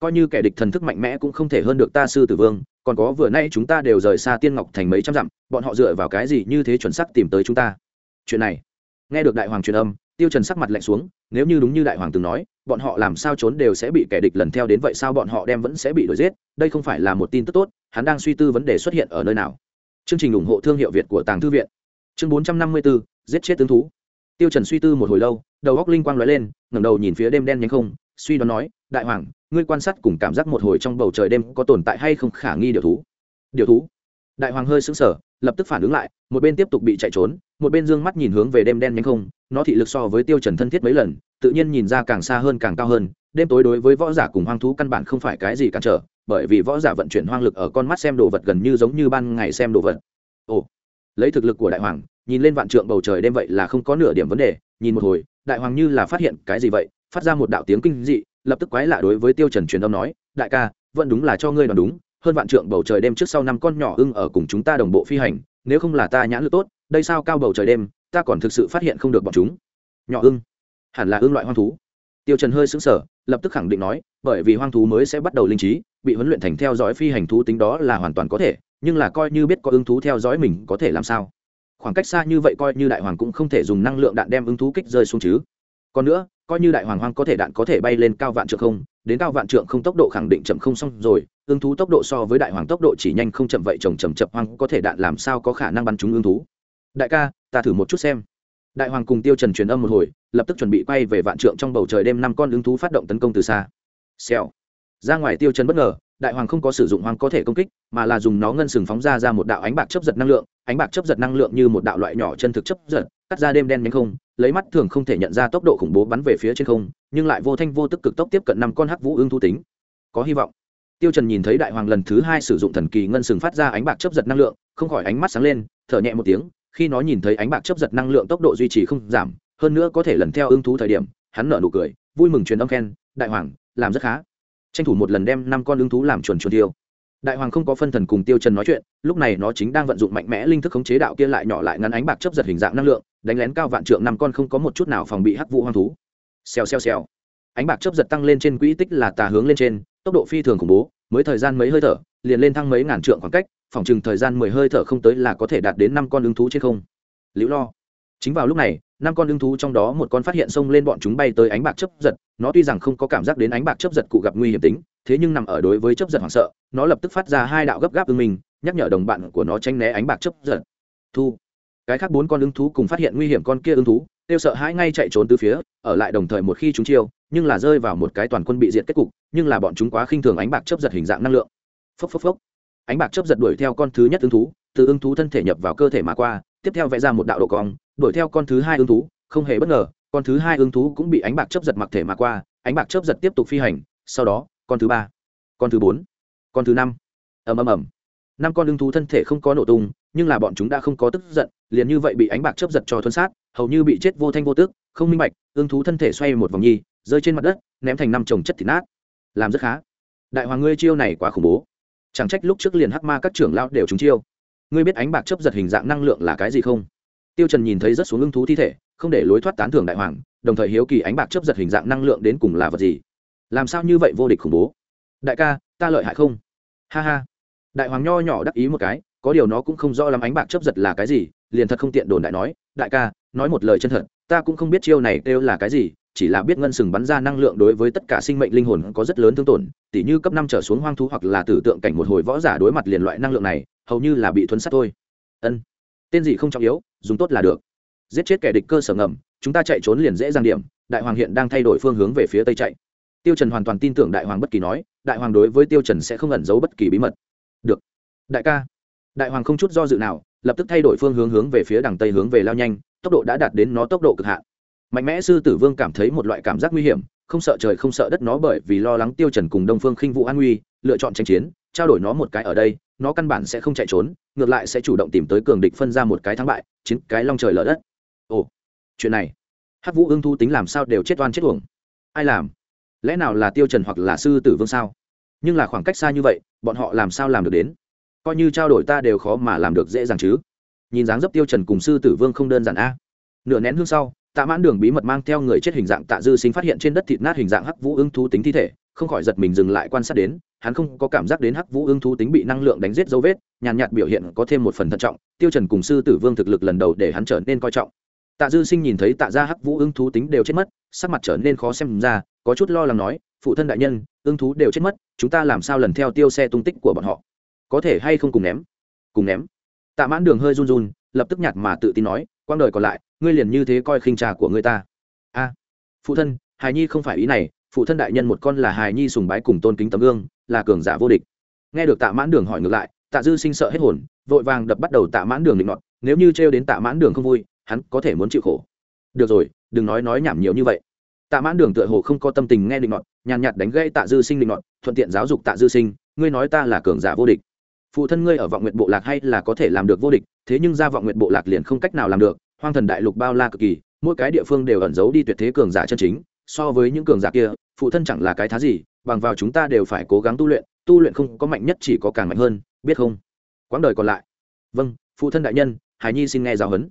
Coi như kẻ địch thần thức mạnh mẽ cũng không thể hơn được ta, sư tử vương, còn có vừa nay chúng ta đều rời xa tiên ngọc thành mấy trăm dặm, bọn họ dựa vào cái gì như thế chuẩn xác tìm tới chúng ta? Chuyện này, nghe được đại hoàng truyền âm tiêu trần sắc mặt lạnh xuống nếu như đúng như đại hoàng từng nói bọn họ làm sao trốn đều sẽ bị kẻ địch lần theo đến vậy sao bọn họ đem vẫn sẽ bị đuổi giết đây không phải là một tin tức tốt hắn đang suy tư vấn đề xuất hiện ở nơi nào. Chương trình ủng hộ thương hiệu việt của tàng thư viện. Chương 454, giết chết tướng thú. Tiêu trần suy tư một hồi lâu đầu óc linh quang lóe lên ngẩng đầu nhìn phía đêm đen nhánh không suy đoán nói đại hoàng ngươi quan sát cùng cảm giác một hồi trong bầu trời đêm có tồn tại hay không khả nghi điều thú? Điều thú? Đại hoàng hơi sững sờ lập tức phản ứng lại một bên tiếp tục bị chạy trốn một bên dương mắt nhìn hướng về đêm đen nhánh không nó thị lực so với tiêu trần thân thiết mấy lần, tự nhiên nhìn ra càng xa hơn càng cao hơn. Đêm tối đối với võ giả cùng hoang thú căn bản không phải cái gì cản trở, bởi vì võ giả vận chuyển hoang lực ở con mắt xem đồ vật gần như giống như ban ngày xem đồ vật. Ồ, lấy thực lực của đại hoàng, nhìn lên vạn trượng bầu trời đêm vậy là không có nửa điểm vấn đề. Nhìn một hồi, đại hoàng như là phát hiện cái gì vậy, phát ra một đạo tiếng kinh dị, lập tức quái lạ đối với tiêu trần truyền âm nói, đại ca, vẫn đúng là cho ngươi đoán đúng, hơn vạn trượng bầu trời đêm trước sau năm con nhỏ ưng ở cùng chúng ta đồng bộ phi hành, nếu không là ta nhãn lực tốt, đây sao cao bầu trời đêm ta còn thực sự phát hiện không được bọn chúng. Nhỏ ưng. Hẳn là ưng loại hoang thú. Tiêu trần hơi sững sờ, lập tức khẳng định nói, bởi vì hoang thú mới sẽ bắt đầu linh trí, bị huấn luyện thành theo dõi phi hành thú tính đó là hoàn toàn có thể, nhưng là coi như biết có ưng thú theo dõi mình có thể làm sao? Khoảng cách xa như vậy coi như đại hoàng cũng không thể dùng năng lượng đạn đem ưng thú kích rơi xuống chứ. Còn nữa, coi như đại hoàng hoang có thể đạn có thể bay lên cao vạn trượng không, đến cao vạn trượng không tốc độ khẳng định chậm không xong rồi ương thú tốc độ so với đại hoàng tốc độ chỉ nhanh không chậm vậy chồng chậm chậm hoang có thể đạn làm sao có khả năng bắn trúng ương thú. Đại ca ta thử một chút xem. Đại hoàng cùng tiêu trần truyền âm một hồi, lập tức chuẩn bị quay về vạn trượng trong bầu trời đêm năm con ứng thú phát động tấn công từ xa. Xèo. Ra ngoài tiêu trần bất ngờ, đại hoàng không có sử dụng hoang có thể công kích, mà là dùng nó ngân sừng phóng ra ra một đạo ánh bạc chấp giật năng lượng, ánh bạc chấp giật năng lượng như một đạo loại nhỏ chân thực chấp giật, cắt ra đêm đen nhanh không, lấy mắt thường không thể nhận ra tốc độ khủng bố bắn về phía trên không, nhưng lại vô thanh vô tức cực tốc tiếp cận năm con hắc vũ ương thu tính. Có hy vọng. Tiêu trần nhìn thấy đại hoàng lần thứ hai sử dụng thần kỳ ngân sừng phát ra ánh bạc chớp giật năng lượng, không khỏi ánh mắt sáng lên, thở nhẹ một tiếng khi nó nhìn thấy ánh bạc chấp giật năng lượng tốc độ duy trì không giảm, hơn nữa có thể lần theo ưng thú thời điểm, hắn nở nụ cười, vui mừng truyền âm khen, đại hoàng, làm rất khá. Tranh thủ một lần đem năm con ưng thú làm chuẩn chuẩn tiêu. Đại hoàng không có phân thần cùng tiêu trần nói chuyện, lúc này nó chính đang vận dụng mạnh mẽ linh thức khống chế đạo kia lại nhỏ lại ngắn ánh bạc chấp giật hình dạng năng lượng, đánh lén cao vạn trượng năm con không có một chút nào phòng bị hắc vụ hoang thú. Xèo xèo xèo. Ánh bạc chấp giật tăng lên trên quỹ tích là tà hướng lên trên, tốc độ phi thường khủng bố, mới thời gian mấy hơi thở, liền lên thăng mấy ngàn trượng khoảng cách phòng chừng thời gian mười hơi thở không tới là có thể đạt đến năm con ứng thú trên không. Liễu lo. Chính vào lúc này, năm con ứng thú trong đó một con phát hiện xông lên bọn chúng bay tới ánh bạc chấp giật, nó tuy rằng không có cảm giác đến ánh bạc chấp giật cụ gặp nguy hiểm tính, thế nhưng nằm ở đối với chấp giật hoảng sợ, nó lập tức phát ra hai đạo gấp gáp ưng mình nhắc nhở đồng bạn của nó tranh né ánh bạc chấp giật. Thu. Cái khác bốn con ứng thú cùng phát hiện nguy hiểm con kia ứng thú tiêu sợ hãi ngay chạy trốn từ phía, ở lại đồng thời một khi chúng chiêu, nhưng là rơi vào một cái toàn quân bị diệt kết cục, nhưng là bọn chúng quá khinh thường ánh bạc chấp giật hình dạng năng lượng. Phốc phốc phốc ánh bạc chớp giật đuổi theo con thứ nhất ứng thú, từ ứng thú thân thể nhập vào cơ thể mà qua, tiếp theo vẽ ra một đạo độ cong, đuổi theo con thứ hai ứng thú, không hề bất ngờ, con thứ hai ứng thú cũng bị ánh bạc chớp giật mặc thể mà qua, ánh bạc chớp giật tiếp tục phi hành, sau đó, con thứ ba, con thứ bốn, con thứ năm. Ầm ầm ầm. Năm con ứng thú thân thể không có nổ tung, nhưng là bọn chúng đã không có tức giận, liền như vậy bị ánh bạc chớp giật cho thuấn sát, hầu như bị chết vô thanh vô tức, không minh bạch, ứng thú thân thể xoay một vòng nhi, rơi trên mặt đất, ném thành năm chồng chất thịt nát. Làm rất khá. Đại hoàng ngươi chiêu này quá khủng bố chẳng trách lúc trước liền hắc ma các trưởng lao đều trúng chiêu. Ngươi biết ánh bạc chấp giật hình dạng năng lượng là cái gì không? Tiêu trần nhìn thấy rất xuống ưng thú thi thể, không để lối thoát tán thưởng đại hoàng, đồng thời hiếu kỳ ánh bạc chấp giật hình dạng năng lượng đến cùng là vật gì? Làm sao như vậy vô địch khủng bố? Đại ca, ta lợi hại không? Ha ha. Đại hoàng nho nhỏ đắc ý một cái, có điều nó cũng không rõ lắm ánh bạc chấp giật là cái gì, liền thật không tiện đồn đại nói. Đại ca, nói một lời chân thật, ta cũng không biết chiêu này kêu là cái gì chỉ là biết ngân sừng bắn ra năng lượng đối với tất cả sinh mệnh linh hồn có rất lớn thương tổn, tỉ như cấp năm trở xuống hoang thú hoặc là tử tượng cảnh một hồi võ giả đối mặt liền loại năng lượng này, hầu như là bị thuấn sát thôi. Ân, tên gì không trọng yếu, dùng tốt là được. Giết chết kẻ địch cơ sở ngầm, chúng ta chạy trốn liền dễ dàng điểm, đại hoàng hiện đang thay đổi phương hướng về phía tây chạy. Tiêu trần hoàn toàn tin tưởng đại hoàng bất kỳ nói, đại hoàng đối với tiêu trần sẽ không ẩn giấu bất kỳ bí mật. Được. Đại ca. Đại hoàng không chút do dự nào, lập tức thay đổi phương hướng hướng về phía đằng tây hướng về lao nhanh, tốc độ đã đạt đến nó tốc độ cực hạn mạnh mẽ sư tử vương cảm thấy một loại cảm giác nguy hiểm, không sợ trời không sợ đất nó bởi vì lo lắng tiêu trần cùng đông phương khinh vũ an nguy, lựa chọn tranh chiến, trao đổi nó một cái ở đây, nó căn bản sẽ không chạy trốn, ngược lại sẽ chủ động tìm tới cường địch phân ra một cái thắng bại, chiến cái long trời lở đất. Ồ, chuyện này. Hắc vũ ương thu tính làm sao đều chết oan chết uổng. Ai làm? Lẽ nào là tiêu trần hoặc là sư tử vương sao? Nhưng là khoảng cách xa như vậy, bọn họ làm sao làm được đến? Coi như trao đổi ta đều khó mà làm được dễ dàng chứ. Nhìn dáng dấp tiêu trần cùng sư tử vương không đơn giản a. Nửa nén hương sau tạ mãn đường bí mật mang theo người chết hình dạng tạ dư sinh phát hiện trên đất thịt nát hình dạng hắc vũ ưng thú tính thi thể, không khỏi giật mình dừng lại quan sát đến, hắn không có cảm giác đến hắc vũ ưng thú tính bị năng lượng đánh giết dấu vết, nhàn nhạt biểu hiện có thêm một phần thận trọng, tiêu trần cùng sư tử vương thực lực lần đầu để hắn trở nên coi trọng. Tạ dư sinh nhìn thấy tạ gia hắc vũ ưng thú tính đều chết mất, sắc mặt trở nên khó xem ra, có chút lo lắng nói, phụ thân đại nhân, ưng thú đều chết mất, chúng ta làm sao lần theo tiêu xe tung tích của bọn họ? Có thể hay không cùng ném? Cùng ném. Tạ mãn đường hơi run run, lập tức nhạt mà tự tin nói quang đời còn lại, ngươi liền như thế coi khinh trà của ngươi ta. A, phụ thân, hài nhi không phải ý này, phụ thân đại nhân một con là hài nhi sùng bái cùng tôn kính tấm gương, là cường giả vô địch. Nghe được tạ mãn đường hỏi ngược lại, tạ dư sinh sợ hết hồn, vội vàng đập bắt đầu tạ mãn đường định nọt, nếu như trêu đến tạ mãn đường không vui, hắn có thể muốn chịu khổ. Được rồi, đừng nói nói nhảm nhiều như vậy. Tạ mãn đường tựa hồ không có tâm tình nghe định nọt, nhàn nhạt đánh gây tạ dư sinh định nọt, thuận tiện giáo dục tạ dư sinh, ngươi nói ta là cường giả vô địch phụ thân ngươi ở vọng nguyện bộ lạc hay là có thể làm được vô địch, thế nhưng ra vọng nguyện bộ lạc liền không cách nào làm được, hoang thần đại lục bao la cực kỳ, mỗi cái địa phương đều ẩn giấu đi tuyệt thế cường giả chân chính, so với những cường giả kia, phụ thân chẳng là cái thá gì, bằng vào chúng ta đều phải cố gắng tu luyện tu luyện không có mạnh nhất chỉ có càng mạnh hơn, biết không? Quãng đời còn lại. Vâng phụ thân đại nhân, hải nhi xin nghe giáo huấn.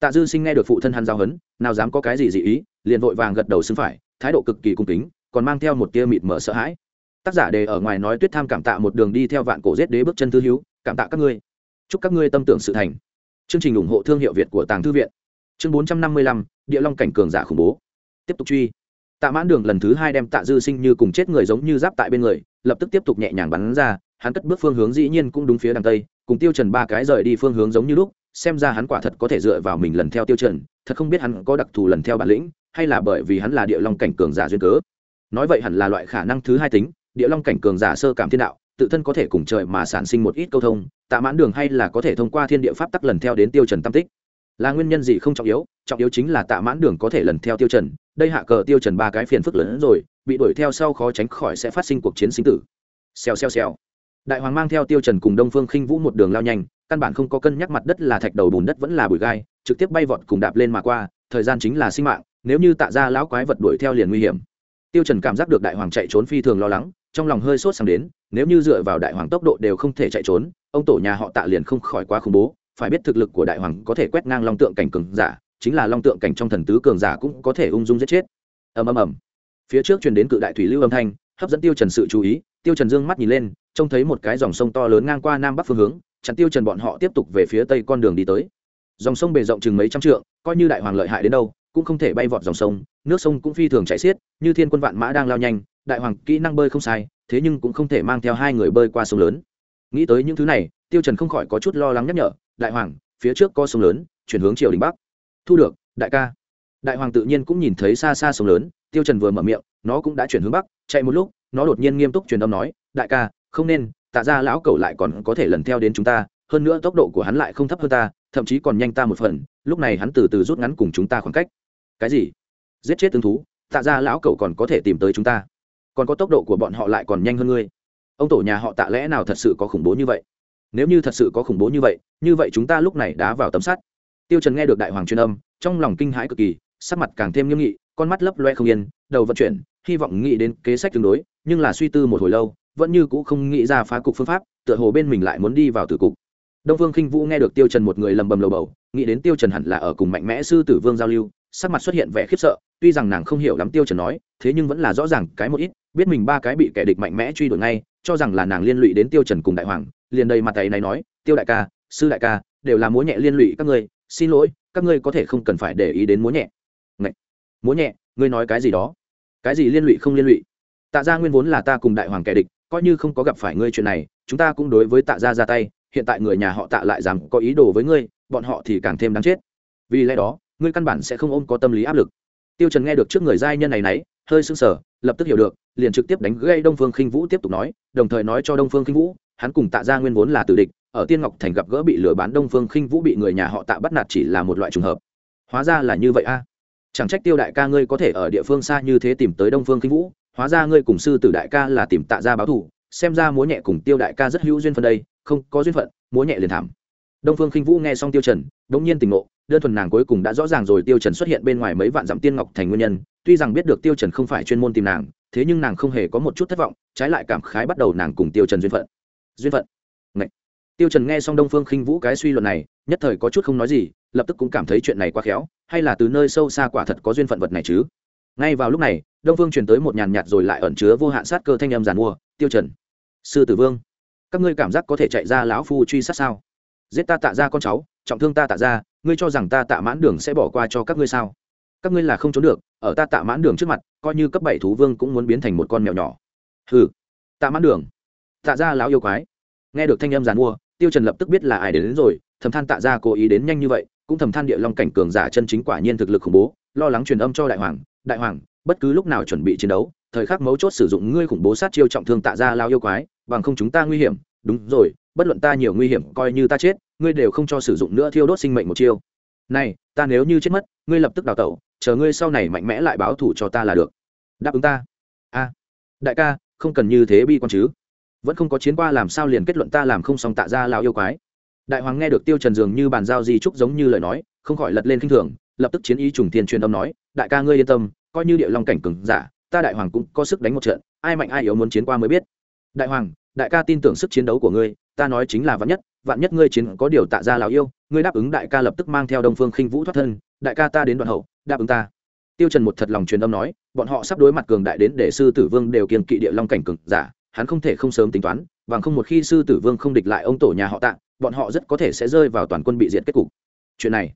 Tạ dư sinh nghe được phụ thân hắn giáo huấn, nào dám có cái gì dị ý, liền vội vàng gật đầu xưng phải, thái độ cực kỳ cung kính, còn mang theo một tia mịt mở sợ hãi tác giả đề ở ngoài nói tuyết tham cảm tạ một đường đi theo vạn cổ giết đế bước chân thư hiếu cảm tạ các ngươi. Chúc các ngươi tâm tưởng sự thành. Chương trình ủng hộ thương hiệu việt của tàng thư viện. Chương bốn trăm năm mươi lăm, địa long cảnh cường giả khủng bố. Tiếp tục truy. Tạ mãn đường lần thứ hai đem tạ dư sinh như cùng chết người giống như giáp tại bên người, lập tức tiếp tục nhẹ nhàng bắn ra, hắn cất bước phương hướng dĩ nhiên cũng đúng phía đằng tây, cùng tiêu trần ba cái rời đi phương hướng giống như lúc, xem ra hắn quả thật có thể dựa vào mình lần theo tiêu trần, thật không biết hắn có đặc thù lần theo bản lĩnh, hay là bởi vì hắn là địa long cảnh cường giả duyên cớ. Nói vậy hẳn là loại khả năng thứ hai tính địa long cảnh cường giả sơ cảm thiên đạo, tự thân có thể cùng trời mà sản sinh một ít câu thông, tạ mãn đường hay là có thể thông qua thiên địa pháp tắc lần theo đến tiêu trần tam tích. Là nguyên nhân gì không trọng yếu trọng yếu chính là tạ mãn đường có thể lần theo tiêu trần, đây hạ cờ tiêu trần ba cái phiền phức lớn hơn rồi, bị đuổi theo sau khó tránh khỏi sẽ phát sinh cuộc chiến sinh tử. Xèo xèo xèo. Đại hoàng mang theo tiêu trần cùng đông phương khinh vũ một đường lao nhanh, căn bản không có cân nhắc mặt đất là thạch đầu bùn đất vẫn là bụi gai, trực tiếp bay vọt cùng đạp lên mà qua, thời gian chính là sinh mạng, nếu như tạ ra lão quái vật đuổi theo liền nguy hiểm. Tiêu trần cảm giác được đại hoàng chạy trốn phi thường lo lắng trong lòng hơi sốt sang đến, nếu như dựa vào đại hoàng tốc độ đều không thể chạy trốn, ông tổ nhà họ tạ liền không khỏi quá khủng bố. Phải biết thực lực của đại hoàng có thể quét ngang long tượng cảnh cường giả, chính là long tượng cảnh trong thần tứ cường giả cũng có thể ung dung giết chết. Ầm ầm ầm. Phía trước truyền đến cự đại thủy lưu âm thanh, hấp dẫn tiêu trần sự chú ý, tiêu trần dương mắt nhìn lên, trông thấy một cái dòng sông to lớn ngang qua nam bắc phương hướng, chặn tiêu trần bọn họ tiếp tục về phía tây con đường đi tới. Dòng sông bề rộng chừng mấy trăm trượng, coi như đại hoàng lợi hại đến đâu, cũng không thể bay vọt dòng sông, nước sông cũng phi thường chảy xiết, như thiên quân vạn mã đang lao nhanh đại hoàng kỹ năng bơi không sai, thế nhưng cũng không thể mang theo hai người bơi qua sông lớn. Nghĩ tới những thứ này, tiêu trần không khỏi có chút lo lắng nhắc nhở, đại hoàng, phía trước có sông lớn, chuyển hướng chiều đỉnh bắc. Thu được, đại ca. Đại hoàng tự nhiên cũng nhìn thấy xa xa sông lớn, tiêu trần vừa mở miệng, nó cũng đã chuyển hướng bắc. Chạy một lúc, nó đột nhiên nghiêm túc truyền âm nói, đại ca, không nên, tạ ra lão cẩu lại còn có thể lần theo đến chúng ta, hơn nữa tốc độ của hắn lại không thấp hơn ta, thậm chí còn nhanh ta một phần, lúc này hắn từ từ rút ngắn cùng chúng ta khoảng cách. Cái gì? Giết chết tương thú, tạ ra lão cẩu còn có thể tìm tới chúng ta còn có tốc độ của bọn họ lại còn nhanh hơn ngươi. Ông tổ nhà họ tạ lẽ nào thật sự có khủng bố như vậy? Nếu như thật sự có khủng bố như vậy như vậy chúng ta lúc này đá vào tấm sắt. Tiêu trần nghe được đại hoàng truyền âm, trong lòng kinh hãi cực kỳ, sắc mặt càng thêm nghiêm nghị, con mắt lấp loe không yên, đầu vận chuyển, hy vọng nghĩ đến kế sách tương đối, nhưng là suy tư một hồi lâu, vẫn như cũ không nghĩ ra phá cục phương pháp, tựa hồ bên mình lại muốn đi vào tử cục. Đông vương khinh vũ nghe được tiêu trần một người lầm bầm lầu bầu, nghĩ đến tiêu trần hẳn là ở cùng mạnh mẽ sư tử vương giao lưu sắc mặt xuất hiện vẻ khiếp sợ, tuy rằng nàng không hiểu lắm tiêu trần nói, thế nhưng vẫn là rõ ràng cái một ít, biết mình ba cái bị kẻ địch mạnh mẽ truy đuổi ngay, cho rằng là nàng liên lụy đến tiêu trần cùng đại hoàng, liền đầy mặt tay này nói, tiêu đại ca, sư đại ca, đều là múa nhẹ liên lụy các ngươi, xin lỗi, các ngươi có thể không cần phải để ý đến múa nhẹ. Ngậy! múa nhẹ, ngươi nói cái gì đó? Cái gì liên lụy không liên lụy? Tạ gia nguyên vốn là ta cùng đại hoàng kẻ địch, coi như không có gặp phải ngươi chuyện này, chúng ta cũng đối với tạ gia ra tay, hiện tại người nhà họ tạ lại rằng có ý đồ với ngươi, bọn họ thì càng thêm đáng chết. Vì lẽ đó ngươi căn bản sẽ không ôm có tâm lý áp lực. Tiêu trần nghe được trước người giai nhân này nấy hơi sưng sờ, lập tức hiểu được, liền trực tiếp đánh gây đông phương khinh vũ tiếp tục nói, đồng thời nói cho đông phương khinh vũ, hắn cùng tạ gia nguyên vốn là tử địch, ở tiên ngọc thành gặp gỡ bị lừa bán đông phương khinh vũ bị người nhà họ tạ bắt nạt chỉ là một loại trùng hợp. Hóa ra là như vậy a. Chẳng trách tiêu đại ca ngươi có thể ở địa phương xa như thế tìm tới đông phương khinh vũ, hóa ra ngươi cùng sư tử đại ca là tìm tạ gia báo thù, xem ra múa nhẹ cùng tiêu đại ca rất hữu duyên phần đây, không có duyên phận, múa nhẹ liền thảm. Đông phương khinh vũ nghe xong tiêu trần, đống nhiên tỉnh ngộ đơn thuần nàng cuối cùng đã rõ ràng rồi tiêu trần xuất hiện bên ngoài mấy vạn dặm tiên ngọc thành nguyên nhân, tuy rằng biết được tiêu trần không phải chuyên môn tìm nàng, thế nhưng nàng không hề có một chút thất vọng, trái lại cảm khái bắt đầu nàng cùng tiêu trần duyên phận. Duyên phận. Ngậy. tiêu trần nghe xong đông phương khinh vũ cái suy luận này, nhất thời có chút không nói gì, lập tức cũng cảm thấy chuyện này quá khéo, hay là từ nơi sâu xa quả thật có duyên phận vật này chứ? Ngay vào lúc này, đông phương truyền tới một nhàn nhạt rồi lại ẩn chứa vô hạn sát cơ thanh âm giàn mua, tiêu trần, sư tử vương, các ngươi cảm giác có thể chạy ra lão phu truy sát sao? Giết ta tạ ra con cháu, trọng thương ta tạ ra ngươi cho rằng ta tạ mãn đường sẽ bỏ qua cho các ngươi sao? Các ngươi là không trốn được ở ta tạ mãn đường trước mặt coi như cấp bảy thú vương cũng muốn biến thành một con mèo nhỏ. Hừ tạ mãn đường. Tạ ra lão yêu quái. Nghe được thanh âm giàn mua tiêu trần lập tức biết là ai đến, đến rồi thầm than tạ ra cố ý đến nhanh như vậy cũng thầm than địa long cảnh cường giả chân chính quả nhiên thực lực khủng bố lo lắng truyền âm cho đại hoàng đại hoàng bất cứ lúc nào chuẩn bị chiến đấu thời khắc mấu chốt sử dụng ngươi khủng bố sát chiêu trọng thương tạ ra lao yêu quái bằng không chúng ta nguy hiểm. Đúng rồi bất luận ta nhiều nguy hiểm coi như ta chết, ngươi đều không cho sử dụng nữa thiêu đốt sinh mệnh một chiêu. Này, ta nếu như chết mất, ngươi lập tức đào tẩu, chờ ngươi sau này mạnh mẽ lại báo thủ cho ta là được. Đáp ứng ta. A. Đại ca, không cần như thế bi con chứ. Vẫn không có chiến qua làm sao liền kết luận ta làm không xong tạ ra lao yêu quái. Đại hoàng nghe được tiêu trần dường như bàn giao di trúc giống như lời nói, không khỏi lật lên kinh thường, lập tức chiến ý trùng thiên truyền âm nói, đại ca ngươi yên tâm, coi như địa long cảnh cường giả, ta đại hoàng cũng có sức đánh một trận, ai mạnh ai yếu muốn chiến qua mới biết. Đại hoàng đại ca tin tưởng sức chiến đấu của ngươi, ta nói chính là vạn nhất vạn nhất ngươi chiến có điều tạ ra lào yêu, ngươi đáp ứng đại ca lập tức mang theo đông phương khinh vũ thoát thân, đại ca ta đến đoạn hậu, đáp ứng ta. Tiêu trần một thật lòng truyền âm nói, bọn họ sắp đối mặt cường đại đến để sư tử vương đều kiên kỵ địa long cảnh cường giả, hắn không thể không sớm tính toán, bằng không một khi sư tử vương không địch lại ông tổ nhà họ tạ, bọn họ rất có thể sẽ rơi vào toàn quân bị diệt kết cục. Chuyện này,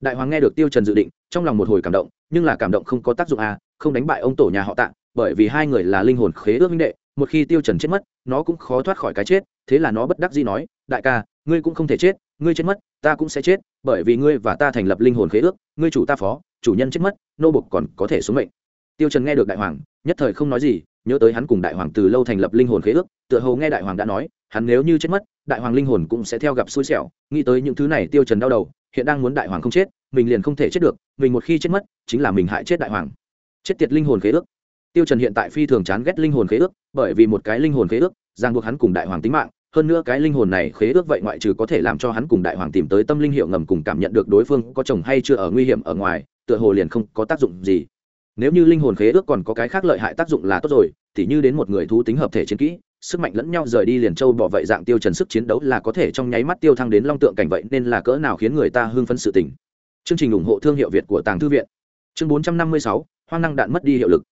đại hoàng nghe được tiêu trần dự định, trong lòng một hồi cảm động, nhưng là cảm động không có tác dụng à không đánh bại ông tổ nhà họ tạ, bởi vì hai người là linh hồn khế ước minh đệ một khi tiêu trần chết mất, nó cũng khó thoát khỏi cái chết, thế là nó bất đắc dĩ nói, đại ca, ngươi cũng không thể chết, ngươi chết mất, ta cũng sẽ chết, bởi vì ngươi và ta thành lập linh hồn khế ước, ngươi chủ ta phó, chủ nhân chết mất, nô bộc còn có thể xuống mệnh. Tiêu trần nghe được đại hoàng, nhất thời không nói gì, nhớ tới hắn cùng đại hoàng từ lâu thành lập linh hồn khế ước, tựa hồ nghe đại hoàng đã nói, hắn nếu như chết mất, đại hoàng linh hồn cũng sẽ theo gặp xui xẻo, nghĩ tới những thứ này tiêu trần đau đầu, hiện đang muốn đại hoàng không chết, mình liền không thể chết được, mình một khi chết mất, chính là mình hại chết đại hoàng. Chết tiệt linh hồn khế ước tiêu trần hiện tại phi thường chán ghét linh hồn khế ước bởi vì một cái linh hồn khế ước ràng buộc hắn cùng đại hoàng tính mạng hơn nữa cái linh hồn này khế ước vậy ngoại trừ có thể làm cho hắn cùng đại hoàng tìm tới tâm linh hiệu ngầm cùng cảm nhận được đối phương có chồng hay chưa ở nguy hiểm ở ngoài tựa hồ liền không có tác dụng gì. Nếu như linh hồn khế ước còn có cái khác lợi hại tác dụng là tốt rồi thì như đến một người thú tính hợp thể chiến kỹ sức mạnh lẫn nhau rời đi liền châu bỏ vậy dạng tiêu trần sức chiến đấu là có thể trong nháy mắt tiêu thăng đến long tượng cảnh vậy nên là cỡ nào khiến người ta hưng phấn sự tình. Chương trình ủng hộ thương hiệu việt của tàng thư viện. Chương 456, hoang năng đạn mất đi hiệu lực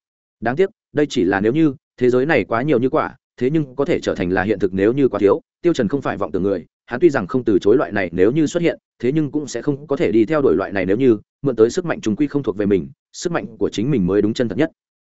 đáng tiếc, đây chỉ là nếu như, thế giới này quá nhiều như quả, thế nhưng có thể trở thành là hiện thực nếu như quá thiếu, tiêu trần không phải vọng tưởng người, hắn tuy rằng không từ chối loại này nếu như xuất hiện, thế nhưng cũng sẽ không có thể đi theo đuổi loại này nếu như, mượn tới sức mạnh chúng quy không thuộc về mình, sức mạnh của chính mình mới đúng chân thật nhất.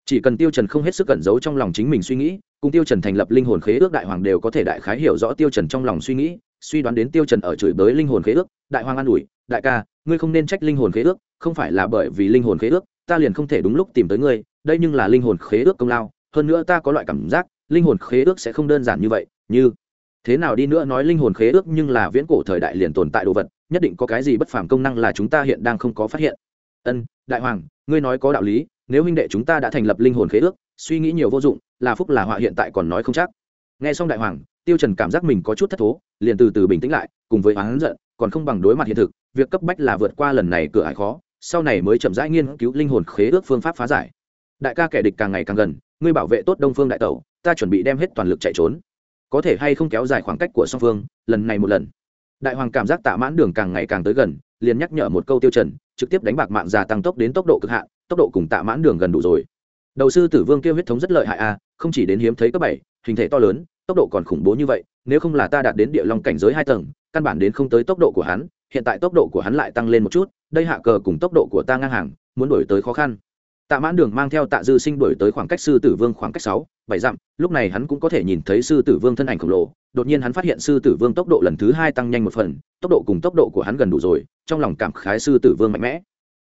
Chỉ cần tiêu trần không hết sức cẩn giấu trong lòng chính mình suy nghĩ, cùng tiêu trần thành lập linh hồn khế ước đại hoàng đều có thể đại khái hiểu rõ tiêu trần trong lòng suy nghĩ, suy đoán đến tiêu trần ở chửi bới linh hồn khế ước, đại hoàng an ủi, đại ca, ngươi không nên trách linh hồn khế ước, không phải là bởi vì linh hồn khế ước, ta liền không thể đúng lúc tìm tới ngươi đây nhưng là linh hồn khế ước công lao, hơn nữa ta có loại cảm giác, linh hồn khế ước sẽ không đơn giản như vậy, như thế nào đi nữa nói linh hồn khế ước nhưng là viễn cổ thời đại liền tồn tại đồ vật, nhất định có cái gì bất phàm công năng là chúng ta hiện đang không có phát hiện. Ân, đại hoàng, ngươi nói có đạo lý, nếu huynh đệ chúng ta đã thành lập linh hồn khế ước, suy nghĩ nhiều vô dụng, là phúc là họa hiện tại còn nói không chắc. Nghe xong đại hoàng, tiêu trần cảm giác mình có chút thất thố, liền từ từ bình tĩnh lại, cùng với oán giận, còn không bằng đối mặt hiện thực, việc cấp bách là vượt qua lần này cửa ải khó, sau này mới chậm rãi nghiên cứu linh hồn khế ước phương pháp phá giải đại ca kẻ địch càng ngày càng gần, ngươi bảo vệ tốt đông phương đại tẩu, ta chuẩn bị đem hết toàn lực chạy trốn. Có thể hay không kéo dài khoảng cách của song phương, lần này một lần. Đại hoàng cảm giác tạ mãn đường càng ngày càng tới gần, liền nhắc nhở một câu tiêu trần, trực tiếp đánh bạc mạng già tăng tốc đến tốc độ cực hạn, tốc độ cùng tạ mãn đường gần đủ rồi. Đầu sư tử vương kêu huyết thống rất lợi hại a, không chỉ đến hiếm thấy cấp bảy, hình thể to lớn, tốc độ còn khủng bố như vậy, nếu không là ta đạt đến địa long cảnh giới hai tầng, căn bản đến không tới tốc độ của hắn, hiện tại tốc độ của hắn lại tăng lên một chút, đây hạ cờ cùng tốc độ của ta ngang hàng, muốn đổi tới khó khăn tạ mãn đường mang theo tạ dư sinh đổi tới khoảng cách sư tử vương khoảng cách sáu, bảy dặm, lúc này hắn cũng có thể nhìn thấy sư tử vương thân ảnh khổng lồ, đột nhiên hắn phát hiện sư tử vương tốc độ lần thứ hai tăng nhanh một phần, tốc độ cùng tốc độ của hắn gần đủ rồi, trong lòng cảm khái sư tử vương mạnh mẽ.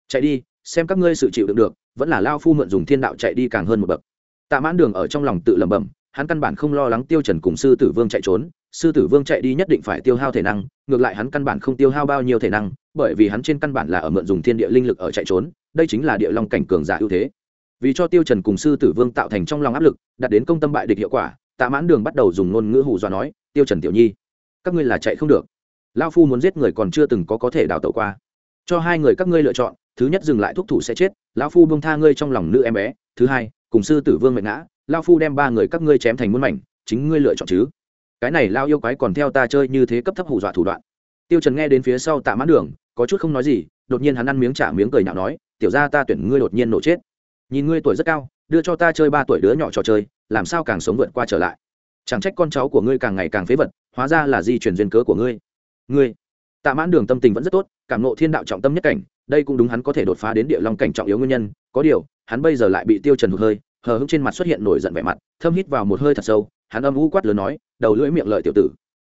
Chạy đi, xem các ngươi sự chịu đựng được, vẫn là lao phu mượn dùng thiên đạo chạy đi càng hơn một bậc. Tạ mãn đường ở trong lòng tự lẩm bẩm, hắn căn bản không lo lắng tiêu trần cùng sư tử vương chạy trốn, sư tử vương chạy đi nhất định phải tiêu hao thể năng, ngược lại hắn căn bản không tiêu hao bao nhiêu thể năng, bởi vì hắn trên căn bản là ở mượn dùng thiên địa linh lực ở chạy trốn đây chính là địa long cảnh cường giả ưu thế. Vì cho tiêu trần cùng sư tử vương tạo thành trong lòng áp lực, đạt đến công tâm bại địch hiệu quả, tạ mãn đường bắt đầu dùng ngôn ngữ hù dọa nói, tiêu trần tiểu nhi, các ngươi là chạy không được. Lao phu muốn giết người còn chưa từng có có thể đào tẩu qua. Cho hai người các ngươi lựa chọn, thứ nhất dừng lại thúc thủ sẽ chết, lão phu buông tha ngươi trong lòng nữ em bé. Thứ hai, cùng sư tử vương mệnh ngã lao phu đem ba người các ngươi chém thành muôn mảnh, chính ngươi lựa chọn chứ. Cái này lao yêu quái còn theo ta chơi như thế cấp thấp hù dọa thủ đoạn. Tiêu trần nghe đến phía sau tạ mãn đường, có chút không nói gì, đột nhiên hắn ăn miếng trả miếng cười nhạo nói tiểu gia ta tuyển ngươi đột nhiên nổ chết. Nhìn ngươi tuổi rất cao, đưa cho ta chơi ba tuổi đứa nhỏ trò chơi, làm sao càng sống vượt qua trở lại? Chẳng trách con cháu của ngươi càng ngày càng phế vật, hóa ra là di truyền duyên cớ của ngươi. Ngươi, tạ mãn đường tâm tình vẫn rất tốt, cảm nộ thiên đạo trọng tâm nhất cảnh, đây cũng đúng hắn có thể đột phá đến địa long cảnh trọng yếu nguyên nhân. Có điều, hắn bây giờ lại bị tiêu trần hụt hơi, hờ hững trên mặt xuất hiện nổi giận vẻ mặt, thâm hít vào một hơi thật sâu, hắn âm u quát lớn nói, đầu lưỡi miệng lợi tiểu tử.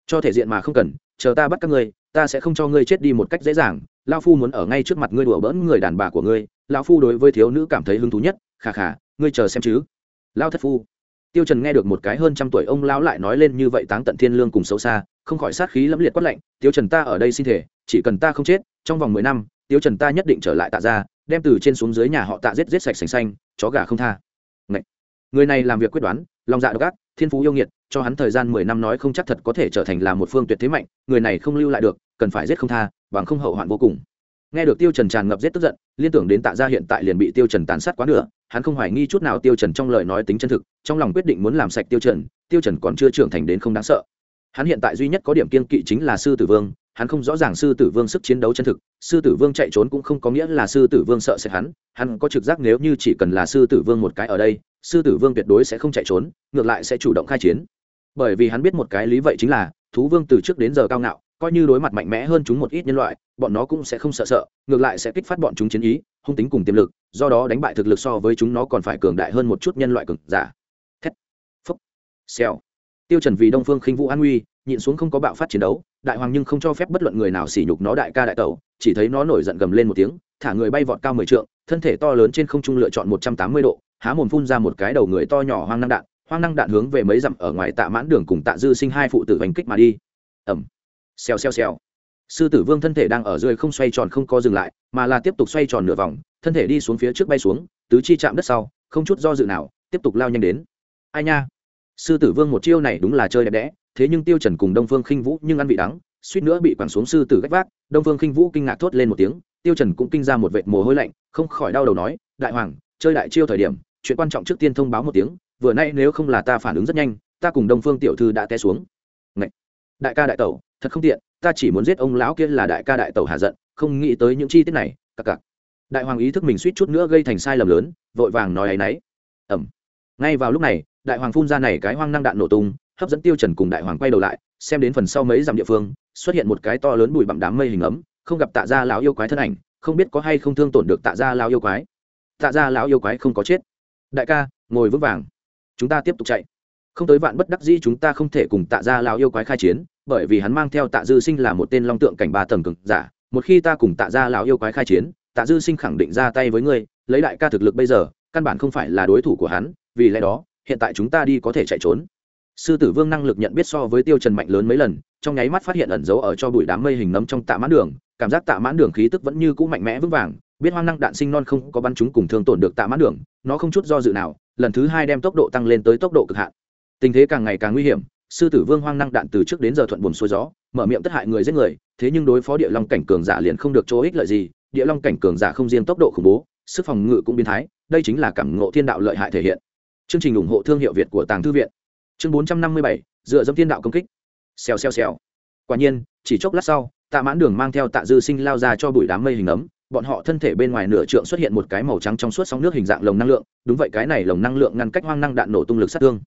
Cho thể diện mà không cần, chờ ta bắt các ngươi ta sẽ không cho ngươi chết đi một cách dễ dàng lao phu muốn ở ngay trước mặt ngươi đùa bỡn người đàn bà của ngươi lao phu đối với thiếu nữ cảm thấy hứng thú nhất khà khà ngươi chờ xem chứ. Lao thất phu. Tiêu trần nghe được một cái hơn trăm tuổi ông lão lại nói lên như vậy táng tận thiên lương cùng xấu xa, không khỏi sát khí lẫm liệt quát lạnh, tiêu trần ta ở đây xin thể, chỉ cần ta không chết, trong vòng mười năm, tiêu trần ta nhất định trở lại tạ gia, đem từ trên xuống dưới nhà họ tạ giết giết sạch sành xanh, chó gà không tha. Ngậy. người này làm việc quyết đoán, lòng dạ độc ác, thiên phú yêu nghiệt, cho hắn thời gian mười năm nói không chắc thật có thể trở thành là một phương tuyệt thế mạnh, người này không lưu lại được cần phải giết không tha, bằng không hậu hoạn vô cùng. Nghe được tiêu trần tràn ngập giết tức giận, liên tưởng đến tạ gia hiện tại liền bị tiêu trần tàn sát quá nửa, hắn không hoài nghi chút nào tiêu trần trong lời nói tính chân thực, trong lòng quyết định muốn làm sạch tiêu trần tiêu trần còn chưa trưởng thành đến không đáng sợ. Hắn hiện tại duy nhất có điểm kiên kỵ chính là sư tử vương, hắn không rõ ràng sư tử vương sức chiến đấu chân thực, sư tử vương chạy trốn cũng không có nghĩa là sư tử vương sợ sẽ hắn hắn có trực giác nếu như chỉ cần là sư tử vương một cái ở đây, sư tử vương tuyệt đối sẽ không chạy trốn, ngược lại sẽ chủ động khai chiến. Bởi vì hắn biết một cái lý vậy chính là, thú vương từ trước đến giờ cao ngạo coi như đối mặt mạnh mẽ hơn chúng một ít nhân loại, bọn nó cũng sẽ không sợ sợ, ngược lại sẽ kích phát bọn chúng chiến ý, hung tính cùng tiềm lực, do đó đánh bại thực lực so với chúng nó còn phải cường đại hơn một chút nhân loại cực giả. Thét. Phúc. Xèo. Tiêu trần vì đông phương khinh vũ an nguy, nhịn xuống không có bạo phát chiến đấu, đại hoàng nhưng không cho phép bất luận người nào sỉ nhục nó đại ca đại tẩu, chỉ thấy nó nổi giận gầm lên một tiếng, thả người bay vọt cao mười trượng, thân thể to lớn trên không trung lựa chọn một trăm tám mươi độ, há mồm phun ra một cái đầu người to nhỏ hoang năng đạn, hoang năng đạn hướng về mấy dặm ở ngoài tạ mãn đường cùng tạ dư sinh hai phụ tử hành kích mà đi. Ẩm xèo xèo xèo. Sư tử vương thân thể đang ở dưới không xoay tròn không co dừng lại, mà là tiếp tục xoay tròn nửa vòng, thân thể đi xuống phía trước bay xuống, tứ chi chạm đất sau, không chút do dự nào, tiếp tục lao nhanh đến. Ai nha? Sư tử vương một chiêu này đúng là chơi đẹp đẽ, thế nhưng tiêu trần cùng đông phương khinh vũ nhưng ăn vị đắng, suýt nữa bị quẳng xuống sư tử gách vác. Đông phương khinh vũ kinh ngạc thốt lên một tiếng, tiêu trần cũng kinh ra một vệt mồ hôi lạnh, không khỏi đau đầu nói, đại hoàng, chơi đại chiêu thời điểm, chuyện quan trọng trước tiên thông báo một tiếng, vừa nay nếu không là ta phản ứng rất nhanh, ta cùng đông phương tiểu thư đã té xuống. Ngậy! đại ca đại tẩu thật không tiện, ta chỉ muốn giết ông lão kia là đại ca đại tẩu hạ giận, không nghĩ tới những chi tiết này, cặc cặc. Đại hoàng ý thức mình suýt chút nữa gây thành sai lầm lớn, vội vàng nói ấy náy ẩm ngay vào lúc này, đại hoàng phun ra này cái hoang năng đạn nổ tung, hấp dẫn tiêu trần cùng đại hoàng quay đầu lại, xem đến phần sau mấy dặm địa phương, xuất hiện một cái to lớn bụi bặm đám mây hình ấm, không gặp tạ gia lão yêu quái thân ảnh, không biết có hay không thương tổn được tạ gia lão yêu quái. Tạ gia lão yêu quái không có chết. Đại ca, ngồi vững vàng. Chúng ta tiếp tục chạy. Không tới vạn bất đắc dĩ chúng ta không thể cùng tạ gia lão yêu quái khai chiến bởi vì hắn mang theo tạ dư sinh là một tên long tượng cảnh ba tầng cực giả, một khi ta cùng tạ gia lão yêu quái khai chiến, tạ dư sinh khẳng định ra tay với ngươi, lấy đại ca thực lực bây giờ, căn bản không phải là đối thủ của hắn, vì lẽ đó, hiện tại chúng ta đi có thể chạy trốn. Sư tử vương năng lực nhận biết so với tiêu trần mạnh lớn mấy lần, trong nháy mắt phát hiện ẩn dấu ở cho bụi đám mây hình nấm trong tạ mãn đường, cảm giác tạ mãn đường khí tức vẫn như cũ mạnh mẽ vững vàng, biết hoang năng đạn sinh non không có bắn chúng cùng thương tổn được tạ mãn đường, nó không chút do dự nào, lần thứ hai đem tốc độ tăng lên tới tốc độ cực hạn. Tình thế càng ngày càng nguy hiểm sư tử vương hoang năng đạn từ trước đến giờ thuận buồn xuôi gió, mở miệng tất hại người giết người, thế nhưng đối phó địa long cảnh cường giả liền không được chỗ ích lợi gì, địa long cảnh cường giả không riêng tốc độ khủng bố, sức phòng ngự cũng biến thái, đây chính là cảm ngộ thiên đạo lợi hại thể hiện. Chương trình ủng hộ thương hiệu việt của tàng thư viện. Chương bốn trăm năm mươi bảy, dựa dẫm thiên đạo công kích. Xèo xèo xèo. Quả nhiên, chỉ chốc lát sau, tạ mãn đường mang theo tạ dư sinh lao ra cho bụi đám mây hình ấm, bọn họ thân thể bên ngoài nửa trượng xuất hiện một cái màu trắng trong suốt sóng nước hình dạng lồng năng lượng, đúng vậy cái này lồng năng lượng ngăn cách hoang năng đạn nổ tung lực sát thương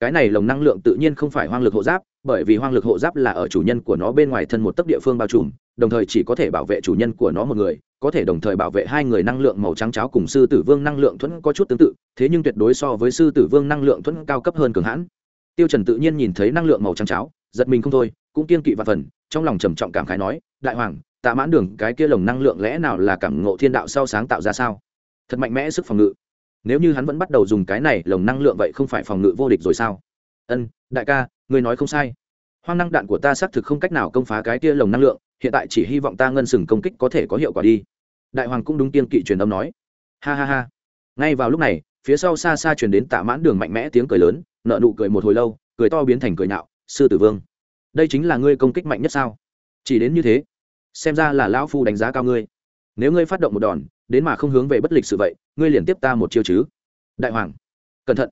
cái này lồng năng lượng tự nhiên không phải hoang lực hộ giáp, bởi vì hoang lực hộ giáp là ở chủ nhân của nó bên ngoài thân một tấc địa phương bao trùm, đồng thời chỉ có thể bảo vệ chủ nhân của nó một người, có thể đồng thời bảo vệ hai người năng lượng màu trắng cháo cùng sư tử vương năng lượng thuẫn có chút tương tự, thế nhưng tuyệt đối so với sư tử vương năng lượng thuẫn cao cấp hơn cường hãn. Tiêu trần tự nhiên nhìn thấy năng lượng màu trắng cháo, giật mình không thôi, cũng kiên kỵ và phần, trong lòng trầm trọng cảm khái nói, đại hoàng, tạ mãn đường, cái kia lồng năng lượng lẽ nào là cảm ngộ thiên đạo sau sáng tạo ra sao? Thật mạnh mẽ sức phòng ngự nếu như hắn vẫn bắt đầu dùng cái này, lồng năng lượng vậy không phải phòng ngự vô địch rồi sao? Ân, đại ca, ngươi nói không sai. Hoang năng đạn của ta xác thực không cách nào công phá cái kia lồng năng lượng, hiện tại chỉ hy vọng ta ngân sừng công kích có thể có hiệu quả đi. Đại hoàng cũng đúng tiên kỵ truyền âm nói. Ha ha ha. Ngay vào lúc này, phía sau xa xa truyền đến tạ mãn đường mạnh mẽ tiếng cười lớn, nợ nụ cười một hồi lâu, cười to biến thành cười nạo sư tử vương, đây chính là ngươi công kích mạnh nhất sao? Chỉ đến như thế, xem ra là lão phu đánh giá cao ngươi. Nếu ngươi phát động một đòn đến mà không hướng về bất lịch sự vậy, ngươi liền tiếp ta một chiêu chứ? Đại hoàng, cẩn thận.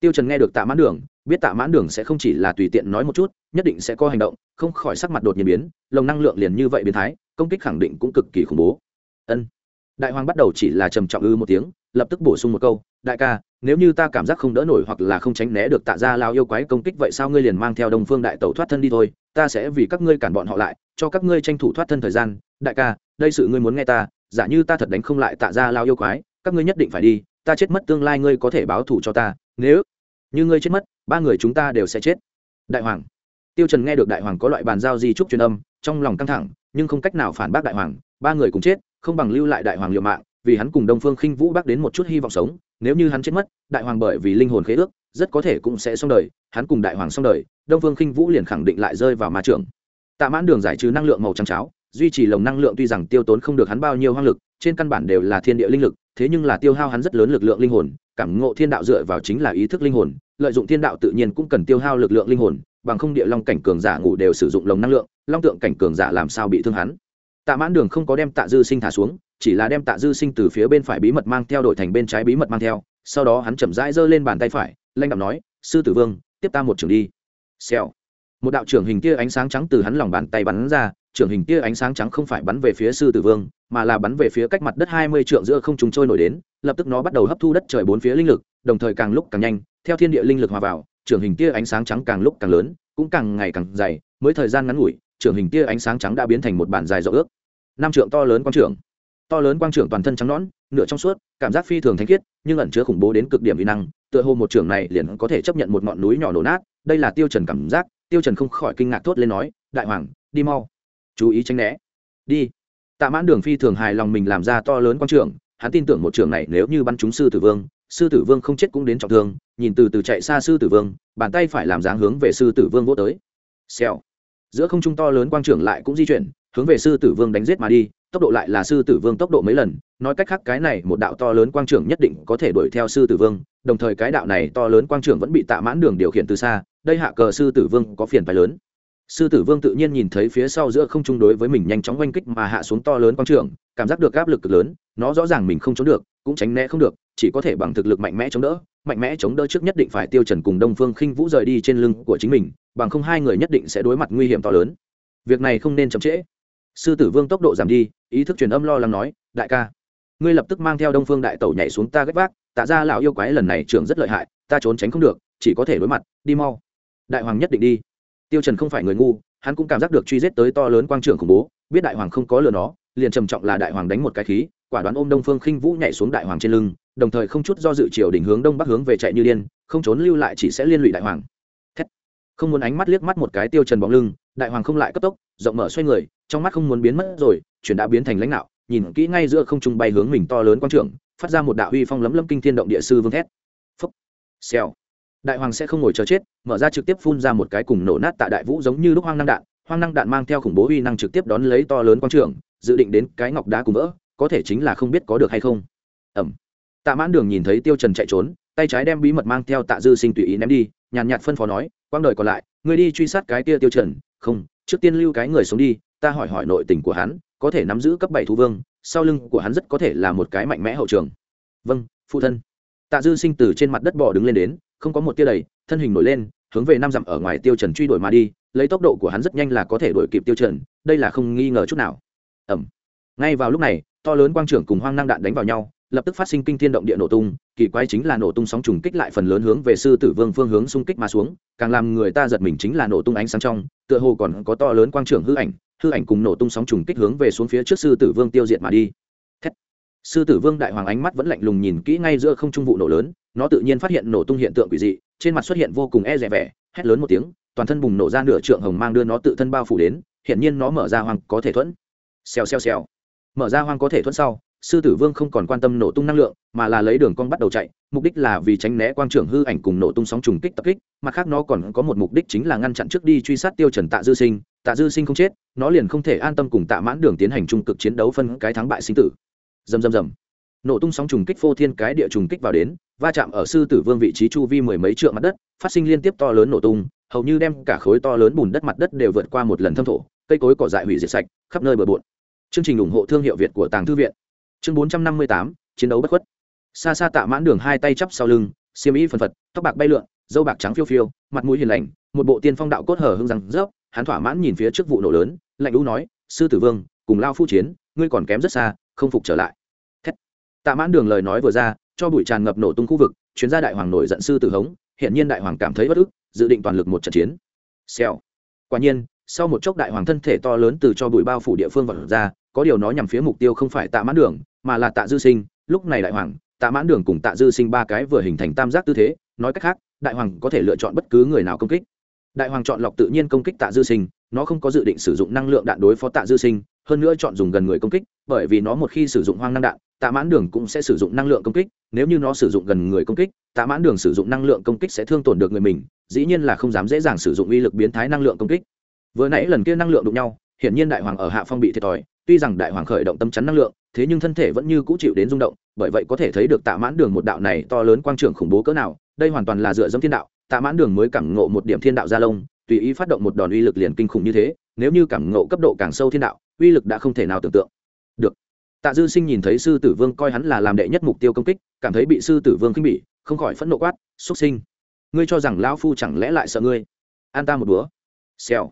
Tiêu trần nghe được tạ mãn đường, biết tạ mãn đường sẽ không chỉ là tùy tiện nói một chút, nhất định sẽ có hành động, không khỏi sắc mặt đột nhiên biến, lồng năng lượng liền như vậy biến thái, công kích khẳng định cũng cực kỳ khủng bố. Ân. Đại hoàng bắt đầu chỉ là trầm trọng ư một tiếng, lập tức bổ sung một câu, đại ca, nếu như ta cảm giác không đỡ nổi hoặc là không tránh né được tạ ra lao yêu quái công kích vậy sao ngươi liền mang theo đông phương đại tẩu thoát thân đi thôi, ta sẽ vì các ngươi cản bọn họ lại, cho các ngươi tranh thủ thoát thân thời gian. Đại ca, đây sự ngươi muốn nghe ta giả như ta thật đánh không lại tạ ra lao yêu quái, các ngươi nhất định phải đi, ta chết mất tương lai ngươi có thể báo thù cho ta, nếu như ngươi chết mất, ba người chúng ta đều sẽ chết. Đại hoàng. Tiêu trần nghe được đại hoàng có loại bàn giao di trúc truyền âm, trong lòng căng thẳng, nhưng không cách nào phản bác đại hoàng, ba người cùng chết, không bằng lưu lại đại hoàng liều mạng, vì hắn cùng đông phương khinh vũ bác đến một chút hy vọng sống, nếu như hắn chết mất, đại hoàng bởi vì linh hồn khế ước, rất có thể cũng sẽ xong đời, hắn cùng đại hoàng xong đời, đông phương khinh vũ liền khẳng định lại rơi vào ma trường. Tạ mãn đường giải trừ năng lượng màu trắng cháo duy trì lồng năng lượng tuy rằng tiêu tốn không được hắn bao nhiêu hoang lực, trên căn bản đều là thiên địa linh lực, thế nhưng là tiêu hao hắn rất lớn lực lượng linh hồn, cảm ngộ thiên đạo dựa vào chính là ý thức linh hồn, lợi dụng thiên đạo tự nhiên cũng cần tiêu hao lực lượng linh hồn, bằng không địa long cảnh cường giả ngủ đều sử dụng lồng năng lượng, long tượng cảnh cường giả làm sao bị thương hắn. Tạ mãn đường không có đem tạ dư sinh thả xuống, chỉ là đem tạ dư sinh từ phía bên phải bí mật mang theo đổi thành bên trái bí mật mang theo, sau đó hắn chậm rãi giơ lên bàn tay phải lanh đạo nói, sư tử vương, tiếp ta một trường đi. Xèo. Một đạo trưởng hình kia ánh sáng trắng từ hắn lòng bàn tay bắn ra trưởng hình kia ánh sáng trắng không phải bắn về phía sư tử vương, mà là bắn về phía cách mặt đất hai mươi trượng giữa không trùng trôi nổi đến, lập tức nó bắt đầu hấp thu đất trời bốn phía linh lực, đồng thời càng lúc càng nhanh, theo thiên địa linh lực hòa vào, trưởng hình kia ánh sáng trắng càng lúc càng lớn, cũng càng ngày càng dày, mới thời gian ngắn ngủi, trưởng hình kia ánh sáng trắng đã biến thành một bản dài rộng ước, năm trượng to lớn quang trưởng. To lớn quang trưởng toàn thân trắng nõn, nửa trong suốt, cảm giác phi thường thanh khiết, nhưng ẩn chứa khủng bố đến cực điểm vi năng, tựa hồ một trưởng này liền có thể chấp nhận một ngọn núi nhỏ nổ nát, đây là tiêu trần cảm giác, tiêu trần không khỏi kinh ngạc thốt lên nói, đại hoàng, đi mau chú ý tránh né. Đi. Tạ mãn đường phi thường hài lòng mình làm ra to lớn quang trường, hắn tin tưởng một trường này nếu như bắn trúng sư tử vương sư tử vương không chết cũng đến trọng thương nhìn từ từ chạy xa sư tử vương bàn tay phải làm dáng hướng về sư tử vương vô tới. Xèo. Giữa không trung to lớn quang trưởng lại cũng di chuyển hướng về sư tử vương đánh giết mà đi tốc độ lại là sư tử vương tốc độ mấy lần nói cách khác cái này một đạo to lớn quang trưởng nhất định có thể đuổi theo sư tử vương đồng thời cái đạo này to lớn quang trưởng vẫn bị tạ mãn đường điều khiển từ xa đây hạ cờ sư tử vương có phiền phái lớn sư tử vương tự nhiên nhìn thấy phía sau giữa không trung đối với mình nhanh chóng oanh kích mà hạ xuống to lớn quang trường, cảm giác được áp lực cực lớn, nó rõ ràng mình không trốn được, cũng tránh né không được, chỉ có thể bằng thực lực mạnh mẽ chống đỡ, mạnh mẽ chống đỡ trước nhất định phải tiêu trần cùng đông phương khinh vũ rời đi trên lưng của chính mình, bằng không hai người nhất định sẽ đối mặt nguy hiểm to lớn. Việc này không nên chậm trễ. Sư tử vương tốc độ giảm đi, ý thức truyền âm lo lắng nói, đại ca, ngươi lập tức mang theo đông phương đại tẩu nhảy xuống ta gác vác, tạ ra lão yêu quái lần này trưởng rất lợi hại, ta trốn tránh không được, chỉ có thể đối mặt, đi mau. Đại hoàng nhất định đi tiêu trần không phải người ngu, hắn cũng cảm giác được truy giết tới to lớn quang trường khủng bố, biết đại hoàng không có lừa nó, liền trầm trọng là đại hoàng đánh một cái khí, quả đoán ôm đông phương khinh vũ nhảy xuống đại hoàng trên lưng, đồng thời không chút do dự chiều đỉnh hướng đông bắc hướng về chạy như điên, không trốn lưu lại chỉ sẽ liên lụy đại hoàng. Thét. không muốn ánh mắt liếc mắt một cái tiêu trần bóng lưng, đại hoàng không lại cấp tốc, rộng mở xoay người, trong mắt không muốn biến mất rồi, chuyển đã biến thành lãnh đạo, nhìn kỹ ngay giữa không trung bay hướng mình to lớn quang trường phát ra một đạo uy phong lấm lấm kinh thiên động địa sư vương thét. Phúc xèo đại hoàng sẽ không ngồi chờ chết, mở ra trực tiếp phun ra một cái cùng nổ nát tại đại vũ giống như lúc hoang năng đạn, hoang năng đạn mang theo khủng bố uy năng trực tiếp đón lấy to lớn quang trường, dự định đến cái ngọc đá cùng vỡ, có thể chính là không biết có được hay không. Ẩm tạ mãn đường nhìn thấy tiêu trần chạy trốn, tay trái đem bí mật mang theo tạ dư sinh tùy ý ném đi, nhàn nhạt phân phó nói, quang đời còn lại người đi truy sát cái kia tiêu trần, không, trước tiên lưu cái người sống đi, ta hỏi hỏi nội tình của hắn, có thể nắm giữ cấp bảy thú vương, sau lưng của hắn rất có thể là một cái mạnh mẽ hậu trường. Vâng phụ thân. Tạ dư sinh từ trên mặt đất bò đứng lên đến không có một tia đầy, thân hình nổi lên, hướng về năm dặm ở ngoài tiêu trần truy đuổi mà đi, lấy tốc độ của hắn rất nhanh là có thể đuổi kịp tiêu trần, đây là không nghi ngờ chút nào ầm! ngay vào lúc này, to lớn quang trưởng cùng hoang năng đạn đánh vào nhau, lập tức phát sinh kinh thiên động địa nổ tung, kỳ quái chính là nổ tung sóng trùng kích lại phần lớn hướng về sư tử vương phương hướng xung kích mà xuống, càng làm người ta giật mình chính là nổ tung ánh sáng trong, tựa hồ còn có to lớn quang trưởng hư ảnh hư ảnh cùng nổ tung sóng trùng kích hướng về xuống phía trước sư tử vương tiêu diệt mà đi sư tử vương đại hoàng ánh mắt vẫn lạnh lùng nhìn kỹ ngay giữa không trung vụ nổ lớn, nó tự nhiên phát hiện nổ tung hiện tượng quỷ dị, trên mặt xuất hiện vô cùng e rẻ vẻ, hét lớn một tiếng, toàn thân bùng nổ ra nửa trượng hồng mang đưa nó tự thân bao phủ đến hiện nhiên nó mở ra hoang có thể thuẫn. Xèo xèo xèo. Mở ra hoang có thể thuẫn sau, sư tử vương không còn quan tâm nổ tung năng lượng, mà là lấy đường cong bắt đầu chạy, mục đích là vì tránh né quang trưởng hư ảnh cùng nổ tung sóng trùng kích tập kích, mặt khác nó còn có một mục đích chính là ngăn chặn trước đi truy sát tiêu trần tạ dư sinh, tạ dư sinh không chết, nó liền không thể an tâm cùng tạ mãn đường tiến hành trung cực chiến đấu phân cái thắng bại sinh tử dầm dầm dầm nổ tung sóng trùng kích phô thiên cái địa trùng kích vào đến, va chạm ở sư tử vương vị trí chu vi mười mấy trượng mặt đất, phát sinh liên tiếp to lớn nổ tung, hầu như đem cả khối to lớn bùn đất mặt đất đều vượt qua một lần thâm thổ, cây cối cỏ dại hủy diệt sạch, khắp nơi bờ bộn. Chương trình ủng hộ thương hiệu việt của tàng thư viện. Chương bốn trăm năm mươi tám, chiến đấu bất khuất. Xa xa tạ mãn đường hai tay chắp sau lưng, xiêm y phần phật, tóc bạc bay lượn, dâu bạc trắng phiêu phiêu, mặt mũi hiền lành, một bộ tiên phong đạo cốt hở hưng rằng rớp, hắn thỏa mãn nhìn phía trước vụ nổ lớn, lạnh lũ nói, sư tử vương, cùng lao phu chiến, ngươi còn kém rất xa không phục trở lại. Thét. tạ mãn đường lời nói vừa ra, cho bụi tràn ngập nổ tung khu vực, chuyến gia đại hoàng nổi giận sư tử hống, hiện nhiên đại hoàng cảm thấy bất ức, dự định toàn lực một trận chiến. Xèo. Quả nhiên, sau một chốc đại hoàng thân thể to lớn từ cho bụi bao phủ địa phương vật ra, có điều nó nhằm phía mục tiêu không phải tạ mãn đường, mà là tạ dư sinh. Lúc này đại hoàng, tạ mãn đường cùng tạ dư sinh ba cái vừa hình thành tam giác tư thế, nói cách khác, đại hoàng có thể lựa chọn bất cứ người nào công kích. Đại hoàng chọn lọc tự nhiên công kích tạ dư sinh, nó không có dự định sử dụng năng lượng đạn đối phó tạ dư sinh hơn nữa chọn dùng gần người công kích, bởi vì nó một khi sử dụng hoang năng đạn, tạ mãn đường cũng sẽ sử dụng năng lượng công kích. Nếu như nó sử dụng gần người công kích, tạ mãn đường sử dụng năng lượng công kích sẽ thương tổn được người mình, dĩ nhiên là không dám dễ dàng sử dụng uy lực biến thái năng lượng công kích. Vừa nãy lần kia năng lượng đụng nhau, hiển nhiên đại hoàng ở hạ phong bị thiệt thòi, tuy rằng đại hoàng khởi động tâm chắn năng lượng, thế nhưng thân thể vẫn như cũ chịu đến rung động, bởi vậy có thể thấy được tạ mãn đường một đạo này to lớn quang trường khủng bố cỡ nào, đây hoàn toàn là dựa dẫm thiên đạo, tạ mãn đường mới cảm ngộ một điểm thiên đạo gia lông, tùy ý phát động một đòn uy lực liền kinh khủng như thế, nếu như cảm ngộ cấp độ càng sâu thiên đạo uy lực đã không thể nào tưởng tượng. Được. Tạ dư sinh nhìn thấy sư tử vương coi hắn là làm đệ nhất mục tiêu công kích, cảm thấy bị sư tử vương khinh bỉ, không khỏi phẫn nộ quát xuất sinh, ngươi cho rằng lão phu chẳng lẽ lại sợ ngươi? An ta một búa xèo.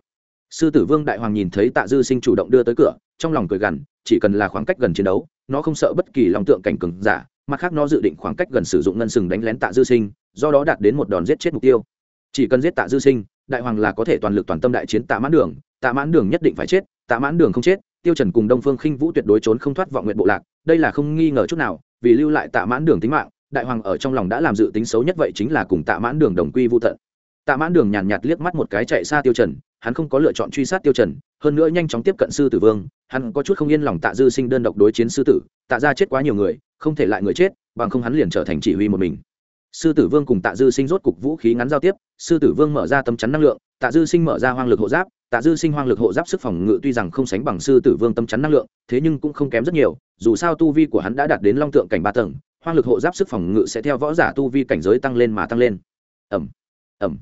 Sư tử vương đại hoàng nhìn thấy tạ dư sinh chủ động đưa tới cửa, trong lòng cười gằn, chỉ cần là khoảng cách gần chiến đấu, nó không sợ bất kỳ lòng tượng cảnh cừng giả, mặt khác nó dự định khoảng cách gần sử dụng ngân sừng đánh lén tạ dư sinh, do đó đạt đến một đòn giết chết mục tiêu. Chỉ cần giết tạ dư sinh, đại hoàng là có thể toàn lực toàn tâm đại chiến tạ mãn đường, tạ mãn đường nhất định phải chết tạ mãn đường không chết, tiêu trần cùng đông phương khinh vũ tuyệt đối trốn không thoát vọng nguyện bộ lạc, đây là không nghi ngờ chút nào, vì lưu lại tạ mãn đường tính mạng, đại hoàng ở trong lòng đã làm dự tính xấu nhất vậy chính là cùng tạ mãn đường đồng quy vô tận. Tạ mãn đường nhàn nhạt liếc mắt một cái chạy xa tiêu trần, hắn không có lựa chọn truy sát tiêu trần, hơn nữa nhanh chóng tiếp cận sư tử vương, hắn có chút không yên lòng tạ dư sinh đơn độc đối chiến sư tử, tạ ra chết quá nhiều người, không thể lại người chết, bằng không hắn liền trở thành chỉ huy một mình. Sư tử vương cùng tạ dư sinh rốt cục vũ khí ngắn giao tiếp, sư tử vương mở ra tấm chắn năng lượng, tạ dư sinh mở ra hoang lực hộ giáp tạ dư sinh hoang lực hộ giáp sức phòng ngự tuy rằng không sánh bằng sư tử vương tâm chắn năng lượng, thế nhưng cũng không kém rất nhiều, dù sao tu vi của hắn đã đạt đến long tượng cảnh ba tầng, hoang lực hộ giáp sức phòng ngự sẽ theo võ giả tu vi cảnh giới tăng lên mà tăng lên. Ẩm ẩm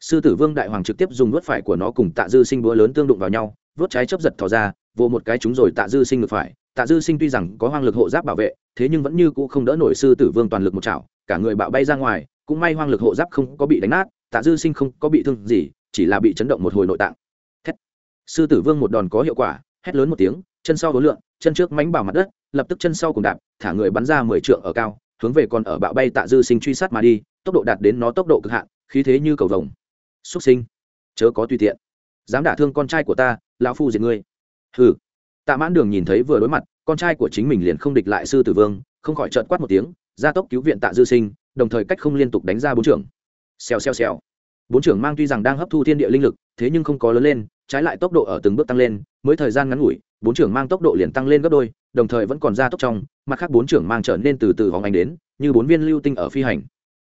sư tử vương đại hoàng trực tiếp dùng vớt phải của nó cùng tạ dư sinh búa lớn tương đụng vào nhau vớt trái chấp giật thò ra vô một cái chúng rồi tạ dư sinh ngược phải. Tạ dư sinh tuy rằng có hoang lực hộ giáp bảo vệ, thế nhưng vẫn như cũ không đỡ nổi sư tử vương toàn lực một chảo, cả người bạo bay ra ngoài, cũng may hoang lực hộ giáp không có bị đánh nát, tạ dư sinh không có bị thương gì, chỉ là bị chấn động một hồi nội tạng sư tử vương một đòn có hiệu quả, hét lớn một tiếng, chân sau hối lượng, chân trước mánh vào mặt đất, lập tức chân sau cùng đạp, thả người bắn ra mười trượng ở cao, hướng về còn ở bạo bay tạ dư sinh truy sát mà đi, tốc độ đạt đến nó tốc độ cực hạn, khí thế như cầu vồng. Xuất sinh. Chớ có tùy tiện. Dám đả thương con trai của ta, lão phu diệt ngươi. Hừ. Tạ mãn đường nhìn thấy vừa đối mặt, con trai của chính mình liền không địch lại sư tử vương, không khỏi trợn quát một tiếng gia tốc cứu viện tạ dư sinh, đồng thời cách không liên tục đánh ra bốn trưởng. Xèo xèo xèo. Bốn trưởng mang tuy rằng đang hấp thu thiên địa linh lực, thế nhưng không có lớn lên trái lại tốc độ ở từng bước tăng lên, mới thời gian ngắn ngủi, bốn trưởng mang tốc độ liền tăng lên gấp đôi, đồng thời vẫn còn ra tốc trong, mặt khác bốn trưởng mang trở nên từ từ hóng ánh đến, như bốn viên lưu tinh ở phi hành.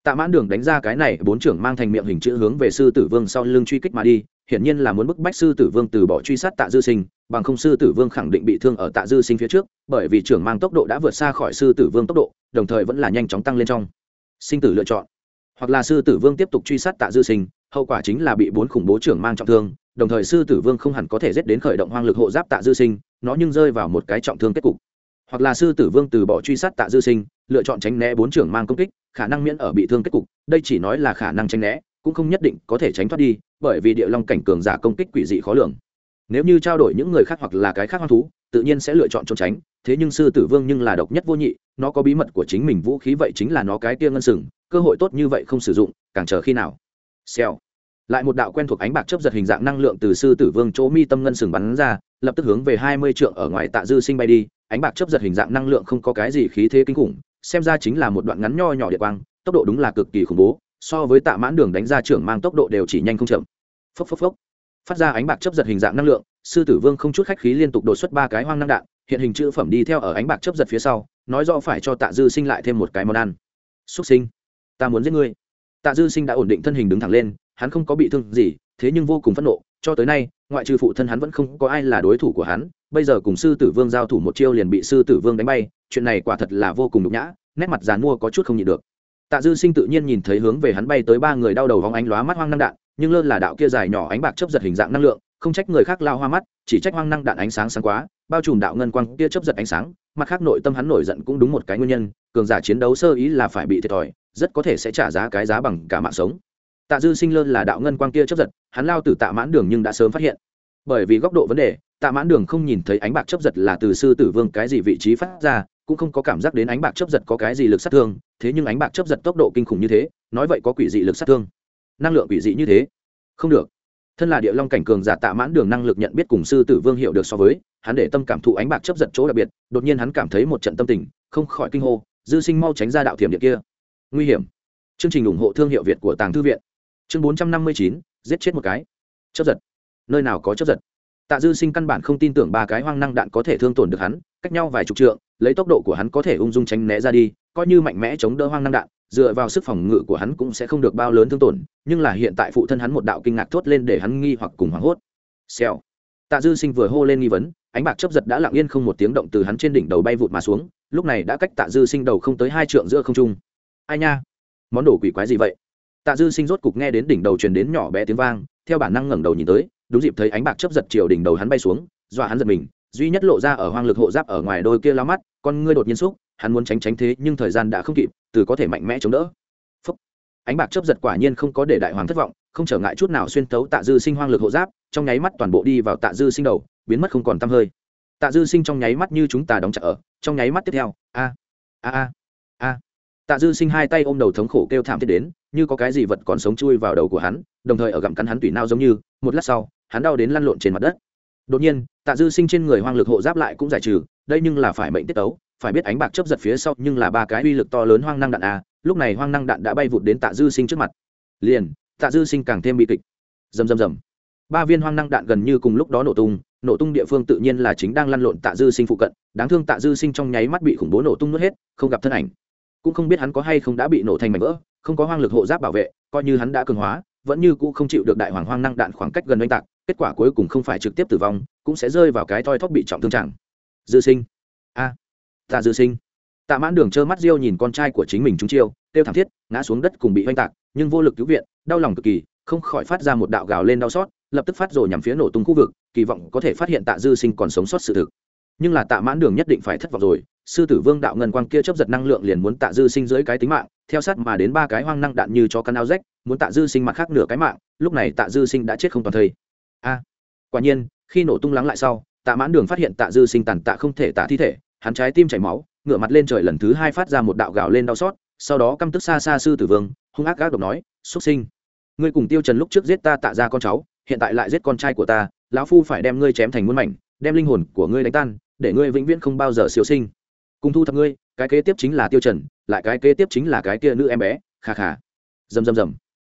Tạ mãn đường đánh ra cái này, bốn trưởng mang thành miệng hình chữ hướng về sư tử vương sau lưng truy kích mà đi, hiển nhiên là muốn bức bách sư tử vương từ bỏ truy sát tạ dư sinh, bằng không sư tử vương khẳng định bị thương ở tạ dư sinh phía trước, bởi vì trưởng mang tốc độ đã vượt xa khỏi sư tử vương tốc độ, đồng thời vẫn là nhanh chóng tăng lên trong. Sinh tử lựa chọn. Hoặc là sư tử vương tiếp tục truy sát tạ dư sinh hậu quả chính là bị bốn khủng bố trưởng mang trọng thương, đồng thời sư tử vương không hẳn có thể giết đến khởi động hoang lực hộ giáp tạ dư sinh, nó nhưng rơi vào một cái trọng thương kết cục. Hoặc là sư tử vương từ bỏ truy sát tạ dư sinh, lựa chọn tránh né bốn trưởng mang công kích, khả năng miễn ở bị thương kết cục, đây chỉ nói là khả năng tránh né, cũng không nhất định có thể tránh thoát đi, bởi vì địa long cảnh cường giả công kích quỷ dị khó lường. Nếu như trao đổi những người khác hoặc là cái khác hoang thú, tự nhiên sẽ lựa chọn trốn tránh, thế nhưng sư tử vương nhưng là độc nhất vô nhị, nó có bí mật của chính mình vũ khí vậy chính là nó cái kia ngân sừng, cơ hội tốt như vậy không sử dụng, càng chờ khi nào xèo. Lại một đạo quen thuộc ánh bạc chấp giật hình dạng năng lượng từ sư tử vương chỗ mi tâm ngân sừng bắn ra, lập tức hướng về hai mươi trượng ở ngoài tạ dư sinh bay đi. Ánh bạc chấp giật hình dạng năng lượng không có cái gì khí thế kinh khủng, xem ra chính là một đoạn ngắn nho nhỏ địa quang, tốc độ đúng là cực kỳ khủng bố, so với tạ mãn đường đánh ra trưởng mang tốc độ đều chỉ nhanh không chậm. Phốc phốc phốc. Phát ra ánh bạc chấp giật hình dạng năng lượng, sư tử vương không chút khách khí liên tục đột xuất ba cái hoang năng đạn, hiện hình chữ phẩm đi theo ở ánh bạc chấp giật phía sau, nói rõ phải cho tạ dư sinh lại thêm một cái món ăn. Xuất sinh, ta muốn giết ngươi tạ dư sinh đã ổn định thân hình đứng thẳng lên, hắn không có bị thương gì, thế nhưng vô cùng phẫn nộ. Cho tới nay, ngoại trừ phụ thân hắn vẫn không có ai là đối thủ của hắn. Bây giờ cùng sư tử vương giao thủ một chiêu liền bị sư tử vương đánh bay, chuyện này quả thật là vô cùng nhục nhã, nét mặt dàn mua có chút không nhịn được. Tạ dư sinh tự nhiên nhìn thấy hướng về hắn bay tới ba người đau đầu hóng ánh lóa mắt hoang năng đạn, nhưng lơ là đạo kia dài nhỏ ánh bạc chấp giật hình dạng năng lượng, không trách người khác lao hoa mắt, chỉ trách hoang năng đạn ánh sáng sáng quá bao trùm đạo ngân quang kia chấp giật ánh sáng, mặt khác nội tâm hắn nổi giận cũng đúng một cái nguyên nhân, cường giả chiến đấu sơ ý là phải bị thiệt thòi, rất có thể sẽ trả giá cái giá bằng cả mạng sống. Tạ dư sinh lơn là đạo ngân quang kia chấp giật, hắn lao từ tạ mãn đường nhưng đã sớm phát hiện. Bởi vì góc độ vấn đề, tạ mãn đường không nhìn thấy ánh bạc chấp giật là từ sư tử vương cái gì vị trí phát ra, cũng không có cảm giác đến ánh bạc chấp giật có cái gì lực sát thương, thế nhưng ánh bạc chấp giật tốc độ kinh khủng như thế, nói vậy có quỷ dị lực sát thương. Năng lượng quỷ dị như thế? Không được thân là địa long cảnh cường giả tạ mãn đường năng lực nhận biết cùng sư tử vương hiệu được so với, hắn để tâm cảm thụ ánh bạc chấp giật chỗ đặc biệt, đột nhiên hắn cảm thấy một trận tâm tình, không khỏi kinh hô, dư sinh mau tránh ra đạo thiểm điện kia. Nguy hiểm. Chương trình ủng hộ thương hiệu việt của tàng thư viện. Chương bốn trăm năm mươi chín, giết chết một cái. Chấp giật. Nơi nào có chấp giật? Tạ dư sinh căn bản không tin tưởng ba cái hoang năng đạn có thể thương tổn được hắn cách nhau vài chục trượng, lấy tốc độ của hắn có thể ung dung tránh né ra đi, coi như mạnh mẽ chống đỡ hoang năng đạn, dựa vào sức phòng ngự của hắn cũng sẽ không được bao lớn thương tổn, nhưng là hiện tại phụ thân hắn một đạo kinh ngạc thốt lên để hắn nghi hoặc cùng hoảng hốt. Xèo. Tạ dư sinh vừa hô lên nghi vấn, ánh bạc chấp giật đã lặng yên không một tiếng động từ hắn trên đỉnh đầu bay vụt mà xuống, lúc này đã cách tạ dư sinh đầu không tới hai trượng giữa không trung. Ai nha? Món đồ quỷ quái gì vậy? Tạ dư sinh rốt cục nghe đến đỉnh đầu truyền đến nhỏ bé tiếng vang, theo bản năng ngẩng đầu nhìn tới, đúng dịp thấy ánh bạc chấp giật chiều đỉnh đầu hắn bay xuống, dọa hắn giật mình duy nhất lộ ra ở hoang lực hộ giáp ở ngoài đôi kia lao mắt, con ngươi đột nhiên xúc, hắn muốn tránh tránh thế nhưng thời gian đã không kịp, từ có thể mạnh mẽ chống đỡ. Phúc. ánh bạc chấp giật quả nhiên không có để đại hoàng thất vọng, không trở ngại chút nào xuyên tấu tạ dư sinh hoang lực hộ giáp, trong nháy mắt toàn bộ đi vào tạ dư sinh đầu, biến mất không còn tăm hơi. Tạ dư sinh trong nháy mắt như chúng ta đóng chặt ở, trong nháy mắt tiếp theo, a a a a. Tạ dư sinh hai tay ôm đầu thống khổ kêu thảm thiết đến, như có cái gì vật còn sống chui vào đầu của hắn, đồng thời ở gặm cắn hắn tủy nao giống như, một lát sau, hắn đau đến lăn lộn trên mặt đất. Đột nhiên tạ dư sinh trên người hoang lực hộ giáp lại cũng giải trừ, đây nhưng là phải mệnh tiết tấu, phải biết ánh bạc chấp giật phía sau, nhưng là ba cái uy lực to lớn hoang năng đạn a, lúc này hoang năng đạn đã bay vụt đến tạ dư sinh trước mặt. Liền, tạ dư sinh càng thêm bị kịch. Rầm rầm rầm. Ba viên hoang năng đạn gần như cùng lúc đó nổ tung nổ tung địa phương tự nhiên là chính đang lăn lộn tạ dư sinh phụ cận, đáng thương tạ dư sinh trong nháy mắt bị khủng bố nổ tung nuốt hết, không gặp thân ảnh. Cũng không biết hắn có hay không đã bị nổ thành mảnh vỡ, không có hoang lực hộ giáp bảo vệ, coi như hắn đã cường hóa vẫn như cũ không chịu được đại hoàng hoang năng đạn khoảng cách gần oanh tạc kết quả cuối cùng không phải trực tiếp tử vong cũng sẽ rơi vào cái thoi thóp bị trọng thương trạng. Dư sinh. A. À, tạ dư sinh. Tạ mãn đường trơ mắt riêu nhìn con trai của chính mình trúng chiêu tiêu thảm thiết ngã xuống đất cùng bị oanh tạc nhưng vô lực cứu viện đau lòng cực kỳ không khỏi phát ra một đạo gào lên đau xót lập tức phát rồi nhằm phía nổ tung khu vực kỳ vọng có thể phát hiện tạ dư sinh còn sống sót sự thực nhưng là tạ mãn đường nhất định phải thất vọng rồi. Sư tử vương đạo ngân quang kia chấp giật năng lượng liền muốn tạ dư sinh dưới cái tính mạng, theo sát mà đến ba cái hoang năng đạn như cho căn ao rách, muốn tạ dư sinh mặt khác nửa cái mạng, lúc này tạ dư sinh đã chết không toàn thây. A, quả nhiên, khi nổ tung lắng lại sau, tạ mãn đường phát hiện tạ dư sinh tàn tạ không thể tạ thi thể, hắn trái tim chảy máu, ngửa mặt lên trời lần thứ hai phát ra một đạo gạo lên đau xót, sau đó căm tức xa xa sư tử vương, hung ác gác độc nói xuất sinh, ngươi cùng tiêu trần lúc trước giết ta tạ ra con cháu, hiện tại lại giết con trai của ta, lão phu phải đem ngươi chém thành muôn mảnh, đem linh hồn của ngươi đánh tan để ngươi vĩnh viễn không bao giờ siêu sinh. Cùng thu thập ngươi, cái kế tiếp chính là tiêu trần, lại cái kế tiếp chính là cái kia nữ em bé, kha kha. Rầm rầm rầm.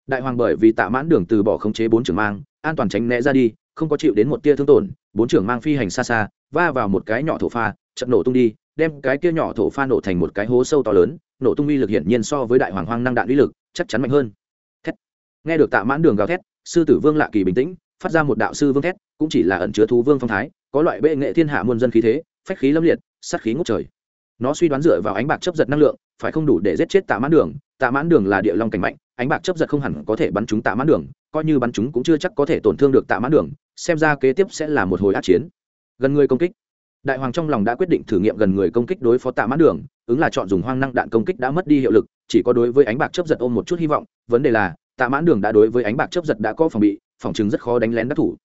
Đại hoàng bởi vì tạ mãn đường từ bỏ khống chế bốn trưởng mang, an toàn tránh né ra đi, không có chịu đến một tia thương tổn, bốn trưởng mang phi hành xa xa, va vào một cái nhỏ thổ pha chật nổ tung đi, đem cái kia nhỏ thổ pha nổ thành một cái hố sâu to lớn, nổ tung uy lực hiển nhiên so với đại hoàng hoang năng đạn uy lực, chắc chắn mạnh hơn. Thét. Nghe được tạ mãn đường gào thét, sư tử vương lạ kỳ bình tĩnh phát ra một đạo sư vương thét, cũng chỉ là ẩn chứa thú vương phong thái, có loại bệ nghệ thiên hạ muôn dân khí thế, phách khí lâm liệt, sát khí ngút trời. Nó suy đoán dựa vào ánh bạc chấp giật năng lượng, phải không đủ để giết chết tạ mãn đường, tạ mãn đường là địa long cảnh mạnh, ánh bạc chấp giật không hẳn có thể bắn trúng tạ mãn đường, coi như bắn chúng cũng chưa chắc có thể tổn thương được tạ mãn đường, xem ra kế tiếp sẽ là một hồi át chiến. Gần người công kích. Đại hoàng trong lòng đã quyết định thử nghiệm gần người công kích đối phó tạ mãn đường, ứng là chọn dùng hoang năng đạn công kích đã mất đi hiệu lực, chỉ có đối với ánh bạc chấp giật ôm một chút hy vọng, vấn đề là tạ mãn đường đã đối với ánh bạc chấp giật đã có phòng bị phòng chứng rất khó đánh lén đắc thủ.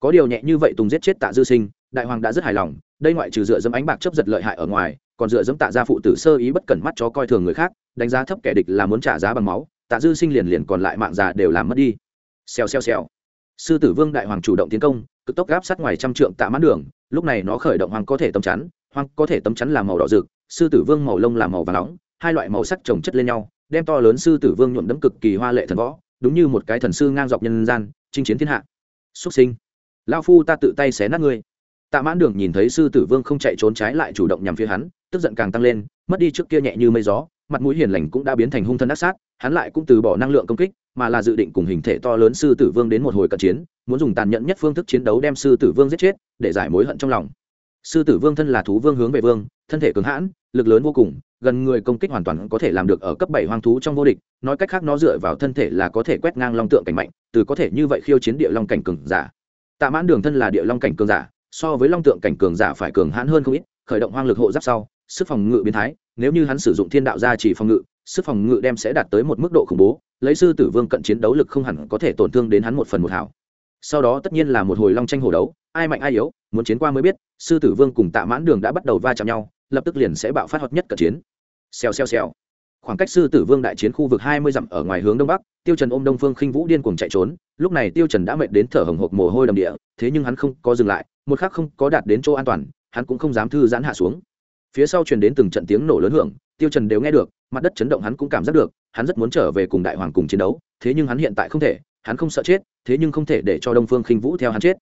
Có điều nhẹ như vậy tùng giết chết tạ dư sinh, đại hoàng đã rất hài lòng, đây ngoại trừ dựa dẫm ánh bạc chấp giật lợi hại ở ngoài, còn dựa dẫm tạ gia phụ tử sơ ý bất cẩn mắt chó coi thường người khác, đánh giá thấp kẻ địch là muốn trả giá bằng máu, tạ dư sinh liền liền còn lại mạng già đều làm mất đi. Xèo xèo xèo. Sư tử vương đại hoàng chủ động tiến công, cực tốc gáp sát ngoài trăm trượng tạ mãn đường, lúc này nó khởi động hoàng có thể tấm chắn, hoàng có thể tấm chắn làm màu đỏ rực, sư tử vương màu lông làm màu và nóng, hai loại màu sắc trồng chất lên nhau, đem to lớn sư tử vương nhuộm đẫm cực kỳ hoa lệ thần võ đúng như một cái thần sư ngang dọc nhân gian, chinh chiến thiên hạ. Xuất sinh. Lao phu ta tự tay xé nát ngươi. Tạ mãn đường nhìn thấy sư tử vương không chạy trốn trái lại chủ động nhằm phía hắn, tức giận càng tăng lên, mất đi trước kia nhẹ như mây gió, mặt mũi hiền lành cũng đã biến thành hung thân ác sát, hắn lại cũng từ bỏ năng lượng công kích, mà là dự định cùng hình thể to lớn sư tử vương đến một hồi cận chiến, muốn dùng tàn nhẫn nhất phương thức chiến đấu đem sư tử vương giết chết, để giải mối hận trong lòng sư tử vương thân là thú vương hướng về vương, thân thể cứng hãn, lực lớn vô cùng, gần người công kích hoàn toàn có thể làm được ở cấp bảy hoang thú trong vô địch, nói cách khác nó dựa vào thân thể là có thể quét ngang long tượng cảnh mạnh, từ có thể như vậy khiêu chiến địa long cảnh cường giả. Tạ mãn đường thân là địa long cảnh cường giả, so với long tượng cảnh cường giả phải cường hãn hơn không ít, khởi động hoang lực hộ giáp sau, sức phòng ngự biến thái, nếu như hắn sử dụng thiên đạo gia chỉ phòng ngự, sức phòng ngự đem sẽ đạt tới một mức độ khủng bố, lấy sư tử vương cận chiến đấu lực không hẳn có thể tổn thương đến hắn một phần một hảo. Sau đó tất nhiên là một hồi long tranh hổ đấu ai mạnh ai yếu, muốn chiến qua mới biết, sư tử vương cùng tạ mãn đường đã bắt đầu va chạm nhau, lập tức liền sẽ bạo phát hợp nhất cận chiến. Xèo xèo xèo. Khoảng cách sư tử vương đại chiến khu vực hai mươi dặm ở ngoài hướng đông bắc, tiêu trần ôm đông phương khinh vũ điên cuồng chạy trốn, lúc này tiêu trần đã mệt đến thở hồng hộc mồ hôi đầm địa, thế nhưng hắn không có dừng lại, một khắc không có đạt đến chỗ an toàn, hắn cũng không dám thư giãn hạ xuống. Phía sau truyền đến từng trận tiếng nổ lớn hưởng, tiêu trần đều nghe được, mặt đất chấn động hắn cũng cảm giác được, hắn rất muốn trở về cùng đại hoàng cùng chiến đấu, thế nhưng hắn hiện tại không thể, hắn không sợ chết, thế nhưng không thể để cho đông phương khinh vũ theo hắn chết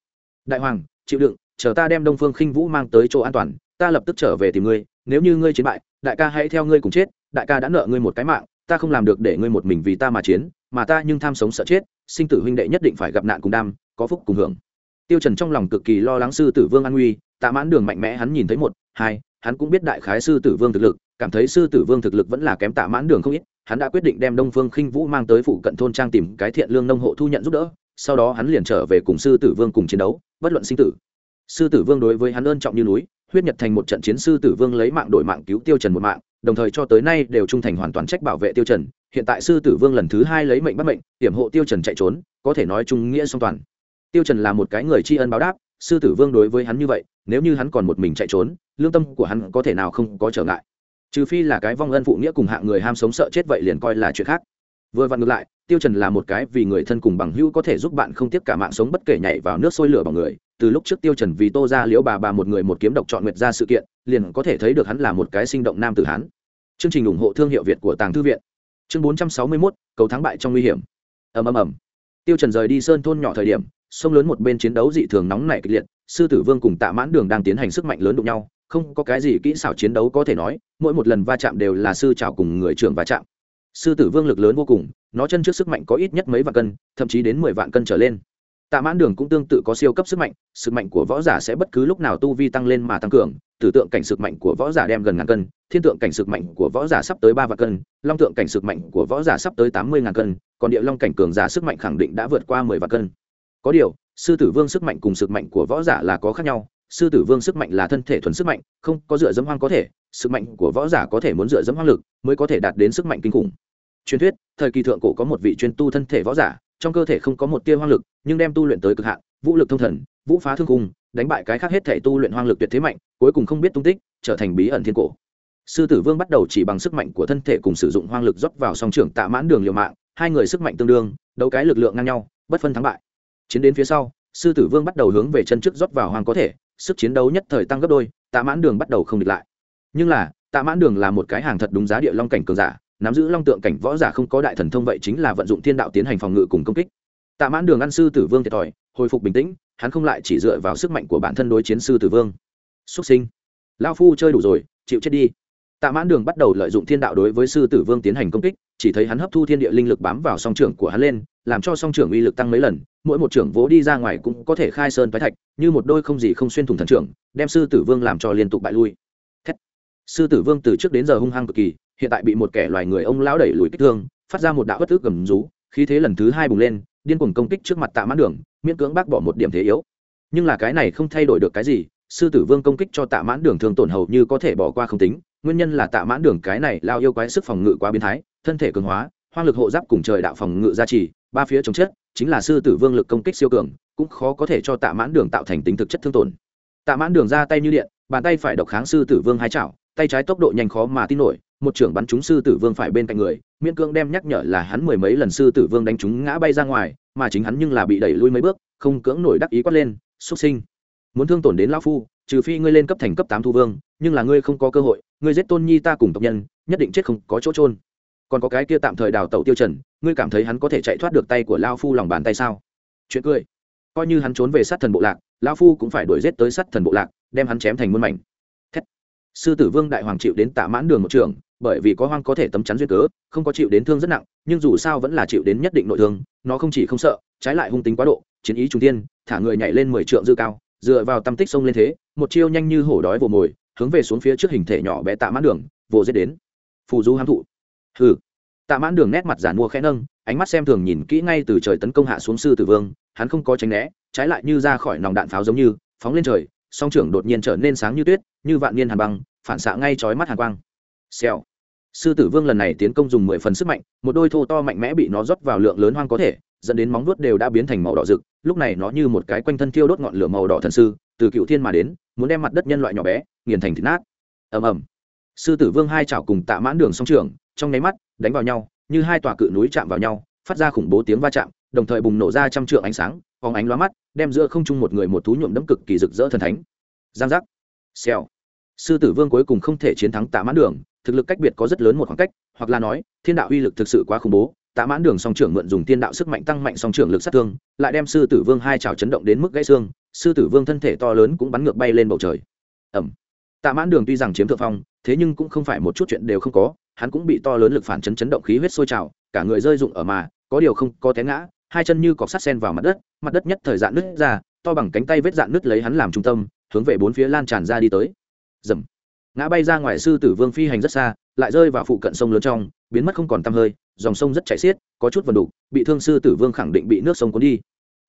đại hoàng, chịu đựng, chờ ta đem đông phương khinh vũ mang tới chỗ an toàn, ta lập tức trở về tìm ngươi, nếu như ngươi chiến bại, đại ca hãy theo ngươi cùng chết, đại ca đã nợ ngươi một cái mạng, ta không làm được để ngươi một mình vì ta mà chiến, mà ta nhưng tham sống sợ chết, sinh tử huynh đệ nhất định phải gặp nạn cùng đam, có phúc cùng hưởng. Tiêu trần trong lòng cực kỳ lo lắng sư tử vương an nguy, tạ mãn đường mạnh mẽ hắn nhìn thấy một, hai, hắn cũng biết đại khái sư tử vương thực lực, cảm thấy sư tử vương thực lực vẫn là kém tạ mãn đường không ít, hắn đã quyết định đem đông phương khinh vũ mang tới phụ cận thôn trang tìm cái thiện lương nông hộ thu nhận giúp đỡ sau đó hắn liền trở về cùng sư tử vương cùng chiến đấu, bất luận sinh tử. Sư tử vương đối với hắn ơn trọng như núi, huyết nhật thành một trận chiến sư tử vương lấy mạng đổi mạng cứu tiêu trần một mạng, đồng thời cho tới nay đều trung thành hoàn toàn trách bảo vệ tiêu trần. Hiện tại sư tử vương lần thứ hai lấy mệnh bắt mệnh, hiểm hộ tiêu trần chạy trốn, có thể nói trung nghĩa song toàn. Tiêu trần là một cái người tri ân báo đáp, sư tử vương đối với hắn như vậy, nếu như hắn còn một mình chạy trốn, lương tâm của hắn có thể nào không có trở ngại? Trừ phi là cái vong ân phụ nghĩa cùng hạng người ham sống sợ chết vậy liền coi là chuyện khác. Vừa vặn ngược lại tiêu trần là một cái vì người thân cùng bằng hữu có thể giúp bạn không tiếc cả mạng sống bất kể nhảy vào nước sôi lửa bằng người. Từ lúc trước tiêu trần vì tô ra liễu bà bà một người một kiếm độc chọn nguyệt ra sự kiện liền có thể thấy được hắn là một cái sinh động nam tử hán. Chương trình ủng hộ thương hiệu việt của tàng thư viện. Chương 461, cầu thắng bại trong nguy hiểm. Ầm ầm ầm. Tiêu trần rời đi sơn thôn nhỏ thời điểm sông lớn một bên chiến đấu dị thường nóng nảy kịch liệt sư tử vương cùng tạ mãn đường đang tiến hành sức mạnh lớn đụng nhau không có cái gì kỹ xảo chiến đấu có thể nói mỗi một lần va chạm đều là sư trào cùng người trưởng va chạm sư tử vương lực lớn vô cùng, nó chân trước sức mạnh có ít nhất mấy vạn cân, thậm chí đến mười vạn cân trở lên. Tạ mãn đường cũng tương tự có siêu cấp sức mạnh sức mạnh của võ giả sẽ bất cứ lúc nào tu vi tăng lên mà tăng cường, tử tượng cảnh sức mạnh của võ giả đem gần ngàn cân, thiên tượng cảnh sức mạnh của võ giả sắp tới ba vạn cân, long tượng cảnh sức mạnh của võ giả sắp tới tám mươi ngàn cân, còn địa long cảnh cường giả sức mạnh khẳng định đã vượt qua mười vạn cân. Có điều, sư tử vương sức mạnh cùng sức mạnh của võ giả là có khác nhau sư tử vương sức mạnh là thân thể thuần sức mạnh, không có dựa dẫm hoang có thể, sức mạnh của võ giả có thể muốn dựa dẫm hoang lực mới có thể đạt đến sức mạnh kinh khủng. Truyền thuyết, thời kỳ thượng cổ có một vị chuyên tu thân thể võ giả, trong cơ thể không có một tia hoang lực, nhưng đem tu luyện tới cực hạn, vũ lực thông thần, vũ phá thương cung đánh bại cái khác hết thể tu luyện hoang lực tuyệt thế mạnh, cuối cùng không biết tung tích, trở thành bí ẩn thiên cổ. Sư tử vương bắt đầu chỉ bằng sức mạnh của thân thể cùng sử dụng hoang lực dốc vào song trưởng tạ mãn đường liều mạng, hai người sức mạnh tương đương, đấu cái lực lượng ngang nhau, bất phân thắng bại. Chiến đến phía sau, sư tử vương bắt đầu hướng về chân trước rót vào hoang có thể sức chiến đấu nhất thời tăng gấp đôi, tạ mãn đường bắt đầu không địch lại. Nhưng là, tạ mãn đường là một cái hàng thật đúng giá địa long cảnh cường giả, nắm giữ long tượng cảnh võ giả không có đại thần thông vậy chính là vận dụng thiên đạo tiến hành phòng ngự cùng công kích. Tạ mãn đường ăn sư tử vương thiệt thòi, hồi phục bình tĩnh, hắn không lại chỉ dựa vào sức mạnh của bản thân đối chiến sư tử vương. Xuất sinh. Lao phu chơi đủ rồi, chịu chết đi. Tạ mãn đường bắt đầu lợi dụng thiên đạo đối với sư tử vương tiến hành công kích, chỉ thấy hắn hấp thu thiên địa linh lực bám vào song trưởng của hắn lên, làm cho song trưởng uy lực tăng mấy lần mỗi một trưởng vỗ đi ra ngoài cũng có thể khai sơn phái thạch, như một đôi không gì không xuyên thủng thần trưởng, đem sư tử vương làm cho liên tục bại lui Thét. sư tử vương từ trước đến giờ hung hăng cực kỳ, hiện tại bị một kẻ loài người ông lão đẩy lùi kích thương, phát ra một đạo bất ức gầm rú, khí thế lần thứ hai bùng lên, điên cuồng công kích trước mặt tạ mãn đường, miễn cưỡng bác bỏ một điểm thế yếu nhưng là cái này không thay đổi được cái gì, sư tử vương công kích cho tạ mãn đường thường tổn hầu như có thể bỏ qua không tính, nguyên nhân là tạ mãn đường cái này lao yêu quái sức phòng ngự quá biến thái, thân thể cường hóa, hoang lực hộ giáp cùng trời đạo phòng ngự gia trì ba phía chống chết chính là sư tử vương lực công kích siêu cường, cũng khó có thể cho tạ mãn đường tạo thành tính thực chất thương tổn. Tạ mãn đường ra tay như điện, bàn tay phải độc kháng sư tử vương hai chảo, tay trái tốc độ nhanh khó mà tin nổi, một trưởng bắn trúng sư tử vương phải bên cạnh người, miễn cưỡng đem nhắc nhở là hắn mười mấy lần sư tử vương đánh trúng ngã bay ra ngoài, mà chính hắn nhưng là bị đẩy lui mấy bước, không cưỡng nổi đắc ý quát lên xuất sinh, muốn thương tổn đến lão phu, trừ phi ngươi lên cấp thành cấp tám thu vương, nhưng là ngươi không có cơ hội, ngươi giết tôn nhi ta cùng tộc nhân, nhất định chết không có chỗ trôn còn có cái kia tạm thời đào tẩu tiêu trần, ngươi cảm thấy hắn có thể chạy thoát được tay của lao phu lòng bàn tay sao? Chuyện cười. Coi như hắn trốn về sát thần bộ lạc, lao phu cũng phải đuổi giết tới sát thần bộ lạc, đem hắn chém thành muôn mảnh. Thét. sư tử vương đại hoàng chịu đến tạ mãn đường một trường, bởi vì có hoang có thể tấm chắn duyên cớ, không có chịu đến thương rất nặng, nhưng dù sao vẫn là chịu đến nhất định nội thương, nó không chỉ không sợ, trái lại hung tính quá độ, chiến ý trung tiên, thả người nhảy lên mười trượng dư cao, dựa vào tâm tích sông lên thế, một chiêu nhanh như hổ đói vồ mồi, hướng về xuống phía trước hình thể nhỏ bé tạ mãn đường, vồ giết đến. Phù du hám thụ hừ. Tạ mãn đường nét mặt giản mua khẽ nâng, ánh mắt xem thường nhìn kỹ ngay từ trời tấn công hạ xuống sư tử vương, hắn không có tránh né, trái lại như ra khỏi nòng đạn pháo giống như, phóng lên trời, song trưởng đột nhiên trở nên sáng như tuyết, như vạn niên hàn băng, phản xạ ngay chói mắt hàn quang. Xèo. Sư tử vương lần này tiến công dùng mười phần sức mạnh, một đôi thô to mạnh mẽ bị nó rót vào lượng lớn hoang có thể, dẫn đến móng vuốt đều đã biến thành màu đỏ rực, lúc này nó như một cái quanh thân thiêu đốt ngọn lửa màu đỏ thần sư, từ cựu thiên mà đến, muốn đem mặt đất nhân loại nhỏ bé, nghiền thành thịt nát. Ầm ầm. Sư tử vương hai chảo cùng tạ mãn đường song trưởng trong nháy mắt, đánh vào nhau, như hai tòa cự núi chạm vào nhau, phát ra khủng bố tiếng va chạm, đồng thời bùng nổ ra trăm trượng ánh sáng, phóng ánh lóa mắt, đem giữa không trung một người một thú nhuộm đẫm cực kỳ rực rỡ thần thánh. Giang giác. Xèo. Sư tử vương cuối cùng không thể chiến thắng tạ mãn đường, thực lực cách biệt có rất lớn một khoảng cách, hoặc là nói, thiên đạo uy lực thực sự quá khủng bố, tạ mãn đường song trưởng mượn dùng thiên đạo sức mạnh tăng mạnh song trưởng lực sát thương, lại đem sư tử vương hai trào chấn động đến mức gãy xương, sư tử vương thân thể to lớn cũng bắn ngược bay lên bầu trời. Ẩm tạ mãn đường tuy rằng chiếm thượng phong, thế nhưng cũng không phải một chút chuyện đều không có, hắn cũng bị to lớn lực phản chấn chấn động khí huyết sôi trào, cả người rơi rụng ở mà, có điều không có té ngã, hai chân như cọc sắt sen vào mặt đất mặt đất nhất thời dạn nứt ra, to bằng cánh tay vết dạn nứt lấy hắn làm trung tâm, hướng về bốn phía lan tràn ra đi tới. Dầm. Ngã bay ra ngoài sư tử vương phi hành rất xa, lại rơi vào phụ cận sông lớn trong, biến mất không còn tăm hơi, dòng sông rất chảy xiết, có chút vần đục, bị thương sư tử vương khẳng định bị nước sông cuốn đi.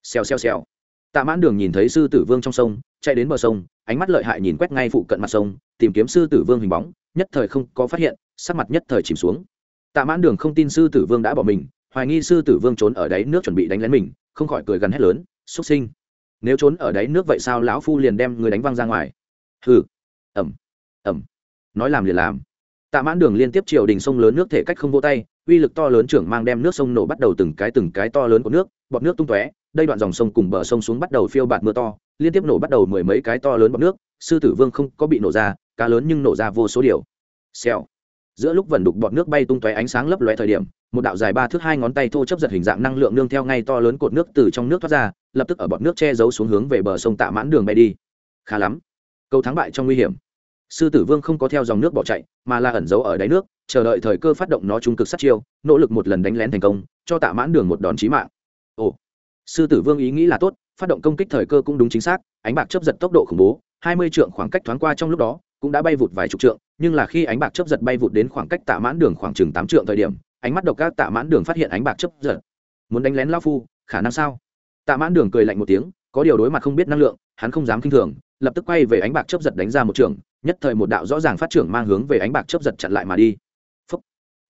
Xèo xèo xèo tạ mãn đường nhìn thấy sư tử vương trong sông, chạy đến bờ sông, ánh mắt lợi hại nhìn quét ngay phụ cận mặt sông, tìm kiếm sư tử vương hình bóng, nhất thời không có phát hiện, sắc mặt nhất thời chìm xuống. Tạ mãn đường không tin sư tử vương đã bỏ mình, hoài nghi sư tử vương trốn ở đáy nước chuẩn bị đánh lén mình, không khỏi cười gần hét lớn, xuất sinh! Nếu trốn ở đáy nước vậy sao lão phu liền đem người đánh văng ra ngoài? Hừ ẩm ẩm nói làm liền làm. Tạ mãn đường liên tiếp triều đình sông lớn nước thể cách không vô tay, uy lực to lớn trưởng mang đem nước sông nổ bắt đầu từng cái từng cái to lớn của nước, bọt nước tung tóe đây đoạn dòng sông cùng bờ sông xuống bắt đầu phiêu bạt mưa to, liên tiếp nổ bắt đầu mười mấy cái to lớn bọt nước, sư tử vương không có bị nổ ra, cá lớn nhưng nổ ra vô số điều. Xèo. Giữa lúc vần đục bọt nước bay tung tóe ánh sáng lấp lóe thời điểm, một đạo dài ba thước hai ngón tay thô chấp giật hình dạng năng lượng nương theo ngay to lớn cột nước từ trong nước thoát ra, lập tức ở bọt nước che giấu xuống hướng về bờ sông tạ mãn đường bay đi. Khá lắm. Câu thắng bại trong nguy hiểm. Sư tử vương không có theo dòng nước bỏ chạy, mà là ẩn giấu ở đáy nước, chờ đợi thời cơ phát động nó trung cực sát chiêu, nỗ lực một lần đánh lén thành công, cho tạ mãn đường một đòn chí mạng. Ồ sư tử vương ý nghĩ là tốt, phát động công kích thời cơ cũng đúng chính xác, ánh bạc chấp giật tốc độ khủng bố, hai mươi trượng khoảng cách thoáng qua trong lúc đó, cũng đã bay vụt vài chục trượng, nhưng là khi ánh bạc chấp giật bay vụt đến khoảng cách tạ mãn đường khoảng chừng tám trượng thời điểm, ánh mắt độc các tạ mãn đường phát hiện ánh bạc chấp giật. Muốn đánh lén lao phu, khả năng sao? Tạ mãn đường cười lạnh một tiếng, có điều đối mặt không biết năng lượng, hắn không dám k i n h thường, lập tức quay về ánh bạc chấp giật đánh ra một trường, nhất thời một đạo rõ ràng phát trưởng mang hướng về ánh bạc chấp giật chặn lại mà đi. Phúc.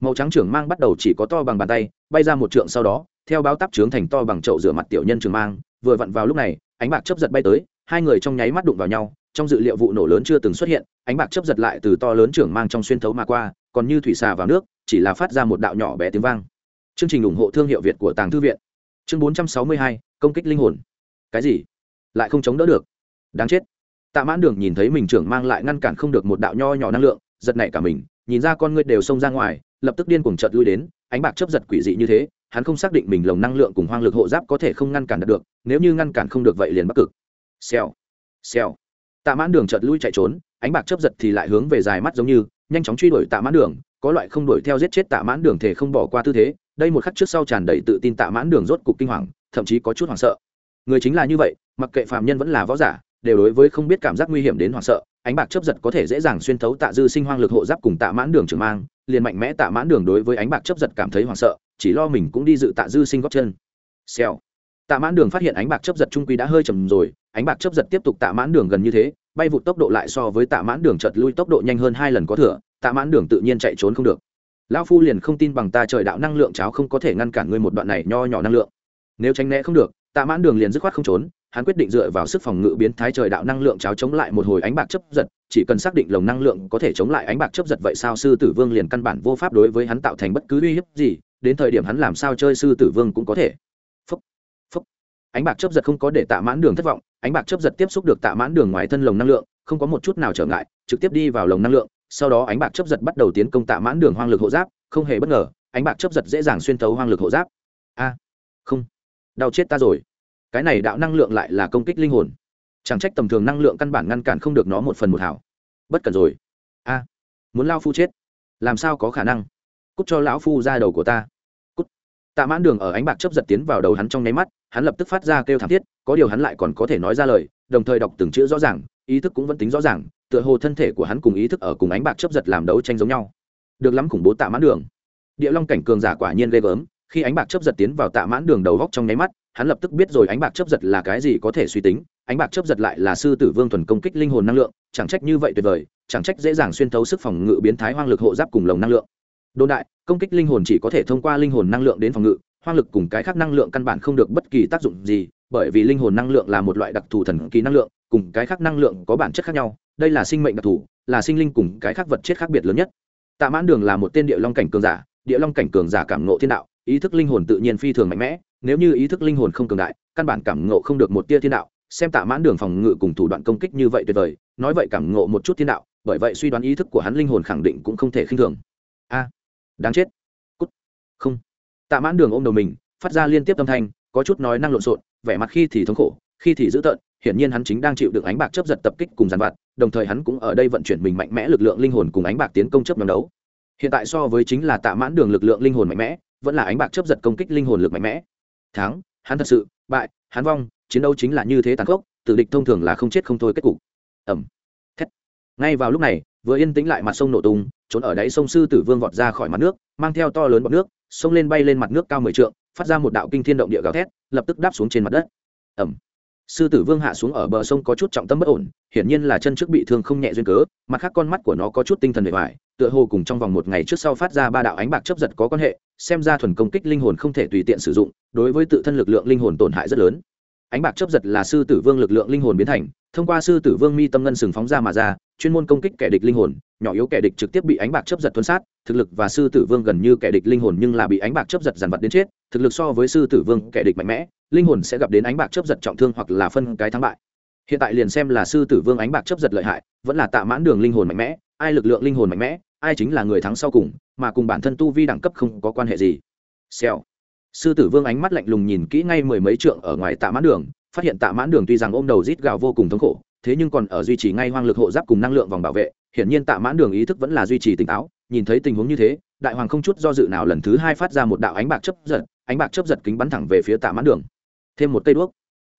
màu trắng trưởng mang bắt đầu chỉ có to bằng bàn tay, bay ra một trượng sau đó theo báo tắp trướng thành to bằng chậu rửa mặt tiểu nhân trường mang, vừa vặn vào lúc này, ánh bạc chấp giật bay tới, hai người trong nháy mắt đụng vào nhau, trong dự liệu vụ nổ lớn chưa từng xuất hiện, ánh bạc chấp giật lại từ to lớn trưởng mang trong xuyên thấu mà qua, còn như thủy xà vào nước, chỉ là phát ra một đạo nhỏ bé tiếng vang. Chương trình ủng hộ thương hiệu việt của tàng thư viện. Chương bốn trăm sáu mươi hai, công kích linh hồn. Cái gì? Lại không chống đỡ được. Đáng chết. Tạ mãn đường nhìn thấy mình trưởng mang lại ngăn cản không được một đạo nho nhỏ năng lượng, giật nảy cả mình, nhìn ra con ngươi đều xông ra ngoài, lập tức điên cuồng chợt lui đến, ánh bạc chấp giật quỷ dị như thế hắn không xác định mình lồng năng lượng cùng hoang lực hộ giáp có thể không ngăn cản được, nếu như ngăn cản không được vậy liền bắc cực. Xèo xèo. Tạ mãn đường chợt lui chạy trốn, ánh bạc chấp giật thì lại hướng về dài mắt giống như, nhanh chóng truy đuổi tạ mãn đường, có loại không đuổi theo giết chết tạ mãn đường thể không bỏ qua tư thế, đây một khắc trước sau tràn đầy tự tin tạ mãn đường rốt cục kinh hoàng, thậm chí có chút hoảng sợ. Người chính là như vậy, mặc kệ phạm nhân vẫn là võ giả, đều đối với không biết cảm giác nguy hiểm đến hoảng sợ, ánh bạc chấp giật có thể dễ dàng xuyên thấu tạ dư sinh hoang lực hộ giáp cùng tạ mãn đường trường mang, liền mạnh mẽ tạ mãn đường đối với ánh bạc chấp giật cảm thấy hoảng sợ chỉ lo mình cũng đi dự tạ dư sinh góp chân. Xèo. Tạ mãn đường phát hiện ánh bạc chấp giật trung quy đã hơi chầm rồi, ánh bạc chấp giật tiếp tục tạ mãn đường gần như thế, bay vụt tốc độ lại so với tạ mãn đường chợt lui tốc độ nhanh hơn hai lần có thừa, tạ mãn đường tự nhiên chạy trốn không được. Lão phu liền không tin bằng ta trời đạo năng lượng cháo không có thể ngăn cản ngươi một đoạn này nho nhỏ năng lượng. Nếu tránh né không được, tạ mãn đường liền dứt khoát không trốn, hắn quyết định dựa vào sức phòng ngự biến thái trời đạo năng lượng cháo chống lại một hồi ánh bạc chấp giật, chỉ cần xác định lồng năng lượng có thể chống lại ánh bạc chấp giật vậy sao sư tử vương liền căn bản vô pháp đối với hắn tạo thành bất cứ uy hiếp gì đến thời điểm hắn làm sao chơi sư tử vương cũng có thể. Phúc phúc. Ánh bạc chấp giật không có để tạ mãn đường thất vọng, ánh bạc chấp giật tiếp xúc được tạ mãn đường ngoài thân lồng năng lượng, không có một chút nào trở ngại, trực tiếp đi vào lồng năng lượng, sau đó ánh bạc chấp giật bắt đầu tiến công tạ mãn đường hoang lực hộ giáp, không hề bất ngờ, ánh bạc chấp giật dễ dàng xuyên thấu hoang lực hộ giáp. A, không. Đau chết ta rồi. Cái này đạo năng lượng lại là công kích linh hồn. Chẳng trách tầm thường năng lượng căn bản ngăn cản không được nó một phần một hảo. Bất cần rồi. A, muốn lao phu chết. Làm sao có khả năng? Cút cho lão phu ra đầu của ta tạ mãn đường ở ánh bạc chấp giật tiến vào đầu hắn trong nháy mắt, hắn lập tức phát ra kêu thảm thiết, có điều hắn lại còn có thể nói ra lời, đồng thời đọc từng chữ rõ ràng, ý thức cũng vẫn tính rõ ràng, tựa hồ thân thể của hắn cùng ý thức ở cùng ánh bạc chấp giật làm đấu tranh giống nhau. Được lắm khủng bố tạ mãn đường. Địa long cảnh cường giả quả nhiên ghê gớm, khi ánh bạc chấp giật tiến vào tạ mãn đường đầu góc trong nháy mắt, hắn lập tức biết rồi ánh bạc chấp giật là cái gì có thể suy tính, ánh bạc chấp giật lại là sư tử vương thuần công kích linh hồn năng lượng, chẳng trách như vậy tuyệt vời, chẳng trách dễ dàng xuyên thấu sức phòng ngự biến thái hoang lực hộ giáp cùng lồng năng lượng đồn đại, công kích linh hồn chỉ có thể thông qua linh hồn năng lượng đến phòng ngự, hoang lực cùng cái khác năng lượng căn bản không được bất kỳ tác dụng gì, bởi vì linh hồn năng lượng là một loại đặc thù thần kỳ năng lượng, cùng cái khác năng lượng có bản chất khác nhau, đây là sinh mệnh đặc thù, là sinh linh cùng cái khác vật chất khác biệt lớn nhất. Tạ mãn đường là một tên địa long cảnh cường giả, địa long cảnh cường giả cảm ngộ thiên đạo, ý thức linh hồn tự nhiên phi thường mạnh mẽ, nếu như ý thức linh hồn không cường đại, căn bản cảm ngộ không được một tia thiên đạo, xem tạ mãn đường phòng ngự cùng thủ đoạn công kích như vậy tuyệt vời, nói vậy cảm ngộ một chút thiên đạo, bởi vậy suy đoán ý thức của hắn linh hồn khẳng định cũng không thể khinh thường. A! Đáng chết. Cút. Không. Tạ mãn đường ôm đầu mình, phát ra liên tiếp âm thanh, có chút nói năng lộn xộn, vẻ mặt khi thì thống khổ, khi thì dữ tợn, hiển nhiên hắn chính đang chịu được ánh bạc chấp giật tập kích cùng giàn vặt, đồng thời hắn cũng ở đây vận chuyển mình mạnh mẽ lực lượng linh hồn cùng ánh bạc tiến công chấp nhóm đấu. Hiện tại so với chính là tạ mãn đường lực lượng linh hồn mạnh mẽ, vẫn là ánh bạc chấp giật công kích linh hồn lực mạnh mẽ. Thắng, hắn thật sự, bại, hắn vong, chiến đấu chính là như thế tàn khốc, tử địch thông thường là không chết không thôi kết cục. Ẩm thét. Ngay vào lúc này vừa yên tĩnh lại mặt sông nổ tung, trốn ở đáy sông sư tử vương vọt ra khỏi mặt nước, mang theo to lớn bọt nước, sông lên bay lên mặt nước cao mười trượng, phát ra một đạo kinh thiên động địa gào thét, lập tức đáp xuống trên mặt đất. Ẩm sư tử vương hạ xuống ở bờ sông có chút trọng tâm bất ổn, hiển nhiên là chân trước bị thương không nhẹ duyên cớ, mặt khác con mắt của nó có chút tinh thần bề ngoài, tựa hồ cùng trong vòng một ngày trước sau phát ra ba đạo ánh bạc chấp giật có quan hệ, xem ra thuần công kích linh hồn không thể tùy tiện sử dụng, đối với tự thân lực lượng linh hồn tổn hại rất lớn. Ánh bạc chấp giật là sư tử vương lực lượng linh hồn biến thành, thông qua sư tử vương mi tâm ngân sừng phóng ra mà ra chuyên môn công kích kẻ địch linh hồn, nhỏ yếu kẻ địch trực tiếp bị ánh bạc chấp giật tuân sát, thực lực và sư tử vương gần như kẻ địch linh hồn nhưng là bị ánh bạc chấp giật dàn vật đến chết, thực lực so với sư tử vương kẻ địch mạnh mẽ, linh hồn sẽ gặp đến ánh bạc chấp giật trọng thương hoặc là phân cái thắng bại. Hiện tại liền xem là sư tử vương ánh bạc chấp giật lợi hại, vẫn là tạ mãn đường linh hồn mạnh mẽ, ai lực lượng linh hồn mạnh mẽ, ai chính là người thắng sau cùng, mà cùng bản thân tu vi đẳng cấp không có quan hệ gì. Xèo. Sư tử vương ánh mắt lạnh lùng nhìn kỹ ngay mười mấy trượng ở ngoài tạ mãn đường, phát hiện tạ mãn đường tuy rằng ôm đầu rít gào vô cùng thống khổ thế nhưng còn ở duy trì ngay hoang lực hộ giáp cùng năng lượng vòng bảo vệ, hiển nhiên tạ mãn đường ý thức vẫn là duy trì tỉnh táo, nhìn thấy tình huống như thế, đại hoàng không chút do dự nào lần thứ hai phát ra một đạo ánh bạc chấp giật, ánh bạc chấp giật kính bắn thẳng về phía tạ mãn đường. Thêm một cây đuốc.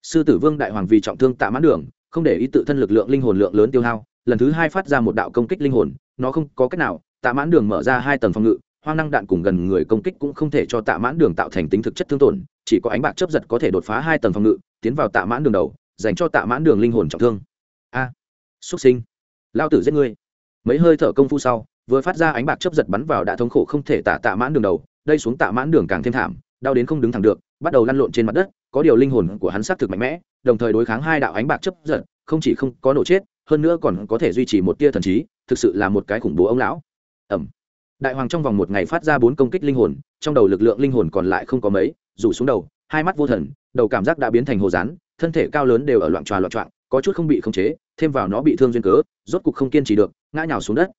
Sư tử vương đại hoàng vì trọng thương tạ mãn đường, không để ý tự thân lực lượng linh hồn lượng lớn tiêu hao, lần thứ hai phát ra một đạo công kích linh hồn, nó không có cách nào, tạ mãn đường mở ra hai tầng phòng ngự, hoang năng đạn cùng gần người công kích cũng không thể cho tạ mãn đường tạo thành tính thực chất thương tổn, chỉ có ánh bạc chấp giật có thể đột phá hai tầng phòng ngự, tiến vào tạ mãn đường đầu, dành cho tạ mãn đường linh hồn trọng thương a à, xuất sinh. Lao tử giết ngươi. Mấy hơi thở công phu sau vừa phát ra ánh bạc chấp giật bắn vào đã thống khổ không thể tạ tạ mãn đường đầu đây xuống tạ mãn đường càng thêm thảm đau đến không đứng thẳng được bắt đầu lăn lộn trên mặt đất có điều linh hồn của hắn xác thực mạnh mẽ đồng thời đối kháng hai đạo ánh bạc chấp giật không chỉ không có nổ chết hơn nữa còn có thể duy trì một tia thần trí thực sự là một cái khủng bố ông lão. Ẩm. Đại hoàng trong vòng một ngày phát ra bốn công kích linh hồn trong đầu lực lượng linh hồn còn lại không có mấy rủ xuống đầu hai mắt vô thần đầu cảm giác đã biến thành hồ rán thân thể cao lớn đều ở loạn tròa loạn trọng có chút không bị khống chế thêm vào nó bị thương duyên cớ, rốt cục không kiên trì được, ngã nhào xuống đất.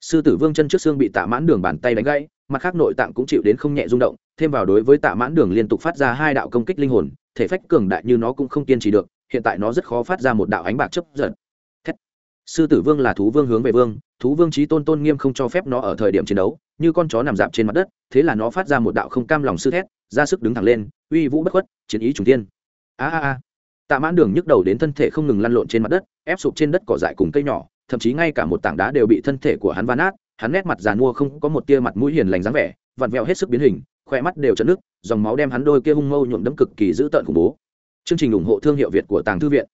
Sư tử vương chân trước xương bị tạ mãn đường bàn tay đánh gãy, mặt khác nội tạng cũng chịu đến không nhẹ rung động, thêm vào đối với tạ mãn đường liên tục phát ra hai đạo công kích linh hồn, thể phách cường đại như nó cũng không kiên trì được, hiện tại nó rất khó phát ra một đạo ánh bạc chấp giật. Thét. sư tử vương là thú vương hướng về vương, thú vương trí tôn tôn nghiêm không cho phép nó ở thời điểm chiến đấu, như con chó nằm dạp trên mặt đất, thế là nó phát ra một đạo không cam lòng sư thét, ra sức đứng thẳng lên, uy vũ bất khuất, chiến ý trùng tiên a a a tạ mãn đường nhức đầu đến thân thể không ngừng lăn lộn trên mặt đất, ép sụp trên đất cỏ dại cùng cây nhỏ, thậm chí ngay cả một tảng đá đều bị thân thể của hắn van nát, hắn nét mặt giàn mua không có một tia mặt mũi hiền lành dáng vẻ, vặn vẹo hết sức biến hình khoe mắt đều chấn nước, dòng máu đem hắn đôi kia hung mâu nhuộm đấm cực kỳ dữ tợn khủng bố. Chương trình ủng hộ thương hiệu việt của tàng thư viện.